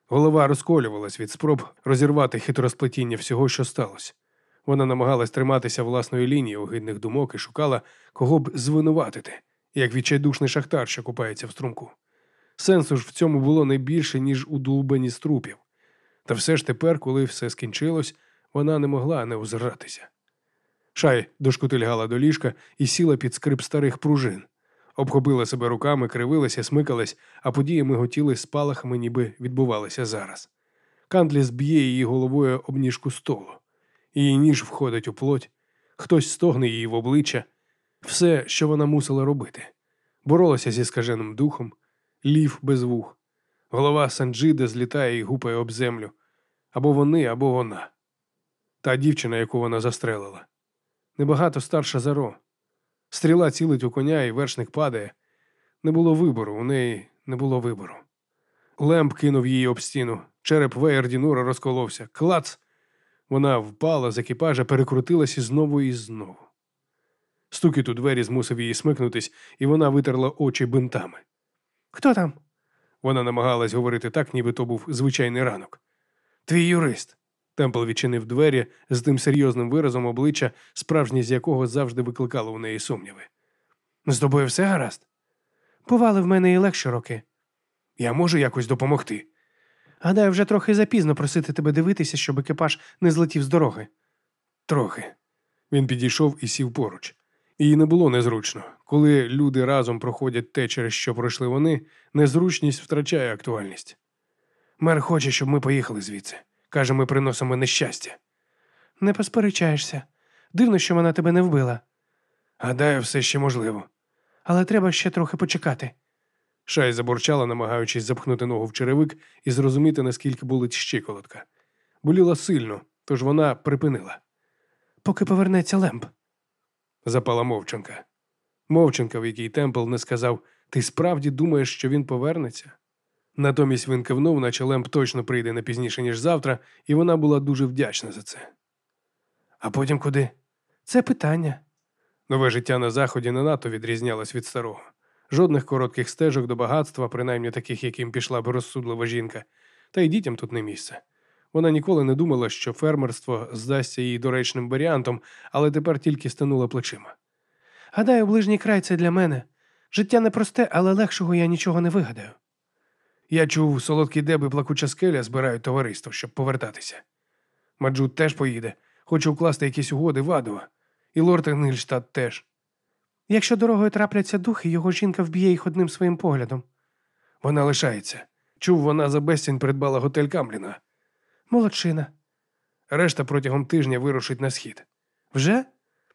Голова розколювалась від спроб розірвати хитросплетіння всього, що сталося. Вона намагалась триматися власної лінії огидних думок і шукала, кого б звинуватити, як відчайдушний шахтар, що купається в струмку. Сенсу ж в цьому було не більше, ніж у дулбані струпів. Та все ж тепер, коли все скінчилось, вона не могла не озиратися. Шай дошкутильгала до ліжка і сіла під скрип старих пружин, обхопила себе руками, кривилася, смикалась, а події миготіли спалахами, ніби відбувалися зараз. Кантліс б'є її головою об ніжку столу. Її ніж входить у плоть, хтось стогне її в обличчя. Все, що вона мусила робити. Боролася зі скаженим духом, лів без вух. Голова Санджида злітає і гупає об землю. Або вони, або вона. Та дівчина, яку вона застрелила. Небагато старша за Ро. Стріла цілить у коня, і вершник падає. Не було вибору, у неї не було вибору. Лемп кинув її об стіну. Череп Вейердінура розколовся. Клац! Вона впала з екіпажа, перекрутилась і знову і знову. Стукіт у двері змусив її смикнутись, і вона витерла очі бинтами. Хто там? Вона намагалась говорити так, ніби то був звичайний ранок. Твій юрист. Темпл відчинив двері з тим серйозним виразом обличчя, справжність якого завжди викликало у неї сумніви. З тобою все гаразд? Бували в мене і легші роки. Я можу якось допомогти. Гадаю, вже трохи запізно просити тебе дивитися, щоб екіпаж не злетів з дороги. Трохи. Він підійшов і сів поруч. Їй не було незручно. Коли люди разом проходять те, через що пройшли вони, незручність втрачає актуальність. Мер хоче, щоб ми поїхали звідси. Каже, ми приносимо нещастя. Не посперечаєшся. Дивно, що вона тебе не вбила. Гадаю, все ще можливо. Але треба ще трохи почекати. Шай забурчала, намагаючись запхнути ногу в черевик і зрозуміти, наскільки болить щиколотка. Боліла сильно, тож вона припинила. Поки повернеться Лемб. Запала мовчанка. Мовчанка, в якій Темпл не сказав Ти справді думаєш, що він повернеться? Натомість він кивнув, наче Лемп точно прийде не пізніше, ніж завтра, і вона була дуже вдячна за це. А потім куди? Це питання. Нове життя на заході не надто відрізнялось від старого. Жодних коротких стежок до багатства, принаймні таких, яким пішла б розсудлива жінка, та й дітям тут не місце. Вона ніколи не думала, що фермерство здасться їй доречним варіантом, але тепер тільки стинула плечима. Гадаю, ближній край це для мене. Життя непросте, але легшого я нічого не вигадаю. Я чув, солодкі деби плакуча скеля збирають товариство, щоб повертатися. Маджут теж поїде, хоче укласти якісь угоди в Адова. І лорд Енгельштадт теж. Якщо дорогою трапляться духи, його жінка вб'є їх одним своїм поглядом. Вона лишається. Чув, вона за безцінь придбала готель Камліна. Молодчина. Решта протягом тижня вирушить на схід. Вже?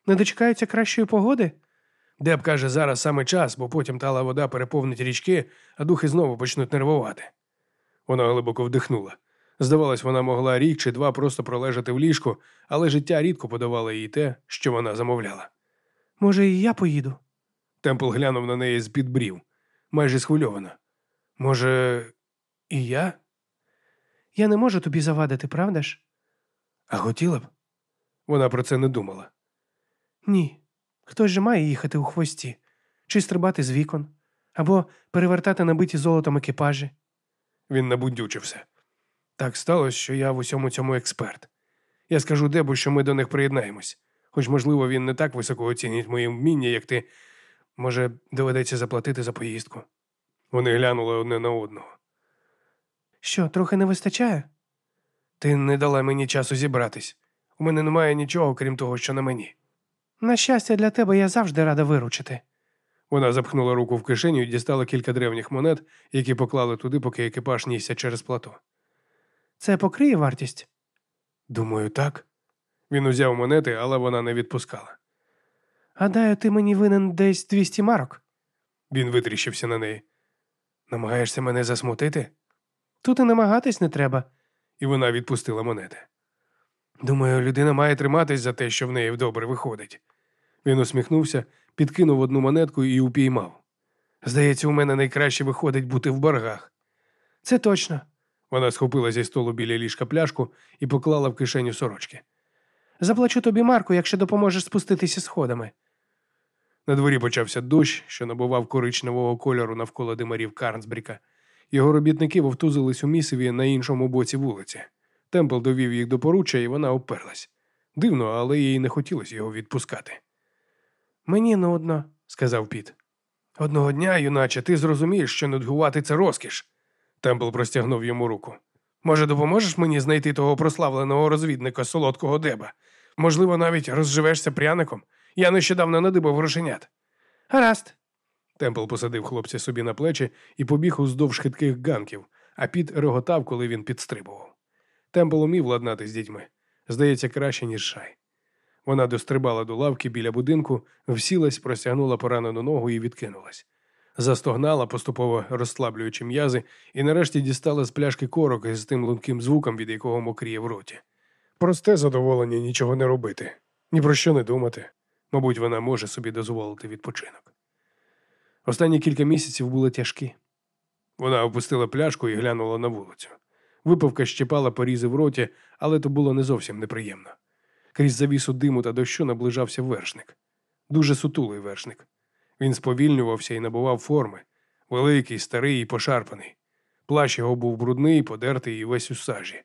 Не дочекаються кращої погоди? Деб каже, зараз саме час, бо потім тала вода переповнить річки, а духи знову почнуть нервувати. Вона глибоко вдихнула. Здавалось, вона могла рік чи два просто пролежати в ліжку, але життя рідко подавало їй те, що вона замовляла. Може, і я поїду. Темпл глянув на неї з-під брів, майже схвильовано. Може, і я? Я не можу тобі завадити, правда ж? А хотіла б? Вона про це не думала. Ні. Хтось же має їхати у хвості, чи стрибати з вікон, або перевертати набиті золотом екіпажі. Він набудючився. Так сталося, що я в усьому цьому експерт. Я скажу Дебу, що ми до них приєднаємось. Хоч, можливо, він не так високо оцінить мої вміння, як ти. Може, доведеться заплатити за поїздку. Вони глянули одне на одного. Що, трохи не вистачає? Ти не дала мені часу зібратись. У мене немає нічого, крім того, що на мені. На щастя, для тебе я завжди рада виручити. Вона запхнула руку в кишеню і дістала кілька древніх монет, які поклали туди, поки екіпаж нісся через плато. Це покриє вартість? Думаю, так. Він узяв монети, але вона не відпускала. Гадаю, ти мені винен десь 200 марок. Він витріщився на неї. Намагаєшся мене засмутити? Тут і намагатись не треба. І вона відпустила монети. Думаю, людина має триматись за те, що в неї добре виходить. Він усміхнувся, підкинув одну монетку і упіймав. Здається, у мене найкраще виходить бути в боргах. Це точно. Вона схопила зі столу біля ліжка пляшку і поклала в кишеню сорочки. Заплачу тобі марку, якщо допоможеш спуститися сходами. На дворі почався дощ, що набував коричневого кольору навколо димарів Карнсбріка. Його робітники вовтузились у місиві на іншому боці вулиці. Темпл довів їх до поруччя, і вона оперлась. Дивно, але їй не хотілося його відпускати. Мені нудно, сказав Піт. Одного дня, юначе, ти зрозумієш, що нудьгувати це розкіш. Темпл простягнув йому руку. Може, допоможеш мені знайти того прославленого розвідника солодкого деба? Можливо, навіть розживешся пряником. Я нещодавно надибав грошенят. Гаразд. Темпл посадив хлопця собі на плечі і побіг уздовж хитких ганків, а Піт реготав, коли він підстрибував. Темпл умів ладнати з дітьми. Здається, краще, ніж шай. Вона дострибала до лавки біля будинку, всілась, простягнула поранену ногу і відкинулась. Застогнала, поступово розслаблюючи м'язи, і нарешті дістала з пляшки корок з тим лунким звуком, від якого мокріє в роті. Просте задоволення нічого не робити, ні про що не думати. Мабуть, вона може собі дозволити відпочинок. Останні кілька місяців були тяжкі. Вона опустила пляшку і глянула на вулицю. Випивка щепала порізи в роті, але то було не зовсім неприємно. Крізь завісу диму та дощу наближався вершник. Дуже сутулий вершник. Він сповільнювався і набував форми великий, старий і пошарпаний. Плащ його був брудний, подертий і весь у сажі.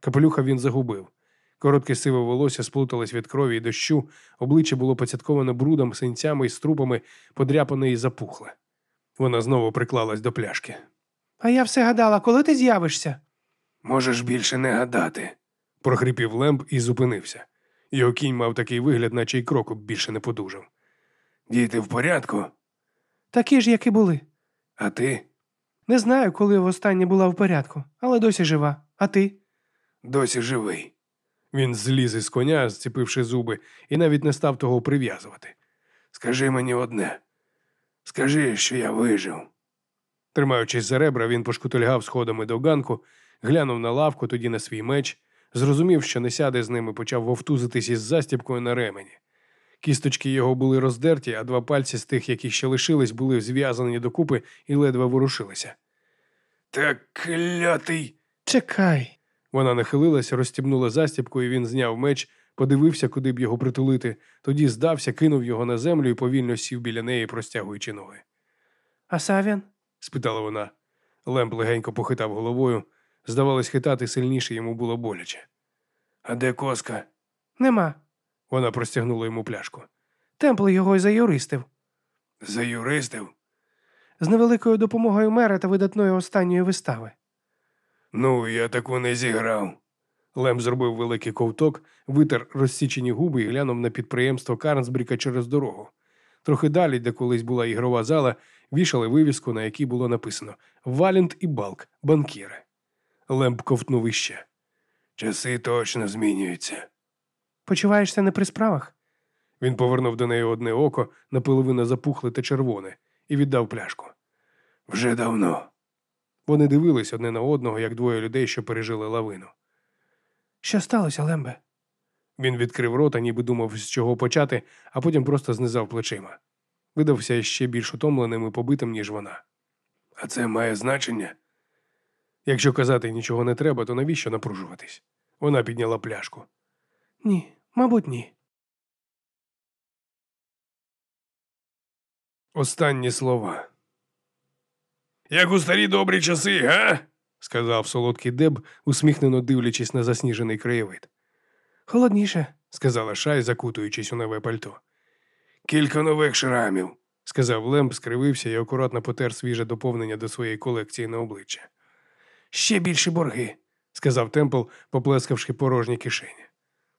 Капелюха він загубив. Коротке сиве волосся сплуталось від крові і дощу, обличчя було поцятковане брудом, синцями і струпами, подряпане і запухле. Вона знову приклалась до пляшки. А я все гадала, коли ти з'явишся? Можеш більше не гадати, прохрипів Лемб і зупинився. Його кінь мав такий вигляд, наче й кроку більше не подужав. Діти в порядку? Такі ж, як і були. А ти? Не знаю, коли востаннє була в порядку, але досі жива. А ти? Досі живий. Він зліз із коня, зціпивши зуби, і навіть не став того прив'язувати. Скажи мені одне. Скажи, що я вижив. Тримаючись за ребра, він пошкутильгав сходами до ганку, глянув на лавку, тоді на свій меч, зрозумів, що не сяде з ними, почав вовтузитись із застібкою на ремені. Кісточки його були роздерті, а два пальці з тих, які ще лишились, були зв'язані докупи і ледве ворушилися. Так клятий. Чекай. Вона нахилилася, розстібнула застібку, і він зняв меч, подивився, куди б його притулити, тоді здався, кинув його на землю і повільно сів біля неї, простягуючи ноги. А Савін? спитала вона. Лемп легенько похитав головою. Здавалось, хитати сильніше йому було боляче. А де коска? Нема. Вона простягнула йому пляшку. Темпл його й заюристив. Заюристив? З невеликою допомогою мера та видатної останньої вистави. Ну, я таку не зіграв. Лем зробив великий ковток, витер розсічені губи і глянув на підприємство Карнсбріка через дорогу. Трохи далі, де колись була ігрова зала, вішали вивіску, на якій було написано Валент і Балк, банкіри. Лемп ковтнув іще. Часи точно змінюються. Почуваєшся не при справах? Він повернув до неї одне око, напиловина запухле та червоне, і віддав пляшку. Вже давно. Вони дивились одне на одного, як двоє людей, що пережили лавину. Що сталося, Лембе? Він відкрив рота, ніби думав, з чого почати, а потім просто знизав плечима. Видався ще більш утомленим і побитим, ніж вона. А це має значення? Якщо казати нічого не треба, то навіщо напружуватись? Вона підняла пляшку. Ні, мабуть, ні. Останні слова. Як у старі добрі часи, га? сказав солодкий деб, усміхнено дивлячись на засніжений краєвид. Холодніше. сказала Шай, закутуючись у нове пальто. Кілька нових шрамів, сказав Лемп, скривився і акуратно потер свіже доповнення до своєї колекції на обличчя. Ще більші борги, сказав Темпл, поплескавши порожні кишені.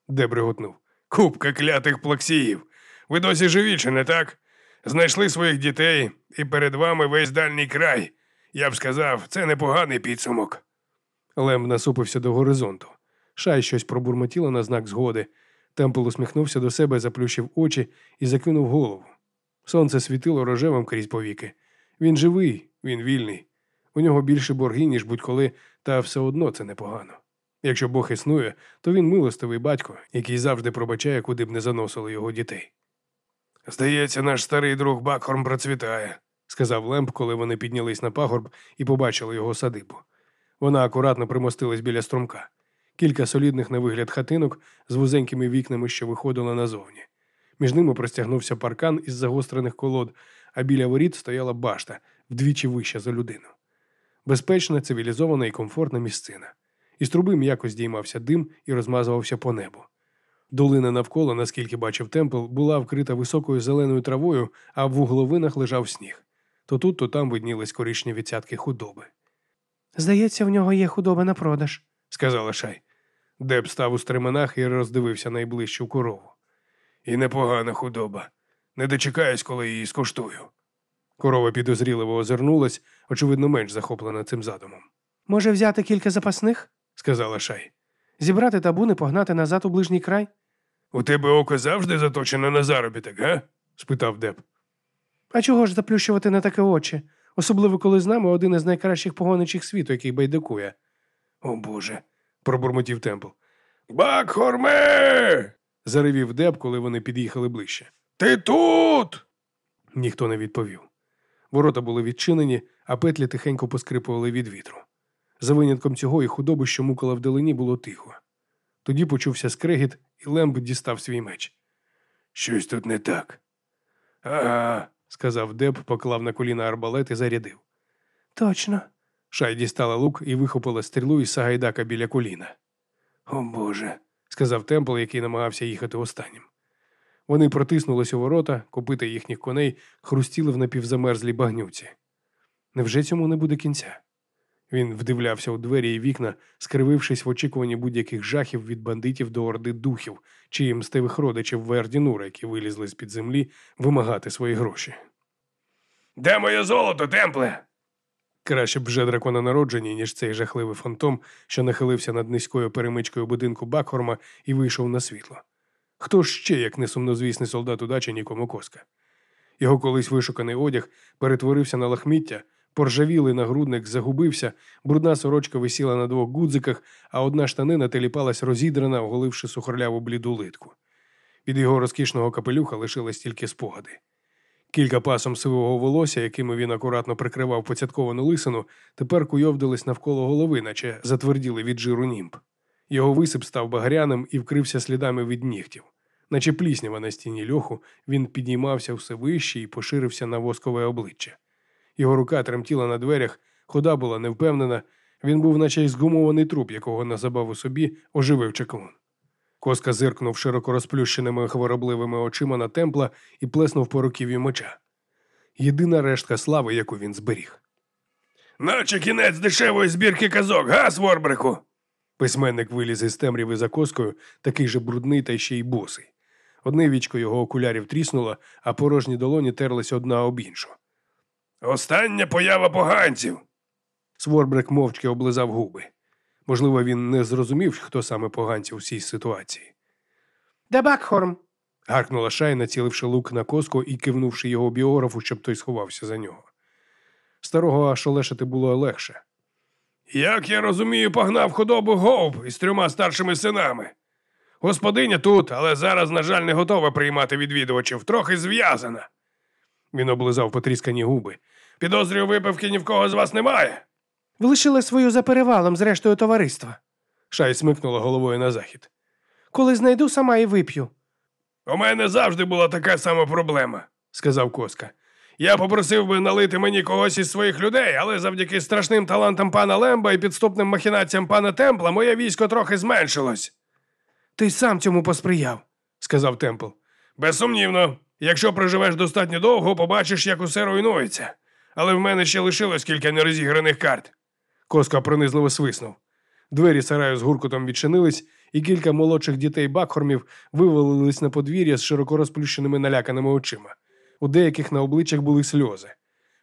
Деб реготнув. Купка клятих плаксіїв. Ви досі живі, чи не так? Знайшли своїх дітей, і перед вами весь дальній край. Я б сказав, це непоганий підсумок. Лем насупився до горизонту. Шай щось пробурмотіла на знак згоди. Темпл усміхнувся до себе, заплющив очі і закинув голову. Сонце світило рожевим крізь повіки. Він живий, він вільний. У нього більше борги, ніж будь-коли, та все одно це непогано. Якщо Бог існує, то він милостивий батько, який завжди пробачає, куди б не заносили його дітей. Здається, наш старий друг Бакхорн процвітає, сказав Лемп, коли вони піднялись на пагорб і побачили його садибу. Вона акуратно примостилась біля струмка. Кілька солідних на вигляд хатинок з вузенькими вікнами, що виходили назовні. Між ними простягнувся паркан із загострених колод, а біля воріт стояла башта вдвічі вища за людину. Безпечна, цивілізована і комфортна місцина. Із труби м'яко здіймався дим і розмазувався по небу. Долина навколо, наскільки бачив темпл, була вкрита високою зеленою травою, а в вугловинах лежав сніг. То тут, то там виднілись коричневі цятки худоби. Здається, в нього є худоба на продаж. сказала Шай. Деб став у стременах і роздивився найближчу корову. І непогана худоба. Не дочекаюсь, коли її скуштую. Корова підозріливо озирнулась, очевидно, менш захоплена цим задумом, Може взяти кілька запасних? сказала Шай. Зібрати табун і погнати назад у ближній край? У тебе око завжди заточене на заробіток, га? спитав Деб. А чого ж заплющувати на таке очі? Особливо, коли з нами один із найкращих погоничих світу, який байдикує. О Боже. пробурмотів Темпл. Бакхорме. заревів Деб, коли вони під'їхали ближче. Ти тут? Ніхто не відповів. Ворота були відчинені, а петлі тихенько поскрипували від вітру. За винятком цього і худоби, що мукала вдалині, було тихо. Тоді почувся скрегіт, і Лемб дістав свій меч. Щось тут не так. Ага, сказав Деб, поклав на коліна арбалет і зарядив. Точно. Шай дістала лук і вихопила стрілу із сагайдака біля коліна. О Боже, сказав Темпл, який намагався їхати останнім. Вони протиснулись у ворота, копита їхніх коней хрустіли в напівзамерзлій багнюці. Невже цьому не буде кінця? Він вдивлявся у двері і вікна, скривившись в очікуванні будь-яких жахів від бандитів до орди духів чи мстивих родичів Вердінура, які вилізли з-під землі вимагати свої гроші. Де моє золото, темпле? Краще б вже дракона народжені, ніж цей жахливий фантом, що нахилився над низькою перемичкою будинку Бакхорма і вийшов на світло. Хто ж ще, як не сумнозвісний солдат удачі нікому коска? Його колись вишуканий одяг перетворився на лахміття, Поржавілий нагрудник загубився, брудна сорочка висіла на двох гудзиках, а одна штанина теліпалась розідрана, оголивши сухорляву бліду литку. Від його розкішного капелюха лишились тільки спогади. Кілька пасом сивого волосся, якими він акуратно прикривав поцятковану лисину, тепер куйовдились навколо голови, наче затверділи від жиру німб. Його висип став багряним і вкрився слідами від нігтів. Наче пліснява на стіні льоху, він підіймався все вище і поширився на воскове обличчя. Його рука тремтіла на дверях, хода була невпевнена, він був, наче й згумований труп, якого на забаву собі оживив чаклун. Коска зиркнув широко розплющеними хворобливими очима на темпла і плеснув по руків'ю меча. Єдина рештка слави, яку він зберіг. Наче кінець дешевої збірки казок, га, Сворбрику? Письменник виліз із темряви за коскою, такий же брудний та ще й босий. Одне вічко його окулярів тріснуло, а порожні долоні терлись одна об іншу. Остання поява поганців. Сворбрик мовчки облизав губи. Можливо, він не зрозумів, хто саме поганці у цій ситуації. Де Бакхорм? Гаркнула шай, націливши лук на коску і кивнувши його біографу, щоб той сховався за нього. Старого аж було легше. Як я розумію, погнав худобу Гоуп із трьома старшими синами. Господиня тут, але зараз, на жаль, не готова приймати відвідувачів, трохи зв'язана. Він облизав потріскані губи. Підозрюю, випивки ні в кого з вас немає. Ви свою за перевалом з рештою товариства. Шай смикнула головою на захід. Коли знайду, сама і вип'ю. У мене завжди була така сама проблема, сказав коска. Я попросив би налити мені когось із своїх людей, але завдяки страшним талантам пана Лемба і підступним махінаціям пана Темпла моє військо трохи зменшилось. Ти сам цьому посприяв. сказав Темпл. Безсумнівно, якщо проживеш достатньо довго, побачиш, як усе руйнується. Але в мене ще лишилось кілька нерозіграних карт. Коска пронизливо свиснув. Двері сараю з гуркотом відчинились, і кілька молодших дітей Бакхормів вивалились на подвір'я з широко розплющеними наляканими очима. У деяких на обличчях були сльози.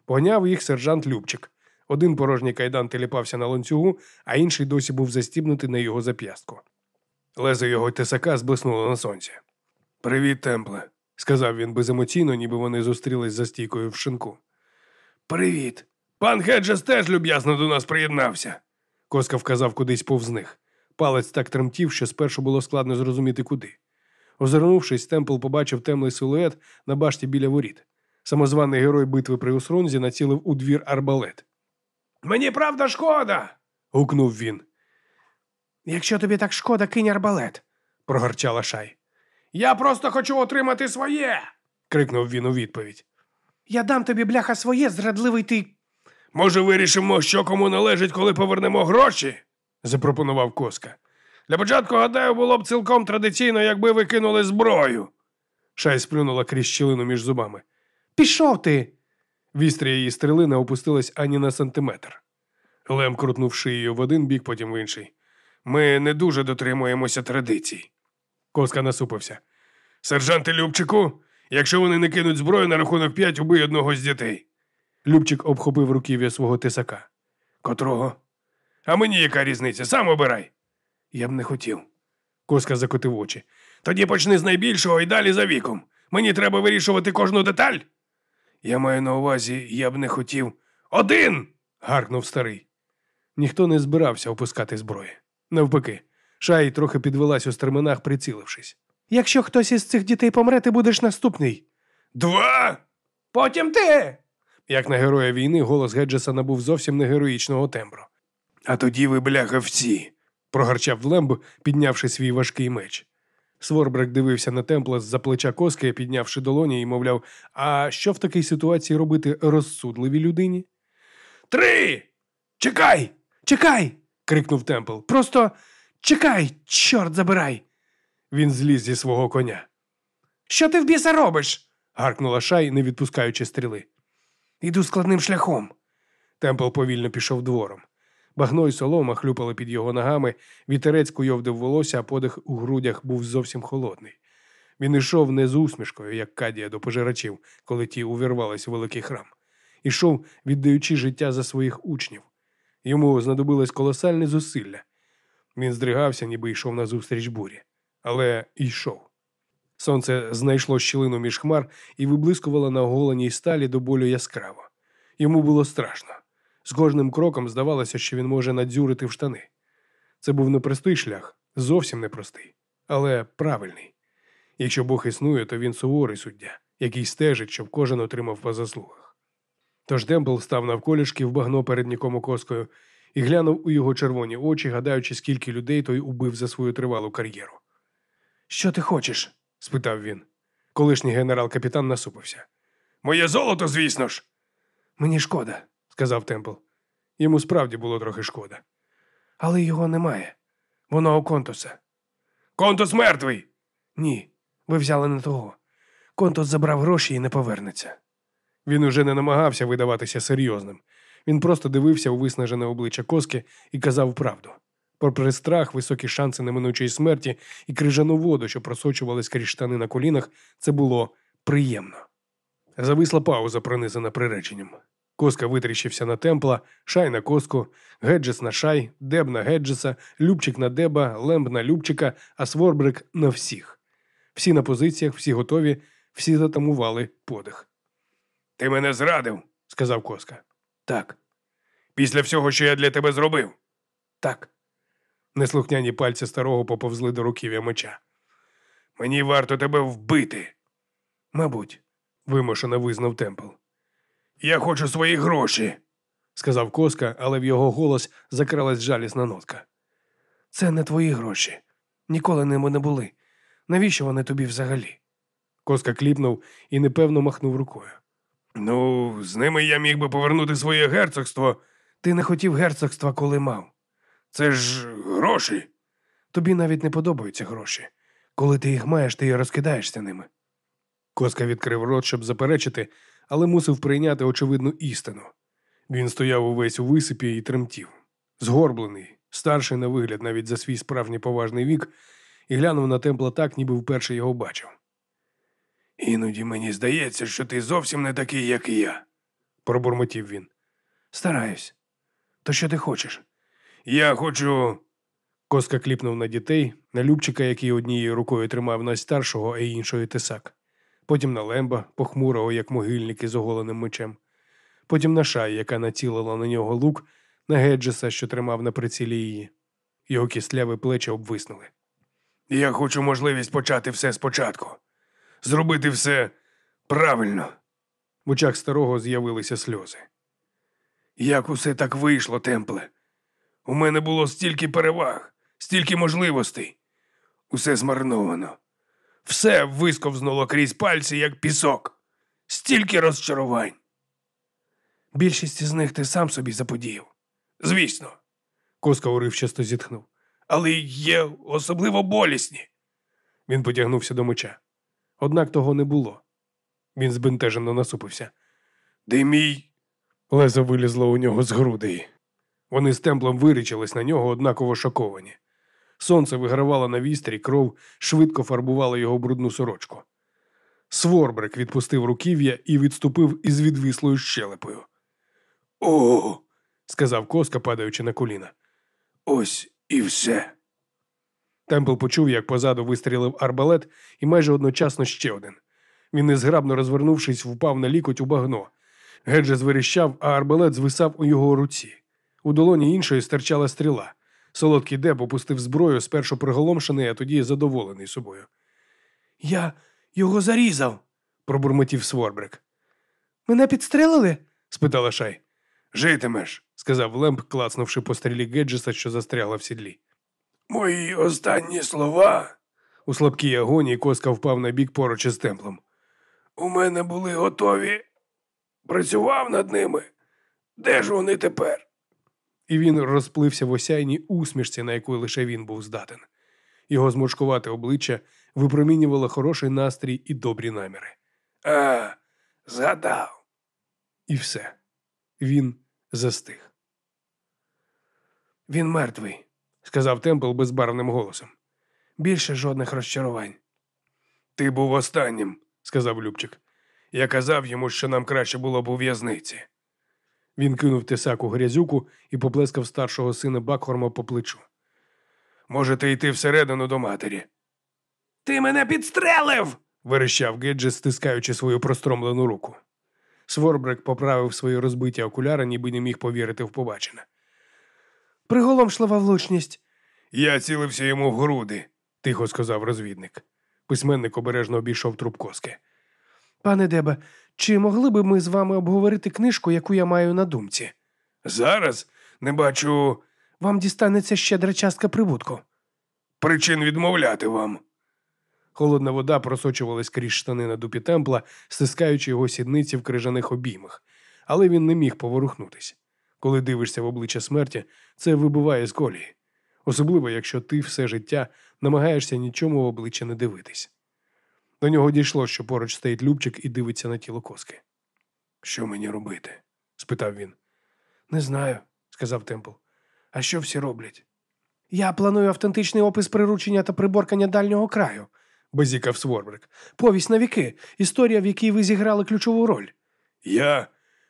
Погняв їх сержант Любчик. Один порожній кайдан теліпався на ланцюгу, а інший досі був застібнутий на його зап'ястку. Лезо його тесака зблиснуло на сонці. Привіт, Темпле. сказав він беземоційно, ніби вони зустрілись за стійкою в шинку. Привіт. Пан Хеджес теж люб'язно до нас приєднався. Коска вказав кудись повз них. Палець так тремтів, що спершу було складно зрозуміти куди. Озирнувшись, Темпл побачив темний силует на башті біля воріт. Самозваний герой битви при Усронзі націлив у двір арбалет. Мені правда шкода. Гукнув він. Якщо тобі так шкода, кинь арбалет. Прогорчала шай. Я просто хочу отримати своє. Крикнув він у відповідь. Я дам тобі бляха своє, зрадливий ти. Може, вирішимо, що кому належить, коли повернемо гроші? Запропонував коска. Для початку, гадаю, було б цілком традиційно, якби ви кинули зброю. Шай сплюнула крізь щілину між зубами. Пішов ти. Вістря її стріли не опустилась ані на сантиметр. Лем крутнув шиєю в один бік, потім в інший. Ми не дуже дотримуємося традицій. Коска насупився. Сержанти Любчику, якщо вони не кинуть зброю на рахунок п'ять, убий одного з дітей. Любчик обхопив руків'я свого тисака. Котрого? А мені яка різниця? Сам обирай. Я б не хотів. Коска закотив очі. Тоді почни з найбільшого і далі за віком. Мені треба вирішувати кожну деталь. Я маю на увазі, я б не хотів. Один. гаркнув старий. Ніхто не збирався опускати зброї. Навпаки, шай трохи підвелась у стременах, прицілившись. Якщо хтось із цих дітей помре, ти будеш наступний. Два. Потім ти. Як на героя війни, голос Геджеса набув зовсім не героїчного тембру. А тоді ви, бляха, всі. Прогарчав Лемб, піднявши свій важкий меч. Сворбрек дивився на темпла з-за плеча коски, піднявши долоні, і мовляв: а що в такій ситуації робити розсудливій людині? Три. Чекай. Чекай! крикнув темпл. Просто чекай, чорт забирай. Він зліз зі свого коня. Що ти в біса робиш? Гаркнула шай, не відпускаючи стріли. Іду складним шляхом. Темпл повільно пішов двором. Багно й солома хлюпали під його ногами, вітерець куйовдив волосся, а подих у грудях був зовсім холодний. Він ішов не з усмішкою, як кадія до пожирачів, коли ті увірвались у великий храм. Ішов, віддаючи життя за своїх учнів. Йому знадобилось колосальне зусилля. Він здригався, ніби йшов назустріч бурі, але йшов. Сонце знайшло щілину між хмар і виблискувало на оголеній сталі до болю яскраво. Йому було страшно. З кожним кроком здавалося, що він може надзюрити в штани. Це був непростий шлях, зовсім непростий, але правильний. Якщо Бог існує, то він суворий суддя, який стежить, щоб кожен отримав по заслугах. Тож Темпл став навколішки в багно перед нікому коскою і глянув у його червоні очі, гадаючи, скільки людей той убив за свою тривалу кар'єру. Що ти хочеш? спитав він. Колишній генерал-капітан насупився. Моє золото, звісно ж. Мені шкода, сказав Темпл. Йому справді було трохи шкода. Але його немає. Воно у контуса. Контус мертвий. Ні, ви взяли не того. Контус забрав гроші і не повернеться. Він уже не намагався видаватися серйозним. Він просто дивився у виснажене обличчя коски і казав правду. Попри страх, високі шанси неминучої смерті і крижану воду, що просочувались крізь штани на колінах, це було приємно. Зависла пауза, пронизана приреченням. Коска витріщився на темпла, шай на коску, Геджес на шай, деб на Геджеса, Любчик на деба, лемб на Любчика, а Сворбрик на всіх. Всі на позиціях, всі готові, всі затамували подих. Ти мене зрадив, сказав Коска. Так. Після всього, що я для тебе зробив. Так. Неслухняні пальці старого поповзли до руків'я меча. Мені варто тебе вбити. Мабуть, вимушено визнав Темпл. Я хочу свої гроші, сказав Коска, але в його голос закралась жалісна нотка. Це не твої гроші. Ніколи ними не були. Навіщо вони тобі взагалі? Коска кліпнув і непевно махнув рукою. Ну, з ними я міг би повернути своє герцогство. Ти не хотів герцогства, коли мав. Це ж гроші. Тобі навіть не подобаються гроші. Коли ти їх маєш, ти розкидаєшся ними. Коска відкрив рот, щоб заперечити, але мусив прийняти очевидну істину. Він стояв увесь у висипі і тремтів, згорблений, старший на вигляд навіть за свій справжній поважний вік, і глянув на темпла так, ніби вперше його бачив. Іноді мені здається, що ти зовсім не такий, як і я, пробурмотів він. Стараюсь. То що ти хочеш? Я хочу. Коска кліпнув на дітей, на Любчика, який однією рукою тримав найстаршого, а іншою тисак, потім на лемба, похмурого, як могильник із оголеним мечем, потім на шай, яка націлила на нього лук, на Геджеса, що тримав на прицілі її. Його кістляві плечі обвиснули. Я хочу можливість почати все спочатку, зробити все правильно. В очах старого з'явилися сльози. Як усе так вийшло, темпле? У мене було стільки переваг, стільки можливостей. Усе змарновано. Все висковзнуло крізь пальці, як пісок, стільки розчарувань. Більшість із них ти сам собі заподіяв. Звісно, Коска уривчасто зітхнув. Але є особливо болісні. Він потягнувся до меча. Однак того не було. Він збентежено насупився. Де мій? Лезо вилізло у нього з грудей. Вони з темплом вирічились на нього, однаково шоковані. Сонце вигравало на вістрі, кров швидко фарбувала його брудну сорочку. Сворбрик відпустив руків'я і відступив із відвислою щелепою. О, сказав коска, падаючи на коліна. Ось і все. Темпл почув, як позаду вистрілив арбалет, і майже одночасно ще один. Він, незграбно розвернувшись, впав на лікоть у багно. Геджа звиріщав, а арбалет звисав у його руці. У долоні іншої стирчала стріла. Солодкий Деб опустив зброю, спершу приголомшений, а тоді задоволений собою. Я його зарізав, пробурмотів Сворбрик. Мене підстрелили? спитала Шай. Житимеш, сказав Лемп, клацнувши по стрілі Геджеса, що застрягла в сідлі. Мої останні слова. У слабкій агонії коска впав на бік поруч із темплом. У мене були готові. Працював над ними. Де ж вони тепер? І він розплився в осяйній усмішці, на яку лише він був здатен. Його зморшкувате обличчя випромінювало хороший настрій і добрі наміри. А, згадав. І все. Він застиг. Він мертвий, сказав Темпл безбарвним голосом. Більше жодних розчарувань. Ти був останнім, сказав Любчик. Я казав йому, що нам краще було б у в'язниці. Він кинув тисак у грязюку і поплескав старшого сина Бакхорма по плечу. Можете йти всередину до матері. Ти мене підстрелив. верещав Геджес, стискаючи свою простромлену руку. Сворбрек поправив свої розбиті окуляри, ніби не міг повірити в побачене. Приголомшлива влучність. Я цілився йому в груди. тихо сказав розвідник. Письменник обережно обійшов труп коски. Пане Дебе, чи могли би ми з вами обговорити книжку, яку я маю на думці? Зараз не бачу Вам дістанеться щедра частка прибутку. причин відмовляти вам. Холодна вода просочувалась крізь штани на дупі темпла, стискаючи його сідниці в крижаних обіймах, але він не міг поворухнутись. Коли дивишся в обличчя смерті, це вибиває з колії, особливо якщо ти все життя намагаєшся нічому в обличчя не дивитись. До нього дійшло, що поруч стоїть Любчик і дивиться на тіло коски. Що мені робити? спитав він. Не знаю, Сказав Темпл. А що всі роблять? Я планую автентичний опис приручення та приборкання дальнього краю. Базікав Сворбрик. Повість на віки, історія, в якій ви зіграли ключову роль. Я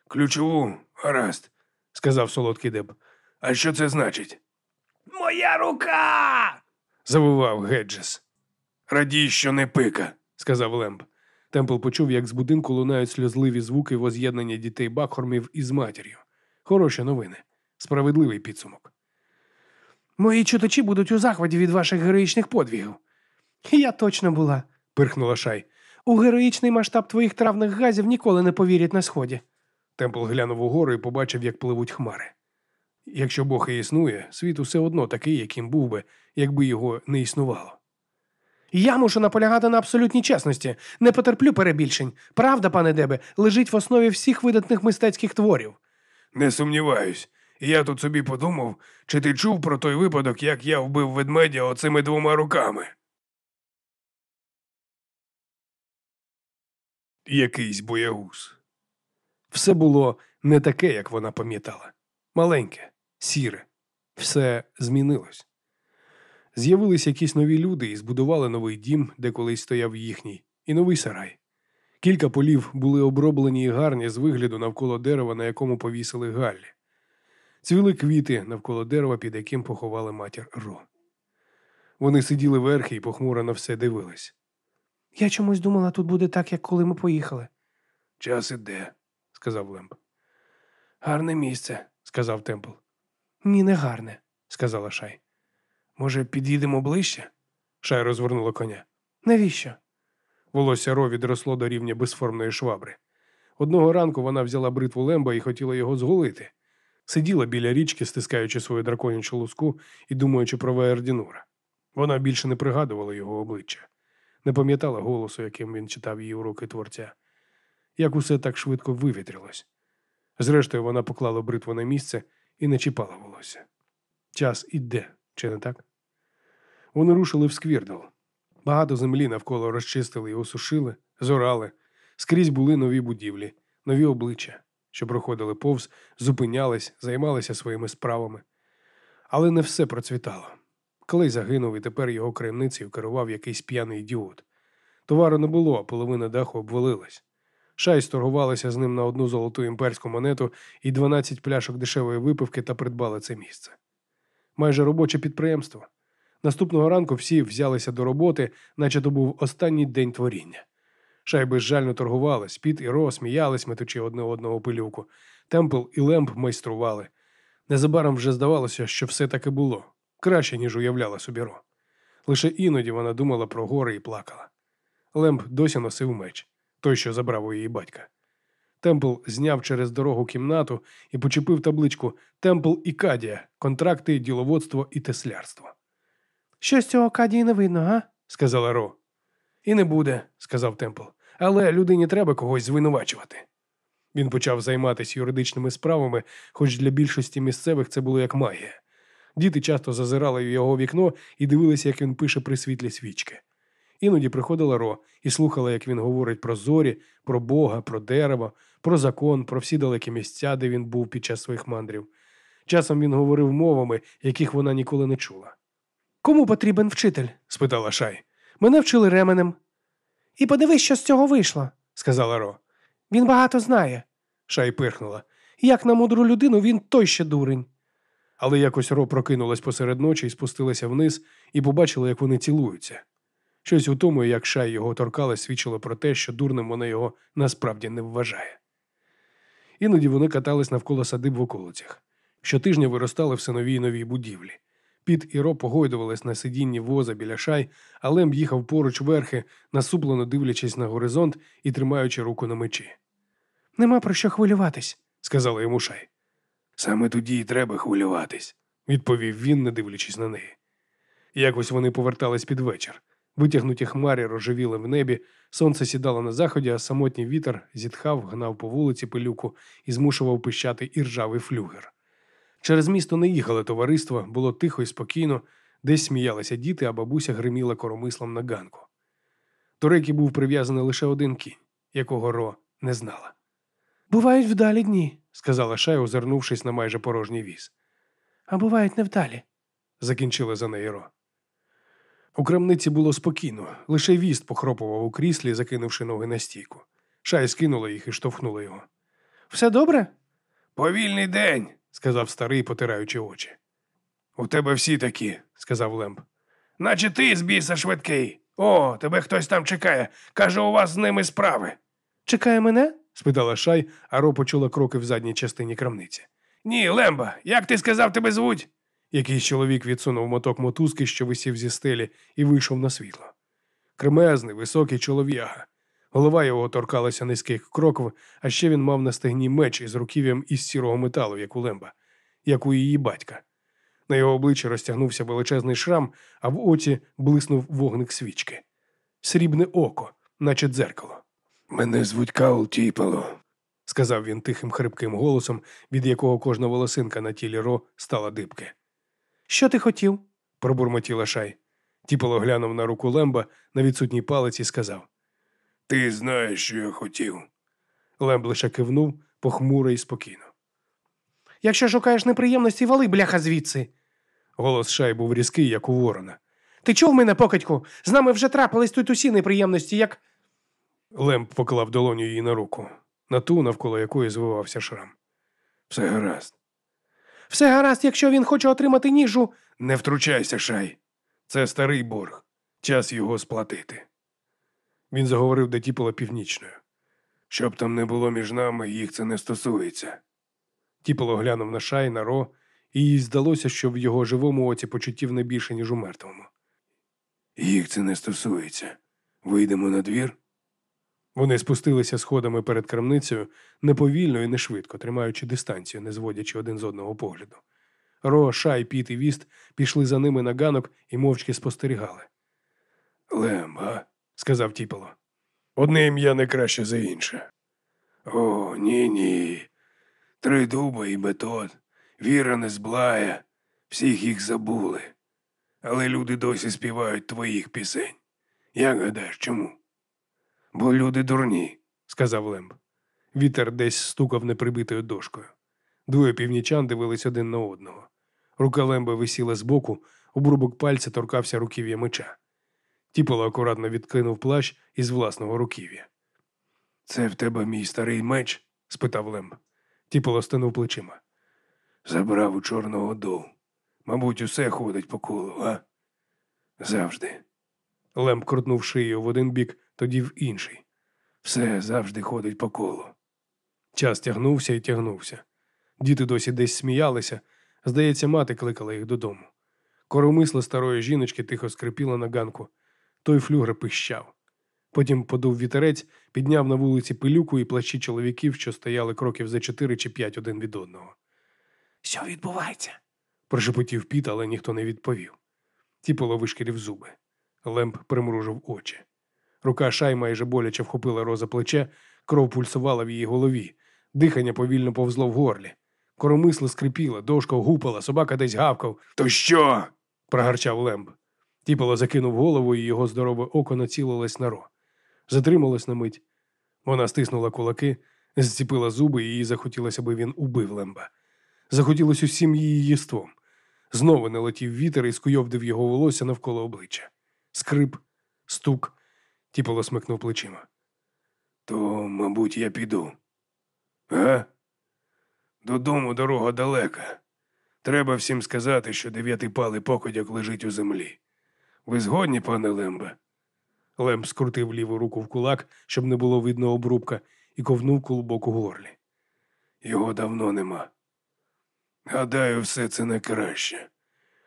ключову, гаразд, сказав солодкий деб. А що це значить? Моя рука. Завивав Геджес. Радій, що не пика. Сказав Лемб. Темпл почув, як з будинку лунають сльозливі звуки воз'єднання дітей Бакхормів із матір'ю. Хороші новини. Справедливий підсумок. Мої читачі будуть у захваті від ваших героїчних подвігів. Я точно була. Пирхнула шай. У героїчний масштаб твоїх травних газів ніколи не повірять на сході. Темпл глянув угору і побачив, як пливуть хмари. Якщо Бог і існує, світ усе одно такий, яким був би, якби його не існувало. Я мушу наполягати на абсолютній чесності. Не потерплю перебільшень. Правда, пане Дебе, лежить в основі всіх видатних мистецьких творів. Не сумніваюсь. Я тут собі подумав, чи ти чув про той випадок, як я вбив ведмедя оцими двома руками? Якийсь боягуз. Все було не таке, як вона пам'ятала. Маленьке, сіре. Все змінилось. З'явились якісь нові люди і збудували новий дім, де колись стояв їхній, і новий сарай. Кілька полів були оброблені і гарні з вигляду навколо дерева, на якому повісили Галлі. Цвіли квіти навколо дерева, під яким поховали матір Ро. Вони сиділи верхи і похмуро на все дивились. Я чомусь думала, тут буде так, як коли ми поїхали. Час іде. сказав Лемб. Гарне місце, Сказав Темпл. ні, не гарне. Сказала Шай. Може, під'їдемо ближче? Шай розвернула коня. Навіщо? Волосся Ро відросло до рівня безформної швабри. Одного ранку вона взяла бритву Лемба і хотіла його зголити. Сиділа біля річки, стискаючи свою драконячу луску і думаючи про Ваердінура. Вона більше не пригадувала його обличчя, не пам'ятала голосу, яким він читав її уроки творця. Як усе так швидко вивітрилось. Зрештою, вона поклала бритву на місце і не чіпала волосся. Час іде, чи не так? Вони рушили в сквірдал. Багато землі навколо розчистили і осушили, зорали. Скрізь були нові будівлі, нові обличчя, що проходили повз, зупинялись, займалися своїми справами. Але не все процвітало. Колись загинув, і тепер його крамницею керував якийсь п'яний ідіот. Товару не було, а половина даху обвалилась. Шай сторгувалися з ним на одну золоту імперську монету і 12 пляшок дешевої випивки та придбали це місце. Майже робоче підприємство. Наступного ранку всі взялися до роботи, наче то був останній день творіння. Шай безжально торгувались, Піт і Ро сміялись, метучи одне одного пилюку. Темпл і Лемп майстрували. Незабаром вже здавалося, що все таки було краще, ніж уявляла собі Ро. Лише іноді вона думала про гори і плакала. Лемп досі носив меч, той, що забрав у її батька. Темпл зняв через дорогу кімнату і почепив табличку Темпл і Кадія, контракти, діловодство і теслярство. Щось цього Кадії не видно, га? сказала Ро. І не буде, сказав Темпл. Але людині треба когось звинувачувати. Він почав займатися юридичними справами, хоч для більшості місцевих це було як магія. Діти часто зазирали в його вікно і дивилися, як він пише при світлі свічки. Іноді приходила Ро і слухала, як він говорить про зорі, про Бога, про дерево, про закон, про всі далекі місця, де він був під час своїх мандрів. Часом він говорив мовами, яких вона ніколи не чула. Кому потрібен вчитель? спитала Шай, Мене вчили ременем. І подивись, що з цього вийшло. сказала Ро. Він багато знає. Шай пирхнула. Як на мудру людину, він той ще дурень. Але якось Ро прокинулась посеред ночі і спустилася вниз і побачила, як вони цілуються. Щось у тому, як Шай його торкала, свідчило про те, що дурним вона його насправді не вважає. Іноді вони катались навколо садиб в околицях. Щотижня виростали все нові й нові будівлі. Піт і Ро погойдувались на сидінні воза біля шай, а Лемб їхав поруч верхи, насуплено дивлячись на горизонт і тримаючи руку на мечі. Нема про що хвилюватись. Сказала йому шай. Саме тоді й треба хвилюватись, відповів він, не дивлячись на неї. Якось вони повертались під вечір. Витягнуті хмарі рожевіли в небі, сонце сідало на заході, а самотній вітер зітхав, гнав по вулиці пилюку і змушував пищати іржавий флюгер. Через місто не їхало товариство, було тихо і спокійно, десь сміялися діти, а бабуся гриміла коромислом на ганку. До реки був прив'язаний лише один кінь, якого Ро не знала. Бувають вдалі дні, Сказала Шай, озирнувшись на майже порожній віз. а бувають невдалі. Закінчила за неї Ро. У крамниці було спокійно, лише віст похропував у кріслі, закинувши ноги на стійку. Шай скинула їх і штовхнула його. Все добре? Повільний день, сказав старий, потираючи очі. У тебе всі такі, сказав Лемб. Наче ти з біса швидкий. О, тебе хтось там чекає. Каже, у вас з ними справи. Чекає мене? спитала Шай, а Ро почула кроки в задній частині крамниці. Ні, Лемба, як ти сказав, тебе звуть? Якийсь чоловік відсунув моток мотузки, що висів зі стелі, і вийшов на світло. Кремезний, високий чолов'яга. Голова його торкалася низьких кроків, а ще він мав на стегні меч із руків'ям із сірого металу, як у Лемба, як у її батька. На його обличчі розтягнувся величезний шрам, а в оці блиснув вогник свічки. Срібне око, наче дзеркало. Мене звуть Каул Тіпело, сказав він тихим хрипким голосом, від якого кожна волосинка на тілі Ро стала дибки. Що ти хотів? пробурмотіла Шай. Тіпело глянув на руку Лемба на відсутній палець і сказав: Ти знаєш, що я хотів. Лемб лише кивнув похмуро і спокійно. Якщо шукаєш неприємності, вали, бляха, звідси. Голос шай був різкий, як у ворона. Ти чув мене, покидьку? З нами вже трапились тут усі неприємності, як. Лемб поклав долоню їй на руку, на ту, навколо якої звивався шрам. Все гаразд. Все гаразд, якщо він хоче отримати ніжу. Не втручайся, шай. Це старий борг. Час його сплатити. Він заговорив до Тіпола північною. Щоб там не було між нами, їх це не стосується. Тіполо глянув на шай, на ро, і їй здалося, що в його живому оці почуттів не більше, ніж у мертвому. Їх це не стосується. Вийдемо на двір. Вони спустилися сходами перед крамницею неповільно і не швидко, тримаючи дистанцію, не зводячи один з одного погляду. Ро, Шай, Піт і Віст пішли за ними на ганок і мовчки спостерігали. Лем, а? сказав Тіпело. Одне ім'я не краще за інше. О, ні, ні. Три дуба і метод, віра не зблає, всіх їх забули. Але люди досі співають твоїх пісень. Як гадаєш, чому? Бо люди дурні, сказав Лемб. Вітер десь стукав неприбитою дошкою. Двоє північан дивились один на одного. Рука Лемба висіла збоку, обрубок пальця торкався руків'я меча. Тіполо акуратно відкинув плащ із власного руків'я. Це в тебе мій старий меч? спитав Лемб. Тіполо стинув плечима. Забрав у чорного дов. Мабуть, усе ходить по колу, а? Завжди. Лемб крутнув шию в один бік, тоді в інший. Все завжди ходить по колу. Час тягнувся і тягнувся. Діти досі десь сміялися. Здається, мати кликала їх додому. Коромисло старої жіночки тихо скрипіло на ганку. Той флюгр пищав. Потім подув вітерець, підняв на вулиці пилюку і плащі чоловіків, що стояли кроків за чотири чи п'ять один від одного. Що відбувається? Прошепотів піт, але ніхто не відповів. Тіполо вишкірів зуби. Лемп примружив очі. Рука шай майже боляче вхопила роза плече, кров пульсувала в її голові, дихання повільно повзло в горлі. Коромисло скрипіло, дошка гупала, собака десь гавкав. То що? прогарчав Лемб. Тіполо закинув голову, і його здорове око націлилось на ро. Затрималось на мить. Вона стиснула кулаки, зціпила зуби, і їй захотілося, аби він убив Лемба. Захотілось усім її їством. Знову налетів вітер і скуйовдив його волосся навколо обличчя. Скрип, стук. Тіполо смикнув плечима. То, мабуть, я піду. Га? Додому дорога далека. Треба всім сказати, що дев'ятий палий покидьок лежить у землі. Ви згодні, пане Лембе? Лемб скрутив ліву руку в кулак, щоб не було видно обрубка, і ковнув кулбок у горлі. Його давно нема. Гадаю, все це не краще.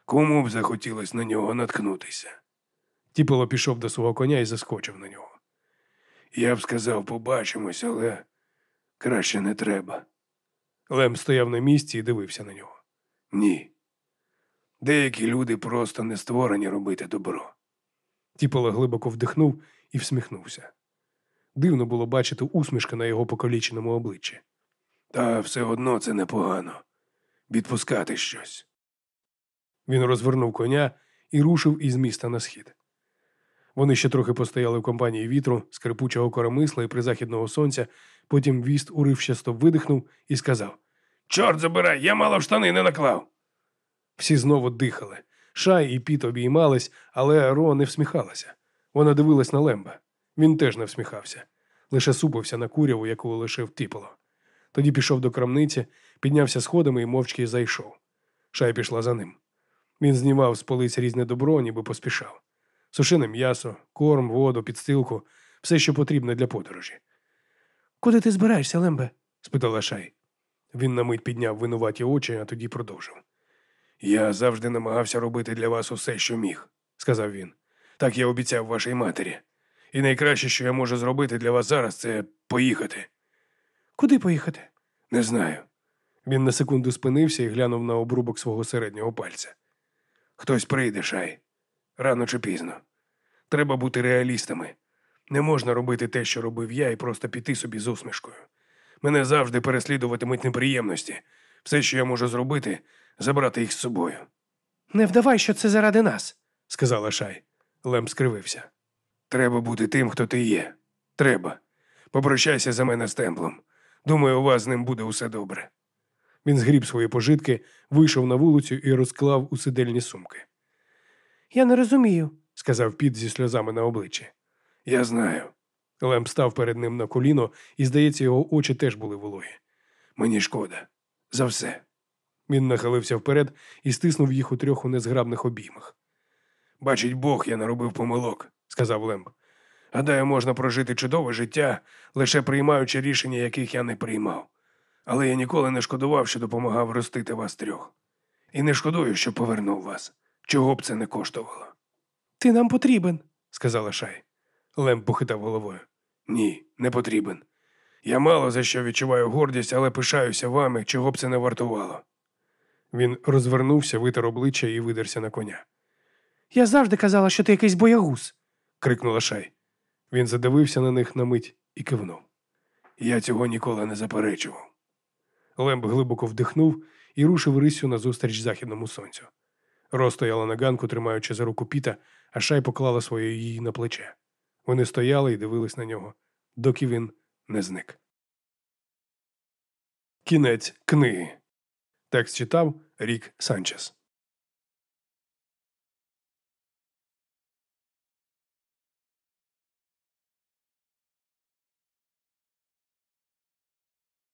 Кому б захотілося на нього наткнутися? Тіпало пішов до свого коня і заскочив на нього. Я б сказав, побачимось, але краще не треба. Лем стояв на місці і дивився на нього. Ні. Деякі люди просто не створені робити добро. Тіполо глибоко вдихнув і всміхнувся. Дивно було бачити усмішки на його покаліченому обличчі. Та все одно це непогано. Відпускати щось. Він розвернув коня і рушив із міста на схід. Вони ще трохи постояли в компанії вітру, скрипучого коромисла і призахідного сонця, потім віст уривчасто видихнув і сказав Чорт забирай, я мало в штани не наклав. Всі знову дихали. Шай і піт обіймались, але Ро не всміхалася. Вона дивилась на Лемба. Він теж не всміхався, лише супився на куряву, яку лишив тіполо. Тоді пішов до крамниці, піднявся сходами і мовчки зайшов. Шай пішла за ним. Він знімав з полиць різне добро, ніби поспішав. Сушене м'ясо, корм, воду, підстилку, все, що потрібно для подорожі. Куди ти збираєшся, Лембе? спитала Шай. Він на мить підняв винуваті очі, а тоді продовжив. Я завжди намагався робити для вас усе, що міг, Сказав він. так я обіцяв вашій матері. І найкраще, що я можу зробити для вас зараз, це поїхати. Куди поїхати? Не знаю. Він на секунду спинився і глянув на обрубок свого середнього пальця. Хтось прийде, шай. Рано чи пізно. Треба бути реалістами. Не можна робити те, що робив я, і просто піти собі з усмішкою. Мене завжди переслідуватимуть неприємності. Все, що я можу зробити, забрати їх з собою. Не вдавай, що це заради нас. сказала Шай. Лем скривився. Треба бути тим, хто ти є. Треба. Попрощайся за мене з темплом. Думаю, у вас з ним буде усе добре. Він згріб свої пожитки, вийшов на вулицю і розклав у сидельні сумки. Я не розумію. Сказав піт зі сльозами на обличчі. Я знаю. Лем став перед ним на коліно, і, здається, його очі теж були вологі. Мені шкода. За все. Він нахилився вперед і стиснув їх у трьох у незграбних обіймах. Бачить Бог, я наробив помилок, Сказав Лемб. Гадаю, можна прожити чудове життя, лише приймаючи рішення, яких я не приймав. Але я ніколи не шкодував, що допомагав ростити вас трьох. І не шкодую, що повернув вас. Чого б це не коштувало. Ти нам потрібен. сказала Шай. Лемб похитав головою. Ні, не потрібен. Я мало за що відчуваю гордість, але пишаюся вами, чого б це не вартувало. Він розвернувся, витер обличчя і видерся на коня. Я завжди казала, що ти якийсь боягуз. крикнула Шай. Він задивився на них на мить і кивнув. Я цього ніколи не заперечував. Лемб глибоко вдихнув і рушив рисю назустріч західному сонцю. Ро стояла на ганку, тримаючи за руку піта, а шай поклала своє її на плече. Вони стояли і дивились на нього, доки він не зник. Кінець книги. Текст читав Рік Санчес.